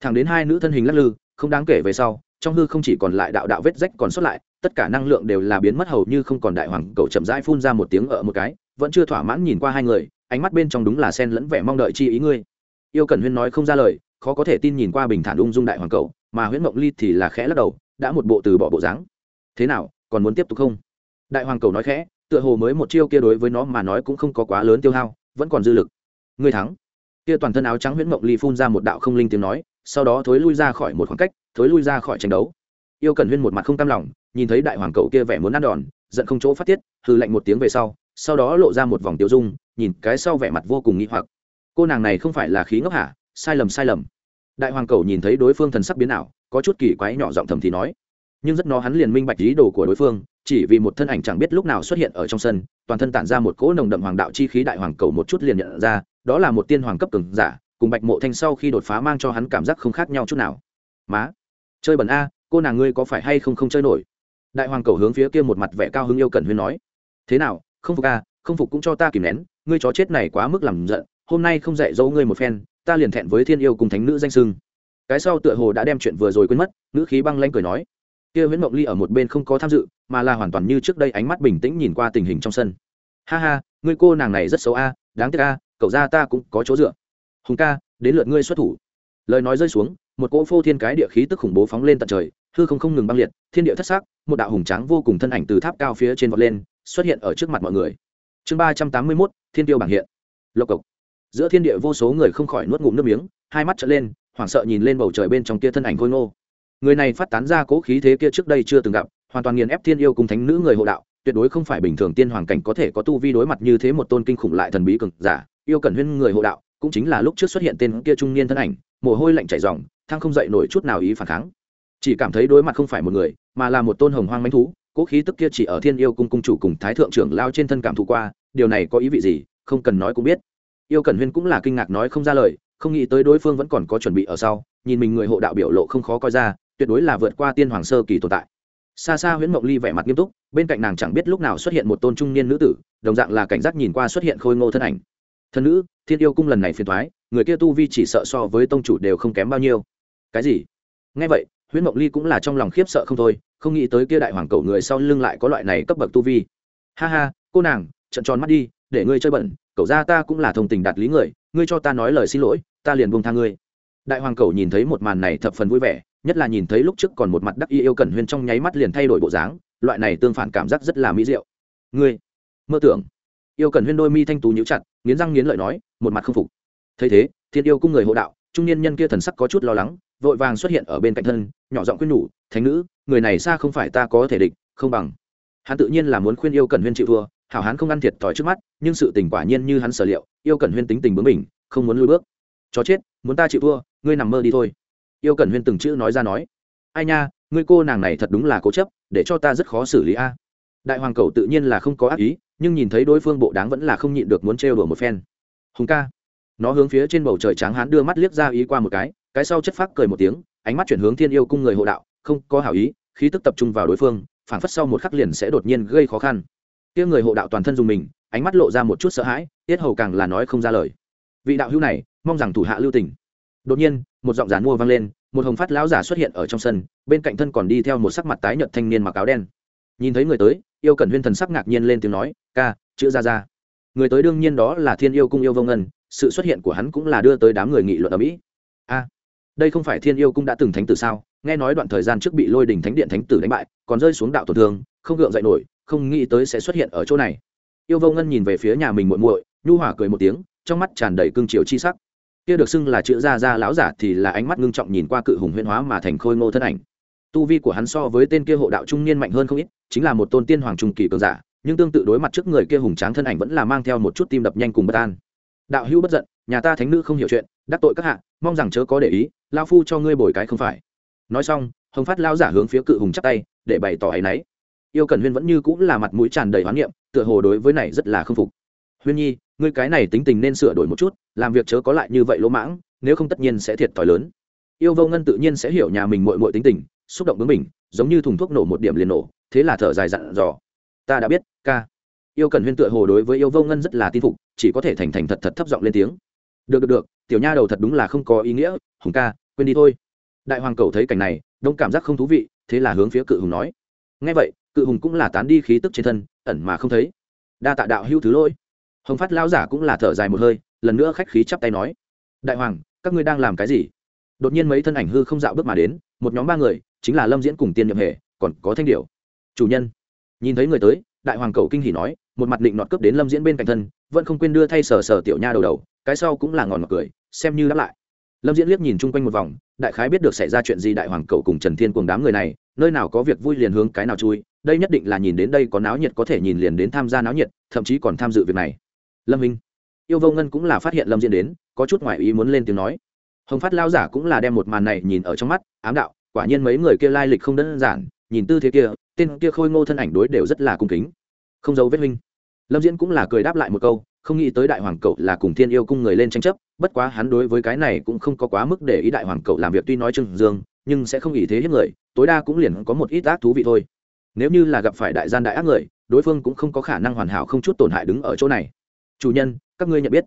Thẳng đến hai nữ thân hình lắc lư, không đáng kể về sau, trong hư không chỉ còn lại đạo đạo vết rách còn sót lại, tất cả năng lượng đều là biến mất hầu như không còn đại hoàng cầu chậm rãi phun ra một tiếng ở một cái, vẫn chưa thỏa mãn nhìn qua hai người, ánh mắt bên trong đúng là sen lẫn vẻ mong đợi chi ý ngươi. Yêu cần huyên nói không ra lời, khó có thể tin nhìn qua bình thản ung dung đại hoàng cầu mà huyễn mộng ly thì là khẽ lắc đầu, đã một bộ từ bỏ bộ dáng. Thế nào, còn muốn tiếp tục không? Đại hoàng cầu nói khẽ tựa hồ mới một chiêu kia đối với nó mà nói cũng không có quá lớn tiêu hao, vẫn còn dư lực. Người thắng. Kia toàn thân áo trắng huyễn mộng ly phun ra một đạo không linh tiếng nói, sau đó thối lui ra khỏi một khoảng cách, thối lui ra khỏi tranh đấu. Yêu cần huyên một mặt không cam lòng, nhìn thấy đại hoàng cậu kia vẻ muốn ăn đòn, giận không chỗ phát tiết, hừ lạnh một tiếng về sau sau đó lộ ra một vòng tiêu dung, nhìn cái sau vẻ mặt vô cùng nghĩ hoặc. Cô nàng này không phải là khí ngốc hả? Sai lầm sai lầm. Đại hoàng cầu nhìn thấy đối phương thần sắc biến ảo, có chút kỳ quái nhỏ giọng thầm thì nói. Nhưng rất nó hắn liền minh bạch ý đồ của đối phương chỉ vì một thân ảnh chẳng biết lúc nào xuất hiện ở trong sân, toàn thân tản ra một cỗ nồng đậm hoàng đạo chi khí đại hoàng cầu một chút liền nhận ra, đó là một tiên hoàng cấp cường giả, cùng bạch mộ thanh sau khi đột phá mang cho hắn cảm giác không khác nhau chút nào. Má, chơi bẩn a, cô nàng ngươi có phải hay không không chơi nổi? Đại hoàng cầu hướng phía kia một mặt vẻ cao hứng yêu cần huyên nói. Thế nào, không phục a không phục cũng cho ta kìm nén, ngươi chó chết này quá mức làm giận, hôm nay không dạy dỗ ngươi một phen, ta liền thẹn với thiên yêu cùng thánh nữ danh sưng. Cái sau tựa hồ đã đem chuyện vừa rồi quên mất nữ khí băng lanh cười nói. Kia nguyễn mộng ly ở một bên không có tham dự mà là hoàn toàn như trước đây ánh mắt bình tĩnh nhìn qua tình hình trong sân. Ha ha, ngươi cô nàng này rất xấu a, đáng tiếc a, cậu ra ta cũng có chỗ dựa. Hùng ca, đến lượt ngươi xuất thủ. Lời nói rơi xuống, một cỗ phô thiên cái địa khí tức khủng bố phóng lên tận trời, hư không không ngừng băng liệt, thiên địa thất sắc. một đạo hùng tráng vô cùng thân ảnh từ tháp cao phía trên vọt lên, xuất hiện ở trước mặt mọi người. Chương ba trăm tám mươi mốt, thiên tiêu bảng hiện. Lộc cộc. Giữa thiên địa vô số người không khỏi nuốt ngụm nước miếng, hai mắt trở lên, hoảng sợ nhìn lên bầu trời bên trong kia thân ảnh khôi ngô. Người này phát tán ra cố khí thế kia trước đây chưa từng gặp hoàn toàn nghiền ép thiên yêu cùng thánh nữ người hộ đạo, tuyệt đối không phải bình thường tiên hoàng cảnh có thể có tu vi đối mặt như thế một tôn kinh khủng lại thần bí cực giả. Yêu cần huyên người hộ đạo, cũng chính là lúc trước xuất hiện tên kia trung niên thân ảnh, mồ hôi lạnh chảy ròng thang không dậy nổi chút nào ý phản kháng. Chỉ cảm thấy đối mặt không phải một người, mà là một tôn hồng hoang manh thú, cố khí tức kia chỉ ở thiên yêu cung cung chủ cùng thái thượng trưởng lao trên thân cảm thụ qua, điều này có ý vị gì, không cần nói cũng biết. Yêu Cần huyên cũng là kinh ngạc nói không ra lời, không nghĩ tới đối phương vẫn còn có chuẩn bị ở sau, nhìn mình người hộ đạo biểu lộ không khó coi ra, tuyệt đối là vượt qua tiên hoàng sơ kỳ tồn tại xa xa huyễn mộng ly vẻ mặt nghiêm túc, bên cạnh nàng chẳng biết lúc nào xuất hiện một tôn trung niên nữ tử, đồng dạng là cảnh giác nhìn qua xuất hiện khôi ngô thân ảnh. Thân nữ, thiên yêu cung lần này phiền thoái người kia tu vi chỉ sợ so với tông chủ đều không kém bao nhiêu. Cái gì? Nghe vậy, huyễn mộng ly cũng là trong lòng khiếp sợ không thôi, không nghĩ tới kia đại hoàng cầu người sau lưng lại có loại này cấp bậc tu vi. Ha ha, cô nàng trận tròn mắt đi, để ngươi chơi bẩn, cậu ra ta cũng là thông tình đạt lý người, ngươi cho ta nói lời xin lỗi, ta liền buông tha ngươi. Đại hoàng cầu nhìn thấy một màn này thập phần vui vẻ nhất là nhìn thấy lúc trước còn một mặt đắc y yêu cẩn huyên trong nháy mắt liền thay đổi bộ dáng, loại này tương phản cảm giác rất là mỹ diệu. Ngươi, mơ tưởng. Yêu cẩn huyên đôi mi thanh tú nhíu chặt, nghiến răng nghiến lợi nói, một mặt không phục. Thấy thế, thiên yêu cung người hộ đạo, trung niên nhân kia thần sắc có chút lo lắng, vội vàng xuất hiện ở bên cạnh thân, nhỏ giọng khuyên nhủ, thánh nữ, người này xa không phải ta có thể địch, không bằng. Hắn tự nhiên là muốn khuyên yêu cẩn huyên chịu thua, hảo hán không ăn thiệt thòi trước mắt, nhưng sự tình quả nhiên như hắn sở liệu, yêu cẩn huyên tính tình bướng mình không muốn lui bước. Chó chết, muốn ta chịu thua, ngươi nằm mơ đi thôi yêu cần huyên từng chữ nói ra nói, ai nha, ngươi cô nàng này thật đúng là cố chấp, để cho ta rất khó xử lý a. Đại hoàng cầu tự nhiên là không có ác ý, nhưng nhìn thấy đối phương bộ đáng vẫn là không nhịn được muốn trêu đùa một phen. Hùng ca. Nó hướng phía trên bầu trời trắng hán đưa mắt liếc ra ý qua một cái cái sau chất phác cười một tiếng, ánh mắt chuyển hướng thiên yêu cung người hộ đạo, không có hảo ý, khí tức tập trung vào đối phương, phảng phất sau một khắc liền sẽ đột nhiên gây khó khăn. Kia người hộ đạo toàn thân dùng mình, ánh mắt lộ ra một chút sợ hãi, tiết hầu càng là nói không ra lời. Vị đạo hữu này, mong rằng thủ hạ lưu tình đột nhiên, một giọng giàn mua vang lên, một hồng phát lão giả xuất hiện ở trong sân, bên cạnh thân còn đi theo một sắc mặt tái nhợt thanh niên mặc áo đen. Nhìn thấy người tới, yêu cẩn huyên thần sắc ngạc nhiên lên tiếng nói, ca, chữ ra ra. Người tới đương nhiên đó là thiên yêu cung yêu vô ngân, sự xuất hiện của hắn cũng là đưa tới đám người nghị luận ở mỹ. A, đây không phải thiên yêu cung đã từng thánh tử sao? Nghe nói đoạn thời gian trước bị lôi đình thánh điện thánh tử đánh bại, còn rơi xuống đạo tổn thương, không gượng dậy nổi, không nghĩ tới sẽ xuất hiện ở chỗ này. Yêu vô ngân nhìn về phía nhà mình muội muội, nhu hỏa cười một tiếng, trong mắt tràn đầy cương triều chi sắc kia được xưng là chữ gia gia lão giả thì là ánh mắt ngưng trọng nhìn qua cự hùng huyễn hóa mà thành khôi ngô thân ảnh. Tu vi của hắn so với tên kia hộ đạo trung niên mạnh hơn không ít, chính là một tôn tiên hoàng trung kỳ cường giả, nhưng tương tự đối mặt trước người kia hùng tráng thân ảnh vẫn là mang theo một chút tim đập nhanh cùng bất an. Đạo hữu bất giận, nhà ta thánh nữ không hiểu chuyện, đắc tội các hạ, mong rằng chớ có để ý lao phu cho ngươi bồi cái không phải. Nói xong, hồng phát lao giả hướng phía cự hùng chắp tay, để bày tỏ áy náy. Yêu cần huyên vẫn như cũng là mặt mũi tràn đầy hoán niệm, tựa hồ đối với này rất là k phục. Huyên nhi ngươi cái này tính tình nên sửa đổi một chút, làm việc chớ có lại như vậy lỗ mãng, nếu không tất nhiên sẽ thiệt thòi lớn. Yêu vô ngân tự nhiên sẽ hiểu nhà mình mội mội tính tình, xúc động bướng mình giống như thùng thuốc nổ một điểm liền nổ, thế là thở dài dặn dò. Ta đã biết, ca. Yêu cần huyên tựa hồ đối với yêu vô ngân rất là tin phục, chỉ có thể thành thành thật thật thấp giọng lên tiếng. Được được được, tiểu nha đầu thật đúng là không có ý nghĩa, hùng ca, quên đi thôi. Đại hoàng cầu thấy cảnh này, đông cảm giác không thú vị, thế là hướng phía cự hùng nói. Ngay vậy, cự hùng cũng là tán đi khí tức trên thân, ẩn mà không thấy. Đa tạ đạo hữu thứ lỗi hồng phát lão giả cũng là thở dài một hơi, lần nữa khách khí chắp tay nói, đại hoàng, các ngươi đang làm cái gì? Đột nhiên mấy thân ảnh hư không dạo bước mà đến, một nhóm ba người, chính là lâm diễn cùng tiên nhậm hề, còn có thanh điệu chủ nhân. Nhìn thấy người tới, đại hoàng cầu kinh hỉ nói, một mặt định nọt cướp đến lâm diễn bên cạnh thân, vẫn không quên đưa thay sờ sờ tiểu nha đầu đầu, cái sau cũng là ngòn ngọt cười, xem như đáp lại. Lâm diễn liếc nhìn chung quanh một vòng, đại khái biết được xảy ra chuyện gì đại hoàng cầu cùng trần thiên cùng đám người này, nơi nào có việc vui liền hướng cái nào chui, đây nhất định là nhìn đến đây có náo nhiệt có thể nhìn liền đến tham gia náo nhiệt, thậm chí còn tham dự việc này lâm minh yêu vô ngân cũng là phát hiện lâm diễn đến có chút ngoại ý muốn lên tiếng nói. Hồng phát lao giả cũng là đem một màn này nhìn ở trong mắt ám đạo quả nhiên mấy người kia lai lịch không đơn giản nhìn tư thế kia tên kia khôi ngô thân ảnh đối đều rất là cung kính. Không giấu vết Minh, lâm diễn cũng là cười đáp lại một câu không nghĩ tới đại hoàng cậu là cùng thiên yêu cung người lên tranh chấp bất quá hắn đối với cái này cũng không có quá mức để ý đại hoàng cậu làm việc tuy nói trừng dương nhưng sẽ không ý thế hiếp người tối đa cũng liền có một ít ác thú vị thôi. Nếu như là gặp phải đại gian đại ác người đối phương cũng không có khả năng hoàn hảo không chút tổn hại đứng ở chỗ này chủ nhân, các ngươi nhận biết.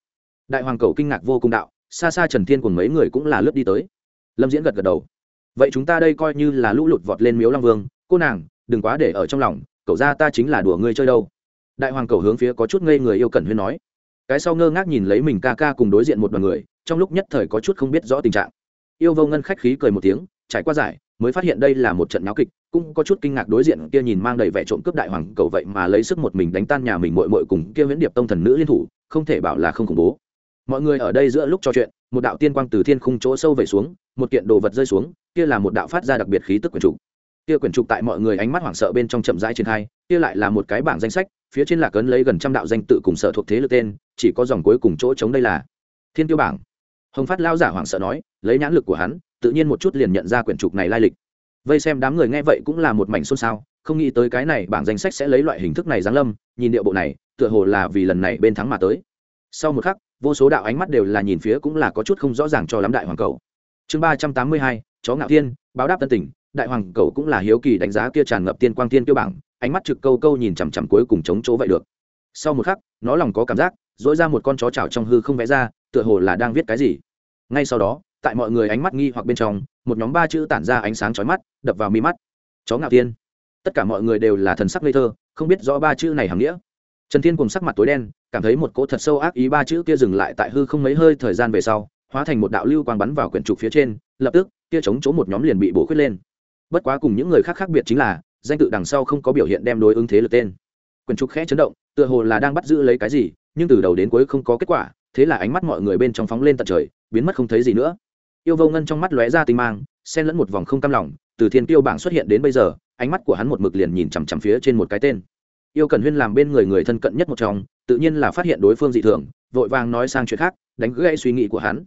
Đại hoàng cầu kinh ngạc vô cùng đạo, xa xa trần thiên cùng mấy người cũng là lướt đi tới. Lâm diễn gật gật đầu. Vậy chúng ta đây coi như là lũ lụt vọt lên miếu long vương, cô nàng, đừng quá để ở trong lòng, cậu ra ta chính là đùa ngươi chơi đâu. Đại hoàng cầu hướng phía có chút ngây người yêu cẩn huyên nói. Cái sau ngơ ngác nhìn lấy mình ca ca cùng đối diện một đoàn người, trong lúc nhất thời có chút không biết rõ tình trạng. Yêu vô ngân khách khí cười một tiếng, trải qua giải mới phát hiện đây là một trận náo kịch, cũng có chút kinh ngạc đối diện kia nhìn mang đầy vẻ trộm cướp đại hoàng cầu vậy mà lấy sức một mình đánh tan nhà mình mội mội cùng kia viễn điệp tông thần nữ liên thủ, không thể bảo là không khủng bố. Mọi người ở đây giữa lúc trò chuyện, một đạo tiên quang từ thiên khung chỗ sâu về xuống, một kiện đồ vật rơi xuống, kia là một đạo phát ra đặc biệt khí tức quyển trục. Kia quyển trục tại mọi người ánh mắt hoảng sợ bên trong chậm rãi triển khai, kia lại là một cái bảng danh sách, phía trên là cấn lấy gần trăm đạo danh tự cùng sở thuộc thế lực tên, chỉ có dòng cuối cùng chỗ chống đây là thiên tiêu bảng. Hồng phát lao giả hoảng sợ nói, lấy nhãn lực của hắn tự nhiên một chút liền nhận ra quyển trục này lai lịch. Vây xem đám người nghe vậy cũng là một mảnh xôn xao, không nghĩ tới cái này bảng danh sách sẽ lấy loại hình thức này giáng lâm, nhìn điệu bộ này, tựa hồ là vì lần này bên thắng mà tới. Sau một khắc, vô số đạo ánh mắt đều là nhìn phía cũng là có chút không rõ ràng cho lắm đại hoàng cầu. Chương ba trăm tám mươi hai, chó ngạo thiên báo đáp tân tỉnh, đại hoàng cầu cũng là hiếu kỳ đánh giá kia tràn ngập tiên quang tiên tiêu bảng, ánh mắt trực câu câu nhìn chằm chằm cuối cùng chống chỗ vậy được. Sau một khắc, nó lòng có cảm giác dỗi ra một con chó chảo trong hư không vẽ ra, tựa hồ là đang viết cái gì. Ngay sau đó tại mọi người ánh mắt nghi hoặc bên trong, một nhóm ba chữ tản ra ánh sáng chói mắt, đập vào mi mắt. Chó ngạo tiên. Tất cả mọi người đều là thần sắc ngây thơ, không biết rõ ba chữ này hàm nghĩa. Trần thiên cùng sắc mặt tối đen, cảm thấy một cỗ thật sâu ác ý ba chữ kia dừng lại tại hư không mấy hơi thời gian về sau, hóa thành một đạo lưu quang bắn vào quyển trục phía trên, lập tức, kia chống chỗ một nhóm liền bị bổ khuyết lên. Bất quá cùng những người khác khác biệt chính là, danh tự đằng sau không có biểu hiện đem đối ứng thế lực tên. Quyển trục khẽ chấn động, tựa hồ là đang bắt giữ lấy cái gì, nhưng từ đầu đến cuối không có kết quả, thế là ánh mắt mọi người bên trong phóng lên tận trời, biến mất không thấy gì nữa yêu vô ngân trong mắt lóe ra tinh mang, xen lẫn một vòng không cam lòng, từ thiên tiêu bảng xuất hiện đến bây giờ, ánh mắt của hắn một mực liền nhìn chằm chằm phía trên một cái tên. Yêu cần huyên làm bên người người thân cận nhất một trong, tự nhiên là phát hiện đối phương dị thường, vội vàng nói sang chuyện khác, đánh gãy suy nghĩ của hắn.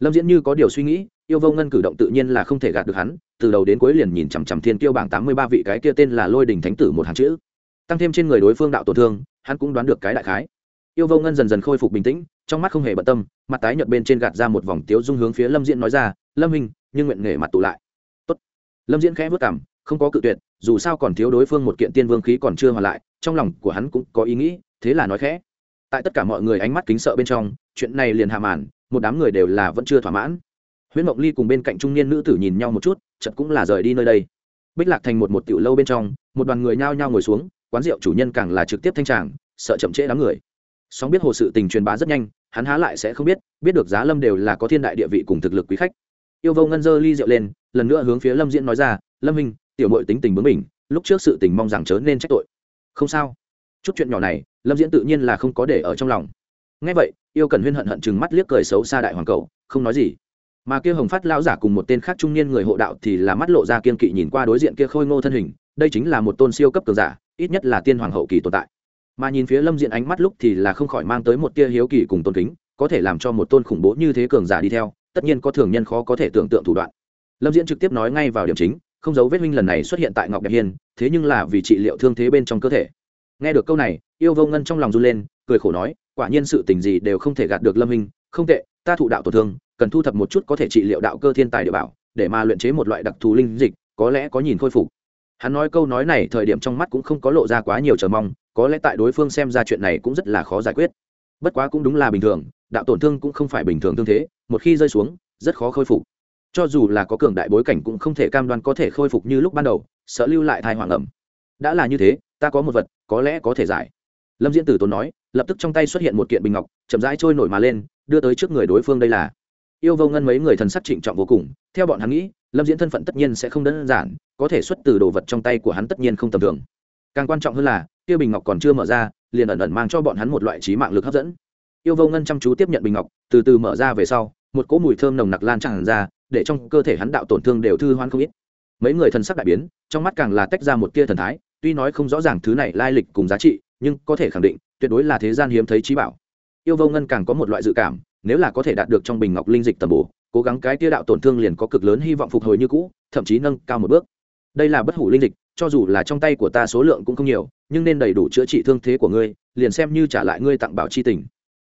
Lâm diễn như có điều suy nghĩ, yêu vô ngân cử động tự nhiên là không thể gạt được hắn, từ đầu đến cuối liền nhìn chằm chằm thiên tiêu bảng tám mươi ba vị cái kia tên là lôi đình thánh tử một hàng chữ. Tăng thêm trên người đối phương đạo tổn thương, hắn cũng đoán được cái đại khái yêu vô ngân dần dần khôi phục bình tĩnh, trong mắt không hề bận tâm, mặt tái nhợt bên trên gạt ra một vòng tiếu dung hướng phía lâm diễn nói ra, lâm hình nhưng nguyện nghề mặt tụ lại. Tốt. lâm diễn khẽ vất cảm không có cự tuyệt, dù sao còn thiếu đối phương một kiện tiên vương khí còn chưa hoàn lại, trong lòng của hắn cũng có ý nghĩ, thế là nói khẽ. Tại tất cả mọi người ánh mắt kính sợ bên trong, chuyện này liền hạ màn, một đám người đều là vẫn chưa thỏa mãn. Huyễn mộng ly cùng bên cạnh trung niên nữ tử nhìn nhau một chút chật cũng là rời đi nơi đây. Bích lạc thành một một tiểu lâu bên trong, một đoàn người nhao nhao ngồi xuống, quán rượu chủ nhân càng là trực tiếp thanh tràng, sợ chậm trễ đám người song biết hồ sự tình truyền bá rất nhanh, hắn há lại sẽ không biết biết được giá lâm đều là có thiên đại địa vị cùng thực lực quý khách. Yêu vô ngân dơ ly rượu lên, lần nữa hướng phía lâm diễn nói ra, lâm minh tiểu mội tính tình bướng mình lúc trước sự tình mong rằng chớ nên trách tội. Không sao. Chút chuyện nhỏ này, lâm diễn tự nhiên là không có để ở trong lòng. Ngay vậy, yêu cần huyên hận hận chừng mắt liếc cười xấu xa đại hoàng cầu không nói gì. Mà kia hồng phát lão giả cùng một tên khác trung niên người hộ đạo thì là mắt lộ ra kiên kỵ nhìn qua đối diện kia khôi ngô thân hình, đây chính là một tôn siêu cấp cường giả, ít nhất là tiên hoàng hậu kỳ tồn tại mà nhìn phía lâm diện ánh mắt lúc thì là không khỏi mang tới một tia hiếu kỳ cùng tôn kính, có thể làm cho một tôn khủng bố như thế cường giả đi theo, tất nhiên có thường nhân khó có thể tưởng tượng thủ đoạn. Lâm diễn trực tiếp nói ngay vào điểm chính, không giấu vết minh lần này xuất hiện tại ngọc đẹp hiên, thế nhưng là vì trị liệu thương thế bên trong cơ thể. Nghe được câu này, yêu vô ngân trong lòng run lên, cười khổ nói, quả nhiên sự tình gì đều không thể gạt được lâm minh, không tệ, ta thụ đạo tổn thương, cần thu thập một chút có thể trị liệu đạo cơ thiên tài địa bảo, để mà luyện chế một loại đặc thù linh dịch, có lẽ có nhìn khôi phục hắn nói câu nói này thời điểm trong mắt cũng không có lộ ra quá nhiều chờ mong, có lẽ tại đối phương xem ra chuyện này cũng rất là khó giải quyết. Bất quá cũng đúng là bình thường, đạo tổn thương cũng không phải bình thường thương thế, một khi rơi xuống, rất khó khôi phục. Cho dù là có cường đại bối cảnh cũng không thể cam đoan có thể khôi phục như lúc ban đầu, sợ lưu lại thai hoàng ẩm. Đã là như thế, ta có một vật, có lẽ có thể giải. Lâm diễn tử tốn nói, lập tức trong tay xuất hiện một kiện bình ngọc, chậm rãi trôi nổi mà lên, đưa tới trước người đối phương đây là yêu vô ngân mấy người thần sắc trịnh trọng vô cùng, theo bọn hắn nghĩ, lâm diễn thân phận tất nhiên sẽ không đơn giản, có thể xuất từ đồ vật trong tay của hắn tất nhiên không tầm thường. Càng quan trọng hơn là, kia bình ngọc còn chưa mở ra, liền ẩn ẩn mang cho bọn hắn một loại trí mạng lực hấp dẫn. Yêu vô ngân chăm chú tiếp nhận bình ngọc, từ từ mở ra về sau, một cỗ mùi thơm nồng nặc lan tràn ra, để trong cơ thể hắn đạo tổn thương đều thư hoan không ít. Mấy người thần sắc đại biến, trong mắt càng là tách ra một tia thần thái, tuy nói không rõ ràng thứ này lai lịch cùng giá trị, nhưng có thể khẳng định, tuyệt đối là thế gian hiếm thấy trí bảo. Yêu vô ngân càng có một loại dự cảm nếu là có thể đạt được trong bình ngọc linh dịch tầm bổ, cố gắng cái tia đạo tổn thương liền có cực lớn hy vọng phục hồi như cũ, thậm chí nâng cao một bước. Đây là bất hủ linh dịch, cho dù là trong tay của ta số lượng cũng không nhiều, nhưng nên đầy đủ chữa trị thương thế của ngươi, liền xem như trả lại ngươi tặng bảo chi tình.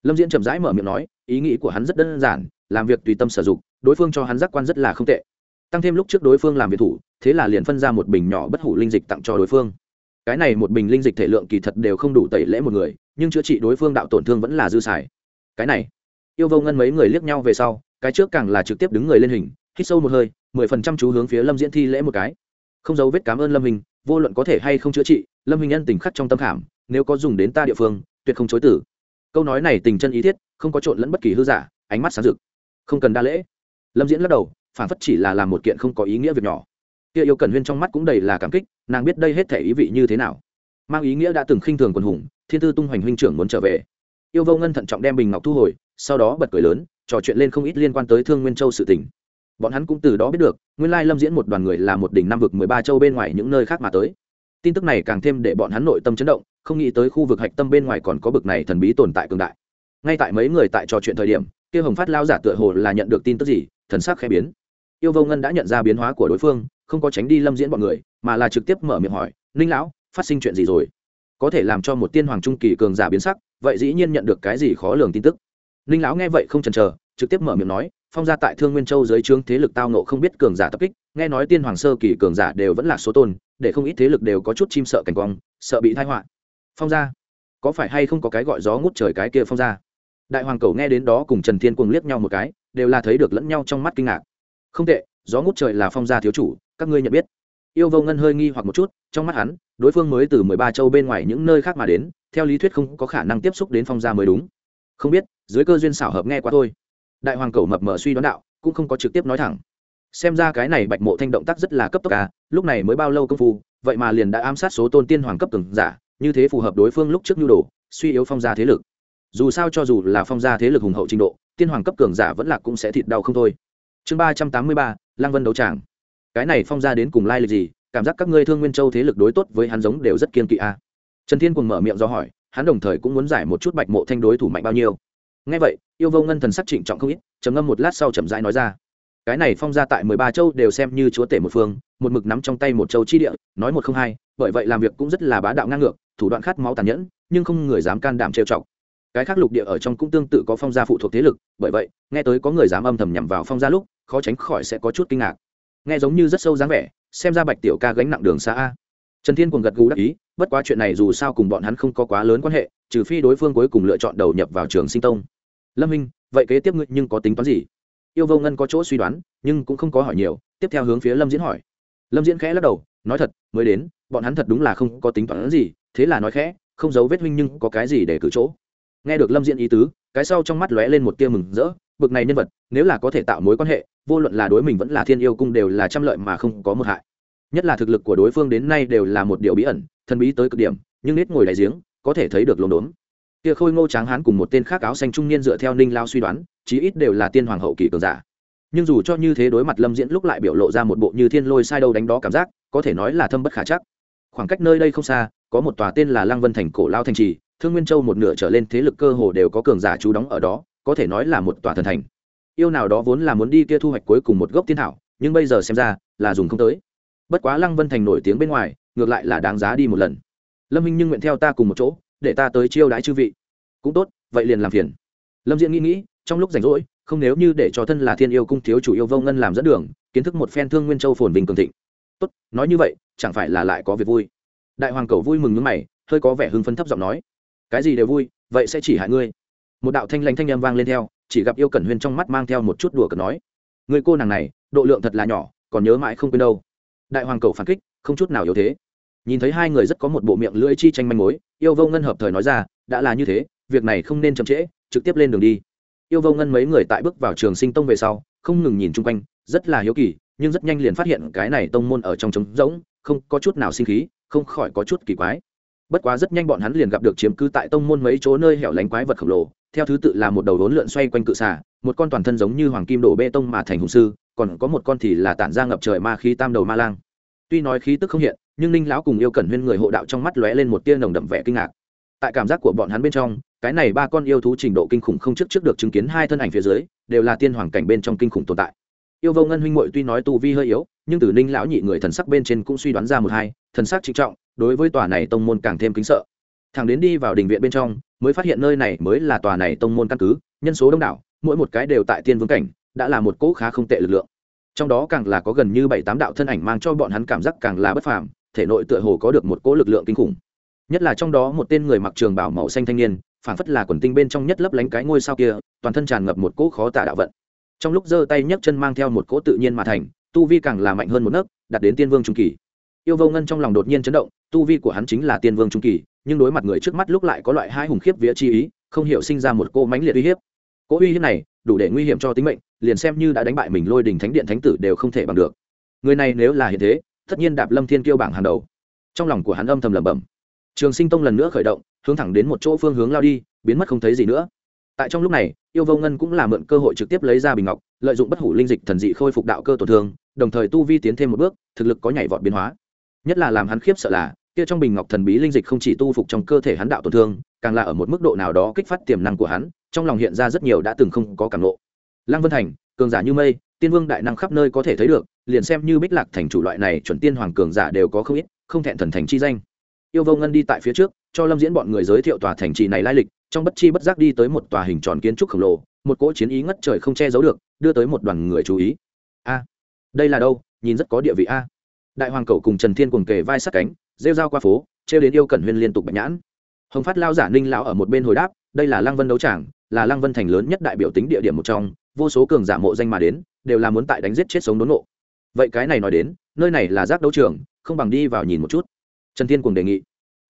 Lâm diễn chậm rãi mở miệng nói, ý nghĩ của hắn rất đơn giản, làm việc tùy tâm sử dụng, đối phương cho hắn giác quan rất là không tệ. Tăng thêm lúc trước đối phương làm việc thủ, thế là liền phân ra một bình nhỏ bất hủ linh dịch tặng cho đối phương. Cái này một bình linh dịch thể lượng kỳ thật đều không đủ tẩy lễ một người, nhưng chữa trị đối phương đạo tổn thương vẫn là dư xài. Cái này yêu vô ngân mấy người liếc nhau về sau, cái trước càng là trực tiếp đứng người lên hình, hít sâu một hơi, mười phần trăm chú hướng phía lâm diễn thi lễ một cái. Không giấu vết cảm ơn lâm hình, vô luận có thể hay không chữa trị, lâm hình nhân tình khắc trong tâm khảm, nếu có dùng đến ta địa phương, tuyệt không chối tử câu nói này tình chân ý thiết, không có trộn lẫn bất kỳ hư giả, ánh mắt sáng rực. Không cần đa lễ. Lâm diễn lắc đầu, phản phất chỉ là làm một kiện không có ý nghĩa việc nhỏ. Kia yêu cần huyên trong mắt cũng đầy là cảm kích, nàng biết đây hết thể ý vị như thế nào. Mang ý nghĩa đã từng khinh thường quần hùng, thiên tư tung hoành huynh trưởng muốn trở về. Yêu vô ngân thận trọng đem bình ngọc thu hồi sau đó bật cười lớn, trò chuyện lên không ít liên quan tới thương nguyên châu sự Tỉnh. bọn hắn cũng từ đó biết được, nguyên lai lâm diễn một đoàn người là một đỉnh năm vực mười ba châu bên ngoài những nơi khác mà tới. Tin tức này càng thêm để bọn hắn nội tâm chấn động, không nghĩ tới khu vực hạch tâm bên ngoài còn có bực này thần bí tồn tại cường đại. Ngay tại mấy người tại trò chuyện thời điểm, kia hồng phát lao giả tựa hồ là nhận được tin tức gì, thần sắc khẽ biến. Yêu vô ngân đã nhận ra biến hóa của đối phương, không có tránh đi lâm diễn bọn người, mà là trực tiếp mở miệng hỏi, ninh lão, phát sinh chuyện gì rồi? Có thể làm cho một tiên hoàng trung kỳ cường giả biến sắc, vậy dĩ nhiên nhận được cái gì khó lường tin tức ninh lão nghe vậy không chần chờ, trực tiếp mở miệng nói, phong gia tại thương nguyên châu dưới trướng thế lực tao nộ không biết cường giả tập kích, nghe nói tiên hoàng sơ kỳ cường giả đều vẫn là số tôn, để không ít thế lực đều có chút chim sợ cảnh quang, sợ bị thai họa. Phong gia, có phải hay không có cái gọi gió ngút trời cái kia phong gia? Đại hoàng cầu nghe đến đó cùng trần thiên cuồng liếc nhau một cái, đều là thấy được lẫn nhau trong mắt kinh ngạc. Không tệ, gió ngút trời là phong gia thiếu chủ, các ngươi nhận biết. Yêu vô ngân hơi nghi hoặc một chút, trong mắt hắn, đối phương mới từ mười ba châu bên ngoài những nơi khác mà đến, theo lý thuyết không có khả năng tiếp xúc đến phong gia mới đúng không biết, dưới cơ duyên xảo hợp nghe qua thôi. Đại hoàng cầu mập mờ suy đoán đạo, cũng không có trực tiếp nói thẳng. Xem ra cái này bạch mộ thanh động tác rất là cấp tốc à lúc này mới bao lâu công phu, vậy mà liền đã ám sát số tôn tiên hoàng cấp cường giả, như thế phù hợp đối phương lúc trước nhu đồ, suy yếu phong gia thế lực. Dù sao cho dù là phong gia thế lực hùng hậu trình độ, tiên hoàng cấp cường giả vẫn là cũng sẽ thịt đau không thôi. Chương ba trăm tám mươi ba lang vân đấu tràng. Cái này phong gia đến cùng lai lịch gì, cảm giác các ngươi thương nguyên châu thế lực đối tốt với hắn giống đều rất kiên kỵ a à. trần thiên cùng mở miệng do hỏi hắn đồng thời cũng muốn giải một chút bạch mộ thanh đối thủ mạnh bao nhiêu. Ngay vậy, yêu vô ngân thần sắc trịnh trọng không ít, trầm ngâm một lát sau chậm rãi nói ra. Cái này phong ra tại mười ba châu đều xem như chúa tể một phương, một mực nắm trong tay một châu chi địa, nói một không hai, bởi vậy làm việc cũng rất là bá đạo ngang ngược, thủ đoạn khát máu tàn nhẫn, nhưng không người dám can đảm trêu chọc. Cái khác lục địa ở trong cũng tương tự có phong gia phụ thuộc thế lực, bởi vậy, nghe tới có người dám âm thầm nhằm vào phong gia lúc, khó tránh khỏi sẽ có chút kinh ngạc. Nghe giống như rất sâu dáng vẻ, xem ra bạch tiểu ca gánh nặng đường xa a. Trần thiên cùng gật gù đắc ý bất quá chuyện này dù sao cùng bọn hắn không có quá lớn quan hệ, trừ phi đối phương cuối cùng lựa chọn đầu nhập vào trường sinh tông. Lâm minh, vậy kế tiếp ngươi nhưng có tính toán gì? Yêu vô ngân có chỗ suy đoán, nhưng cũng không có hỏi nhiều, tiếp theo hướng phía lâm diễn hỏi. Lâm diễn khẽ lắc đầu, nói thật, mới đến, bọn hắn thật đúng là không có tính toán gì, thế là nói khẽ, không giấu vết huynh nhưng có cái gì để cử chỗ. Nghe được lâm diễn ý tứ, cái sau trong mắt lóe lên một tia mừng rỡ, bực này nhân vật, nếu là có thể tạo mối quan hệ, vô luận là đối mình vẫn là thiên yêu cung đều là trăm lợi mà không có một hại. Nhất là thực lực của đối phương đến nay đều là một điều bí ẩn thần bí tới cực điểm, nhưng nết ngồi đại giếng, có thể thấy được lồn đốn kia khôi ngô tráng hán cùng một tên khác áo xanh trung niên dựa theo ninh lao suy đoán, chí ít đều là tiên hoàng hậu kỳ cường giả. Nhưng dù cho như thế đối mặt lâm diễn lúc lại biểu lộ ra một bộ như thiên lôi sai đâu đánh đó cảm giác, có thể nói là thâm bất khả chắc. Khoảng cách nơi đây không xa, có một tòa tên là lăng vân thành cổ lao thành trì, thương nguyên châu một nửa trở lên thế lực cơ hồ đều có cường giả trú đóng ở đó, có thể nói là một tòa thần thành. Yêu nào đó vốn là muốn đi kia thu hoạch cuối cùng một gốc tiên thảo, nhưng bây giờ xem ra là dùng không tới. Bất quá lăng vân thành nổi tiếng bên ngoài ngược lại là đáng giá đi một lần. Lâm minh nhưng nguyện theo ta cùng một chỗ, để ta tới chiêu đãi chư vị. Cũng tốt, vậy liền làm phiền. Lâm diễn nghĩ nghĩ, trong lúc rảnh rỗi, không nếu như để cho thân là thiên yêu cung thiếu chủ yêu vô ngân làm dẫn đường, kiến thức một phen thương nguyên châu phồn bình cường thịnh. Tốt, nói như vậy, chẳng phải là lại có việc vui. Đại hoàng cầu vui mừng nước mày, hơi có vẻ hưng phấn thấp giọng nói, cái gì đều vui, vậy sẽ chỉ hại ngươi. Một đạo thanh lãnh thanh âm vang lên theo, chỉ gặp yêu cẩn huyên trong mắt mang theo một chút đùa cợt nói người cô nàng này, độ lượng thật là nhỏ, còn nhớ mãi không quên đâu. Đại hoàng cầu phản kích, không chút nào yếu thế nhìn thấy hai người rất có một bộ miệng lưỡi chi tranh manh mối, yêu vô ngân hợp thời nói ra, đã là như thế, việc này không nên chậm trễ, trực tiếp lên đường đi. Yêu vô ngân mấy người tại bước vào trường sinh tông về sau, không ngừng nhìn chung quanh, rất là hiếu kỳ, nhưng rất nhanh liền phát hiện cái này tông môn ở trong trống rỗng, không có chút nào sinh khí, không khỏi có chút kỳ quái. Bất quá rất nhanh bọn hắn liền gặp được chiếm cứ tại tông môn mấy chỗ nơi hẻo lánh quái vật khổng lồ, theo thứ tự là một đầu đốn lượn xoay quanh cự xả một con toàn thân giống như hoàng kim đổ bê tông mà thành hùng sư, còn có một con thì là tản ra ngập trời ma khí tam đầu ma lang tuy nói khí tức không hiện, nhưng ninh lão cùng yêu cẩn huyên người hộ đạo trong mắt lóe lên một tia nồng đậm vẻ kinh ngạc. Tại cảm giác của bọn hắn bên trong, cái này ba con yêu thú trình độ kinh khủng không trước trước được chứng kiến hai thân ảnh phía dưới, đều là tiên hoàng cảnh bên trong kinh khủng tồn tại. Yêu vô ngân huynh muội tuy nói tu vi hơi yếu, nhưng từ ninh lão nhị người thần sắc bên trên cũng suy đoán ra một hai, thần sắc trịnh trọng, đối với tòa này tông môn càng thêm kính sợ. Thằng đến đi vào đình viện bên trong, mới phát hiện nơi này mới là tòa này tông môn căn cứ, nhân số đông đảo, mỗi một cái đều tại tiên vương cảnh, đã là một cỗ khá không tệ lực lượng trong đó càng là có gần như bảy tám đạo thân ảnh mang cho bọn hắn cảm giác càng là bất phàm, thể nội tựa hồ có được một cỗ lực lượng kinh khủng. Nhất là trong đó một tên người mặc trường bảo màu xanh thanh niên phản phất là quần tinh bên trong nhất lấp lánh cái ngôi sao kia, toàn thân tràn ngập một cỗ khó tả đạo vận. Trong lúc giơ tay nhấc chân mang theo một cỗ tự nhiên mà thành, tu vi càng là mạnh hơn một nấc, đạt đến tiên vương trung kỳ. Yêu vô ngân trong lòng đột nhiên chấn động, tu vi của hắn chính là tiên vương trung kỳ, nhưng đối mặt người trước mắt lúc lại có loại hai hùng khiếp vía chi ý, không hiểu sinh ra một cô mãnh liệt uy hiếp. Cỗ uy hiếp này đủ để nguy hiểm cho tính mệnh, liền xem như đã đánh bại mình lôi đình thánh điện thánh tử đều không thể bằng được. Người này nếu là hiện thế, tất nhiên đạp lâm thiên kiêu bảng hàng đầu. Trong lòng của hắn âm thầm lẩm bẩm. Trường sinh tông lần nữa khởi động, hướng thẳng đến một chỗ phương hướng lao đi, biến mất không thấy gì nữa. Tại trong lúc này, yêu vô ngân cũng là mượn cơ hội trực tiếp lấy ra bình ngọc, lợi dụng bất hủ linh dịch thần dị khôi phục đạo cơ tổn thương, đồng thời tu vi tiến thêm một bước, thực lực có nhảy vọt biến hóa. Nhất là làm hắn khiếp sợ là, kia trong bình ngọc thần bí linh dịch không chỉ tu phục trong cơ thể hắn đạo tổn thương, càng là ở một mức độ nào đó kích phát tiềm năng của hắn trong lòng hiện ra rất nhiều đã từng không có cảm nộ lăng vân thành, cường giả như mây, tiên vương đại năng khắp nơi có thể thấy được, liền xem như bích lạc thành chủ loại này chuẩn tiên hoàng cường giả đều có không ít, không thẹn thần thành chi danh. Yêu vô ngân đi tại phía trước, cho lâm diễn bọn người giới thiệu tòa thành trì này lai lịch, trong bất chi bất giác đi tới một tòa hình tròn kiến trúc khổng lồ, một cỗ chiến ý ngất trời không che giấu được, đưa tới một đoàn người chú ý. A, đây là đâu? Nhìn rất có địa vị a. Đại hoàng cậu cùng trần thiên cùng kề vai sát cánh, rêu rao qua phố, trêu đến yêu cẩn huyên liên tục bạch nhãn. Hồng phát lao giả ninh lão ở một bên hồi đáp, đây là lăng vân đấu tràng là lăng vân thành lớn nhất đại biểu tính địa điểm một trong, vô số cường giả mộ danh mà đến, đều là muốn tại đánh giết chết sống đốn nộ vậy cái này nói đến, nơi này là giác đấu trường, không bằng đi vào nhìn một chút. Trần thiên cùng đề nghị.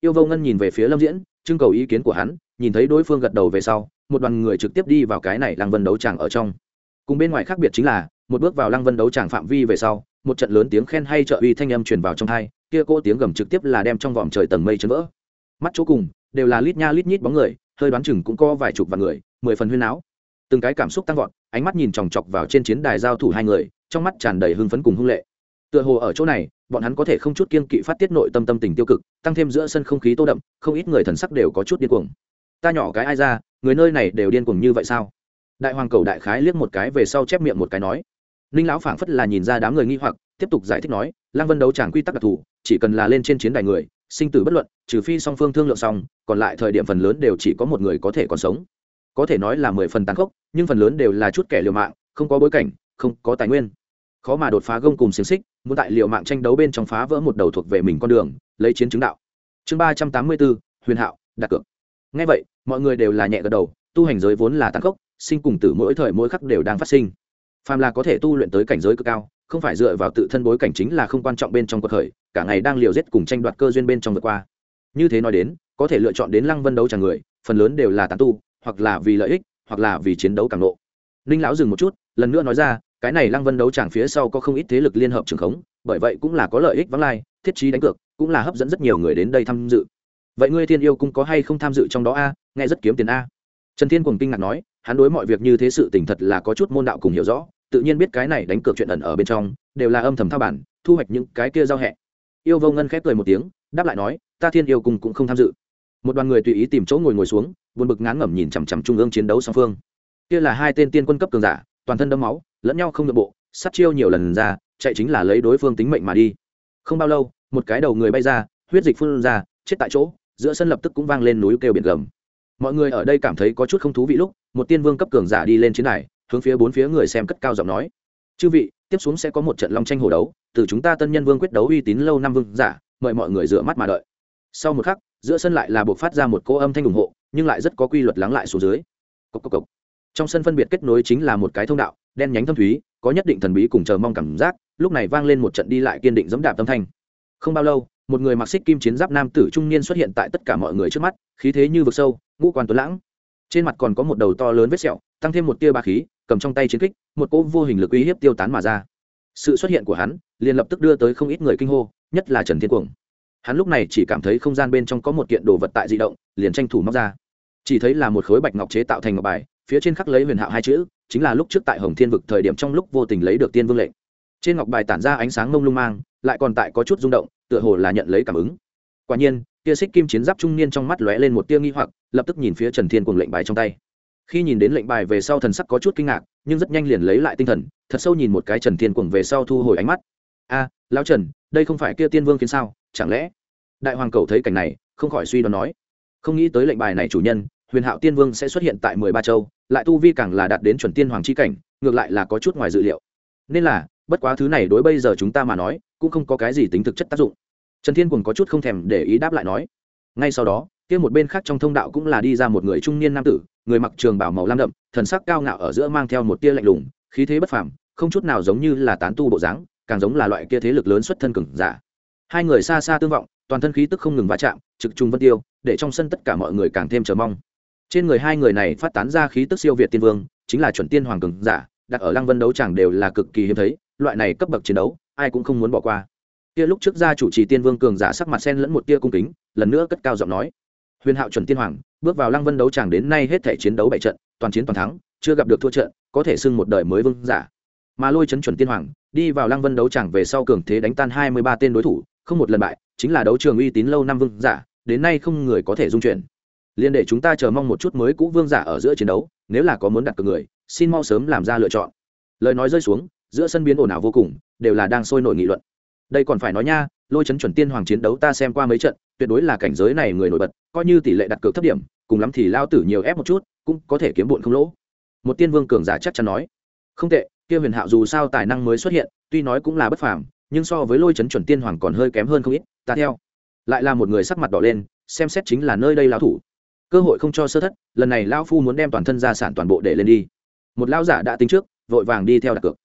Yêu vô ngân nhìn về phía lâm diễn, trưng cầu ý kiến của hắn, nhìn thấy đối phương gật đầu về sau, một đoàn người trực tiếp đi vào cái này lăng vân đấu tràng ở trong. Cùng bên ngoài khác biệt chính là, một bước vào lăng vân đấu tràng phạm vi về sau, một trận lớn tiếng khen hay trợ uy thanh âm truyền vào trong hai, kia cô tiếng gầm trực tiếp là đem trong vòm trời tầng mây chấn vỡ. Mắt chỗ cùng, đều là lít nha lít nhít bóng người, hơi đoán chừng cũng có vài chục vạn người mười phần huyên áo từng cái cảm xúc tăng vọt, ánh mắt nhìn chòng chọc vào trên chiến đài giao thủ hai người, trong mắt tràn đầy hưng phấn cùng hung lệ. Tựa hồ ở chỗ này, bọn hắn có thể không chút kiên kỵ phát tiết nội tâm tâm tình tiêu cực, tăng thêm giữa sân không khí tô đậm, không ít người thần sắc đều có chút điên cuồng. Ta nhỏ cái ai ra, người nơi này đều điên cuồng như vậy sao? Đại hoàng cầu đại khái liếc một cái về sau chép miệng một cái nói. Ninh lão phảng phất là nhìn ra đám người nghi hoặc, tiếp tục giải thích nói Lang vân đấu tràng quy tắc đặc thù, chỉ cần là lên trên chiến đài người, sinh tử bất luận, trừ phi song phương thương lượng xong, còn lại thời điểm phần lớn đều chỉ có một người có thể còn sống có thể nói là mười phần tàn khốc, nhưng phần lớn đều là chút kẻ liều mạng, không có bối cảnh, không có tài nguyên. Khó mà đột phá gông cùng xiềng xích, muốn tại liều mạng tranh đấu bên trong phá vỡ một đầu thuộc về mình con đường, lấy chiến chứng đạo. Chương ba trăm tám mươi bốn, huyền hạo, đặt cược. Ngay vậy, mọi người đều là nhẹ gật đầu, tu hành giới vốn là tàn khốc, sinh cùng tử mỗi thời mỗi khắc đều đang phát sinh. Phàm là có thể tu luyện tới cảnh giới cực cao, không phải dựa vào tự thân bối cảnh chính là không quan trọng bên trong cuộc khởi, cả ngày đang liều giết cùng tranh đoạt cơ duyên bên trong vượt qua. Như thế nói đến, có thể lựa chọn đến lăng vân đấu chẳng người, phần lớn đều là tán tu hoặc là vì lợi ích, hoặc là vì chiến đấu càng lộ. ninh lão dừng một chút, lần nữa nói ra, cái này lăng vân đấu tràng phía sau có không ít thế lực liên hợp trường khống, bởi vậy cũng là có lợi ích vắng lai, thiết trí đánh cược, cũng là hấp dẫn rất nhiều người đến đây tham dự. Vậy ngươi thiên yêu cung có hay không tham dự trong đó a? Nghe rất kiếm tiền a. Trần thiên cùng kinh ngạc nói, hắn đối mọi việc như thế sự tình thật là có chút môn đạo cùng hiểu rõ, tự nhiên biết cái này đánh cược chuyện ẩn ở bên trong, đều là âm thầm thao bản, thu hoạch những cái kia giao hẹ. Yêu vô ngân khép cười một tiếng, đáp lại nói, ta thiên yêu cùng cũng không tham dự. Một đoàn người tùy ý tìm chỗ ngồi ngồi xuống buồn bực ngán ngẩm nhìn chằm chằm trung ương chiến đấu song phương. Kia là hai tên tiên quân cấp cường giả, toàn thân đẫm máu, lẫn nhau không nội bộ, sát chiêu nhiều lần ra, chạy chính là lấy đối phương tính mệnh mà đi. Không bao lâu, một cái đầu người bay ra, huyết dịch phun ra, chết tại chỗ, giữa sân lập tức cũng vang lên núi kêu biển gầm. Mọi người ở đây cảm thấy có chút không thú vị lúc, một tiên vương cấp cường giả đi lên chiến đài, hướng phía bốn phía người xem cất cao giọng nói. Chư vị, tiếp xuống sẽ có một trận long tranh hồ đấu, từ chúng ta tân nhân vương quyết đấu uy tín lâu năm vương giả, mời mọi người dựa mắt mà đợi. Sau một khắc, giữa sân lại là buộc phát ra một cô âm thanh ủng hộ nhưng lại rất có quy luật lắng lại xuống dưới. Cốc cốc cốc. trong sân phân biệt kết nối chính là một cái thông đạo, đen nhánh thâm thúy, có nhất định thần bí cùng chờ mong cảm giác, lúc này vang lên một trận đi lại kiên định dẫm đạp tâm thanh. Không bao lâu, một người mặc xích kim chiến giáp nam tử trung niên xuất hiện tại tất cả mọi người trước mắt, khí thế như vực sâu, ngũ quan tuấn lãng. Trên mặt còn có một đầu to lớn vết sẹo, tăng thêm một tia ba khí, cầm trong tay chiến kích, một cỗ vô hình lực uy hiếp tiêu tán mà ra. Sự xuất hiện của hắn, liền lập tức đưa tới không ít người kinh hô, nhất là trần thiên cuồng. Hắn lúc này chỉ cảm thấy không gian bên trong có một kiện đồ vật tại di động, liền tranh thủ móc ra chỉ thấy là một khối bạch ngọc chế tạo thành ngọc bài, phía trên khắc lấy huyền hạo hai chữ, chính là lúc trước tại hồng thiên vực thời điểm trong lúc vô tình lấy được tiên vương lệnh. Trên ngọc bài tản ra ánh sáng mông lung mang, lại còn tại có chút rung động, tựa hồ là nhận lấy cảm ứng. Quả nhiên, tia xích kim chiến giáp trung niên trong mắt lóe lên một tia nghi hoặc, lập tức nhìn phía trần thiên cùng lệnh bài trong tay. Khi nhìn đến lệnh bài về sau thần sắc có chút kinh ngạc, nhưng rất nhanh liền lấy lại tinh thần, thật sâu nhìn một cái trần thiên cuồng về sau thu hồi ánh mắt. A, lão trần, đây không phải kia tiên vương kiến sao? Chẳng lẽ? Đại hoàng cầu thấy cảnh này, không khỏi suy đoán nói không nghĩ tới lệnh bài này chủ nhân, huyền hạo tiên vương sẽ xuất hiện tại mười ba châu, lại tu vi càng là đạt đến chuẩn tiên hoàng c h i cảnh, ngược lại là có chút ngoài dự liệu. Nên là, bất quá thứ này đối bây giờ chúng ta mà nói, cũng không có cái gì tính thực chất tác dụng. Trần thiên cùng có chút không thèm để ý đáp lại nói. Ngay sau đó, kia một bên khác trong thông đạo cũng là đi ra một người trung niên nam tử, người mặc trường bảo màu lam đậm, thần sắc cao ngạo ở giữa mang theo một tia lạnh lùng, khí thế bất phàm, không chút nào giống như là tán tu bộ dáng, càng giống là loại kia thế lực lớn xuất thân cừng giả. Hai người xa xa tương vọng toàn thân khí tức không ngừng va chạm, trực trung vân tiêu, để trong sân tất cả mọi người càng thêm chờ mong. Trên người hai người này phát tán ra khí tức siêu việt tiên vương, chính là chuẩn tiên hoàng cường giả, đặt ở lăng vân đấu chẳng đều là cực kỳ hiếm thấy, loại này cấp bậc chiến đấu, ai cũng không muốn bỏ qua. Kia lúc trước ra chủ trì tiên vương cường giả sắc mặt sen lẫn một tia cung kính, lần nữa cất cao giọng nói. Huyền hạo chuẩn tiên hoàng, bước vào lăng vân đấu chẳng đến nay hết thể chiến đấu bảy trận, toàn chiến toàn thắng, chưa gặp được thua trận, có thể xưng một đời mới vương giả. Mà lôi chấn chuẩn tiên hoàng, đi vào lăng vân đấu chẳng về sau cường thế đánh tan hai mươi ba tên đối thủ không một lần bại, chính là đấu trường uy tín lâu năm vương giả, đến nay không người có thể dung chuyển. Liên để chúng ta chờ mong một chút mới cũ vương giả ở giữa chiến đấu, nếu là có muốn đặt cược người, xin mau sớm làm ra lựa chọn. Lời nói rơi xuống, giữa sân biến ồn ào vô cùng, đều là đang sôi nổi nghị luận. Đây còn phải nói nha, lôi chấn chuẩn tiên hoàng chiến đấu ta xem qua mấy trận, tuyệt đối là cảnh giới này người nổi bật, coi như tỷ lệ đặt cược thấp điểm, cùng lắm thì lao tử nhiều ép một chút, cũng có thể kiếm bụn không lỗ. Một tiên vương cường giả chắc chắn nói, không tệ, kia huyền hạo dù sao tài năng mới xuất hiện, tuy nói cũng là bất phàm nhưng so với lôi chấn chuẩn tiên hoàng còn hơi kém hơn không ít, ta theo. Lại là một người sắc mặt đỏ lên, xem xét chính là nơi đây lao thủ. Cơ hội không cho sơ thất, lần này lao phu muốn đem toàn thân gia sản toàn bộ để lên đi. Một lao giả đã tính trước, vội vàng đi theo đặt cược.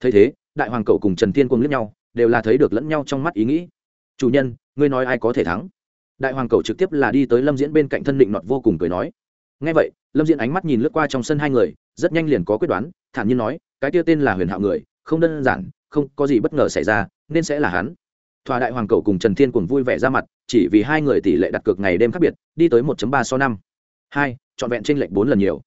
Thấy thế, đại hoàng cậu cùng trần thiên quân lướt nhau, đều là thấy được lẫn nhau trong mắt ý nghĩ. Chủ nhân, ngươi nói ai có thể thắng? Đại hoàng cậu trực tiếp là đi tới lâm diễn bên cạnh thân định nọt vô cùng cười nói. Ngay vậy, lâm diễn ánh mắt nhìn lướt qua trong sân hai người, rất nhanh liền có quyết đoán, thản nhiên nói, cái kia tên là huyền hạo người, không đơn giản không có gì bất ngờ xảy ra, nên sẽ là hắn. Thỏa đại hoàng cầu cùng trần thiên cùng vui vẻ ra mặt, chỉ vì hai người tỷ lệ đặt cược ngày đêm khác biệt, đi tới một ba so năm. Hai, trọn vẹn tranh lệch bốn lần nhiều.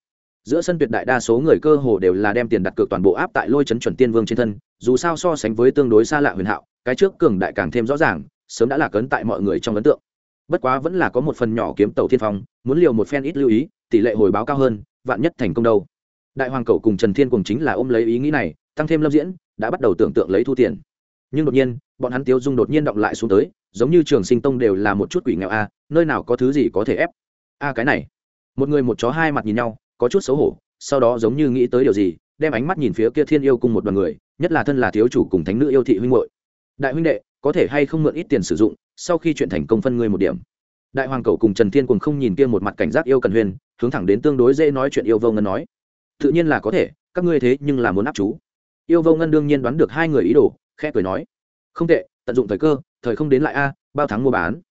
Giữa sân tuyệt đại đa số người cơ hồ đều là đem tiền đặt cược toàn bộ áp tại lôi chấn chuẩn tiên vương trên thân, dù sao so sánh với tương đối xa lạ huyền hạo, cái trước cường đại càng thêm rõ ràng, sớm đã là cấn tại mọi người trong ấn tượng. Bất quá vẫn là có một phần nhỏ kiếm tàu thiên phong, muốn liều một phen ít lưu ý, tỷ lệ hồi báo cao hơn, vạn nhất thành công đâu. Đại hoàng cầu cùng trần thiên cùng chính là ôm lấy ý nghĩ này, tăng thêm lâm diễn đã bắt đầu tưởng tượng lấy thu tiền. Nhưng đột nhiên, bọn hắn tiêu dung đột nhiên động lại xuống tới, giống như trường sinh tông đều là một chút quỷ nghèo a, nơi nào có thứ gì có thể ép. A, cái này. Một người một chó hai mặt nhìn nhau, có chút xấu hổ, sau đó giống như nghĩ tới điều gì, đem ánh mắt nhìn phía kia thiên yêu cùng một đoàn người, nhất là thân là thiếu chủ cùng thánh nữ yêu thị huynh hội đại huynh đệ, có thể hay không mượn ít tiền sử dụng, sau khi chuyện thành công phân ngươi một điểm. Đại hoàng cầu cùng trần thiên cùng không nhìn kia một mặt cảnh giác yêu cần huyền, hướng thẳng đến tương đối dễ nói chuyện yêu vô ngân nói. Tự nhiên là có thể, các ngươi thế nhưng là muốn áp chú yêu vô ngân đương nhiên đoán được hai người ý đồ, khẽ cười nói, không tệ, tận dụng thời cơ, thời không đến lại a, bao tháng mua bán.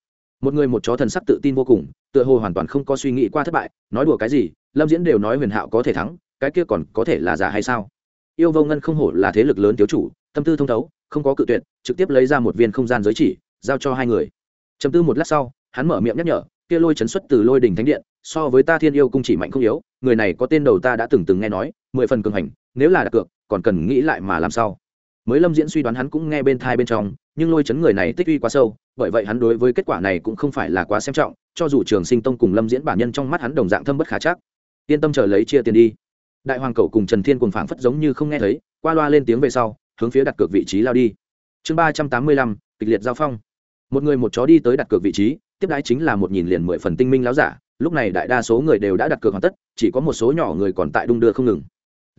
Một người một chó thần sắc tự tin vô cùng, tựa hồ hoàn toàn không có suy nghĩ qua thất bại, nói đùa cái gì, lâm diễn đều nói huyền hạo có thể thắng, cái kia còn có thể là giả hay sao? Yêu vô ngân không hổ là thế lực lớn thiếu chủ, tâm tư thông thấu, không có cự tuyệt, trực tiếp lấy ra một viên không gian giới chỉ, giao cho hai người. Chấm tư một lát sau, hắn mở miệng nhắc nhở, kia lôi chấn xuất từ lôi đình thánh điện, so với ta thiên yêu cung chỉ mạnh không yếu, người này có tên đầu ta đã từng từng nghe nói, mười phần cường hành, nếu là đặt cược còn cần nghĩ lại mà làm sao? Mới lâm diễn suy đoán hắn cũng nghe bên thai bên trong, nhưng lôi chấn người này tích uy quá sâu, bởi vậy hắn đối với kết quả này cũng không phải là quá xem trọng, cho dù trường sinh tông cùng lâm diễn bản nhân trong mắt hắn đồng dạng thâm bất khả chắc. Yên tâm chờ lấy chia tiền đi. Đại hoàng cậu cùng trần thiên cùng phảng phất giống như không nghe thấy, qua loa lên tiếng về sau, hướng phía đặt cược vị trí lao đi. Chương ba trăm tám mươi lăm, kịch liệt giao phong. Một người một chó đi tới đặt cược vị trí, tiếp đãi chính là một nhìn liền mười phần tinh minh láo giả, lúc này đại đa số người đều đã đặt cược hoàn tất, chỉ có một số nhỏ người còn tại đung đưa không ngừng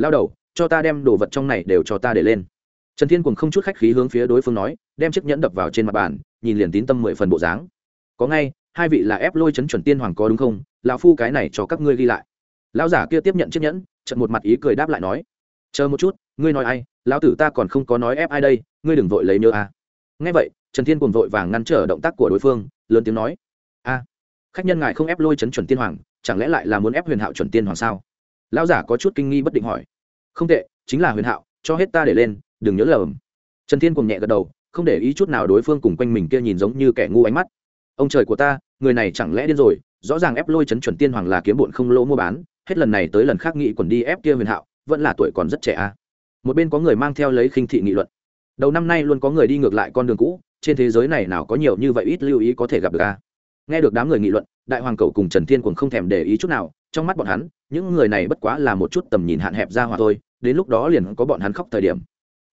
lao đầu, cho ta đem đồ vật trong này đều cho ta để lên. Trần thiên cùng không chút khách khí hướng phía đối phương nói, đem chiếc nhẫn đập vào trên mặt bàn, nhìn liền tín tâm mười phần bộ dáng. Có ngay, hai vị là ép lôi chấn chuẩn tiên hoàng có đúng không? Lão phu cái này cho các ngươi ghi lại. Lão giả kia tiếp nhận chiếc nhẫn trận một mặt ý cười đáp lại nói, chờ một chút, ngươi nói ai, lão tử ta còn không có nói ép ai đây, ngươi đừng vội lấy nhớ a. À. ngay vậy, trần thiên cùng vội vàng ngăn trở động tác của đối phương, lớn tiếng nói, a, khách nhân ngài không ép lôi chấn chuẩn tiên hoàng, chẳng lẽ lại là muốn ép huyền hạo chuẩn tiên hoàng sao? Lão giả có chút kinh nghi bất định hỏi không tệ, chính là huyền hạo, cho hết ta để lên, đừng nhớ lầm trần thiên cùng nhẹ gật đầu, không để ý chút nào đối phương cùng quanh mình kia nhìn giống như kẻ ngu ánh mắt ông trời của ta, người này chẳng lẽ điên rồi, rõ ràng ép lôi chấn chuẩn tiên hoàng là kiếm bụn không lỗ mua bán, hết lần này tới lần khác nghị quần đi ép kia huyền hạo, vẫn là tuổi còn rất trẻ à. một bên có người mang theo lấy khinh thị nghị luận đầu năm nay luôn có người đi ngược lại con đường cũ, trên thế giới này nào có nhiều như vậy ít lưu ý có thể gặp được à nghe được đám người nghị luận, đại hoàng cầu cùng trần thiên cũng không thèm để ý chút nào, trong mắt bọn hắn, những người này bất quá là một chút tầm nhìn hạn hẹp ra hòa thôi, đến lúc đó liền có bọn hắn khóc thời điểm.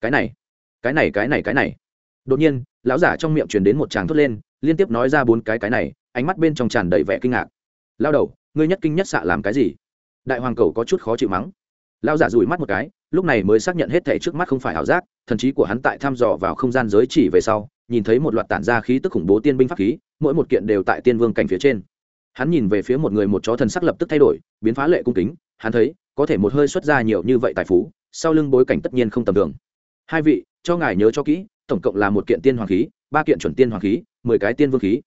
Cái này cái này cái này cái này. Đột nhiên, lão giả trong miệng truyền đến một tràng thốt lên, liên tiếp nói ra bốn cái cái này, ánh mắt bên trong tràn đầy vẻ kinh ngạc. Lao đầu, ngươi nhất kinh nhất xạ làm cái gì? Đại hoàng cầu có chút khó chịu mắng. Lao giả rủi mắt một cái, lúc này mới xác nhận hết thảy trước mắt không phải ảo giác, thần trí của hắn tại thăm dò vào không gian giới chỉ về sau nhìn thấy một loạt tản ra khí tức khủng bố tiên binh pháp khí, mỗi một kiện đều tại tiên vương cảnh phía trên. Hắn nhìn về phía một người một chó thần sắc lập tức thay đổi, biến phá lệ cung kính, hắn thấy, có thể một hơi xuất ra nhiều như vậy tài phú, sau lưng bối cảnh tất nhiên không tầm thường. Hai vị, cho ngài nhớ cho kỹ, tổng cộng là một kiện tiên hoàng khí, ba kiện chuẩn tiên hoàng khí, mười cái tiên vương khí.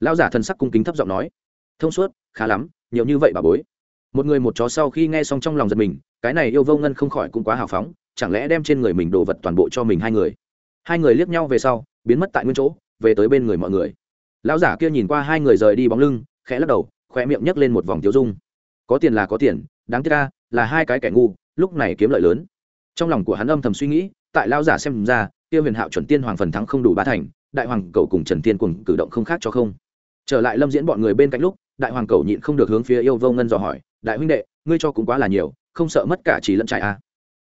Lão giả thần sắc cung kính thấp giọng nói, thông suốt, khá lắm, nhiều như vậy bà bối. Một người một chó sau khi nghe xong trong lòng giật mình, cái này yêu vô ngân không khỏi cũng quá hào phóng, chẳng lẽ đem trên người mình đồ vật toàn bộ cho mình hai người? Hai người liếc nhau về sau biến mất tại nguyên chỗ, về tới bên người mọi người. Lão giả kia nhìn qua hai người rời đi bóng lưng, khẽ lắc đầu khỏe miệng nhấc lên một vòng tiêu dung. Có tiền là có tiền, đáng tiếc ra, là hai cái kẻ ngu, lúc này kiếm lợi lớn. Trong lòng của hắn âm thầm suy nghĩ, tại lão giả xem ra tiêu huyền hạo chuẩn tiên hoàng phần thắng không đủ ba thành, đại hoàng cầu cùng trần tiên cùng cử động không khác cho không. Trở lại lâm diễn bọn người bên cạnh lúc, đại hoàng cầu nhịn không được hướng phía yêu vô ngân dò hỏi, đại huynh đệ, ngươi cho cũng quá là nhiều, không sợ mất cả chỉ lẫn trải à.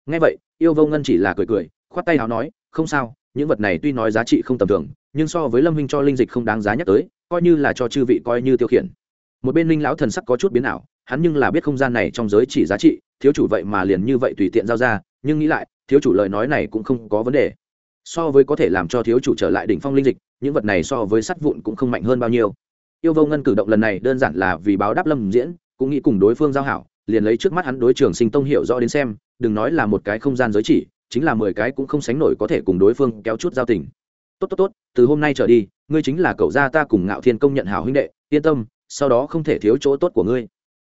ngay vậy, yêu vô ngân chỉ là cười cười, khoát tay nào nói, không sao những vật này tuy nói giá trị không tầm thường, nhưng so với lâm huynh cho linh dịch không đáng giá nhắc tới, coi như là cho chư vị coi như tiêu khiển. Một bên linh lão thần sắc có chút biến ảo, hắn nhưng là biết không gian này trong giới chỉ giá trị, thiếu chủ vậy mà liền như vậy tùy tiện giao ra, nhưng nghĩ lại, thiếu chủ lời nói này cũng không có vấn đề. So với có thể làm cho thiếu chủ trở lại đỉnh phong linh dịch, những vật này so với sắt vụn cũng không mạnh hơn bao nhiêu. Yêu vô ngân cử động lần này đơn giản là vì báo đáp lâm diễn, cũng nghĩ cùng đối phương giao hảo, liền lấy trước mắt hắn đối trường sinh tông hiểu rõ đến xem, đừng nói là một cái không gian giới chỉ chính là mười cái cũng không sánh nổi có thể cùng đối phương kéo chút giao tình. Tốt tốt tốt, từ hôm nay trở đi, ngươi chính là cậu gia ta cùng ngạo thiên công nhận hảo huynh đệ, yên tâm, sau đó không thể thiếu chỗ tốt của ngươi.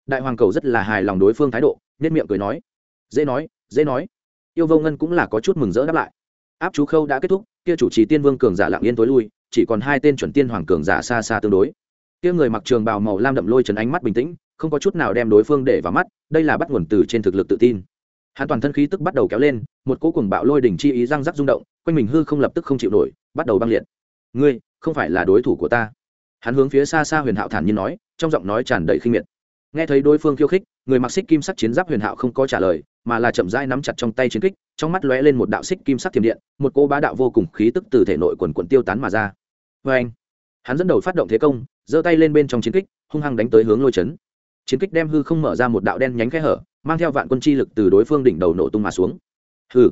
Đại hoàng cầu rất là hài lòng đối phương thái độ nên miệng cười nói. Dễ nói dễ nói. Yêu vô ngân cũng là có chút mừng rỡ đáp lại. Áp chú khâu đã kết thúc, kia chủ trì tiên vương cường giả lặng yên tối lui, chỉ còn hai tên chuẩn tiên hoàng cường giả xa xa tương đối. Kia người mặc trường bào màu lam đậm lôi trần ánh mắt bình tĩnh, không có chút nào đem đối phương để vào mắt, đây là bắt nguồn từ trên thực lực tự tin hắn toàn thân khí tức bắt đầu kéo lên, một cỗ cùng bạo lôi đỉnh chi ý răng rắc rung động, quanh mình hư không lập tức không chịu nổi, bắt đầu băng liệt. Ngươi, không phải là đối thủ của ta? Hắn hướng phía xa xa huyền hạo thản nhiên nói, trong giọng nói tràn đầy khinh miệt. Nghe thấy đối phương khiêu khích, người mặc xích kim sắc chiến giáp huyền hạo không có trả lời, mà là chậm rãi nắm chặt trong tay chiến kích, trong mắt lóe lên một đạo xích kim sắc thiểm điện, một cô bá đạo vô cùng khí tức từ thể nội quần quận tiêu tán mà ra. Vê anh hắn dẫn đầu phát động thế công, giơ tay lên bên trong chiến kích, hung hăng đánh tới hướng lôi chấn chiến kích đem hư không mở ra một đạo đen nhánh khe hở, mang theo vạn quân chi lực từ đối phương đỉnh đầu nổ tung mà xuống. Hư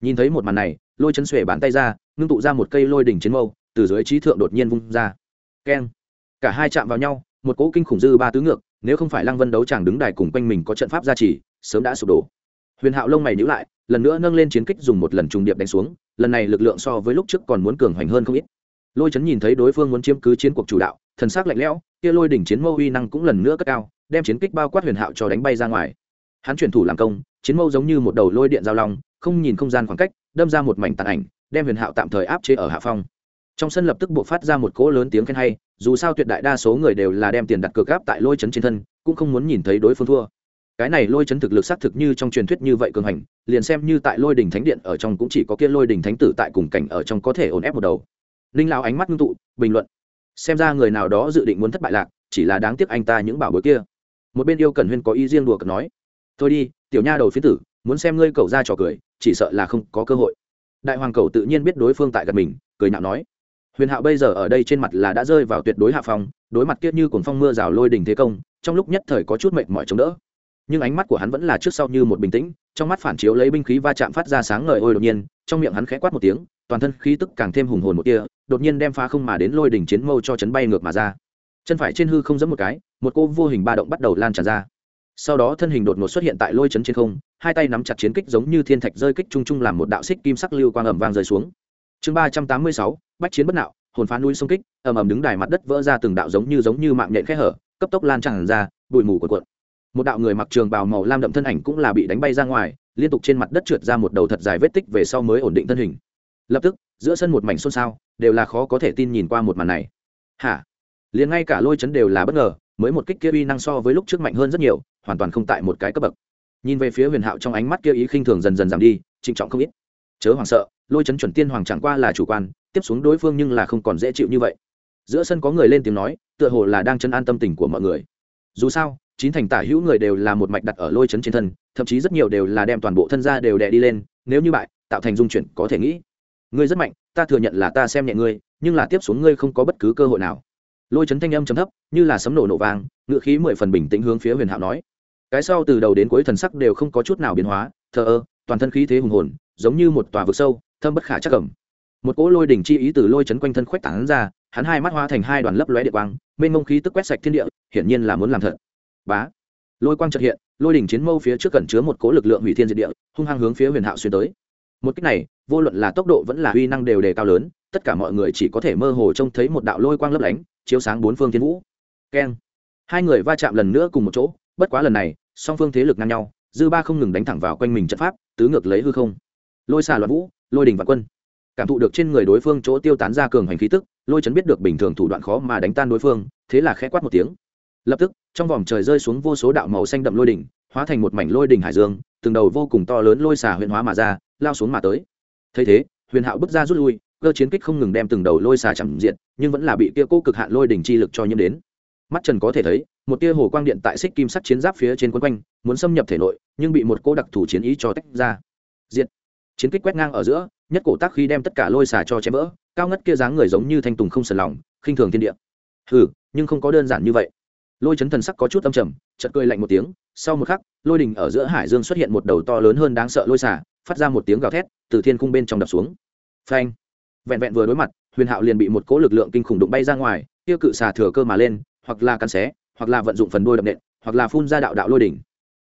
nhìn thấy một màn này, lôi chấn xuể bàn tay ra, ngưng tụ ra một cây lôi đỉnh chiến mâu, từ dưới trí thượng đột nhiên vung ra. Keng. Cả hai chạm vào nhau, một cỗ kinh khủng dư ba tứ ngược, nếu không phải lăng vân đấu chàng đứng đài cùng quanh mình có trận pháp gia trì, sớm đã sụp đổ. Huyền hạo lông mày nhữ lại, lần nữa nâng lên chiến kích dùng một lần trùng điệp đánh xuống, lần này lực lượng so với lúc trước còn muốn cường hoành hơn không ít. Lôi chấn nhìn thấy đối phương muốn chiếm cứ chiến cuộc chủ đạo, thần sắc lạnh lẽo, kia lôi đỉnh chiến mâu uy năng cũng lần nữa cất cao đem chiến kích bao quát huyền hạo cho đánh bay ra ngoài. Hắn chuyển thủ làm công, chiến mâu giống như một đầu lôi điện giao long, không nhìn không gian khoảng cách, đâm ra một mảnh tàn ảnh, đem huyền hạo tạm thời áp chế ở hạ phong. Trong sân lập tức buộc phát ra một cỗ lớn tiếng khen hay, dù sao tuyệt đại đa số người đều là đem tiền đặt cược gáp tại lôi chấn trên thân, cũng không muốn nhìn thấy đối phương thua. Cái này lôi chấn thực lực xác thực như trong truyền thuyết như vậy cường hành, liền xem như tại lôi đình thánh điện ở trong cũng chỉ có kia lôi đình thánh tử tại cùng cảnh ở trong có thể ổn ép một đầu. Ninh lao ánh mắt ngưng tụ, bình luận. Xem ra người nào đó dự định muốn thất bại lạc, chỉ là đáng tiếc anh ta những bảo bối kia một bên yêu cần huyên có ý riêng đùa cợt nói, thôi đi, tiểu nha đầu phía tử, muốn xem ngươi cầu ra trò cười, chỉ sợ là không có cơ hội. Đại hoàng cầu tự nhiên biết đối phương tại gần mình, cười nhạo nói, huyền hạo bây giờ ở đây trên mặt là đã rơi vào tuyệt đối hạ phong, đối mặt kiết như cuồng phong mưa rào lôi đình thế công, trong lúc nhất thời có chút mệt mỏi chống đỡ. Nhưng ánh mắt của hắn vẫn là trước sau như một bình tĩnh, trong mắt phản chiếu lấy binh khí va chạm phát ra sáng ngời ôi đột nhiên, trong miệng hắn khẽ quát một tiếng, toàn thân khí tức càng thêm hùng hồn một tia, đột nhiên đem phá không mà đến lôi đỉnh chiến mâu cho chấn bay ngược mà ra chân phải trên hư không giẫm một cái, một cô vô hình ba động bắt đầu lan tràn ra. Sau đó thân hình đột ngột xuất hiện tại lôi chấn trên không, hai tay nắm chặt chiến kích giống như thiên thạch rơi kích chung chung làm một đạo xích kim sắc lưu quang ẩm vang rơi xuống. Chương ba trăm tám mươi sáu, bách chiến bất nạo, hồn phá núi sông kích, ầm ầm đứng đài mặt đất vỡ ra từng đạo giống như giống như mạng nhện khe hở, cấp tốc lan tràn ra, bụi mù cuộn cuộn. Một đạo người mặc trường bào màu lam đậm thân ảnh cũng là bị đánh bay ra ngoài, liên tục trên mặt đất trượt ra một đầu thật dài vết tích về sau mới ổn định thân hình. Lập tức, giữa sân một mảnh xôn xao, đều là khó có thể tin nhìn qua một màn này. Hả? Liền ngay cả lôi chấn đều là bất ngờ, mới một kích kia uy năng so với lúc trước mạnh hơn rất nhiều, hoàn toàn không tại một cái cấp bậc. Nhìn về phía huyền hạo trong ánh mắt kia ý khinh thường dần dần giảm đi, trịnh trọng không ít. Chớ hoảng sợ, lôi chấn chuẩn tiên hoàng chẳng qua là chủ quan, tiếp xuống đối phương nhưng là không còn dễ chịu như vậy. Giữa sân có người lên tiếng nói, tựa hồ là đang chân an tâm tình của mọi người. Dù sao, chín thành tả hữu người đều là một mạch đặt ở lôi chấn trên thân, thậm chí rất nhiều đều là đem toàn bộ thân ra đều đè đi lên, nếu như bại, tạo thành dung chuyển có thể nghĩ. Ngươi rất mạnh, ta thừa nhận là ta xem nhẹ ngươi, nhưng là tiếp xuống ngươi không có bất cứ cơ hội nào lôi chấn thanh âm chấm thấp, như là sấm nổ nổ vang, ngựa khí mười phần bình tĩnh hướng phía huyền hạo nói. Cái sau từ đầu đến cuối thần sắc đều không có chút nào biến hóa, thờ ơ, toàn thân khí thế hùng hồn, giống như một tòa vực sâu, thâm bất khả chắc cầm một cỗ lôi đỉnh chi ý từ lôi chấn quanh thân khoách tảng ra, hắn hai mắt hoa thành hai đoàn lấp lóe địa quang, mênh mông khí tức quét sạch thiên địa, hiển nhiên là muốn làm thật. Bá! Lôi quang trật hiện, lôi đỉnh chiến mâu phía trước cẩn chứa một cỗ lực lượng hủy thiên diệt địa, hung hăng hướng phía huyền hạo xuyên tới. Một cách này, vô luận là tốc độ vẫn là uy năng đều đề cao lớn, tất cả mọi người chỉ có thể mơ hồ trông thấy một đạo lôi quang lấp lánh chiếu sáng bốn phương thiên vũ. Keng. Hai người va chạm lần nữa cùng một chỗ, bất quá lần này, song phương thế lực ngang nhau, dư ba không ngừng đánh thẳng vào quanh mình trận pháp, tứ ngược lấy hư không. Lôi xà loạn vũ, lôi đình và quân. Cảm thụ được trên người đối phương chỗ tiêu tán ra cường hành khí tức, lôi chấn biết được bình thường thủ đoạn khó mà đánh tan đối phương, thế là khẽ quát một tiếng. Lập tức, trong vòng trời rơi xuống vô số đạo màu xanh đậm lôi đỉnh, hóa thành một mảnh lôi đỉnh hải dương, từng đầu vô cùng to lớn lôi xà huyền hóa mà ra, lao xuống mà tới. Thấy thế, huyền hạo bước ra rút lui cơ chiến kích không ngừng đem từng đầu lôi xà chẳng diện nhưng vẫn là bị kia cố cực hạn lôi đỉnh chi lực cho nhiễm đến. Mắt trần có thể thấy, một tia hồ quang điện tại xích kim sắt chiến giáp phía trên quấn quanh, muốn xâm nhập thể nội, nhưng bị một cô đặc thủ chiến ý cho tách ra. Diện chiến kích quét ngang ở giữa, nhất cổ tác khi đem tất cả lôi xà cho chém vỡ, cao ngất kia dáng người giống như thanh tùng không sần lòng, khinh thường thiên địa. Hừ, nhưng không có đơn giản như vậy. Lôi chấn thần sắc có chút âm trầm, chợt cười lạnh một tiếng, sau một khắc, lôi đỉnh ở giữa hải dương xuất hiện một đầu to lớn hơn đáng sợ lôi xà, phát ra một tiếng gào thét, từ thiên cung bên trong đập xuống. Phanh vẹn vẹn vừa đối mặt, huyền hạo liền bị một cỗ lực lượng kinh khủng đụng bay ra ngoài, tiêu cự xà thừa cơ mà lên, hoặc là cắn xé, hoặc là vận dụng phần đôi đập nện, hoặc là phun ra đạo đạo lôi đỉnh.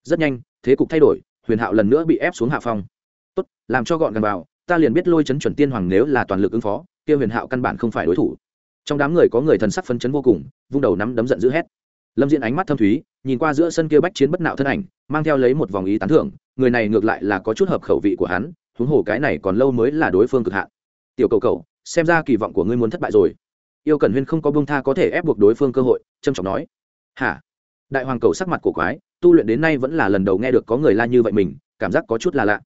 Rất nhanh, thế cục thay đổi, huyền hạo lần nữa bị ép xuống hạ phong. Tốt, làm cho gọn gần vào, ta liền biết lôi chấn chuẩn tiên hoàng nếu là toàn lực ứng phó, kia huyền hạo căn bản không phải đối thủ. Trong đám người có người thần sắc phấn chấn vô cùng, vung đầu nắm đấm giận dữ hét. Lâm diễn ánh mắt thâm thúy, nhìn qua giữa sân kia bách chiến bất nạo thân ảnh, mang theo lấy một vòng ý tán thưởng, người này ngược lại là có chút hợp khẩu vị của hắn, huống hồ cái này còn lâu mới là đối phương cực hạn tiểu cầu cầu, xem ra kỳ vọng của ngươi muốn thất bại rồi. Yêu cần huyên không có bông tha có thể ép buộc đối phương cơ hội trâm trọng nói. Hả? Đại hoàng cầu sắc mặt cổ quái, tu luyện đến nay vẫn là lần đầu nghe được có người la như vậy mình, cảm giác có chút là lạ.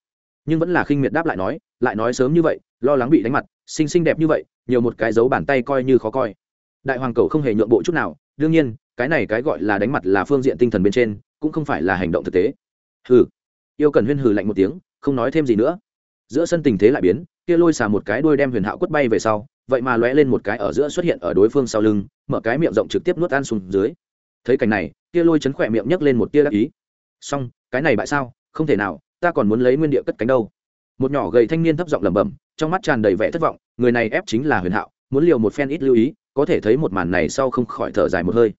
Nhưng vẫn là khinh miệt đáp lại nói lại nói sớm như vậy, lo lắng bị đánh mặt, xinh xinh đẹp như vậy, nhiều một cái dấu bàn tay coi như khó coi. Đại hoàng cầu không hề nhượng bộ chút nào, đương nhiên, cái này cái gọi là đánh mặt là phương diện tinh thần bên trên, cũng không phải là hành động thực tế. Hừ. Yêu cần huyên hừ lạnh một tiếng, không nói thêm gì nữa giữa sân tình thế lại biến, kia lôi xà một cái đuôi đem huyền hạo quất bay về sau, vậy mà lóe lên một cái ở giữa xuất hiện ở đối phương sau lưng, mở cái miệng rộng trực tiếp nuốt ăn xuống dưới. Thấy cảnh này, kia lôi chấn khỏe miệng nhấc lên một tia đắc ý. Xong, cái này bại sao? Không thể nào, ta còn muốn lấy nguyên địa cất cánh đâu. Một nhỏ gầy thanh niên thấp giọng lẩm bẩm, trong mắt tràn đầy vẻ thất vọng, người này ép chính là huyền hạo, muốn liều một phen ít lưu ý, có thể thấy một màn này sau không khỏi thở dài một hơi.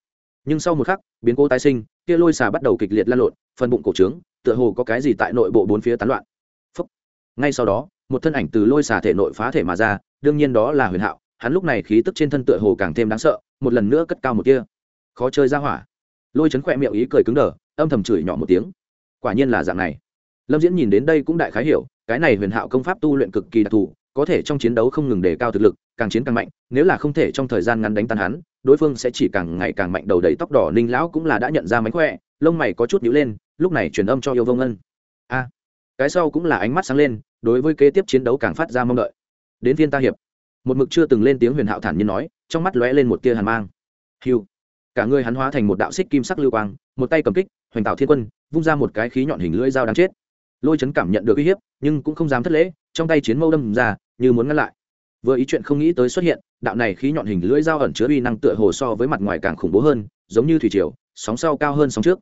Nhưng sau một khắc, biến cố tái sinh, kia lôi xà bắt đầu kịch liệt lan lộn, phần bụng cổ trướng, tựa hồ có cái gì tại nội bộ bốn phía tán loạn ngay sau đó, một thân ảnh từ lôi xà thể nội phá thể mà ra, đương nhiên đó là huyền hạo. Hắn lúc này khí tức trên thân tựa hồ càng thêm đáng sợ, một lần nữa cất cao một kia khó chơi ra hỏa. Lôi chấn khỏe miệng ý cười cứng đờ, âm thầm chửi nhỏ một tiếng. Quả nhiên là dạng này. Lâm diễn nhìn đến đây cũng đại khái hiểu, cái này huyền hạo công pháp tu luyện cực kỳ đặc thù, có thể trong chiến đấu không ngừng đề cao thực lực, càng chiến càng mạnh, nếu là không thể trong thời gian ngắn đánh tan hắn, đối phương sẽ chỉ càng ngày càng mạnh đầu đầy tóc đỏ, ninh lão cũng là đã nhận ra mánh khỏe, lông mày có chút nhíu lên, lúc này truyền âm cho yêu vông ân a! Cái sau cũng là ánh mắt sáng lên, đối với kế tiếp chiến đấu càng phát ra mong đợi. Đến viên ta hiệp. Một mực chưa từng lên tiếng huyền hạo thản nhiên nói, trong mắt lóe lên một tia hàn mang. Hiu cả người hắn hóa thành một đạo xích kim sắc lưu quang, một tay cầm kích, hoành tạo thiên quân, vung ra một cái khí nhọn hình lưỡi dao đáng chết. Lôi chấn cảm nhận được uy hiếp, nhưng cũng không dám thất lễ, trong tay chiến mâu đâm ra, như muốn ngăn lại. Vừa ý chuyện không nghĩ tới xuất hiện, đạo này khí nhọn hình lưỡi dao ẩn chứa uy năng tựa hồ so với mặt ngoài càng khủng bố hơn, giống như thủy triều, sóng sau cao hơn sóng trước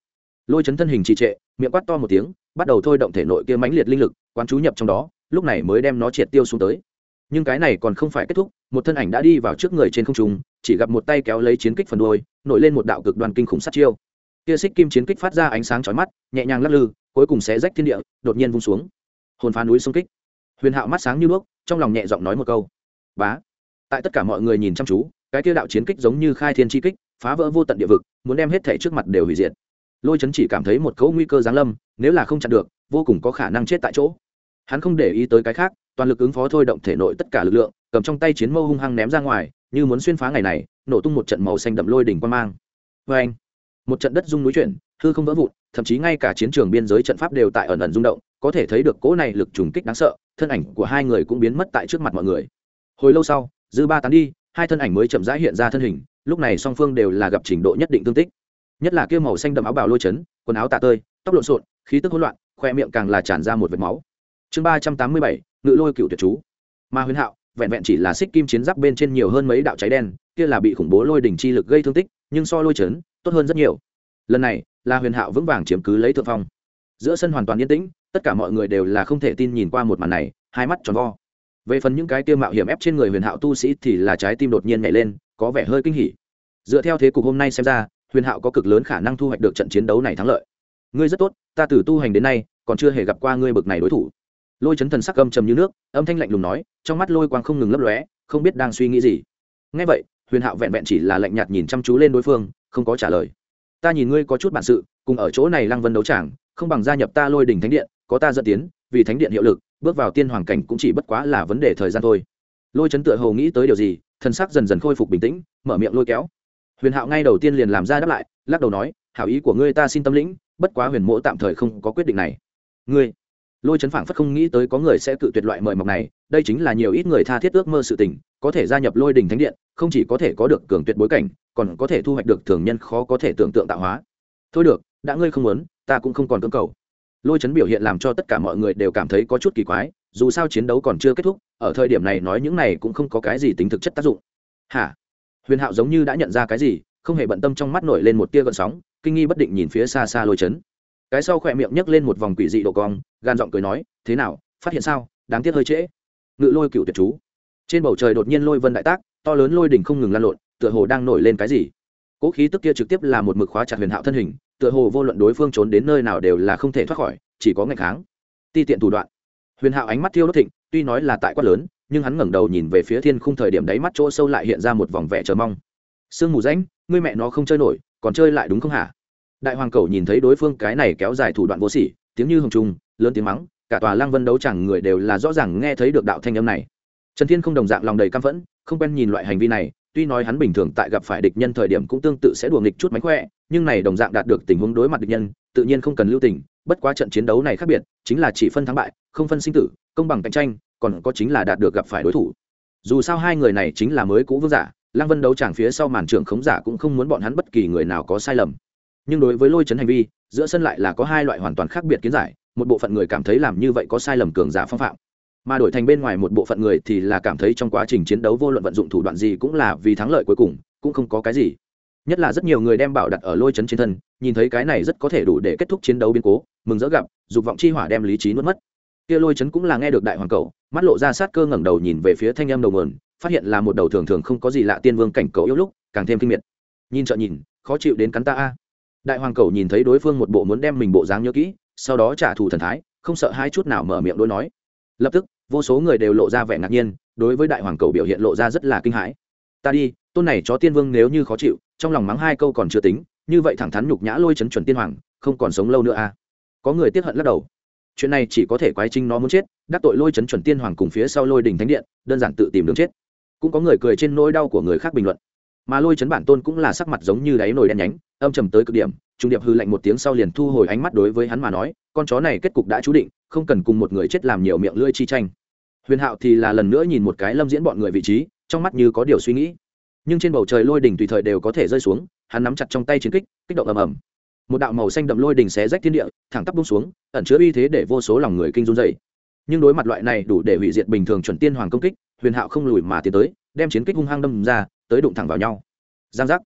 lôi chấn thân hình trì trệ, miệng quát to một tiếng, bắt đầu thôi động thể nội kia mãnh liệt linh lực, quán chú nhập trong đó, lúc này mới đem nó triệt tiêu xuống tới. Nhưng cái này còn không phải kết thúc, một thân ảnh đã đi vào trước người trên không trung, chỉ gặp một tay kéo lấy chiến kích phần đuôi, nổi lên một đạo cực đoàn kinh khủng sát chiêu. Kia xích kim chiến kích phát ra ánh sáng chói mắt, nhẹ nhàng lắc lư, cuối cùng sẽ rách thiên địa, đột nhiên vung xuống. Hồn phá núi xung kích. Huyền hạo mắt sáng như đuốc trong lòng nhẹ giọng nói một câu. Bá. Tại tất cả mọi người nhìn chăm chú, cái kia đạo chiến kích giống như khai thiên chi kích, phá vỡ vô tận địa vực, muốn đem hết thể trước mặt đều hủy diệt lôi chấn chỉ cảm thấy một cấu nguy cơ giáng lâm, nếu là không chặn được, vô cùng có khả năng chết tại chỗ. Hắn không để ý tới cái khác, toàn lực ứng phó thôi động thể nội tất cả lực lượng, cầm trong tay chiến mâu hung hăng ném ra ngoài, như muốn xuyên phá ngày này, nổ tung một trận màu xanh đậm lôi đỉnh quan mang. Vê anh một trận đất rung núi chuyển, hư không vỡ vụn, thậm chí ngay cả chiến trường biên giới trận pháp đều tại ẩn ẩn rung động, có thể thấy được cỗ này lực trùng kích đáng sợ, thân ảnh của hai người cũng biến mất tại trước mặt mọi người. Hồi lâu sau, dư ba tán đi, hai thân ảnh mới chậm rãi hiện ra thân hình, lúc này song phương đều là gặp trình độ nhất định tương tích nhất là kia màu xanh đậm áo bào lôi chấn, quần áo tạ tơi, tóc lộn xộn, khí tức hỗn loạn, khoe miệng càng là tràn ra một vệt máu. Chương ba trăm tám mươi bảy, ngự lôi cựu tuyệt chú. Ma huyền hạo, vẹn vẹn chỉ là xích kim chiến giáp bên trên nhiều hơn mấy đạo cháy đen, kia là bị khủng bố lôi đỉnh chi lực gây thương tích, nhưng so lôi chấn, tốt hơn rất nhiều. Lần này là huyền hạo vững vàng chiếm cứ lấy thượng phong. Giữa sân hoàn toàn yên tĩnh, tất cả mọi người đều là không thể tin nhìn qua một màn này, hai mắt tròn vo. Về phần những cái tiêu mạo hiểm ép trên người huyền hạo tu sĩ thì là trái tim đột nhiên nhảy lên, có vẻ hơi kinh hỉ. Dựa theo thế cục hôm nay xem ra huyền hạo có cực lớn khả năng thu hoạch được trận chiến đấu này thắng lợi. Ngươi rất tốt, ta từ tu hành đến nay, còn chưa hề gặp qua ngươi bực này đối thủ. Lôi chấn thần sắc âm trầm như nước, âm thanh lạnh lùng nói, trong mắt lôi quang không ngừng lấp lóe, không biết đang suy nghĩ gì. Ngay vậy, huyền hạo vẹn vẹn chỉ là lạnh nhạt nhìn chăm chú lên đối phương, không có trả lời. Ta nhìn ngươi có chút bản sự, cùng ở chỗ này lăng vân đấu tràng, không bằng gia nhập ta lôi đỉnh thánh điện, có ta dẫn tiến, vì thánh điện hiệu lực, bước vào tiên hoàng cảnh cũng chỉ bất quá là vấn đề thời gian thôi. Lôi chấn tựa hồ nghĩ tới điều gì, thần sắc dần dần khôi phục bình tĩnh, mở miệng lôi kéo huyền hạo ngay đầu tiên liền làm ra đáp lại, lắc đầu nói, hảo ý của ngươi ta xin tâm lĩnh, bất quá huyền mộ tạm thời không có quyết định này. Ngươi? Lôi chấn phảng phất không nghĩ tới có người sẽ cự tuyệt loại mời mọc này, đây chính là nhiều ít người tha thiết ước mơ sự tình, có thể gia nhập lôi đình thánh điện, không chỉ có thể có được cường tuyệt bối cảnh, còn có thể thu hoạch được thường nhân khó có thể tưởng tượng tạo hóa. Thôi được, đã ngươi không muốn, ta cũng không còn cưỡng cầu. Lôi chấn biểu hiện làm cho tất cả mọi người đều cảm thấy có chút kỳ quái, dù sao chiến đấu còn chưa kết thúc, ở thời điểm này nói những này cũng không có cái gì tính thực chất tác dụng. Hả? Huyền hạo giống như đã nhận ra cái gì, không hề bận tâm trong mắt nổi lên một tia gợn sóng, kinh nghi bất định nhìn phía xa xa lôi chấn. Cái sau khỏe miệng nhấc lên một vòng quỷ dị độ cong, gan giọng cười nói, thế nào, phát hiện sao? Đáng tiếc hơi trễ. Ngự lôi cựu tuyệt chú. Trên bầu trời đột nhiên lôi vân đại tác, to lớn lôi đỉnh không ngừng lan lộn, tựa hồ đang nổi lên cái gì. Cỗ khí tức kia trực tiếp là một mực khóa chặt huyền hạo thân hình, tựa hồ vô luận đối phương trốn đến nơi nào đều là không thể thoát khỏi, chỉ có ngày kháng. Ti tiện thủ đoạn. Huyền hạo ánh mắt thiêu đốt thịnh, tuy nói là tại quát lớn nhưng hắn ngẩng đầu nhìn về phía thiên khung thời điểm đáy mắt chỗ sâu lại hiện ra một vòng vẻ chờ mong. Sương mù rãnh, ngươi mẹ nó không chơi nổi, còn chơi lại đúng không hả? Đại hoàng cầu nhìn thấy đối phương cái này kéo dài thủ đoạn vô sỉ, tiếng như hồng trung lớn tiếng mắng, cả tòa lang vân đấu chẳng người đều là rõ ràng nghe thấy được đạo thanh âm này. Trần thiên không đồng dạng lòng đầy căm phẫn, không quen nhìn loại hành vi này, tuy nói hắn bình thường tại gặp phải địch nhân thời điểm cũng tương tự sẽ đùa nghịch chút mánh khỏe, nhưng này đồng dạng đạt được tình huống đối mặt địch nhân, tự nhiên không cần lưu tình, bất quá trận chiến đấu này khác biệt, chính là chỉ phân thắng bại, không phân sinh tử, công bằng cạnh tranh còn có chính là đạt được gặp phải đối thủ. Dù sao hai người này chính là mới cũ vương giả, lăng vân đấu tràng phía sau màn trưởng khống giả cũng không muốn bọn hắn bất kỳ người nào có sai lầm. Nhưng đối với lôi chấn hành vi, giữa sân lại là có hai loại hoàn toàn khác biệt kiến giải, một bộ phận người cảm thấy làm như vậy có sai lầm cường giả phong phạm, mà đổi thành bên ngoài một bộ phận người thì là cảm thấy trong quá trình chiến đấu vô luận vận dụng thủ đoạn gì cũng là vì thắng lợi cuối cùng, cũng không có cái gì. Nhất là rất nhiều người đem bảo đặt ở lôi chấn trên thân, nhìn thấy cái này rất có thể đủ để kết thúc chiến đấu biến cố, mừng rỡ gặp, dục vọng chi hỏa đem lý trí nuốt mất kia lôi chấn cũng là nghe được đại hoàng cầu, mắt lộ ra sát cơ ngẩng đầu nhìn về phía thanh âm đầu mườn phát hiện là một đầu thường thường không có gì lạ tiên vương cảnh cầu yếu lúc, càng thêm kinh miệt. Nhìn trợ nhìn, khó chịu đến cắn ta a. Đại hoàng cầu nhìn thấy đối phương một bộ muốn đem mình bộ dáng nhớ kỹ, sau đó trả thù thần thái, không sợ hai chút nào mở miệng đối nói. Lập tức, vô số người đều lộ ra vẻ ngạc nhiên, đối với đại hoàng cầu biểu hiện lộ ra rất là kinh hãi. Ta đi, tôn này chó tiên vương nếu như khó chịu, trong lòng mắng hai câu còn chưa tính, như vậy thẳng thắn nhục nhã lôi chấn chuẩn tiên hoàng, không còn sống lâu nữa à có người tiếp hận lắc đầu chuyện này chỉ có thể quái trinh nó muốn chết, đắc tội lôi chấn chuẩn tiên hoàng cùng phía sau lôi đình thánh điện, đơn giản tự tìm đường chết. Cũng có người cười trên nỗi đau của người khác bình luận. Mà lôi chấn bản tôn cũng là sắc mặt giống như đáy nồi đen nhánh, âm trầm tới cực điểm, trung điệp hư lạnh một tiếng sau liền thu hồi ánh mắt đối với hắn mà nói, con chó này kết cục đã chú định, không cần cùng một người chết làm nhiều miệng lưỡi chi tranh. Huyền hạo thì là lần nữa nhìn một cái lâm diễn bọn người vị trí, trong mắt như có điều suy nghĩ. Nhưng trên bầu trời lôi đỉnh tùy thời đều có thể rơi xuống, hắn nắm chặt trong tay chiến kích kích động ầm ầm một đạo màu xanh đậm lôi đỉnh xé rách thiên địa, thẳng tắp bung xuống, ẩn chứa uy thế để vô số lòng người kinh run dày nhưng đối mặt loại này đủ để hủy diệt bình thường chuẩn tiên hoàng công kích, huyền hạo không lùi mà tiến tới, đem chiến kích hung hăng đâm ra, tới đụng thẳng vào nhau. Giang giác.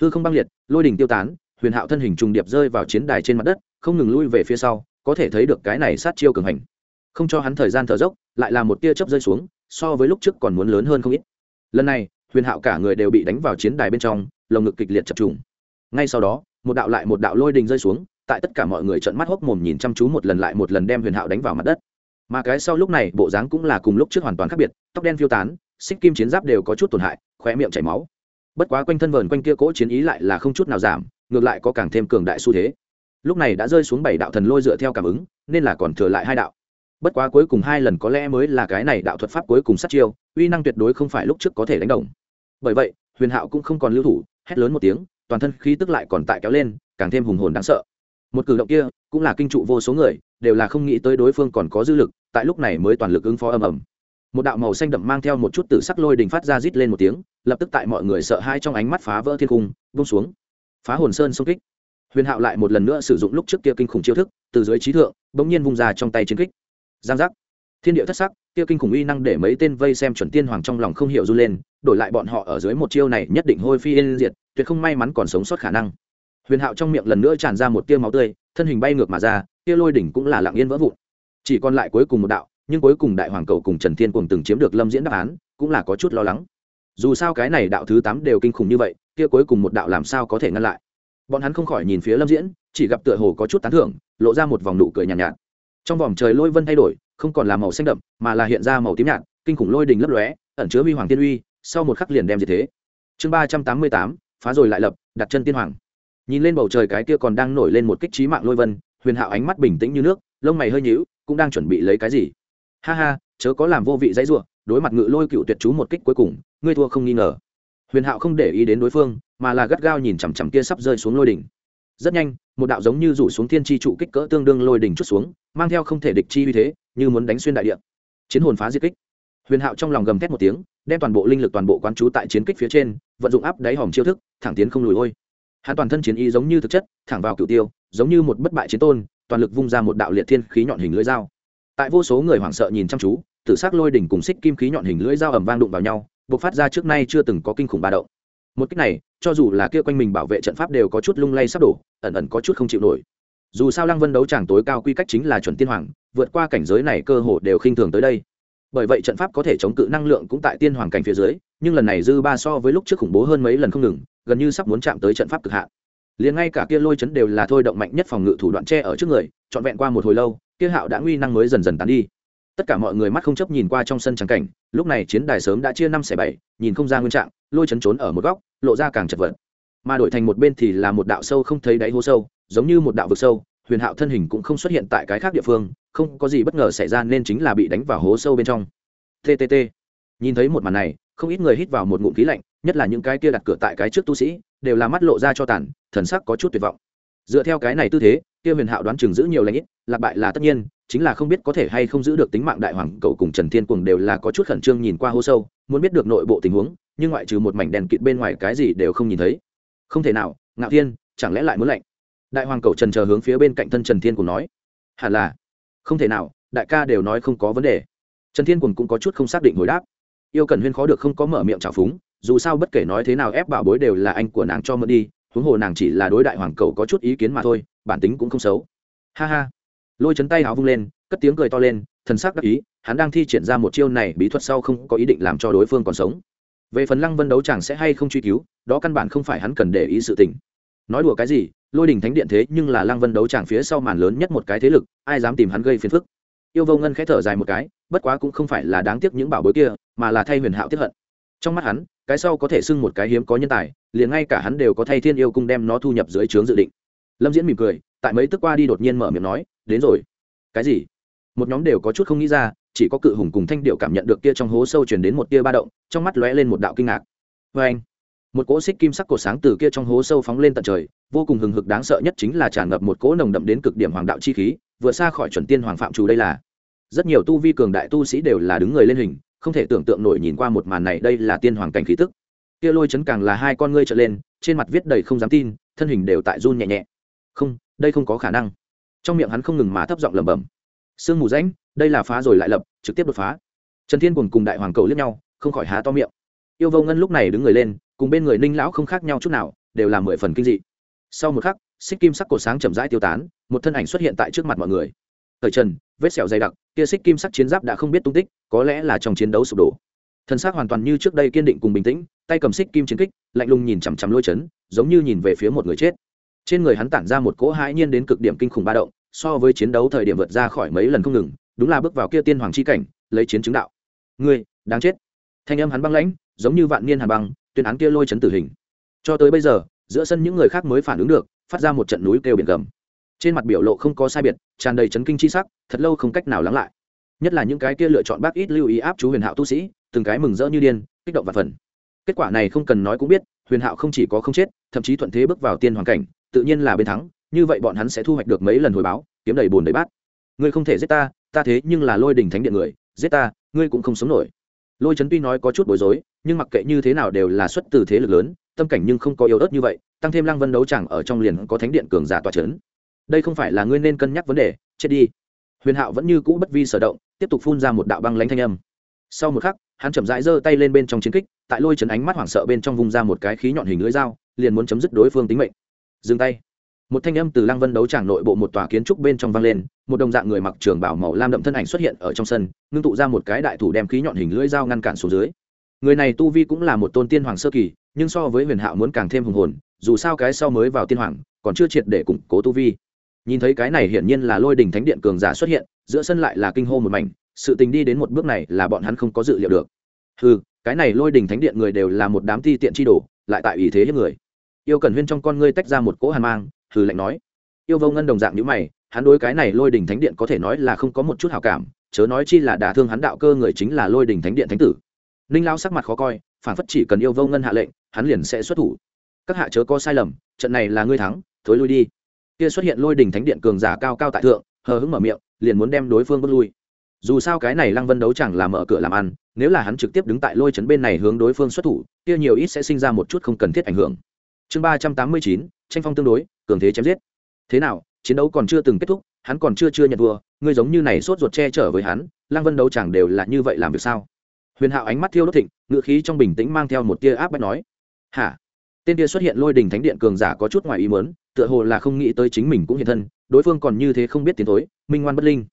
Hư không băng liệt, lôi đỉnh tiêu tán, huyền hạo thân hình trùng điệp rơi vào chiến đài trên mặt đất, không ngừng lui về phía sau, có thể thấy được cái này sát chiêu cường hành. Không cho hắn thời gian thở dốc, lại là một tia chớp rơi xuống, so với lúc trước còn muốn lớn hơn không ít. Lần này, huyền hạo cả người đều bị đánh vào chiến đài bên trong, lồng ngực kịch liệt chập trùng. Ngay sau đó một đạo lại một đạo lôi đình rơi xuống, tại tất cả mọi người trợn mắt hốc mồm nhìn chăm chú một lần lại một lần đem huyền hạo đánh vào mặt đất. Mà cái sau lúc này, bộ dáng cũng là cùng lúc trước hoàn toàn khác biệt, tóc đen phiêu tán, xích kim chiến giáp đều có chút tổn hại, khóe miệng chảy máu. Bất quá quanh thân vờn quanh kia cỗ chiến ý lại là không chút nào giảm, ngược lại có càng thêm cường đại xu thế. Lúc này đã rơi xuống bảy đạo thần lôi dựa theo cảm ứng, nên là còn thừa lại hai đạo. Bất quá cuối cùng hai lần có lẽ mới là cái này đạo thuật pháp cuối cùng sát chiêu, uy năng tuyệt đối không phải lúc trước có thể đánh đồng. Bởi vậy, huyền hạo cũng không còn lưu thủ, hét lớn một tiếng toàn thân khí tức lại còn tại kéo lên, càng thêm hùng hồn đáng sợ. Một cử động kia, cũng là kinh trụ vô số người, đều là không nghĩ tới đối phương còn có dư lực, tại lúc này mới toàn lực ứng phó âm ầm. Một đạo màu xanh đậm mang theo một chút tử sắc lôi đình phát ra rít lên một tiếng, lập tức tại mọi người sợ hai trong ánh mắt phá vỡ thiên cung bung xuống. Phá hồn sơn xung kích. Huyền hạo lại một lần nữa sử dụng lúc trước kia kinh khủng chiêu thức, từ dưới trí thượng, bỗng nhiên vung ra trong tay chiến kích. Giang giác thiên địa thất sắc kia kinh khủng uy năng để mấy tên vây xem chuẩn tiên hoàng trong lòng không hiểu run lên đổi lại bọn họ ở dưới một chiêu này nhất định hôi phi yên diệt tuyệt không may mắn còn sống sót khả năng. Huyền hạo trong miệng lần nữa tràn ra một tia máu tươi thân hình bay ngược mà ra Tiêu lôi đỉnh cũng là lặng yên vỡ vụn. Chỉ còn lại cuối cùng một đạo nhưng cuối cùng đại hoàng cầu cùng trần thiên cùng từng chiếm được lâm diễn đáp án cũng là có chút lo lắng. Dù sao cái này đạo thứ tám đều kinh khủng như vậy kia cuối cùng một đạo làm sao có thể ngăn lại? Bọn hắn không khỏi nhìn phía lâm diễn chỉ gặp tựa hồ có chút tán thưởng lộ ra một vòng nụ cười nhàn nhạt, nhạt trong vòng trời lôi vân thay đổi, không còn là màu xanh đậm, mà là hiện ra màu tím nhạt, kinh khủng lôi đình lấp lóe, ẩn chứa huy hoàng tiên uy, sau một khắc liền đem gì thế. Chương ba trăm tám mươi tám, phá rồi lại lập, đặt chân tiên hoàng. Nhìn lên bầu trời cái kia còn đang nổi lên một kích trí mạng lôi vân, huyền hạo ánh mắt bình tĩnh như nước, lông mày hơi nhíu, cũng đang chuẩn bị lấy cái gì. Ha ha, chớ có làm vô vị dãy ruộng đối mặt ngự lôi cựu tuyệt chú một kích cuối cùng, ngươi thua không nghi ngờ. Huyền hạo không để ý đến đối phương, mà là gắt gao nhìn chằm chằm kia sắp rơi xuống lôi đỉnh. Rất nhanh một đạo giống như rủ xuống thiên tri trụ kích cỡ tương đương lôi đỉnh chút xuống, mang theo không thể địch chi uy thế, như muốn đánh xuyên đại địa. Chiến hồn phá diệt kích. Huyền hạo trong lòng gầm thét một tiếng, đem toàn bộ linh lực toàn bộ quán trú tại chiến kích phía trên, vận dụng áp đáy hòm chiêu thức, thẳng tiến không lùi ôi. Hắn toàn thân chiến y giống như thực chất, thẳng vào cựu tiêu, giống như một bất bại chiến tôn, toàn lực vung ra một đạo liệt thiên khí nhọn hình lưỡi dao. Tại vô số người hoảng sợ nhìn chăm chú, tử s ắ c lôi đỉnh cùng xích kim khí nhọn hình lưỡi dao ẩm vang đụng vào nhau b ộ c phát ra trước nay chưa từng có kinh khủng ba động một cách này, cho dù là kia quanh mình bảo vệ trận pháp đều có chút lung lay sắp đổ, ẩn ẩn có chút không chịu nổi. Dù sao lăng vân đấu tràng tối cao quy cách chính là chuẩn tiên hoàng, vượt qua cảnh giới này cơ hồ đều khinh thường tới đây. Bởi vậy trận pháp có thể chống cự năng lượng cũng tại tiên hoàng cảnh phía dưới, nhưng lần này dư ba so với lúc trước khủng bố hơn mấy lần không ngừng, gần như sắp muốn chạm tới trận pháp cực hạn. Liền ngay cả kia lôi chấn đều là thôi động mạnh nhất phòng ngự thủ đoạn tre ở trước người, trọn vẹn qua một hồi lâu, kia hạo đã nguy năng mới dần dần tán đi tất cả mọi người mắt không chấp nhìn qua trong sân trắng cảnh, lúc này chiến đài sớm đã chia năm xẻ bảy, nhìn không ra nguyên trạng, lôi chấn trốn ở một góc, lộ ra càng chật vật. Mà đổi thành một bên thì là một đạo sâu không thấy đáy hố sâu, giống như một đạo vực sâu, huyền hạo thân hình cũng không xuất hiện tại cái khác địa phương, không có gì bất ngờ xảy ra nên chính là bị đánh vào hố sâu bên trong. Ttt nhìn thấy một màn này, không ít người hít vào một ngụm khí lạnh, nhất là những cái kia đặt cửa tại cái trước tu sĩ, đều là mắt lộ ra cho tàn, thần sắc có chút tuyệt vọng. Dựa theo cái này tư thế kia huyền hạo đoán chừng giữ nhiều lãnh ít, lạc bại là tất nhiên, chính là không biết có thể hay không giữ được tính mạng đại hoàng cầu cùng trần thiên cuồng đều là có chút khẩn trương nhìn qua hô sâu, muốn biết được nội bộ tình huống, nhưng ngoại trừ một mảnh đèn kịt bên ngoài cái gì đều không nhìn thấy. Không thể nào, ngạo thiên, chẳng lẽ lại muốn lạnh? Đại hoàng cầu trần chờ hướng phía bên cạnh thân trần thiên cuồng nói. Hẳn là. Không thể nào, đại ca đều nói không có vấn đề. Trần thiên cuồng cũng có chút không xác định hồi đáp. Yêu cần huyên khó được không có mở miệng trào phúng, dù sao bất kể nói thế nào ép bảo bối đều là anh của nàng cho mượn đi, huống hồ nàng chỉ là đối đại hoàng cầu có chút ý kiến mà thôi bản tính cũng không xấu. Ha ha. Lôi chấn tay áo vung lên, cất tiếng cười to lên, thần sắc đắc ý, hắn đang thi triển ra một chiêu này bí thuật sau không có ý định làm cho đối phương còn sống. Về phần lăng vân đấu chẳng sẽ hay không truy cứu, đó căn bản không phải hắn cần để ý sự tình. Nói đùa cái gì, lôi đình thánh điện thế nhưng là lăng vân đấu chẳng phía sau màn lớn nhất một cái thế lực, ai dám tìm hắn gây phiền phức. Yêu vô ngân khẽ thở dài một cái, bất quá cũng không phải là đáng tiếc những bảo bối kia, mà là thay huyền hạo tiếp hận. Trong mắt hắn, cái sau có thể xưng một cái hiếm có nhân tài, liền ngay cả hắn đều có thay thiên yêu cung đem nó thu nhập dưới trướng dự định lâm diễn mỉm cười, tại mấy tức qua đi đột nhiên mở miệng nói, đến rồi. Cái gì? Một nhóm đều có chút không nghĩ ra, chỉ có cự hùng cùng thanh điệu cảm nhận được kia trong hố sâu chuyển đến một tia ba động, trong mắt lóe lên một đạo kinh ngạc. Vê anh. Một cỗ xích kim sắc cổ sáng từ kia trong hố sâu phóng lên tận trời, vô cùng hừng hực đáng sợ nhất chính là tràn ngập một cỗ nồng đậm đến cực điểm hoàng đạo chi khí vừa xa khỏi chuẩn tiên hoàng phạm chủ đây là. Rất nhiều tu vi cường đại tu sĩ đều là đứng người lên hình, không thể tưởng tượng nổi nhìn qua một màn này đây là tiên hoàng cảnh khí tức. Kia lôi chấn càng là hai con ngươi trở lên, trên mặt viết đầy không dám tin, thân hình đều tại run nhẹ nhẹ không, đây không có khả năng. Trong miệng hắn không ngừng mà thấp giọng lẩm bẩm. Sương mù rãnh, đây là phá rồi lại lập, trực tiếp đột phá. Trần thiên cùng cùng đại hoàng cầu liếc nhau, không khỏi há to miệng. Yêu vô ngân lúc này đứng người lên, cùng bên người ninh lão không khác nhau chút nào, đều là mười phần kinh dị. Sau một khắc, xích kim sắc cổ sáng chậm rãi tiêu tán, một thân ảnh xuất hiện tại trước mặt mọi người. Thời trần, vết sẹo dày đặc, kia xích kim sắc chiến giáp đã không biết tung tích, có lẽ là trong chiến đấu sụp đổ. Thân xác hoàn toàn như trước đây kiên định cùng bình tĩnh, tay cầm xích kim chiến kích, lạnh lùng nhìn chằm chằm lôi chấn, giống như nhìn về phía một người chết trên người hắn tản ra một cỗ hãi nhiên đến cực điểm kinh khủng ba động, so với chiến đấu thời điểm vượt ra khỏi mấy lần không ngừng, đúng là bước vào kia tiên hoàng chi cảnh, lấy chiến chứng đạo. Ngươi, đáng chết. Thanh âm hắn băng lãnh, giống như vạn niên hà băng, tuyên án kia lôi chấn tử hình. Cho tới bây giờ, giữa sân những người khác mới phản ứng được, phát ra một trận núi kêu biển gầm. Trên mặt biểu lộ không có sai biệt, tràn đầy chấn kinh chi sắc, thật lâu không cách nào lắng lại. Nhất là những cái kia lựa chọn bác ít lưu ý áp chú huyền hạo tu sĩ, từng cái mừng rỡ như điên, kích động và phần. Kết quả này không cần nói cũng biết, huyền hạo không chỉ có không chết, thậm chí thuận thế bước vào tiên hoàng cảnh tự nhiên là bên thắng, như vậy bọn hắn sẽ thu hoạch được mấy lần hồi báo, kiếm đầy bồn đầy bát. Ngươi không thể giết ta ta thế nhưng là lôi đình thánh điện người, giết ta, ngươi cũng không sống nổi. Lôi trấn tuy nói có chút bối rối, nhưng mặc kệ như thế nào đều là xuất từ thế lực lớn, tâm cảnh nhưng không có yếu ớt như vậy, tăng thêm lăng vân đấu chẳng ở trong liền có thánh điện cường giả tòa trấn đây không phải là ngươi nên cân nhắc vấn đề, chết đi. Huyền hạo vẫn như cũ bất vi sở động, tiếp tục phun ra một đạo băng lãnh thanh âm. Sau một khắc, hắn chậm rãi giơ tay lên bên trong chiến kích, tại lôi Trấn ánh mắt hoảng sợ bên trong vùng ra một cái khí nhọn hình lưỡi dao, liền muốn chấm dứt đối phương tính mệnh dừng tay. Một thanh âm từ lăng vân đấu tràng nội bộ một tòa kiến trúc bên trong vang lên, một đồng dạng người mặc trường bảo màu lam đậm thân ảnh xuất hiện ở trong sân, ngưng tụ ra một cái đại thủ đem khí nhọn hình lưỡi dao ngăn cản xuống dưới. Người này tu vi cũng là một tôn tiên hoàng sơ kỳ, nhưng so với huyền hạo muốn càng thêm hùng hồn, dù sao cái sau mới vào tiên hoàng, còn chưa triệt để củng cố tu vi. Nhìn thấy cái này hiển nhiên là lôi đình thánh điện cường giả xuất hiện, giữa sân lại là kinh hô một mảnh, sự tình đi đến một bước này là bọn hắn không có dự liệu được. Ừ cái này lôi đình thánh điện người đều là một đám ti tiện chi đồ, lại tại ý thế hết người yêu cần huyên trong con ngươi tách ra một cỗ hàn mang, hừ lạnh nói, yêu vô ngân đồng dạng như mày, hắn đối cái này lôi đình thánh điện có thể nói là không có một chút hảo cảm, chớ nói chi là đả thương hắn đạo cơ người chính là lôi đình thánh điện thánh tử. Ninh lao sắc mặt khó coi, phản phất chỉ cần yêu vô ngân hạ lệnh, hắn liền sẽ xuất thủ. Các hạ chớ có sai lầm, trận này là ngươi thắng, thối lui đi. Kia xuất hiện lôi đình thánh điện cường giả cao cao tại thượng, hờ hững mở miệng, liền muốn đem đối phương bước lui. Dù sao cái này lăng vân đấu chẳng là mở cửa làm ăn, nếu là hắn trực tiếp đứng tại lôi trấn bên này hướng đối phương xuất thủ, kia nhiều ít sẽ sinh ra một chút không cần thiết ảnh hưởng chương ba trăm tám mươi chín, tranh phong tương đối, cường thế chém giết. Thế nào, chiến đấu còn chưa từng kết thúc, hắn còn chưa chưa nhận thua, ngươi giống như này sốt ruột che chở với hắn lăng vân đấu chẳng đều là như vậy làm việc sao? Huyền hạo ánh mắt thiêu đốt thịnh ngự khí trong bình tĩnh mang theo một tia áp bách nói, hả? Tên kia xuất hiện lôi đình thánh điện cường giả có chút ngoài ý mớn tựa hồ là không nghĩ tới chính mình cũng hiện thân, đối phương còn như thế không biết tiến tối minh ngoan bất linh.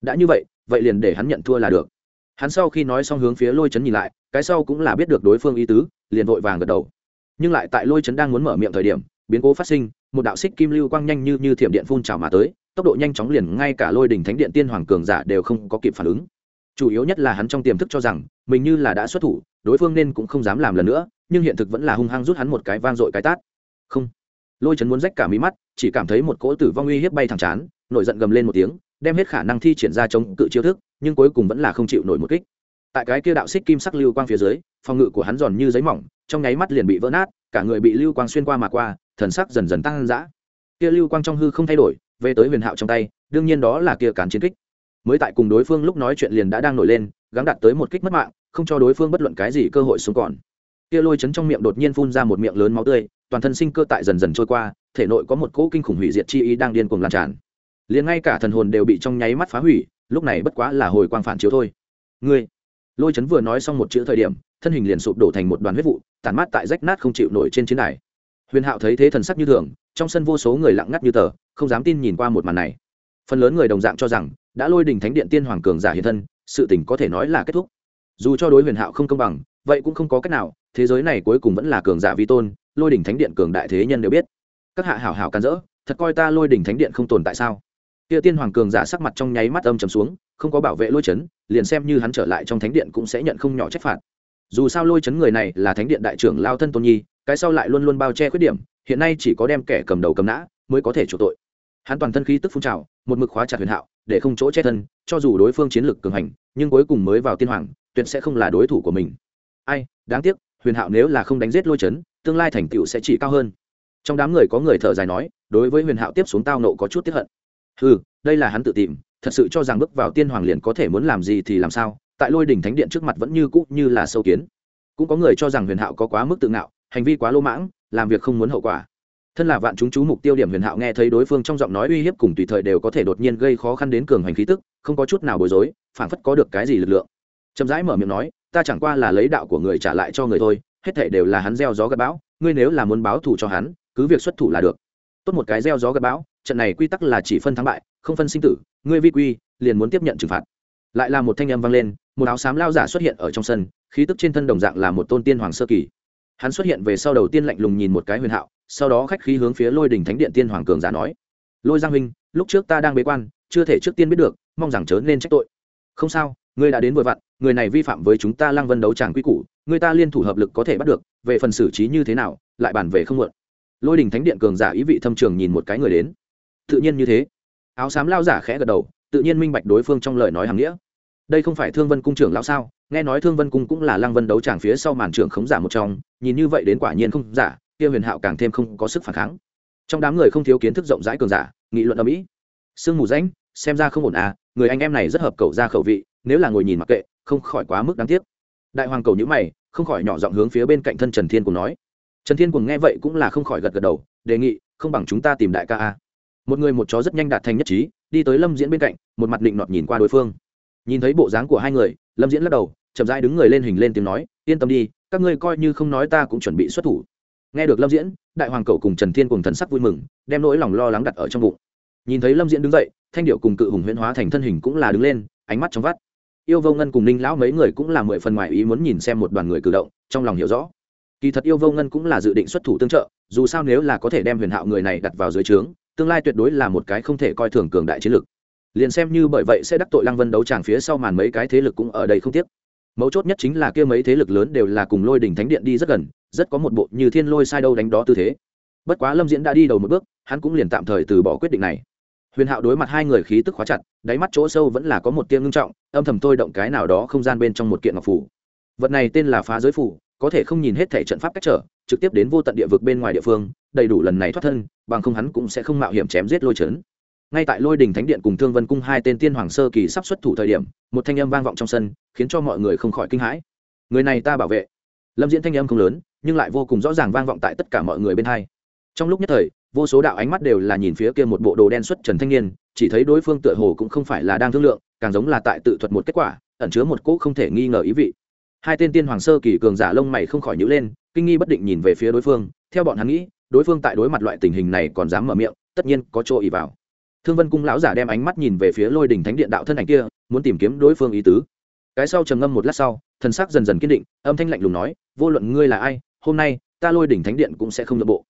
Đã như vậy vậy liền để hắn nhận thua là được. Hắn sau khi nói xong hướng phía lôi chấn nhìn lại, cái sau cũng là biết được đối phương ý tứ, liền vội vàng gật đầu nhưng lại tại lôi chấn đang muốn mở miệng thời điểm, biến cố phát sinh, một đạo xích kim lưu quang nhanh như như thiểm điện phun trào mà tới, tốc độ nhanh chóng liền ngay cả lôi đình thánh điện tiên hoàng cường giả đều không có kịp phản ứng. Chủ yếu nhất là hắn trong tiềm thức cho rằng, mình như là đã xuất thủ, đối phương nên cũng không dám làm lần nữa, nhưng hiện thực vẫn là hung hăng rút hắn một cái vang dội cái tát. Không. Lôi chấn muốn rách cả mí mắt, chỉ cảm thấy một cỗ tử vong uy hiếp bay thẳng chán, nổi giận gầm lên một tiếng, đem hết khả năng thi triển ra chống cự chiêu thức, nhưng cuối cùng vẫn là không chịu nổi một kích. Tại cái kia đạo xích kim sắc lưu quang phía dưới phòng ngự của hắn giòn như giấy mỏng, trong nháy mắt liền bị vỡ nát, cả người bị lưu quang xuyên qua mà qua, thần sắc dần dần tăng dã. Kia lưu quang trong hư không thay đổi, về tới huyền hạo trong tay, đương nhiên đó là kia cản chiến kích. Mới tại cùng đối phương lúc nói chuyện liền đã đang nổi lên, gắng đạt tới một kích mất mạng, không cho đối phương bất luận cái gì cơ hội sống còn. Kia lôi chấn trong miệng đột nhiên phun ra một miệng lớn máu tươi, toàn thân sinh cơ tại dần dần trôi qua, thể nội có một cỗ kinh khủng hủy diệt chi ý đang điên cuồng lan tràn. Liền ngay cả thần hồn đều bị trong nháy mắt phá hủy, lúc này bất quá là hồi quang phản chiếu thôi. Ngươi lôi chấn vừa nói xong một chữ thời điểm, thân hình liền sụp đổ thành một đoàn huyết vụ tàn mát tại rách nát không chịu nổi trên chiến đài. Huyền hạo thấy thế thần sắc như thường, trong sân vô số người lặng ngắt như tờ, không dám tin nhìn qua một màn này. Phần lớn người đồng dạng cho rằng, đã lôi đình thánh điện tiên hoàng cường giả hiện thân, sự tình có thể nói là kết thúc. Dù cho đối huyền hạo không công bằng, vậy cũng không có cách nào, thế giới này cuối cùng vẫn là cường giả vi tôn, lôi đỉnh thánh điện cường đại thế nhân đều biết. Các hạ hảo hảo can dỡ, thật coi ta lôi đỉnh thánh điện không tồn tại sao? Kia tiên hoàng cường giả sắc mặt trong nháy mắt âm trầm xuống không có bảo vệ lôi chấn, liền xem như hắn trở lại trong thánh điện cũng sẽ nhận không nhỏ trách phạt. Dù sao lôi chấn người này là thánh điện đại trưởng lao thân tôn nhi, cái sau lại luôn luôn bao che khuyết điểm, hiện nay chỉ có đem kẻ cầm đầu cầm nã mới có thể chủ tội. Hắn toàn thân khí tức phun trào, một mực khóa chặt huyền hạo, để không chỗ che thân, cho dù đối phương chiến lược cường hành, nhưng cuối cùng mới vào tiên hoàng, tuyệt sẽ không là đối thủ của mình. Ai, đáng tiếc, huyền hạo nếu là không đánh giết lôi chấn, tương lai thành tựu sẽ chỉ cao hơn. Trong đám người có người thở dài nói, đối với huyền hạo tiếp xuống tao nộ có chút tiếp hận. Ừ đây là hắn tự tìm thật sự cho rằng bước vào tiên hoàng liền có thể muốn làm gì thì làm sao, tại lôi đỉnh thánh điện trước mặt vẫn như cũ như là sâu kiến. Cũng có người cho rằng huyền hạo có quá mức tự ngạo, hành vi quá lô mãng, làm việc không muốn hậu quả. Thân là vạn chúng chú mục tiêu điểm huyền hạo nghe thấy đối phương trong giọng nói uy hiếp cùng tùy thời đều có thể đột nhiên gây khó khăn đến cường hành khí tức, không có chút nào bối rối phản phất có được cái gì lực lượng. Chậm rãi mở miệng nói, ta chẳng qua là lấy đạo của người trả lại cho người thôi, hết thể đều là hắn gieo gió gặp bão, ngươi nếu là muốn báo thù cho hắn, cứ việc xuất thủ là được. Tốt một cái gieo gió gặp bão trận này quy tắc là chỉ phân thắng bại, không phân sinh tử, ngươi vi quy, liền muốn tiếp nhận trừng phạt. Lại là một thanh âm vang lên, một áo xám lao giả xuất hiện ở trong sân, khí tức trên thân đồng dạng là một tôn tiên hoàng sơ kỳ. Hắn xuất hiện về sau đầu tiên lạnh lùng nhìn một cái huyền hạo, sau đó khách khí hướng phía lôi đình thánh điện tiên hoàng cường giả nói, lôi giang huynh, lúc trước ta đang bế quan, chưa thể trước tiên biết được, mong rằng chớ nên trách tội. Không sao, ngươi đã đến vội vặn, người này vi phạm với chúng ta lăng vân đấu tràng quy củ, người ta liên thủ hợp lực có thể bắt được, về phần xử trí như thế nào, lại bàn về không muộn. Lôi đình thánh điện cường giả ý vị thâm trường nhìn một cái người đến tự nhiên như thế. Áo xám lao giả khẽ gật đầu tự nhiên minh bạch đối phương trong lời nói hàng nghĩa. Đây không phải thương vân cung trưởng lão sao? Nghe nói thương vân cung cũng là lăng vân đấu tràng phía sau màn trưởng khống giả một trong nhìn như vậy đến quả nhiên không giả kia huyền hạo càng thêm không có sức phản kháng. Trong đám người không thiếu kiến thức rộng rãi cường giả nghị luận ở mỹ sương mù ránh, xem ra không ổn à người anh em này rất hợp cầu ra khẩu vị nếu là ngồi nhìn mặc kệ không khỏi quá mức đáng tiếc. Đại hoàng cầu nhữ mày không khỏi nhỏ giọng hướng phía bên cạnh thân trần thiên cùng nói. Trần thiên cùng nghe vậy cũng là không khỏi gật gật đầu đề nghị không bằng chúng ta tìm đại ca a một người một chó rất nhanh đạt thành nhất trí, đi tới lâm diễn bên cạnh, một mặt định nọt nhìn qua đối phương. Nhìn thấy bộ dáng của hai người, lâm diễn lắc đầu, chậm rãi đứng người lên hình lên tiếng nói, yên tâm đi, các ngươi coi như không nói ta cũng chuẩn bị xuất thủ. Nghe được lâm diễn, đại hoàng cầu cùng trần thiên cùng thần sắc vui mừng, đem nỗi lòng lo lắng đặt ở trong bụng. Nhìn thấy lâm diễn đứng dậy, thanh điệu cùng cự hùng huyễn hóa thành thân hình cũng là đứng lên, ánh mắt trong vắt. Yêu vô ngân cùng ninh lão mấy người cũng là mười phần ngoài ý muốn nhìn xem một đoàn người cử động, trong lòng hiểu rõ. Kỳ thật yêu vô ngân cũng là dự định xuất thủ tương trợ, dù sao nếu là có thể đem huyền hạo người này đặt vào dưới trướng tương lai tuyệt đối là một cái không thể coi thường cường đại chiến lực liền xem như bởi vậy sẽ đắc tội lăng vân đấu tràng phía sau màn mấy cái thế lực cũng ở đây không tiếc. Mấu chốt nhất chính là kia mấy thế lực lớn đều là cùng lôi đỉnh thánh điện đi rất gần, rất có một bộ như thiên lôi sai đâu đánh đó tư thế. Bất quá lâm diễn đã đi đầu một bước, hắn cũng liền tạm thời từ bỏ quyết định này. Huyền hạo đối mặt hai người khí tức khóa chặt, đáy mắt chỗ sâu vẫn là có một tiêm ngưng trọng, âm thầm tôi động cái nào đó không gian bên trong một kiện ngọc phủ. Vật này tên là phá giới phủ, có thể không nhìn hết thể trận pháp cách trở, trực tiếp đến vô tận địa vực bên ngoài địa phương đầy đủ lần này thoát thân, bằng không hắn cũng sẽ không mạo hiểm chém giết lôi trấn ngay tại lôi đình thánh điện cùng thương vân cung hai tên tiên hoàng sơ kỳ sắp xuất thủ thời điểm, một thanh âm vang vọng trong sân, khiến cho mọi người không khỏi kinh hãi. Người này ta bảo vệ. Lâm diễn thanh âm không lớn, nhưng lại vô cùng rõ ràng vang vọng tại tất cả mọi người bên hai. Trong lúc nhất thời, vô số đạo ánh mắt đều là nhìn phía kia một bộ đồ đen xuất trần thanh niên, chỉ thấy đối phương tựa hồ cũng không phải là đang thương lượng, càng giống là tại tự thuật một kết quả, ẩn chứa một cỗ không thể nghi ngờ ý vị. Hai tên tiên hoàng sơ kỳ cường giả lông mày không khỏi nhữ lên, kinh nghi bất định nhìn về phía đối phương, theo bọn hắn nghĩ đối phương tại đối mặt loại tình hình này còn dám mở miệng, tất nhiên có chỗ ý vào. Thương vân cung lão giả đem ánh mắt nhìn về phía lôi đình thánh điện đạo thân ảnh kia, muốn tìm kiếm đối phương ý tứ. Cái sau trầm ngâm một lát sau, thần sắc dần dần kiên định, âm thanh lạnh lùng nói, vô luận ngươi là ai, hôm nay, ta lôi đỉnh thánh điện cũng sẽ không nội bộ.